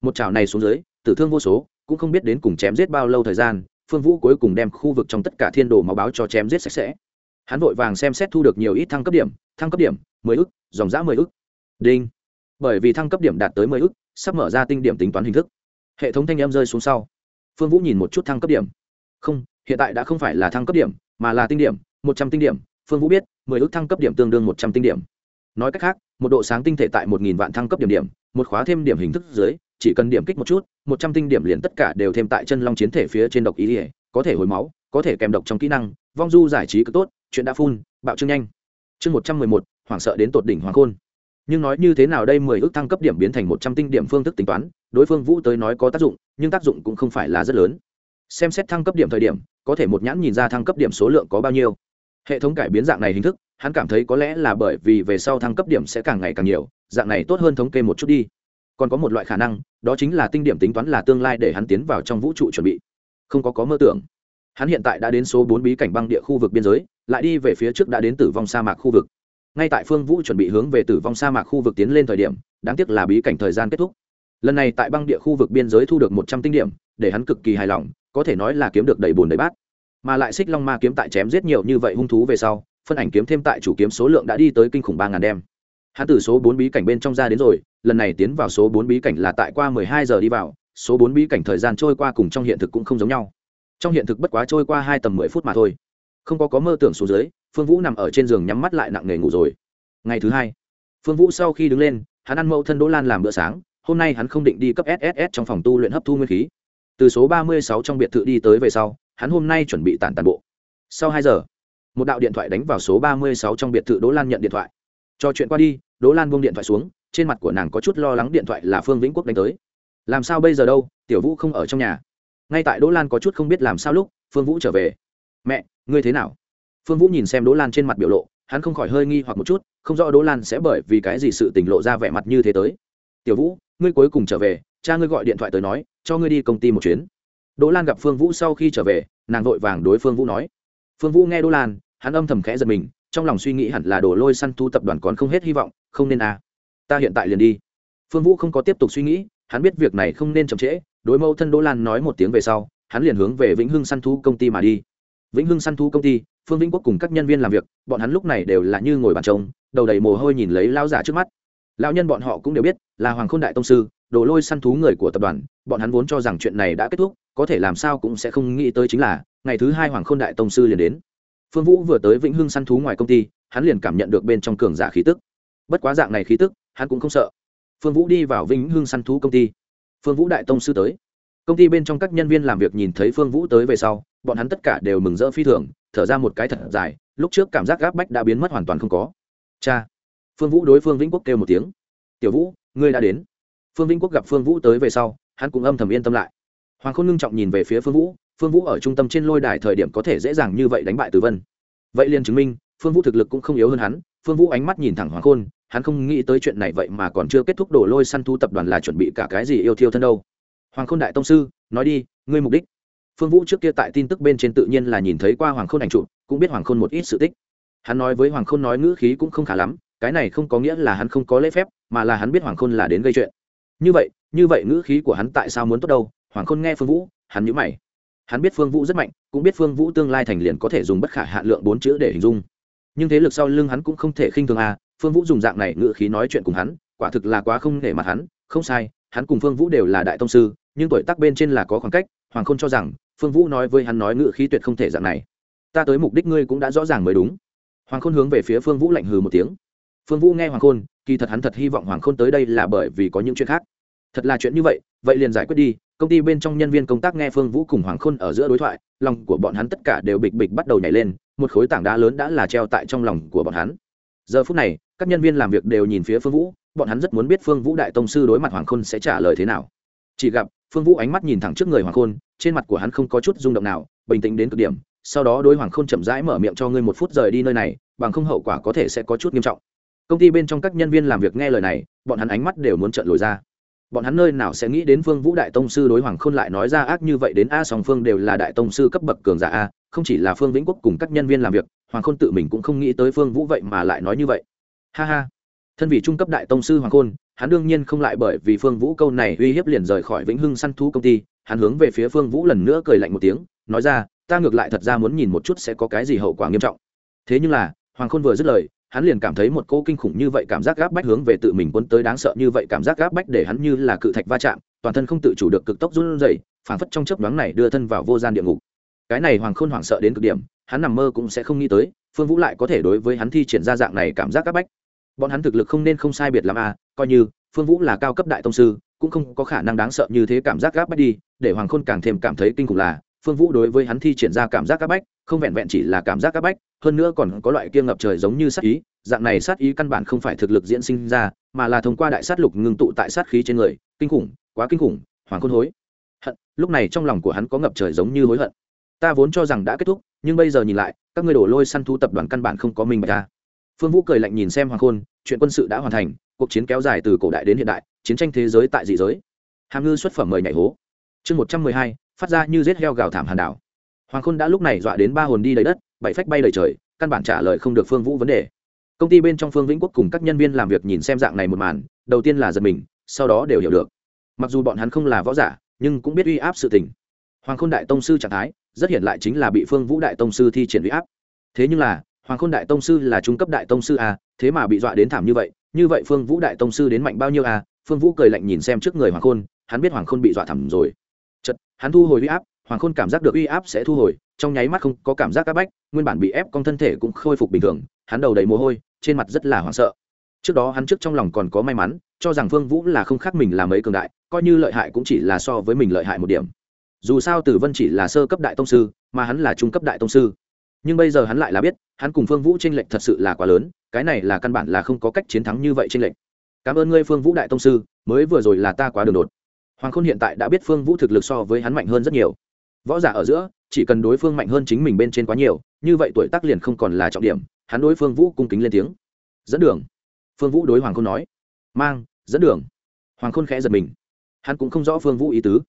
một trào này xuống dưới, tử thương vô số, cũng không biết đến cùng chém giết bao lâu thời gian, phương vũ cuối cùng đem khu vực trong tất cả thiên đồ máu báo cho chém giết sạch sẽ. Hắn vội vàng xem xét thu được nhiều ít thăng cấp điểm, thăng cấp điểm, mười ức, dòng giã mười ức. Đinh. Bởi vì thăng cấp điểm đạt tới mười ức, sắp mở ra tinh điểm tính toán hình thức. Hệ thống thanh em rơi xuống sau. Phương vũ nhìn một chút thăng cấp điểm. Không, hiện tại đã không phải là thăng cấp điểm, mà là tinh điểm, một trăm tinh điểm. Phương vũ biết, mười ước thăng cấp điểm tương đương một trăm tinh điểm. Nói cách khác, một độ sáng tinh thể tại một nghìn vạn thăng cấp điểm điểm, một khóa thêm điểm hình thức dưới chỉ cần điểm kích một chút, một trăm tinh điểm liền tất cả đều thêm tại chân long chiến thể phía trên độc ý ỉa có thể hồi máu, có thể kèm độc trong kỹ năng, vong du giải trí cực tốt, chuyện đã phun bạo trương nhanh. Chương một trăm mười một, hoảng sợ đến tột đỉnh hoàng khôn. Nhưng nói như thế nào đây mười ước thăng cấp điểm biến thành một trăm tinh điểm phương thức tính toán, đối phương vũ tới nói có tác dụng, nhưng tác dụng cũng không phải là rất lớn. Xem xét thăng cấp điểm thời điểm, có thể một nhãn nhìn ra thăng cấp điểm số lượng có bao nhiêu. Hệ thống cải biến dạng này hình thức, hắn cảm thấy có lẽ là bởi vì về sau thăng cấp điểm sẽ càng ngày càng nhiều, dạng này tốt hơn thống kê một chút đi còn có một loại khả năng, đó chính là tinh điểm tính toán là tương lai để hắn tiến vào trong vũ trụ chuẩn bị. Không có có mơ tưởng. Hắn hiện tại đã đến số bốn bí cảnh băng địa khu vực biên giới, lại đi về phía trước đã đến tử vong sa mạc khu vực. Ngay tại phương vũ chuẩn bị hướng về tử vong sa mạc khu vực tiến lên thời điểm, đáng tiếc là bí cảnh thời gian kết thúc. Lần này tại băng địa khu vực biên giới thu được một trăm tinh điểm, để hắn cực kỳ hài lòng, có thể nói là kiếm được đầy bùn đầy bát. Mà lại xích long ma kiếm tại chém giết nhiều như vậy hung thú về sau, phân ảnh kiếm thêm tại chủ kiếm số lượng đã đi tới kinh khủng ba ngàn đem. Hắn từ số bốn bí cảnh bên trong ra đến rồi lần này tiến vào số bốn bí cảnh là tại qua mười hai giờ đi vào, số bốn bí cảnh thời gian trôi qua cùng trong hiện thực cũng không giống nhau. Trong hiện thực bất quá trôi qua hai tầm mười phút mà thôi. Không có có mơ tưởng xuống dưới, phương vũ nằm ở trên giường nhắm mắt lại nặng nề ngủ rồi. Ngày thứ hai, phương vũ sau khi đứng lên, hắn ăn mẫu thân đỗ lan làm bữa sáng, hôm nay hắn không định đi cấp sss trong phòng tu luyện hấp thu nguyên khí. Từ số ba mươi sáu trong biệt thự đi tới về sau, hắn hôm nay chuẩn bị tản tàn bộ. Sau hai giờ, một đạo điện thoại đánh vào số ba mươi sáu trong biệt thự đỗ lan nhận điện thoại. Trò chuyện qua đi, đỗ lan buông điện thoại xuống trên mặt của nàng có chút lo lắng điện thoại là phương vĩnh quốc đánh tới. Làm sao bây giờ đâu, tiểu vũ không ở trong nhà. Ngay tại đỗ lan có chút không biết làm sao lúc, phương vũ trở về. Mẹ, ngươi thế nào? Phương vũ nhìn xem đỗ lan trên mặt biểu lộ, hắn không khỏi hơi nghi hoặc một chút, không rõ đỗ lan sẽ bởi vì cái gì sự tình lộ ra vẻ mặt như thế tới. Tiểu vũ, ngươi cuối cùng trở về, cha ngươi gọi điện thoại tới nói, cho ngươi đi công ty một chuyến. Đỗ lan gặp phương vũ sau khi trở về, nàng vội vàng đối phương vũ nói. Phương vũ nghe đỗ lan, hắn âm thầm khẽ giật mình, trong lòng suy nghĩ hẳn là đổ lôi săn thu tập đoàn còn không hết hy vọng, không nên à ta hiện tại liền đi. Phương vũ không có tiếp tục suy nghĩ, hắn biết việc này không nên chậm trễ, đối mẫu thân đỗ lan nói một tiếng về sau, hắn liền hướng về vĩnh hưng săn thú công ty mà đi. Vĩnh hưng săn thú công ty, phương vĩnh quốc cùng các nhân viên làm việc, bọn hắn lúc này đều là như ngồi bàn trông đầu đầy mồ hôi nhìn lấy lao giả trước mắt. Lão nhân bọn họ cũng đều biết, là hoàng khôn đại tông sư đổ lôi săn thú người của tập đoàn, bọn hắn vốn cho rằng chuyện này đã kết thúc, có thể làm sao cũng sẽ không nghĩ tới chính là, ngày thứ hai hoàng khôn đại tông sư liền đến. Phương vũ vừa tới vĩnh hưng săn thú ngoài công ty, hắn liền cảm nhận được bên trong cường giả khí tức. Bất quá dạng này khí tức hắn cũng không sợ. Phương vũ đi vào vĩnh hưng săn thú công ty. Phương vũ đại tông sư tới. Công ty bên trong các nhân viên làm việc nhìn thấy phương vũ tới về sau, bọn hắn tất cả đều mừng rỡ phi thường, thở ra một cái thật dài, lúc trước cảm giác gáp bách đã biến mất hoàn toàn không có. Cha! Phương vũ đối phương vĩnh quốc kêu một tiếng. Tiểu vũ, ngươi đã đến. Phương vĩnh quốc gặp phương vũ tới về sau, hắn cũng âm thầm yên tâm lại. Hoàng khôn ngưng trọng nhìn về phía phương vũ phương vũ ở trung tâm trên lôi đài thời điểm có thể dễ dàng như vậy đánh bại từ vân. Vậy liền chứng minh, phương vũ thực lực cũng không yếu hơn hắn, phương vũ ánh mắt nhìn thẳng hoàng khôn hắn không nghĩ tới chuyện này vậy mà còn chưa kết thúc đổ lôi săn thu tập đoàn là chuẩn bị cả cái gì yêu thiêu thân đâu. Hoàng khôn đại tông sư, nói đi, ngươi mục đích. Phương vũ trước kia tại tin tức bên trên tự nhiên là nhìn thấy qua hoàng khôn ảnh trụ cũng biết hoàng khôn một ít sự tích. Hắn nói với hoàng khôn nói ngữ khí cũng không khá lắm, cái này không có nghĩa là hắn không có lễ phép, mà là hắn biết hoàng khôn là đến gây chuyện. Như vậy như vậy ngữ khí của hắn tại sao muốn tốt đâu? Hoàng khôn nghe phương vũ, hắn nhữ mày. Hắn biết phương vũ rất mạnh, cũng biết phương vũ tương lai thành liền có thể dùng bất khả hạn lượng bốn chữ để hình dung. Nhưng thế lực sau lưng hắn cũng không thể khinh thường à phương vũ dùng dạng này ngựa khí nói chuyện cùng hắn, quả thực là quá không để mặt hắn, không sai, hắn cùng phương vũ đều là đại tông sư, nhưng tuổi tác bên trên là có khoảng cách, hoàng khôn cho rằng, phương vũ nói với hắn nói ngựa khí tuyệt không thể dạng này. Ta tới mục đích ngươi cũng đã rõ ràng mới đúng. Hoàng khôn hướng về phía phương vũ lạnh hừ một tiếng. Phương vũ nghe hoàng khôn, kỳ thật hắn thật hy vọng hoàng khôn tới đây là bởi vì có những chuyện khác. Thật là chuyện như vậy vậy liền giải quyết đi, công ty bên trong nhân viên công tác nghe phương vũ cùng hoàng khôn ở giữa đối thoại, lòng của bọn hắn tất cả đều bịch bịch bắt đầu nhảy lên, một khối tảng đá lớn đã là treo tại trong lòng của bọn hắn. Giờ phút này các nhân viên làm việc đều nhìn phía phương vũ, bọn hắn rất muốn biết phương vũ đại tông sư đối mặt hoàng khôn sẽ trả lời thế nào. Chỉ gặp, phương vũ ánh mắt nhìn thẳng trước người hoàng khôn, trên mặt của hắn không có chút rung động nào, bình tĩnh đến cực điểm, sau đó đối hoàng khôn chậm rãi mở miệng cho ngươi một phút rời đi nơi này, bằng không hậu quả có thể sẽ có chút nghiêm trọng. Công ty bên trong các nhân viên làm việc nghe lời này, bọn hắn ánh mắt đều muốn trợn lồi ra. Bọn hắn nơi nào sẽ nghĩ đến phương vũ đại tông sư đối hoàng khôn lại nói ra ác như vậy đến a song phương đều là đại tông sư cấp bậc cường giả a, không chỉ là phương vĩnh quốc cùng các nhân viên làm việc, hoàng khôn tự mình cũng không nghĩ tới phương vũ vậy mà lại nói như vậy ha ha. Thân vị trung cấp đại tông sư hoàng khôn hắn đương nhiên không lại bởi vì phương vũ câu này uy hiếp liền rời khỏi vĩnh hưng săn thú công ty, hắn hướng về phía phương vũ lần nữa cười lạnh một tiếng, nói ra, ta ngược lại thật ra muốn nhìn một chút sẽ có cái gì hậu quả nghiêm trọng. Thế nhưng là, hoàng khôn vừa dứt lời, hắn liền cảm thấy một cô kinh khủng như vậy cảm giác gáp bách hướng về tự mình quân tới đáng sợ như vậy cảm giác gáp bách để hắn như là cự thạch va chạm, toàn thân không tự chủ được cực tốc run rẩy, phảng phất trong chớp nhoáng này đưa thân vào vô gian địa ngục. Cái này hoàng khôn hoảng sợ đến cực điểm, hắn nằm mơ cũng sẽ không nghĩ tới, phương vũ lại có thể đối với hắn thi triển ra dạng này cảm giác gáp bách bọn hắn thực lực không nên không sai biệt làm a à, coi như phương vũ là cao cấp đại tông sư cũng không có khả năng đáng sợ như thế cảm giác gáp bách đi để hoàng khôn càng thêm cảm thấy kinh khủng là phương vũ đối với hắn thi triển ra cảm giác gáp bách không vẹn vẹn chỉ là cảm giác gáp bách hơn nữa còn có loại kia ngập trời giống như sát ý dạng này sát ý căn bản không phải thực lực diễn sinh ra mà là thông qua đại sát lục ngưng tụ tại sát khí trên người kinh khủng quá kinh khủng hoàng khôn hối. Hận lúc này trong lòng của hắn có ngập trời giống như hối hận. Ta vốn cho rằng đã kết thúc nhưng bây giờ nhìn lại các ngươi đổ lôi săn thu tập đoàn căn bản không có mình bạch ta phương vũ cười lạnh nhìn xem hoàng khôn, chuyện quân sự đã hoàn thành, cuộc chiến kéo dài từ cổ đại đến hiện đại, chiến tranh thế giới tại dị giới. Hàm ngư xuất phẩm mời nhảy hố. Chương một trăm mười hai, phát ra như rết heo gào thảm hàn đảo. Hoàng khôn đã lúc này dọa đến ba hồn đi đầy đất, bảy phách bay đầy trời, căn bản trả lời không được phương vũ vấn đề. Công ty bên trong phương vĩnh quốc cùng các nhân viên làm việc nhìn xem dạng này một màn, đầu tiên là giật mình, sau đó đều hiểu được. Mặc dù bọn hắn không là võ giả, nhưng cũng biết uy áp sự tình. Hoàng khôn đại tông sư trạng thái, rất hiện lại chính là bị phương vũ đại tông sư thi triển uy áp. Thế nhưng là hoàng khôn đại tông sư là trung cấp đại tông sư à? thế mà bị dọa đến thảm như vậy như vậy phương vũ đại tông sư đến mạnh bao nhiêu à? phương vũ cười lạnh nhìn xem trước người hoàng khôn, hắn biết hoàng khôn bị dọa thảm rồi chật hắn thu hồi uy áp, hoàng khôn cảm giác được uy áp sẽ thu hồi, trong nháy mắt không có cảm giác áp bách, nguyên bản bị ép con thân thể cũng khôi phục bình thường, hắn đầu đầy mồ hôi, trên mặt rất là hoảng sợ trước đó hắn trước trong lòng còn có may mắn, cho rằng phương vũ là không khác mình là mấy cường đại, coi như lợi hại cũng chỉ là so với mình lợi hại một điểm dù sao tử vân chỉ là sơ cấp đại tông sư, mà hắn là trung cấp đại tông sư nhưng bây giờ hắn lại là biết, hắn cùng phương vũ t r ê n lệch thật sự là quá lớn, cái này là căn bản là không có cách chiến thắng như vậy t r ê n lệch. Cảm ơn ngươi, phương vũ đại tông sư, mới vừa rồi là ta quá đường đột. Hoàng khôn hiện tại đã biết phương vũ thực lực so với hắn mạnh hơn rất nhiều. Võ giả ở giữa, chỉ cần đối phương mạnh hơn chính mình bên trên quá nhiều, như vậy tuổi tác liền không còn là trọng điểm, hắn đối phương vũ cung kính lên tiếng. Dẫn đường. Phương vũ đối hoàng khôn nói. Mang, dẫn đường. Hoàng khôn khẽ giật mình. Hắn cũng không rõ phương vũ ý tứ.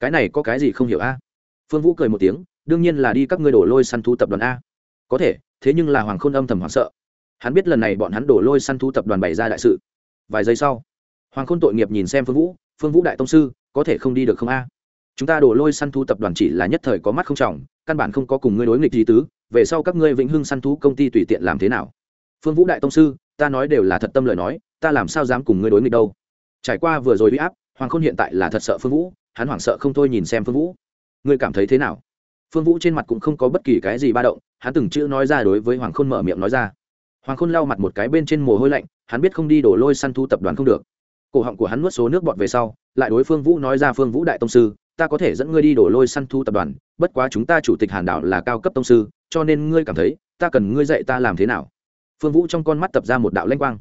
Cái này có cái gì không hiểu a? Phương vũ cười một tiếng đương nhiên là đi các ngươi đổ lôi săn thú tập đoàn a. Có thể, thế nhưng là hoàng khôn âm thầm hoảng sợ. Hắn biết lần này bọn hắn đổ lôi săn thú tập đoàn bày ra đại sự. Vài giây sau, hoàng khôn tội nghiệp nhìn xem phương vũ phương vũ đại tông sư, có thể không đi được không a? Chúng ta đổ lôi săn thú tập đoàn chỉ là nhất thời có mắt không trọng, căn bản không có cùng ngươi đối nghịch gì tứ, về sau các ngươi vĩnh hưng săn thú công ty tùy tiện làm thế nào? Phương vũ đại tông sư, ta nói đều là thật tâm lời nói, ta làm sao dám cùng ngươi đối nghịch đâu? Trải qua vừa rồi bị áp, hoàng khôn hiện tại là thật sợ phương vũ, hắn hoảng sợ không thôi nhìn xem phương vũ. Ngươi cảm thấy thế nào? Phương vũ trên mặt cũng không có bất kỳ cái gì ba động, hắn từng chữ nói ra đối với hoàng khôn mở miệng nói ra. Hoàng khôn lau mặt một cái bên trên mồ hôi lạnh, hắn biết không đi đổ lôi săn thu tập đoàn không được. Cổ họng của hắn nuốt số nước bọt về sau, lại đối phương vũ nói ra, phương vũ đại tông sư, ta có thể dẫn ngươi đi đổ lôi săn thu tập đoàn, bất quá chúng ta chủ tịch hàn đảo là cao cấp tông sư, cho nên ngươi cảm thấy, ta cần ngươi dạy ta làm thế nào? Phương vũ trong con mắt tập ra một đạo lanh quang.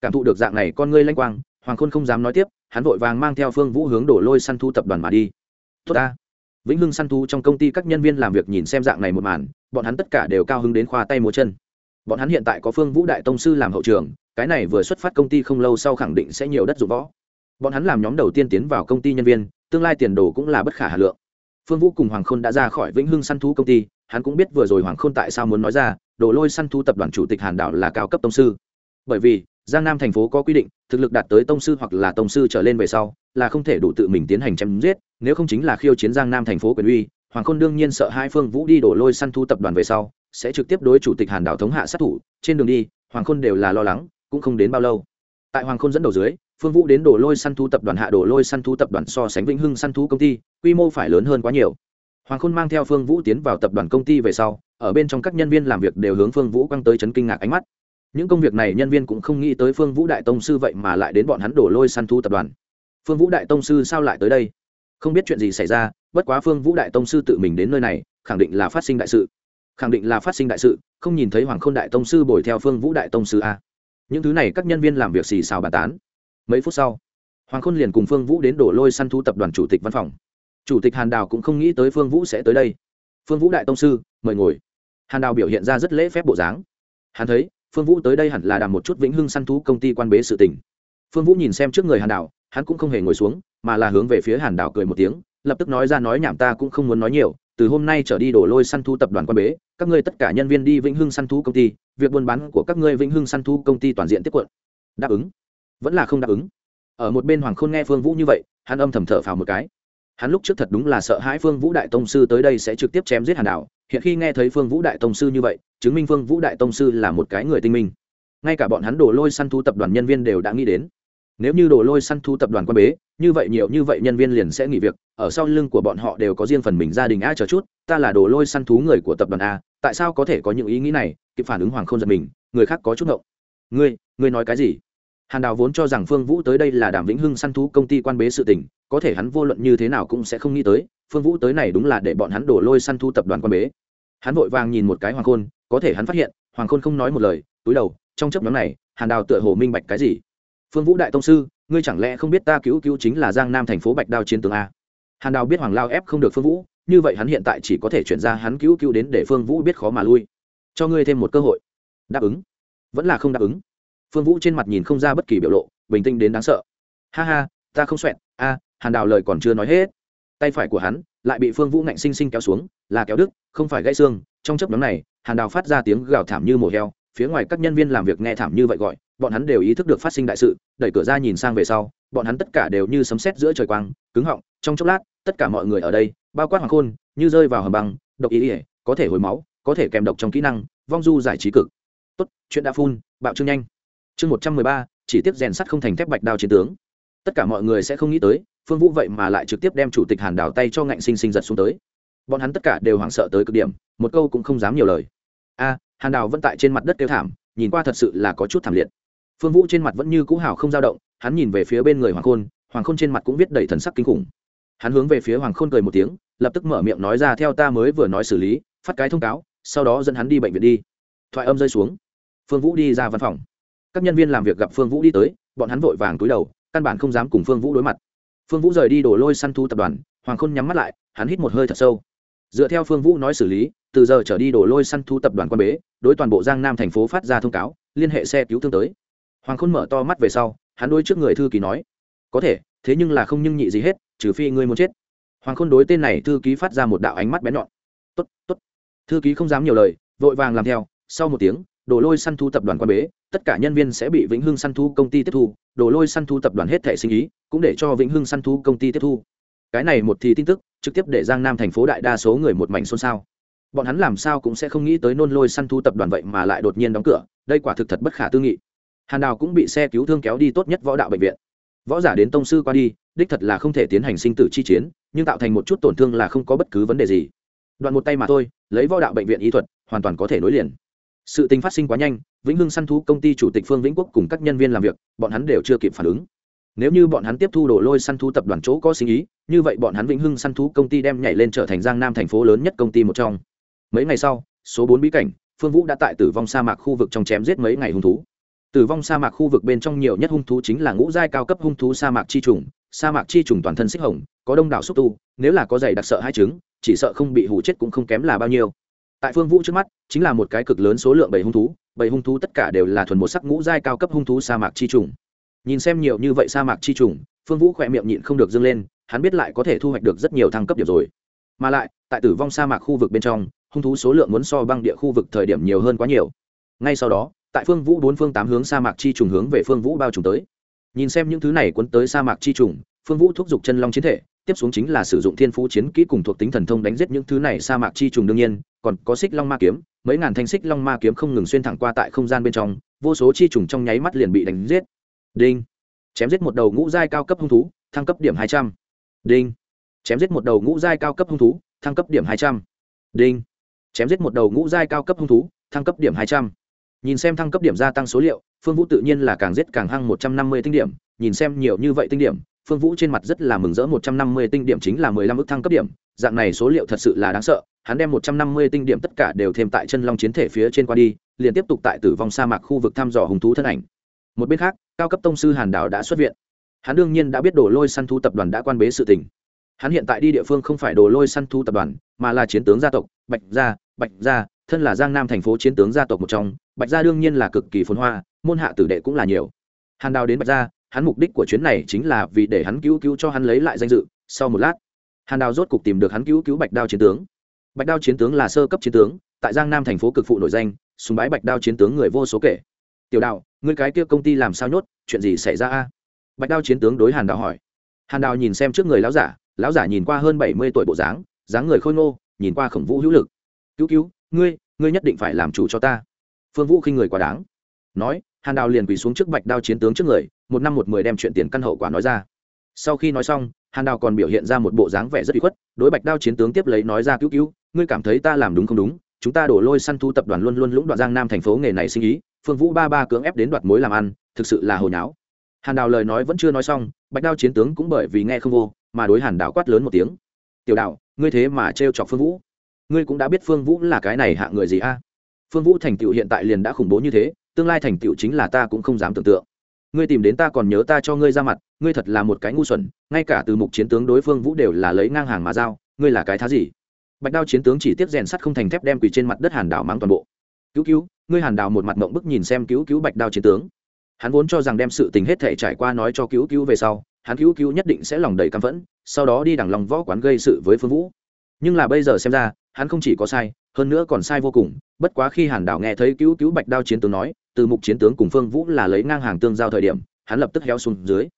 Cảm thụ được dạng này con ngươi lanh quang, hoàng khôn không dám nói tiếp, hắn vội vàng mang theo phương vũ hướng đổ lôi săn thu tập đoàn mà đi. Tốt ta vĩnh hưng săn thú trong công ty các nhân viên làm việc nhìn xem dạng này một màn, bọn hắn tất cả đều cao hứng đến khoa tay múa chân. Bọn hắn hiện tại có phương vũ đại tông sư làm hậu trường, cái này vừa xuất phát công ty không lâu sau khẳng định sẽ nhiều đất dụng võ. Bọn hắn làm nhóm đầu tiên tiến vào công ty nhân viên, tương lai tiền đồ cũng là bất khả hà lượng. Phương vũ cùng hoàng khôn đã ra khỏi vĩnh hưng săn thú công ty, hắn cũng biết vừa rồi hoàng khôn tại sao muốn nói ra, đồ lôi săn thú tập đoàn chủ tịch hàn đạo là cao cấp tông sư. Bởi vì giang nam thành phố có quy định, thực lực đạt tới tông sư hoặc là tông sư trở lên về sau, là không thể đủ tự mình tiến hành chém giết, nếu không chính là khiêu chiến giang nam thành phố quyền uy, hoàng khôn đương nhiên sợ hai phương vũ đi đổ lôi săn thu tập đoàn về sau, sẽ trực tiếp đối chủ tịch hàn đảo thống hạ sát thủ, trên đường đi, hoàng khôn đều là lo lắng, cũng không đến bao lâu. Tại hoàng khôn dẫn đầu dưới, phương vũ đến đổ lôi săn thú tập đoàn hạ đổ lôi săn thú tập đoàn so sánh vĩnh hưng săn thú công ty, quy mô phải lớn hơn quá nhiều. Hoàng khôn mang theo phương vũ tiến vào tập đoàn công ty về sau, ở bên trong các nhân viên làm việc đều hướng phương vũ quăng tới chấn kinh ngạc ánh mắt những công việc này nhân viên cũng không nghĩ tới phương vũ đại tông sư vậy mà lại đến bọn hắn đổ lôi săn thu tập đoàn. Phương vũ đại tông sư sao lại tới đây? Không biết chuyện gì xảy ra, bất quá phương vũ đại tông sư tự mình đến nơi này, khẳng định là phát sinh đại sự. Khẳng định là phát sinh đại sự, không nhìn thấy hoàng k h ô n đại tông sư bồi theo phương vũ đại tông sư a. Những thứ này các nhân viên làm việc xì xào bàn tán. Mấy phút sau, hoàng khôn liền cùng phương vũ đến đổ lôi săn thu tập đoàn chủ tịch văn phòng. Chủ tịch hàn đào cũng không nghĩ tới phương vũ sẽ tới đây. Phương vũ đại tông sư, mời ngồi. Hàn đào biểu hiện ra rất lễ phép bộ dáng. Hắn thấy phương vũ tới đây hẳn là đàm một chút vĩnh hưng săn thú công ty quan bế sự tình. Phương vũ nhìn xem trước người hàn đảo, hắn cũng không hề ngồi xuống mà là hướng về phía hàn đảo cười một tiếng lập tức nói ra nói nhảm ta cũng không muốn nói nhiều từ hôm nay trở đi đổ lôi săn thu tập đoàn quan bế các ngươi tất cả nhân viên đi vĩnh hưng săn thú công ty việc buôn bán của các ngươi vĩnh hưng săn thú công ty toàn diện tiếp quận. Đáp ứng. Vẫn là không đáp ứng. Ở một bên hoàng khôn nghe phương vũ như vậy hắn âm thầm thở phào một cái hắn lúc trước thật đúng là sợ hãi phương vũ đại tông sư tới đây sẽ trực tiếp chém giết hàn đảo. Hiện khi nghe thấy phương vũ đại tông sư như vậy, chứng minh phương vũ đại tông sư là một cái người tinh minh. Ngay cả bọn hắn đổ lôi săn thú tập đoàn nhân viên đều đã nghĩ đến. Nếu như đổ lôi săn thú tập đoàn quan bế, như vậy nhiều như vậy nhân viên liền sẽ nghỉ việc, ở sau lưng của bọn họ đều có riêng phần mình gia đình a chờ chút, ta là đồ lôi săn thú người của tập đoàn a, tại sao có thể có những ý nghĩ này? Kịp phản ứng hoàng không giật mình, người khác có chút ngộng. Ngươi ngươi nói cái gì? Hàn đào vốn cho rằng phương vũ tới đây là đàm vĩnh hưng săn thú công ty quan bế sự tình có thể hắn vô luận như thế nào cũng sẽ không nghĩ tới, phương vũ tới này đúng là để bọn hắn đổ lôi săn thu tập đoàn quan bế. Hắn vội vàng nhìn một cái hoàng khôn, có thể hắn phát hiện, hoàng khôn không nói một lời, túi đầu, trong chấp nhóm này, hàn đào tựa hồ minh bạch cái gì? Phương vũ đại tông sư, ngươi chẳng lẽ không biết ta cứu cứu chính là giang nam thành phố bạch đao chiến tướng a? Hàn đào biết hoàng lao ép không được phương vũ, như vậy hắn hiện tại chỉ có thể chuyển ra hắn cứu cứu đến để phương vũ biết khó mà lui. Cho ngươi thêm một cơ hội. Đáp ứng. Vẫn là không đáp ứng. Phương vũ trên mặt nhìn không ra bất kỳ biểu lộ, bình tĩnh đến đáng sợ. Ha ha, ta không xoẹn a hàn đào lời còn chưa nói hết, tay phải của hắn lại bị phương vũ ngạnh sinh sinh kéo xuống, là kéo đứt, không phải gãy xương. Trong chấp nhóm này, hàn đào phát ra tiếng gào thảm như mổ heo, phía ngoài các nhân viên làm việc nghe thảm như vậy gọi, bọn hắn đều ý thức được phát sinh đại sự, đẩy cửa ra nhìn sang về sau, bọn hắn tất cả đều như sấm sét giữa trời quang, cứng họng, trong chốc lát, tất cả mọi người ở đây, bao quát hoàng khôn, như rơi vào hầm băng, độc ý ỉa có thể hồi máu, có thể kèm độc trong kỹ năng, vong du giải trí cực. Tốt, chuyện đã phun, bạo trương nhanh. Chương một trăm mười ba, chỉ tiếp rèn sắt không thành thép bạch đao chiến tướng tất cả mọi người sẽ không nghĩ tới, phương vũ vậy mà lại trực tiếp đem chủ tịch hàn đào tay cho ngạnh sinh sinh giật xuống tới. Bọn hắn tất cả đều hoảng sợ tới cực điểm, một câu cũng không dám nhiều lời. A, hàn đào vẫn tại trên mặt đất kêu thảm, nhìn qua thật sự là có chút thảm liệt. Phương vũ trên mặt vẫn như cũ hào không dao động, hắn nhìn về phía bên người hoàng khôn hoàng khôn trên mặt cũng viết đầy thần sắc kinh khủng. Hắn hướng về phía hoàng khôn cười một tiếng, lập tức mở miệng nói ra theo ta mới vừa nói xử lý, phát cái thông cáo, sau đó dẫn hắn đi bệnh viện đi. Thoại âm rơi xuống. Phương vũ đi ra văn phòng. Các nhân viên làm việc gặp phương vũ đi tới, bọn hắn vội vàng túi đầu căn bản không dám cùng phương vũ đối mặt. Phương vũ rời đi đổ lôi săn thu tập đoàn, hoàng khôn nhắm mắt lại, hắn hít một hơi thật sâu. Dựa theo phương vũ nói xử lý, từ giờ trở đi đổ lôi săn thu tập đoàn quan bế, đối toàn bộ giang nam thành phố phát ra thông cáo, liên hệ xe cứu thương tới. Hoàng khôn mở to mắt về sau, hắn đôi trước người thư ký nói, có thể, thế nhưng là không nhưng nhị gì hết, trừ phi ngươi muốn chết. Hoàng khôn đối tên này thư ký phát ra một đạo ánh mắt bén nhọn. Tốt tốt. Thư ký không dám nhiều lời, vội vàng làm theo, sau một tiếng, đổ lôi săn thu tập đoàn quan bế, tất cả nhân viên sẽ bị vĩnh hưng săn thu công ty tiếp thu đồ lôi săn thu tập đoàn hết thẻ sinh ý, cũng để cho vĩnh hưng săn thu công ty tiếp thu. Cái này một thì tin tức, trực tiếp để giang nam thành phố đại đa số người một mảnh xôn xao. Bọn hắn làm sao cũng sẽ không nghĩ tới nôn lôi săn thu tập đoàn vậy mà lại đột nhiên đóng cửa, đây quả thực thật bất khả tư nghị. Hàn đào cũng bị xe cứu thương kéo đi tốt nhất võ đạo bệnh viện. Võ giả đến tông sư qua đi, đích thật là không thể tiến hành sinh tử chi chiến, nhưng tạo thành một chút tổn thương là không có bất cứ vấn đề gì. Đoạn một tay mà thôi, lấy võ đạo bệnh viện y thuật, hoàn toàn có thể nối liền sự tình phát sinh quá nhanh, vĩnh hưng săn thú công ty chủ tịch phương vĩnh quốc cùng các nhân viên làm việc, bọn hắn đều chưa kịp phản ứng. Nếu như bọn hắn tiếp thu đổ lôi săn thú tập đoàn chỗ có sinh ý, như vậy bọn hắn vĩnh hưng săn thú công ty đem nhảy lên trở thành giang nam thành phố lớn nhất công ty một trong. Mấy ngày sau, số bốn bí cảnh, phương vũ đã tại tử vong sa mạc khu vực trong chém giết mấy ngày hung thú. Tử vong sa mạc khu vực bên trong nhiều nhất hung thú chính là ngũ giai cao cấp hung thú sa mạc chi trùng, sa mạc chi trùng toàn thân xích hồng, có đông đảo xúc tu, nếu là có giày đặc sợ hai trứng chỉ sợ không bị hủ chết cũng không kém là bao nhiêu tại phương vũ trước mắt, chính là một cái cực lớn số lượng bảy hung thú bảy hung thú tất cả đều là thuần một sắc ngũ giai cao cấp hung thú sa mạc chi trùng. Nhìn xem nhiều như vậy sa mạc chi trùng, phương vũ khỏe miệng nhịn không được dâng lên, hắn biết lại có thể thu hoạch được rất nhiều thăng cấp điểm rồi. Mà lại, tại tử vong sa mạc khu vực bên trong, hung thú số lượng muốn so băng địa khu vực thời điểm nhiều hơn quá nhiều. Ngay sau đó, tại phương vũ bốn phương tám hướng sa mạc chi trùng hướng về phương vũ bao trùm tới. Nhìn xem những thứ này cuốn tới sa mạc chi trùng, phương vũ thúc giục chân long chiến thể, tiếp xuống chính là sử dụng thiên phú chiến kỹ cùng thuộc tính thần thông đánh giết những thứ này sa mạc chi trùng đương nhiên còn có xích long ma kiếm, mấy ngàn thanh xích long ma kiếm không ngừng xuyên thẳng qua tại không gian bên trong, vô số chi trùng trong nháy mắt liền bị đánh giết. Đinh. Chém giết một đầu ngũ giai cao cấp hung thú, thăng cấp điểm hai trăm. Đinh. Chém giết một đầu ngũ giai cao cấp hung thú, thăng cấp điểm hai trăm. Đinh. Chém giết một đầu ngũ giai cao cấp hung thú, thăng cấp điểm hai trăm. Nhìn xem thăng cấp điểm gia tăng số liệu, phương vũ tự nhiên là càng giết càng hăng một trăm năm mươi tinh điểm, nhìn xem nhiều như vậy tinh điểm phương vũ trên mặt rất là mừng rỡ, một trăm năm mươi tinh điểm chính là mười lăm ước thăng cấp điểm. Dạng này số liệu thật sự là đáng sợ. Hắn đem một trăm năm mươi tinh điểm tất cả đều thêm tại chân long chiến thể phía trên qua đi, liền tiếp tục tại tử vong sa mạc khu vực thăm dò hùng thú thân ảnh. Một bên khác, cao cấp tông sư hàn đảo đã xuất viện. Hắn đương nhiên đã biết đổ lôi săn thú tập đoàn đã quan bế sự tình. Hắn hiện tại đi địa phương không phải đồ lôi săn thú tập đoàn, mà là chiến tướng gia tộc, bạch gia bạch gia, thân là giang nam thành phố chiến tướng gia tộc một trong. Bạch gia đương nhiên là cực kỳ phồn hoa, môn hạ tử đệ cũng là nhiều. Hàn đào đến bạch gia hắn mục đích của chuyến này chính là vì để hắn cứu cứu cho hắn lấy lại danh dự. Sau một lát, hàn đào rốt cục tìm được hắn cứu cứu bạch đao chiến tướng. Bạch đao chiến tướng là sơ cấp chiến tướng, tại giang nam thành phố cực phụ nổi danh súng bái bạch đao chiến tướng người vô số kể. Tiểu đạo người cái kia công ty làm sao nhốt? Chuyện gì xảy ra a? Bạch đao chiến tướng đối hàn đào hỏi. Hàn đào nhìn xem trước người lão giả lão giả nhìn qua hơn bảy mươi tuổi bộ dáng dáng người khôi ngô, nhìn qua khổng vũ hữu lực. Cứu cứu, ngươi ngươi nhất định phải làm chủ cho ta. Phương vũ khi người quá đáng. Nói, hàn đào liền quỳ xuống trước bạch đao chiến tướng trước người một năm một mười đem chuyện tiền căn hậu quả nói ra. Sau khi nói xong, hàn đào còn biểu hiện ra một bộ dáng vẻ rất bị khuất, đối bạch đao chiến tướng tiếp lấy nói ra, cứu cứu, ngươi cảm thấy ta làm đúng không đúng? Chúng ta đổ lôi săn thu tập đoàn luôn luôn lũng đoạn giang nam thành phố nghề này sinh ý, phương vũ ba ba cưỡng ép đến đoạt mối làm ăn, thực sự là hồi nháo. Hàn đào lời nói vẫn chưa nói xong, bạch đao chiến tướng cũng bởi vì nghe không vô, mà đối hàn đào quát lớn một tiếng. Tiểu đạo ngươi thế mà trêu chọc phương vũ. Ngươi cũng đã biết phương vũ là cái này hạ người gì a? Phương vũ thành tựu hiện tại liền đã khủng bố như thế, tương lai thành tựu chính là ta cũng không dám tưởng tượng ngươi tìm đến ta còn nhớ ta cho ngươi ra mặt, ngươi thật là một cái ngu xuẩn, ngay cả từ mục chiến tướng đối phương vũ đều là lấy ngang hàng mà giao, ngươi là cái thá gì? Bạch đao chiến tướng chỉ tiếp rèn sắt không thành thép đem quỳ trên mặt đất hàn đảo mắng toàn bộ. Cứu cứu, ngươi hàn đảo một mặt mộng bức nhìn xem cứu cứu bạch đao chiến tướng. Hắn vốn cho rằng đem sự tình hết thể trải qua nói cho cứu cứu về sau, hắn cứu cứu nhất định sẽ lòng đầy căm phẫn, sau đó đi đằng lòng võ quán gây sự với phương vũ. Nhưng là bây giờ xem ra, hắn không chỉ có sai, hơn nữa còn sai vô cùng, bất quá khi hàn đảo nghe thấy cứu cứu bạch đao chiến tướng nói từ mục chiến tướng cùng phương vũ là lấy ngang hàng tương giao thời điểm, hắn lập tức héo xuống dưới.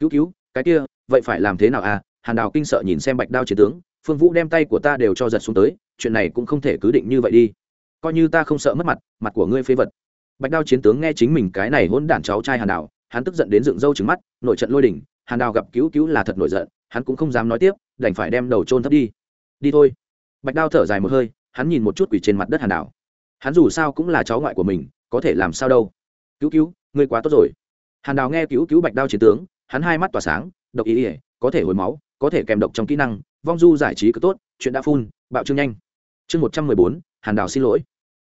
Cứu cứu, cái kia, vậy phải làm thế nào à? Hàn đào kinh sợ nhìn xem bạch đao chiến tướng, phương vũ đem tay của ta đều cho giật xuống tới, chuyện này cũng không thể cứ định như vậy đi. Coi như ta không sợ mất mặt mặt của ngươi phế vật. Bạch đao chiến tướng nghe chính mình cái này hôn đản cháu trai hàn đào, hắn tức giận đến dựng râu trứng mắt nội trận lôi đỉnh hàn đào gặp cứu cứu là thật nổi giận, hắn cũng không dám nói tiếp, đành phải đem đầu trôn thấp đi. Đi thôi. Bạch đao thở dài một hơi, hắn nhìn một chút quỷ trên mặt đất hàn đào. Hắn dù sao cũng là cháu ngoại của mình có thể làm sao đâu. Cứu cứu, ngươi quá tốt rồi. Hàn đào nghe cứu cứu bạch đao chiến tướng, hắn hai mắt tỏa sáng, độc ý ỉa có thể hồi máu, có thể kèm độc trong kỹ năng, vong du giải trí cứ tốt, chuyện đã phun, bạo trương nhanh. Chương một trăm mười bốn, hàn đào xin lỗi.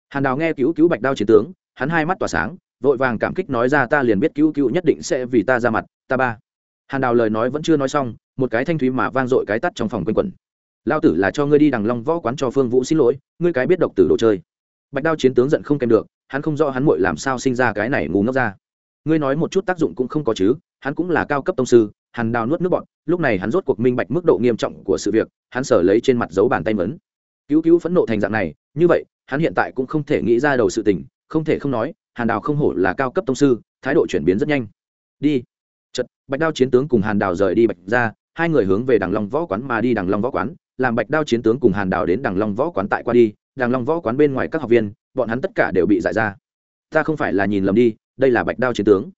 Hàn đào nghe cứu cứu bạch đao chiến tướng, hắn hai mắt tỏa sáng, vội vàng cảm kích nói ra ta liền biết cứu cứu nhất định sẽ vì ta ra mặt, ta ba. Hàn đào lời nói vẫn chưa nói xong, một cái thanh thúy mà vang dội cái tắt trong phòng quanh quẩn. Lao tử là cho ngươi đi đằng long võ quán cho phương vũ xin lỗi, ngươi cái biết độc tử đồ chơi. Bạch đao chiến tướng giận không kèm được hắn không rõ hắn muội làm sao sinh ra cái này ngu ngốc ra. Ngươi nói một chút tác dụng cũng không có chứ, hắn cũng là cao cấp tông sư, hàn đào nuốt nước bọn lúc này hắn rốt cuộc minh bạch mức độ nghiêm trọng của sự việc, hắn sở lấy trên mặt dấu bàn tay mấn cứu cứu phẫn nộ thành dạng này, như vậy, hắn hiện tại cũng không thể nghĩ ra đầu sự tình, không thể không nói, hàn đào không hổ là cao cấp tông sư, thái độ chuyển biến rất nhanh. Đi. Chật bạch đao chiến tướng cùng hàn đào rời đi bạch ra, hai người hướng về đằng long võ quán mà đi đằng long võ quán, làm bạch đao chiến tướng cùng hàn đào đến đằng long võ quán tại qua đi, đằng long võ quán bên ngoài các học viên bọn hắn tất cả đều bị giải ra. Ta không phải là nhìn lầm đi, đây là bạch đao chiến tướng.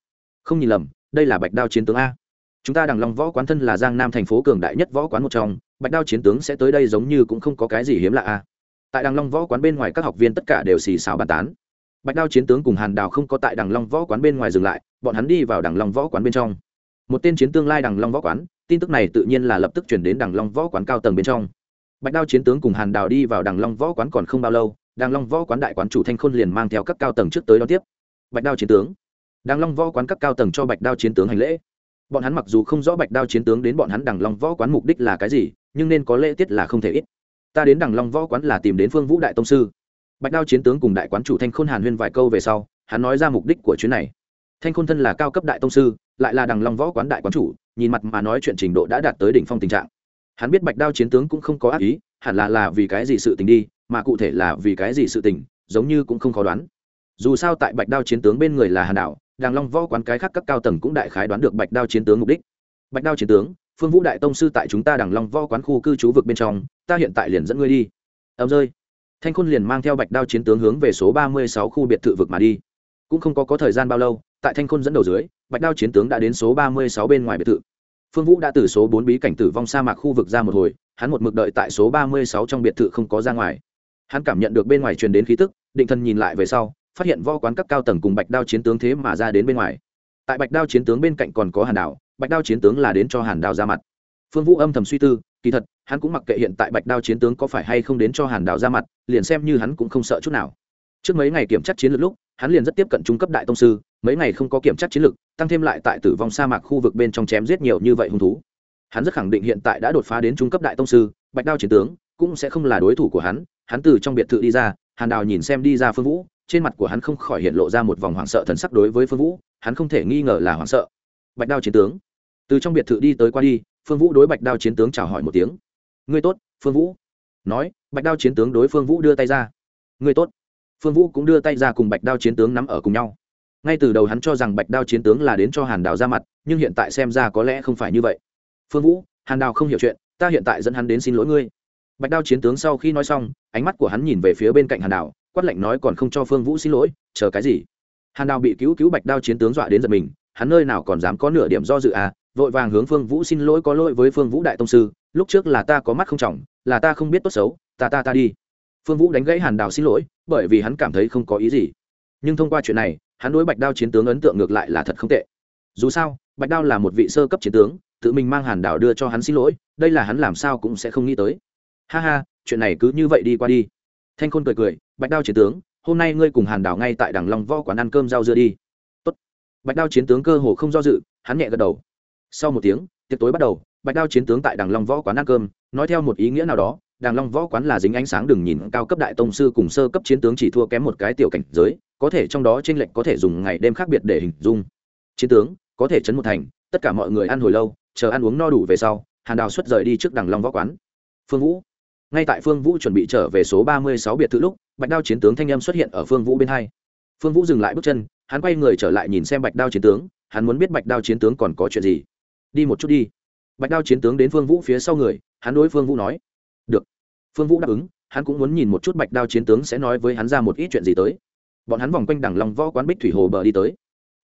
Không nhìn lầm, đây là bạch đao chiến tướng a. Chúng ta đằng long võ quán thân là giang nam thành phố cường đại nhất võ quán một trong, bạch đao chiến tướng sẽ tới đây giống như cũng không có cái gì hiếm lạ a. Tại đằng long võ quán bên ngoài các học viên tất cả đều xì xào bàn tán. Bạch đao chiến tướng cùng hàn đào không có tại đằng long võ quán bên ngoài dừng lại, bọn hắn đi vào đằng long võ quán bên trong. Một tên chiến tương lai đằng long võ quán, tin tức này tự nhiên là lập tức chuyển đến đằng long võ quán cao tầng bên trong. Bạch đao chiến tướng cùng hàn đào đi vào đằng long võ quán còn không bao lâu đằng long võ quán đại quán chủ thanh khôn liền mang theo các cao tầng trước tới đón tiếp. Bạch đao chiến tướng. Đằng long võ quán các cao tầng cho bạch đao chiến tướng hành lễ. Bọn hắn mặc dù không rõ bạch đao chiến tướng đến bọn hắn đằng long võ quán mục đích là cái gì, nhưng nên có lễ tiết là không thể ít. Ta đến đằng long võ quán là tìm đến phương vũ đại tông sư. Bạch đao chiến tướng cùng đại quán chủ thanh khôn hàn huyên vài câu về sau, hắn nói ra mục đích của chuyến này. Thanh khôn thân là cao cấp đại tông sư, lại là đằng long võ quán đại quán chủ, nhìn mặt mà nói chuyện trình độ đã đạt tới đỉnh phong tình trạng. Hắn biết bạch đao chiến tướng cũng không có ác ý, hẳn là là vì cái gì sự tình đi mà cụ thể là vì cái gì sự tình giống như cũng không khó đoán. Dù sao tại bạch đao chiến tướng bên người là hàn đạo đàng long võ quán cái khác các cao tầng cũng đại khái đoán được bạch đao chiến tướng mục đích. Bạch đao chiến tướng phương vũ đại tông sư tại chúng ta đàng long võ quán khu cư trú vực bên trong ta hiện tại liền dẫn ngươi đi. Ấm rơi. Thanh khôn liền mang theo bạch đao chiến tướng hướng về số ba mươi sáu khu biệt thự vực mà đi. Cũng không có, có thời gian bao lâu tại thanh khôn dẫn đầu dưới bạch đao chiến tướng đã đến số ba mươi sáu bên ngoài biệt thự. Phương vũ đã từ số bốn bí cảnh tử vong sa mạc khu vực ra một hồi hắn một mực đợi tại số ba mươi sáu trong biệt thự không có ra ngoài hắn cảm nhận được bên ngoài truyền đến khí tức, định thần nhìn lại về sau, phát hiện võ quán các cao tầng cùng bạch đao chiến tướng thế mà ra đến bên ngoài. Tại bạch đao chiến tướng bên cạnh còn có hàn đảo, bạch đao chiến tướng là đến cho hàn đảo ra mặt. Phương vũ âm thầm suy tư, kỳ thật, hắn cũng mặc kệ hiện tại bạch đao chiến tướng có phải hay không đến cho hàn đảo ra mặt, liền xem như hắn cũng không sợ chút nào. Trước mấy ngày kiểm tra chiến lược lúc, hắn liền rất tiếp cận trung cấp đại tông sư, mấy ngày không có kiểm tra chiến lược, tăng thêm lại tại tử vong sa mạc khu vực bên trong chém giết nhiều như vậy hung thú. Hắn rất khẳng định hiện tại đã đột phá đến trung cấp đại tông sư, bạch đao chiến tướng cũng sẽ không là đối thủ của hắn hắn từ trong biệt thự đi ra, hàn đào nhìn xem đi ra phương vũ, trên mặt của hắn không khỏi hiện lộ ra một vòng hoảng sợ thần sắc đối với phương vũ, hắn không thể nghi ngờ là hoảng sợ. Bạch đao chiến tướng. Từ trong biệt thự đi tới qua đi, phương vũ đối bạch đao chiến tướng chào hỏi một tiếng. Ngươi tốt, phương vũ. Nói, bạch đao chiến tướng đối phương vũ đưa tay ra. Ngươi tốt. Phương vũ cũng đưa tay ra cùng bạch đao chiến tướng nắm ở cùng nhau. Ngay từ đầu hắn cho rằng bạch đao chiến tướng là đến cho hàn đào ra mặt, nhưng hiện tại xem ra có lẽ không phải như vậy. Phương vũ, hàn đào không hiểu chuyện, ta hiện tại dẫn hắn đến xin lỗi ngươi bạch đao chiến tướng sau khi nói xong, ánh mắt của hắn nhìn về phía bên cạnh hàn đào, quát lệnh nói còn không cho phương vũ xin lỗi, chờ cái gì? Hàn đào bị cứu cứu bạch đao chiến tướng dọa đến giật mình, hắn nơi nào còn dám có nửa điểm do dự à vội vàng hướng phương vũ xin lỗi có lỗi với phương vũ đại tông sư, lúc trước là ta có mắt không trọng, là ta không biết tốt xấu, ta ta ta đi. Phương vũ đánh gãy hàn đào xin lỗi, bởi vì hắn cảm thấy không có ý gì. Nhưng thông qua chuyện này, hắn đối bạch đao chiến tướng ấn tượng ngược lại là thật không tệ. Dù sao, bạch đao là một vị sơ cấp chiến tướng, tự mình mang hàn đào đưa cho hắn xin lỗi, đây là hắn làm sao cũng sẽ không nghĩ tới ha ha, chuyện này cứ như vậy đi qua đi. Thanh khôn cười cười, bạch đao chiến tướng, hôm nay ngươi cùng hàn đào ngay tại đằng long võ quán ăn cơm rau dưa đi. Tốt. bạch đao chiến tướng cơ hồ không do dự, hắn nhẹ gật đầu. Sau một tiếng, tiệc tối bắt đầu, bạch đao chiến tướng tại đằng long võ quán ăn cơm, nói theo một ý nghĩa nào đó, đằng long võ quán là dính ánh sáng đừng nhìn, cao cấp đại tông sư cùng sơ cấp chiến tướng chỉ thua kém một cái tiểu cảnh giới, có thể trong đó tranh lệch có thể dùng ngày đêm khác biệt để hình dung. Chiến tướng, có thể chấn một thành, tất cả mọi người ăn hồi lâu, chờ ăn uống no đủ về sau, hàn đào xuất rời đi trước đằng long võ quán. Phương vũ ngay tại phương vũ chuẩn bị trở về số ba mươi sáu biệt thự lúc, bạch đao chiến tướng thanh em xuất hiện ở phương vũ bên hai. Phương vũ dừng lại bước chân, hắn quay người trở lại nhìn xem bạch đao chiến tướng, hắn muốn biết bạch đao chiến tướng còn có chuyện gì. Đi một chút đi. Bạch đao chiến tướng đến phương vũ phía sau người, hắn đối phương vũ nói. Được. Phương vũ đáp ứng, hắn cũng muốn nhìn một chút bạch đao chiến tướng sẽ nói với hắn ra một ít chuyện gì tới. Bọn hắn vòng quanh đằng lòng võ quán bích thủy hồ bờ đi tới.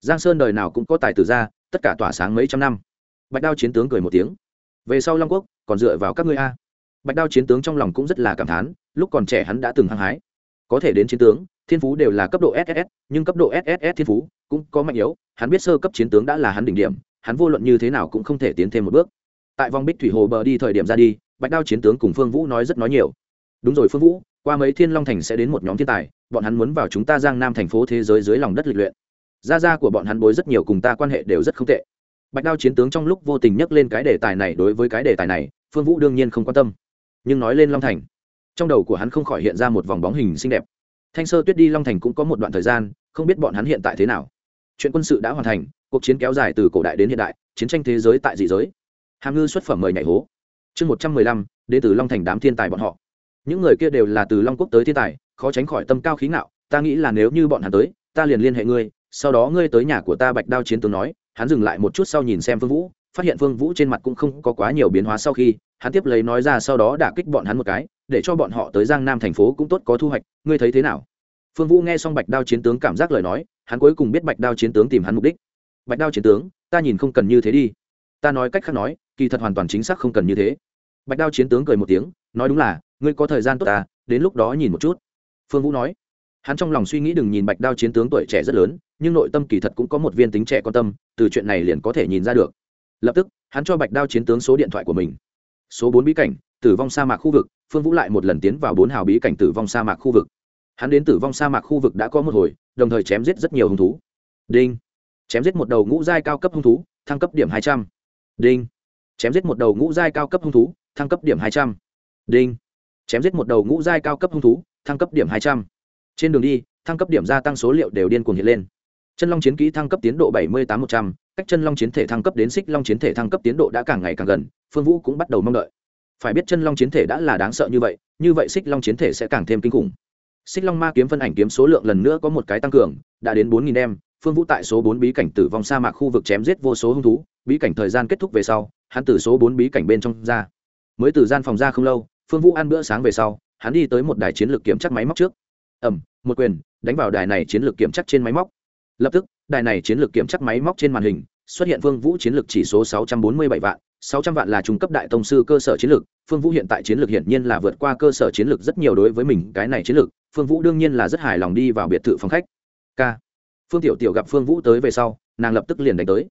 Giang sơn đời nào cũng có tài tử ra, tất cả tỏa sáng mấy trăm năm. Bạch đao chiến tướng cười một tiếng. Về sau long quốc, còn dựa vào các ngươi a bạch đao chiến tướng trong lòng cũng rất là cảm thán, lúc còn trẻ hắn đã từng hăng hái. Có thể đến chiến tướng, thiên phú đều là cấp độ ss nhưng cấp độ ss thiên phú cũng có mạnh yếu, hắn biết sơ cấp chiến tướng đã là hắn đỉnh điểm, hắn vô luận như thế nào cũng không thể tiến thêm một bước. Tại vòng bích thủy hồ bờ đi thời điểm ra đi, bạch đao chiến tướng cùng phương vũ nói rất nói nhiều. Đúng rồi phương vũ, qua mấy thiên long thành sẽ đến một nhóm thiên tài, bọn hắn muốn vào chúng ta giang nam thành phố thế giới dưới lòng đất lịch luyện. Gia gia của bọn hắn bối rất nhiều cùng ta quan hệ đều rất không tệ. Bạch đao chiến tướng trong lúc vô tình nhắc lên cái đề tài này đối với cái đề tài này, phương vũ đương nhiên không quan tâm nhưng nói lên long thành. Trong đầu của hắn không khỏi hiện ra một vòng bóng hình xinh đẹp. Thanh sơ tuyết đi long thành cũng có một đoạn thời gian, không biết bọn hắn hiện tại thế nào. Chuyện quân sự đã hoàn thành, cuộc chiến kéo dài từ cổ đại đến hiện đại, chiến tranh thế giới tại dị giới. Hàm ngư xuất phẩm mời nhảy hố. Chương một trăm mười lăm, đến từ long thành đám thiên tài bọn họ. Những người kia đều là từ long quốc tới thiên tài, khó tránh khỏi tâm cao khí ngạo, ta nghĩ là nếu như bọn hắn tới, ta liền liên hệ ngươi, sau đó ngươi tới nhà của ta bạch đao chiến tướng nói, hắn dừng lại một chút sau nhìn xem phương vũ phát hiện phương vũ trên mặt cũng không có quá nhiều biến hóa sau khi, hắn tiếp lấy nói ra sau đó đả kích bọn hắn một cái, để cho bọn họ tới giang nam thành phố cũng tốt có thu hoạch, ngươi thấy thế nào? Phương vũ nghe xong bạch đao chiến tướng cảm giác lời nói, hắn cuối cùng biết bạch đao chiến tướng tìm hắn mục đích. Bạch đao chiến tướng, ta nhìn không cần như thế đi. Ta nói cách khác nói, kỳ thật hoàn toàn chính xác không cần như thế. Bạch đao chiến tướng cười một tiếng, nói đúng là, ngươi có thời gian tốt ta, đến lúc đó nhìn một chút. Phương vũ nói. Hắn trong lòng suy nghĩ đừng nhìn bạch đao chiến tướng tuổi trẻ rất lớn, nhưng nội tâm kỳ thật cũng có một viên tính trẻ con tâm, từ chuyện này liền có thể nhìn ra được lập tức, hắn cho bạch đao chiến tướng số điện thoại của mình. Số bốn bí cảnh, tử vong sa mạc khu vực, phương vũ lại một lần tiến vào bốn hào bí cảnh tử vong sa mạc khu vực. Hắn đến tử vong sa mạc khu vực đã có một hồi, đồng thời chém giết rất nhiều hung thú. Đinh. Chém giết một đầu ngũ giai cao cấp hung thú, thăng cấp điểm hai trăm. Đinh. Chém giết một đầu ngũ giai cao cấp hung thú, thăng cấp điểm hai trăm. Đinh. Chém giết một đầu ngũ giai cao cấp hung thú, thăng cấp điểm hai trăm. Trên đường đi, thăng cấp điểm gia tăng số liệu đều điên cuồng hiện lên. Chân long chiến kỹ thăng cấp tiến độ bảy mươi tám một trăm cách chân long chiến thể thăng cấp đến xích long chiến thể thăng cấp tiến độ đã càng ngày càng gần, phương vũ cũng bắt đầu mong đợi. Phải biết chân long chiến thể đã là đáng sợ như vậy như vậy xích long chiến thể sẽ càng thêm kinh khủng. Xích long ma kiếm phân ảnh kiếm số lượng lần nữa có một cái tăng cường, đã đến bốn nghìn em, phương vũ tại số bốn bí cảnh tử vong sa mạc khu vực chém giết vô số hung thú, bí cảnh thời gian kết thúc về sau, hắn từ số bốn bí cảnh bên trong ra. Mới từ gian phòng ra không lâu, phương vũ ăn bữa sáng về sau, hắn đi tới một đài chiến lược kiểm chắc máy móc trước. Ẩm một quyền, đánh vào đài này chiến lược kiểm chắc trên máy móc. Lập tức đài này chiến lược kiểm chắc máy móc trên màn hình, xuất hiện phương vũ chiến lược chỉ số sáu trăm bốn mươi bảy vạn, sáu trăm vạn là trung cấp đại tông sư cơ sở chiến lược. Phương vũ hiện tại chiến lược hiển nhiên là vượt qua cơ sở chiến lược rất nhiều đối với mình cái này chiến lược. Phương vũ đương nhiên là rất hài lòng đi vào biệt thự phòng khách. K phương tiểu tiểu gặp phương vũ tới về sau, nàng lập tức liền đánh tới.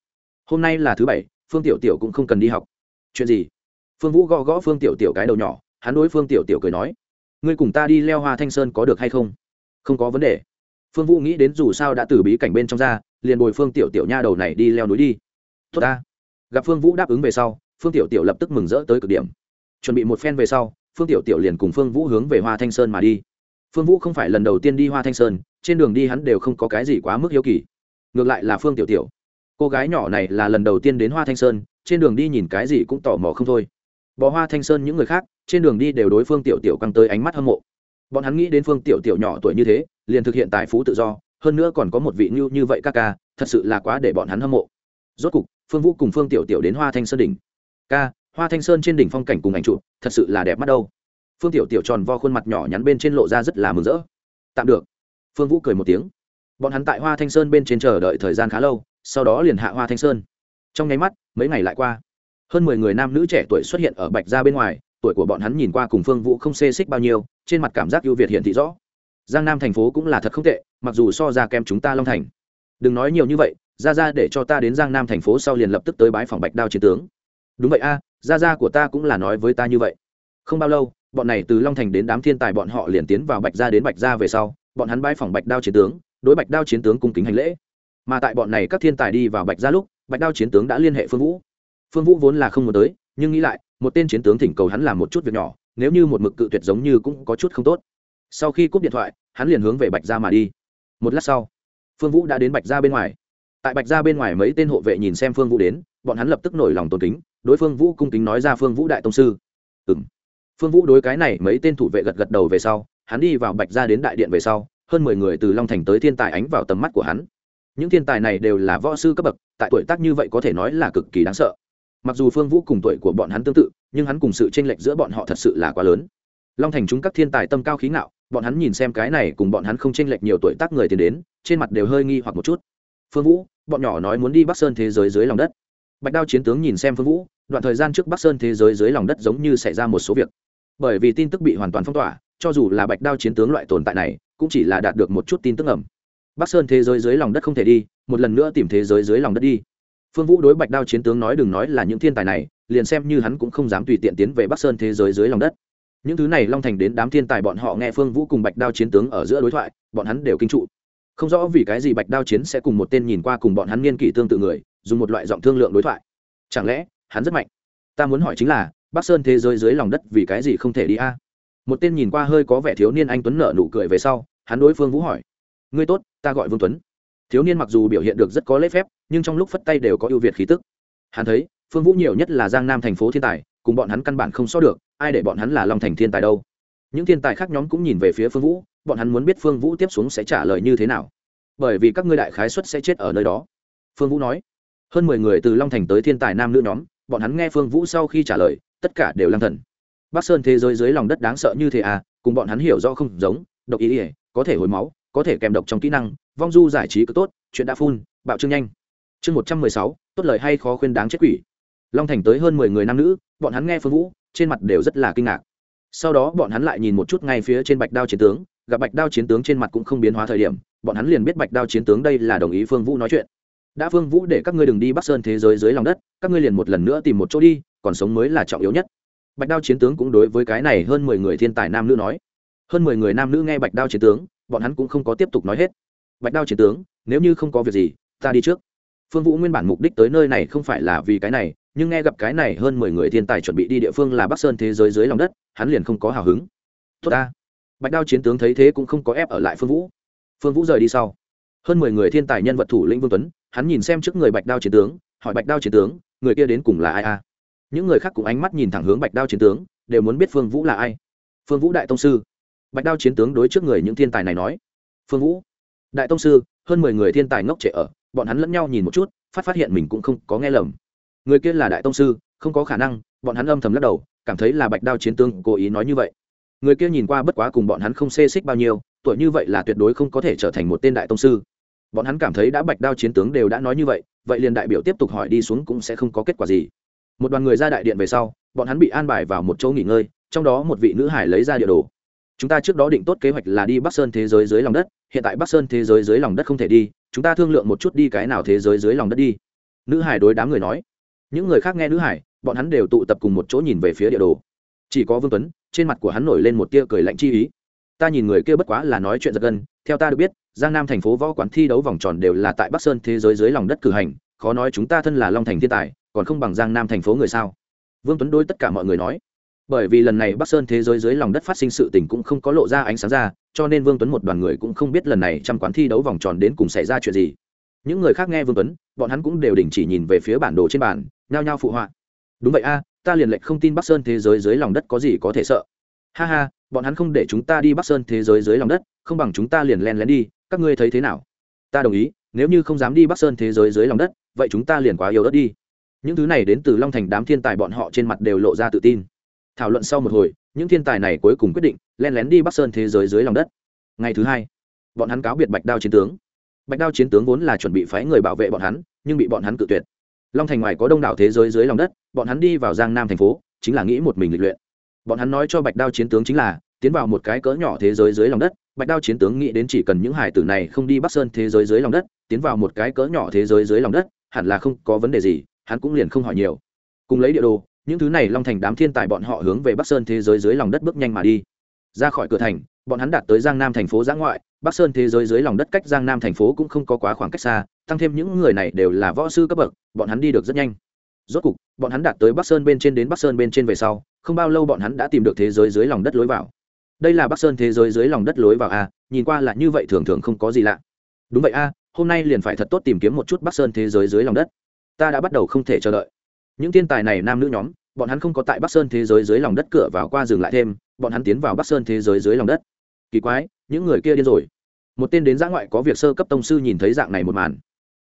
Hôm nay là thứ bảy, phương tiểu tiểu cũng không cần đi học. Chuyện gì? Phương vũ gõ gõ phương tiểu tiểu cái đầu nhỏ, hắn đối phương tiểu tiểu cười nói. Ngươi cùng ta đi leo hoa thanh sơn có được hay không? Không có vấn đề. Phương vũ nghĩ đến dù sao đã từ bí cảnh bên trong ra liền bồi phương tiểu tiểu nha đầu này đi leo núi đi. Tốt ta. Gặp phương vũ đáp ứng về sau, phương tiểu tiểu lập tức mừng rỡ tới cực điểm. Chuẩn bị một phen về sau, phương tiểu tiểu liền cùng phương vũ hướng về hoa thanh sơn mà đi. Phương vũ không phải lần đầu tiên đi hoa thanh sơn, trên đường đi hắn đều không có cái gì quá mức hiếu kỳ. Ngược lại là phương tiểu tiểu. Cô gái nhỏ này là lần đầu tiên đến hoa thanh sơn, trên đường đi nhìn cái gì cũng tò mò không thôi. Bỏ hoa thanh sơn những người khác, trên đường đi đều đối phương tiểu tiểu căng tới ánh mắt hâm mộ. Bọn hắn nghĩ đến phương tiểu tiểu nhỏ tuổi như thế, liền thực hiện tài phú tự do hơn nữa còn có một vị như như vậy ca ca, thật sự là quá để bọn hắn hâm mộ. Rốt cục, phương vũ cùng phương tiểu tiểu đến hoa thanh sơn đỉnh. Ca, hoa thanh sơn trên đỉnh phong cảnh cùng ảnh trụ thật sự là đẹp mắt đâu. Phương tiểu tiểu tròn vo khuôn mặt nhỏ nhắn bên trên lộ ra rất là mừng rỡ. Tạm được. Phương vũ cười một tiếng. Bọn hắn tại hoa thanh sơn bên trên chờ đợi thời gian khá lâu, sau đó liền hạ hoa thanh sơn. Trong nháy mắt, mấy ngày lại qua. Hơn mười người nam nữ trẻ tuổi xuất hiện ở bạch ra bên ngoài, tuổi của bọn hắn nhìn qua cùng phương vũ không xê xích bao nhiêu, trên mặt cảm giác ưu việt hiện thị rõ giang nam thành phố cũng là thật không tệ mặc dù so ra kem chúng ta long thành. Đừng nói nhiều như vậy ra ra để cho ta đến giang nam thành phố sau liền lập tức tới bái phòng bạch đao chiến tướng. Đúng vậy a à, ra ra của ta cũng là nói với ta như vậy. Không bao lâu bọn này từ long thành đến đám thiên tài bọn họ liền tiến vào bạch gia đến bạch gia về sau bọn hắn bái phòng bạch đao chiến tướng đối bạch đao chiến tướng cung kính hành lễ. Mà tại bọn này các thiên tài đi vào bạch gia lúc bạch đao chiến tướng đã liên hệ phương vũ. Phương vũ vốn là không muốn tới nhưng nghĩ lại một tên chiến tướng thỉnh cầu hắn làm một chút việc nhỏ nếu như một mực cự tuyệt giống như cũng có chút không tốt sau khi cúp điện thoại, hắn liền hướng về bạch gia mà đi. Một lát sau, phương vũ đã đến bạch gia bên ngoài. Tại bạch gia bên ngoài mấy tên hộ vệ nhìn xem phương vũ đến, bọn hắn lập tức nổi lòng tôn kính, đối phương vũ cung kính nói ra phương vũ đại tông sư. Ừ m phương vũ đối cái này mấy tên thủ vệ gật gật đầu về sau, hắn đi vào bạch gia đến đại điện về sau, hơn mười người từ long thành tới thiên tài ánh vào tầm mắt của hắn. Những thiên tài này đều là võ sư cấp bậc, tại tuổi tác như vậy có thể nói là cực kỳ đáng sợ. Mặc dù phương vũ cùng tuổi của bọn hắn tương tự, nhưng hắn cùng sự tranh lệch giữa bọn họ thật sự là quá lớn. Long thành chúng các thiên tài tâm cao khí ngạo bọn hắn nhìn xem cái này cùng bọn hắn không tranh lệch nhiều tuổi tác người tiến đến, trên mặt đều hơi nghi hoặc một chút. Phương vũ, bọn nhỏ nói muốn đi bắc sơn thế giới dưới lòng đất. Bạch đao chiến tướng nhìn xem phương vũ, đoạn thời gian trước bắc sơn thế giới dưới lòng đất giống như xảy ra một số việc. Bởi vì tin tức bị hoàn toàn phong tỏa, cho dù là bạch đao chiến tướng loại tồn tại này, cũng chỉ là đạt được một chút tin tức ẩm bắc sơn thế giới dưới lòng đất không thể đi, một lần nữa tìm thế giới dưới lòng đất đi. Phương vũ đối bạch đao chiến tướng nói đừng nói là những thiên tài này, liền xem như hắn cũng không dám tùy tiện tiến về bắc sơn thế giới dưới lòng đất những thứ này long thành đến đám thiên tài bọn họ nghe phương vũ cùng bạch đao chiến tướng ở giữa đối thoại, bọn hắn đều kinh trụ. Không rõ vì cái gì bạch đao chiến sẽ cùng một tên nhìn qua cùng bọn hắn niên kỷ tương tự người, dùng một loại giọng thương lượng đối thoại. Chẳng lẽ, hắn rất mạnh? Ta muốn hỏi chính là, bắc sơn thế giới dưới lòng đất vì cái gì không thể đi a? Một tên nhìn qua hơi có vẻ thiếu niên anh tuấn nợ nụ cười về sau, hắn đối phương vũ hỏi. Ngươi tốt, ta gọi vương tuấn. Thiếu niên mặc dù biểu hiện được rất có lễ phép, nhưng trong lúc phất tay đều có ưu việt khí tức. Hắn thấy, phương vũ nhiều nhất là giang nam thành phố thiên tài cùng bọn hắn căn bản không so được, ai để bọn hắn là long thành thiên tài đâu. Những thiên tài khác nhóm cũng nhìn về phía phương vũ, bọn hắn muốn biết phương vũ tiếp xuống sẽ trả lời như thế nào. Bởi vì các ngươi đại khái xuất sẽ chết ở nơi đó. Phương vũ nói. Hơn mười người từ long thành tới thiên tài nam nữ nhóm, bọn hắn nghe phương vũ sau khi trả lời, tất cả đều lang thần. Bắc sơn thế giới dưới lòng đất đáng sợ như thế à cùng bọn hắn hiểu rõ không giống, độc ý ỉa có thể hồi máu, có thể kèm độc trong kỹ năng, vong du giải trí cứ tốt, chuyện đã phun, bạo trương nhanh. Chương một trăm mười sáu, tốt lời hay khó khuyên đáng chết quỷ long thành tới hơn mười người nam nữ, bọn hắn nghe phương vũ, trên mặt đều rất là kinh ngạc. Sau đó bọn hắn lại nhìn một chút ngay phía trên bạch đao chiến tướng, gặp bạch đao chiến tướng trên mặt cũng không biến hóa thời điểm, bọn hắn liền biết bạch đao chiến tướng đây là đồng ý phương vũ nói chuyện. Đã phương vũ, để các ngươi đừng đi bắc sơn thế giới dưới lòng đất, các ngươi liền một lần nữa tìm một chỗ đi, còn sống mới là trọng yếu nhất. Bạch đao chiến tướng cũng đối với cái này hơn mười người thiên tài nam nữ nói. Hơn mười người nam nữ nghe bạch đao chiến tướng, bọn hắn cũng không có tiếp tục nói hết. Bạch đao chiến tướng, nếu như không có việc gì, ta đi trước. Phương vũ nguyên bản mục đích tới nơi này không phải là vì cái này nhưng nghe gặp cái này hơn mười người thiên tài chuẩn bị đi địa phương là bắc sơn thế giới dưới lòng đất, hắn liền không có hào hứng. Tốt ta. Bạch đao chiến tướng thấy thế cũng không có ép ở lại phương vũ. Phương vũ rời đi sau. Hơn mười người thiên tài nhân vật thủ lĩnh vương tuấn, hắn nhìn xem trước người bạch đao chiến tướng, hỏi bạch đao chiến tướng, người kia đến cùng là ai a? Những người khác cũng ánh mắt nhìn thẳng hướng bạch đao chiến tướng, đều muốn biết phương vũ là ai. Phương vũ đại tông sư. Bạch đao chiến tướng đối trước người những thiên tài này nói. Phương vũ. Đại tông sư, hơn mười người thiên tài ngốc trệ ở, bọn hắn lẫn nhau nhìn một chút, phát phát hiện mình cũng không có nghe lầm người kia là đại tông sư, không có khả năng, bọn hắn âm thầm lắc đầu, cảm thấy là bạch đao chiến tướng cố ý nói như vậy. Người kia nhìn qua bất quá cùng bọn hắn không xê xích bao nhiêu, tuổi như vậy là tuyệt đối không có thể trở thành một tên đại tông sư. Bọn hắn cảm thấy đã bạch đao chiến tướng đều đã nói như vậy vậy liền đại biểu tiếp tục hỏi đi xuống cũng sẽ không có kết quả gì. Một đoàn người ra đại điện về sau, bọn hắn bị an bài vào một chỗ nghỉ ngơi, trong đó một vị nữ hải lấy ra địa đồ. Chúng ta trước đó định tốt kế hoạch là đi bắc sơn thế giới dưới lòng đất, hiện tại bắc sơn thế giới dưới lòng đất không thể đi, chúng ta thương lượng một chút đi cái nào thế giới dưới lòng đất đi. Nữ hải đối đám người nói những người khác nghe nữ hải, bọn hắn đều tụ tập cùng một chỗ nhìn về phía địa đồ. Chỉ có vương tuấn, trên mặt của hắn nổi lên một tia cười lạnh chi ý. Ta nhìn người kia bất quá là nói chuyện giật gân, theo ta được biết, giang nam thành phố võ quán thi đấu vòng tròn đều là tại bắc sơn thế giới dưới lòng đất cử hành, khó nói chúng ta thân là long thành thiên tài, còn không bằng giang nam thành phố người sao? Vương tuấn đối tất cả mọi người nói. Bởi vì lần này bắc sơn thế giới dưới lòng đất phát sinh sự tình cũng không có lộ ra ánh sáng ra, cho nên vương tuấn một đoàn người cũng không biết lần này trăm quán thi đấu vòng tròn đến cùng xảy ra chuyện gì. Những người khác nghe vương tuấn bọn hắn cũng đều đình chỉ nhìn về phía bản đồ trên bàn, nhao nhao phụ họa. Đúng vậy a, ta liền lệnh không tin bắc sơn thế giới dưới lòng đất có gì có thể sợ. Ha ha, bọn hắn không để chúng ta đi bắc sơn thế giới dưới lòng đất, không bằng chúng ta liền len lén đi, các ngươi thấy thế nào? Ta đồng ý, nếu như không dám đi bắc sơn thế giới dưới lòng đất, vậy chúng ta liền quá yêu đất đi. Những thứ này đến từ long thành đám thiên tài bọn họ trên mặt đều lộ ra tự tin. Thảo luận sau một hồi, những thiên tài này cuối cùng quyết định len lén đi bắc sơn thế giới dưới lòng đất. Ngày thứ hai, bọn hắn cáo biệt bạch đao chiến tướng bạch đao chiến tướng vốn là chuẩn bị phái người bảo vệ bọn hắn, nhưng bị bọn hắn cự tuyệt. Long thành ngoài có đông đảo thế giới dưới lòng đất, bọn hắn đi vào giang nam thành phố, chính là nghĩ một mình lịch luyện. Bọn hắn nói cho bạch đao chiến tướng chính là, tiến vào một cái cỡ nhỏ thế giới dưới lòng đất, bạch đao chiến tướng nghĩ đến chỉ cần những hải tử này không đi bắc sơn thế giới dưới lòng đất, tiến vào một cái cỡ nhỏ thế giới dưới lòng đất, hẳn là không có vấn đề gì, hắn cũng liền không hỏi nhiều. Cùng lấy địa đồ, những thứ này long thành đám thiên tài bọn họ hướng về bắc sơn thế giới dưới lòng đất bước nhanh mà đi. Ra khỏi cửa thành, bọn hắn đạt tới giang nam thành phố giã ngoại bắc sơn thế giới dưới lòng đất cách giang nam thành phố cũng không có quá khoảng cách xa, tăng thêm những người này đều là võ sư cấp bậc, bọn hắn đi được rất nhanh. Rốt cục, bọn hắn đạt tới bắc sơn bên trên đến bắc sơn bên trên về sau, không bao lâu bọn hắn đã tìm được thế giới dưới lòng đất lối vào. Đây là bắc sơn thế giới dưới lòng đất lối vào a, nhìn qua là như vậy thường thường không có gì lạ. Đúng vậy a, hôm nay liền phải thật tốt tìm kiếm một chút bắc sơn thế giới dưới lòng đất. Ta đã bắt đầu không thể chờ đợi. Những thiên tài này nam nữ nhóm, bọn hắn không có tại bắc sơn thế giới dưới lòng đất cửa vào qua dừng lại thêm, bọn hắn tiến vào bắc sơn thế giới dưới lòng đất kỳ quái, những người kia điên rồi. Một tên đến giã ngoại có việc sơ cấp tông sư nhìn thấy dạng này một màn.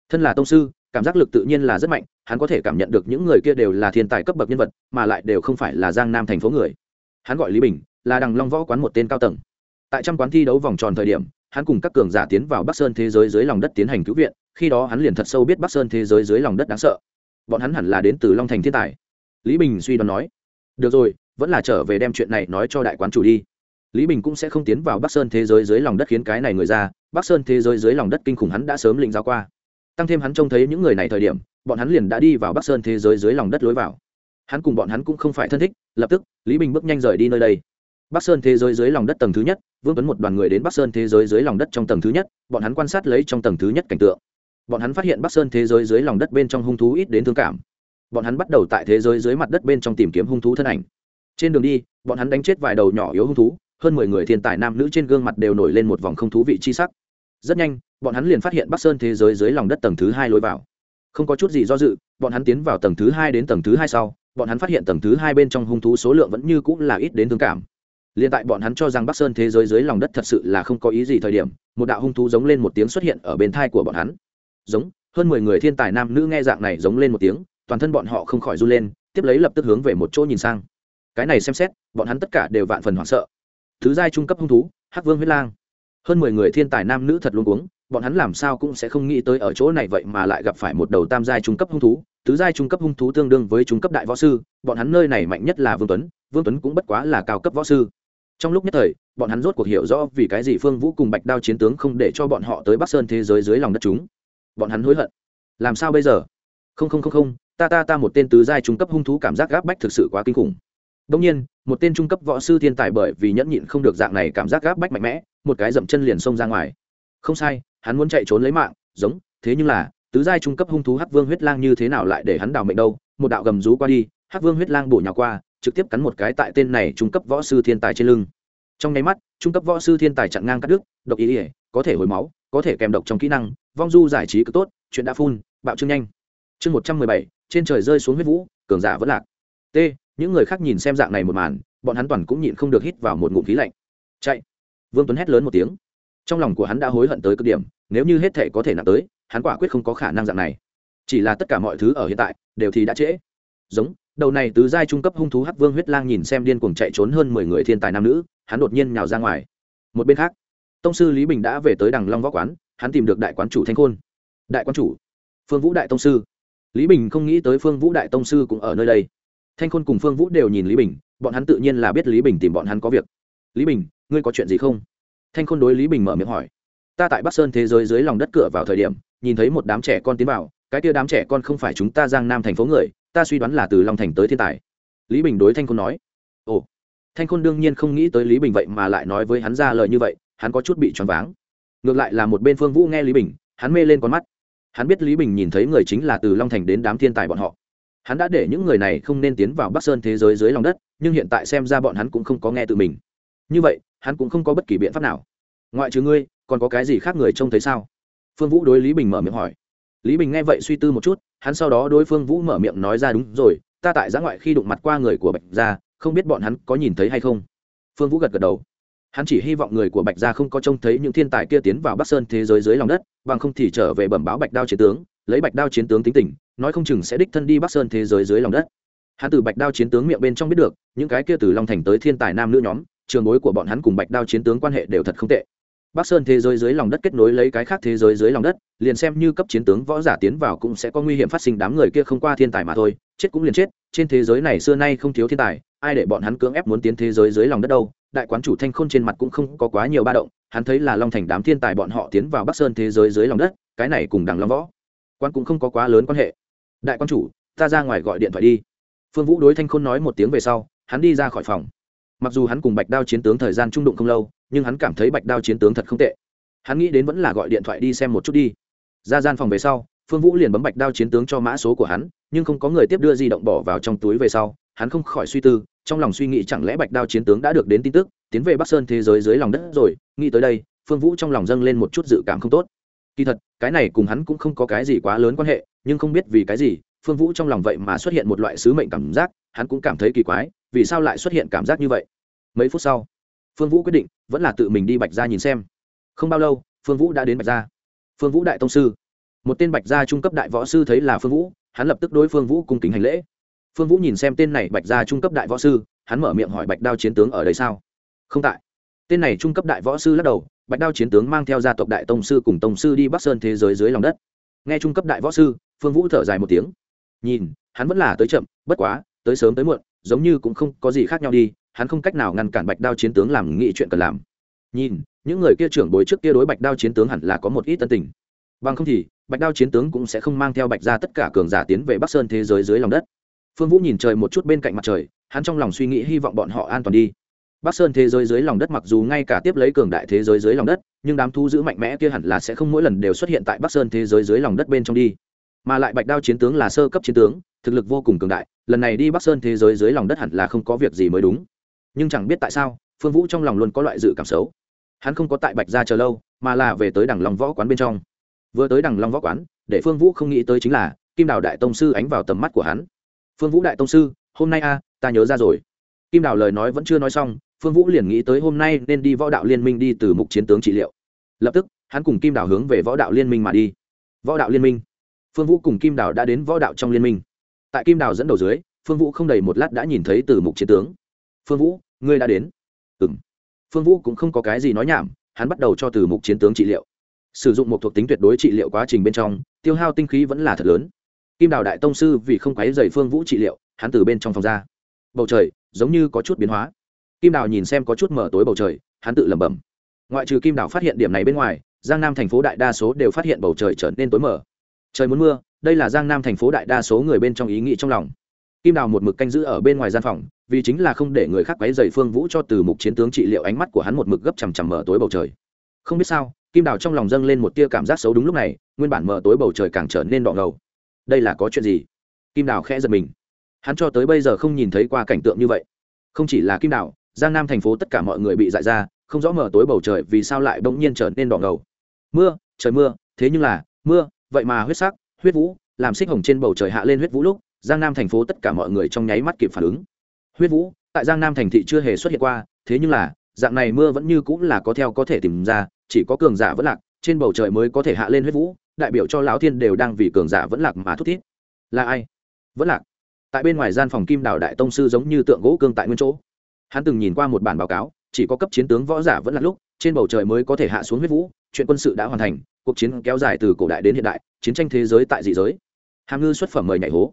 Thân là tông sư, cảm giác lực tự nhiên là rất mạnh, hắn có thể cảm nhận được những người kia đều là thiên tài cấp bậc nhân vật, mà lại đều không phải là giang nam thành phố người. Hắn gọi lý bình, là đằng long võ quán một tên cao tầng. Tại trăm quán thi đấu vòng tròn thời điểm, hắn cùng các cường giả tiến vào bắc sơn thế giới dưới lòng đất tiến hành cứu viện, khi đó hắn liền thật sâu biết bắc sơn thế giới dưới lòng đất đáng sợ. Bọn hắn hẳn là đến từ long thành thiên tài. Lý bình suy đoán nói, được rồi, vẫn là trở về đem chuyện này nói cho đại quán chủ đi lý bình cũng sẽ không tiến vào bắc sơn thế giới dưới lòng đất khiến cái này người ra, bắc sơn thế giới dưới lòng đất kinh khủng hắn đã sớm lĩnh giáo qua. Tăng thêm hắn trông thấy những người này thời điểm, bọn hắn liền đã đi vào bắc sơn thế giới dưới lòng đất lối vào. Hắn cùng bọn hắn cũng không phải thân thích, lập tức, lý bình bước nhanh rời đi nơi đây. Bắc sơn thế giới dưới lòng đất tầng thứ nhất, vương tuấn một đoàn người đến bắc sơn thế giới dưới lòng đất trong tầng thứ nhất, bọn hắn quan sát lấy trong tầng thứ nhất cảnh tượng. Bọn hắn phát hiện bắc sơn thế giới dưới lòng đất bên trong hung thú ít đến thương cảm. Bọn hắn bắt đầu tại thế giới dưới mặt đất bên trong tìm kiếm hung thú thân ảnh. Trên đường đi, bọn hắn đánh chết vài đầu nhỏ yếu hung thú hơn mười người thiên tài nam nữ trên gương mặt đều nổi lên một vòng không thú vị chi sắc. Rất nhanh, bọn hắn liền phát hiện bắc sơn thế giới dưới lòng đất tầng thứ hai lối vào. Không có chút gì do dự, bọn hắn tiến vào tầng thứ hai đến tầng thứ hai sau, bọn hắn phát hiện tầng thứ hai bên trong hung thú số lượng vẫn như cũng là ít đến thương cảm. Liền tại bọn hắn cho rằng bắc sơn thế giới dưới lòng đất thật sự là không có ý gì thời điểm, một đạo hung thú giống lên một tiếng xuất hiện ở bên thai của bọn hắn. Giống, hơn mười người thiên tài nam nữ nghe dạng này giống lên một tiếng, toàn thân bọn họ không khỏi run lên, tiếp lấy lập tức hướng về một chỗ nhìn sang. Cái này xem xét, bọn hắn tất cả đều vạn phần hoảng sợ thứ giai trung cấp hung thú, hắc vương huyết lang. Hơn mười người thiên tài nam nữ thật luôn uống, bọn hắn làm sao cũng sẽ không nghĩ tới ở chỗ này vậy mà lại gặp phải một đầu tam giai trung cấp hung thú. Tứ giai trung cấp hung thú tương đương với trung cấp đại võ sư, bọn hắn nơi này mạnh nhất là vương tuấn vương tuấn cũng bất quá là cao cấp võ sư. Trong lúc nhất thời, bọn hắn rốt cuộc hiểu rõ vì cái gì phương vũ cùng bạch đao chiến tướng không để cho bọn họ tới bắc sơn thế giới dưới lòng đất chúng. Bọn hắn hối hận. Làm sao bây giờ? Không không không không, ta ta ta một tên tứ giai trung cấp hung thú cảm giác gáp bách thực sự quá kinh khủng. Đông nhiên, một tên trung cấp võ sư thiên tài bởi vì nhẫn nhịn không được dạng này cảm giác gáp bách mạnh mẽ, một cái dậm chân liền xông ra ngoài. Không sai, hắn muốn chạy trốn lấy mạng, giống, thế nhưng là, tứ giai trung cấp hung thú Hắc Vương huyết lang như thế nào lại để hắn đào mệnh đâu? Một đạo gầm rú qua đi, Hắc Vương huyết lang bổ nhào qua, trực tiếp cắn một cái tại tên này trung cấp võ sư thiên tài trên lưng. Trong nháy mắt, trung cấp võ sư thiên tài chặn ngang cắt đứt, độc ý, ý có thể hồi máu, có thể kèm độc trong kỹ năng, vong du giải trí cực tốt, chuyện đã phun, bạo trương nhanh. Chương một trăm mười bảy trên trời rơi xuống huyết vũ, cường giả vẫn lạc. T, những người khác nhìn xem dạng này một màn, bọn hắn toàn cũng nhịn không được hít vào một ngụm khí lạnh. Chạy. Vương tuấn hét lớn một tiếng. Trong lòng của hắn đã hối hận tới cực điểm, nếu như hết thể có thể nặng tới, hắn quả quyết không có khả năng dạng này. Chỉ là tất cả mọi thứ ở hiện tại, đều thì đã trễ. Giống, đầu này tứ giai trung cấp hung thú hắc vương huyết lang nhìn xem điên cuồng chạy trốn hơn mười người thiên tài nam nữ, hắn đột nhiên nhào ra ngoài. Một bên khác, tông sư lý bình đã về tới đằng long võ quán, hắn tìm được đại quán chủ thanh khôn. Đại quán chủ? Phương vũ đại tông sư. Lý bình không nghĩ tới phương vũ đại tông sư cũng ở nơi đây thanh khôn cùng phương vũ đều nhìn lý bình, bọn hắn tự nhiên là biết lý bình tìm bọn hắn có việc. Lý bình, ngươi có chuyện gì không? Thanh khôn đối lý bình mở miệng hỏi. Ta tại bắc sơn thế giới dưới lòng đất cửa vào thời điểm, nhìn thấy một đám trẻ con tiến vào, cái tia đám trẻ con không phải chúng ta giang nam thành phố người, ta suy đoán là từ long thành tới thiên tài. Lý bình đối thanh khôn nói. Ồ. Thanh khôn đương nhiên không nghĩ tới lý bình vậy mà lại nói với hắn ra lời như vậy, hắn có chút bị choáng váng. Ngược lại là một bên phương vũ nghe lý bình, hắn mê lên con mắt. Hắn biết lý bình nhìn thấy người chính là từ long thành đến đám thiên tài bọn họ hắn đã để những người này không nên tiến vào bắc sơn thế giới dưới lòng đất, nhưng hiện tại xem ra bọn hắn cũng không có nghe tự mình. Như vậy, hắn cũng không có bất kỳ biện pháp nào. Ngoại trừ ngươi, còn có cái gì khác người trông thấy sao? Phương vũ đối lý bình mở miệng hỏi. Lý bình nghe vậy suy tư một chút, hắn sau đó đối phương vũ mở miệng nói ra đúng rồi, ta tại giã ngoại khi đụng mặt qua người của bạch gia, không biết bọn hắn có nhìn thấy hay không? Phương vũ gật gật đầu. Hắn chỉ hy vọng người của bạch gia không có trông thấy những thiên tài kia tiến vào bắc sơn thế giới dưới lòng đất, bằng không thì trở về bẩm báo bạch đao chiến tướng, lấy bạch đao chiến tướng tính tình nói không chừng sẽ đích thân đi bắc sơn thế giới dưới lòng đất. Hắn từ bạch đao chiến tướng miệng bên trong biết được, những cái kia từ long thành tới thiên tài nam nữ nhóm, trường bối của bọn hắn cùng bạch đao chiến tướng quan hệ đều thật không tệ. Bắc sơn thế giới dưới lòng đất kết nối lấy cái khác thế giới dưới lòng đất, liền xem như cấp chiến tướng võ giả tiến vào cũng sẽ có nguy hiểm phát sinh đám người kia không qua thiên tài mà thôi, chết cũng liền chết, trên thế giới này xưa nay không thiếu thiên tài, ai để bọn hắn cưỡng ép muốn tiến thế giới dưới lòng đất đâu, đại quán chủ thanh khôn trên mặt cũng không có quá nhiều ba động, hắn thấy là long thành đám thiên tài bọn họ tiến vào bắc sơn thế giới dưới lòng đất, cái này cùng đằng long võ quan cũng không có quá lớn quan hệ đại quan chủ, ta ra ngoài gọi điện thoại đi. Phương vũ đối thanh khôn nói một tiếng về sau, hắn đi ra khỏi phòng. Mặc dù hắn cùng bạch đao chiến tướng thời gian trung đụng không lâu, nhưng hắn cảm thấy bạch đao chiến tướng thật không tệ. Hắn nghĩ đến vẫn là gọi điện thoại đi xem một chút đi. Ra gian phòng về sau, phương vũ liền bấm bạch đao chiến tướng cho mã số của hắn, nhưng không có người tiếp đưa di động bỏ vào trong túi về sau, hắn không khỏi suy tư, trong lòng suy nghĩ chẳng lẽ bạch đao chiến tướng đã được đến tin tức, tiến về bắc sơn thế giới dưới lòng đất rồi. Nghĩ tới đây, phương vũ trong lòng dâng lên một chút dự cảm không tốt kỳ thật, cái này cùng hắn cũng không có cái gì quá lớn quan hệ, nhưng không biết vì cái gì, phương vũ trong lòng vậy mà xuất hiện một loại sứ mệnh cảm giác, hắn cũng cảm thấy kỳ quái, vì sao lại xuất hiện cảm giác như vậy? Mấy phút sau, phương vũ quyết định vẫn là tự mình đi bạch ra nhìn xem. Không bao lâu, phương vũ đã đến bạch gia. Phương vũ đại tông sư. Một tên bạch gia trung cấp đại võ sư thấy là phương vũ, hắn lập tức đối phương vũ cung kính hành lễ. Phương vũ nhìn xem tên này bạch gia trung cấp đại võ sư, hắn mở miệng hỏi bạch đao chiến tướng ở đây sao? Không tại. Tên này trung cấp đại võ sư lắc đầu bạch đao chiến tướng mang theo gia tộc đại tông sư cùng tông sư đi bắc sơn thế giới dưới lòng đất. Nghe trung cấp đại võ sư, phương vũ thở dài một tiếng. Nhìn, hắn vẫn là tới chậm, bất quá, tới sớm tới muộn, giống như cũng không có gì khác nhau đi, hắn không cách nào ngăn cản bạch đao chiến tướng làm nghị chuyện cần làm. Nhìn, những người kia trưởng bối trước kia đối bạch đao chiến tướng hẳn là có một ít tân tình. Bằng không thì, bạch đao chiến tướng cũng sẽ không mang theo bạch ra tất cả cường giả tiến về bắc sơn thế giới dưới lòng đất. Phương vũ nhìn trời một chút bên cạnh mặt trời, hắn trong lòng suy nghĩ hy vọng bọn họ an toàn đi bắc sơn thế giới dưới lòng đất mặc dù ngay cả tiếp lấy cường đại thế giới dưới lòng đất, nhưng đám thu giữ mạnh mẽ kia hẳn là sẽ không mỗi lần đều xuất hiện tại bắc sơn thế giới dưới lòng đất bên trong đi. Mà lại bạch đao chiến tướng là sơ cấp chiến tướng, thực lực vô cùng cường đại, lần này đi bắc sơn thế giới dưới lòng đất hẳn là không có việc gì mới đúng. Nhưng chẳng biết tại sao, phương vũ trong lòng luôn có loại dự cảm xấu. Hắn không có tại bạch gia chờ lâu, mà là về tới đằng long võ quán bên trong. Vừa tới đằng long võ quán, để phương vũ không nghĩ tới chính là, kim đào đại tông sư ánh vào tầm mắt của hắn. Phương vũ đại tông sư, hôm nay a, ta nhớ ra rồi. Kim đào lời nói vẫn chưa nói xong phương vũ liền nghĩ tới hôm nay nên đi võ đạo liên minh đi từ mục chiến tướng trị liệu. Lập tức, hắn cùng kim đào hướng về võ đạo liên minh mà đi. Võ đạo liên minh? Phương vũ cùng kim đào đã đến võ đạo trong liên minh. Tại kim đào dẫn đầu dưới, phương vũ không đầy một lát đã nhìn thấy từ mục chiến tướng. Phương vũ, ngươi đã đến. Ừ m phương vũ cũng không có cái gì nói nhảm, hắn bắt đầu cho từ mục chiến tướng trị liệu. Sử dụng một thuộc tính tuyệt đối trị liệu quá trình bên trong, tiêu hao tinh khí vẫn là thật lớn. Kim đào đại tông sư vì không quáy dày phương vũ trị liệu, hắn từ bên trong phòng ra. Bầu trời, giống như có chút biến hóa kim đào nhìn xem có chút mở tối bầu trời, hắn tự lẩm bẩm. Ngoại trừ kim đào phát hiện điểm này bên ngoài, giang nam thành phố đại đa số đều phát hiện bầu trời trở nên tối mở trời muốn mưa, đây là giang nam thành phố đại đa số người bên trong ý nghĩ trong lòng. Kim đào một mực canh giữ ở bên ngoài gian phòng, vì chính là không để người khác quấy dày phương vũ cho từ mục chiến tướng trị liệu ánh mắt của hắn một mực gấp chằm chằm mở tối bầu trời. Không biết sao, kim đào trong lòng dâng lên một tia cảm giác xấu đúng lúc này, nguyên bản mở tối bầu trời càng trở nên đỏ ngầu. Đây là có chuyện gì? Kim đào khẽ giật mình. Hắn cho tới bây giờ không nhìn thấy qua cảnh tượng như vậy. Không chỉ là kim đào giang nam thành phố tất cả mọi người bị dại ra, không rõ mở tối bầu trời vì sao lại bỗng nhiên trở nên đỏ ngầu. Mưa, trời mưa, thế nhưng là, mưa, vậy mà huyết sắc, huyết vũ, làm xích hồng trên bầu trời hạ lên huyết vũ lúc, giang nam thành phố tất cả mọi người trong nháy mắt kịp phản ứng. Huyết vũ, tại giang nam thành thị chưa hề xuất hiện qua, thế nhưng là, dạng này mưa vẫn như cũng là có theo có thể tìm ra, chỉ có cường giả vẫn lạc, trên bầu trời mới có thể hạ lên huyết vũ, đại biểu cho lão thiên đều đang vì cường giả vẫn lạc mà thút thiết là ai? Vẫn lạc. Tại bên ngoài gian phòng kim đào đại tông sư giống như tượng gỗ cương tại nguyên chỗ hắn từng nhìn qua một bản báo cáo, chỉ có cấp chiến tướng võ giả vẫn là lúc, trên bầu trời mới có thể hạ xuống huyết vũ, chuyện quân sự đã hoàn thành, cuộc chiến kéo dài từ cổ đại đến hiện đại, chiến tranh thế giới tại dị giới. Hàm ngư xuất phẩm mời nhảy hố.